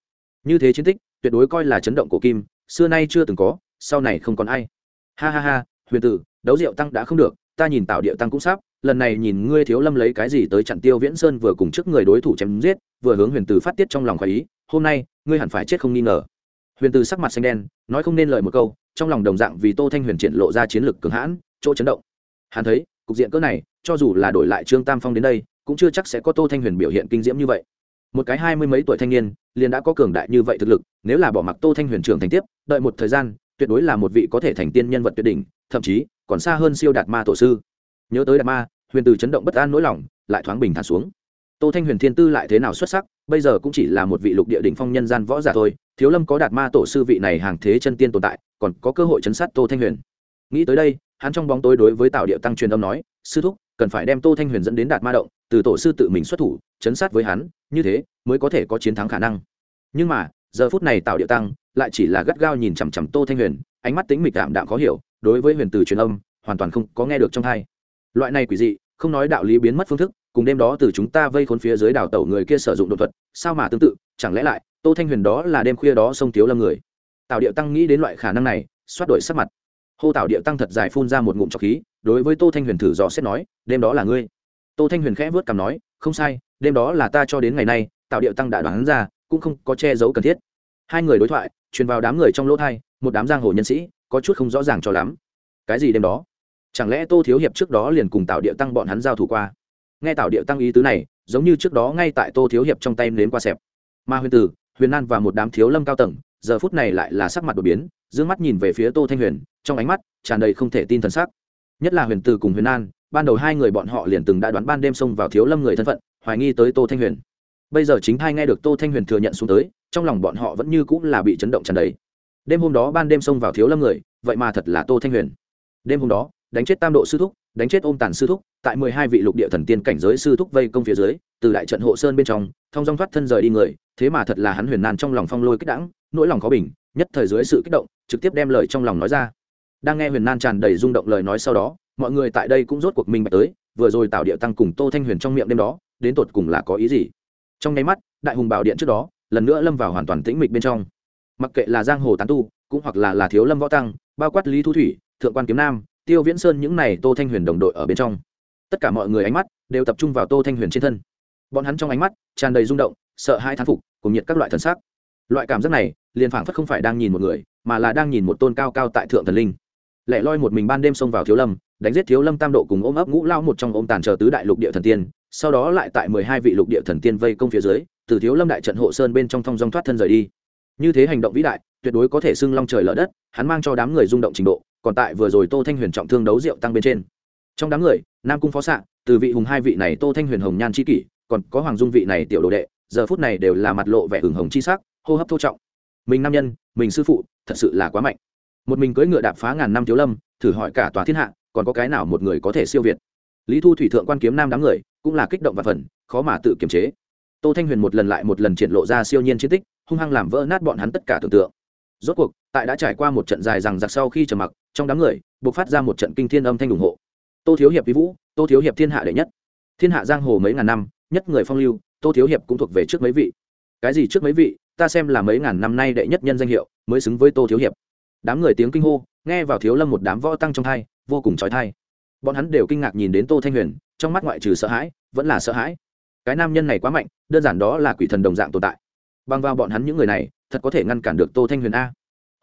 Như thế chiến tích, tuyệt đối coi là chấn động của kim, xưa nay chưa từng có, sau này không còn ai. Ha ha ha, huyền tử, đấu diệu tăng đã không được, ta nhìn tạo điệu tăng cũng sắp, lần này nhìn ngươi thiếu lâm lấy cái gì tới chặn tiêu viễn sơn vừa cùng trước người đối thủ chém giết, vừa hướng huyền tử phát tiết trong lòng khoái ý, hôm nay, ngươi hẳn phải chết không nghi ngờ. Huyền tử sắc mặt xanh đen, nói không nên lời một câu, trong lòng đồng dạng vì tô thanh huyền triển lộ ra chiến lược cường hãn, chỗ chấn động hắn thấy, cục diện cỡ này, cho dù là đổi lại trương tam phong đến đây, cũng chưa chắc sẽ có tô thanh huyền biểu hiện kinh diễm như vậy. Một cái hai mươi mấy tuổi thanh niên, liền đã có cường đại như vậy thực lực, nếu là bỏ mặc tô thanh huyền trưởng thành tiếp, đợi một thời gian, tuyệt đối là một vị có thể thành tiên nhân vật tuyệt đỉnh, thậm chí, còn xa hơn siêu đạt ma tổ sư. Nhớ tới đạt ma, huyền từ chấn động bất an nỗi lòng, lại thoáng bình thản xuống. Tô thanh huyền thiên tư lại thế nào xuất sắc, bây giờ cũng chỉ là một vị lục địa đỉnh phong nhân gian võ giả thôi, thiếu lâm có đạt ma tổ sư vị này hàng thế chân tiên tồn tại, còn có cơ hội chấn sát tô thanh huyền. Nghĩ tới đây hắn trong bóng tối đối với tạo địa tăng truyền âm nói, sư thúc, cần phải đem tô thanh huyền dẫn đến đạt ma động, từ tổ sư tự mình xuất thủ, chấn sát với hắn, như thế mới có thể có chiến thắng khả năng. Nhưng mà, giờ phút này tạo địa tăng lại chỉ là gắt gao nhìn chằm chằm tô thanh huyền, ánh mắt tính mịch đạm đạm khó hiểu, đối với huyền từ truyền âm, hoàn toàn không có nghe được trong hai loại này quỷ dị, không nói đạo lý biến mất phương thức, cùng đêm đó từ chúng ta vây khốn phía dưới đảo tẩu người kia sử dụng đột thuật, sao mà tương tự, chẳng lẽ lại, tô thanh huyền đó là đêm khuya đó sông thiếu lâm người? Tạo điệu tăng nghĩ đến loại khả năng này, xoát đổi sắc mặt hô tạo địa tăng thật dài phun ra một ngụm trọc khí, đối với tô thanh huyền thử dò xét nói, đêm đó là ngươi. Tô thanh huyền khẽ vớt cằm nói, không sai, đêm đó là ta cho đến ngày nay tạo điệu tăng đã đoán ra, cũng không có che giấu cần thiết. Hai người đối thoại, truyền vào đám người trong lỗ thai, một đám giang hồ nhân sĩ, có chút không rõ ràng cho lắm. Cái gì đêm đó? Chẳng lẽ tô thiếu hiệp trước đó liền cùng tạo điệu tăng bọn hắn giao thủ qua? Nghe tạo điệu tăng ý tứ này, giống như trước đó ngay tại tô thiếu hiệp trong tay nến qua xẹp. Ma huyền tử, huyền an và một đám thiếu lâm cao tầng giờ phút này lại là sắc mặt đột biến d ư ơ n g mắt nhìn về phía tô thanh huyền, trong ánh mắt tràn đầy không thể tin t h ầ n sắc. Nhất là huyền từ cùng huyền an, ban đầu hai người bọn họ liền từng đã đoán ban đêm xông vào thiếu lâm người thân phận, hoài nghi tới tô thanh huyền. Bây giờ chính thai nghe được tô thanh huyền thừa nhận xuống tới, trong lòng bọn họ vẫn như cũng là bị chấn động tràn đầy. Đêm hôm đó ban đêm xông vào thiếu lâm người, vậy mà thật là tô thanh huyền. Đêm hôm đó, đánh chết tam độ sư thúc, đánh chết ôm tàn sư thúc, tại mười hai vị lục địa thần tiên cảnh giới sư thúc vây công phía dưới, từ đại trận hộ sơn bên trong thông dong thoát thân rời đi người, thế mà thật là hắn huyền nan trong lòng phong lôi kích đãng nỗi lòng khó bình, nhất thời dưới sự kích động, trực tiếp đem lời trong lòng nói ra. Đang nghe huyền nan tràn đầy rung động lời nói sau đó, mọi người tại đây cũng rốt cuộc minh bạch tới, vừa rồi tạo địa tăng cùng tô thanh huyền trong miệng đêm đó, đến tột cùng là có ý gì? Trong nháy mắt, đại hùng bảo điện trước đó, lần nữa lâm vào hoàn toàn tĩnh mịch bên trong. Mặc kệ là giang hồ tán tu, cũng hoặc là là thiếu lâm võ tăng, bao quát lý thu thủy, thượng quan kiếm nam, tiêu viễn sơn những này tô thanh huyền đồng đội ở bên trong. Tất cả mọi người ánh mắt đều tập trung vào tô thanh huyền trên thân. Bọn hắn trong ánh mắt tràn đầy rung động, sợ hai thán phục cùng nhiệt các loại thần sắc. Loại cảm giác này liền phảng phất không phải đang nhìn một người, mà là đang nhìn một tôn cao cao tại thượng thần linh. Lẻ loi một mình ban đêm xông vào thiếu lâm, đánh giết thiếu lâm tam độ cùng ôm ấp ngũ lao một trong ôm tàn chờ tứ đại lục địa thần tiên, sau đó lại tại mười hai vị lục địa thần tiên vây công phía dưới, từ thiếu lâm đại trận hộ sơn bên trong thong dong thoát thân rời đi. Như thế hành động vĩ đại, tuyệt đối có thể xưng long trời lở đất, hắn mang cho đám người rung động trình độ, còn tại vừa rồi tô thanh huyền trọng thương đấu rượu tăng bên trên. Trong đám người, nam cung phó xạ từ vị hùng hai vị này tô thanh huyền hồng nhan c kỷ, còn có hoàng dung vị này tiểu đồ đệ, giờ phút này đều là mặt lộ vẻ hừng hồng chi sắc, hô hấp thô trọng mình nam nhân, mình sư phụ, thật sự là quá mạnh. Một mình cưỡi ngựa đạp phá ngàn năm thiếu lâm, thử hỏi cả tòa thiên hạ, còn có cái nào một người có thể siêu việt? Lý thu thủy thượng quan kiếm nam đám người, cũng là kích động và phần khó mà tự kiềm chế. Tô thanh huyền một lần lại một lần triển lộ ra siêu nhiên chiến tích, hung hăng làm vỡ nát bọn hắn tất cả tưởng tượng. Rốt cuộc, tại đã trải qua một trận dài rằng giặc sau khi trầm mặc, trong đám người buộc phát ra một trận kinh thiên âm thanh ủng hộ. Tô thiếu hiệp vi vũ, tô thiếu hiệp thiên hạ đệ nhất. Thiên hạ giang hồ mấy ngàn năm, nhất người phong lưu, tô thiếu hiệp cũng thuộc về trước mấy vị. Cái gì trước mấy vị? Ta xem là mấy ngàn năm nay đệ nhất nhân danh hiệu, mới xứng với tô thiếu hiệp. Đám người tiếng kinh hô, nghe vào thiếu lâm một đám võ tăng trong thai, vô cùng trói thai bọn hắn đều kinh ngạc nhìn đến tô thanh huyền, trong mắt ngoại trừ sợ hãi, vẫn là sợ hãi. Cái nam nhân này quá mạnh, đơn giản đó là quỷ thần đồng dạng tồn tại. Bằng vào bọn hắn những người này, thật có thể ngăn cản được tô thanh huyền a.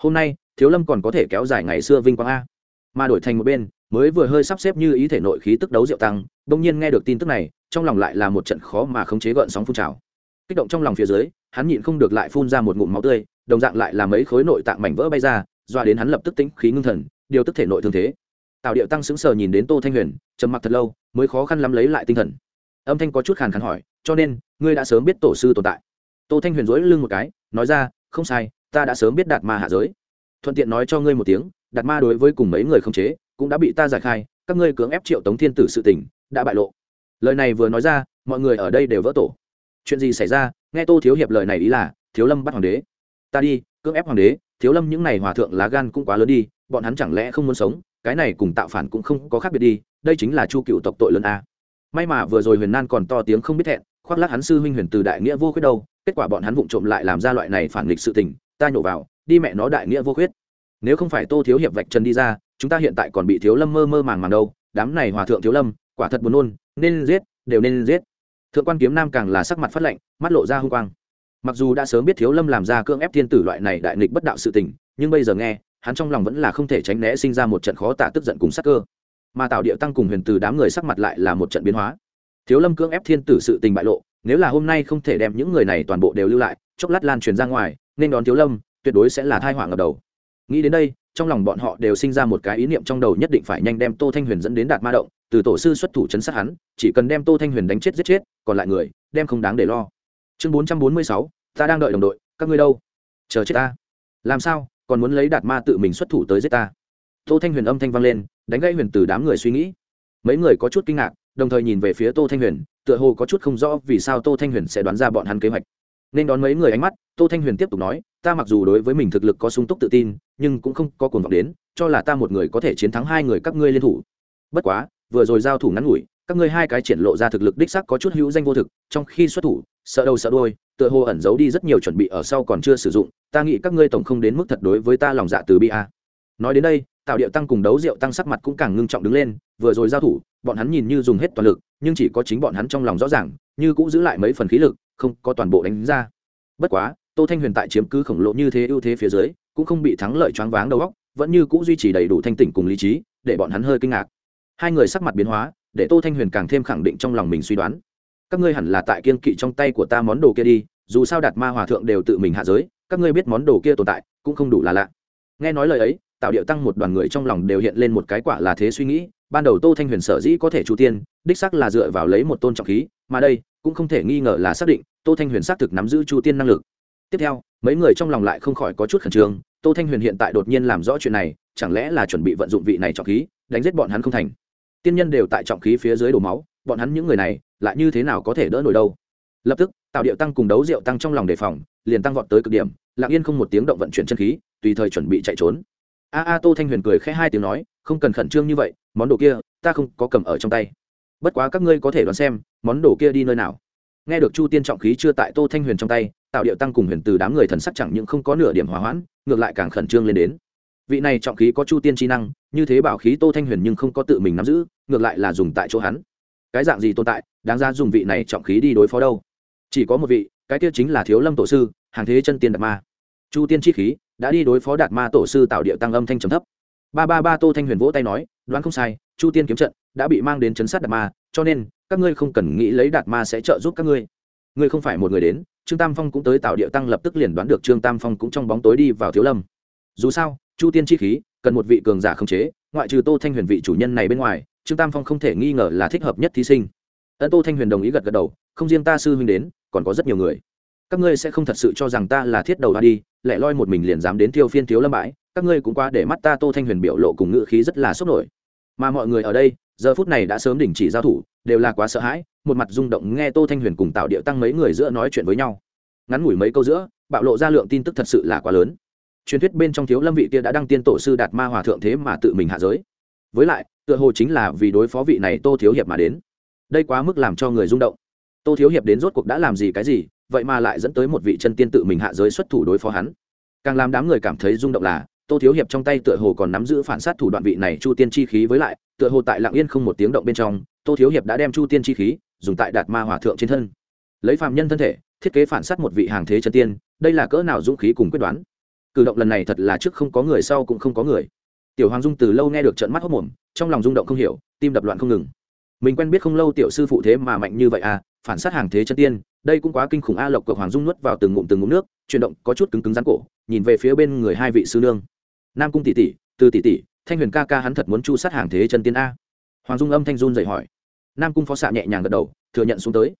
Hôm nay, thiếu lâm còn có thể kéo dài ngày xưa vinh quang a. Mà đổi thành một bên, mới vừa hơi sắp xếp như ý thể nội khí tức đấu diệu tăng bỗng nhiên nghe được tin tức này, trong lòng lại là một trận khó mà khống chế gợn sóng phun trào. Kích động trong lòng phía dưới hắn nhịn không được lại phun ra một ngụm máu tươi, đồng dạng lại là mấy khối nội tạng mảnh vỡ bay ra, doa đến hắn lập tức tính khí ngưng thần, điều tức thể nội thương thế. Tào điệu tăng sững sờ nhìn đến tô thanh huyền, trầm mặc thật lâu, mới khó khăn lắm lấy lại tinh thần. Âm thanh có chút khàn khàn hỏi, cho nên, ngươi đã sớm biết tổ sư tồn tại? Tô thanh huyền dối lưng một cái, nói ra, không sai, ta đã sớm biết đạt ma hạ giới. Thuận tiện nói cho ngươi một tiếng, đạt ma đối với cùng mấy người không chế, cũng đã bị ta giải khai, các ngươi cưỡng ép triệu tống thiên tử sự tình, đã bại lộ. Lời này vừa nói ra, mọi người ở đây đều vỡ tổ chuyện gì xảy ra? Nghe tô thiếu hiệp lời này ý là, thiếu lâm bắt hoàng đế. Ta đi, cưỡng ép hoàng đế, thiếu lâm những này hòa thượng lá gan cũng quá lớn đi, bọn hắn chẳng lẽ không muốn sống? Cái này cùng tạo phản cũng không có khác biệt đi, đây chính là chu cựu tộc tội lớn a. May mà vừa rồi huyền nan còn to tiếng không biết hẹn, khoác lác hắn sư huynh huyền từ đại nghĩa vô khuyết đâu, kết quả bọn hắn vụng trộm lại làm ra loại này phản nghịch sự tình, ta nhổ vào, đi mẹ nó đại nghĩa vô khuyết. Nếu không phải tô thiếu hiệp vạch trần đi ra, chúng ta hiện tại còn bị thiếu lâm mơ mơ màng màng đâu, đám này hòa thượng thiếu lâm, quả thật buồn nôn, nên giết, đều nên giết thượng quan kiếm nam càng là sắc mặt phát lệnh mắt lộ ra hung quang. Mặc dù đã sớm biết thiếu lâm làm ra cưỡng ép thiên tử loại này đại nghịch bất đạo sự tình, nhưng bây giờ nghe, hắn trong lòng vẫn là không thể tránh né sinh ra một trận khó tả tức giận cùng sắc cơ. Mà tạo điệu tăng cùng huyền từ đám người sắc mặt lại là một trận biến hóa. Thiếu lâm cưỡng ép thiên tử sự tình bại lộ, nếu là hôm nay không thể đem những người này toàn bộ đều lưu lại, chốc lát lan truyền ra ngoài, nên đón thiếu lâm, tuyệt đối sẽ là thai họa ngập đầu. Nghĩ đến đây, trong lòng bọn họ đều sinh ra một cái ý niệm trong đầu nhất định phải nhanh đem tô thanh huyền dẫn đến đạt ma động từ tổ sư xuất thủ chấn sát hắn, chỉ cần đem tô thanh huyền đánh chết giết chết, còn lại người, đem không đáng để lo. Chương bốn trăm bốn mươi sáu, ta đang đợi đồng đội, các ngươi đâu? Chờ chết ta. Làm sao, còn muốn lấy đạt ma tự mình xuất thủ tới giết ta? Tô thanh huyền âm thanh vang lên, đánh gãy huyền từ đám người suy nghĩ. Mấy người có chút kinh ngạc, đồng thời nhìn về phía tô thanh huyền, tựa hồ có chút không rõ vì sao tô thanh huyền sẽ đoán ra bọn hắn kế hoạch. Nên đón mấy người ánh mắt, tô thanh huyền tiếp tục nói, ta mặc dù đối với mình thực lực có sung túc tự tin, nhưng cũng không có cuồng vọng đến, cho là ta một người có thể chiến thắng hai người các ngươi liên thủ. Bất quá vừa rồi giao thủ ngắn ngủi, các ngươi hai cái triển lộ ra thực lực đích sắc có chút hữu danh vô thực, trong khi xuất thủ, sợ đầu sợ đôi tựa hồ ẩn giấu đi rất nhiều chuẩn bị ở sau còn chưa sử dụng, ta nghĩ các ngươi tổng không đến mức thật đối với ta lòng dạ từ bi a. Nói đến đây tạo điệu tăng cùng đấu rượu tăng sắc mặt cũng càng ngưng trọng đứng lên, vừa rồi giao thủ, bọn hắn nhìn như dùng hết toàn lực, nhưng chỉ có chính bọn hắn trong lòng rõ ràng, như cũng giữ lại mấy phần khí lực, không có toàn bộ đánh ra. Bất quá, tô thanh huyền tại chiếm cứ khổng lồ như thế ưu thế phía dưới, cũng không bị thắng lợi choáng váng đầu óc, vẫn như cũ duy trì đầy đủ thanh tỉnh cùng lý trí, để bọn hắn hơi kinh ngạc hai người sắc mặt biến hóa, để tô thanh huyền càng thêm khẳng định trong lòng mình suy đoán. Các ngươi hẳn là tại kiên kỵ trong tay của ta món đồ kia đi, dù sao đạt ma hòa thượng đều tự mình hạ giới, các ngươi biết món đồ kia tồn tại, cũng không đủ là lạ. Nghe nói lời ấy tạo điệu tăng một đoàn người trong lòng đều hiện lên một cái quả là thế suy nghĩ, ban đầu tô thanh huyền sở dĩ có thể chu tiên, đích sắc là dựa vào lấy một tôn trọng khí, mà đây cũng không thể nghi ngờ là xác định tô thanh huyền xác thực nắm giữ chu tiên năng lực. Tiếp theo, mấy người trong lòng lại không khỏi có chút khẩn trương, tô thanh huyền hiện tại đột nhiên làm rõ chuyện này, chẳng lẽ là chuẩn bị vận dụng vị này trọng khí, đánh giết bọn hắn không thành? Tiên nhân đều tại trọng khí phía dưới đổ máu, bọn hắn những người này, lại như thế nào có thể đỡ nổi đâu? Lập tức tạo điệu tăng cùng đấu rượu tăng trong lòng đề phòng, liền tăng vọt tới cực điểm, lặng yên không một tiếng động vận chuyển chân khí, tùy thời chuẩn bị chạy trốn. A a tô thanh huyền cười khẽ hai tiếng nói, không cần khẩn trương như vậy, món đồ kia, ta không có cầm ở trong tay. Bất quá các ngươi có thể đoán xem, món đồ kia đi nơi nào. Nghe được chu tiên trọng khí chưa tại tô thanh huyền trong tay tạo điệu tăng cùng huyền từ đám người thần sắc chẳng những không có nửa điểm hòa hoãn, ngược lại càng khẩn trương lên đến vị này trọng khí có chu tiên chi năng, như thế bảo khí tô thanh huyền nhưng không có tự mình nắm giữ, ngược lại là dùng tại chỗ hắn. Cái dạng gì tồn tại, đáng ra dùng vị này trọng khí đi đối phó đâu. Chỉ có một vị, cái kia chính là thiếu lâm tổ sư, hàng thế chân tiên đạt ma. Chu tiên chi khí, đã đi đối phó đạt ma tổ sư tạo điệu tăng âm thanh trầm thấp. Ba ba ba, tô thanh huyền vỗ tay nói, đoán không sai, chu tiên kiếm trận đã bị mang đến chấn sát đạt ma, cho nên, các ngươi không cần nghĩ lấy đạt ma sẽ trợ giúp các ngươi. Ngươi không phải một người đến, trương tam phong cũng tới tạo địa tăng lập tức liền đoán được trương tam phong cũng trong bóng tối đi vào thiếu lâm. Dù sao chu tiên chi khí, cần một vị cường giả khống chế, ngoại trừ tô thanh huyền vị chủ nhân này bên ngoài, trương tam phong không thể nghi ngờ là thích hợp nhất thí sinh. Ấn tô thanh huyền đồng ý gật gật đầu, không riêng ta sư huynh đến, còn có rất nhiều người. Các ngươi sẽ không thật sự cho rằng ta là thiết đầu ra đi, lẻ loi một mình liền dám đến thiêu phiên thiếu lâm bãi, các ngươi cũng qua để mắt ta tô thanh huyền biểu lộ cùng ngữ khí rất là sốc nổi. Mà mọi người ở đây, giờ phút này đã sớm đình chỉ giao thủ, đều là quá sợ hãi, một mặt rung động nghe tô thanh huyền cùng tạo điệu tăng mấy người giữa nói chuyện với nhau. Ngắn ngủi mấy câu giữa, bạo lộ ra lượng tin tức thật sự là quá lớn truyền thuyết bên trong thiếu lâm vị kia đã đăng tiên tổ sư đạt ma hòa thượng thế mà tự mình hạ giới. Với lại, tựa hồ chính là vì đối phó vị này tô thiếu hiệp mà đến. Đây quá mức làm cho người rung động. Tô thiếu hiệp đến rốt cuộc đã làm gì cái gì, vậy mà lại dẫn tới một vị chân tiên tự mình hạ giới xuất thủ đối phó hắn. Càng làm đám người cảm thấy rung động là, tô thiếu hiệp trong tay tựa hồ còn nắm giữ phản sát thủ đoạn vị này chu tiên chi khí với lại, tựa hồ tại lạng yên không một tiếng động bên trong, tô thiếu hiệp đã đem chu tiên chi khí dùng tại đạt ma hòa thượng trên thân. Lấy phạm nhân thân thể, thiết kế phản sát một vị hàng thế chân tiên, đây là cỡ nào dũng khí cùng quyết đoán cử động lần này thật là trước không có người, sau cũng không có người. Tiểu hoàng dung từ lâu nghe được trận mắt hốc mồm trong lòng rung động không hiểu, tim đập loạn không ngừng. Mình quen biết không lâu tiểu sư phụ thế mà mạnh như vậy à phản sát hàng thế chân tiên, đây cũng quá kinh khủng a, lộc của hoàng dung nuốt vào từng ngụm từng ngụm nước, chuyển động có chút cứng cứng rắn cổ, nhìn về phía bên người hai vị sư nương. Nam cung tỷ tỷ, từ tỷ tỷ, thanh huyền ca ca hắn thật muốn chu sát hàng thế chân tiên a. Hoàng dung âm thanh run dậy hỏi. Nam cung phó xạ nhẹ nhàng gật đầu, thừa nhận xuống tới.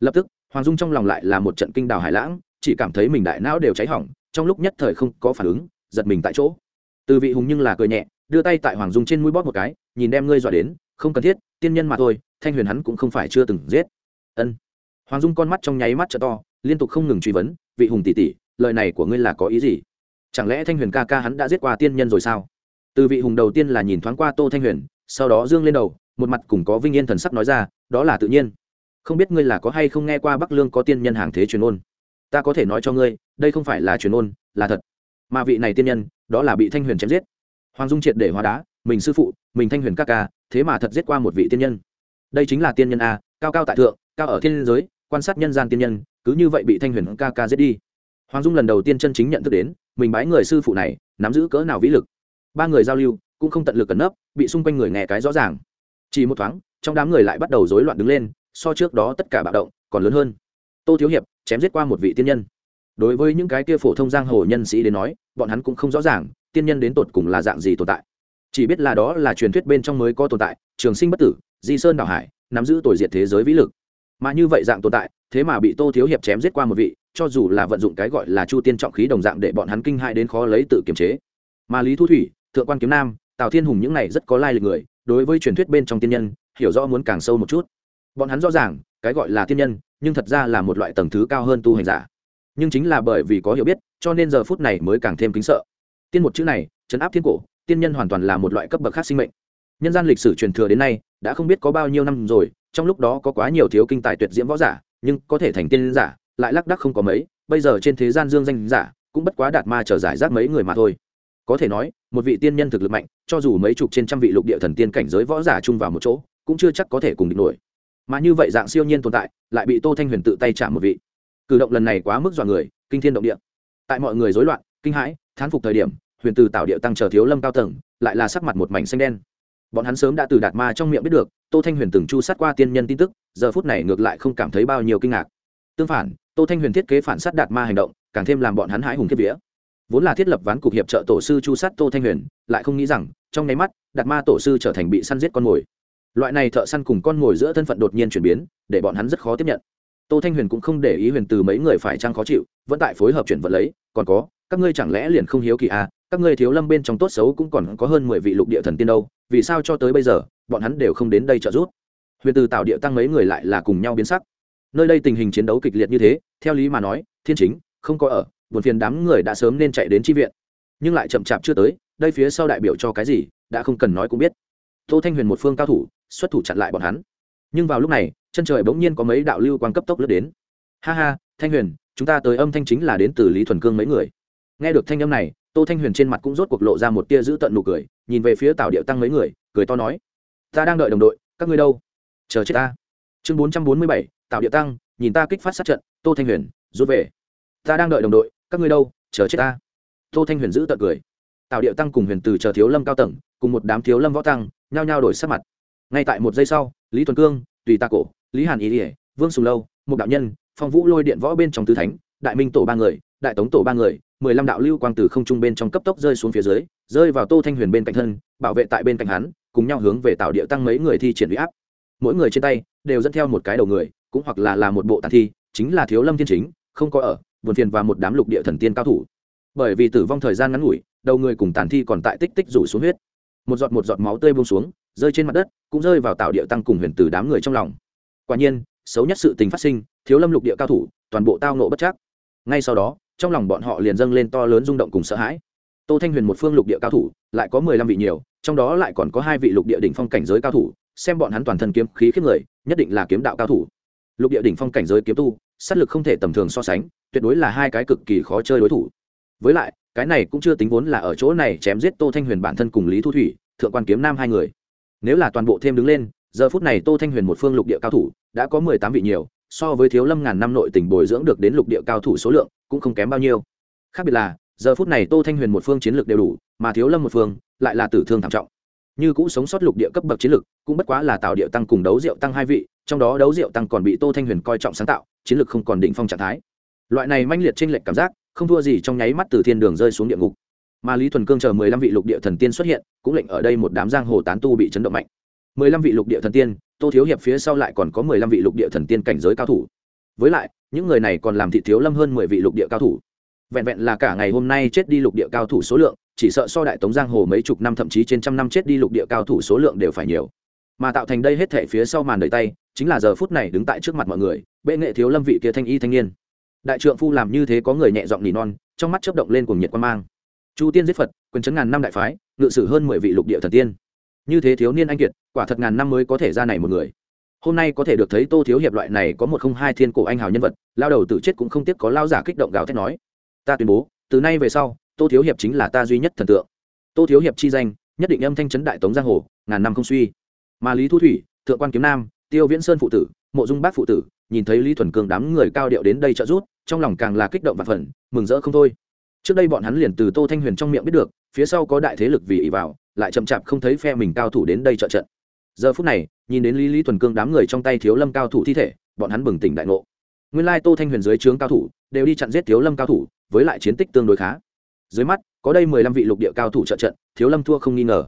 Lập tức, hoàng dung trong lòng lại là một trận kinh đào hải lãng, chỉ cảm thấy mình đại não đều cháy hỏng trong lúc nhất thời không có phản ứng, giật mình tại chỗ. Từ vị hùng nhưng là cười nhẹ, đưa tay tại hoàng dung trên mũi bóp một cái, nhìn đem ngươi dọa đến, không cần thiết, tiên nhân mà thôi, thanh huyền hắn cũng không phải chưa từng giết. Ân. Hoàng dung con mắt trong nháy mắt t to, liên tục không ngừng truy vấn, vị hùng tỷ tỷ, lời này của ngươi là có ý gì? Chẳng lẽ thanh huyền ca ca hắn đã giết qua tiên nhân rồi sao? Từ vị hùng đầu tiên là nhìn thoáng qua tô thanh huyền, sau đó dương lên đầu, một mặt cùng có vinh yên thần sắc nói ra, đó là tự nhiên. Không biết ngươi là có hay không nghe qua bắc lương có tiên nhân hàng thế truyền ôn? Ta có thể nói cho ngươi, đây không phải là truyền ôn, là thật. Mà vị này tiên nhân, đó là bị thanh huyền chém giết. Hoàng dung triệt để hóa đá, mình sư phụ, mình thanh huyền ca ca, thế mà thật giết qua một vị tiên nhân. Đây chính là tiên nhân a, cao cao tại thượng, cao ở thiên giới, quan sát nhân gian tiên nhân, cứ như vậy bị thanh huyền ca ca giết đi. Hoàng dung lần đầu tiên chân chính nhận thức đến, mình bái người sư phụ này, nắm giữ cỡ nào vĩ lực. Ba người giao lưu, cũng không tận lực cẩn nấp, bị xung quanh người nghe cái rõ ràng. Chỉ một thoáng, trong đám người lại bắt đầu rối loạn đứng lên, so trước đó tất cả bạo động còn lớn hơn tô thiếu hiệp chém giết qua một vị tiên nhân. Đối với những cái kia phổ thông giang hồ nhân sĩ đến nói, bọn hắn cũng không rõ ràng, tiên nhân đến tột cùng là dạng gì tồn tại. Chỉ biết là đó là truyền thuyết bên trong mới có tồn tại, trường sinh bất tử, di sơn đảo hải, nắm giữ tồi diệt thế giới vĩ lực. Mà như vậy dạng tồn tại, thế mà bị tô thiếu hiệp chém giết qua một vị, cho dù là vận dụng cái gọi là chu tiên trọng khí đồng dạng để bọn hắn kinh hại đến khó lấy tự kiềm chế. Mà lý thu thủy, thượng quan kiếm nam, tào thiên hùng những này rất có lai lịch người, đối với truyền thuyết bên trong tiên nhân, hiểu rõ muốn càng sâu một chút. Bọn hắn rõ ràng cái gọi là tiên nhân, nhưng thật ra là một loại tầng thứ cao hơn tu hành giả. Nhưng chính là bởi vì có hiểu biết, cho nên giờ phút này mới càng thêm kính sợ. Tiên một chữ này chấn áp thiên cổ, tiên nhân hoàn toàn là một loại cấp bậc khác sinh mệnh. Nhân gian lịch sử truyền thừa đến nay, đã không biết có bao nhiêu năm rồi, trong lúc đó có quá nhiều thiếu kinh tài tuyệt diễm võ giả, nhưng có thể thành tiên giả, lại lác đắc không có mấy, bây giờ trên thế gian dương danh giả, cũng bất quá đạt ma trở giải rác mấy người mà thôi. Có thể nói, một vị tiên nhân thực lực mạnh, cho dù mấy chục trên trăm vị lục địa thần tiên cảnh giới võ giả chung vào một chỗ, cũng chưa chắc có thể cùng địch nổi mà như vậy dạng siêu nhiên tồn tại, lại bị tô thanh huyền tự tay chạm một vị. Cử động lần này quá mức dọa người, kinh thiên động địa. Tại mọi người rối loạn, kinh hãi, thán phục thời điểm, huyền từ tạo địa tăng trở thiếu lâm cao tầng, lại là sắc mặt một mảnh xanh đen. Bọn hắn sớm đã từ đạt ma trong miệng biết được, tô thanh huyền từng chu sát qua tiên nhân tin tức, giờ phút này ngược lại không cảm thấy bao nhiêu kinh ngạc. Tương phản, tô thanh huyền thiết kế phản sát đạt ma hành động, càng thêm làm bọn hắn hãi hùng kiếp vía. Vốn là thiết lập ván cục hiệp trợ tổ sư chu sát tô thanh huyền, lại không nghĩ rằng, trong nháy mắt, đạt ma tổ sư trở thành bị săn giết con mồi loại này thợ săn cùng con mồi giữa thân phận đột nhiên chuyển biến, để bọn hắn rất khó tiếp nhận. Tô thanh huyền cũng không để ý huyền từ mấy người phải trang khó chịu, vẫn tại phối hợp chuyển vật lấy, còn có, các ngươi chẳng lẽ liền không hiếu kỳ à các ngươi thiếu lâm bên trong tốt xấu cũng còn có hơn mười vị lục địa thần tiên đâu, vì sao cho tới bây giờ, bọn hắn đều không đến đây trợ giúp? Huyền từ tạo địa tăng mấy người lại là cùng nhau biến sắc. Nơi đây tình hình chiến đấu kịch liệt như thế, theo lý mà nói, thiên chính, không có ở, buồn phiền đám người đã sớm nên chạy đến tri viện. Nhưng lại chậm chạp chưa tới, đây phía sau đại biểu cho cái gì, đã không cần nói cũng biết. Tô thanh huyền một phương cao thủ xuất thủ chặn lại bọn hắn. Nhưng vào lúc này, chân trời bỗng nhiên có mấy đạo lưu quang cấp tốc lướt đến. Ha ha, thanh huyền, chúng ta tới âm thanh chính là đến từ lý thuần cương mấy người. Nghe được thanh âm này, tô thanh huyền trên mặt cũng rốt cuộc lộ ra một tia giữ tận nụ cười, nhìn về phía tào điệu tăng mấy người, cười to nói, ta đang đợi đồng đội, các ngươi đâu? Chờ chết ta. Chương bốn trăm bốn mươi bảy, tào điệu tăng, nhìn ta kích phát sát trận, tô thanh huyền, rút về. Ta đang đợi đồng đội, các ngươi đâu? Chờ chết ta. Tô thanh huyền giữ tận cười. Tào điệu tăng cùng huyền từ chờ thiếu lâm cao tầng, cùng một đám thiếu lâm võ tăng, nhao nhao đổi sắc mặt ngay tại một giây sau, lý thuần cương, tùy ta cổ, lý hàn ý ỉa vương sùng lâu một đạo nhân, phong vũ lôi điện võ bên trong tứ thánh, đại minh tổ ba người, đại tống tổ ba người, mười lăm đạo lưu quang từ không trung bên trong cấp tốc rơi xuống phía dưới, rơi vào tô thanh huyền bên cạnh thân, bảo vệ tại bên cạnh hắn, cùng nhau hướng về tạo địa tăng mấy người thi triển huy áp. Mỗi người trên tay đều dẫn theo một cái đầu người, cũng hoặc là là một bộ tàn thi, chính là thiếu lâm thiên chính, không có ở, buồn phiền và một đám lục địa thần tiên cao thủ. Bởi vì tử vong thời gian ngắn ngủi, đầu người cùng tàn thi còn tại tích tích rủ xuống huyết. Một giọt một giọt máu tươi buông xuống rơi trên mặt đất, cũng rơi vào tạo địa tăng cùng huyền từ đám người trong lòng. Quả nhiên, xấu nhất sự tình phát sinh, thiếu lâm lục địa cao thủ, toàn bộ tao nộ bất chắc. Ngay sau đó, trong lòng bọn họ liền dâng lên to lớn rung động cùng sợ hãi. Tô thanh huyền một phương lục địa cao thủ, lại có mười lăm vị nhiều, trong đó lại còn có hai vị lục địa đỉnh phong cảnh giới cao thủ, xem bọn hắn toàn thân kiếm khí khiếp người, nhất định là kiếm đạo cao thủ. Lục địa đỉnh phong cảnh giới kiếm tu, sát lực không thể tầm thường so sánh, tuyệt đối là hai cái cực kỳ khó chơi đối thủ. Với lại, cái này cũng chưa tính vốn là ở chỗ này chém giết tô thanh huyền bản thân cùng lý thu thủy, thượng quan kiếm nam hai người nếu là toàn bộ thêm đứng lên, giờ phút này tô thanh huyền một phương lục địa cao thủ, đã có mười tám vị nhiều, so với thiếu lâm ngàn năm nội tỉnh bồi dưỡng được đến lục địa cao thủ số lượng, cũng không kém bao nhiêu. Khác biệt là, giờ phút này tô thanh huyền một phương chiến lược đều đủ, mà thiếu lâm một phương lại là tử thương thảm trọng. Như cũ sống sót lục địa cấp bậc chiến lược, cũng bất quá là tạo địa tăng cùng đấu diệu tăng hai vị, trong đó đấu diệu tăng còn bị tô thanh huyền coi trọng sáng tạo, chiến lược không còn đỉnh phong trạng thái. Loại này manh liệt trên lệch cảm giác, không thua gì trong nháy mắt từ thiên đường rơi xuống địa ngục mà lý thuần cương chờ mười lăm vị lục địa thần tiên xuất hiện, cũng lệnh ở đây một đám giang hồ tán tu bị chấn động mạnh. mười lăm vị lục địa thần tiên, tô thiếu hiệp phía sau lại còn có mười lăm vị lục địa thần tiên cảnh giới cao thủ. Với lại, những người này còn làm thị thiếu lâm hơn mười vị lục địa cao thủ. Vẹn vẹn là cả ngày hôm nay chết đi lục địa cao thủ số lượng, chỉ sợ so đại tống giang hồ mấy chục năm thậm chí trên trăm năm chết đi lục địa cao thủ số lượng đều phải nhiều. Mà tạo thành đây hết thể phía sau màn đời tay, chính là giờ phút này đứng tại trước mặt mọi người, bệ nghệ thiếu lâm vị kia thanh y thanh niên. Đại trượng phu làm như thế có người nhẹ giọng nỉ non, trong mắt chớp động lên cùng nhiệt quan mang chu tiên giết phật quyền chấn ngàn năm đại phái ngự sử hơn mười vị lục địa thần tiên. Như thế thiếu niên anh kiệt quả thật ngàn năm mới có thể ra này một người. Hôm nay có thể được thấy tô thiếu hiệp loại này có một không hai thiên cổ anh hào nhân vật lao đầu tự chết cũng không tiếc có lao giả kích động gào thét nói. Ta tuyên bố từ nay về sau tô thiếu hiệp chính là ta duy nhất thần tượng. Tô thiếu hiệp chi danh nhất định âm thanh chấn đại tống giang hồ ngàn năm không suy. Mà lý thu thủy thượng quan kiếm nam tiêu viễn sơn phụ tử mộ dung bác phụ tử nhìn thấy lý thuần cường đám người cao điệu đến đây trợ rút, trong lòng càng là kích động và phần mừng rỡ không thôi trước đây bọn hắn liền từ tô thanh huyền trong miệng biết được, phía sau có đại thế lực vì ý vào, lại chậm chạp không thấy phe mình cao thủ đến đây trợ trận. Giờ phút này, nhìn đến lý lý thuần cương đám người trong tay thiếu lâm cao thủ thi thể, bọn hắn bừng tỉnh đại ngộ. Nguyên lai tô thanh huyền dưới trướng cao thủ, đều đi chặn giết thiếu lâm cao thủ, với lại chiến tích tương đối khá. Dưới mắt, có đây mười lăm vị lục địa cao thủ trợ trận, thiếu lâm thua không nghi ngờ.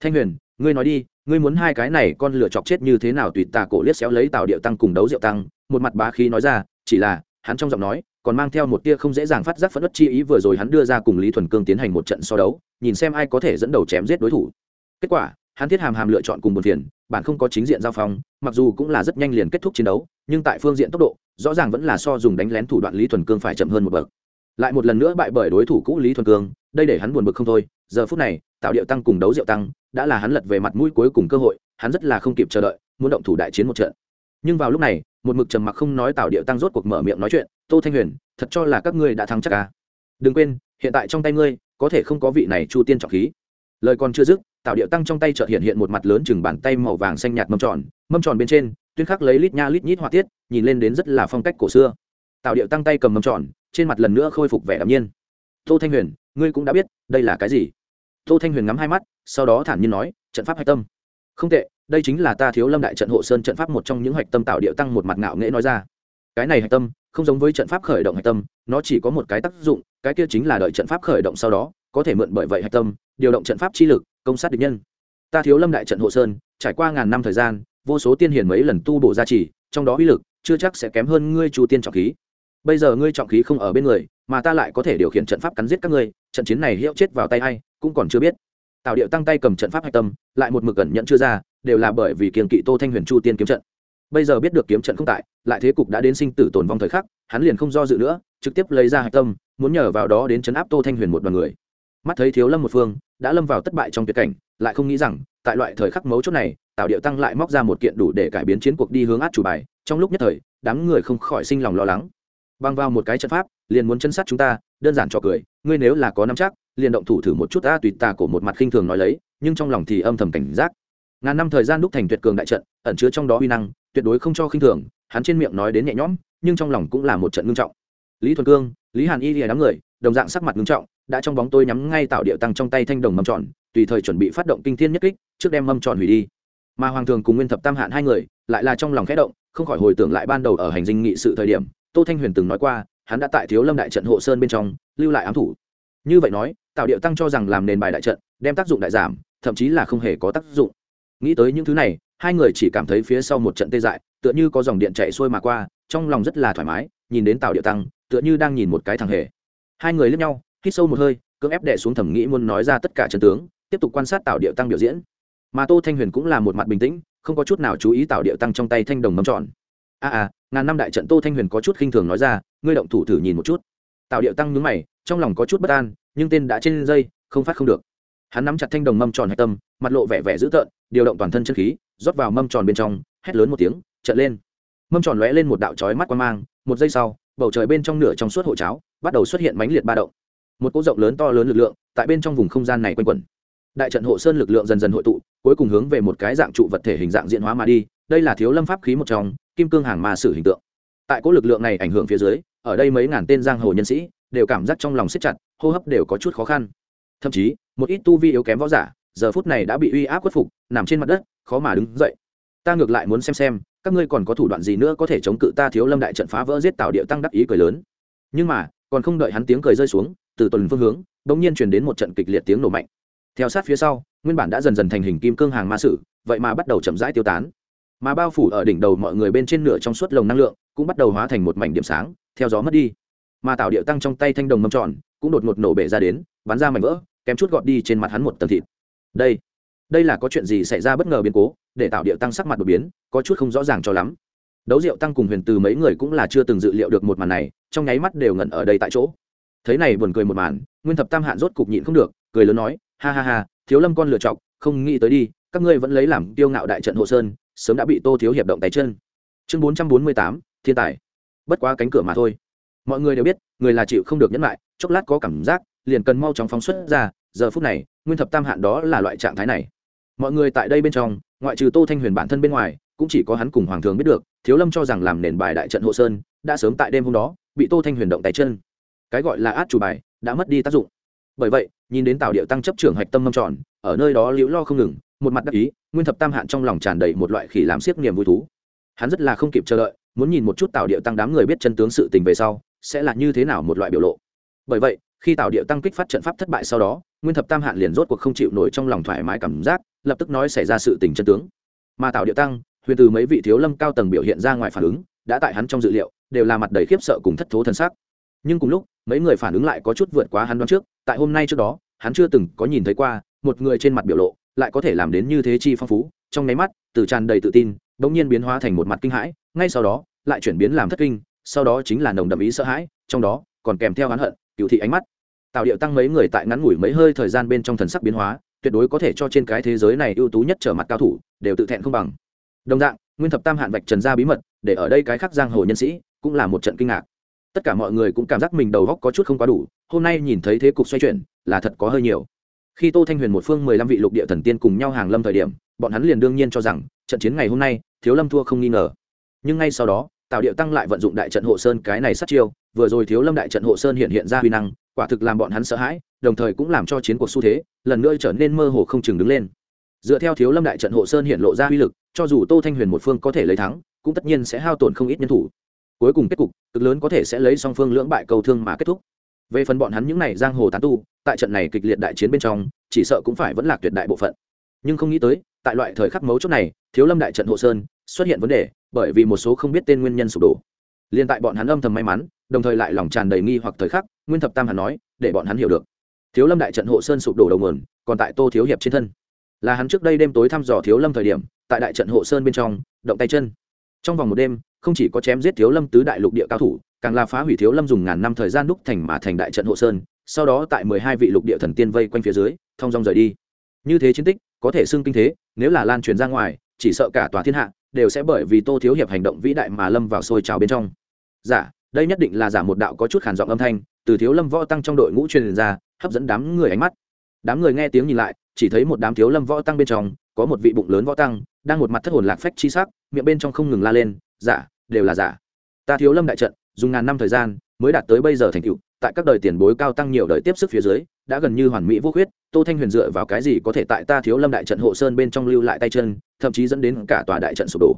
Thanh huyền, ngươi nói đi, ngươi muốn hai cái này con lửa chọc chết như thế nào tùy tà cổ liếc xéo lấy tào điệu tăng cùng đấu diệu tăng, một mặt bá khí nói ra, chỉ là hắn trong giọng nói còn mang theo một tia không dễ dàng phát giác phẫn ất chi ý vừa rồi hắn đưa ra cùng lý thuần cương tiến hành một trận so đấu, nhìn xem ai có thể dẫn đầu chém giết đối thủ. Kết quả, hắn thiết hàm hàm lựa chọn cùng một phiền, bản không có chính diện giao phong, mặc dù cũng là rất nhanh liền kết thúc chiến đấu, nhưng tại phương diện tốc độ, rõ ràng vẫn là so dùng đánh lén thủ đoạn lý thuần cương phải chậm hơn một bậc. Lại một lần nữa bại bởi đối thủ cũ lý thuần cương, đây để hắn buồn bực không thôi, giờ phút này, tạo điệu tăng cùng đấu diệu tăng, đã là hắn lật về mặt mũi cuối cùng cơ hội, hắn rất là không kịp chờ đợi, muốn động thủ đại chiến một trận. Nhưng vào lúc này một mực trầm mặc không nói tạo điệu tăng rốt cuộc mở miệng nói chuyện, tô thanh huyền, thật cho là các ngươi đã thắng chắc à? đừng quên, hiện tại trong tay ngươi, có thể không có vị này chu tiên trọng khí. Lời còn chưa dứt tạo điệu tăng trong tay chợt hiện hiện một mặt lớn chừng bàn tay màu vàng xanh nhạt mâm tròn mâm tròn bên trên, tuyên khắc lấy lít nha lít nhít họa tiết, nhìn lên đến rất là phong cách cổ xưa. Tạo điệu tăng tay cầm mâm tròn, trên mặt lần nữa khôi phục vẻ đạm nhiên. Tô thanh huyền, ngươi cũng đã biết, đây là cái gì? Tô thanh huyền ngắm hai mắt, sau đó thản nhiên nói, trận pháp hạch tâm. Không tệ đây chính là ta thiếu lâm đại trận hộ sơn trận pháp một trong những hạch tâm tạo điệu tăng một mặt ngạo nghễ nói ra. Cái này hạch tâm, không giống với trận pháp khởi động hạch tâm, nó chỉ có một cái tác dụng, cái kia chính là đợi trận pháp khởi động sau đó, có thể mượn bởi vậy hạch tâm, điều động trận pháp chi lực, công sát địch nhân. Ta thiếu lâm đại trận hộ sơn, trải qua ngàn năm thời gian, vô số tiên hiền mấy lần tu bổ gia trì, trong đó uy lực, chưa chắc sẽ kém hơn ngươi chu tiên trọng khí. Bây giờ ngươi trọng khí không ở bên người, mà ta lại có thể điều khiển trận pháp cắn giết các ngươi, trận chiến này hiệu chết vào tay hay cũng còn chưa biết tạo điệu tăng tay cầm trận pháp hạch tâm, lại một mực gần nhận chưa ra, đều là bởi vì kiềng kỵ tô thanh huyền chu tiên kiếm trận. Bây giờ biết được kiếm trận không tại, lại thế cục đã đến sinh tử tồn vong thời khắc, hắn liền không do dự nữa, trực tiếp lấy ra hạch tâm, muốn nhờ vào đó đến chấn áp tô thanh huyền một đoàn người. Mắt thấy thiếu lâm một phương, đã lâm vào thất bại trong tuyệt cảnh, lại không nghĩ rằng, tại loại thời khắc mấu chốt này tạo điệu tăng lại móc ra một kiện đủ để cải biến chiến cuộc đi hướng át chủ bài, trong lúc nhất thời, đám người không khỏi sinh lòng lo lắng băng vào một cái trận pháp, liền muốn chân sát chúng ta, đơn giản cho cười, ngươi nếu là có nắm chắc, liền động thủ thử một chút ta, tùy tà cổ một mặt khinh thường nói lấy, nhưng trong lòng thì âm thầm cảnh giác. Ngàn năm thời gian đúc thành tuyệt cường đại trận, ẩn chứa trong đó uy năng, tuyệt đối không cho khinh thường, hắn trên miệng nói đến nhẹ nhõm, nhưng trong lòng cũng là một trận ngưng trọng. Lý thuần cương, lý hàn y lìa đám người, đồng dạng sắc mặt ngưng trọng, đã trong bóng tôi nhắm ngay tạo điệu tăng trong tay thanh đồng mâm tròn, tùy thời chuẩn bị phát động kinh thiên nhất kích, trước đem mâm tròn hủy đi. Mà hoàng thường cùng nguyên thập tam hạn hai người, lại là trong lòng khẽ động, không khỏi hồi tưởng lại ban đầu ở hành dinh nghị sự thời điểm tô thanh huyền từng nói qua, hắn đã tại thiếu lâm đại trận hộ sơn bên trong lưu lại ám thủ. Như vậy nói tạo điệu tăng cho rằng làm nền bài đại trận, đem tác dụng đại giảm, thậm chí là không hề có tác dụng. Nghĩ tới những thứ này, hai người chỉ cảm thấy phía sau một trận tê dại, tựa như có dòng điện chạy xuôi mà qua, trong lòng rất là thoải mái, nhìn đến tào điệu tăng, tựa như đang nhìn một cái thằng hề. Hai người lướt nhau, hít sâu một hơi, cưỡng ép đẻ xuống thẩm nghĩ muốn nói ra tất cả trận tướng, tiếp tục quan sát tào điệu tăng biểu diễn. Mà tô thanh huyền cũng là một mặt bình tĩnh, không có chút nào chú ý tào điệu tăng trong tay thanh đồng mâm tròn a à, à ngàn năm đại trận tô thanh huyền có chút khinh thường nói ra ngươi động thủ thử nhìn một chút. Tạo điệu tăng nhướng mày trong lòng có chút bất an nhưng tên đã trên dây không phát không được. Hắn nắm chặt thanh đồng mâm tròn hạch tâm mặt lộ vẻ vẻ dữ tợn điều động toàn thân chân khí rót vào mâm tròn bên trong hét lớn một tiếng trận lên. Mâm tròn lóe lên một đạo chói mắt quan mang một giây sau bầu trời bên trong nửa trong suốt hộ cháo bắt đầu xuất hiện mánh liệt ba động. Một cỗ rộng lớn to lớn lực lượng tại bên trong vùng không gian này quanh quẩn. Đại trận hộ sơn lực lượng dần dần hội tụ cuối cùng hướng về một cái dạng trụ vật thể hình dạng diễn hóa mà đi đây là thiếu lâm pháp khí một trong, kim cương hàng ma sử hình tượng. Tại cỗ lực lượng này ảnh hưởng phía dưới, ở đây mấy ngàn tên giang hồ nhân sĩ đều cảm giác trong lòng siết chặt, hô hấp đều có chút khó khăn. Thậm chí, một ít tu vi yếu kém võ giả, giờ phút này đã bị uy áp khuất phục, nằm trên mặt đất, khó mà đứng dậy. Ta ngược lại muốn xem xem, các ngươi còn có thủ đoạn gì nữa có thể chống cự ta thiếu lâm đại trận phá vỡ giết tạo địa tăng đắc ý cười lớn. Nhưng mà, còn không đợi hắn tiếng cười rơi xuống, từ tuần phương hướng, bỗng nhiên truyền đến một trận kịch liệt tiếng nổ mạnh. Theo sát phía sau, nguyên bản đã dần dần thành hình kim cương hàng ma sử, vậy mà bắt đầu chậm rãi tiêu tán mà bao phủ ở đỉnh đầu mọi người bên trên nửa trong suốt lồng năng lượng, cũng bắt đầu hóa thành một mảnh điểm sáng, theo gió mất đi. Mà tạo điệu tăng trong tay thanh đồng mâm tròn, cũng đột ngột nổ bể ra đến, bắn ra mảnh vỡ, kém chút gọt đi trên mặt hắn một tầng thịt. Đây đây là có chuyện gì xảy ra bất ngờ biến cố, để tạo điệu tăng sắc mặt đột biến, có chút không rõ ràng cho lắm. Đấu rượu tăng cùng huyền từ mấy người cũng là chưa từng dự liệu được một màn này, trong nháy mắt đều ngẩn ở đây tại chỗ. Thấy này buồn cười một màn, nguyên thập tam hạn rốt cục nhịn không được, cười lớn nói, ha ha ha, thiếu lâm con lựa chọc không nghĩ tới đi, các ngươi vẫn lấy làm tiêu ngạo đại trận hộ sơn sớm đã bị tô thiếu hiệp động tay chân. Chương bốn trăm bốn mươi tám, thiên tài. Bất quá cánh cửa mà thôi. Mọi người đều biết, người là chịu không được nhẫn lại chốc lát có cảm giác, liền cần mau chóng phóng xuất ra, giờ phút này, nguyên thập tam hạn đó là loại trạng thái này. Mọi người tại đây bên trong, ngoại trừ tô thanh huyền bản thân bên ngoài, cũng chỉ có hắn cùng hoàng thường biết được, thiếu lâm cho rằng làm nền bài đại trận hộ sơn, đã sớm tại đêm hôm đó, bị tô thanh huyền động tay chân. Cái gọi là át chủ bài, đã mất đi tác dụng. Bởi vậy, nhìn đến tào điệu tăng chấp trưởng hạch tâm mâm tròn, ở nơi đó liễu lo không ngừng một mặt đắc ý, nguyên thập tam hạn trong lòng tràn đầy một loại khỉ làm siếc niềm vui thú. Hắn rất là không kịp chờ đợi, muốn nhìn một chút tào điệu tăng đám người biết chân tướng sự tình về sau, sẽ là như thế nào một loại biểu lộ. Bởi vậy, khi tào điệu tăng kích phát trận pháp thất bại sau đó, nguyên thập tam hạn liền rốt cuộc không chịu nổi trong lòng thoải mái cảm giác, lập tức nói xảy ra sự tình chân tướng. Mà tào điệu tăng, huyền từ mấy vị thiếu lâm cao tầng biểu hiện ra ngoài phản ứng, đã tại hắn trong dự liệu, đều là mặt đầy khiếp sợ cùng thất thố thân xác. Nhưng cùng lúc, mấy người phản ứng lại có chút vượt quá hắn đoán trước, tại hôm nay trước đó, hắn chưa từng có nhìn thấy qua, một người trên mặt biểu lộ lại có thể làm đến như thế chi phong phú. Trong nháy mắt, từ tràn đầy tự tin bỗng nhiên biến hóa thành một mặt kinh hãi, ngay sau đó, lại chuyển biến làm thất kinh, sau đó chính là nồng đậm ý sợ hãi, trong đó còn kèm theo hắn hận cựu thị ánh mắt. Tạo điệu tăng mấy người tại ngắn ngủi mấy hơi thời gian bên trong thần sắc biến hóa, tuyệt đối có thể cho trên cái thế giới này ưu tú nhất trở mặt cao thủ, đều tự thẹn không bằng. Đồng dạng, nguyên thập tam hạn vạch trần ra bí mật, để ở đây cái khác giang hồ nhân sĩ cũng là một trận kinh ngạc. Tất cả mọi người cũng cảm giác mình đầu góc có chút không quá đủ, hôm nay nhìn thấy thế cục xoay chuyển, là thật có hơi nhiều khi tô thanh huyền một phương mười lăm vị lục địa thần tiên cùng nhau hàng lâm thời điểm, bọn hắn liền đương nhiên cho rằng, trận chiến ngày hôm nay, thiếu lâm thua không nghi ngờ. Nhưng ngay sau đó tạo điệu tăng lại vận dụng đại trận hộ sơn cái này sát chiêu, vừa rồi thiếu lâm đại trận hộ sơn hiện hiện ra huy năng, quả thực làm bọn hắn sợ hãi, đồng thời cũng làm cho chiến cuộc xu thế, lần nữa trở nên mơ hồ không chừng đứng lên. Dựa theo thiếu lâm đại trận hộ sơn hiện lộ ra uy lực, cho dù tô thanh huyền một phương có thể lấy thắng, cũng tất nhiên sẽ hao tổn không ít nhân thủ. Cuối cùng kết cục, cực lớn có thể sẽ lấy song phương lưỡng bại cầu thương mà kết thúc về phần bọn hắn những này giang hồ tán tu, tại trận này kịch liệt đại chiến bên trong, chỉ sợ cũng phải vẫn là tuyệt đại bộ phận. Nhưng không nghĩ tới, tại loại thời khắc mấu chốt này, thiếu lâm đại trận hộ sơn xuất hiện vấn đề, bởi vì một số không biết tên nguyên nhân sụp đổ. Liên tại bọn hắn âm thầm may mắn, đồng thời lại lòng tràn đầy nghi hoặc thời khắc, nguyên thập tam hẳn nói, để bọn hắn hiểu được. Thiếu lâm đại trận hộ sơn sụp đổ đầu nguồn, còn tại tô thiếu hiệp trên thân. Là hắn trước đây đêm tối thăm dò thiếu lâm thời điểm, tại đại trận hộ sơn bên trong, động tay chân. Trong vòng một đêm không chỉ có chém giết thiếu lâm tứ đại lục địa cao thủ, càng là phá hủy thiếu lâm dùng ngàn năm thời gian đúc thành mà thành đại trận hộ sơn, sau đó tại mười hai vị lục địa thần tiên vây quanh phía dưới, thong dong rời đi. Như thế chiến tích, có thể xưng kinh thế, nếu là lan truyền ra ngoài, chỉ sợ cả tòa thiên hạ đều sẽ bởi vì tô thiếu hiệp hành động vĩ đại mà lâm vào sôi trào bên trong. Giả đây nhất định là giả một đạo có chút khản giọng âm thanh, từ thiếu lâm võ tăng trong đội ngũ truyền ra, hấp dẫn đám người ánh mắt. Đám người nghe tiếng nhìn lại, chỉ thấy một đám thiếu lâm võ tăng bên trong, có một vị bụng lớn võ tăng, đang một mặt thất hồn lạc phách chi sắc, miệng bên trong không ngừng la lên giả, đều là giả. Ta thiếu lâm đại trận, dùng ngàn năm thời gian, mới đạt tới bây giờ thành tựu, tại các đời tiền bối cao tăng nhiều đời tiếp sức phía dưới, đã gần như hoàn mỹ vô khuyết, tô thanh huyền dựa vào cái gì có thể tại ta thiếu lâm đại trận hộ sơn bên trong lưu lại tay chân, thậm chí dẫn đến cả tòa đại trận sụp đổ?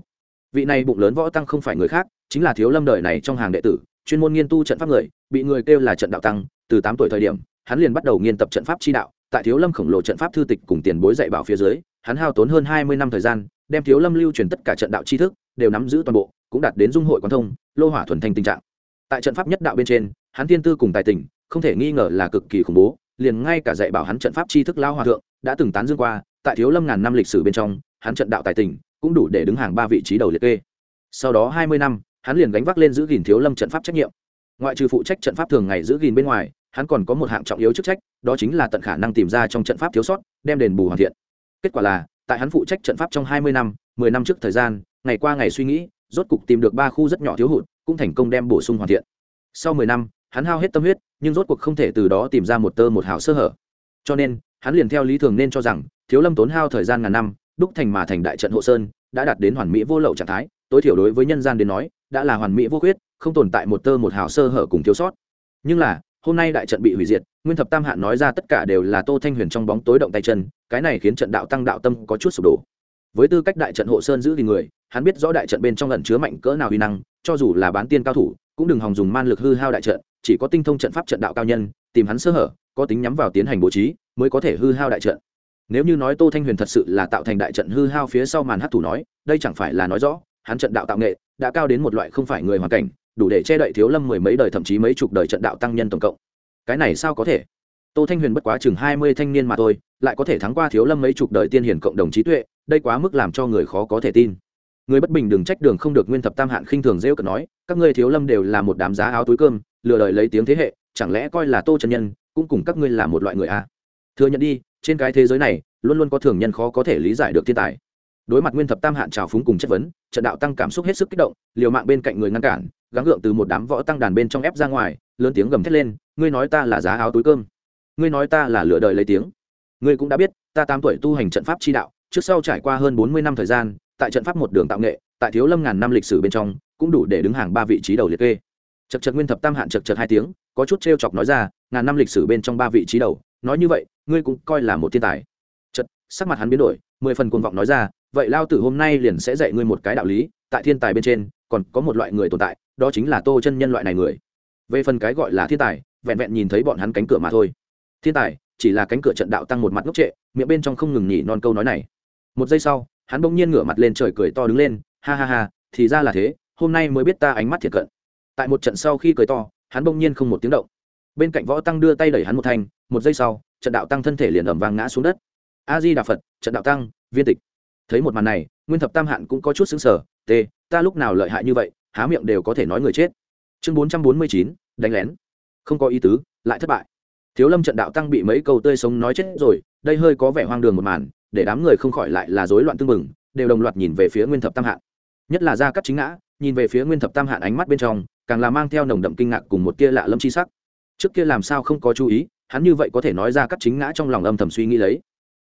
Vị này bụng lớn võ tăng không phải người khác, chính là thiếu lâm đời này trong hàng đệ tử, chuyên môn nghiên tu trận pháp người, bị người kêu là trận đạo tăng, từ tám tuổi thời điểm, hắn liền bắt đầu nghiên tập trận pháp chi đạo, tại thiếu lâm khổng lồ trận pháp thư tịch cùng tiền bối dạy bảo phía dưới, hắn hao tốn hơn hai mươi năm thời gian, đem thiếu lâm lưu truyền tất cả trận đạo tri thức đều nắm giữ toàn bộ, cũng đạt đến dung hội quan thông, lô hỏa thuần thanh tình trạng. Tại trận pháp nhất đạo bên trên, hắn thiên tư cùng tài tình, không thể nghi ngờ là cực kỳ khủng bố, liền ngay cả dạy bảo hắn trận pháp tri thức lao hòa thượng, đã từng tán dương qua, tại thiếu lâm ngàn năm lịch sử bên trong, hắn trận đạo tài tình, cũng đủ để đứng hàng ba vị trí đầu liệt kê. Sau đó hai mươi năm, hắn liền gánh vác lên giữ gìn thiếu lâm trận pháp trách nhiệm. Ngoại trừ phụ trách trận pháp thường ngày giữ gìn bên ngoài, hắn còn có một hạng trọng yếu chức trách, đó chính là tận khả năng tìm ra trong trận pháp thiếu sót, đem đền bù hoàn thiện. Kết quả là, tại hắn phụ trách trận pháp trong hai mươi năm, mười năm trước thời gian ngày qua ngày suy nghĩ, rốt cục tìm được ba khu rất nhỏ thiếu hụt, cũng thành công đem bổ sung hoàn thiện. Sau mười năm, hắn hao hết tâm huyết, nhưng rốt cuộc không thể từ đó tìm ra một tơ một hào sơ hở. Cho nên, hắn liền theo lý thường nên cho rằng, thiếu lâm tốn hao thời gian ngàn năm, đúc thành mà thành đại trận hộ sơn, đã đạt đến hoàn mỹ vô lậu trạng thái, tối thiểu đối với nhân gian đến nói, đã là hoàn mỹ vô khuyết, không tồn tại một tơ một hào sơ hở cùng thiếu sót. Nhưng là, hôm nay đại trận bị hủy diệt, nguyên thập tam hạn nói ra tất cả đều là tô thanh huyền trong bóng tối động tay chân, cái này khiến trận đạo tăng đạo tâm có chút sụp đổ với tư cách đại trận hộ sơn giữ gìn người, hắn biết rõ đại trận bên trong lần chứa mạnh cỡ nào uy năng, cho dù là bán tiên cao thủ, cũng đừng hòng dùng man lực hư hao đại trận, chỉ có tinh thông trận pháp trận đạo cao nhân, tìm hắn sơ hở, có tính nhắm vào tiến hành bố trí, mới có thể hư hao đại trận. Nếu như nói tô thanh huyền thật sự là tạo thành đại trận hư hao phía sau màn hát thủ nói, đây chẳng phải là nói rõ, hắn trận đạo tạo nghệ đã cao đến một loại không phải người hoàn cảnh, đủ để che đậy thiếu lâm mười mấy đời thậm chí mấy chục đời trận đạo tăng nhân tổng cộng. Cái này sao có thể? Tô thanh huyền bất quá chừng hai mươi thanh niên mà thôi, lại có thể thắng qua thiếu lâm mấy chục đời tiên hiển cộng đồng trí tuệ, đây quá mức làm cho người khó có thể tin. Người bất bình đừng trách đường không được nguyên thập tam hạn khinh thường rêu cợt nói, các ngươi thiếu lâm đều là một đám giá áo túi cơm, lừa đời lấy tiếng thế hệ, chẳng lẽ coi là tô chân nhân, cũng cùng các ngươi là một loại người a à? thừa nhận đi, trên cái thế giới này, luôn luôn có thường nhân khó có thể lý giải được thiên tài. Đối mặt nguyên thập tam hạn trào phúng cùng chất vấn, trận đạo tăng cảm xúc hết sức kích động, liều mạng bên cạnh người ngăn cản, gắng gượng từ một đám võ tăng đàn bên trong ép ra ngoài, lớn tiếng gầm thét lên, ngươi nói ta là giá áo túi cơm ngươi nói ta là lựa đời lấy tiếng. Ngươi cũng đã biết, ta tám tuổi tu hành trận pháp chi đạo, trước sau trải qua hơn bốn mươi năm thời gian, tại trận pháp một đường tạo nghệ, tại thiếu lâm ngàn năm lịch sử bên trong, cũng đủ để đứng hàng ba vị trí đầu liệt kê. Chật chật nguyên thập tam hạn chật chật hai tiếng, có chút t r e o chọc nói ra, ngàn năm lịch sử bên trong ba vị trí đầu, nói như vậy, ngươi cũng coi là một thiên tài. Chật sắc mặt hắn biến đổi, mười phần cuồng vọng nói ra, vậy lao tử hôm nay liền sẽ dạy ngươi một cái đạo lý, tại thiên tài bên trên, còn có một loại người tồn tại, đó chính là tô chân nhân loại này người. Về phần cái gọi là thiên tài, vẹn vẹn nhìn thấy bọn hắn cánh cửa mà thôi thiên tài, chỉ là cánh cửa trận đạo tăng một mặt ngốc trệ, miệng bên trong không ngừng nhỉ non câu nói này. Một giây sau, hắn bỗng nhiên ngửa mặt lên trời cười to đứng lên, ha ha ha, thì ra là thế, hôm nay mới biết ta ánh mắt thiệt cận. Tại một trận sau khi cười to, hắn bỗng nhiên không một tiếng động. Bên cạnh võ tăng đưa tay đẩy hắn một thanh một giây sau, trận đạo tăng thân thể liền ẩm vàng ngã xuống đất. A di đà phật, trận đạo tăng, viên tịch. Thấy một màn này, nguyên thập tam hạn cũng có chút xứng sở t ta lúc nào lợi hại như vậy, há miệng đều có thể nói người chết. Chương bốn trăm bốn mươi chín, đánh lén. Không có ý tứ, lại thất bại thiếu lâm trận đạo tăng bị mấy câu tươi sống nói chết rồi, đây hơi có vẻ hoang đường một màn, để đám người không khỏi lại là rối loạn tương mừng đều đồng loạt nhìn về phía nguyên thập tam hạn nhất là gia cắt chính ngã, nhìn về phía nguyên thập tam hạn ánh mắt bên trong, càng là mang theo nồng đậm kinh ngạc cùng một tia lạ lâm chi sắc. Trước kia làm sao không có chú ý, hắn như vậy có thể nói ra cắt chính ngã trong lòng âm thầm suy nghĩ lấy.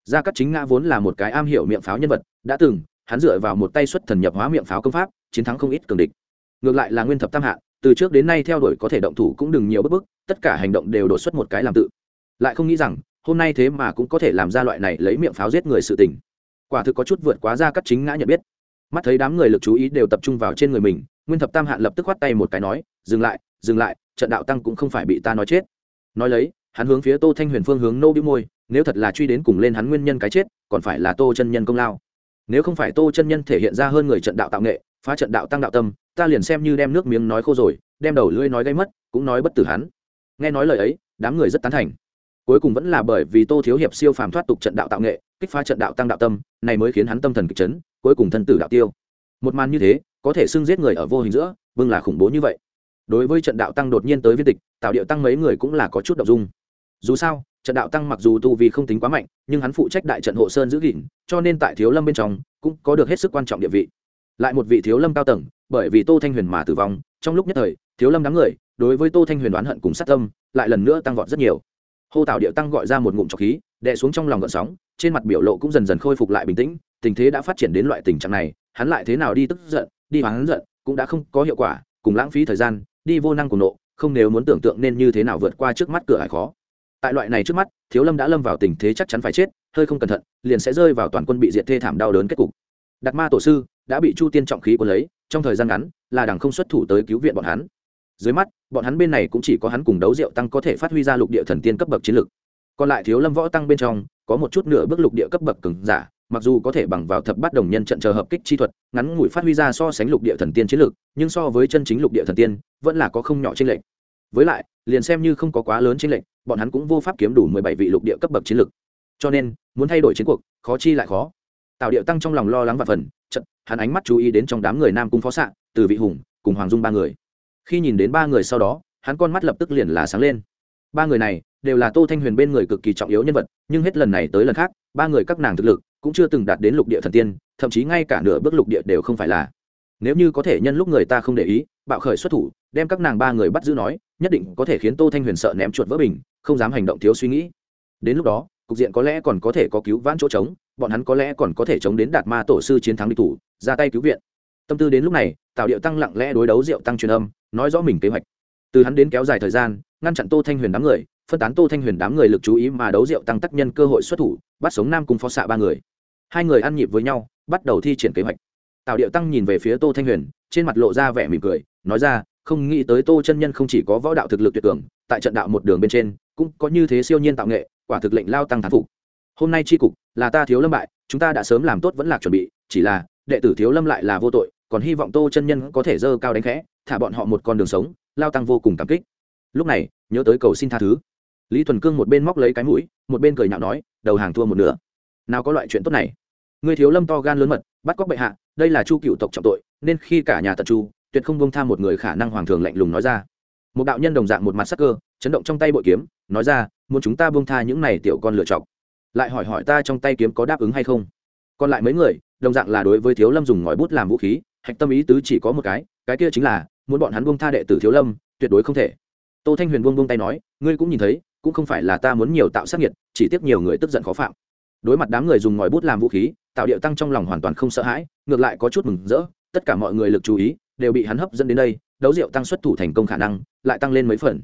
Gia cắt chính ngã vốn là một cái am hiểu miệng pháo nhân vật, đã từng, hắn dựa vào một tay xuất thần nhập hóa miệng pháo công pháp, chiến thắng không ít cường địch. Ngược lại là nguyên thập tam hạ từ trước đến nay theo đuổi có thể động thủ cũng đừng nhiều bức bức, tất cả hành động đều đột xuất một cái làm tự. Lại không nghĩ rằng, hôm nay thế mà cũng có thể làm ra loại này lấy miệng pháo giết người sự tình. Quả thực có chút vượt quá ra cắt chính ngã nhận biết. Mắt thấy đám người lực chú ý đều tập trung vào trên người mình, nguyên thập tam hạn lập tức khoát tay một cái nói, dừng lại dừng lại, trận đạo tăng cũng không phải bị ta nói chết. Nói lấy, hắn hướng phía tô thanh huyền phương hướng nô bĩu môi, nếu thật là truy đến cùng lên hắn nguyên nhân cái chết, còn phải là tô chân nhân công lao. Nếu không phải tô chân nhân thể hiện ra hơn người trận đạo tạo nghệ, phá trận đạo tăng đạo tâm ta liền xem như đem nước miếng nói khô rồi, đem đầu lưỡi nói gây mất, cũng nói bất tử hắn. Nghe nói lời ấy, đám người rất tán thành. Cuối cùng vẫn là bởi vì tô thiếu hiệp siêu phàm thoát tục trận đạo tạo nghệ, kích phá trận đạo tăng đạo tâm, này mới khiến hắn tâm thần kịch chấn, cuối cùng thân tử đạo tiêu. Một màn như thế, có thể xưng giết người ở vô hình giữa, vương là khủng bố như vậy. Đối với trận đạo tăng đột nhiên tới viên tịch, tạo điệu tăng mấy người cũng là có chút đ dung. Dù sao, trận đạo tăng mặc dù tu vi không tính quá mạnh, nhưng hắn phụ trách đại trận hộ sơn giữ gìn, cho nên tại thiếu lâm bên trong, cũng có được hết sức quan trọng địa vị. Lại một vị thiếu lâm cao tầng bởi vì tô thanh huyền mà tử vong, trong lúc nhất thời, thiếu lâm đám người, đối với tô thanh huyền đoán hận cùng sát tâm, lại lần nữa tăng vọt rất nhiều. Hô tạo điệu tăng gọi ra một ngụm trọc khí, đè xuống trong lòng gợn sóng, trên mặt biểu lộ cũng dần dần khôi phục lại bình tĩnh, tình thế đã phát triển đến loại tình trạng này, hắn lại thế nào đi tức giận, đi hoáng giận, cũng đã không có hiệu quả, cùng lãng phí thời gian, đi vô năng cùng nộ, không nếu muốn tưởng tượng nên như thế nào vượt qua trước mắt cửa hải khó. Tại loại này trước mắt, thiếu lâm đã lâm vào tình thế chắc chắn phải chết, hơi không cẩn thận, liền sẽ rơi vào toàn quân bị diệt thê thảm đau đớn kết cục. Đạt ma tổ sư đã bị chu tiên trọng khí quân lấy trong thời gian ngắn, là đảng không xuất thủ tới cứu viện bọn hắn. Dưới mắt, bọn hắn bên này cũng chỉ có hắn cùng đấu rượu tăng có thể phát huy ra lục địa thần tiên cấp bậc chiến lực. Còn lại thiếu lâm võ tăng bên trong, có một chút nửa bước lục địa cấp bậc cứng giả, mặc dù có thể bằng vào thập bát đồng nhân trận chờ hợp kích chi thuật, ngắn ngủi phát huy ra so sánh lục địa thần tiên chiến lược nhưng so với chân chính lục địa thần tiên, vẫn là có không nhỏ trên lệnh với lại, liền xem như không có quá lớn trên lệnh bọn hắn cũng vô pháp kiếm đủ mười bảy vị lục địa cấp bậc chiến lược cho nên, muốn thay đổi chiến cuộc, khó chi lại khó. Tạo điệu tăng trong lòng lo lắng và phần hắn ánh mắt chú ý đến trong đám người nam cung phó sạ, từ vị hùng cùng hoàng dung ba người. Khi nhìn đến ba người sau đó hắn con mắt lập tức liền là sáng lên. Ba người này đều là tô thanh huyền bên người cực kỳ trọng yếu nhân vật nhưng hết lần này tới lần khác ba người các nàng thực lực cũng chưa từng đạt đến lục địa thần tiên thậm chí ngay cả nửa bước lục địa đều không phải là. Nếu như có thể nhân lúc người ta không để ý bạo khởi xuất thủ đem các nàng ba người bắt giữ nói nhất định có thể khiến tô thanh huyền sợ ném chuột vỡ bình không dám hành động thiếu suy nghĩ. Đến lúc đó cục diện có lẽ còn có thể có cứu vãn chỗ trống bọn hắn có lẽ còn có thể chống đến đạt ma tổ sư chiến thắng địch thủ, ra tay cứu viện. Tâm tư đến lúc này tạo điệu tăng lặng lẽ đối đấu rượu tăng truyền âm, nói rõ mình kế hoạch. Từ hắn đến kéo dài thời gian, ngăn chặn tô thanh huyền đám người, phân tán tô thanh huyền đám người lực chú ý mà đấu rượu tăng tác nhân cơ hội xuất thủ, bắt sống nam cùng phó xạ ba người. Hai người ăn nhịp với nhau, bắt đầu thi triển kế hoạch. Tạo điệu tăng nhìn về phía tô thanh huyền, trên mặt lộ ra vẻ mỉm cười, nói ra, không nghĩ tới tô chân nhân không chỉ có võ đạo thực lực tuyệt cường, tại trận đạo một đường bên trên, cũng có như thế siêu nhiên tạo nghệ, quả thực lệnh lao tăng thán phục hôm nay tri cục là ta thiếu lâm bại, chúng ta đã sớm làm tốt vẫn là chuẩn bị, chỉ là, đệ tử thiếu lâm lại là vô tội, còn hy vọng tô chân nhân có thể dơ cao đánh khẽ, thả bọn họ một con đường sống, lao tăng vô cùng cảm kích. Lúc này, nhớ tới cầu xin tha thứ. Lý thuần cương một bên móc lấy cái mũi, một bên cười nhạo nói, đầu hàng thua một nửa. Nào có loại chuyện tốt này. Người thiếu lâm to gan lớn mật, bắt cóc bệ hạ, đây là chu cựu tộc trọng tội, nên khi cả nhà tật chu tuyệt không bông tham một người khả năng hoàng thường lạnh lùng nói ra. Một đạo nhân đồng dạng một mặt sắc cơ, chấn động trong tay bội kiếm, nói ra, muốn chúng ta bông tha những này tiểu con lựa chọc lại hỏi hỏi ta trong tay kiếm có đáp ứng hay không. Còn lại mấy người, đồng dạng là đối với thiếu lâm dùng ngòi bút làm vũ khí, hạch tâm ý tứ chỉ có một cái cái kia chính là, muốn bọn hắn buông tha đệ tử thiếu lâm, tuyệt đối không thể. Tô thanh huyền buông buông tay nói, ngươi cũng nhìn thấy, cũng không phải là ta muốn nhiều tạo sát nhiệt chỉ tiếc nhiều người tức giận khó phạm. Đối mặt đám người dùng ngòi bút làm vũ khí, tạo điệu tăng trong lòng hoàn toàn không sợ hãi, ngược lại có chút mừng rỡ, tất cả mọi người lực chú ý, đều bị hắn hấp dẫn đến đây, đấu rượu tăng xuất thủ thành công khả năng, lại tăng lên mấy phần.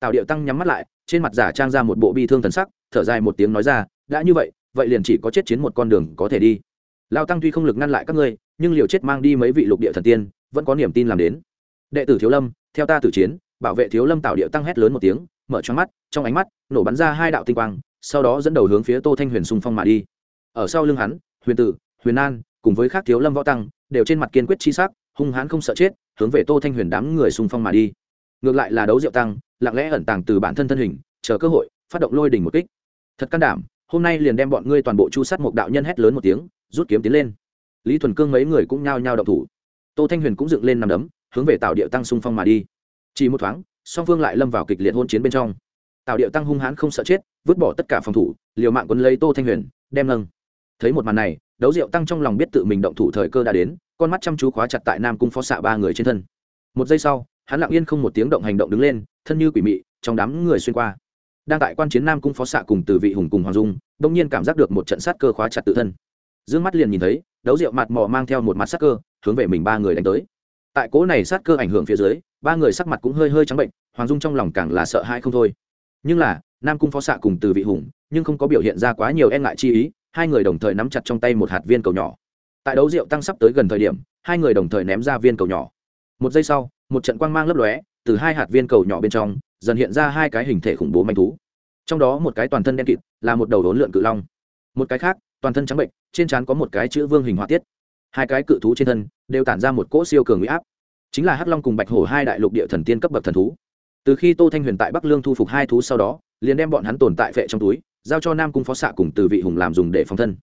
Tạo điệu tăng nhắm mắt lại, trên mặt giả trang ra một bộ bi thương thần sắc, thở dài một tiếng nói ra đã như vậy vậy liền chỉ có chết chiến một con đường có thể đi. Lao tăng tuy không lực ngăn lại các ngươi, nhưng liều chết mang đi mấy vị lục địa thần tiên, vẫn có niềm tin làm đến. Đệ tử thiếu lâm, theo ta tử chiến, bảo vệ thiếu lâm tạo điệu tăng hét lớn một tiếng, mở choáng mắt, trong ánh mắt, nổ bắn ra hai đạo tinh quang, sau đó dẫn đầu hướng phía tô thanh huyền xung phong mà đi. Ở sau lưng hắn, huyền tử, huyền an cùng với khác thiếu lâm võ tăng, đều trên mặt kiên quyết chi sắc, hung hãn không sợ chết, hướng về tô thanh huyền đám người xung phong mà đi. Ngược lại là đấu diệu tăng, lặng lẽ ẩn tàng từ bản thân thân hình, chờ cơ hội, phát động lôi đỉnh một kích. Thật can đảm hôm nay liền đem bọn ngươi toàn bộ chu sát một đạo nhân hét lớn một tiếng, rút kiếm tiến lên. Lý thuần cương mấy người cũng nhao nhao động thủ. Tô thanh huyền cũng dựng lên nằm đấm, hướng về tạo điệu tăng xung phong mà đi. Chỉ một thoáng, song phương lại lâm vào kịch liệt hôn chiến bên trong. Tạo điệu tăng hung hãn không sợ chết, vứt bỏ tất cả phòng thủ, liều mạng quân lấy tô thanh huyền, đem nâng. Thấy một màn này, đấu diệu tăng trong lòng biết tự mình động thủ thời cơ đã đến, con mắt chăm chú khóa chặt tại nam cung phó xạ ba người trên thân. Một giây sau, hắn lặng yên không một tiếng động hành động đứng lên, thân như quỷ mị, trong đám người xuyên qua đang tại quan chiến nam cung phó xạ cùng từ vị hùng cùng hoàng dung đông nhiên cảm giác được một trận sát cơ khóa chặt tự thân. D ư ơ n g mắt liền nhìn thấy, đấu rượu mặt mò mang theo một mặt sát cơ, hướng về mình ba người đánh tới. Tại cố này sát cơ ảnh hưởng phía dưới, ba người sắc mặt cũng hơi hơi trắng bệnh, hoàng dung trong lòng càng là sợ hãi không thôi. Nhưng là, nam cung phó xạ cùng từ vị hùng, nhưng không có biểu hiện ra quá nhiều e ngại chi ý, hai người đồng thời nắm chặt trong tay một hạt viên cầu nhỏ. Tại đấu rượu tăng sắp tới gần thời điểm, hai người đồng thời ném ra viên cầu nhỏ. Một giây sau, một trận quang mang lấp lóe từ hai hạt viên cầu nhỏ bên trong, dần hiện ra hai cái hình thể khủng bố manh thú. Trong đó một cái toàn thân đen kịt, là một đầu đốn lượn cự long. Một cái khác, toàn thân trắng bệnh, trên trán có một cái chữ vương hình họa tiết. Hai cái cự thú trên thân đều tản ra một cỗ siêu cường huy áp. Chính là hắc long cùng bạch hổ hai đại lục địa thần tiên cấp bậc thần thú. Từ khi tô thanh huyền tại bắc lương thu phục hai thú sau đó, liền đem bọn hắn tồn tại vệ trong túi, giao cho nam cung phó xạ cùng từ vị hùng làm dùng để phòng thân.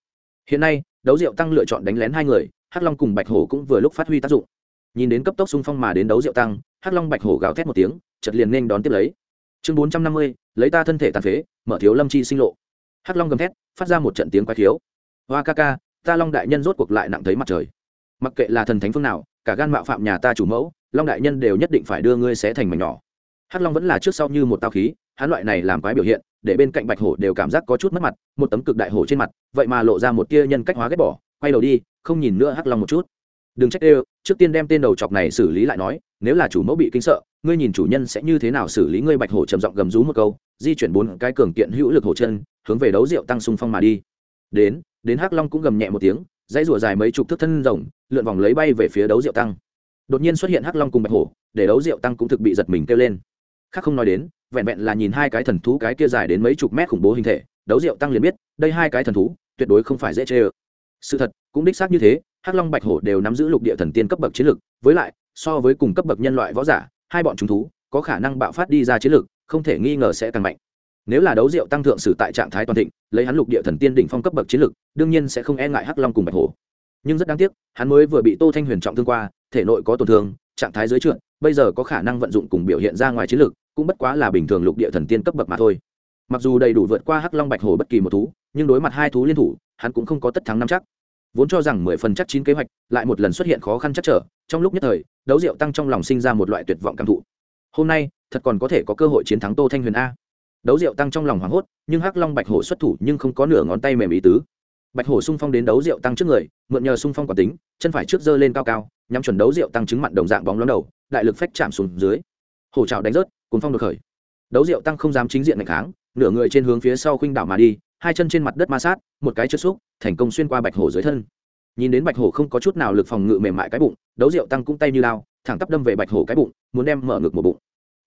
Hiện nay, đấu diệu tăng lựa chọn đánh lén hai người, hắc long cùng bạch hổ cũng vừa lúc phát huy tác dụng nhìn đến cấp tốc xung phong mà đến đấu diệu tăng, hắc long bạch hổ gào thét một tiếng chật liền nên đón tiếp lấy. Chương bốn trăm năm mươi, lấy ta thân thể tàn phế, mở thiếu lâm chi sinh lộ. Hắc long gầm thét, phát ra một trận tiếng quái thiếu hoa ca ca, ta long đại nhân rốt cuộc lại nặng thấy mặt trời. Mặc kệ là thần thánh phương nào, cả gan mạo phạm nhà ta chủ mẫu, long đại nhân đều nhất định phải đưa ngươi xé thành mảnh nhỏ. Hắc long vẫn là trước sau như một tao khí, hắn loại này làm quái biểu hiện, để bên cạnh bạch hổ đều cảm giác có chút mất mặt, một tấm cực đại hổ trên mặt, vậy mà lộ ra một tia nhân cách hóa ghét bỏ. Quay đầu đi, không nhìn nữa hắc long một chút đừng trách đều trước tiên đem tên đầu chọc này xử lý lại nói, nếu là chủ mẫu bị kinh sợ, ngươi nhìn chủ nhân sẽ như thế nào xử lý ngươi bạch hổ trầm giọng gầm rú một câu, di chuyển bốn cái cường kiện hữu lực hổ chân, hướng về đấu rượu tăng xung phong mà đi. Đến đến hắc long cũng gầm nhẹ một tiếng, dãy rủa dài mấy chục thước thân rồng lượn vòng lấy bay về phía đấu rượu tăng. Đột nhiên xuất hiện hắc long cùng bạch hổ, để đấu rượu tăng cũng thực bị giật mình kêu lên. Khác không nói đến, vẹn vẹn là nhìn hai cái thần thú cái kia dài đến mấy chục mét khủng bố hình thể, đấu rượu tăng liền biết, đây hai cái thần thú, tuyệt đối không phải dễ chê ơ. Sự thật, cũng đích xác như thế hắc long bạch hổ đều nắm giữ lục địa thần tiên cấp bậc chiến lực. với lại so với cùng cấp bậc nhân loại võ giả hai bọn chúng thú có khả năng bạo phát đi ra chiến lực, không thể nghi ngờ sẽ càng mạnh. Nếu là đấu rượu tăng thượng sử tại trạng thái toàn thịnh lấy hắn lục địa thần tiên đỉnh phong cấp bậc chiến lực, đương nhiên sẽ không e ngại hắc long cùng bạch hổ. Nhưng rất đáng tiếc hắn mới vừa bị tô thanh huyền trọng thương qua thể nội có tổn thương trạng thái dưới trượt bây giờ có khả năng vận dụng cùng biểu hiện ra ngoài chiến lực, cũng bất quá là bình thường lục địa thần tiên cấp bậc mà thôi. Mặc dù đầy đủ vượt qua hắc long bạch hổ bất kỳ một thú nhưng đối mặt hai thú liên thủ hắn cũng không có tất thắng năm chắc vốn cho rằng mười phần chắc chín kế hoạch, lại một lần xuất hiện khó khăn chắc trở, trong lúc nhất thời, đấu rượu tăng trong lòng sinh ra một loại tuyệt vọng cảm thụ. Hôm nay, thật còn có thể có cơ hội chiến thắng tô thanh huyền a. Đấu rượu tăng trong lòng hoảng hốt, nhưng hắc long bạch hổ xuất thủ nhưng không có nửa ngón tay mềm ý tứ. Bạch hổ sung phong đến đấu rượu tăng trước người, mượn nhờ sung phong quả tính, chân phải trước giơ lên cao cao, nhắm chuẩn đấu rượu tăng chứng mặn đồng dạng bóng lóng đầu, đại lực phách chạm xuống dưới. Hổ trào đánh rớt, cuốn phong được khởi. Đấu rượu tăng không dám chính diện mạnh kháng, nửa người trên hướng phía sau khuynh đảo mà đi hai chân trên mặt đất ma sát, một cái chất xúc, thành công xuyên qua bạch hổ dưới thân. Nhìn đến bạch hổ không có chút nào lực phòng ngự mềm mại cái bụng, đấu rượu tăng cũng tay như lao, thẳng tắp đâm về bạch hổ cái bụng, muốn đem mở ngực một bụng.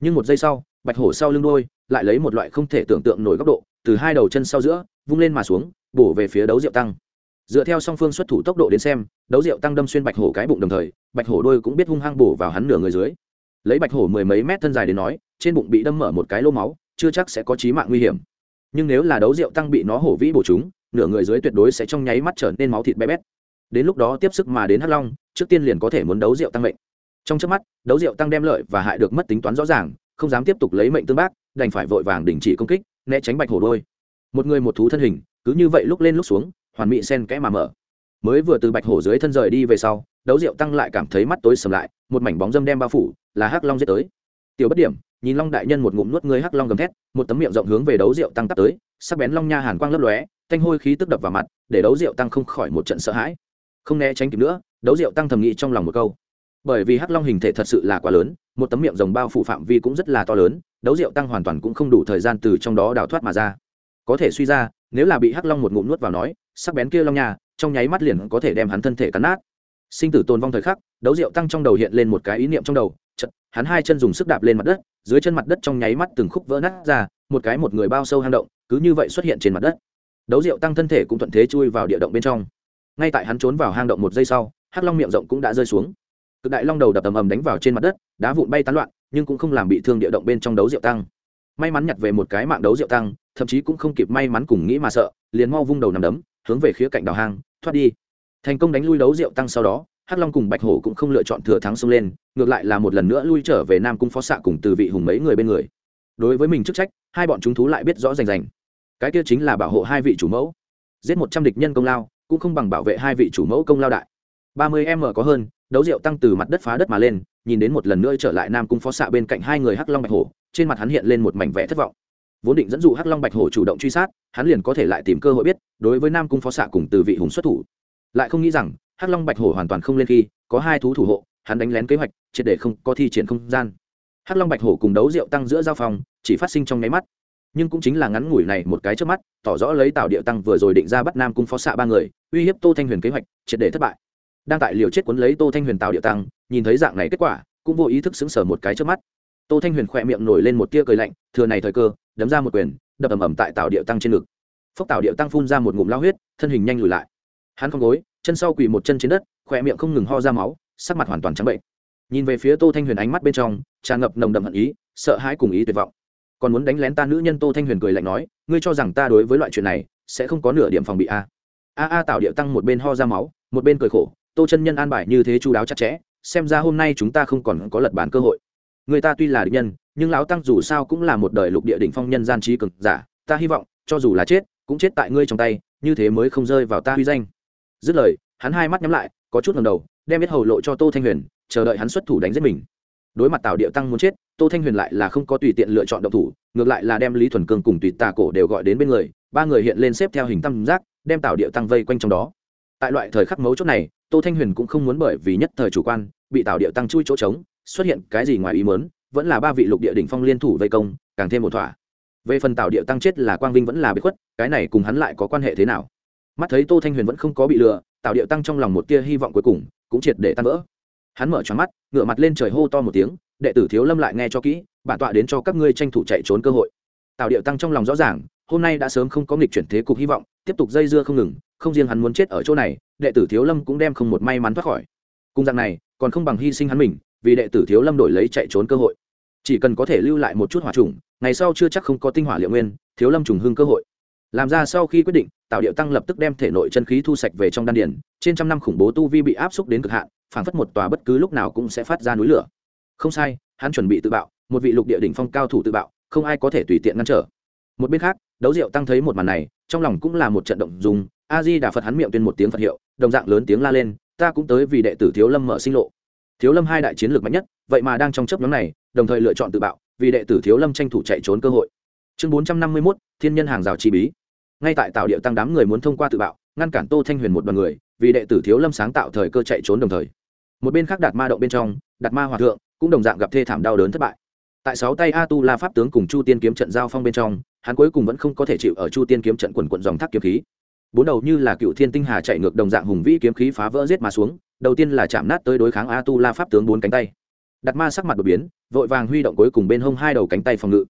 Nhưng một giây sau, bạch hổ sau lưng đôi lại lấy một loại không thể tưởng tượng nổi góc độ, từ hai đầu chân sau giữa, vung lên mà xuống, bổ về phía đấu rượu tăng. Dựa theo song phương xuất thủ tốc độ đến xem, đấu rượu tăng đâm xuyên bạch hổ cái bụng đồng thời, bạch hổ đôi cũng biết hung hăng bổ vào hắn nửa người dưới. Lấy bạch hổ mười mấy mét thân dài đến nói, trên bụng bị đâm mở một cái lô máu, chưa chắc sẽ có chí mạng nguy hiểm nhưng nếu là đấu rượu tăng bị nó hổ vĩ bổ chúng, nửa người dưới tuyệt đối sẽ trong nháy mắt trở nên máu thịt bé bét. Đến lúc đó tiếp sức mà đến hắc long, trước tiên liền có thể muốn đấu rượu tăng mệnh. Trong trước mắt, đấu rượu tăng đem lợi và hại được mất tính toán rõ ràng, không dám tiếp tục lấy mệnh tương bác, đành phải vội vàng đình chỉ công kích, né tránh bạch hổ đôi. Một người một thú thân hình, cứ như vậy lúc lên lúc xuống, hoàn mỹ sen kẽ mà mở. Mới vừa từ bạch hổ dưới thân rời đi về sau, đấu rượu tăng lại cảm thấy mắt tối sầm lại, một mảnh bóng dâm đem bao phủ, là hắc long giết tới. Tiểu bất điểm nhìn long đại nhân một ngụm nuốt người hắc long gầm thét, một tấm miệng rộng hướng về đấu rượu tăng tắt tới, sắc bén long nha hàn quang lấp lóe, thanh hôi khí tức đập vào mặt, để đấu rượu tăng không khỏi một trận sợ hãi. Không né tránh kịp nữa, đấu rượu tăng thầm nghĩ trong lòng một câu. Bởi vì hắc long hình thể thật sự là quá lớn, một tấm miệng rồng bao phủ phạm vi cũng rất là to lớn, đấu rượu tăng hoàn toàn cũng không đủ thời gian từ trong đó đào thoát mà ra. Có thể suy ra, nếu là bị hắc long một ngụm nuốt vào nói, sắc bén kia long nha, trong nháy mắt liền có thể đem hắn thân thể cắn nát. Sinh tử tồn vong thời khắc, đấu rượu tăng trong đầu hiện lên một cái ý niệm trong đầu chật, hắn hai chân dùng sức đạp lên mặt đất, dưới chân mặt đất trong nháy mắt từng khúc vỡ nát ra, một cái một người bao sâu hang động, cứ như vậy xuất hiện trên mặt đất. Đấu rượu tăng thân thể cũng thuận thế chui vào địa động bên trong. Ngay tại hắn trốn vào hang động một giây sau, hắc long miệng rộng cũng đã rơi xuống. Cực đại long đầu đập ầm ầm đánh vào trên mặt đất, đá vụn bay tán loạn, nhưng cũng không làm bị thương địa động bên trong đấu rượu tăng. May mắn nhặt về một cái mạng đấu rượu tăng, thậm chí cũng không kịp may mắn cùng nghĩ mà sợ, liền mau vung đầu nằm đấm, hướng về khía cạnh đào hang, thoát đi. Thành công đánh lui đấu rượu tăng sau đó hắc long cùng bạch hổ cũng không lựa chọn thừa thắng xông lên, ngược lại là một lần nữa lui trở về nam cung phó xạ cùng từ vị hùng mấy người bên người. Đối với mình chức trách, hai bọn chúng thú lại biết rõ rành rành. Cái kia chính là bảo hộ hai vị chủ mẫu. Giết một trăm địch nhân công lao, cũng không bằng bảo vệ hai vị chủ mẫu công lao đại. Ba mươi m có hơn, đấu rượu tăng từ mặt đất phá đất mà lên, nhìn đến một lần nữa trở lại nam cung phó xạ bên cạnh hai người hắc long bạch hổ, trên mặt hắn hiện lên một mảnh vẽ thất vọng. Vốn định dẫn dụ hắc long bạch hổ chủ động truy sát, hắn liền có thể lại tìm cơ hội biết, đối với nam cung phó xạ cùng từ vị hùng xuất thủ. Lại không nghĩ rằng hắc long bạch hổ hoàn toàn không lên khi, có hai thú thủ hộ, hắn đánh lén kế hoạch, triệt để không, có thi triển không gian. Hắc long bạch hổ cùng đấu rượu tăng giữa giao phòng, chỉ phát sinh trong nháy mắt. Nhưng cũng chính là ngắn ngủi này một cái trước mắt, tỏ rõ lấy tạo điệu tăng vừa rồi định ra bắt nam cung phó xạ ba người, uy hiếp tô thanh huyền kế hoạch, triệt để thất bại. Đang tại liều chết cuốn lấy tô thanh huyền tạo điệu tăng, nhìn thấy dạng này kết quả, cũng vô ý thức xứng sở một cái trước mắt. Tô thanh huyền khỏe miệng nổi lên một tia cười lạnh, thừa này thời cơ, đấm ra một quyền, đập ầm ầm tại tạo điệu tăng trên ngực. Phốc tạo điệu tăng phun ra một ngụm lao huyết, thân hình nhanh lùi lại. Hắn không gối chân sau quỳ một chân trên đất, khỏe miệng không ngừng ho ra máu, sắc mặt hoàn toàn trắng bệnh. Nhìn về phía tô thanh huyền ánh mắt bên trong, tràn ngập nồng đậm hận ý, sợ hãi cùng ý tuyệt vọng. Còn muốn đánh lén ta nữ nhân tô thanh huyền cười lạnh nói, ngươi cho rằng ta đối với loại chuyện này sẽ không có nửa điểm phòng bị à? a a a tạo điệu tăng một bên ho ra máu, một bên cười khổ, tô chân nhân an bài như thế chú đáo chặt chẽ, xem ra hôm nay chúng ta không còn có lật bản cơ hội. Người ta tuy là địch nhân, nhưng lão tăng dù sao cũng là một đời lục địa đỉnh phong nhân gian trí cực giả, ta hy vọng, cho dù là chết, cũng chết tại ngươi trong tay, như thế mới không rơi vào ta huy danh dứt lời, hắn hai mắt nhắm lại, có chút ngầm đầu, đem biết hầu lộ cho tô thanh huyền, chờ đợi hắn xuất thủ đánh giết mình. Đối mặt tào địa tăng muốn chết, tô thanh huyền lại là không có tùy tiện lựa chọn động thủ, ngược lại là đem lý thuần cương cùng tùy tà cổ đều gọi đến bên người, ba người hiện lên xếp theo hình tam giác, đem tào địa tăng vây quanh trong đó. Tại loại thời khắc mấu chốt này, tô thanh huyền cũng không muốn bởi vì nhất thời chủ quan, bị tào địa tăng chui chỗ trống, xuất hiện cái gì ngoài ý mớn vẫn là ba vị lục địa đỉnh phong liên thủ vây công, càng thêm một thỏa. Về phần tào địa tăng chết là quang vinh vẫn là bị khuất, cái này cùng hắn lại có quan hệ thế nào? Mắt thấy tô thanh huyền vẫn không có bị lừa, tào điệu tăng trong lòng một tia hy vọng cuối cùng, cũng triệt để tan vỡ. Hắn mở tròn mắt ngựa mặt lên trời hô to một tiếng, đệ tử thiếu lâm lại nghe cho kỹ, bản tọa đến cho các ngươi tranh thủ chạy trốn cơ hội. Tào điệu tăng trong lòng rõ ràng, hôm nay đã sớm không có nghịch chuyển thế cục hy vọng, tiếp tục dây dưa không ngừng, không riêng hắn muốn chết ở chỗ này, đệ tử thiếu lâm cũng đem không một may mắn thoát khỏi. Cung dạng này, còn không bằng hy sinh hắn mình, vì đệ tử thiếu lâm đổi lấy chạy trốn cơ hội. Chỉ cần có thể lưu lại một chút hỏa trùng, ngày sau chưa chắc không có tinh hỏa liệu nguyên, thiếu lâm trùng hưng cơ hội làm ra sau khi quyết định tạo điệu tăng lập tức đem thể nội chân khí thu sạch về trong đan điển trên trăm năm khủng bố tu vi bị áp xúc đến cực hạn, phảng phất một tòa bất cứ lúc nào cũng sẽ phát ra núi lửa. Không sai, hắn chuẩn bị tự bạo, một vị lục địa đỉnh phong cao thủ tự bạo, không ai có thể tùy tiện ngăn trở. Một bên khác, đấu diệu tăng thấy một màn này, trong lòng cũng là một trận động dùng a di đà phật hắn miệng tuyên một tiếng phật hiệu, đồng dạng lớn tiếng la lên, ta cũng tới vì đệ tử thiếu lâm mở sinh lộ. Thiếu lâm hai đại chiến lược mạnh nhất, vậy mà đang trong chấp nhóm này, đồng thời lựa chọn tự bạo, vì đệ tử thiếu lâm tranh thủ chạy trốn cơ hội. Chương bốn trăm năm mươi mốt, thiên nhân hàng rào chi bí ngay tại tạo địa tăng đám người muốn thông qua tự bạo, ngăn cản tô thanh huyền một đoàn người, vì đệ tử thiếu lâm sáng tạo thời cơ chạy trốn đồng thời. Một bên khác đạt ma động bên trong, đạt ma hòa thượng cũng đồng dạng gặp thê thảm đau đớn thất bại. Tại sáu tay a tu la pháp tướng cùng chu tiên kiếm trận giao phong bên trong, hắn cuối cùng vẫn không có thể chịu ở chu tiên kiếm trận quần quận dòng thác kiếm khí. Bốn đầu như là cựu thiên tinh hà chạy ngược đồng dạng hùng vĩ kiếm khí phá vỡ giết mà xuống, đầu tiên là chạm nát tới đối kháng a tu la pháp tướng bốn cánh tay. Đặt ma sắc mặt đột biến, vội vàng huy động cuối cùng bên hông hai đầu cánh tay phòng ngự.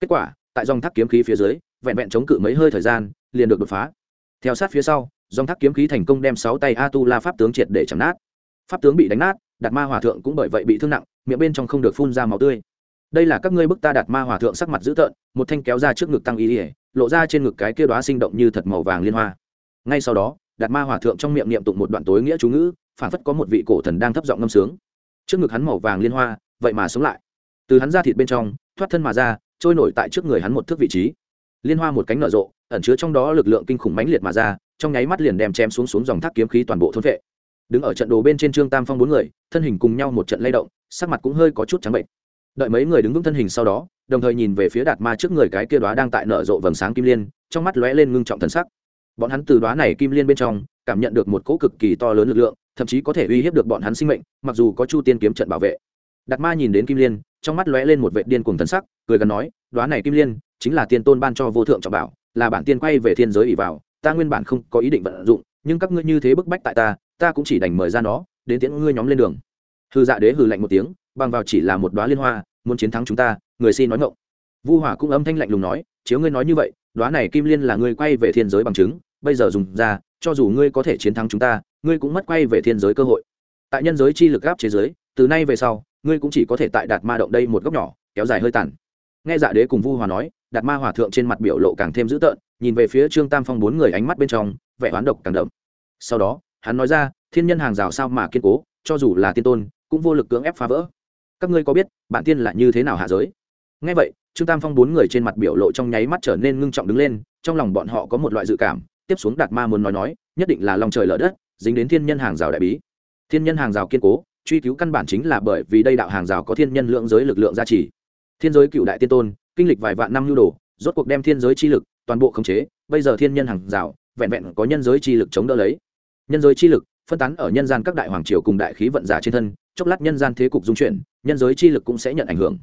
Kết quả, tại dòng thác kiếm khí phía dưới vẹn vẹn chống cự mấy hơi thời gian, liền được đột phá. Theo sát phía sau, dòng thác kiếm khí thành công đem sáu tay a tu la pháp tướng triệt để chạm nát. Pháp tướng bị đánh nát, đạt ma hòa thượng cũng bởi vậy bị thương nặng, miệng bên trong không được phun ra máu tươi. Đây là các ngươi bức ta đạt ma hòa thượng sắc mặt dữ tợn, một thanh kéo ra trước ngực tăng ý ỉa lộ ra trên ngực cái kia đoá sinh động như thật màu vàng liên hoa. Ngay sau đó, đạt ma hòa thượng trong miệng niệm tụng một đoạn tối nghĩa chú ngữ phản phất có một vị cổ thần đang thấp giọng ngâm sướng. Trước ngực hắn màu vàng liên hoa, vậy mà sống lại. Từ hắn ra thịt bên trong, thoát thân mà ra, trôi nổi tại trước người hắn một thước vị trí liên hoa một cánh nở rộ, ẩn chứa trong đó lực lượng kinh khủng mãnh liệt mà ra, trong nháy mắt liền đem chém xuống xuống dòng thác kiếm khí toàn bộ thôn vệ. Đứng ở trận đồ bên trên trương tam phong bốn người, thân hình cùng nhau một trận lay động, sắc mặt cũng hơi có chút trắng bệnh. Đợi mấy người đứng vững thân hình sau đó, đồng thời nhìn về phía đạt ma trước người cái kia đoá đang tại nở rộ vầng sáng kim liên, trong mắt lóe lên ngưng trọng thần sắc. Bọn hắn từ đoá này kim liên bên trong, cảm nhận được một cỗ cực kỳ to lớn lực lượng, thậm chí có thể uy hiếp được bọn hắn sinh mệnh, mặc dù có chu tiên kiếm trận bảo vệ. Đạt ma nhìn đến kim liên, trong mắt lóe lên một vệ điên cùng thần sắc, cười gần nói đoá này kim liên chính là tiên tôn ban cho vô thượng trọng bảo, là bản tiên quay về thiên giới ỉ vào, ta nguyên bản không có ý định vận dụng, nhưng các ngươi như thế bức bách tại ta ta cũng chỉ đành mời ra nó, đến tiễn ngươi nhóm lên đường. Hư dạ đế hừ lạnh một tiếng, bằng vào chỉ là một đoá liên hoa, muốn chiến thắng chúng ta, người xin nói ngộng vu hỏa cũng âm thanh lạnh lùng nói, chiếu ngươi nói như vậy đoá này kim liên là ngươi quay về thiên giới bằng chứng, bây giờ dùng ra, cho dù ngươi có thể chiến thắng chúng ta, ngươi cũng mất quay về thiên giới cơ hội. Tại nhân giới chi lực gáp chế giới, từ nay về sau, ngươi cũng chỉ có thể tại đạt ma động đây một góc nhỏ, kéo dài hơi tàn nghe dạ đế cùng vu hòa nói, đạt ma hòa thượng trên mặt biểu lộ càng thêm dữ tợn, nhìn về phía trương tam phong bốn người ánh mắt bên trong, vẻ oán độc càng đậm. Sau đó, hắn nói ra, thiên nhân hàng rào sao mà kiên cố, cho dù là tiên tôn, cũng vô lực cưỡng ép phá vỡ. Các ngươi có biết bản tiên là như thế nào hạ giới? Ngay vậy, trương tam phong bốn người trên mặt biểu lộ trong nháy mắt trở nên ngưng trọng đứng lên, trong lòng bọn họ có một loại dự cảm, tiếp xuống đạt ma muốn nói nói, nhất định là lòng trời lở đất, dính đến thiên nhân hàng rào đại bí. Thiên nhân hàng rào kiên cố, truy cứu căn bản chính là bởi vì đây đạo hàng rào có thiên nhân lượng giới lực lượng gia trì thiên giới cựu đại tiên tôn, kinh lịch vài vạn năm nhu đồ, rốt cuộc đem thiên giới chi lực toàn bộ khống chế, bây giờ thiên nhân hàng rào, vẹn vẹn có nhân giới chi lực chống đỡ lấy. Nhân giới chi lực phân tán ở nhân gian các đại hoàng triều cùng đại khí vận giả trên thân, chốc lát nhân gian thế cục dung chuyển, nhân giới chi lực cũng sẽ nhận ảnh hưởng.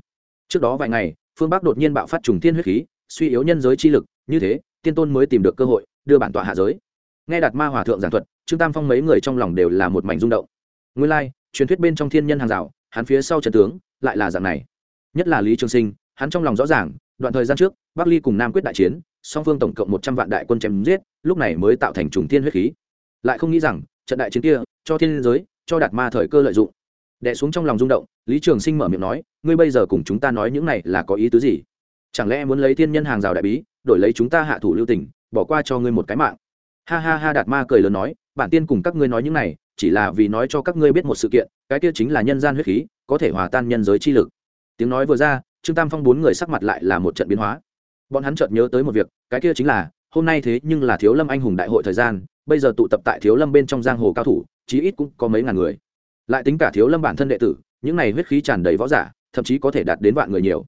Trước đó vài ngày, phương bắc đột nhiên bạo phát trùng thiên huyết khí, suy yếu nhân giới chi lực, như thế, tiên tôn mới tìm được cơ hội, đưa bản tọa hạ giới. Nghe đạt ma hòa thượng giảng thuật, trương tam phong mấy người trong lòng đều là một mảnh rung động. Nguyên lai, truyền thuyết bên trong thiên nhân hàng rào, hắn phía sau trận tướng, lại là dạng này nhất là lý trường sinh, hắn trong lòng rõ ràng, đoạn thời gian trước, bắc ly cùng nam quyết đại chiến, song phương tổng cộng một trăm vạn đại quân chém giết, lúc này mới tạo thành trùng thiên huyết khí. Lại không nghĩ rằng, trận đại chiến kia, cho thiên giới, cho đạt ma thời cơ lợi dụng. Đẻ xuống trong lòng rung động, lý trường sinh mở miệng nói, ngươi bây giờ cùng chúng ta nói những này là có ý tứ gì? Chẳng lẽ muốn lấy thiên nhân hàng rào đại bí, đổi lấy chúng ta hạ thủ lưu tình, bỏ qua cho ngươi một cái mạng? Ha ha ha, đạt ma cười lớn nói, bản tiên cùng các ngươi nói những này, chỉ là vì nói cho các ngươi biết một sự kiện, cái kia chính là nhân gian huyết khí, có thể hòa tan nhân giới chi lực tiếng nói vừa ra, trương tam phong bốn người sắc mặt lại là một trận biến hóa. Bọn hắn chợt nhớ tới một việc, cái kia chính là, hôm nay thế nhưng là thiếu lâm anh hùng đại hội thời gian, bây giờ tụ tập tại thiếu lâm bên trong giang hồ cao thủ, chí ít cũng có mấy ngàn người. Lại tính cả thiếu lâm bản thân đệ tử, những này huyết khí tràn đầy võ giả, thậm chí có thể đạt đến vạn người nhiều.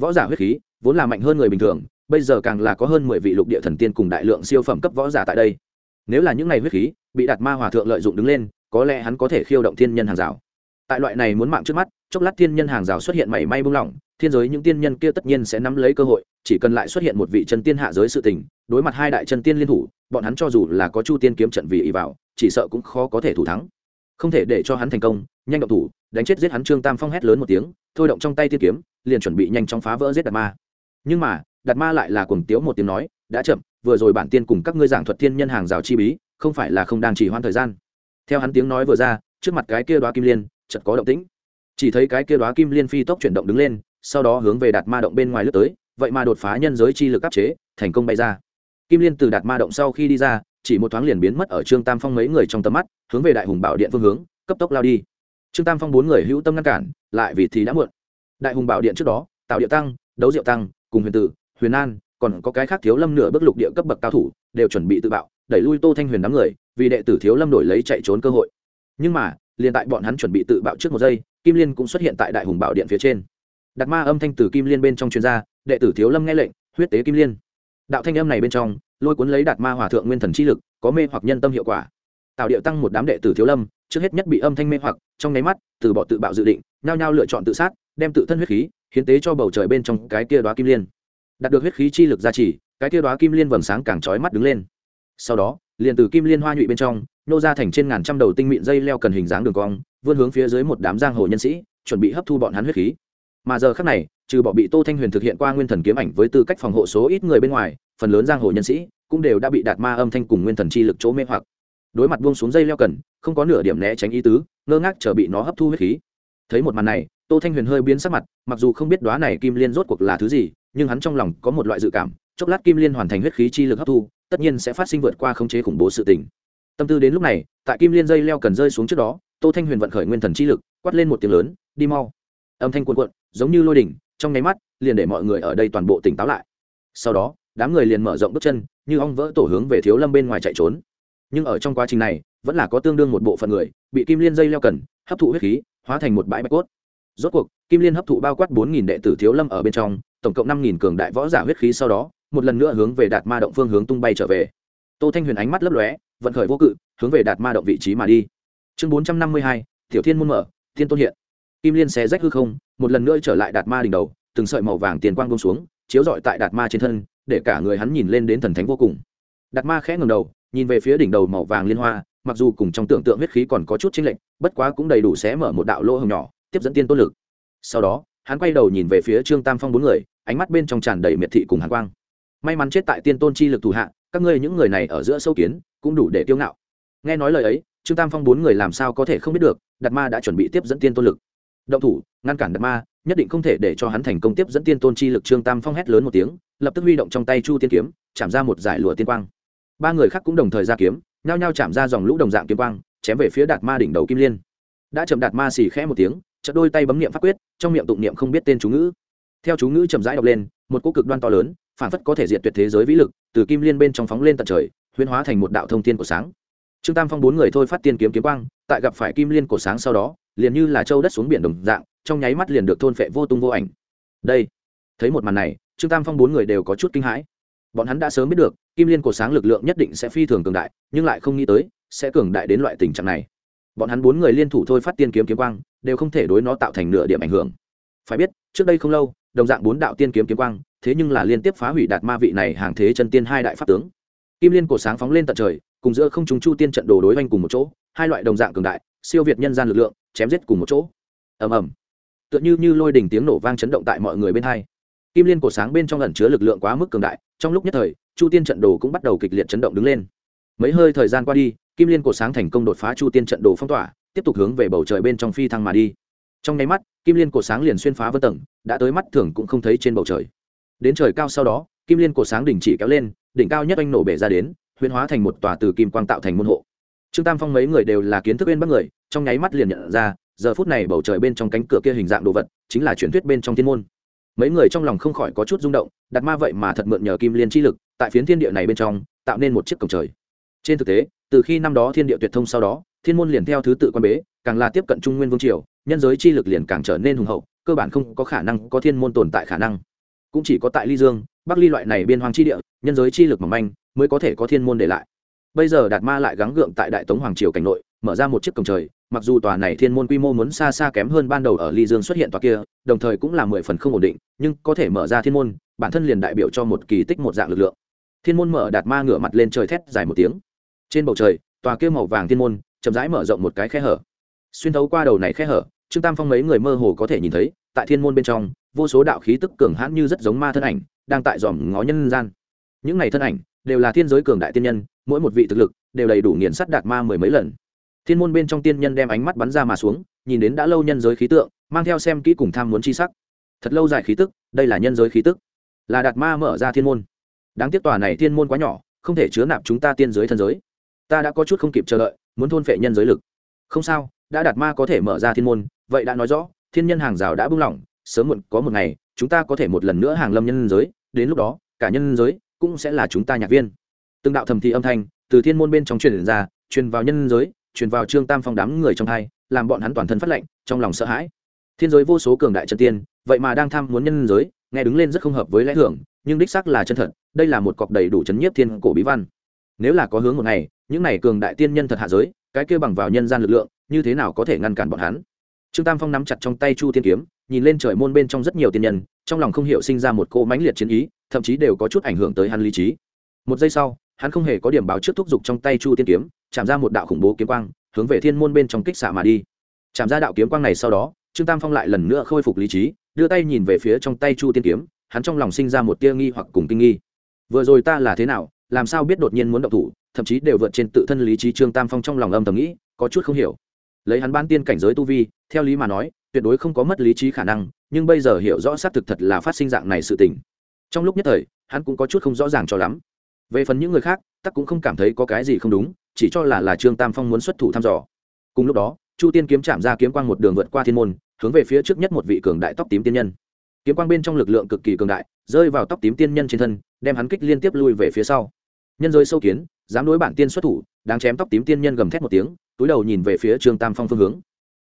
Võ giả huyết khí, vốn là mạnh hơn người bình thường, bây giờ càng là có hơn mười vị lục địa thần tiên cùng đại lượng siêu phẩm cấp võ giả tại đây. Nếu là những ngày huyết khí, bị đạt ma hòa thượng lợi dụng đứng lên, có lẽ hắn có thể khiêu động thiên nhân hàng rào tại loại này muốn mạng trước mắt, chốc lát thiên nhân hàng rào xuất hiện mảy may buông lỏng, thiên giới những tiên nhân kia tất nhiên sẽ nắm lấy cơ hội, chỉ cần lại xuất hiện một vị chân tiên hạ giới sự tình, đối mặt hai đại chân tiên liên thủ, bọn hắn cho dù là có chu tiên kiếm trận vì ý vào, chỉ sợ cũng khó có thể thủ thắng. Không thể để cho hắn thành công, nhanh động thủ, đánh chết giết hắn trương tam phong hét lớn một tiếng, thôi động trong tay tiên kiếm, liền chuẩn bị nhanh chóng phá vỡ giết đạt ma. Nhưng mà, đạt ma lại là cuồng tiếu một tiếng nói, đã chậm, vừa rồi bản tiên cùng các ngươi giảng thuật thiên nhân hàng rào chi bí, không phải là không đang chỉ hoãn thời gian. Theo hắn tiếng nói vừa ra, trước mặt cái kia đoá kim liên chợt có động tĩnh. Chỉ thấy cái kia đoá kim liên phi tốc chuyển động đứng lên, sau đó hướng về đạt ma động bên ngoài lướt tới, vậy mà đột phá nhân giới chi lực áp chế, thành công bay ra. Kim liên từ đạt ma động sau khi đi ra, chỉ một thoáng liền biến mất ở trương tam phong mấy người trong tầm mắt, hướng về đại hùng bảo điện phương hướng, cấp tốc lao đi. Trương tam phong bốn người hữu tâm ngăn cản, lại vì thì đã muộn. Đại hùng bảo điện trước đó tạo địa tăng, đấu diệu tăng, cùng huyền tử, huyền an, còn có cái khác thiếu lâm nửa bước lục địa cấp bậc cao thủ, đều chuẩn bị tự bạo, đẩy lui tô thanh huyền đám người, vì đệ tử thiếu lâm đổi lấy chạy trốn cơ hội. Nhưng mà liền tại bọn hắn chuẩn bị tự bạo trước một giây, kim liên cũng xuất hiện tại đại hùng bảo điện phía trên. Đặt ma âm thanh từ kim liên bên trong chuyên gia đệ tử thiếu lâm nghe lệnh, huyết tế kim liên. Đạo thanh âm này bên trong, lôi cuốn lấy đạt ma hòa thượng nguyên thần chi lực, có mê hoặc nhân tâm hiệu quả. Tạo điệu tăng một đám đệ tử thiếu lâm, trước hết nhất bị âm thanh mê hoặc, trong nháy mắt, từ bỏ tự bạo dự định, nhao nhao lựa chọn tự sát, đem tự thân huyết khí, hiến tế cho bầu trời bên trong cái kia đoá kim liên. Đạt được huyết khí chi lực gia trì, cái kia đoá kim liên vầng sáng càng trói mắt đứng lên. Sau đó, liền từ kim liên hoa nhụy bên trong nô ra thành trên ngàn trăm đầu tinh mịn dây leo cần hình dáng đường cong, vươn hướng phía dưới một đám giang hồ nhân sĩ, chuẩn bị hấp thu bọn hắn huyết khí. Mà giờ khác này, trừ bỏ bị tô thanh huyền thực hiện qua nguyên thần kiếm ảnh với tư cách phòng hộ số ít người bên ngoài, phần lớn giang hồ nhân sĩ cũng đều đã bị đạt ma âm thanh cùng nguyên thần chi lực chỗ mê hoặc. Đối mặt buông xuống dây leo cần, không có nửa điểm né tránh ý tứ, ngơ ngác chờ bị nó hấp thu huyết khí. Thấy một màn này, tô thanh huyền hơi biến sắc mặt, mặc dù không biết đoá này kim liên rốt cuộc là thứ gì, nhưng hắn trong lòng có một loại dự cảm, chốc lát kim liên hoàn thành huyết khí chi lực hấp thu, tất nhiên sẽ phát sinh vượt qua khống chế khủng bố sự tình tâm tư đến lúc này, tại kim liên dây leo cần rơi xuống trước đó, tô thanh huyền vận khởi nguyên thần chi lực, quát lên một tiếng lớn, đi mau. Âm thanh cuồn cuộn, giống như lôi đỉnh, trong nháy mắt, liền để mọi người ở đây toàn bộ tỉnh táo lại. Sau đó, đám người liền mở rộng bước chân, như ong vỡ tổ hướng về thiếu lâm bên ngoài chạy trốn. Nhưng ở trong quá trình này, vẫn là có tương đương một bộ phận người, bị kim liên dây leo cần, hấp thụ huyết khí, hóa thành một bãi bạch cốt. Rốt cuộc, kim liên hấp thụ bao quát bốn nghìn đệ tử thiếu lâm ở bên trong, tổng cộng năm nghìn cường đại võ giả huyết khí sau đó, một lần nữa hướng về đạt ma động phương hướng tung bay trở về. Tô thanh huyền ánh mắt lấp lóe vận khởi vô cự, hướng về đạt ma động vị trí mà đi. Chương bốn trăm năm mươi hai, tiểu thiên môn mở, thiên tôn hiện. Kim liên xé rách hư không, một lần nữa trở lại đạt ma đỉnh đầu, từng sợi màu vàng tiền quang bông xuống, chiếu rọi tại đạt ma trên thân, để cả người hắn nhìn lên đến thần thánh vô cùng. Đạt ma khẽ ngầm đầu, nhìn về phía đỉnh đầu màu vàng liên hoa, mặc dù cùng trong tưởng tượng huyết khí còn có chút chênh lệch, bất quá cũng đầy đủ xé mở một đạo lỗ hồng nhỏ, tiếp dẫn tiên tôn lực. Sau đó, hắn quay đầu nhìn về phía trương tam phong bốn người, ánh mắt bên trong tràn đầy miệt thị cùng hàn quang. May mắn chết tại tiên tôn chi lực thủ hạ, các ngươi những người này ở giữa sâu kiến cũng đủ để kiêu ngạo. Nghe nói lời ấy, trương tam phong bốn người làm sao có thể không biết được, đạt ma đã chuẩn bị tiếp dẫn tiên tôn lực. Động thủ, ngăn cản đạt ma, nhất định không thể để cho hắn thành công tiếp dẫn tiên tôn chi lực. Trương tam phong hét lớn một tiếng, lập tức huy động trong tay chu tiên kiếm, chạm ra một giải lụa tiên quang. Ba người khác cũng đồng thời ra kiếm, nhao nhao chạm ra dòng lũ đồng dạng kiếm quang, chém về phía đạt ma đỉnh đầu kim liên. Đã chậm, đạt ma xì khẽ một tiếng, chợt đôi tay bấm niệm pháp quyết, trong miệng tụng niệm không biết tên chú ngữ. Theo chú ngữ chậm rãi đọc lên, một cỗ cực đoan to lớn, phản phất có thể diệt tuyệt thế giới vĩ lực, từ kim liên bên trong phóng lên tận trời huyễn hóa thành một đạo thông tiên của sáng. Trương tam phong bốn người thôi phát tiên kiếm kiếm quang, tại gặp phải kim liên cổ sáng sau đó, liền như là châu đất xuống biển đồng dạng, trong nháy mắt liền được thôn phệ vô tung vô ảnh. Đây, thấy một màn này, trương tam phong bốn người đều có chút kinh hãi. Bọn hắn đã sớm biết được, kim liên cổ sáng lực lượng nhất định sẽ phi thường cường đại, nhưng lại không nghĩ tới, sẽ cường đại đến loại tình trạng này. Bọn hắn bốn người liên thủ thôi phát tiên kiếm kiếm quang, đều không thể đối nó tạo thành nửa điểm ảnh hưởng. Phải biết, trước đây không lâu, đồng dạng bốn đạo tiên kiếm kiếm quang, thế nhưng là liên tiếp phá hủy đạt ma vị này hàng thế chân tiên hai đại pháp tướng kim liên cổ sáng phóng lên tận trời, cùng giữa không chúng chu tiên trận đồ đối oanh cùng một chỗ, hai loại đồng dạng cường đại, siêu việt nhân gian lực lượng, chém giết cùng một chỗ. Ầm ầm. Tựa như như lôi đỉnh tiếng nổ vang chấn động tại mọi người bên hai. Kim liên cổ sáng bên trong ẩn chứa lực lượng quá mức cường đại, trong lúc nhất thời, chu tiên trận đồ cũng bắt đầu kịch liệt chấn động đứng lên. Mấy hơi thời gian qua đi, kim liên cổ sáng thành công đột phá chu tiên trận đồ phong tỏa, tiếp tục hướng về bầu trời bên trong phi thăng mà đi. Trong nháy mắt, kim liên cổ sáng liền xuyên phá vân tầng, đã tới mắt thường cũng không thấy trên bầu trời. Đến trời cao sau đó, kim liên cổ sáng đình chỉ kéo lên đỉnh cao nhất anh nổ bể ra đến, huyễn hóa thành một tòa từ kim quang tạo thành môn hộ. Trương tam phong mấy người đều là kiến thức bên bắc người, trong nháy mắt liền nhận ra, giờ phút này bầu trời bên trong cánh cửa kia hình dạng đồ vật, chính là truyền thuyết bên trong thiên môn. Mấy người trong lòng không khỏi có chút rung động, đặt ma vậy mà thật mượn nhờ kim liên chi lực, tại phiến thiên địa này bên trong, tạo nên một chiếc cổng trời. Trên thực tế, từ khi năm đó thiên địa tuyệt thông sau đó, thiên môn liền theo thứ tự quan bế, càng là tiếp cận trung nguyên vương triều, nhân giới chi lực liền càng trở nên hùng hậu, cơ bản không có khả năng có thiên môn tồn tại khả năng cũng chỉ có tại ly dương, bắc ly loại này biên hoàng chi địa, nhân giới chi lực mỏng manh, mới có thể có thiên môn để lại. Bây giờ đạt ma lại gắng gượng tại đại tống hoàng triều cảnh nội, mở ra một chiếc cổng trời, mặc dù tòa này thiên môn quy mô muốn xa xa kém hơn ban đầu ở ly dương xuất hiện tòa kia, đồng thời cũng là mười phần không ổn định, nhưng có thể mở ra thiên môn, bản thân liền đại biểu cho một kỳ tích một dạng lực lượng. Thiên môn mở, đạt ma ngửa mặt lên trời thét dài một tiếng. Trên bầu trời, tòa kia màu vàng thiên môn chậm rãi mở rộng một cái khe hở. Xuyên thấu qua đầu này khe hở, trương tam phong mấy người mơ hồ có thể nhìn thấy, tại thiên môn bên trong vô số đạo khí tức cường hãn như rất giống ma thân ảnh, đang tại dòm ngó nhân gian. Những này thân ảnh đều là thiên giới cường đại tiên nhân, mỗi một vị thực lực đều đầy đủ nghiền sắt đạt ma mười mấy lần. Thiên môn bên trong tiên nhân đem ánh mắt bắn ra mà xuống, nhìn đến đã lâu nhân giới khí tượng, mang theo xem kỹ cùng tham muốn chi sắc. Thật lâu dài khí tức, đây là nhân giới khí tức. Là đạt ma mở ra thiên môn. Đáng tiếc tòa này thiên môn quá nhỏ, không thể chứa nạp chúng ta tiên giới thân giới. Ta đã có chút không kịp chờ đợi, muốn thôn phệ nhân giới lực. Không sao, đã đạt ma có thể mở ra thiên môn, vậy đã nói rõ, thiên nhân hàng rào đã bung lỏng sớm muộn có một ngày, chúng ta có thể một lần nữa hàng lâm nhân giới, đến lúc đó, cả nhân giới cũng sẽ là chúng ta nhạc viên. Từng đạo thầm thị âm thanh từ thiên môn bên trong truyền ra, truyền vào nhân giới, truyền vào trương tam phong đám người trong hai, làm bọn hắn toàn thân phát lệnh trong lòng sợ hãi. Thiên giới vô số cường đại chân tiên, vậy mà đang tham muốn nhân giới, nghe đứng lên rất không hợp với lẽ thường, nhưng đích xác là chân thật, đây là một cọc đầy đủ chấn nhiếp thiên cổ bí văn. Nếu là có hướng một ngày, những này cường đại tiên nhân thật hạ giới, cái kia bằng vào nhân gian lực lượng, như thế nào có thể ngăn cản bọn hắn? Trương tam phong nắm chặt trong tay chu tiên kiếm nhìn lên trời môn bên trong rất nhiều tiên nhân, trong lòng không hiểu sinh ra một cô mãnh liệt chiến ý, thậm chí đều có chút ảnh hưởng tới hắn lý trí. Một giây sau, hắn không hề có điểm báo trước thúc giục trong tay chu tiên kiếm, chạm ra một đạo khủng bố kiếm quang, hướng về thiên môn bên trong kích xạ mà đi. Chạm ra đạo kiếm quang này sau đó, trương tam phong lại lần nữa khôi phục lý trí, đưa tay nhìn về phía trong tay chu tiên kiếm, hắn trong lòng sinh ra một tia nghi hoặc cùng kinh nghi. Vừa rồi ta là thế nào, làm sao biết đột nhiên muốn động thủ, thậm chí đều vượt trên tự thân lý trí trương tam phong trong lòng âm thầm nghĩ, có chút không hiểu lấy hắn ban tiên cảnh giới tu vi, theo lý mà nói, tuyệt đối không có mất lý trí khả năng, nhưng bây giờ hiểu rõ xác thực thật là phát sinh dạng này sự tình. Trong lúc nhất thời, hắn cũng có chút không rõ ràng cho lắm. Về phần những người khác, tắc cũng không cảm thấy có cái gì không đúng, chỉ cho là là trương tam phong muốn xuất thủ thăm dò. Cùng lúc đó, chu tiên kiếm chạm ra kiếm quang một đường vượt qua thiên môn, hướng về phía trước nhất một vị cường đại tóc tím tiên nhân. Kiếm quang bên trong lực lượng cực kỳ cường đại, rơi vào tóc tím tiên nhân trên thân, đem hắn kích liên tiếp lui về phía sau. Nhân giới sâu kiến, dám đối bản tiên xuất thủ đáng chém tóc tím tiên nhân gầm thét một tiếng túi đầu nhìn về phía trương tam phong phương hướng.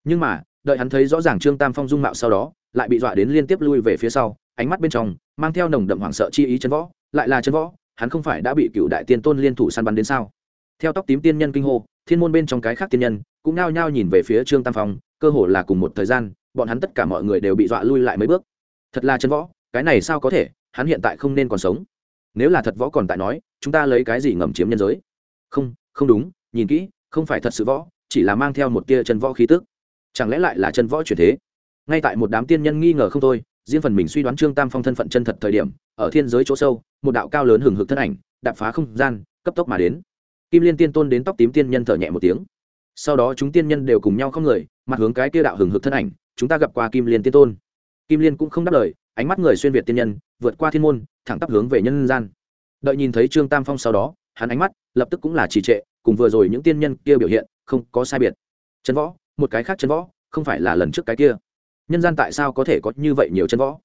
Nhưng mà, đợi hắn thấy rõ ràng trương tam phong dung mạo sau đó, lại bị dọa đến liên tiếp lui về phía sau, ánh mắt bên trong mang theo nồng đậm hoảng sợ chi ý chân võ, lại là chân võ, hắn không phải đã bị cựu đại tiên tôn liên thủ săn bắn đến sao? Theo tóc tím tiên nhân kinh hô, thiên môn bên trong cái khác tiên nhân cũng nao nhao nhìn về phía trương tam phong, cơ hồ là cùng một thời gian, bọn hắn tất cả mọi người đều bị dọa lui lại mấy bước. Thật là chân võ, cái này sao có thể, hắn hiện tại không nên còn sống. Nếu là thật võ còn tại nói, chúng ta lấy cái gì ngầm chiếm nhân giới? Không không đúng, nhìn kỹ không phải thật sự võ, chỉ là mang theo một tia chân võ khí tức. Chẳng lẽ lại là chân võ chuyển thế? Ngay tại một đám tiên nhân nghi ngờ không thôi, riêng phần mình suy đoán trương tam phong thân phận chân thật thời điểm, ở thiên giới chỗ sâu, một đạo cao lớn hừng hực thân ảnh, đạp phá không gian, cấp tốc mà đến. Kim liên tiên tôn đến tóc tím tiên nhân thở nhẹ một tiếng. Sau đó chúng tiên nhân đều cùng nhau không người, mặt hướng cái kia đạo hừng hực thân ảnh, chúng ta gặp qua kim liên tiên tôn. Kim liên cũng không đáp lời, ánh mắt người xuyên việt tiên nhân, vượt qua thiên môn, thẳng tắp hướng về nhân gian. Đợi nhìn thấy trương tam phong sau đó, hắn ánh mắt lập tức cũng là trì trệ cùng vừa rồi những tiên nhân kia biểu hiện không có sai biệt. Chân võ, một cái khác chân võ, không phải là lần trước cái kia. Nhân gian tại sao có thể có như vậy nhiều chân võ?